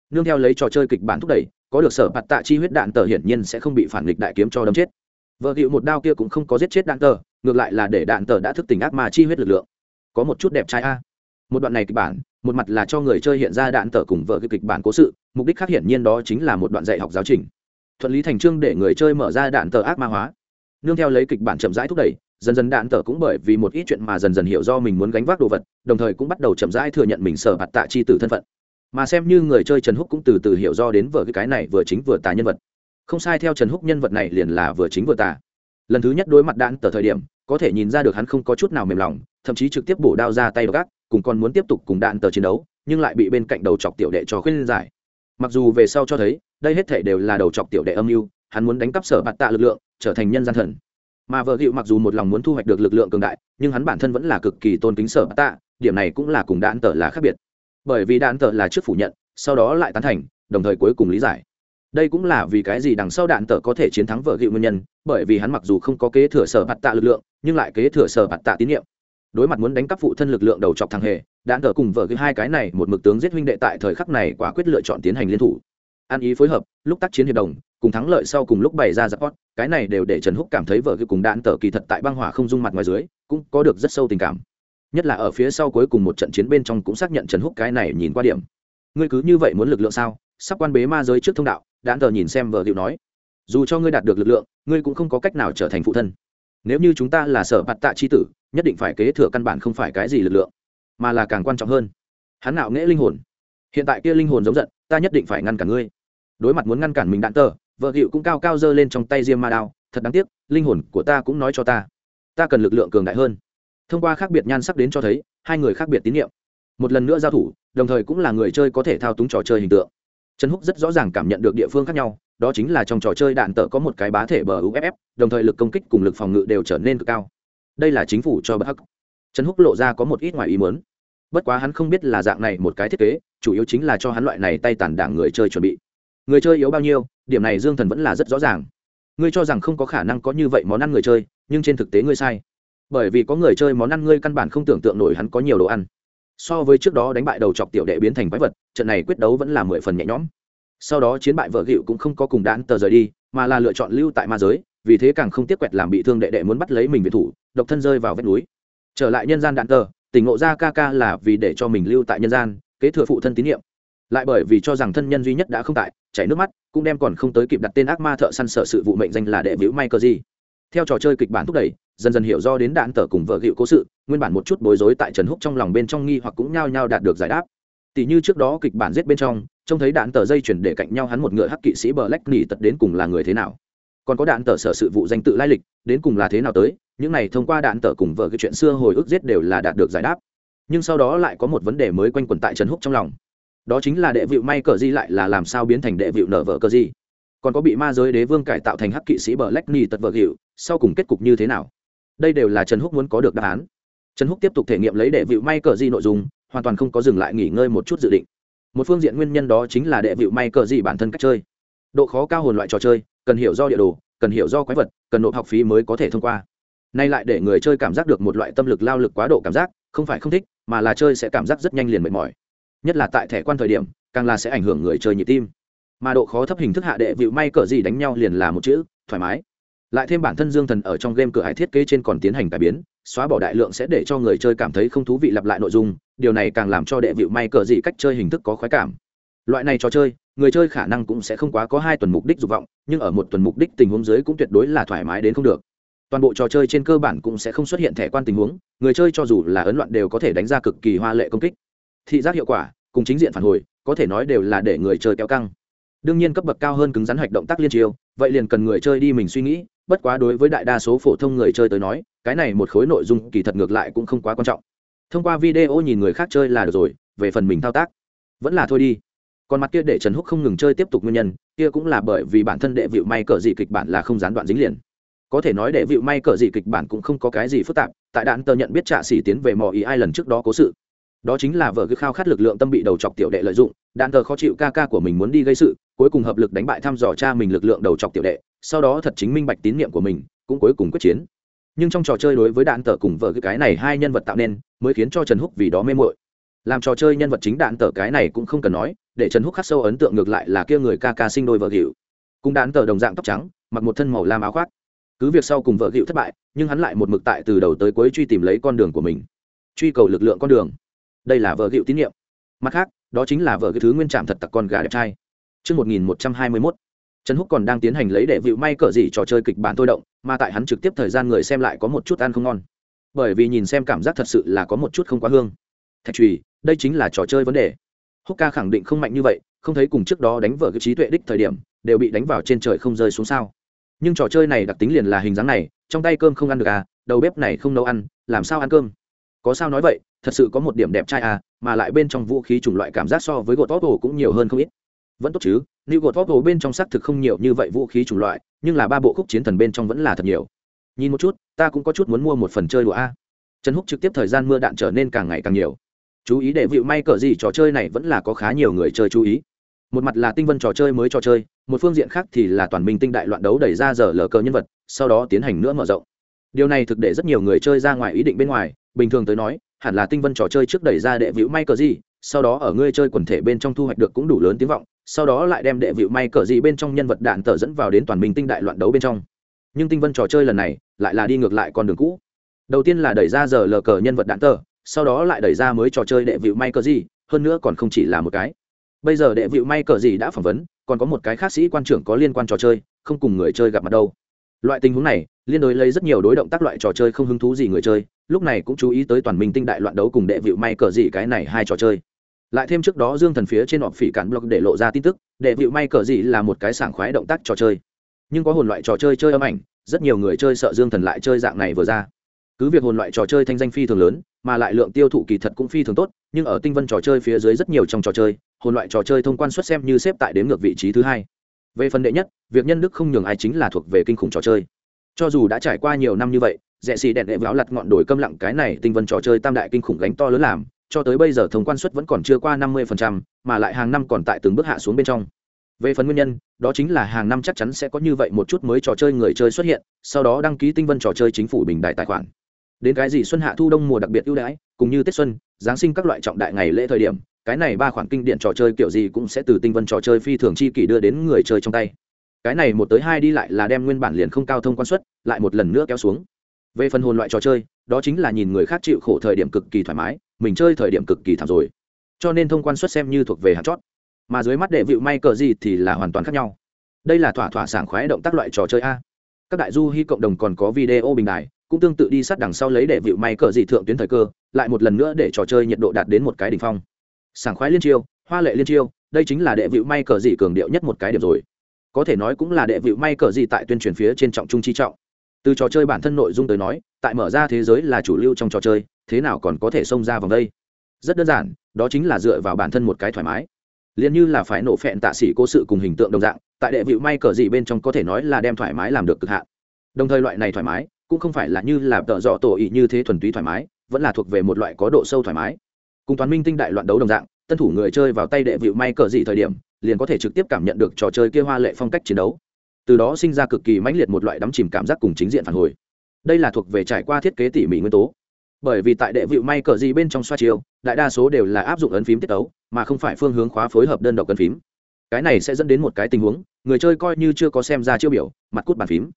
nương theo lấy trò chơi kịch bản thúc đẩy có được sở bạt tạ chi huyết đạn tờ hiển nhiên sẽ không bị phản nghịch đại kiếm cho đâm chết. Vợ hiệu một đao kia cũng không có giết chết đạn tờ ngược lại là để đạn tờ đã thức tỉnh ác ma chi huyết lực lượng. Có một chút đẹp trai a. Một đoạn này kịch bản một mặt là cho người chơi hiện ra đạn tờ cùng vợ kịch bản cố sự mục đích khác hiển nhiên đó chính là một đoạn dạy học giáo trình. Thuận lý thành trương để người chơi mở ra đạn tờ ác ma hóa nương theo lấy kịch bản chậm rãi thúc đẩy, dần dần đạn tờ cũng bởi vì một ít chuyện mà dần dần hiểu do mình muốn gánh vác đồ vật, đồng thời cũng bắt đầu chậm rãi thừa nhận mình sở bạt tạ chi tử thân phận. Mà xem như người chơi trần húc cũng từ từ hiểu do đến vở cái này vừa chính vừa tà nhân vật. Không sai theo trần húc nhân vật này liền là vừa chính vừa tà. Lần thứ nhất đối mặt đạn tờ thời điểm, có thể nhìn ra được hắn không có chút nào mềm lòng, thậm chí trực tiếp bổ đao ra tay gác, cùng còn muốn tiếp tục cùng đạn tờ chiến đấu, nhưng lại bị bên cạnh đầu chọc tiểu đệ cho khuyên giải. Mặc dù về sau cho thấy, đây hết thể đều là đầu chọc tiểu đệ âm mưu hắn muốn đánh cắp sở bạt tạ lực lượng, trở thành nhân gian thần. Mà vợ hữu mặc dù một lòng muốn thu hoạch được lực lượng cường đại, nhưng hắn bản thân vẫn là cực kỳ tôn kính sở bạt tạ, điểm này cũng là cùng đạn tờ là khác biệt. Bởi vì đạn tờ là trước phủ nhận, sau đó lại tán thành, đồng thời cuối cùng lý giải. Đây cũng là vì cái gì đằng sau đạn tờ có thể chiến thắng vợ hữu nguyên nhân, bởi vì hắn mặc dù không có kế thừa sở bạt tạ lực lượng, nhưng lại kế thừa sở bạt tạ tín nhiệm. Đối mặt muốn đánh cắp phụ thân lực lượng đầu chọc thằng hề đạn tờ cùng vợ cái hai cái này một mực tướng giết huynh đệ tại thời khắc này quả quyết lựa chọn tiến hành liên thủ ăn ý phối hợp, lúc tác chiến hiệp đồng, cùng thắng lợi sau cùng lúc bày ra giặc pot cái này đều để trần húc cảm thấy vợ cái cùng đạn tờ kỳ thật tại băng hỏa không dung mặt ngoài dưới, cũng có được rất sâu tình cảm. Nhất là ở phía sau cuối cùng một trận chiến bên trong cũng xác nhận trần húc cái này nhìn qua điểm. Ngươi cứ như vậy muốn lực lượng sao? Sắp quan bế ma giới trước thông đạo, đạn tờ nhìn xem vợ điệu nói. Dù cho ngươi đạt được lực lượng, ngươi cũng không có cách nào trở thành phụ thân. Nếu như chúng ta là sở bạt tạ chi tử, nhất định phải kế thừa căn bản không phải cái gì lực lượng, mà là càng quan trọng hơn. Hắn nạo nghễ linh hồn hiện tại kia linh hồn giống giận, ta nhất định phải ngăn cản ngươi. Đối mặt muốn ngăn cản mình đạn tờ, vợ hiệu cũng cao cao giơ lên trong tay diêm ma đao, thật đáng tiếc, linh hồn của ta cũng nói cho ta. Ta cần lực lượng cường đại hơn. Thông qua khác biệt nhan sắc đến cho thấy, hai người khác biệt tín nhiệm một lần nữa giao thủ, đồng thời cũng là người chơi có thể thao túng trò chơi hình tượng. Trần húc rất rõ ràng cảm nhận được địa phương khác nhau, đó chính là trong trò chơi đạn tợ có một cái bá thể bờ uff đồng thời lực công kích cùng lực phòng ngự đều trở nên cực cao. Đây là chính phủ cho bất hắc. Trần húc lộ ra có một ít ngoài ý muốn. Bất quá hắn không biết là dạng này một cái thiết kế chủ yếu chính là cho hắn loại này tay tàn đảng người chơi chuẩn bị. Người chơi yếu bao nhiêu, điểm này dương thần vẫn là rất rõ ràng. Ngươi cho rằng không có khả năng có như vậy món ăn người chơi, nhưng trên thực tế ngươi sai. Bởi vì có người chơi món ăn ngươi căn bản không tưởng tượng nổi hắn có nhiều đồ ăn. So với trước đó đánh bại đầu chọc tiểu đệ biến thành quái vật, trận này quyết đấu vẫn là mười phần nhẹ nhõm. Sau đó chiến bại vợ gịu cũng không có cùng đạn tờ rời đi, mà là lựa chọn lưu tại ma giới, vì thế càng không tiếc quẹt làm bị thương đệ đệ muốn bắt lấy mình về thủ, độc thân rơi vào vách núi. Trở lại nhân gian đạn tờ, tỉnh ngộ ra ca ca là vì để cho mình lưu tại nhân gian kế thừa phụ thân tín nhiệm. Lại bởi vì cho rằng thân nhân duy nhất đã không tại, chảy nước mắt, cũng đem còn không tới kịp đặt tên ác ma thợ săn sợ sự vụ mệnh danh là đệ vĩu may cơ gì theo trò chơi kịch bản thúc đẩy, dần dần hiểu do đến đạn tờ cùng vợ hiệu cố sự, nguyên bản một chút bối rối tại trần húc trong lòng bên trong nghi hoặc cũng nhao nhao đạt được giải đáp. Tỷ như trước đó kịch bản giết bên trong, trông thấy đạn tờ dây chuyển để cạnh nhau hắn một ngựa hắc kỵ sĩ bờ lách nỉ tật đến cùng là người thế nào. Còn có đạn tờ sở sự vụ danh tự lai lịch, đến cùng là thế nào tới, những này thông qua đạn tờ cùng vợ cái chuyện xưa hồi ức giết đều là đạt được giải đáp nhưng sau đó lại có một vấn đề mới quanh quẩn tại trần húc trong lòng. Đó chính là đệ vịu may cờ di lại là làm sao biến thành đệ vịu nở vợ cờ di còn có bị ma giới đế vương cải tạo thành hắc kỵ sĩ bờ lách ni tật vợ hiệu sau cùng kết cục như thế nào? Đây đều là trần húc muốn có được đáp án. Trần húc tiếp tục thể nghiệm lấy đệ vịu may cờ di nội dung, hoàn toàn không có dừng lại nghỉ ngơi một chút dự định. Một phương diện nguyên nhân đó chính là đệ vịu may cờ di bản thân cách chơi. Độ khó cao hồn loại trò chơi, cần hiểu do địa đồ, cần hiểu do quái vật, cần nộp học phí mới có thể thông qua. Nay lại để người chơi cảm giác được một loại tâm lực lao lực quá độ cảm giác không phải không thích, mà là chơi sẽ cảm giác rất nhanh liền mệt mỏi. Nhất là tại thẻ quan thời điểm, càng là sẽ ảnh hưởng người chơi nhịp tim. Mà độ khó thấp hình thức hạ đệ vịu may cờ gì đánh nhau liền là một chữ, thoải mái. Lại thêm bản thân dương thần ở trong game cửa hải thiết kế trên còn tiến hành cải biến, xóa bỏ đại lượng sẽ để cho người chơi cảm thấy không thú vị lặp lại nội dung, điều này càng làm cho đệ vịu may cờ gì cách chơi hình thức có khoái cảm. Loại này trò chơi, người chơi khả năng cũng sẽ không quá có hai tuần mục đích dục vọng, nhưng ở một tuần mục đích tình huống dưới cũng tuyệt đối là thoải mái đến không được toàn bộ trò chơi trên cơ bản cũng sẽ không xuất hiện thẻ quan tình huống, người chơi cho dù là ấn loạn đều có thể đánh ra cực kỳ hoa lệ công kích. Thị giác hiệu quả, cùng chính diện phản hồi, có thể nói đều là để người chơi kéo căng. Đương nhiên cấp bậc cao hơn cứng rắn hạch động tác liên chiêu, vậy liền cần người chơi đi mình suy nghĩ, bất quá đối với đại đa số phổ thông người chơi tới nói, cái này một khối nội dung kỳ thật ngược lại cũng không quá quan trọng. Thông qua video nhìn người khác chơi là được rồi, về phần mình thao tác, vẫn là thôi đi. Còn mặt kia để trần húc không ngừng chơi tiếp tục nguyên nhân, kia cũng là bởi vì bản thân đệ vịu may cờ dị kịch bản là không gián đoạn dính liền có thể nói để vịu may cờ gì kịch bản cũng không có cái gì phức tạp, tại đạn tờ nhận biết trạ xỉ tiến về mò ý ai lần trước đó cố sự. Đó chính là vợ cứ khao khát lực lượng tâm bị đầu chọc tiểu đệ lợi dụng, đạn tờ khó chịu ca ca của mình muốn đi gây sự, cuối cùng hợp lực đánh bại thăm dò cha mình lực lượng đầu chọc tiểu đệ, sau đó thật chính minh bạch tín nhiệm của mình, cũng cuối cùng quyết chiến. Nhưng trong trò chơi đối với đạn tờ cùng vợ cái này hai nhân vật tạo nên, mới khiến cho trần húc vì đó mê mội làm trò chơi nhân vật chính đạn tờ cái này cũng không cần nói, để trần húc khắc sâu ấn tượng ngược lại là kia người ca ca sinh đôi vợ hiệu cũng đạn tờ đồng dạng tóc trắng, mặc một thân màu lam áo khoác cứ việc sau cùng vợ gịu thất bại nhưng hắn lại một mực tại từ đầu tới cuối truy tìm lấy con đường của mình truy cầu lực lượng con đường đây là vợ gịu tín nhiệm mặt khác đó chính là vợ cái thứ nguyên trạm thật tặc con gà đẹp trai Trước 1121, Trần Húc còn đang tiến hành lấy để vịu may cỡ gì trò chơi kịch bản tôi động, mà tại hắn trực tiếp thời gian người xem lại có một chút ăn không ngon. Bởi vì nhìn xem cảm giác thật sự là có một chút không quá hương. Thạch trùy, đây chính là trò chơi vấn đề. Húc ca khẳng định không mạnh như vậy, không thấy cùng trước đó đánh vợ cái trí tuệ đích thời điểm, đều bị đánh vào trên trời không rơi xuống sao. Nhưng trò chơi này đặc tính liền là hình dáng này, trong tay cơm không ăn được à, đầu bếp này không nấu ăn, làm sao ăn cơm? Có sao nói vậy, thật sự có một điểm đẹp trai à, mà lại bên trong vũ khí chủng loại cảm giác so với gỗ tốt cũng nhiều hơn không ít. Vẫn tốt chứ new god pop bên trong xác thực không nhiều như vậy vũ khí chủng loại nhưng là ba bộ khúc chiến thần bên trong vẫn là thật nhiều. Nhìn một chút ta cũng có chút muốn mua một phần chơi đùa a. Trần húc trực tiếp thời gian mưa đạn trở nên càng ngày càng nhiều. Chú ý để vịu may cờ gì trò chơi này vẫn là có khá nhiều người chơi chú ý một mặt là tinh vân trò chơi mới trò chơi, một phương diện khác thì là toàn minh tinh đại loạn đấu đẩy ra giờ lờ cờ nhân vật, sau đó tiến hành nữa mở rộng. Điều này thực để rất nhiều người chơi ra ngoài ý định bên ngoài, bình thường tới nói, hẳn là tinh vân trò chơi trước đẩy ra đệ vĩu may cờ gì, sau đó ở ngươi chơi quần thể bên trong thu hoạch được cũng đủ lớn tiếng vọng, sau đó lại đem đệ vịu may cờ gì bên trong nhân vật đạn tờ dẫn vào đến toàn minh tinh đại loạn đấu bên trong. Nhưng tinh vân trò chơi lần này, lại là đi ngược lại con đường cũ. Đầu tiên là đẩy ra giờ lờ cờ nhân vật đạn tờ sau đó lại đẩy ra mới trò chơi đệ vịu may cờ gì, hơn nữa còn không chỉ là một cái bây giờ đệ vịu may cờ gì đã phỏng vấn, còn có một cái khác sĩ quan trưởng có liên quan trò chơi, không cùng người chơi gặp mặt đâu. Loại tình huống này, liên đối lấy rất nhiều đối động tác loại trò chơi không hứng thú gì người chơi, lúc này cũng chú ý tới toàn minh tinh đại loạn đấu cùng đệ vịu may cờ gì cái này hai trò chơi. Lại thêm trước đó dương thần phía trên họp phỉ cản blog để lộ ra tin tức, đệ vịu may cờ gì là một cái sảng khoái động tác trò chơi. Nhưng có hồn loại trò chơi chơi âm ảnh, rất nhiều người chơi sợ dương thần lại chơi dạng này vừa ra. Cứ việc hồn loại trò chơi thanh danh phi thường lớn, mà lại lượng tiêu thụ kỳ thật cũng phi thường tốt, nhưng ở tinh vân trò chơi phía dưới rất nhiều trong trò chơi hồn loại trò chơi thông quan suất xem như xếp tại đếm ngược vị trí thứ hai. Về phần đệ nhất, việc nhân đức không nhường ai chính là thuộc về kinh khủng trò chơi. Cho dù đã trải qua nhiều năm như vậy rẽ xì đèn đệ váo lặt ngọn đồi câm lặng cái này tinh vân trò chơi tam đại kinh khủng gánh to lớn làm, cho tới bây giờ thông quan suất vẫn còn chưa qua năm mươi mà lại hàng năm còn tại từng bước hạ xuống bên trong. Về phần nguyên nhân, đó chính là hàng năm chắc chắn sẽ có như vậy một chút mới trò chơi người chơi xuất hiện, sau đó đăng ký tinh vân trò chơi chính phủ bình đại tài khoản. Đến cái gì xuân hạ thu đông mùa đặc biệt ưu đãi cùng như tết xuân, giáng sinh các loại trọng đại ngày lễ thời điểm cái này ba khoản kinh điển trò chơi kiểu gì cũng sẽ từ tinh vân trò chơi phi thường chi kỷ đưa đến người chơi trong tay. Cái này một tới hai đi lại là đem nguyên bản liền không cao thông quan suất, lại một lần nữa kéo xuống. Về phần hồn loại trò chơi, đó chính là nhìn người khác chịu khổ thời điểm cực kỳ thoải mái, mình chơi thời điểm cực kỳ thảm rồi. Cho nên thông quan suất xem như thuộc về hạt chót. Mà dưới mắt đệ vịu may cờ gì thì là hoàn toàn khác nhau. Đây là thỏa thỏa sảng khoái động tác loại trò chơi a. Các đại du hy cộng đồng còn có video bình đại cũng tương tự đi sát đằng sau lấy đệ vịu may cờ gì thượng tuyến thời cơ, lại một lần nữa để trò chơi nhiệt độ đạt đến một cái đỉnh phong sảng khoái liên chiêu, hoa lệ liên chiêu, đây chính là đệ vịu may cờ gì cường điệu nhất một cái điểm rồi. Có thể nói cũng là đệ vịu may cờ gì tại tuyên truyền phía trên trọng trung chi trọng. Từ trò chơi bản thân nội dung tới nói, tại mở ra thế giới là chủ lưu trong trò chơi, thế nào còn có thể xông ra vòng đây? Rất đơn giản, đó chính là dựa vào bản thân một cái thoải mái. Liền như là phải nổ phẹn tạ sĩ cố sự cùng hình tượng đồng dạng, tại đệ vịu may cờ gì bên trong có thể nói là đem thoải mái làm được cực hạn. Đồng thời loại này thoải mái, cũng không phải là như là tợ dọ tổ ý như thế thuần túy thoải mái, vẫn là thuộc về một loại có độ sâu thoải mái cùng toán minh tinh đại loạn đấu đồng dạng, tân thủ người chơi vào tay đệ vịu may cờ gì thời điểm, liền có thể trực tiếp cảm nhận được trò chơi kia hoa lệ phong cách chiến đấu. Từ đó sinh ra cực kỳ mãnh liệt một loại đắm chìm cảm giác cùng chính diện phản hồi. Đây là thuộc về trải qua thiết kế tỉ mỉ nguyên tố. Bởi vì tại đệ vịu may cờ gì bên trong xoa chiêu, đại đa số đều là áp dụng ấn phím tiết tấu, mà không phải phương hướng khóa phối hợp đơn độc ấn phím. Cái này sẽ dẫn đến một cái tình huống, người chơi coi như chưa có xem ra chiêu biểu, mặt cút bàn phím.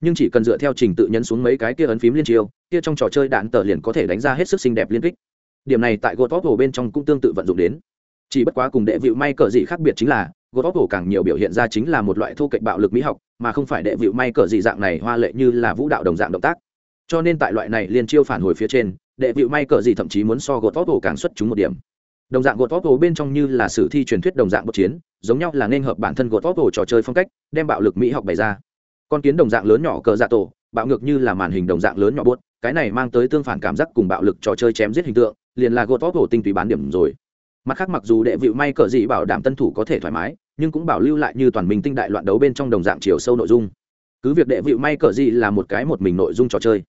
Nhưng chỉ cần dựa theo trình tự nhấn xuống mấy cái kia ấn phím liên chiêu, kia trong trò chơi đạn tờ liền có thể đánh ra hết sức xinh đẹp liên kích điểm này tại gột vóc bên trong cũng tương tự vận dụng đến. Chỉ bất quá cùng đệ vịu may cờ gì khác biệt chính là gột vóc càng nhiều biểu hiện ra chính là một loại thu kịch bạo lực mỹ học, mà không phải đệ vịu may cờ gì dạng này hoa lệ như là vũ đạo đồng dạng động tác. Cho nên tại loại này liên chiêu phản hồi phía trên, đệ vịu may cờ gì thậm chí muốn so gột vóc càng xuất chúng một điểm. Đồng dạng gột vóc bên trong như là sử thi truyền thuyết đồng dạng bất chiến, giống nhau là nên hợp bản thân gột vóc trò chơi phong cách, đem bạo lực mỹ học bày ra. Con kiến đồng dạng lớn nhỏ cờ dạ tổ, bạo ngược như là màn hình đồng dạng lớn nhỏ buốt, cái này mang tới tương phản cảm giác cùng bạo lực trò chơi chém giết hình tượng liền là gột vóc tinh túy bán điểm rồi. Mặt khác mặc dù đệ vịu may cờ gì bảo đảm tân thủ có thể thoải mái, nhưng cũng bảo lưu lại như toàn mình tinh đại loạn đấu bên trong đồng dạng chiều sâu nội dung. Cứ việc đệ vịu may cờ gì là một cái một mình nội dung trò chơi,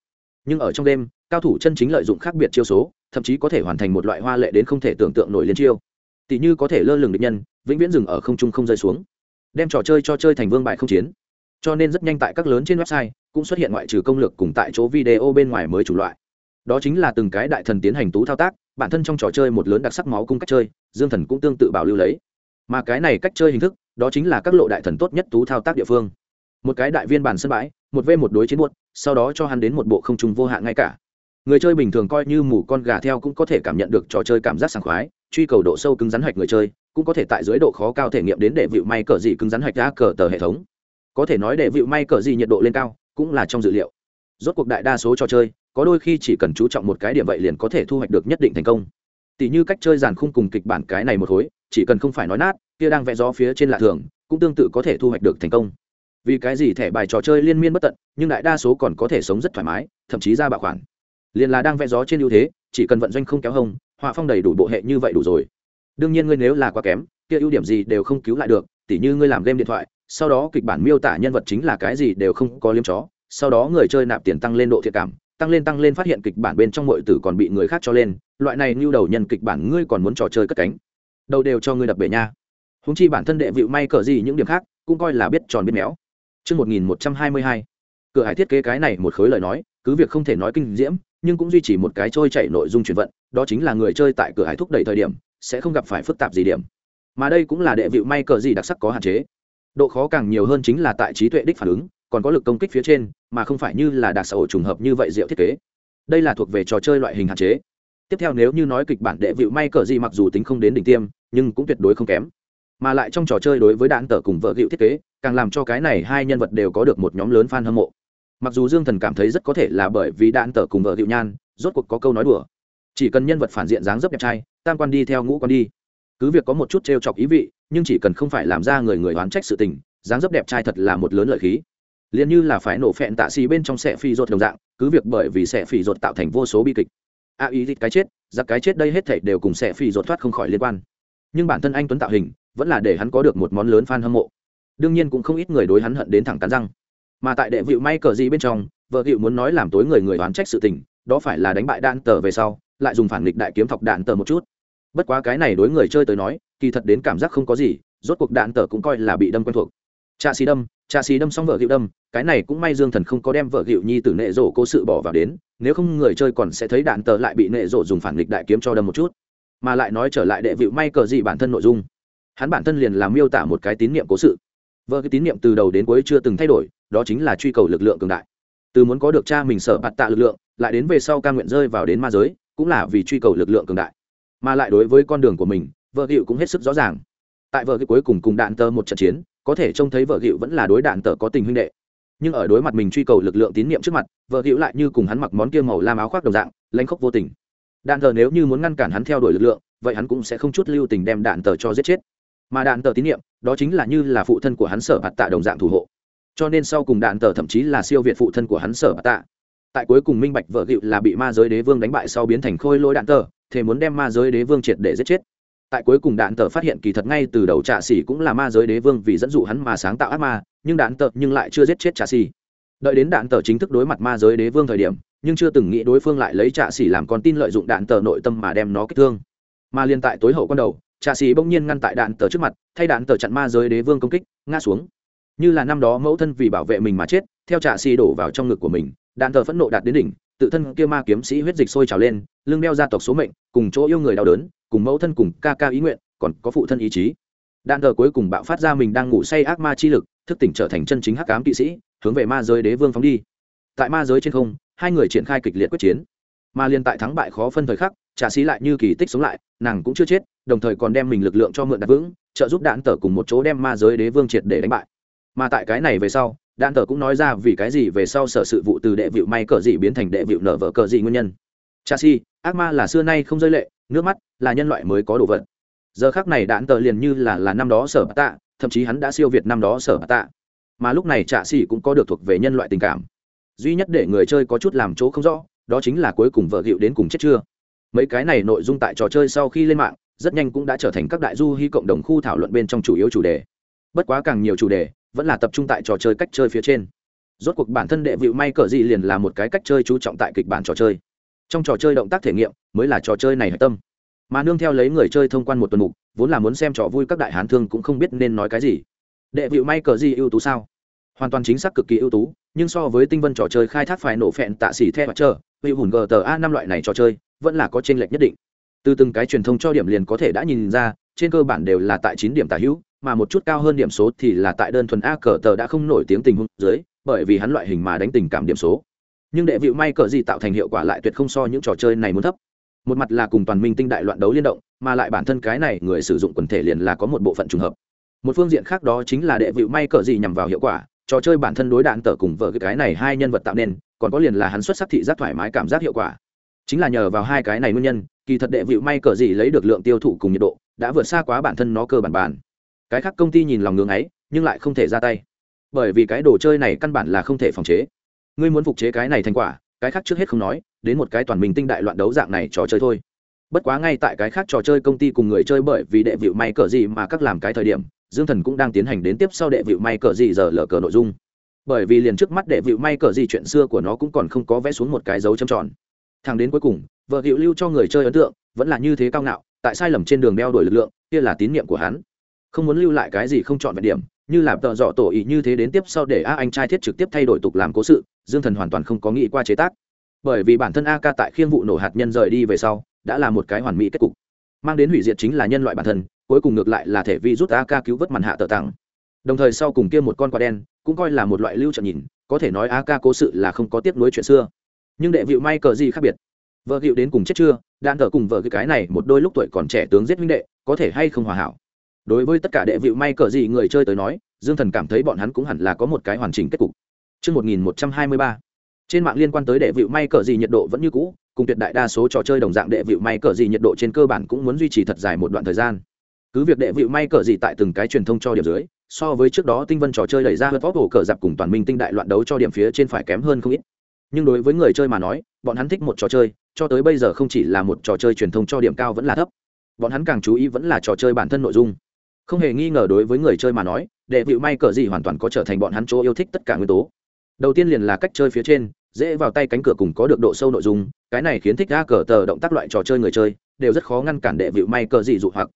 nhưng ở trong đêm, cao thủ chân chính lợi dụng khác biệt chiêu số, thậm chí có thể hoàn thành một loại hoa lệ đến không thể tưởng tượng nổi liên chiêu. Tỷ như có thể lơ lửng địch nhân, vĩnh viễn dừng ở không trung không rơi xuống. Đem trò chơi cho chơi thành vương bại không chiến. Cho nên rất nhanh tại các lớn trên website cũng xuất hiện ngoại trừ công lược cùng tại chỗ video bên ngoài mới chủ loại đó chính là từng cái đại thần tiến hành tú thao tác, bản thân trong trò chơi một lớn đặc sắc máu cung cách chơi, dương thần cũng tương tự bảo lưu lấy. Mà cái này cách chơi hình thức, đó chính là các lộ đại thần tốt nhất tú thao tác địa phương. Một cái đại viên bản sân bãi, một v một đối chiến buốt, sau đó cho hắn đến một bộ không trùng vô hạn ngay cả. Người chơi bình thường coi như mù con gà theo cũng có thể cảm nhận được trò chơi cảm giác sảng khoái, truy cầu độ sâu cứng rắn hạch người chơi, cũng có thể tại dưới độ khó cao thể nghiệm đến để vịu may cờ gì cứng rắn hạch đã cờ tờ hệ thống. Có thể nói để vịu may cờ gì nhiệt độ lên cao, cũng là trong dự liệu. Rốt cuộc đại đa số trò chơi có đôi khi chỉ cần chú trọng một cái điểm vậy liền có thể thu hoạch được nhất định thành công. Tỷ như cách chơi giàn khung cùng kịch bản cái này một khối, chỉ cần không phải nói nát, kia đang vẽ gió phía trên lạ thường, cũng tương tự có thể thu hoạch được thành công. Vì cái gì thẻ bài trò chơi liên miên bất tận, nhưng đại đa số còn có thể sống rất thoải mái, thậm chí ra bạo khoản. Liền là đang vẽ gió trên ưu thế, chỉ cần vận doanh không kéo hông, họa phong đầy đủ bộ hệ như vậy đủ rồi. Đương nhiên ngươi nếu là quá kém, kia ưu điểm gì đều không cứu lại được, tỉ như ngươi làm game điện thoại, sau đó kịch bản miêu tả nhân vật chính là cái gì đều không có liếm chó, sau đó người chơi nạp tiền tăng lên độ thiệt cảm tăng lên tăng lên phát hiện kịch bản bên trong mọi tử còn bị người khác cho lên loại này như đầu nhân kịch bản ngươi còn muốn trò chơi cất cánh. Đầu đều cho ngươi đập bể nha. Húng chi bản thân đệ vịu may cờ gì những điểm khác cũng coi là biết tròn biết méo. Trước 1122, cửa hải thiết kế cái này một khối lời nói cứ việc không thể nói kinh diễm nhưng cũng duy trì một cái trôi chảy nội dung chuyển vận đó chính là người chơi tại cửa hải thúc đẩy thời điểm sẽ không gặp phải phức tạp gì điểm. Mà đây cũng là đệ vịu may cờ gì đặc sắc có hạn chế. Độ khó càng nhiều hơn chính là tại trí tuệ đích phản ứng còn có lực công kích phía trên, mà không phải như là đặc xã hội trùng hợp như vậy diệu thiết kế. Đây là thuộc về trò chơi loại hình hạn chế. Tiếp theo nếu như nói kịch bản đệ vịu may cờ gì mặc dù tính không đến đỉnh tiêm, nhưng cũng tuyệt đối không kém. Mà lại trong trò chơi đối với đạn tờ cùng vợ gịu thiết kế, càng làm cho cái này hai nhân vật đều có được một nhóm lớn fan hâm mộ. Mặc dù dương thần cảm thấy rất có thể là bởi vì đạn tờ cùng vợ gịu nhan, rốt cuộc có câu nói đùa. Chỉ cần nhân vật phản diện dáng dấp đẹp trai, tam quan đi theo ngũ quan đi. Cứ việc có một chút t chọc ý vị, nhưng chỉ cần không phải làm ra người người oán trách sự tình, dáng dấp đẹp trai thật là một lớn lợi khí liền như là phải nổ phẹn tạ xì bên trong xe phi rột đồng dạng, cứ việc bởi vì xe phi rột tạo thành vô số bi kịch. A ý dịch cái chết, giặc cái chết đây hết thảy đều cùng xe phi rột thoát không khỏi liên quan. Nhưng bản thân anh tuấn tạo hình, vẫn là để hắn có được một món lớn fan hâm mộ. Đương nhiên cũng không ít người đối hắn hận đến thẳng cắn răng. Mà tại đệ vịu may cờ gì bên trong, vợ cựu muốn nói làm tối người người đoán trách sự tình, đó phải là đánh bại đạn tờ về sau, lại dùng phản nghịch đại kiếm thọc đạn tờ một chút. Bất quá cái này đối người chơi tới nói, kỳ thật đến cảm giác không có gì, rốt cuộc đạn tờ cũng coi là bị đâm quen thuộc. Trạ xì đâm cha xì đâm xong vợ gịu đâm, cái này cũng may dương thần không có đem vợ gịu nhi từ nệ rổ cố sự bỏ vào đến, nếu không người chơi còn sẽ thấy đạn tờ lại bị nệ rổ dùng phản nghịch đại kiếm cho đâm một chút. Mà lại nói trở lại đệ vịu may cờ gì bản thân nội dung. Hắn bản thân liền làm miêu tả một cái tín niệm cố sự. Vợ cái tín niệm từ đầu đến cuối chưa từng thay đổi, đó chính là truy cầu lực lượng cường đại. Từ muốn có được cha mình sở bạt tạ lực lượng, lại đến về sau ca nguyện rơi vào đến ma giới, cũng là vì truy cầu lực lượng cường đại. Mà lại đối với con đường của mình, vợ hiệu cũng hết sức rõ ràng. Tại vợ cái cuối cùng cùng đạn tờ một trận chiến có thể trông thấy vợ hữu vẫn là đối đạn tờ có tình huynh đệ. Nhưng ở đối mặt mình truy cầu lực lượng tín nhiệm trước mặt, vợ hữu lại như cùng hắn mặc món kia màu lam áo khoác đồng dạng, lãnh khốc vô tình. Đạn tờ nếu như muốn ngăn cản hắn theo đuổi lực lượng, vậy hắn cũng sẽ không chút lưu tình đem đạn tờ cho giết chết. Mà đạn tờ tín nhiệm, đó chính là như là phụ thân của hắn sở hạt tạ đồng dạng thủ hộ. Cho nên sau cùng đạn tờ thậm chí là siêu việt phụ thân của hắn sở hạt tạ. Tại cuối cùng minh bạch vợ hữu là bị ma giới đế vương đánh bại sau biến thành khôi lôi đạn tờ thể muốn đem ma giới đế vương triệt để giết chết tại cuối cùng đạn tờ phát hiện kỳ thật ngay từ đầu trạ xỉ cũng là ma giới đế vương vì dẫn dụ hắn mà sáng tạo ác ma, nhưng đạn tờ nhưng lại chưa giết chết trạ xỉ đợi đến đạn tờ chính thức đối mặt ma giới đế vương thời điểm, nhưng chưa từng nghĩ đối phương lại lấy trạ xỉ làm con tin lợi dụng đạn tờ nội tâm mà đem nó kích thương. Mà liên tại tối hậu con đầu, trạ xỉ bỗng nhiên ngăn tại đạn tờ trước mặt, thay đạn tờ chặn ma giới đế vương công kích, ngã xuống. Như là năm đó mẫu thân vì bảo vệ mình mà chết, theo trạ xỉ đổ vào trong ngực của mình, đạn tờ phẫn nộ đạt đến đỉnh tự thân kia ma kiếm sĩ huyết dịch sôi trào lên, lưng đeo gia tộc số mệnh, cùng chỗ yêu người đau đớn, cùng mẫu thân cùng ca ca ý nguyện, còn có phụ thân ý chí. Đạn tờ cuối cùng bạo phát ra mình đang ngủ say ác ma chi lực, thức tỉnh trở thành chân chính hắc ám kỵ sĩ, hướng về ma giới đế vương phóng đi. Tại ma giới trên không, hai người triển khai kịch liệt quyết chiến. Mà liên tại thắng bại khó phân thời khắc trà xí lại như kỳ tích sống lại, nàng cũng chưa chết, đồng thời còn đem mình lực lượng cho mượn đặt vững, trợ giúp đạn tờ cùng một chỗ đem ma giới đế vương triệt để đánh bại. Mà tại cái này về sau đạn tờ cũng nói ra vì cái gì về sau sở sự vụ từ đệ vịu may cờ gì biến thành đệ vịu nở vợ cờ gì nguyên nhân. Cha si ác ma là xưa nay không rơi lệ, nước mắt là nhân loại mới có đồ vật. Giờ khác này đạn tờ liền như là là năm đó sở tạ, thậm chí hắn đã siêu việt năm đó sở tạ. Mà lúc này trạ xỉ cũng có được thuộc về nhân loại tình cảm. Duy nhất để người chơi có chút làm chỗ không rõ, đó chính là cuối cùng vợ gịu đến cùng chết chưa. Mấy cái này nội dung tại trò chơi sau khi lên mạng, rất nhanh cũng đã trở thành các đại du hy cộng đồng khu thảo luận bên trong chủ yếu chủ đề. Bất quá càng nhiều chủ đề vẫn là tập trung tại trò chơi cách chơi phía trên. Rốt cuộc bản thân đệ vịu may cờ gì liền là một cái cách chơi chú trọng tại kịch bản trò chơi. Trong trò chơi động tác thể nghiệm mới là trò chơi này hạch tâm. Mà nương theo lấy người chơi thông quan một tuần mục, vốn là muốn xem trò vui các đại hán thương cũng không biết nên nói cái gì. Đệ vịu may cờ gì ưu tú sao? Hoàn toàn chính xác cực kỳ ưu tú, nhưng so với tinh vân trò chơi khai thác phải nổ phẹn tạ xỉ theo mặt trơ hữu hùn gta năm loại này trò chơi vẫn là có t r ê n lệch nhất định. Từ từng cái truyền thông cho điểm liền có thể đã nhìn ra, trên cơ bản đều là tại chín điểm tả hữu mà một chút cao hơn điểm số thì là tại đơn thuần a cờ tờ đã không nổi tiếng tình huống dưới, bởi vì hắn loại hình mà đánh tình cảm điểm số. Nhưng đệ vịu may cờ gì tạo thành hiệu quả lại tuyệt không so những trò chơi này muốn thấp. Một mặt là cùng toàn minh tinh đại loạn đấu liên động, mà lại bản thân cái này người sử dụng quần thể liền là có một bộ phận trùng hợp. Một phương diện khác đó chính là đệ vịu may cờ gì nhằm vào hiệu quả, trò chơi bản thân đối đạn tờ cùng vợ cái này hai nhân vật tạo nên, còn có liền là hắn xuất sắc thị giác thoải mái cảm giác hiệu quả. Chính là nhờ vào hai cái này nguyên nhân, kỳ thật đệ vịu may cờ gì lấy được lượng tiêu thụ cùng nhiệt độ, đã vượt xa quá bản thân nó cơ bản bản cái khác công ty nhìn lòng ngưỡng ấy, nhưng lại không thể ra tay. Bởi vì cái đồ chơi này căn bản là không thể phòng chế. Ngươi muốn phục chế cái này thành quả, cái khác trước hết không nói, đến một cái toàn mình tinh đại loạn đấu dạng này trò chơi thôi. Bất quá ngay tại cái khác trò chơi công ty cùng người chơi bởi vì đệ vịu may cờ gì mà các làm cái thời điểm, dương thần cũng đang tiến hành đến tiếp sau đệ vịu may cờ gì giờ lờ cờ nội dung. Bởi vì liền trước mắt đệ vịu may cờ gì chuyện xưa của nó cũng còn không có vẽ xuống một cái dấu châm tròn. Thằng đến cuối cùng, vợ hiệu lưu cho người chơi ấn tượng, vẫn là như thế cao ngạo, tại sai lầm trên đường đeo đổi lực lượng, kia là tín nhiệm của hắn không muốn lưu lại cái gì không chọn vẹn điểm, như làm tợ dọ tổ ý như thế đến tiếp sau để a anh trai thiết trực tiếp thay đổi tục làm cố sự, dương thần hoàn toàn không có nghĩ qua chế tác. Bởi vì bản thân a ca tại khiên vụ nổ hạt nhân rời đi về sau, đã là một cái hoàn mỹ kết cục. Mang đến hủy diệt chính là nhân loại bản thân, cuối cùng ngược lại là thể vi rút a ca cứu vớt màn hạ tờ tặng. Đồng thời sau cùng kia một con quả đen, cũng coi là một loại lưu trận nhìn, có thể nói a ca cố sự là không có tiếp nối chuyện xưa. Nhưng đệ vịu may cờ gì khác biệt? Vợ hiệu đến cùng chết chưa? Đạn thờ cùng vợ cái cái này một đôi lúc tuổi còn trẻ tướng giết huynh đệ, có thể hay không hòa hảo? Đối với tất cả đệ vịu may cờ gì người chơi tới nói dương thần cảm thấy bọn hắn cũng hẳn là có một cái hoàn chỉnh kết cục. Trước 1123, trên mạng liên quan tới đệ vịu may cờ gì nhiệt độ vẫn như cũ cùng tuyệt đại đa số trò chơi đồng dạng đệ vịu may cờ gì nhiệt độ trên cơ bản cũng muốn duy trì thật dài một đoạn thời gian. Cứ việc đệ vịu may cờ gì tại từng cái truyền thông cho điểm dưới so với trước đó tinh vân trò chơi đẩy ra hơn vóc hồ cờ dạp cùng toàn minh tinh đại loạn đấu cho điểm phía trên phải kém hơn không ít. Nhưng đối với người chơi mà nói bọn hắn thích một trò chơi cho tới bây giờ không chỉ là một trò chơi truyền thông cho điểm cao vẫn là thấp. Bọn hắn càng chú ý vẫn là trò chơi bản thân nội dung không hề nghi ngờ đối với người chơi mà nói đệ vịu may cờ gì hoàn toàn có trở thành bọn hắn chỗ yêu thích tất cả nguyên tố. Đầu tiên liền là cách chơi phía trên, dễ vào tay cánh cửa cùng có được độ sâu nội dung, cái này khiến thích ra cờ tờ động tác loại trò chơi người chơi đều rất khó ngăn cản đệ vịu may cờ gì dụ hoặc.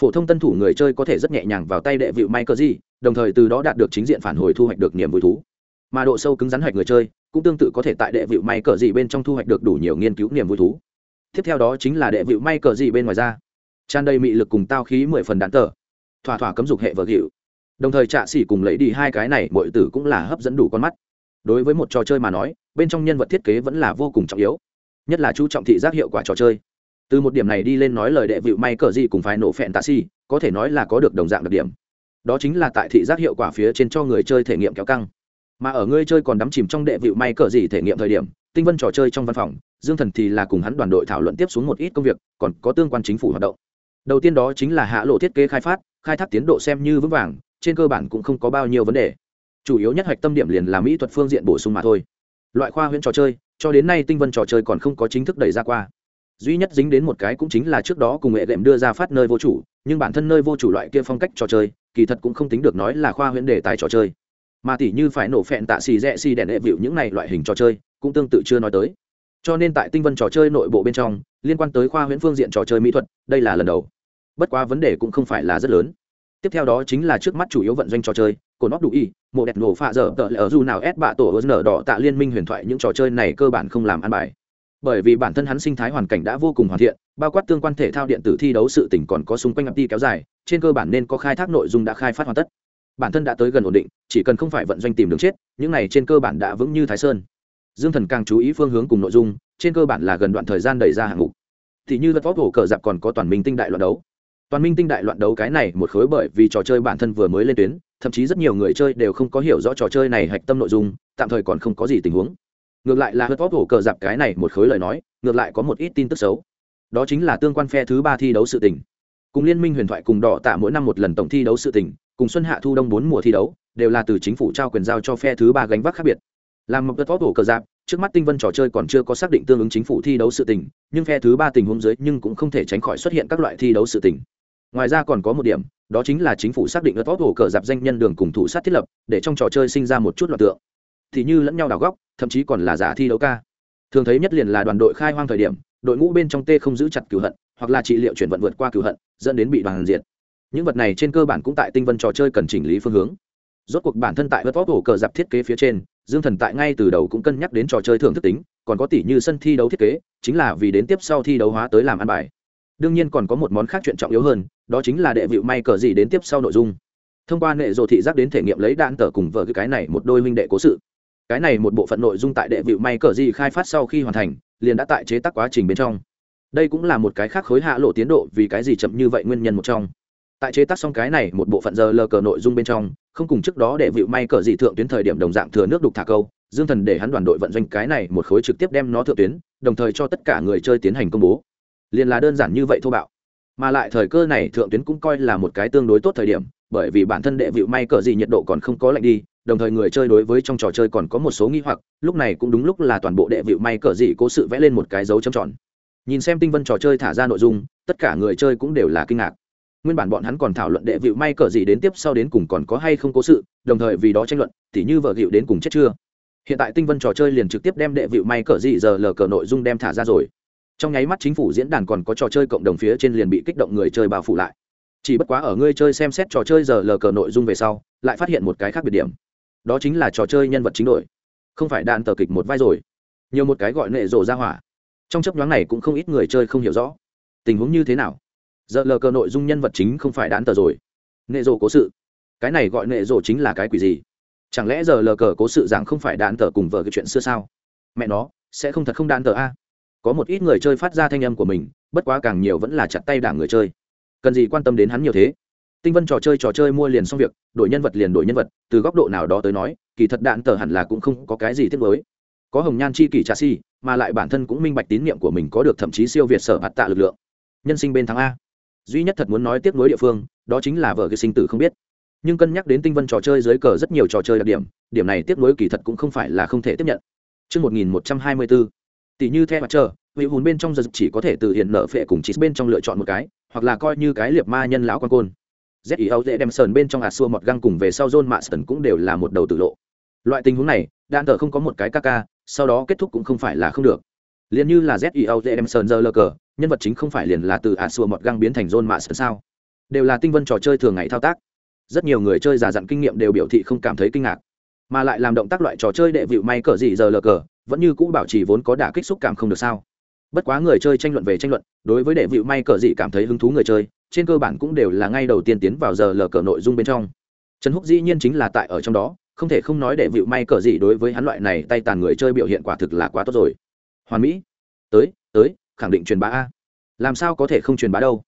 Phổ thông tân thủ người chơi có thể rất nhẹ nhàng vào tay đệ vịu may cờ gì, đồng thời từ đó đạt được chính diện phản hồi thu hoạch được niềm vui thú. Mà độ sâu cứng rắn hoạch người chơi cũng tương tự có thể tại đệ vịu may cờ gì bên trong thu hoạch được đủ nhiều nghiên cứu niềm vui thú. Tiếp theo đó chính là đệ vịu may cờ gì bên ngoài ra. Tràn đầy mị lực cùng tao khí mười phần đạn tờ thỏa thỏa cấm dục hệ vợ hiệu đồng thời trạ xỉ cùng lấy đi hai cái này, mọi tử cũng là hấp dẫn đủ con mắt. Đối với một trò chơi mà nói, bên trong nhân vật thiết kế vẫn là vô cùng trọng yếu, nhất là chú trọng thị giác hiệu quả trò chơi. Từ một điểm này đi lên nói lời đệ vịu may cờ gì cùng phải nổ phẹn tạ xì, có thể nói là có được đồng dạng đặc điểm. Đó chính là tại thị giác hiệu quả phía trên cho người chơi thể nghiệm kéo căng. Mà ở người chơi còn đắm chìm trong đệ vịu may cờ gì thể nghiệm thời điểm, tinh vân trò chơi trong văn phòng, dương thần thì là cùng hắn đoàn đội thảo luận tiếp xuống một ít công việc, còn có tương quan chính phủ hoạt động. Đầu tiên đó chính là hạ lộ thiết kế khai phát khai thác tiến độ xem như vững vàng, trên cơ bản cũng không có bao nhiêu vấn đề. Chủ yếu nhất hoạch tâm điểm liền là mỹ thuật phương diện bổ sung mà thôi. Loại khoa huyễn trò chơi, cho đến nay tinh vân trò chơi còn không có chính thức đẩy ra qua. Duy nhất dính đến một cái cũng chính là trước đó cùng nghệ đệm đưa ra phát nơi vô chủ, nhưng bản thân nơi vô chủ loại kia phong cách trò chơi, kỳ thật cũng không tính được nói là khoa huyễn đề tài trò chơi. Mà tỷ như phải nổ phẹn tạ xì rẽ xì đèn hệ vịu những này loại hình trò chơi, cũng tương tự chưa nói tới. Cho nên tại tinh vân trò chơi nội bộ bên trong, liên quan tới khoa huyễn phương diện trò chơi mỹ thuật, đây là lần đầu bất quá vấn đề cũng không phải là rất lớn. Tiếp theo đó chính là trước mắt chủ yếu vận doanh trò chơi cồn nó đủ y một đẹp nổ phạ dở, tợ lỡ dù nào ép bạ tổ ớt nở đỏ tạ liên minh huyền thoại những trò chơi này cơ bản không làm ăn bài. Bởi vì bản thân hắn sinh thái hoàn cảnh đã vô cùng hoàn thiện, bao quát tương quan thể thao điện tử thi đấu sự tỉnh còn có xung quanh ập đi kéo dài, trên cơ bản nên có khai thác nội dung đã khai phát hoàn tất. Bản thân đã tới gần ổn định, chỉ cần không phải vận doanh tìm đường chết, những này trên cơ bản đã vững như thái sơn. Dương thần càng chú ý phương hướng cùng nội dung, trên cơ bản là gần đoạn thời gian đẩy ra hạng mục. Thì như vật võ hổ cờ dạp còn có toàn minh tinh đại loạt đấu toàn minh tinh đại loạn đấu cái này một khối bởi vì trò chơi bản thân vừa mới lên tuyến, thậm chí rất nhiều người chơi đều không có hiểu rõ trò chơi này hạch tâm nội dung, tạm thời còn không có gì tình huống. Ngược lại là hớt võ hổ cờ dạp cái này một khối lời nói, ngược lại có một ít tin tức xấu. Đó chính là tương quan phe thứ ba thi đấu sự tình. Cùng liên minh huyền thoại cùng đỏ tạ mỗi năm một lần tổng thi đấu sự tình, cùng xuân hạ thu đông bốn mùa thi đấu, đều là từ chính phủ trao quyền giao cho phe thứ ba gánh vác khác biệt. Làm một tốt hổ cờ giáp trước mắt tinh vân trò chơi còn chưa có xác định tương ứng chính phủ thi đấu sự tình, nhưng phe thứ ba tình huống dưới nhưng cũng không thể tránh khỏi xuất hiện các loại thi đấu sự tình ngoài ra còn có một điểm, đó chính là chính phủ xác định tốt cổ cờ dạp danh nhân đường cùng thủ sát thiết lập, để trong trò chơi sinh ra một chút loạt tượng. Thì như lẫn nhau đào góc, thậm chí còn là giả thi đấu ca. Thường thấy nhất liền là đoàn đội khai hoang thời điểm, đội ngũ bên trong t không giữ chặt cửu hận, hoặc là trị liệu chuyển vận vượt qua cửu hận, dẫn đến bị đoàn diệt. Những vật này trên cơ bản cũng tại tinh vân trò chơi cần chỉnh lý phương hướng. Rốt cuộc bản thân tại vật vóc hồ cờ dạp thiết kế phía trên, dương thần tại ngay từ đầu cũng cân nhắc đến trò chơi thưởng thức tính, còn có tỷ như sân thi đấu thiết kế, chính là vì đến tiếp sau thi đấu hóa tới làm ăn bài đương nhiên còn có một món khác chuyện trọng yếu hơn, đó chính là đệ vịu may cờ gì đến tiếp sau nội dung. Thông qua nệ rộ thị giác đến thể nghiệm lấy đạn tờ cùng vợ cái này một đôi minh đệ cố sự. Cái này một bộ phận nội dung tại đệ vịu may cờ gì khai phát sau khi hoàn thành, liền đã tại chế tác quá trình bên trong. Đây cũng là một cái khác khối hạ lộ tiến độ vì cái gì chậm như vậy nguyên nhân một trong. Tại chế tác xong cái này một bộ phận giờ lờ cờ nội dung bên trong, không cùng trước đó để vịu may cờ dị thượng tuyến thời điểm đồng dạng thừa nước đục thả câu, dương thần để hắn đoàn đội vận doanh cái này một khối trực tiếp đem nó thượng tuyến, đồng thời cho tất cả người chơi tiến hành công bố liền là đơn giản như vậy thô bạo. Mà lại thời cơ này thượng tuyến cũng coi là một cái tương đối tốt thời điểm, bởi vì bản thân đệ vịu may cờ gì nhiệt độ còn không có lạnh đi, đồng thời người chơi đối với trong trò chơi còn có một số nghi hoặc, lúc này cũng đúng lúc là toàn bộ đệ vịu may cờ gì cố sự vẽ lên một cái dấu chấm tròn. Nhìn xem tinh vân trò chơi thả ra nội dung, tất cả người chơi cũng đều là kinh ngạc. Nguyên bản bọn hắn còn thảo luận đệ vịu may cờ gì đến tiếp sau đến cùng còn có hay không cố sự, đồng thời vì đó tranh luận, tỉ như vợ gịu đến cùng chết chưa. Hiện tại tinh vân trò chơi liền trực tiếp đem đệ vịu may cờ gì giờ lờ cờ nội dung đem thả ra rồi trong nháy mắt chính phủ diễn đàn còn có trò chơi cộng đồng phía trên liền bị kích động người chơi bao phủ lại. Chỉ bất quá ở ngươi chơi xem xét trò chơi giờ lờ cờ nội dung về sau, lại phát hiện một cái khác biệt điểm. Đó chính là trò chơi nhân vật chính đội không phải đạn tờ kịch một vai rồi, nhiều một cái gọi nệ rộ ra hỏa. Trong chấp nhoáng này cũng không ít người chơi không hiểu rõ. Tình huống như thế nào? Giờ lờ cờ nội dung nhân vật chính không phải đạn tờ rồi. Nệ rộ cố sự. Cái này gọi nệ rộ chính là cái quỷ gì? Chẳng lẽ giờ lờ cờ cố sự rằng không phải đạn tờ cùng vợ cái chuyện xưa sao? Mẹ nó, sẽ không thật không đạn tờ a? Có một ít người chơi phát ra thanh âm của mình bất quá càng nhiều vẫn là chặt tay đảng người chơi. Cần gì quan tâm đến hắn nhiều thế? Tinh vân trò chơi trò chơi mua liền xong việc đổi nhân vật liền đổi nhân vật từ góc độ nào đó tới nói kỳ thật đạn tờ hẳn là cũng không có cái gì tiếc mới. Có hồng nhan chi kỷ trà si mà lại bản thân cũng minh bạch tín nhiệm của mình có được thậm chí siêu việt sở hạt tạ lực lượng. Nhân sinh bên thắng a. Duy nhất thật muốn nói tiếc nuối địa phương đó chính là vợ cái sinh tử không biết. Nhưng cân nhắc đến tinh vân trò chơi dưới cờ rất nhiều trò chơi đặc điểm điểm này tiếc nuối kỳ thật cũng không phải là không thể tiếp nhận. Trước 1124, tỷ như theo mặt trời vị hùn bên trong giật chỉ có thể từ hiện nợ phệ cùng chỉ bên trong lựa chọn một cái, hoặc là coi như cái liệp ma nhân lão quan côn. Zio dễ đem sờn bên trong hạt xua mọt găng cùng về sau john mạ sờn cũng đều là một đầu tự lộ. Loại tình huống này đạn thờ không có một cái ca ca, sau đó kết thúc cũng không phải là không được. Liền như là zio dễ đem sờn giờ lờ cờ, nhân vật chính không phải liền là từ hạt xua mọt găng biến thành john mạ sờn sao? Đều là tinh vân trò chơi thường ngày thao tác. Rất nhiều người chơi già dặn kinh nghiệm đều biểu thị không cảm thấy kinh ngạc, mà lại làm động tác loại trò chơi đệ vịu may cờ gì giờ lờ cờ vẫn như cũ bảo trì vốn có đả kích xúc cảm không được sao? Bất quá người chơi tranh luận về tranh luận, đối với đệ vịu may cờ dị cảm thấy hứng thú người chơi, trên cơ bản cũng đều là ngay đầu tiên tiến vào giờ lờ cờ nội dung bên trong. Trần húc dĩ nhiên chính là tại ở trong đó, không thể không nói đệ vịu may cờ dị đối với hắn loại này tay tàn người chơi biểu hiện quả thực là quá tốt rồi. Hoàn mỹ, tới tới, khẳng định truyền bá a. Làm sao có thể không truyền bá đâu?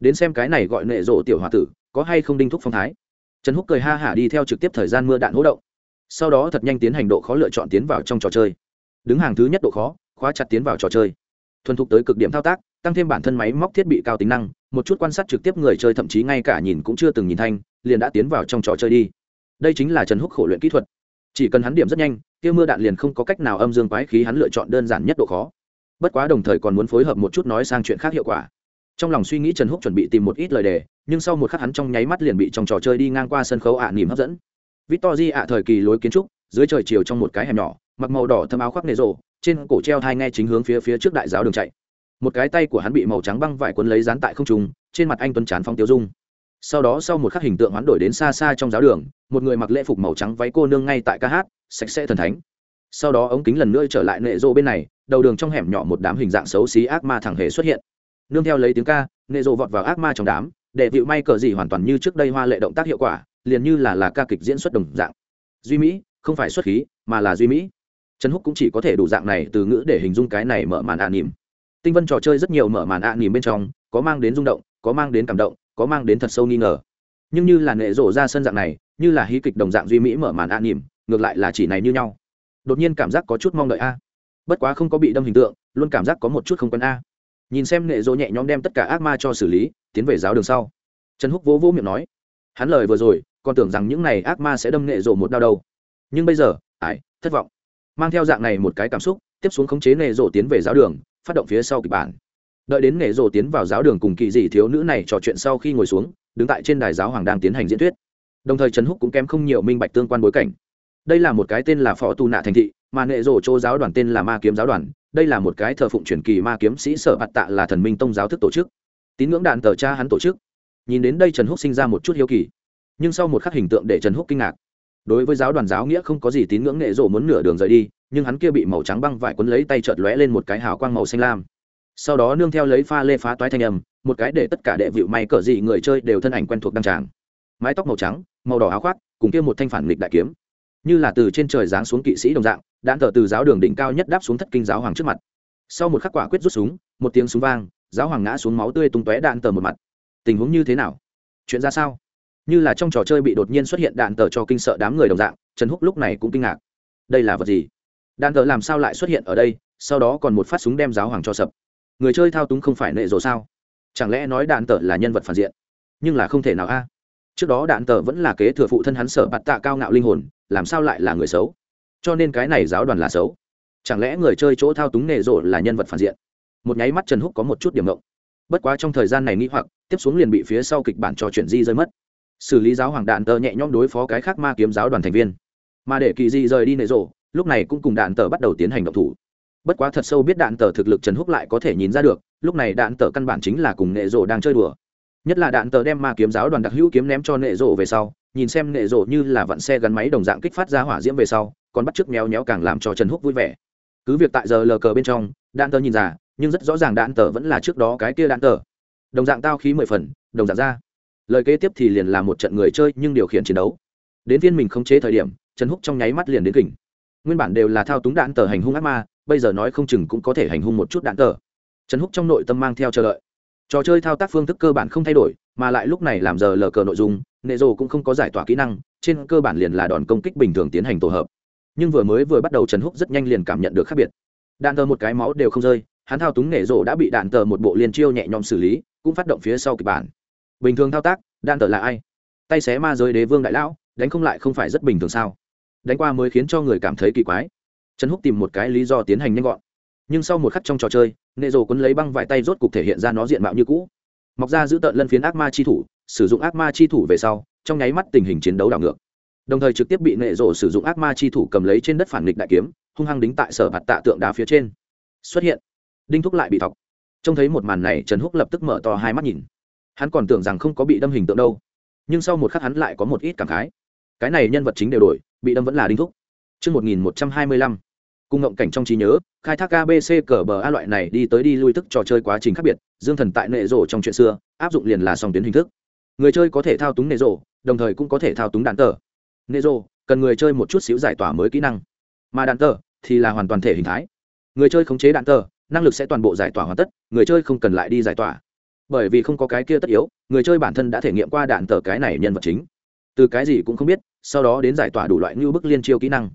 Đến xem cái này gọi nệ rộ tiểu h tử, có hay không đinh thúc phong thái? Trần húc cười ha hả đi theo trực tiếp thời gian mưa đạn hỗ động. Sau đó thật nhanh tiến hành độ khó lựa chọn tiến vào trong trò chơi đứng hàng thứ nhất độ khó, khóa chặt tiến vào trò chơi. Thuần thục tới cực điểm thao tác, tăng thêm bản thân máy móc thiết bị cao tính năng, một chút quan sát trực tiếp người chơi thậm chí ngay cả nhìn cũng chưa từng nhìn thanh, liền đã tiến vào trong trò chơi đi. Đây chính là trần húc khổ luyện kỹ thuật. Chỉ cần hắn điểm rất nhanh tiêu mưa đạn liền không có cách nào âm dương quái khí hắn lựa chọn đơn giản nhất độ khó. Bất quá đồng thời còn muốn phối hợp một chút nói sang chuyện khác hiệu quả. Trong lòng suy nghĩ trần húc chuẩn bị tìm một ít lời đề, nhưng sau một khắc hắn trong nháy mắt liền bị trong trò chơi đi ngang qua sân khấu ạ à nỉm hấp dẫn. Victor di ạ, thời kỳ lối kiến trúc, dưới trời chiều trong một cái hẻm nhỏ mặc màu đỏ thâm áo khoác nề rộ, trên cổ treo thai nghe chính hướng phía phía trước đại giáo đường chạy. Một cái tay của hắn bị màu trắng băng vải quấn lấy dán tại không trung, trên mặt anh tuấn chán phong tiêu dung. Sau đó sau một khắc hình tượng hoán đổi đến xa xa trong giáo đường, một người mặc lễ phục màu trắng váy cô nương ngay tại ca hát, sạch sẽ thần thánh. Sau đó ống kính lần nữa trở lại nệ rộ bên này, đầu đường trong hẻm nhỏ một đám hình dạng xấu xí ác ma thẳng hề xuất hiện. Nương theo lấy tiếng ca, nệ rộ vọt vào ác ma trong đám, để vịu may cờ gì hoàn toàn như trước đây hoa lệ động tác hiệu quả, liền như là là ca kịch diễn xuất đồng dạng. Duy mỹ, không phải xuất khí, mà là duy mỹ trần húc cũng chỉ có thể đủ dạng này từ ngữ để hình dung cái này mở màn ạ à nỉm tinh vân trò chơi rất nhiều mở màn ạ à nỉm bên trong, có mang đến rung động, có mang đến cảm động, có mang đến thật sâu nghi ngờ. Nhưng như là nệ rổ ra sân dạng này, như là hí kịch đồng dạng duy mỹ mở màn ạ à nỉm ngược lại là chỉ này như nhau. Đột nhiên cảm giác có chút mong đợi a. Bất quá không có bị đâm hình tượng, luôn cảm giác có một chút không quen a. Nhìn xem nệ rổ nhẹ nhõm đem tất cả ác ma cho xử lý, tiến về giáo đường sau. Trần húc vỗ vỗ miệng nói, hắn lời vừa rồi, còn tưởng rằng những này ác ma sẽ đâm nệ rổ một đau đầu nhưng bây giờ ải thất vọng mang theo dạng này một cái cảm xúc, tiếp xuống khống chế nệ rộ tiến về giáo đường, phát động phía sau kịch bản. Đợi đến nệ rộ tiến vào giáo đường cùng kỳ dị thiếu nữ này trò chuyện sau khi ngồi xuống, đứng tại trên đài giáo hoàng đang tiến hành diễn thuyết. Đồng thời trần húc cũng kém không nhiều minh bạch tương quan bối cảnh. Đây là một cái tên là phó tu nạ thành thị, mà nệ rộ chỗ giáo đoàn tên là ma kiếm giáo đoàn. Đây là một cái thờ phụng truyền kỳ ma kiếm sĩ sở bạt tạ là thần minh tông giáo thức tổ chức. Tín ngưỡng đạn tờ cha hắn tổ chức. Nhìn đến đây trần húc sinh ra một chút hiếu kỳ. Nhưng sau một khắc hình tượng để trần húc kinh ngạc đối với giáo đoàn giáo nghĩa không có gì tín ngưỡng nghệ rộ muốn nửa đường rời đi, nhưng hắn kia bị màu trắng băng vải quấn lấy tay chợt lóe lên một cái hào quang màu xanh lam. Sau đó nương theo lấy pha lê phá toái thanh âm, một cái để tất cả đệ vịu may cờ gì người chơi đều thân ảnh quen thuộc đăng tràng. Mái tóc màu trắng, màu đỏ áo khoác, cùng kia một thanh phản nghịch đại kiếm. Như là từ trên trời giáng xuống kỵ sĩ đồng dạng, đạn thờ từ giáo đường đỉnh cao nhất đáp xuống thất kinh giáo hoàng trước mặt. Sau một khắc quả quyết rút súng, một tiếng súng vang, giáo hoàng ngã xuống máu tươi tung tóe đạn tờ một mặt. Tình huống như thế nào? Chuyện ra sao? Như là trong trò chơi bị đột nhiên xuất hiện đạn tờ cho kinh sợ đám người đồng dạng, trần húc lúc này cũng kinh ngạc. Đây là vật gì? Đạn tờ làm sao lại xuất hiện ở đây? Sau đó còn một phát súng đem giáo hoàng cho sập. Người chơi thao túng không phải nệ rồ sao? Chẳng lẽ nói đạn tờ là nhân vật phản diện? Nhưng là không thể nào a. Trước đó đạn tờ vẫn là kế thừa phụ thân hắn sở bạt tạ cao ngạo linh hồn, làm sao lại là người xấu? Cho nên cái này giáo đoàn là xấu. Chẳng lẽ người chơi chỗ thao túng nệ rộ là nhân vật phản diện? Một nháy mắt trần húc có một chút điểm ngộng. Bất quá trong thời gian này nghĩ hoặc, tiếp xuống liền bị phía sau kịch bản trò chuyện di rơi mất xử lý giáo hoàng đạn tờ nhẹ nhõm đối phó cái khác ma kiếm giáo đoàn thành viên. Mà để kỳ di rời đi nệ rộ, lúc này cũng cùng đạn tờ bắt đầu tiến hành động thủ. Bất quá thật sâu biết đạn tờ thực lực trần húc lại có thể nhìn ra được, lúc này đạn tờ căn bản chính là cùng nệ rộ đang chơi đùa. Nhất là đạn tờ đem ma kiếm giáo đoàn đặc hữu kiếm ném cho nệ rộ về sau, nhìn xem nệ rộ như là vặn xe gắn máy đồng dạng kích phát ra hỏa diễm về sau, còn bắt chước méo méo càng làm cho trần húc vui vẻ. Cứ việc tại giờ lờ cờ bên trong, đạn tờ nhìn ra, nhưng rất rõ ràng đạn tờ vẫn là trước đó cái kia đạn tờ. Đồng dạng tao khí mười phần, đồng dạng ra lời kế tiếp thì liền là một trận người chơi nhưng điều khiển chiến đấu. Đến viên mình không chế thời điểm, trần húc trong nháy mắt liền đến kỉnh. Nguyên bản đều là thao túng đạn tờ hành hung ác ma, bây giờ nói không chừng cũng có thể hành hung một chút đạn tờ. Trần húc trong nội tâm mang theo chờ đợi. Trò chơi thao tác phương thức cơ bản không thay đổi, mà lại lúc này làm giờ lờ cờ nội dung, nệ rồ cũng không có giải tỏa kỹ năng, trên cơ bản liền là đòn công kích bình thường tiến hành tổ hợp. Nhưng vừa mới vừa bắt đầu trần húc rất nhanh liền cảm nhận được khác biệt. Đạn tờ một cái máu đều không rơi, hắn thao túng nệ rồ đã bị đạn tờ một bộ liền chiêu nhẹ nhõm xử lý, cũng phát động phía sau kịch bản bình thường thao tác đạn tờ là ai? Tay xé ma giới đế vương đại lão, đánh không lại không phải rất bình thường sao? Đánh qua mới khiến cho người cảm thấy kỳ quái. Trần húc tìm một cái lý do tiến hành nhanh gọn. Nhưng sau một khắc trong trò chơi, nệ rồ quấn lấy băng vải tay rốt cục thể hiện ra nó diện mạo như cũ. Mọc ra giữ tợn lân phiến ác ma chi thủ, sử dụng ác ma chi thủ về sau, trong nháy mắt tình hình chiến đấu đảo ngược. Đồng thời trực tiếp bị nệ rồ sử dụng ác ma chi thủ cầm lấy trên đất phản nghịch đại kiếm, hung hăng đính tại sở mặt tạ tượng đá phía trên. Xuất hiện. Đinh thúc lại bị thọc. Trông thấy một màn này, trần húc lập tức mở to hai mắt nhìn hắn còn tưởng rằng không có bị đâm hình tượng đâu. Nhưng sau một khắc hắn lại có một ít cảm khái. Cái này nhân vật chính đều đổi bị đâm vẫn là đinh thúc. Trước 1125, cung ngộng cảnh trong trí nhớ khai thác abc cờ bờ a loại này đi tới đi lui tức trò chơi quá trình khác biệt dương thần tại nệ rổ trong chuyện xưa áp dụng liền là song tuyến hình thức. Người chơi có thể thao túng nệ rổ đồng thời cũng có thể thao túng đạn tờ. Nệ rổ cần người chơi một chút xíu giải tỏa mới kỹ năng. Mà đạn tờ thì là hoàn toàn thể hình thái. Người chơi khống chế đạn tờ năng lực sẽ toàn bộ giải tỏa hoàn tất người chơi không cần lại đi giải tỏa bởi vì không có cái kia tất yếu, người chơi bản thân đã thể nghiệm qua đạn tờ cái này nhân vật chính. Từ cái gì cũng không biết, sau đó đến giải tỏa đủ loại như bức liên chiêu kỹ năng.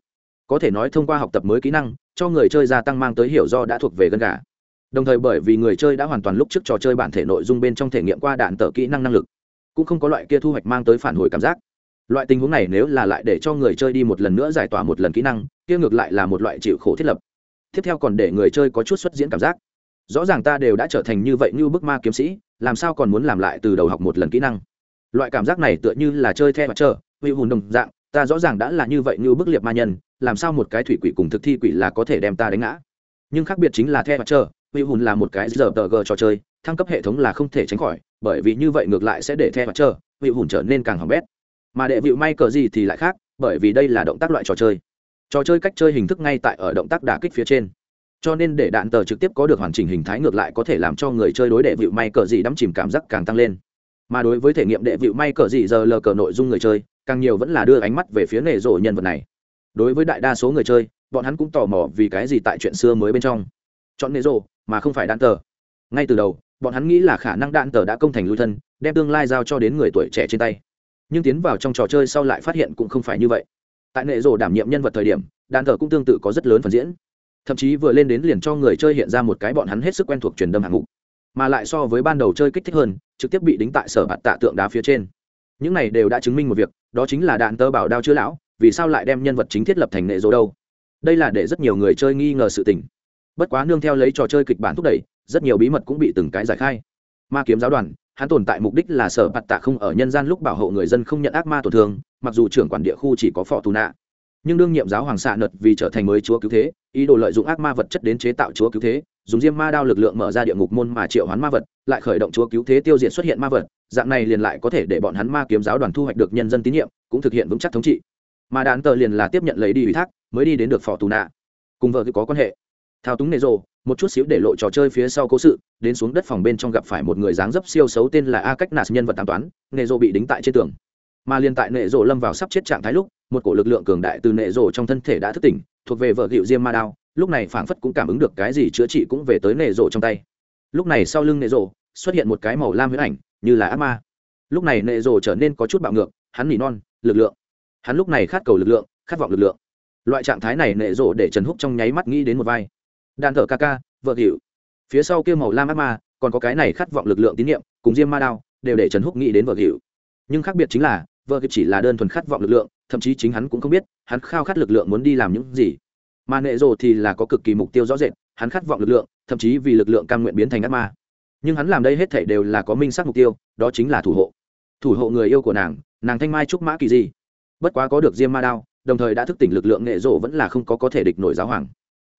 Có thể nói thông qua học tập mới kỹ năng, cho người chơi gia tăng mang tới hiểu do đã thuộc về gân gà. Đồng thời bởi vì người chơi đã hoàn toàn lúc trước trò chơi bản thể nội dung bên trong thể nghiệm qua đạn tờ kỹ năng năng lực, cũng không có loại kia thu hoạch mang tới phản hồi cảm giác. Loại tình huống này nếu là lại để cho người chơi đi một lần nữa giải tỏa một lần kỹ năng, kia ngược lại là một loại chịu khổ thiết lập. Tiếp theo còn để người chơi có chút xuất diễn cảm giác. Rõ ràng ta đều đã trở thành như vậy như bức ma kiếm sĩ làm sao còn muốn làm lại từ đầu học một lần kỹ năng? Loại cảm giác này tựa như là chơi theo và chờ huy hùn đồng dạng, ta rõ ràng đã là như vậy như bức liệt ma nhân, làm sao một cái thủy quỷ cùng thực thi quỷ là có thể đem ta đánh ngã? Nhưng khác biệt chính là theo và chờ huy hùn là một cái giờ tờ gờ trò chơi, thăng cấp hệ thống là không thể tránh khỏi, bởi vì như vậy ngược lại sẽ để theo và chờ huy hùn trở nên càng hỏng bét. Mà đệ vịu may cờ gì thì lại khác, bởi vì đây là động tác loại trò chơi. Trò chơi cách chơi hình thức ngay tại ở động tác đả kích phía trên cho nên để đạn tờ trực tiếp có được hoàn chỉnh hình thái ngược lại có thể làm cho người chơi đối đệ vịu may cờ gì đắm chìm cảm giác càng tăng lên. Mà đối với thể nghiệm đệ vịu may cờ gì giờ lờ cờ nội dung người chơi, càng nhiều vẫn là đưa ánh mắt về phía nệ rộ nhân vật này. Đối với đại đa số người chơi, bọn hắn cũng tò mò vì cái gì tại chuyện xưa mới bên trong. Chọn nệ rộ mà không phải đạn tờ. Ngay từ đầu, bọn hắn nghĩ là khả năng đạn tờ đã công thành lui thân, đem tương lai giao cho đến người tuổi trẻ trên tay. Nhưng tiến vào trong trò chơi sau lại phát hiện cũng không phải như vậy. Tại nệ rộ đảm nhiệm nhân vật thời điểm, đạn tờ cũng tương tự có rất lớn phần diễn thậm chí vừa lên đến liền cho người chơi hiện ra một cái bọn hắn hết sức quen thuộc truyền đâm hạng mục, mà lại so với ban đầu chơi kích thích hơn, trực tiếp bị đính tại sở bạt tạ tượng đá phía trên. Những này đều đã chứng minh một việc, đó chính là đạn tơ bảo đao chữa lão, vì sao lại đem nhân vật chính thiết lập thành nệ dỗ đâu? Đây là để rất nhiều người chơi nghi ngờ sự tình. Bất quá nương theo lấy trò chơi kịch bản thúc đẩy, rất nhiều bí mật cũng bị từng cái giải khai. Ma kiếm giáo đoàn, hắn tồn tại mục đích là sở bạt tạ không ở nhân gian lúc bảo hộ người dân không nhận ác ma tổn thương, mặc dù trưởng quản địa khu chỉ có phò tù nạ nhưng đương nhiệm giáo hoàng xạ nật vì trở thành mới chúa cứu thế ý đồ lợi dụng ác ma vật chất đến chế tạo chúa cứu thế, dùng diêm ma đao lực lượng mở ra địa ngục môn mà triệu hoán ma vật, lại khởi động chúa cứu thế tiêu diệt xuất hiện ma vật, dạng này liền lại có thể để bọn hắn ma kiếm giáo đoàn thu hoạch được nhân dân tín nhiệm, cũng thực hiện vững chắc thống trị. Mà đàn tờ liền là tiếp nhận lấy đi ủy thác, mới đi đến được phò tù nạ. Cùng vợ có quan hệ. Thao túng nệ rồ, một chút xíu để lộ trò chơi phía sau cố sự, đến xuống đất phòng bên trong gặp phải một người dáng dấp siêu xấu tên là a cách nạt nhân vật tám toán nệ rồ bị đính tại trên tường mà liên tại nệ rổ lâm vào sắp chết trạng thái lúc, một cổ lực lượng cường đại từ nệ rổ trong thân thể đã thức tỉnh, thuộc về vợ hiệu diêm ma đao, lúc này phảng phất cũng cảm ứng được cái gì chữa trị cũng về tới nệ rổ trong tay. Lúc này sau lưng nệ rổ, xuất hiện một cái màu lam huyết ảnh, như là ác ma. Lúc này nệ rổ trở nên có chút bạo ngược, hắn nỉ non, lực lượng. Hắn lúc này khát cầu lực lượng, khát vọng lực lượng. Loại trạng thái này nệ rộ để trần húc trong nháy mắt nghĩ đến một vai. Đàn thợ ca ca, vợ hiệu phía sau kia màu lam ác ma, còn có cái này khát vọng lực lượng tín nhiệm, cùng diêm ma đao, đều để trần húc nghĩ đến vợ hiệu nhưng khác biệt chính là vợ kịp chỉ là đơn thuần khát vọng lực lượng, thậm chí chính hắn cũng không biết, hắn khao khát lực lượng muốn đi làm những gì. Mà nệ rồ thì là có cực kỳ mục tiêu rõ rệt, hắn khát vọng lực lượng, thậm chí vì lực lượng cam nguyện biến thành ác ma. Nhưng hắn làm đây hết thể đều là có minh xác mục tiêu, đó chính là thủ hộ. Thủ hộ người yêu của nàng nàng thanh mai trúc mã kỳ di. Bất quá có được diêm ma đao, đồng thời đã thức tỉnh lực lượng nghệ rộ vẫn là không có có thể địch nổi giáo hoàng.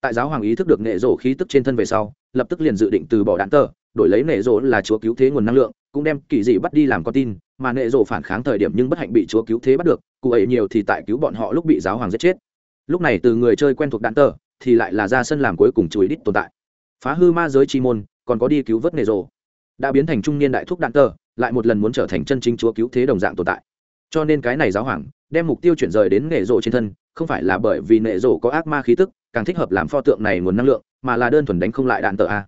Tại giáo hoàng ý thức được nghệ rộ khí tức trên thân về sau, lập tức liền dự định từ bỏ đạn tờ, đổi lấy nghệ rộ là chúa cứu thế nguồn năng lượng cũng đem kỳ dị bắt đi làm con tin, mà nệ rộ phản kháng thời điểm nhưng bất hạnh bị chúa cứu thế bắt được, cụ ấy nhiều thì tại cứu bọn họ lúc bị giáo hoàng giết chết. Lúc này từ người chơi quen thuộc đạn tờ, thì lại là ra sân làm cuối cùng chuối đít tồn tại. Phá hư ma giới chi môn, còn có đi cứu vớt nệ rộ. Đã biến thành trung niên đại thúc đạn tờ, lại một lần muốn trở thành chân chính chúa cứu thế đồng dạng tồn tại. Cho nên cái này giáo hoàng, đem mục tiêu chuyển rời đến nệ rộ trên thân, không phải là bởi vì nệ rộ có ác ma khí tức, càng thích hợp làm pho tượng này nguồn năng lượng, mà là đơn thuần đánh không lại đạn tờ a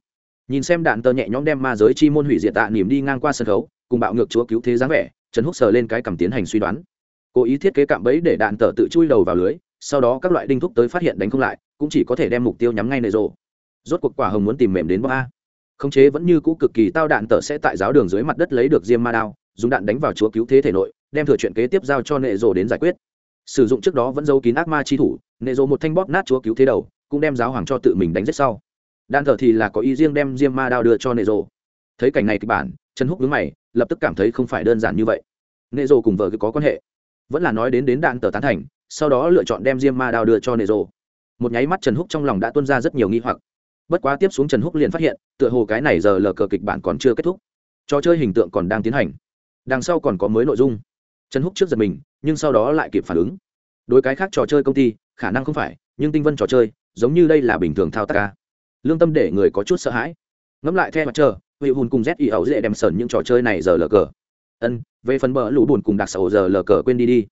nhìn xem đạn tờ nhẹ nhõm đem ma giới chi môn hủy diệt tạ niềm đi ngang qua sân khấu, cùng bạo ngược chúa cứu thế dáng vẻ, trần húc sờ lên cái cảm tiến hành suy đoán. Cố ý thiết kế cạm bẫy để đạn tờ tự chui đầu vào lưới, sau đó các loại đinh thúc tới phát hiện đánh không lại, cũng chỉ có thể đem mục tiêu nhắm ngay nệ rộ. Rốt cuộc quả hồng muốn tìm mềm đến bóc a. Khống chế vẫn như cũ cực kỳ tao đạn tờ sẽ tại giáo đường dưới mặt đất lấy được diêm ma đao, dùng đạn đánh vào chúa cứu thế thể nội, đem thừa chuyện kế tiếp giao cho nệ rồ đến giải quyết. Sử dụng trước đó vẫn giấu kín ác ma chi thủ nệ rồ một thanh bóp nát chúa cứu thế đầu, cũng đem giáo hoàng cho tự mình đánh giết sau đan thờ thì là có ý riêng đem diêm ma đao đưa cho nệ rồ thấy cảnh này kịch bản, Trần húc đứng mày, lập tức cảm thấy không phải đơn giản như vậy. Nệ rồ cùng vợ có quan hệ. Vẫn là nói đến đến đạn tờ tán thành, sau đó lựa chọn đem diêm ma đao đưa cho nệ rồ một nháy mắt trần húc trong lòng đã tuân ra rất nhiều nghi hoặc. Bất quá tiếp xuống trần húc liền phát hiện, tựa hồ cái này giờ lờ cờ kịch bản còn chưa kết thúc. Trò chơi hình tượng còn đang tiến hành. Đằng sau còn có mới nội dung. Trần húc trước giật mình, nhưng sau đó lại kịp phản ứng. Đối cái khác trò chơi công ty, khả năng không phải, nhưng tinh vân trò chơi, giống như đây là bình thường thao tác ca lương tâm để người có chút sợ hãi. Ngẫm lại theo mặt trời, vị hùn cùng z y ẩu dễ đem sờn những trò chơi này giờ lờ cờ. Ân về phần bờ lũ bùn cùng đặc sầu giờ lờ cờ quên đi đi.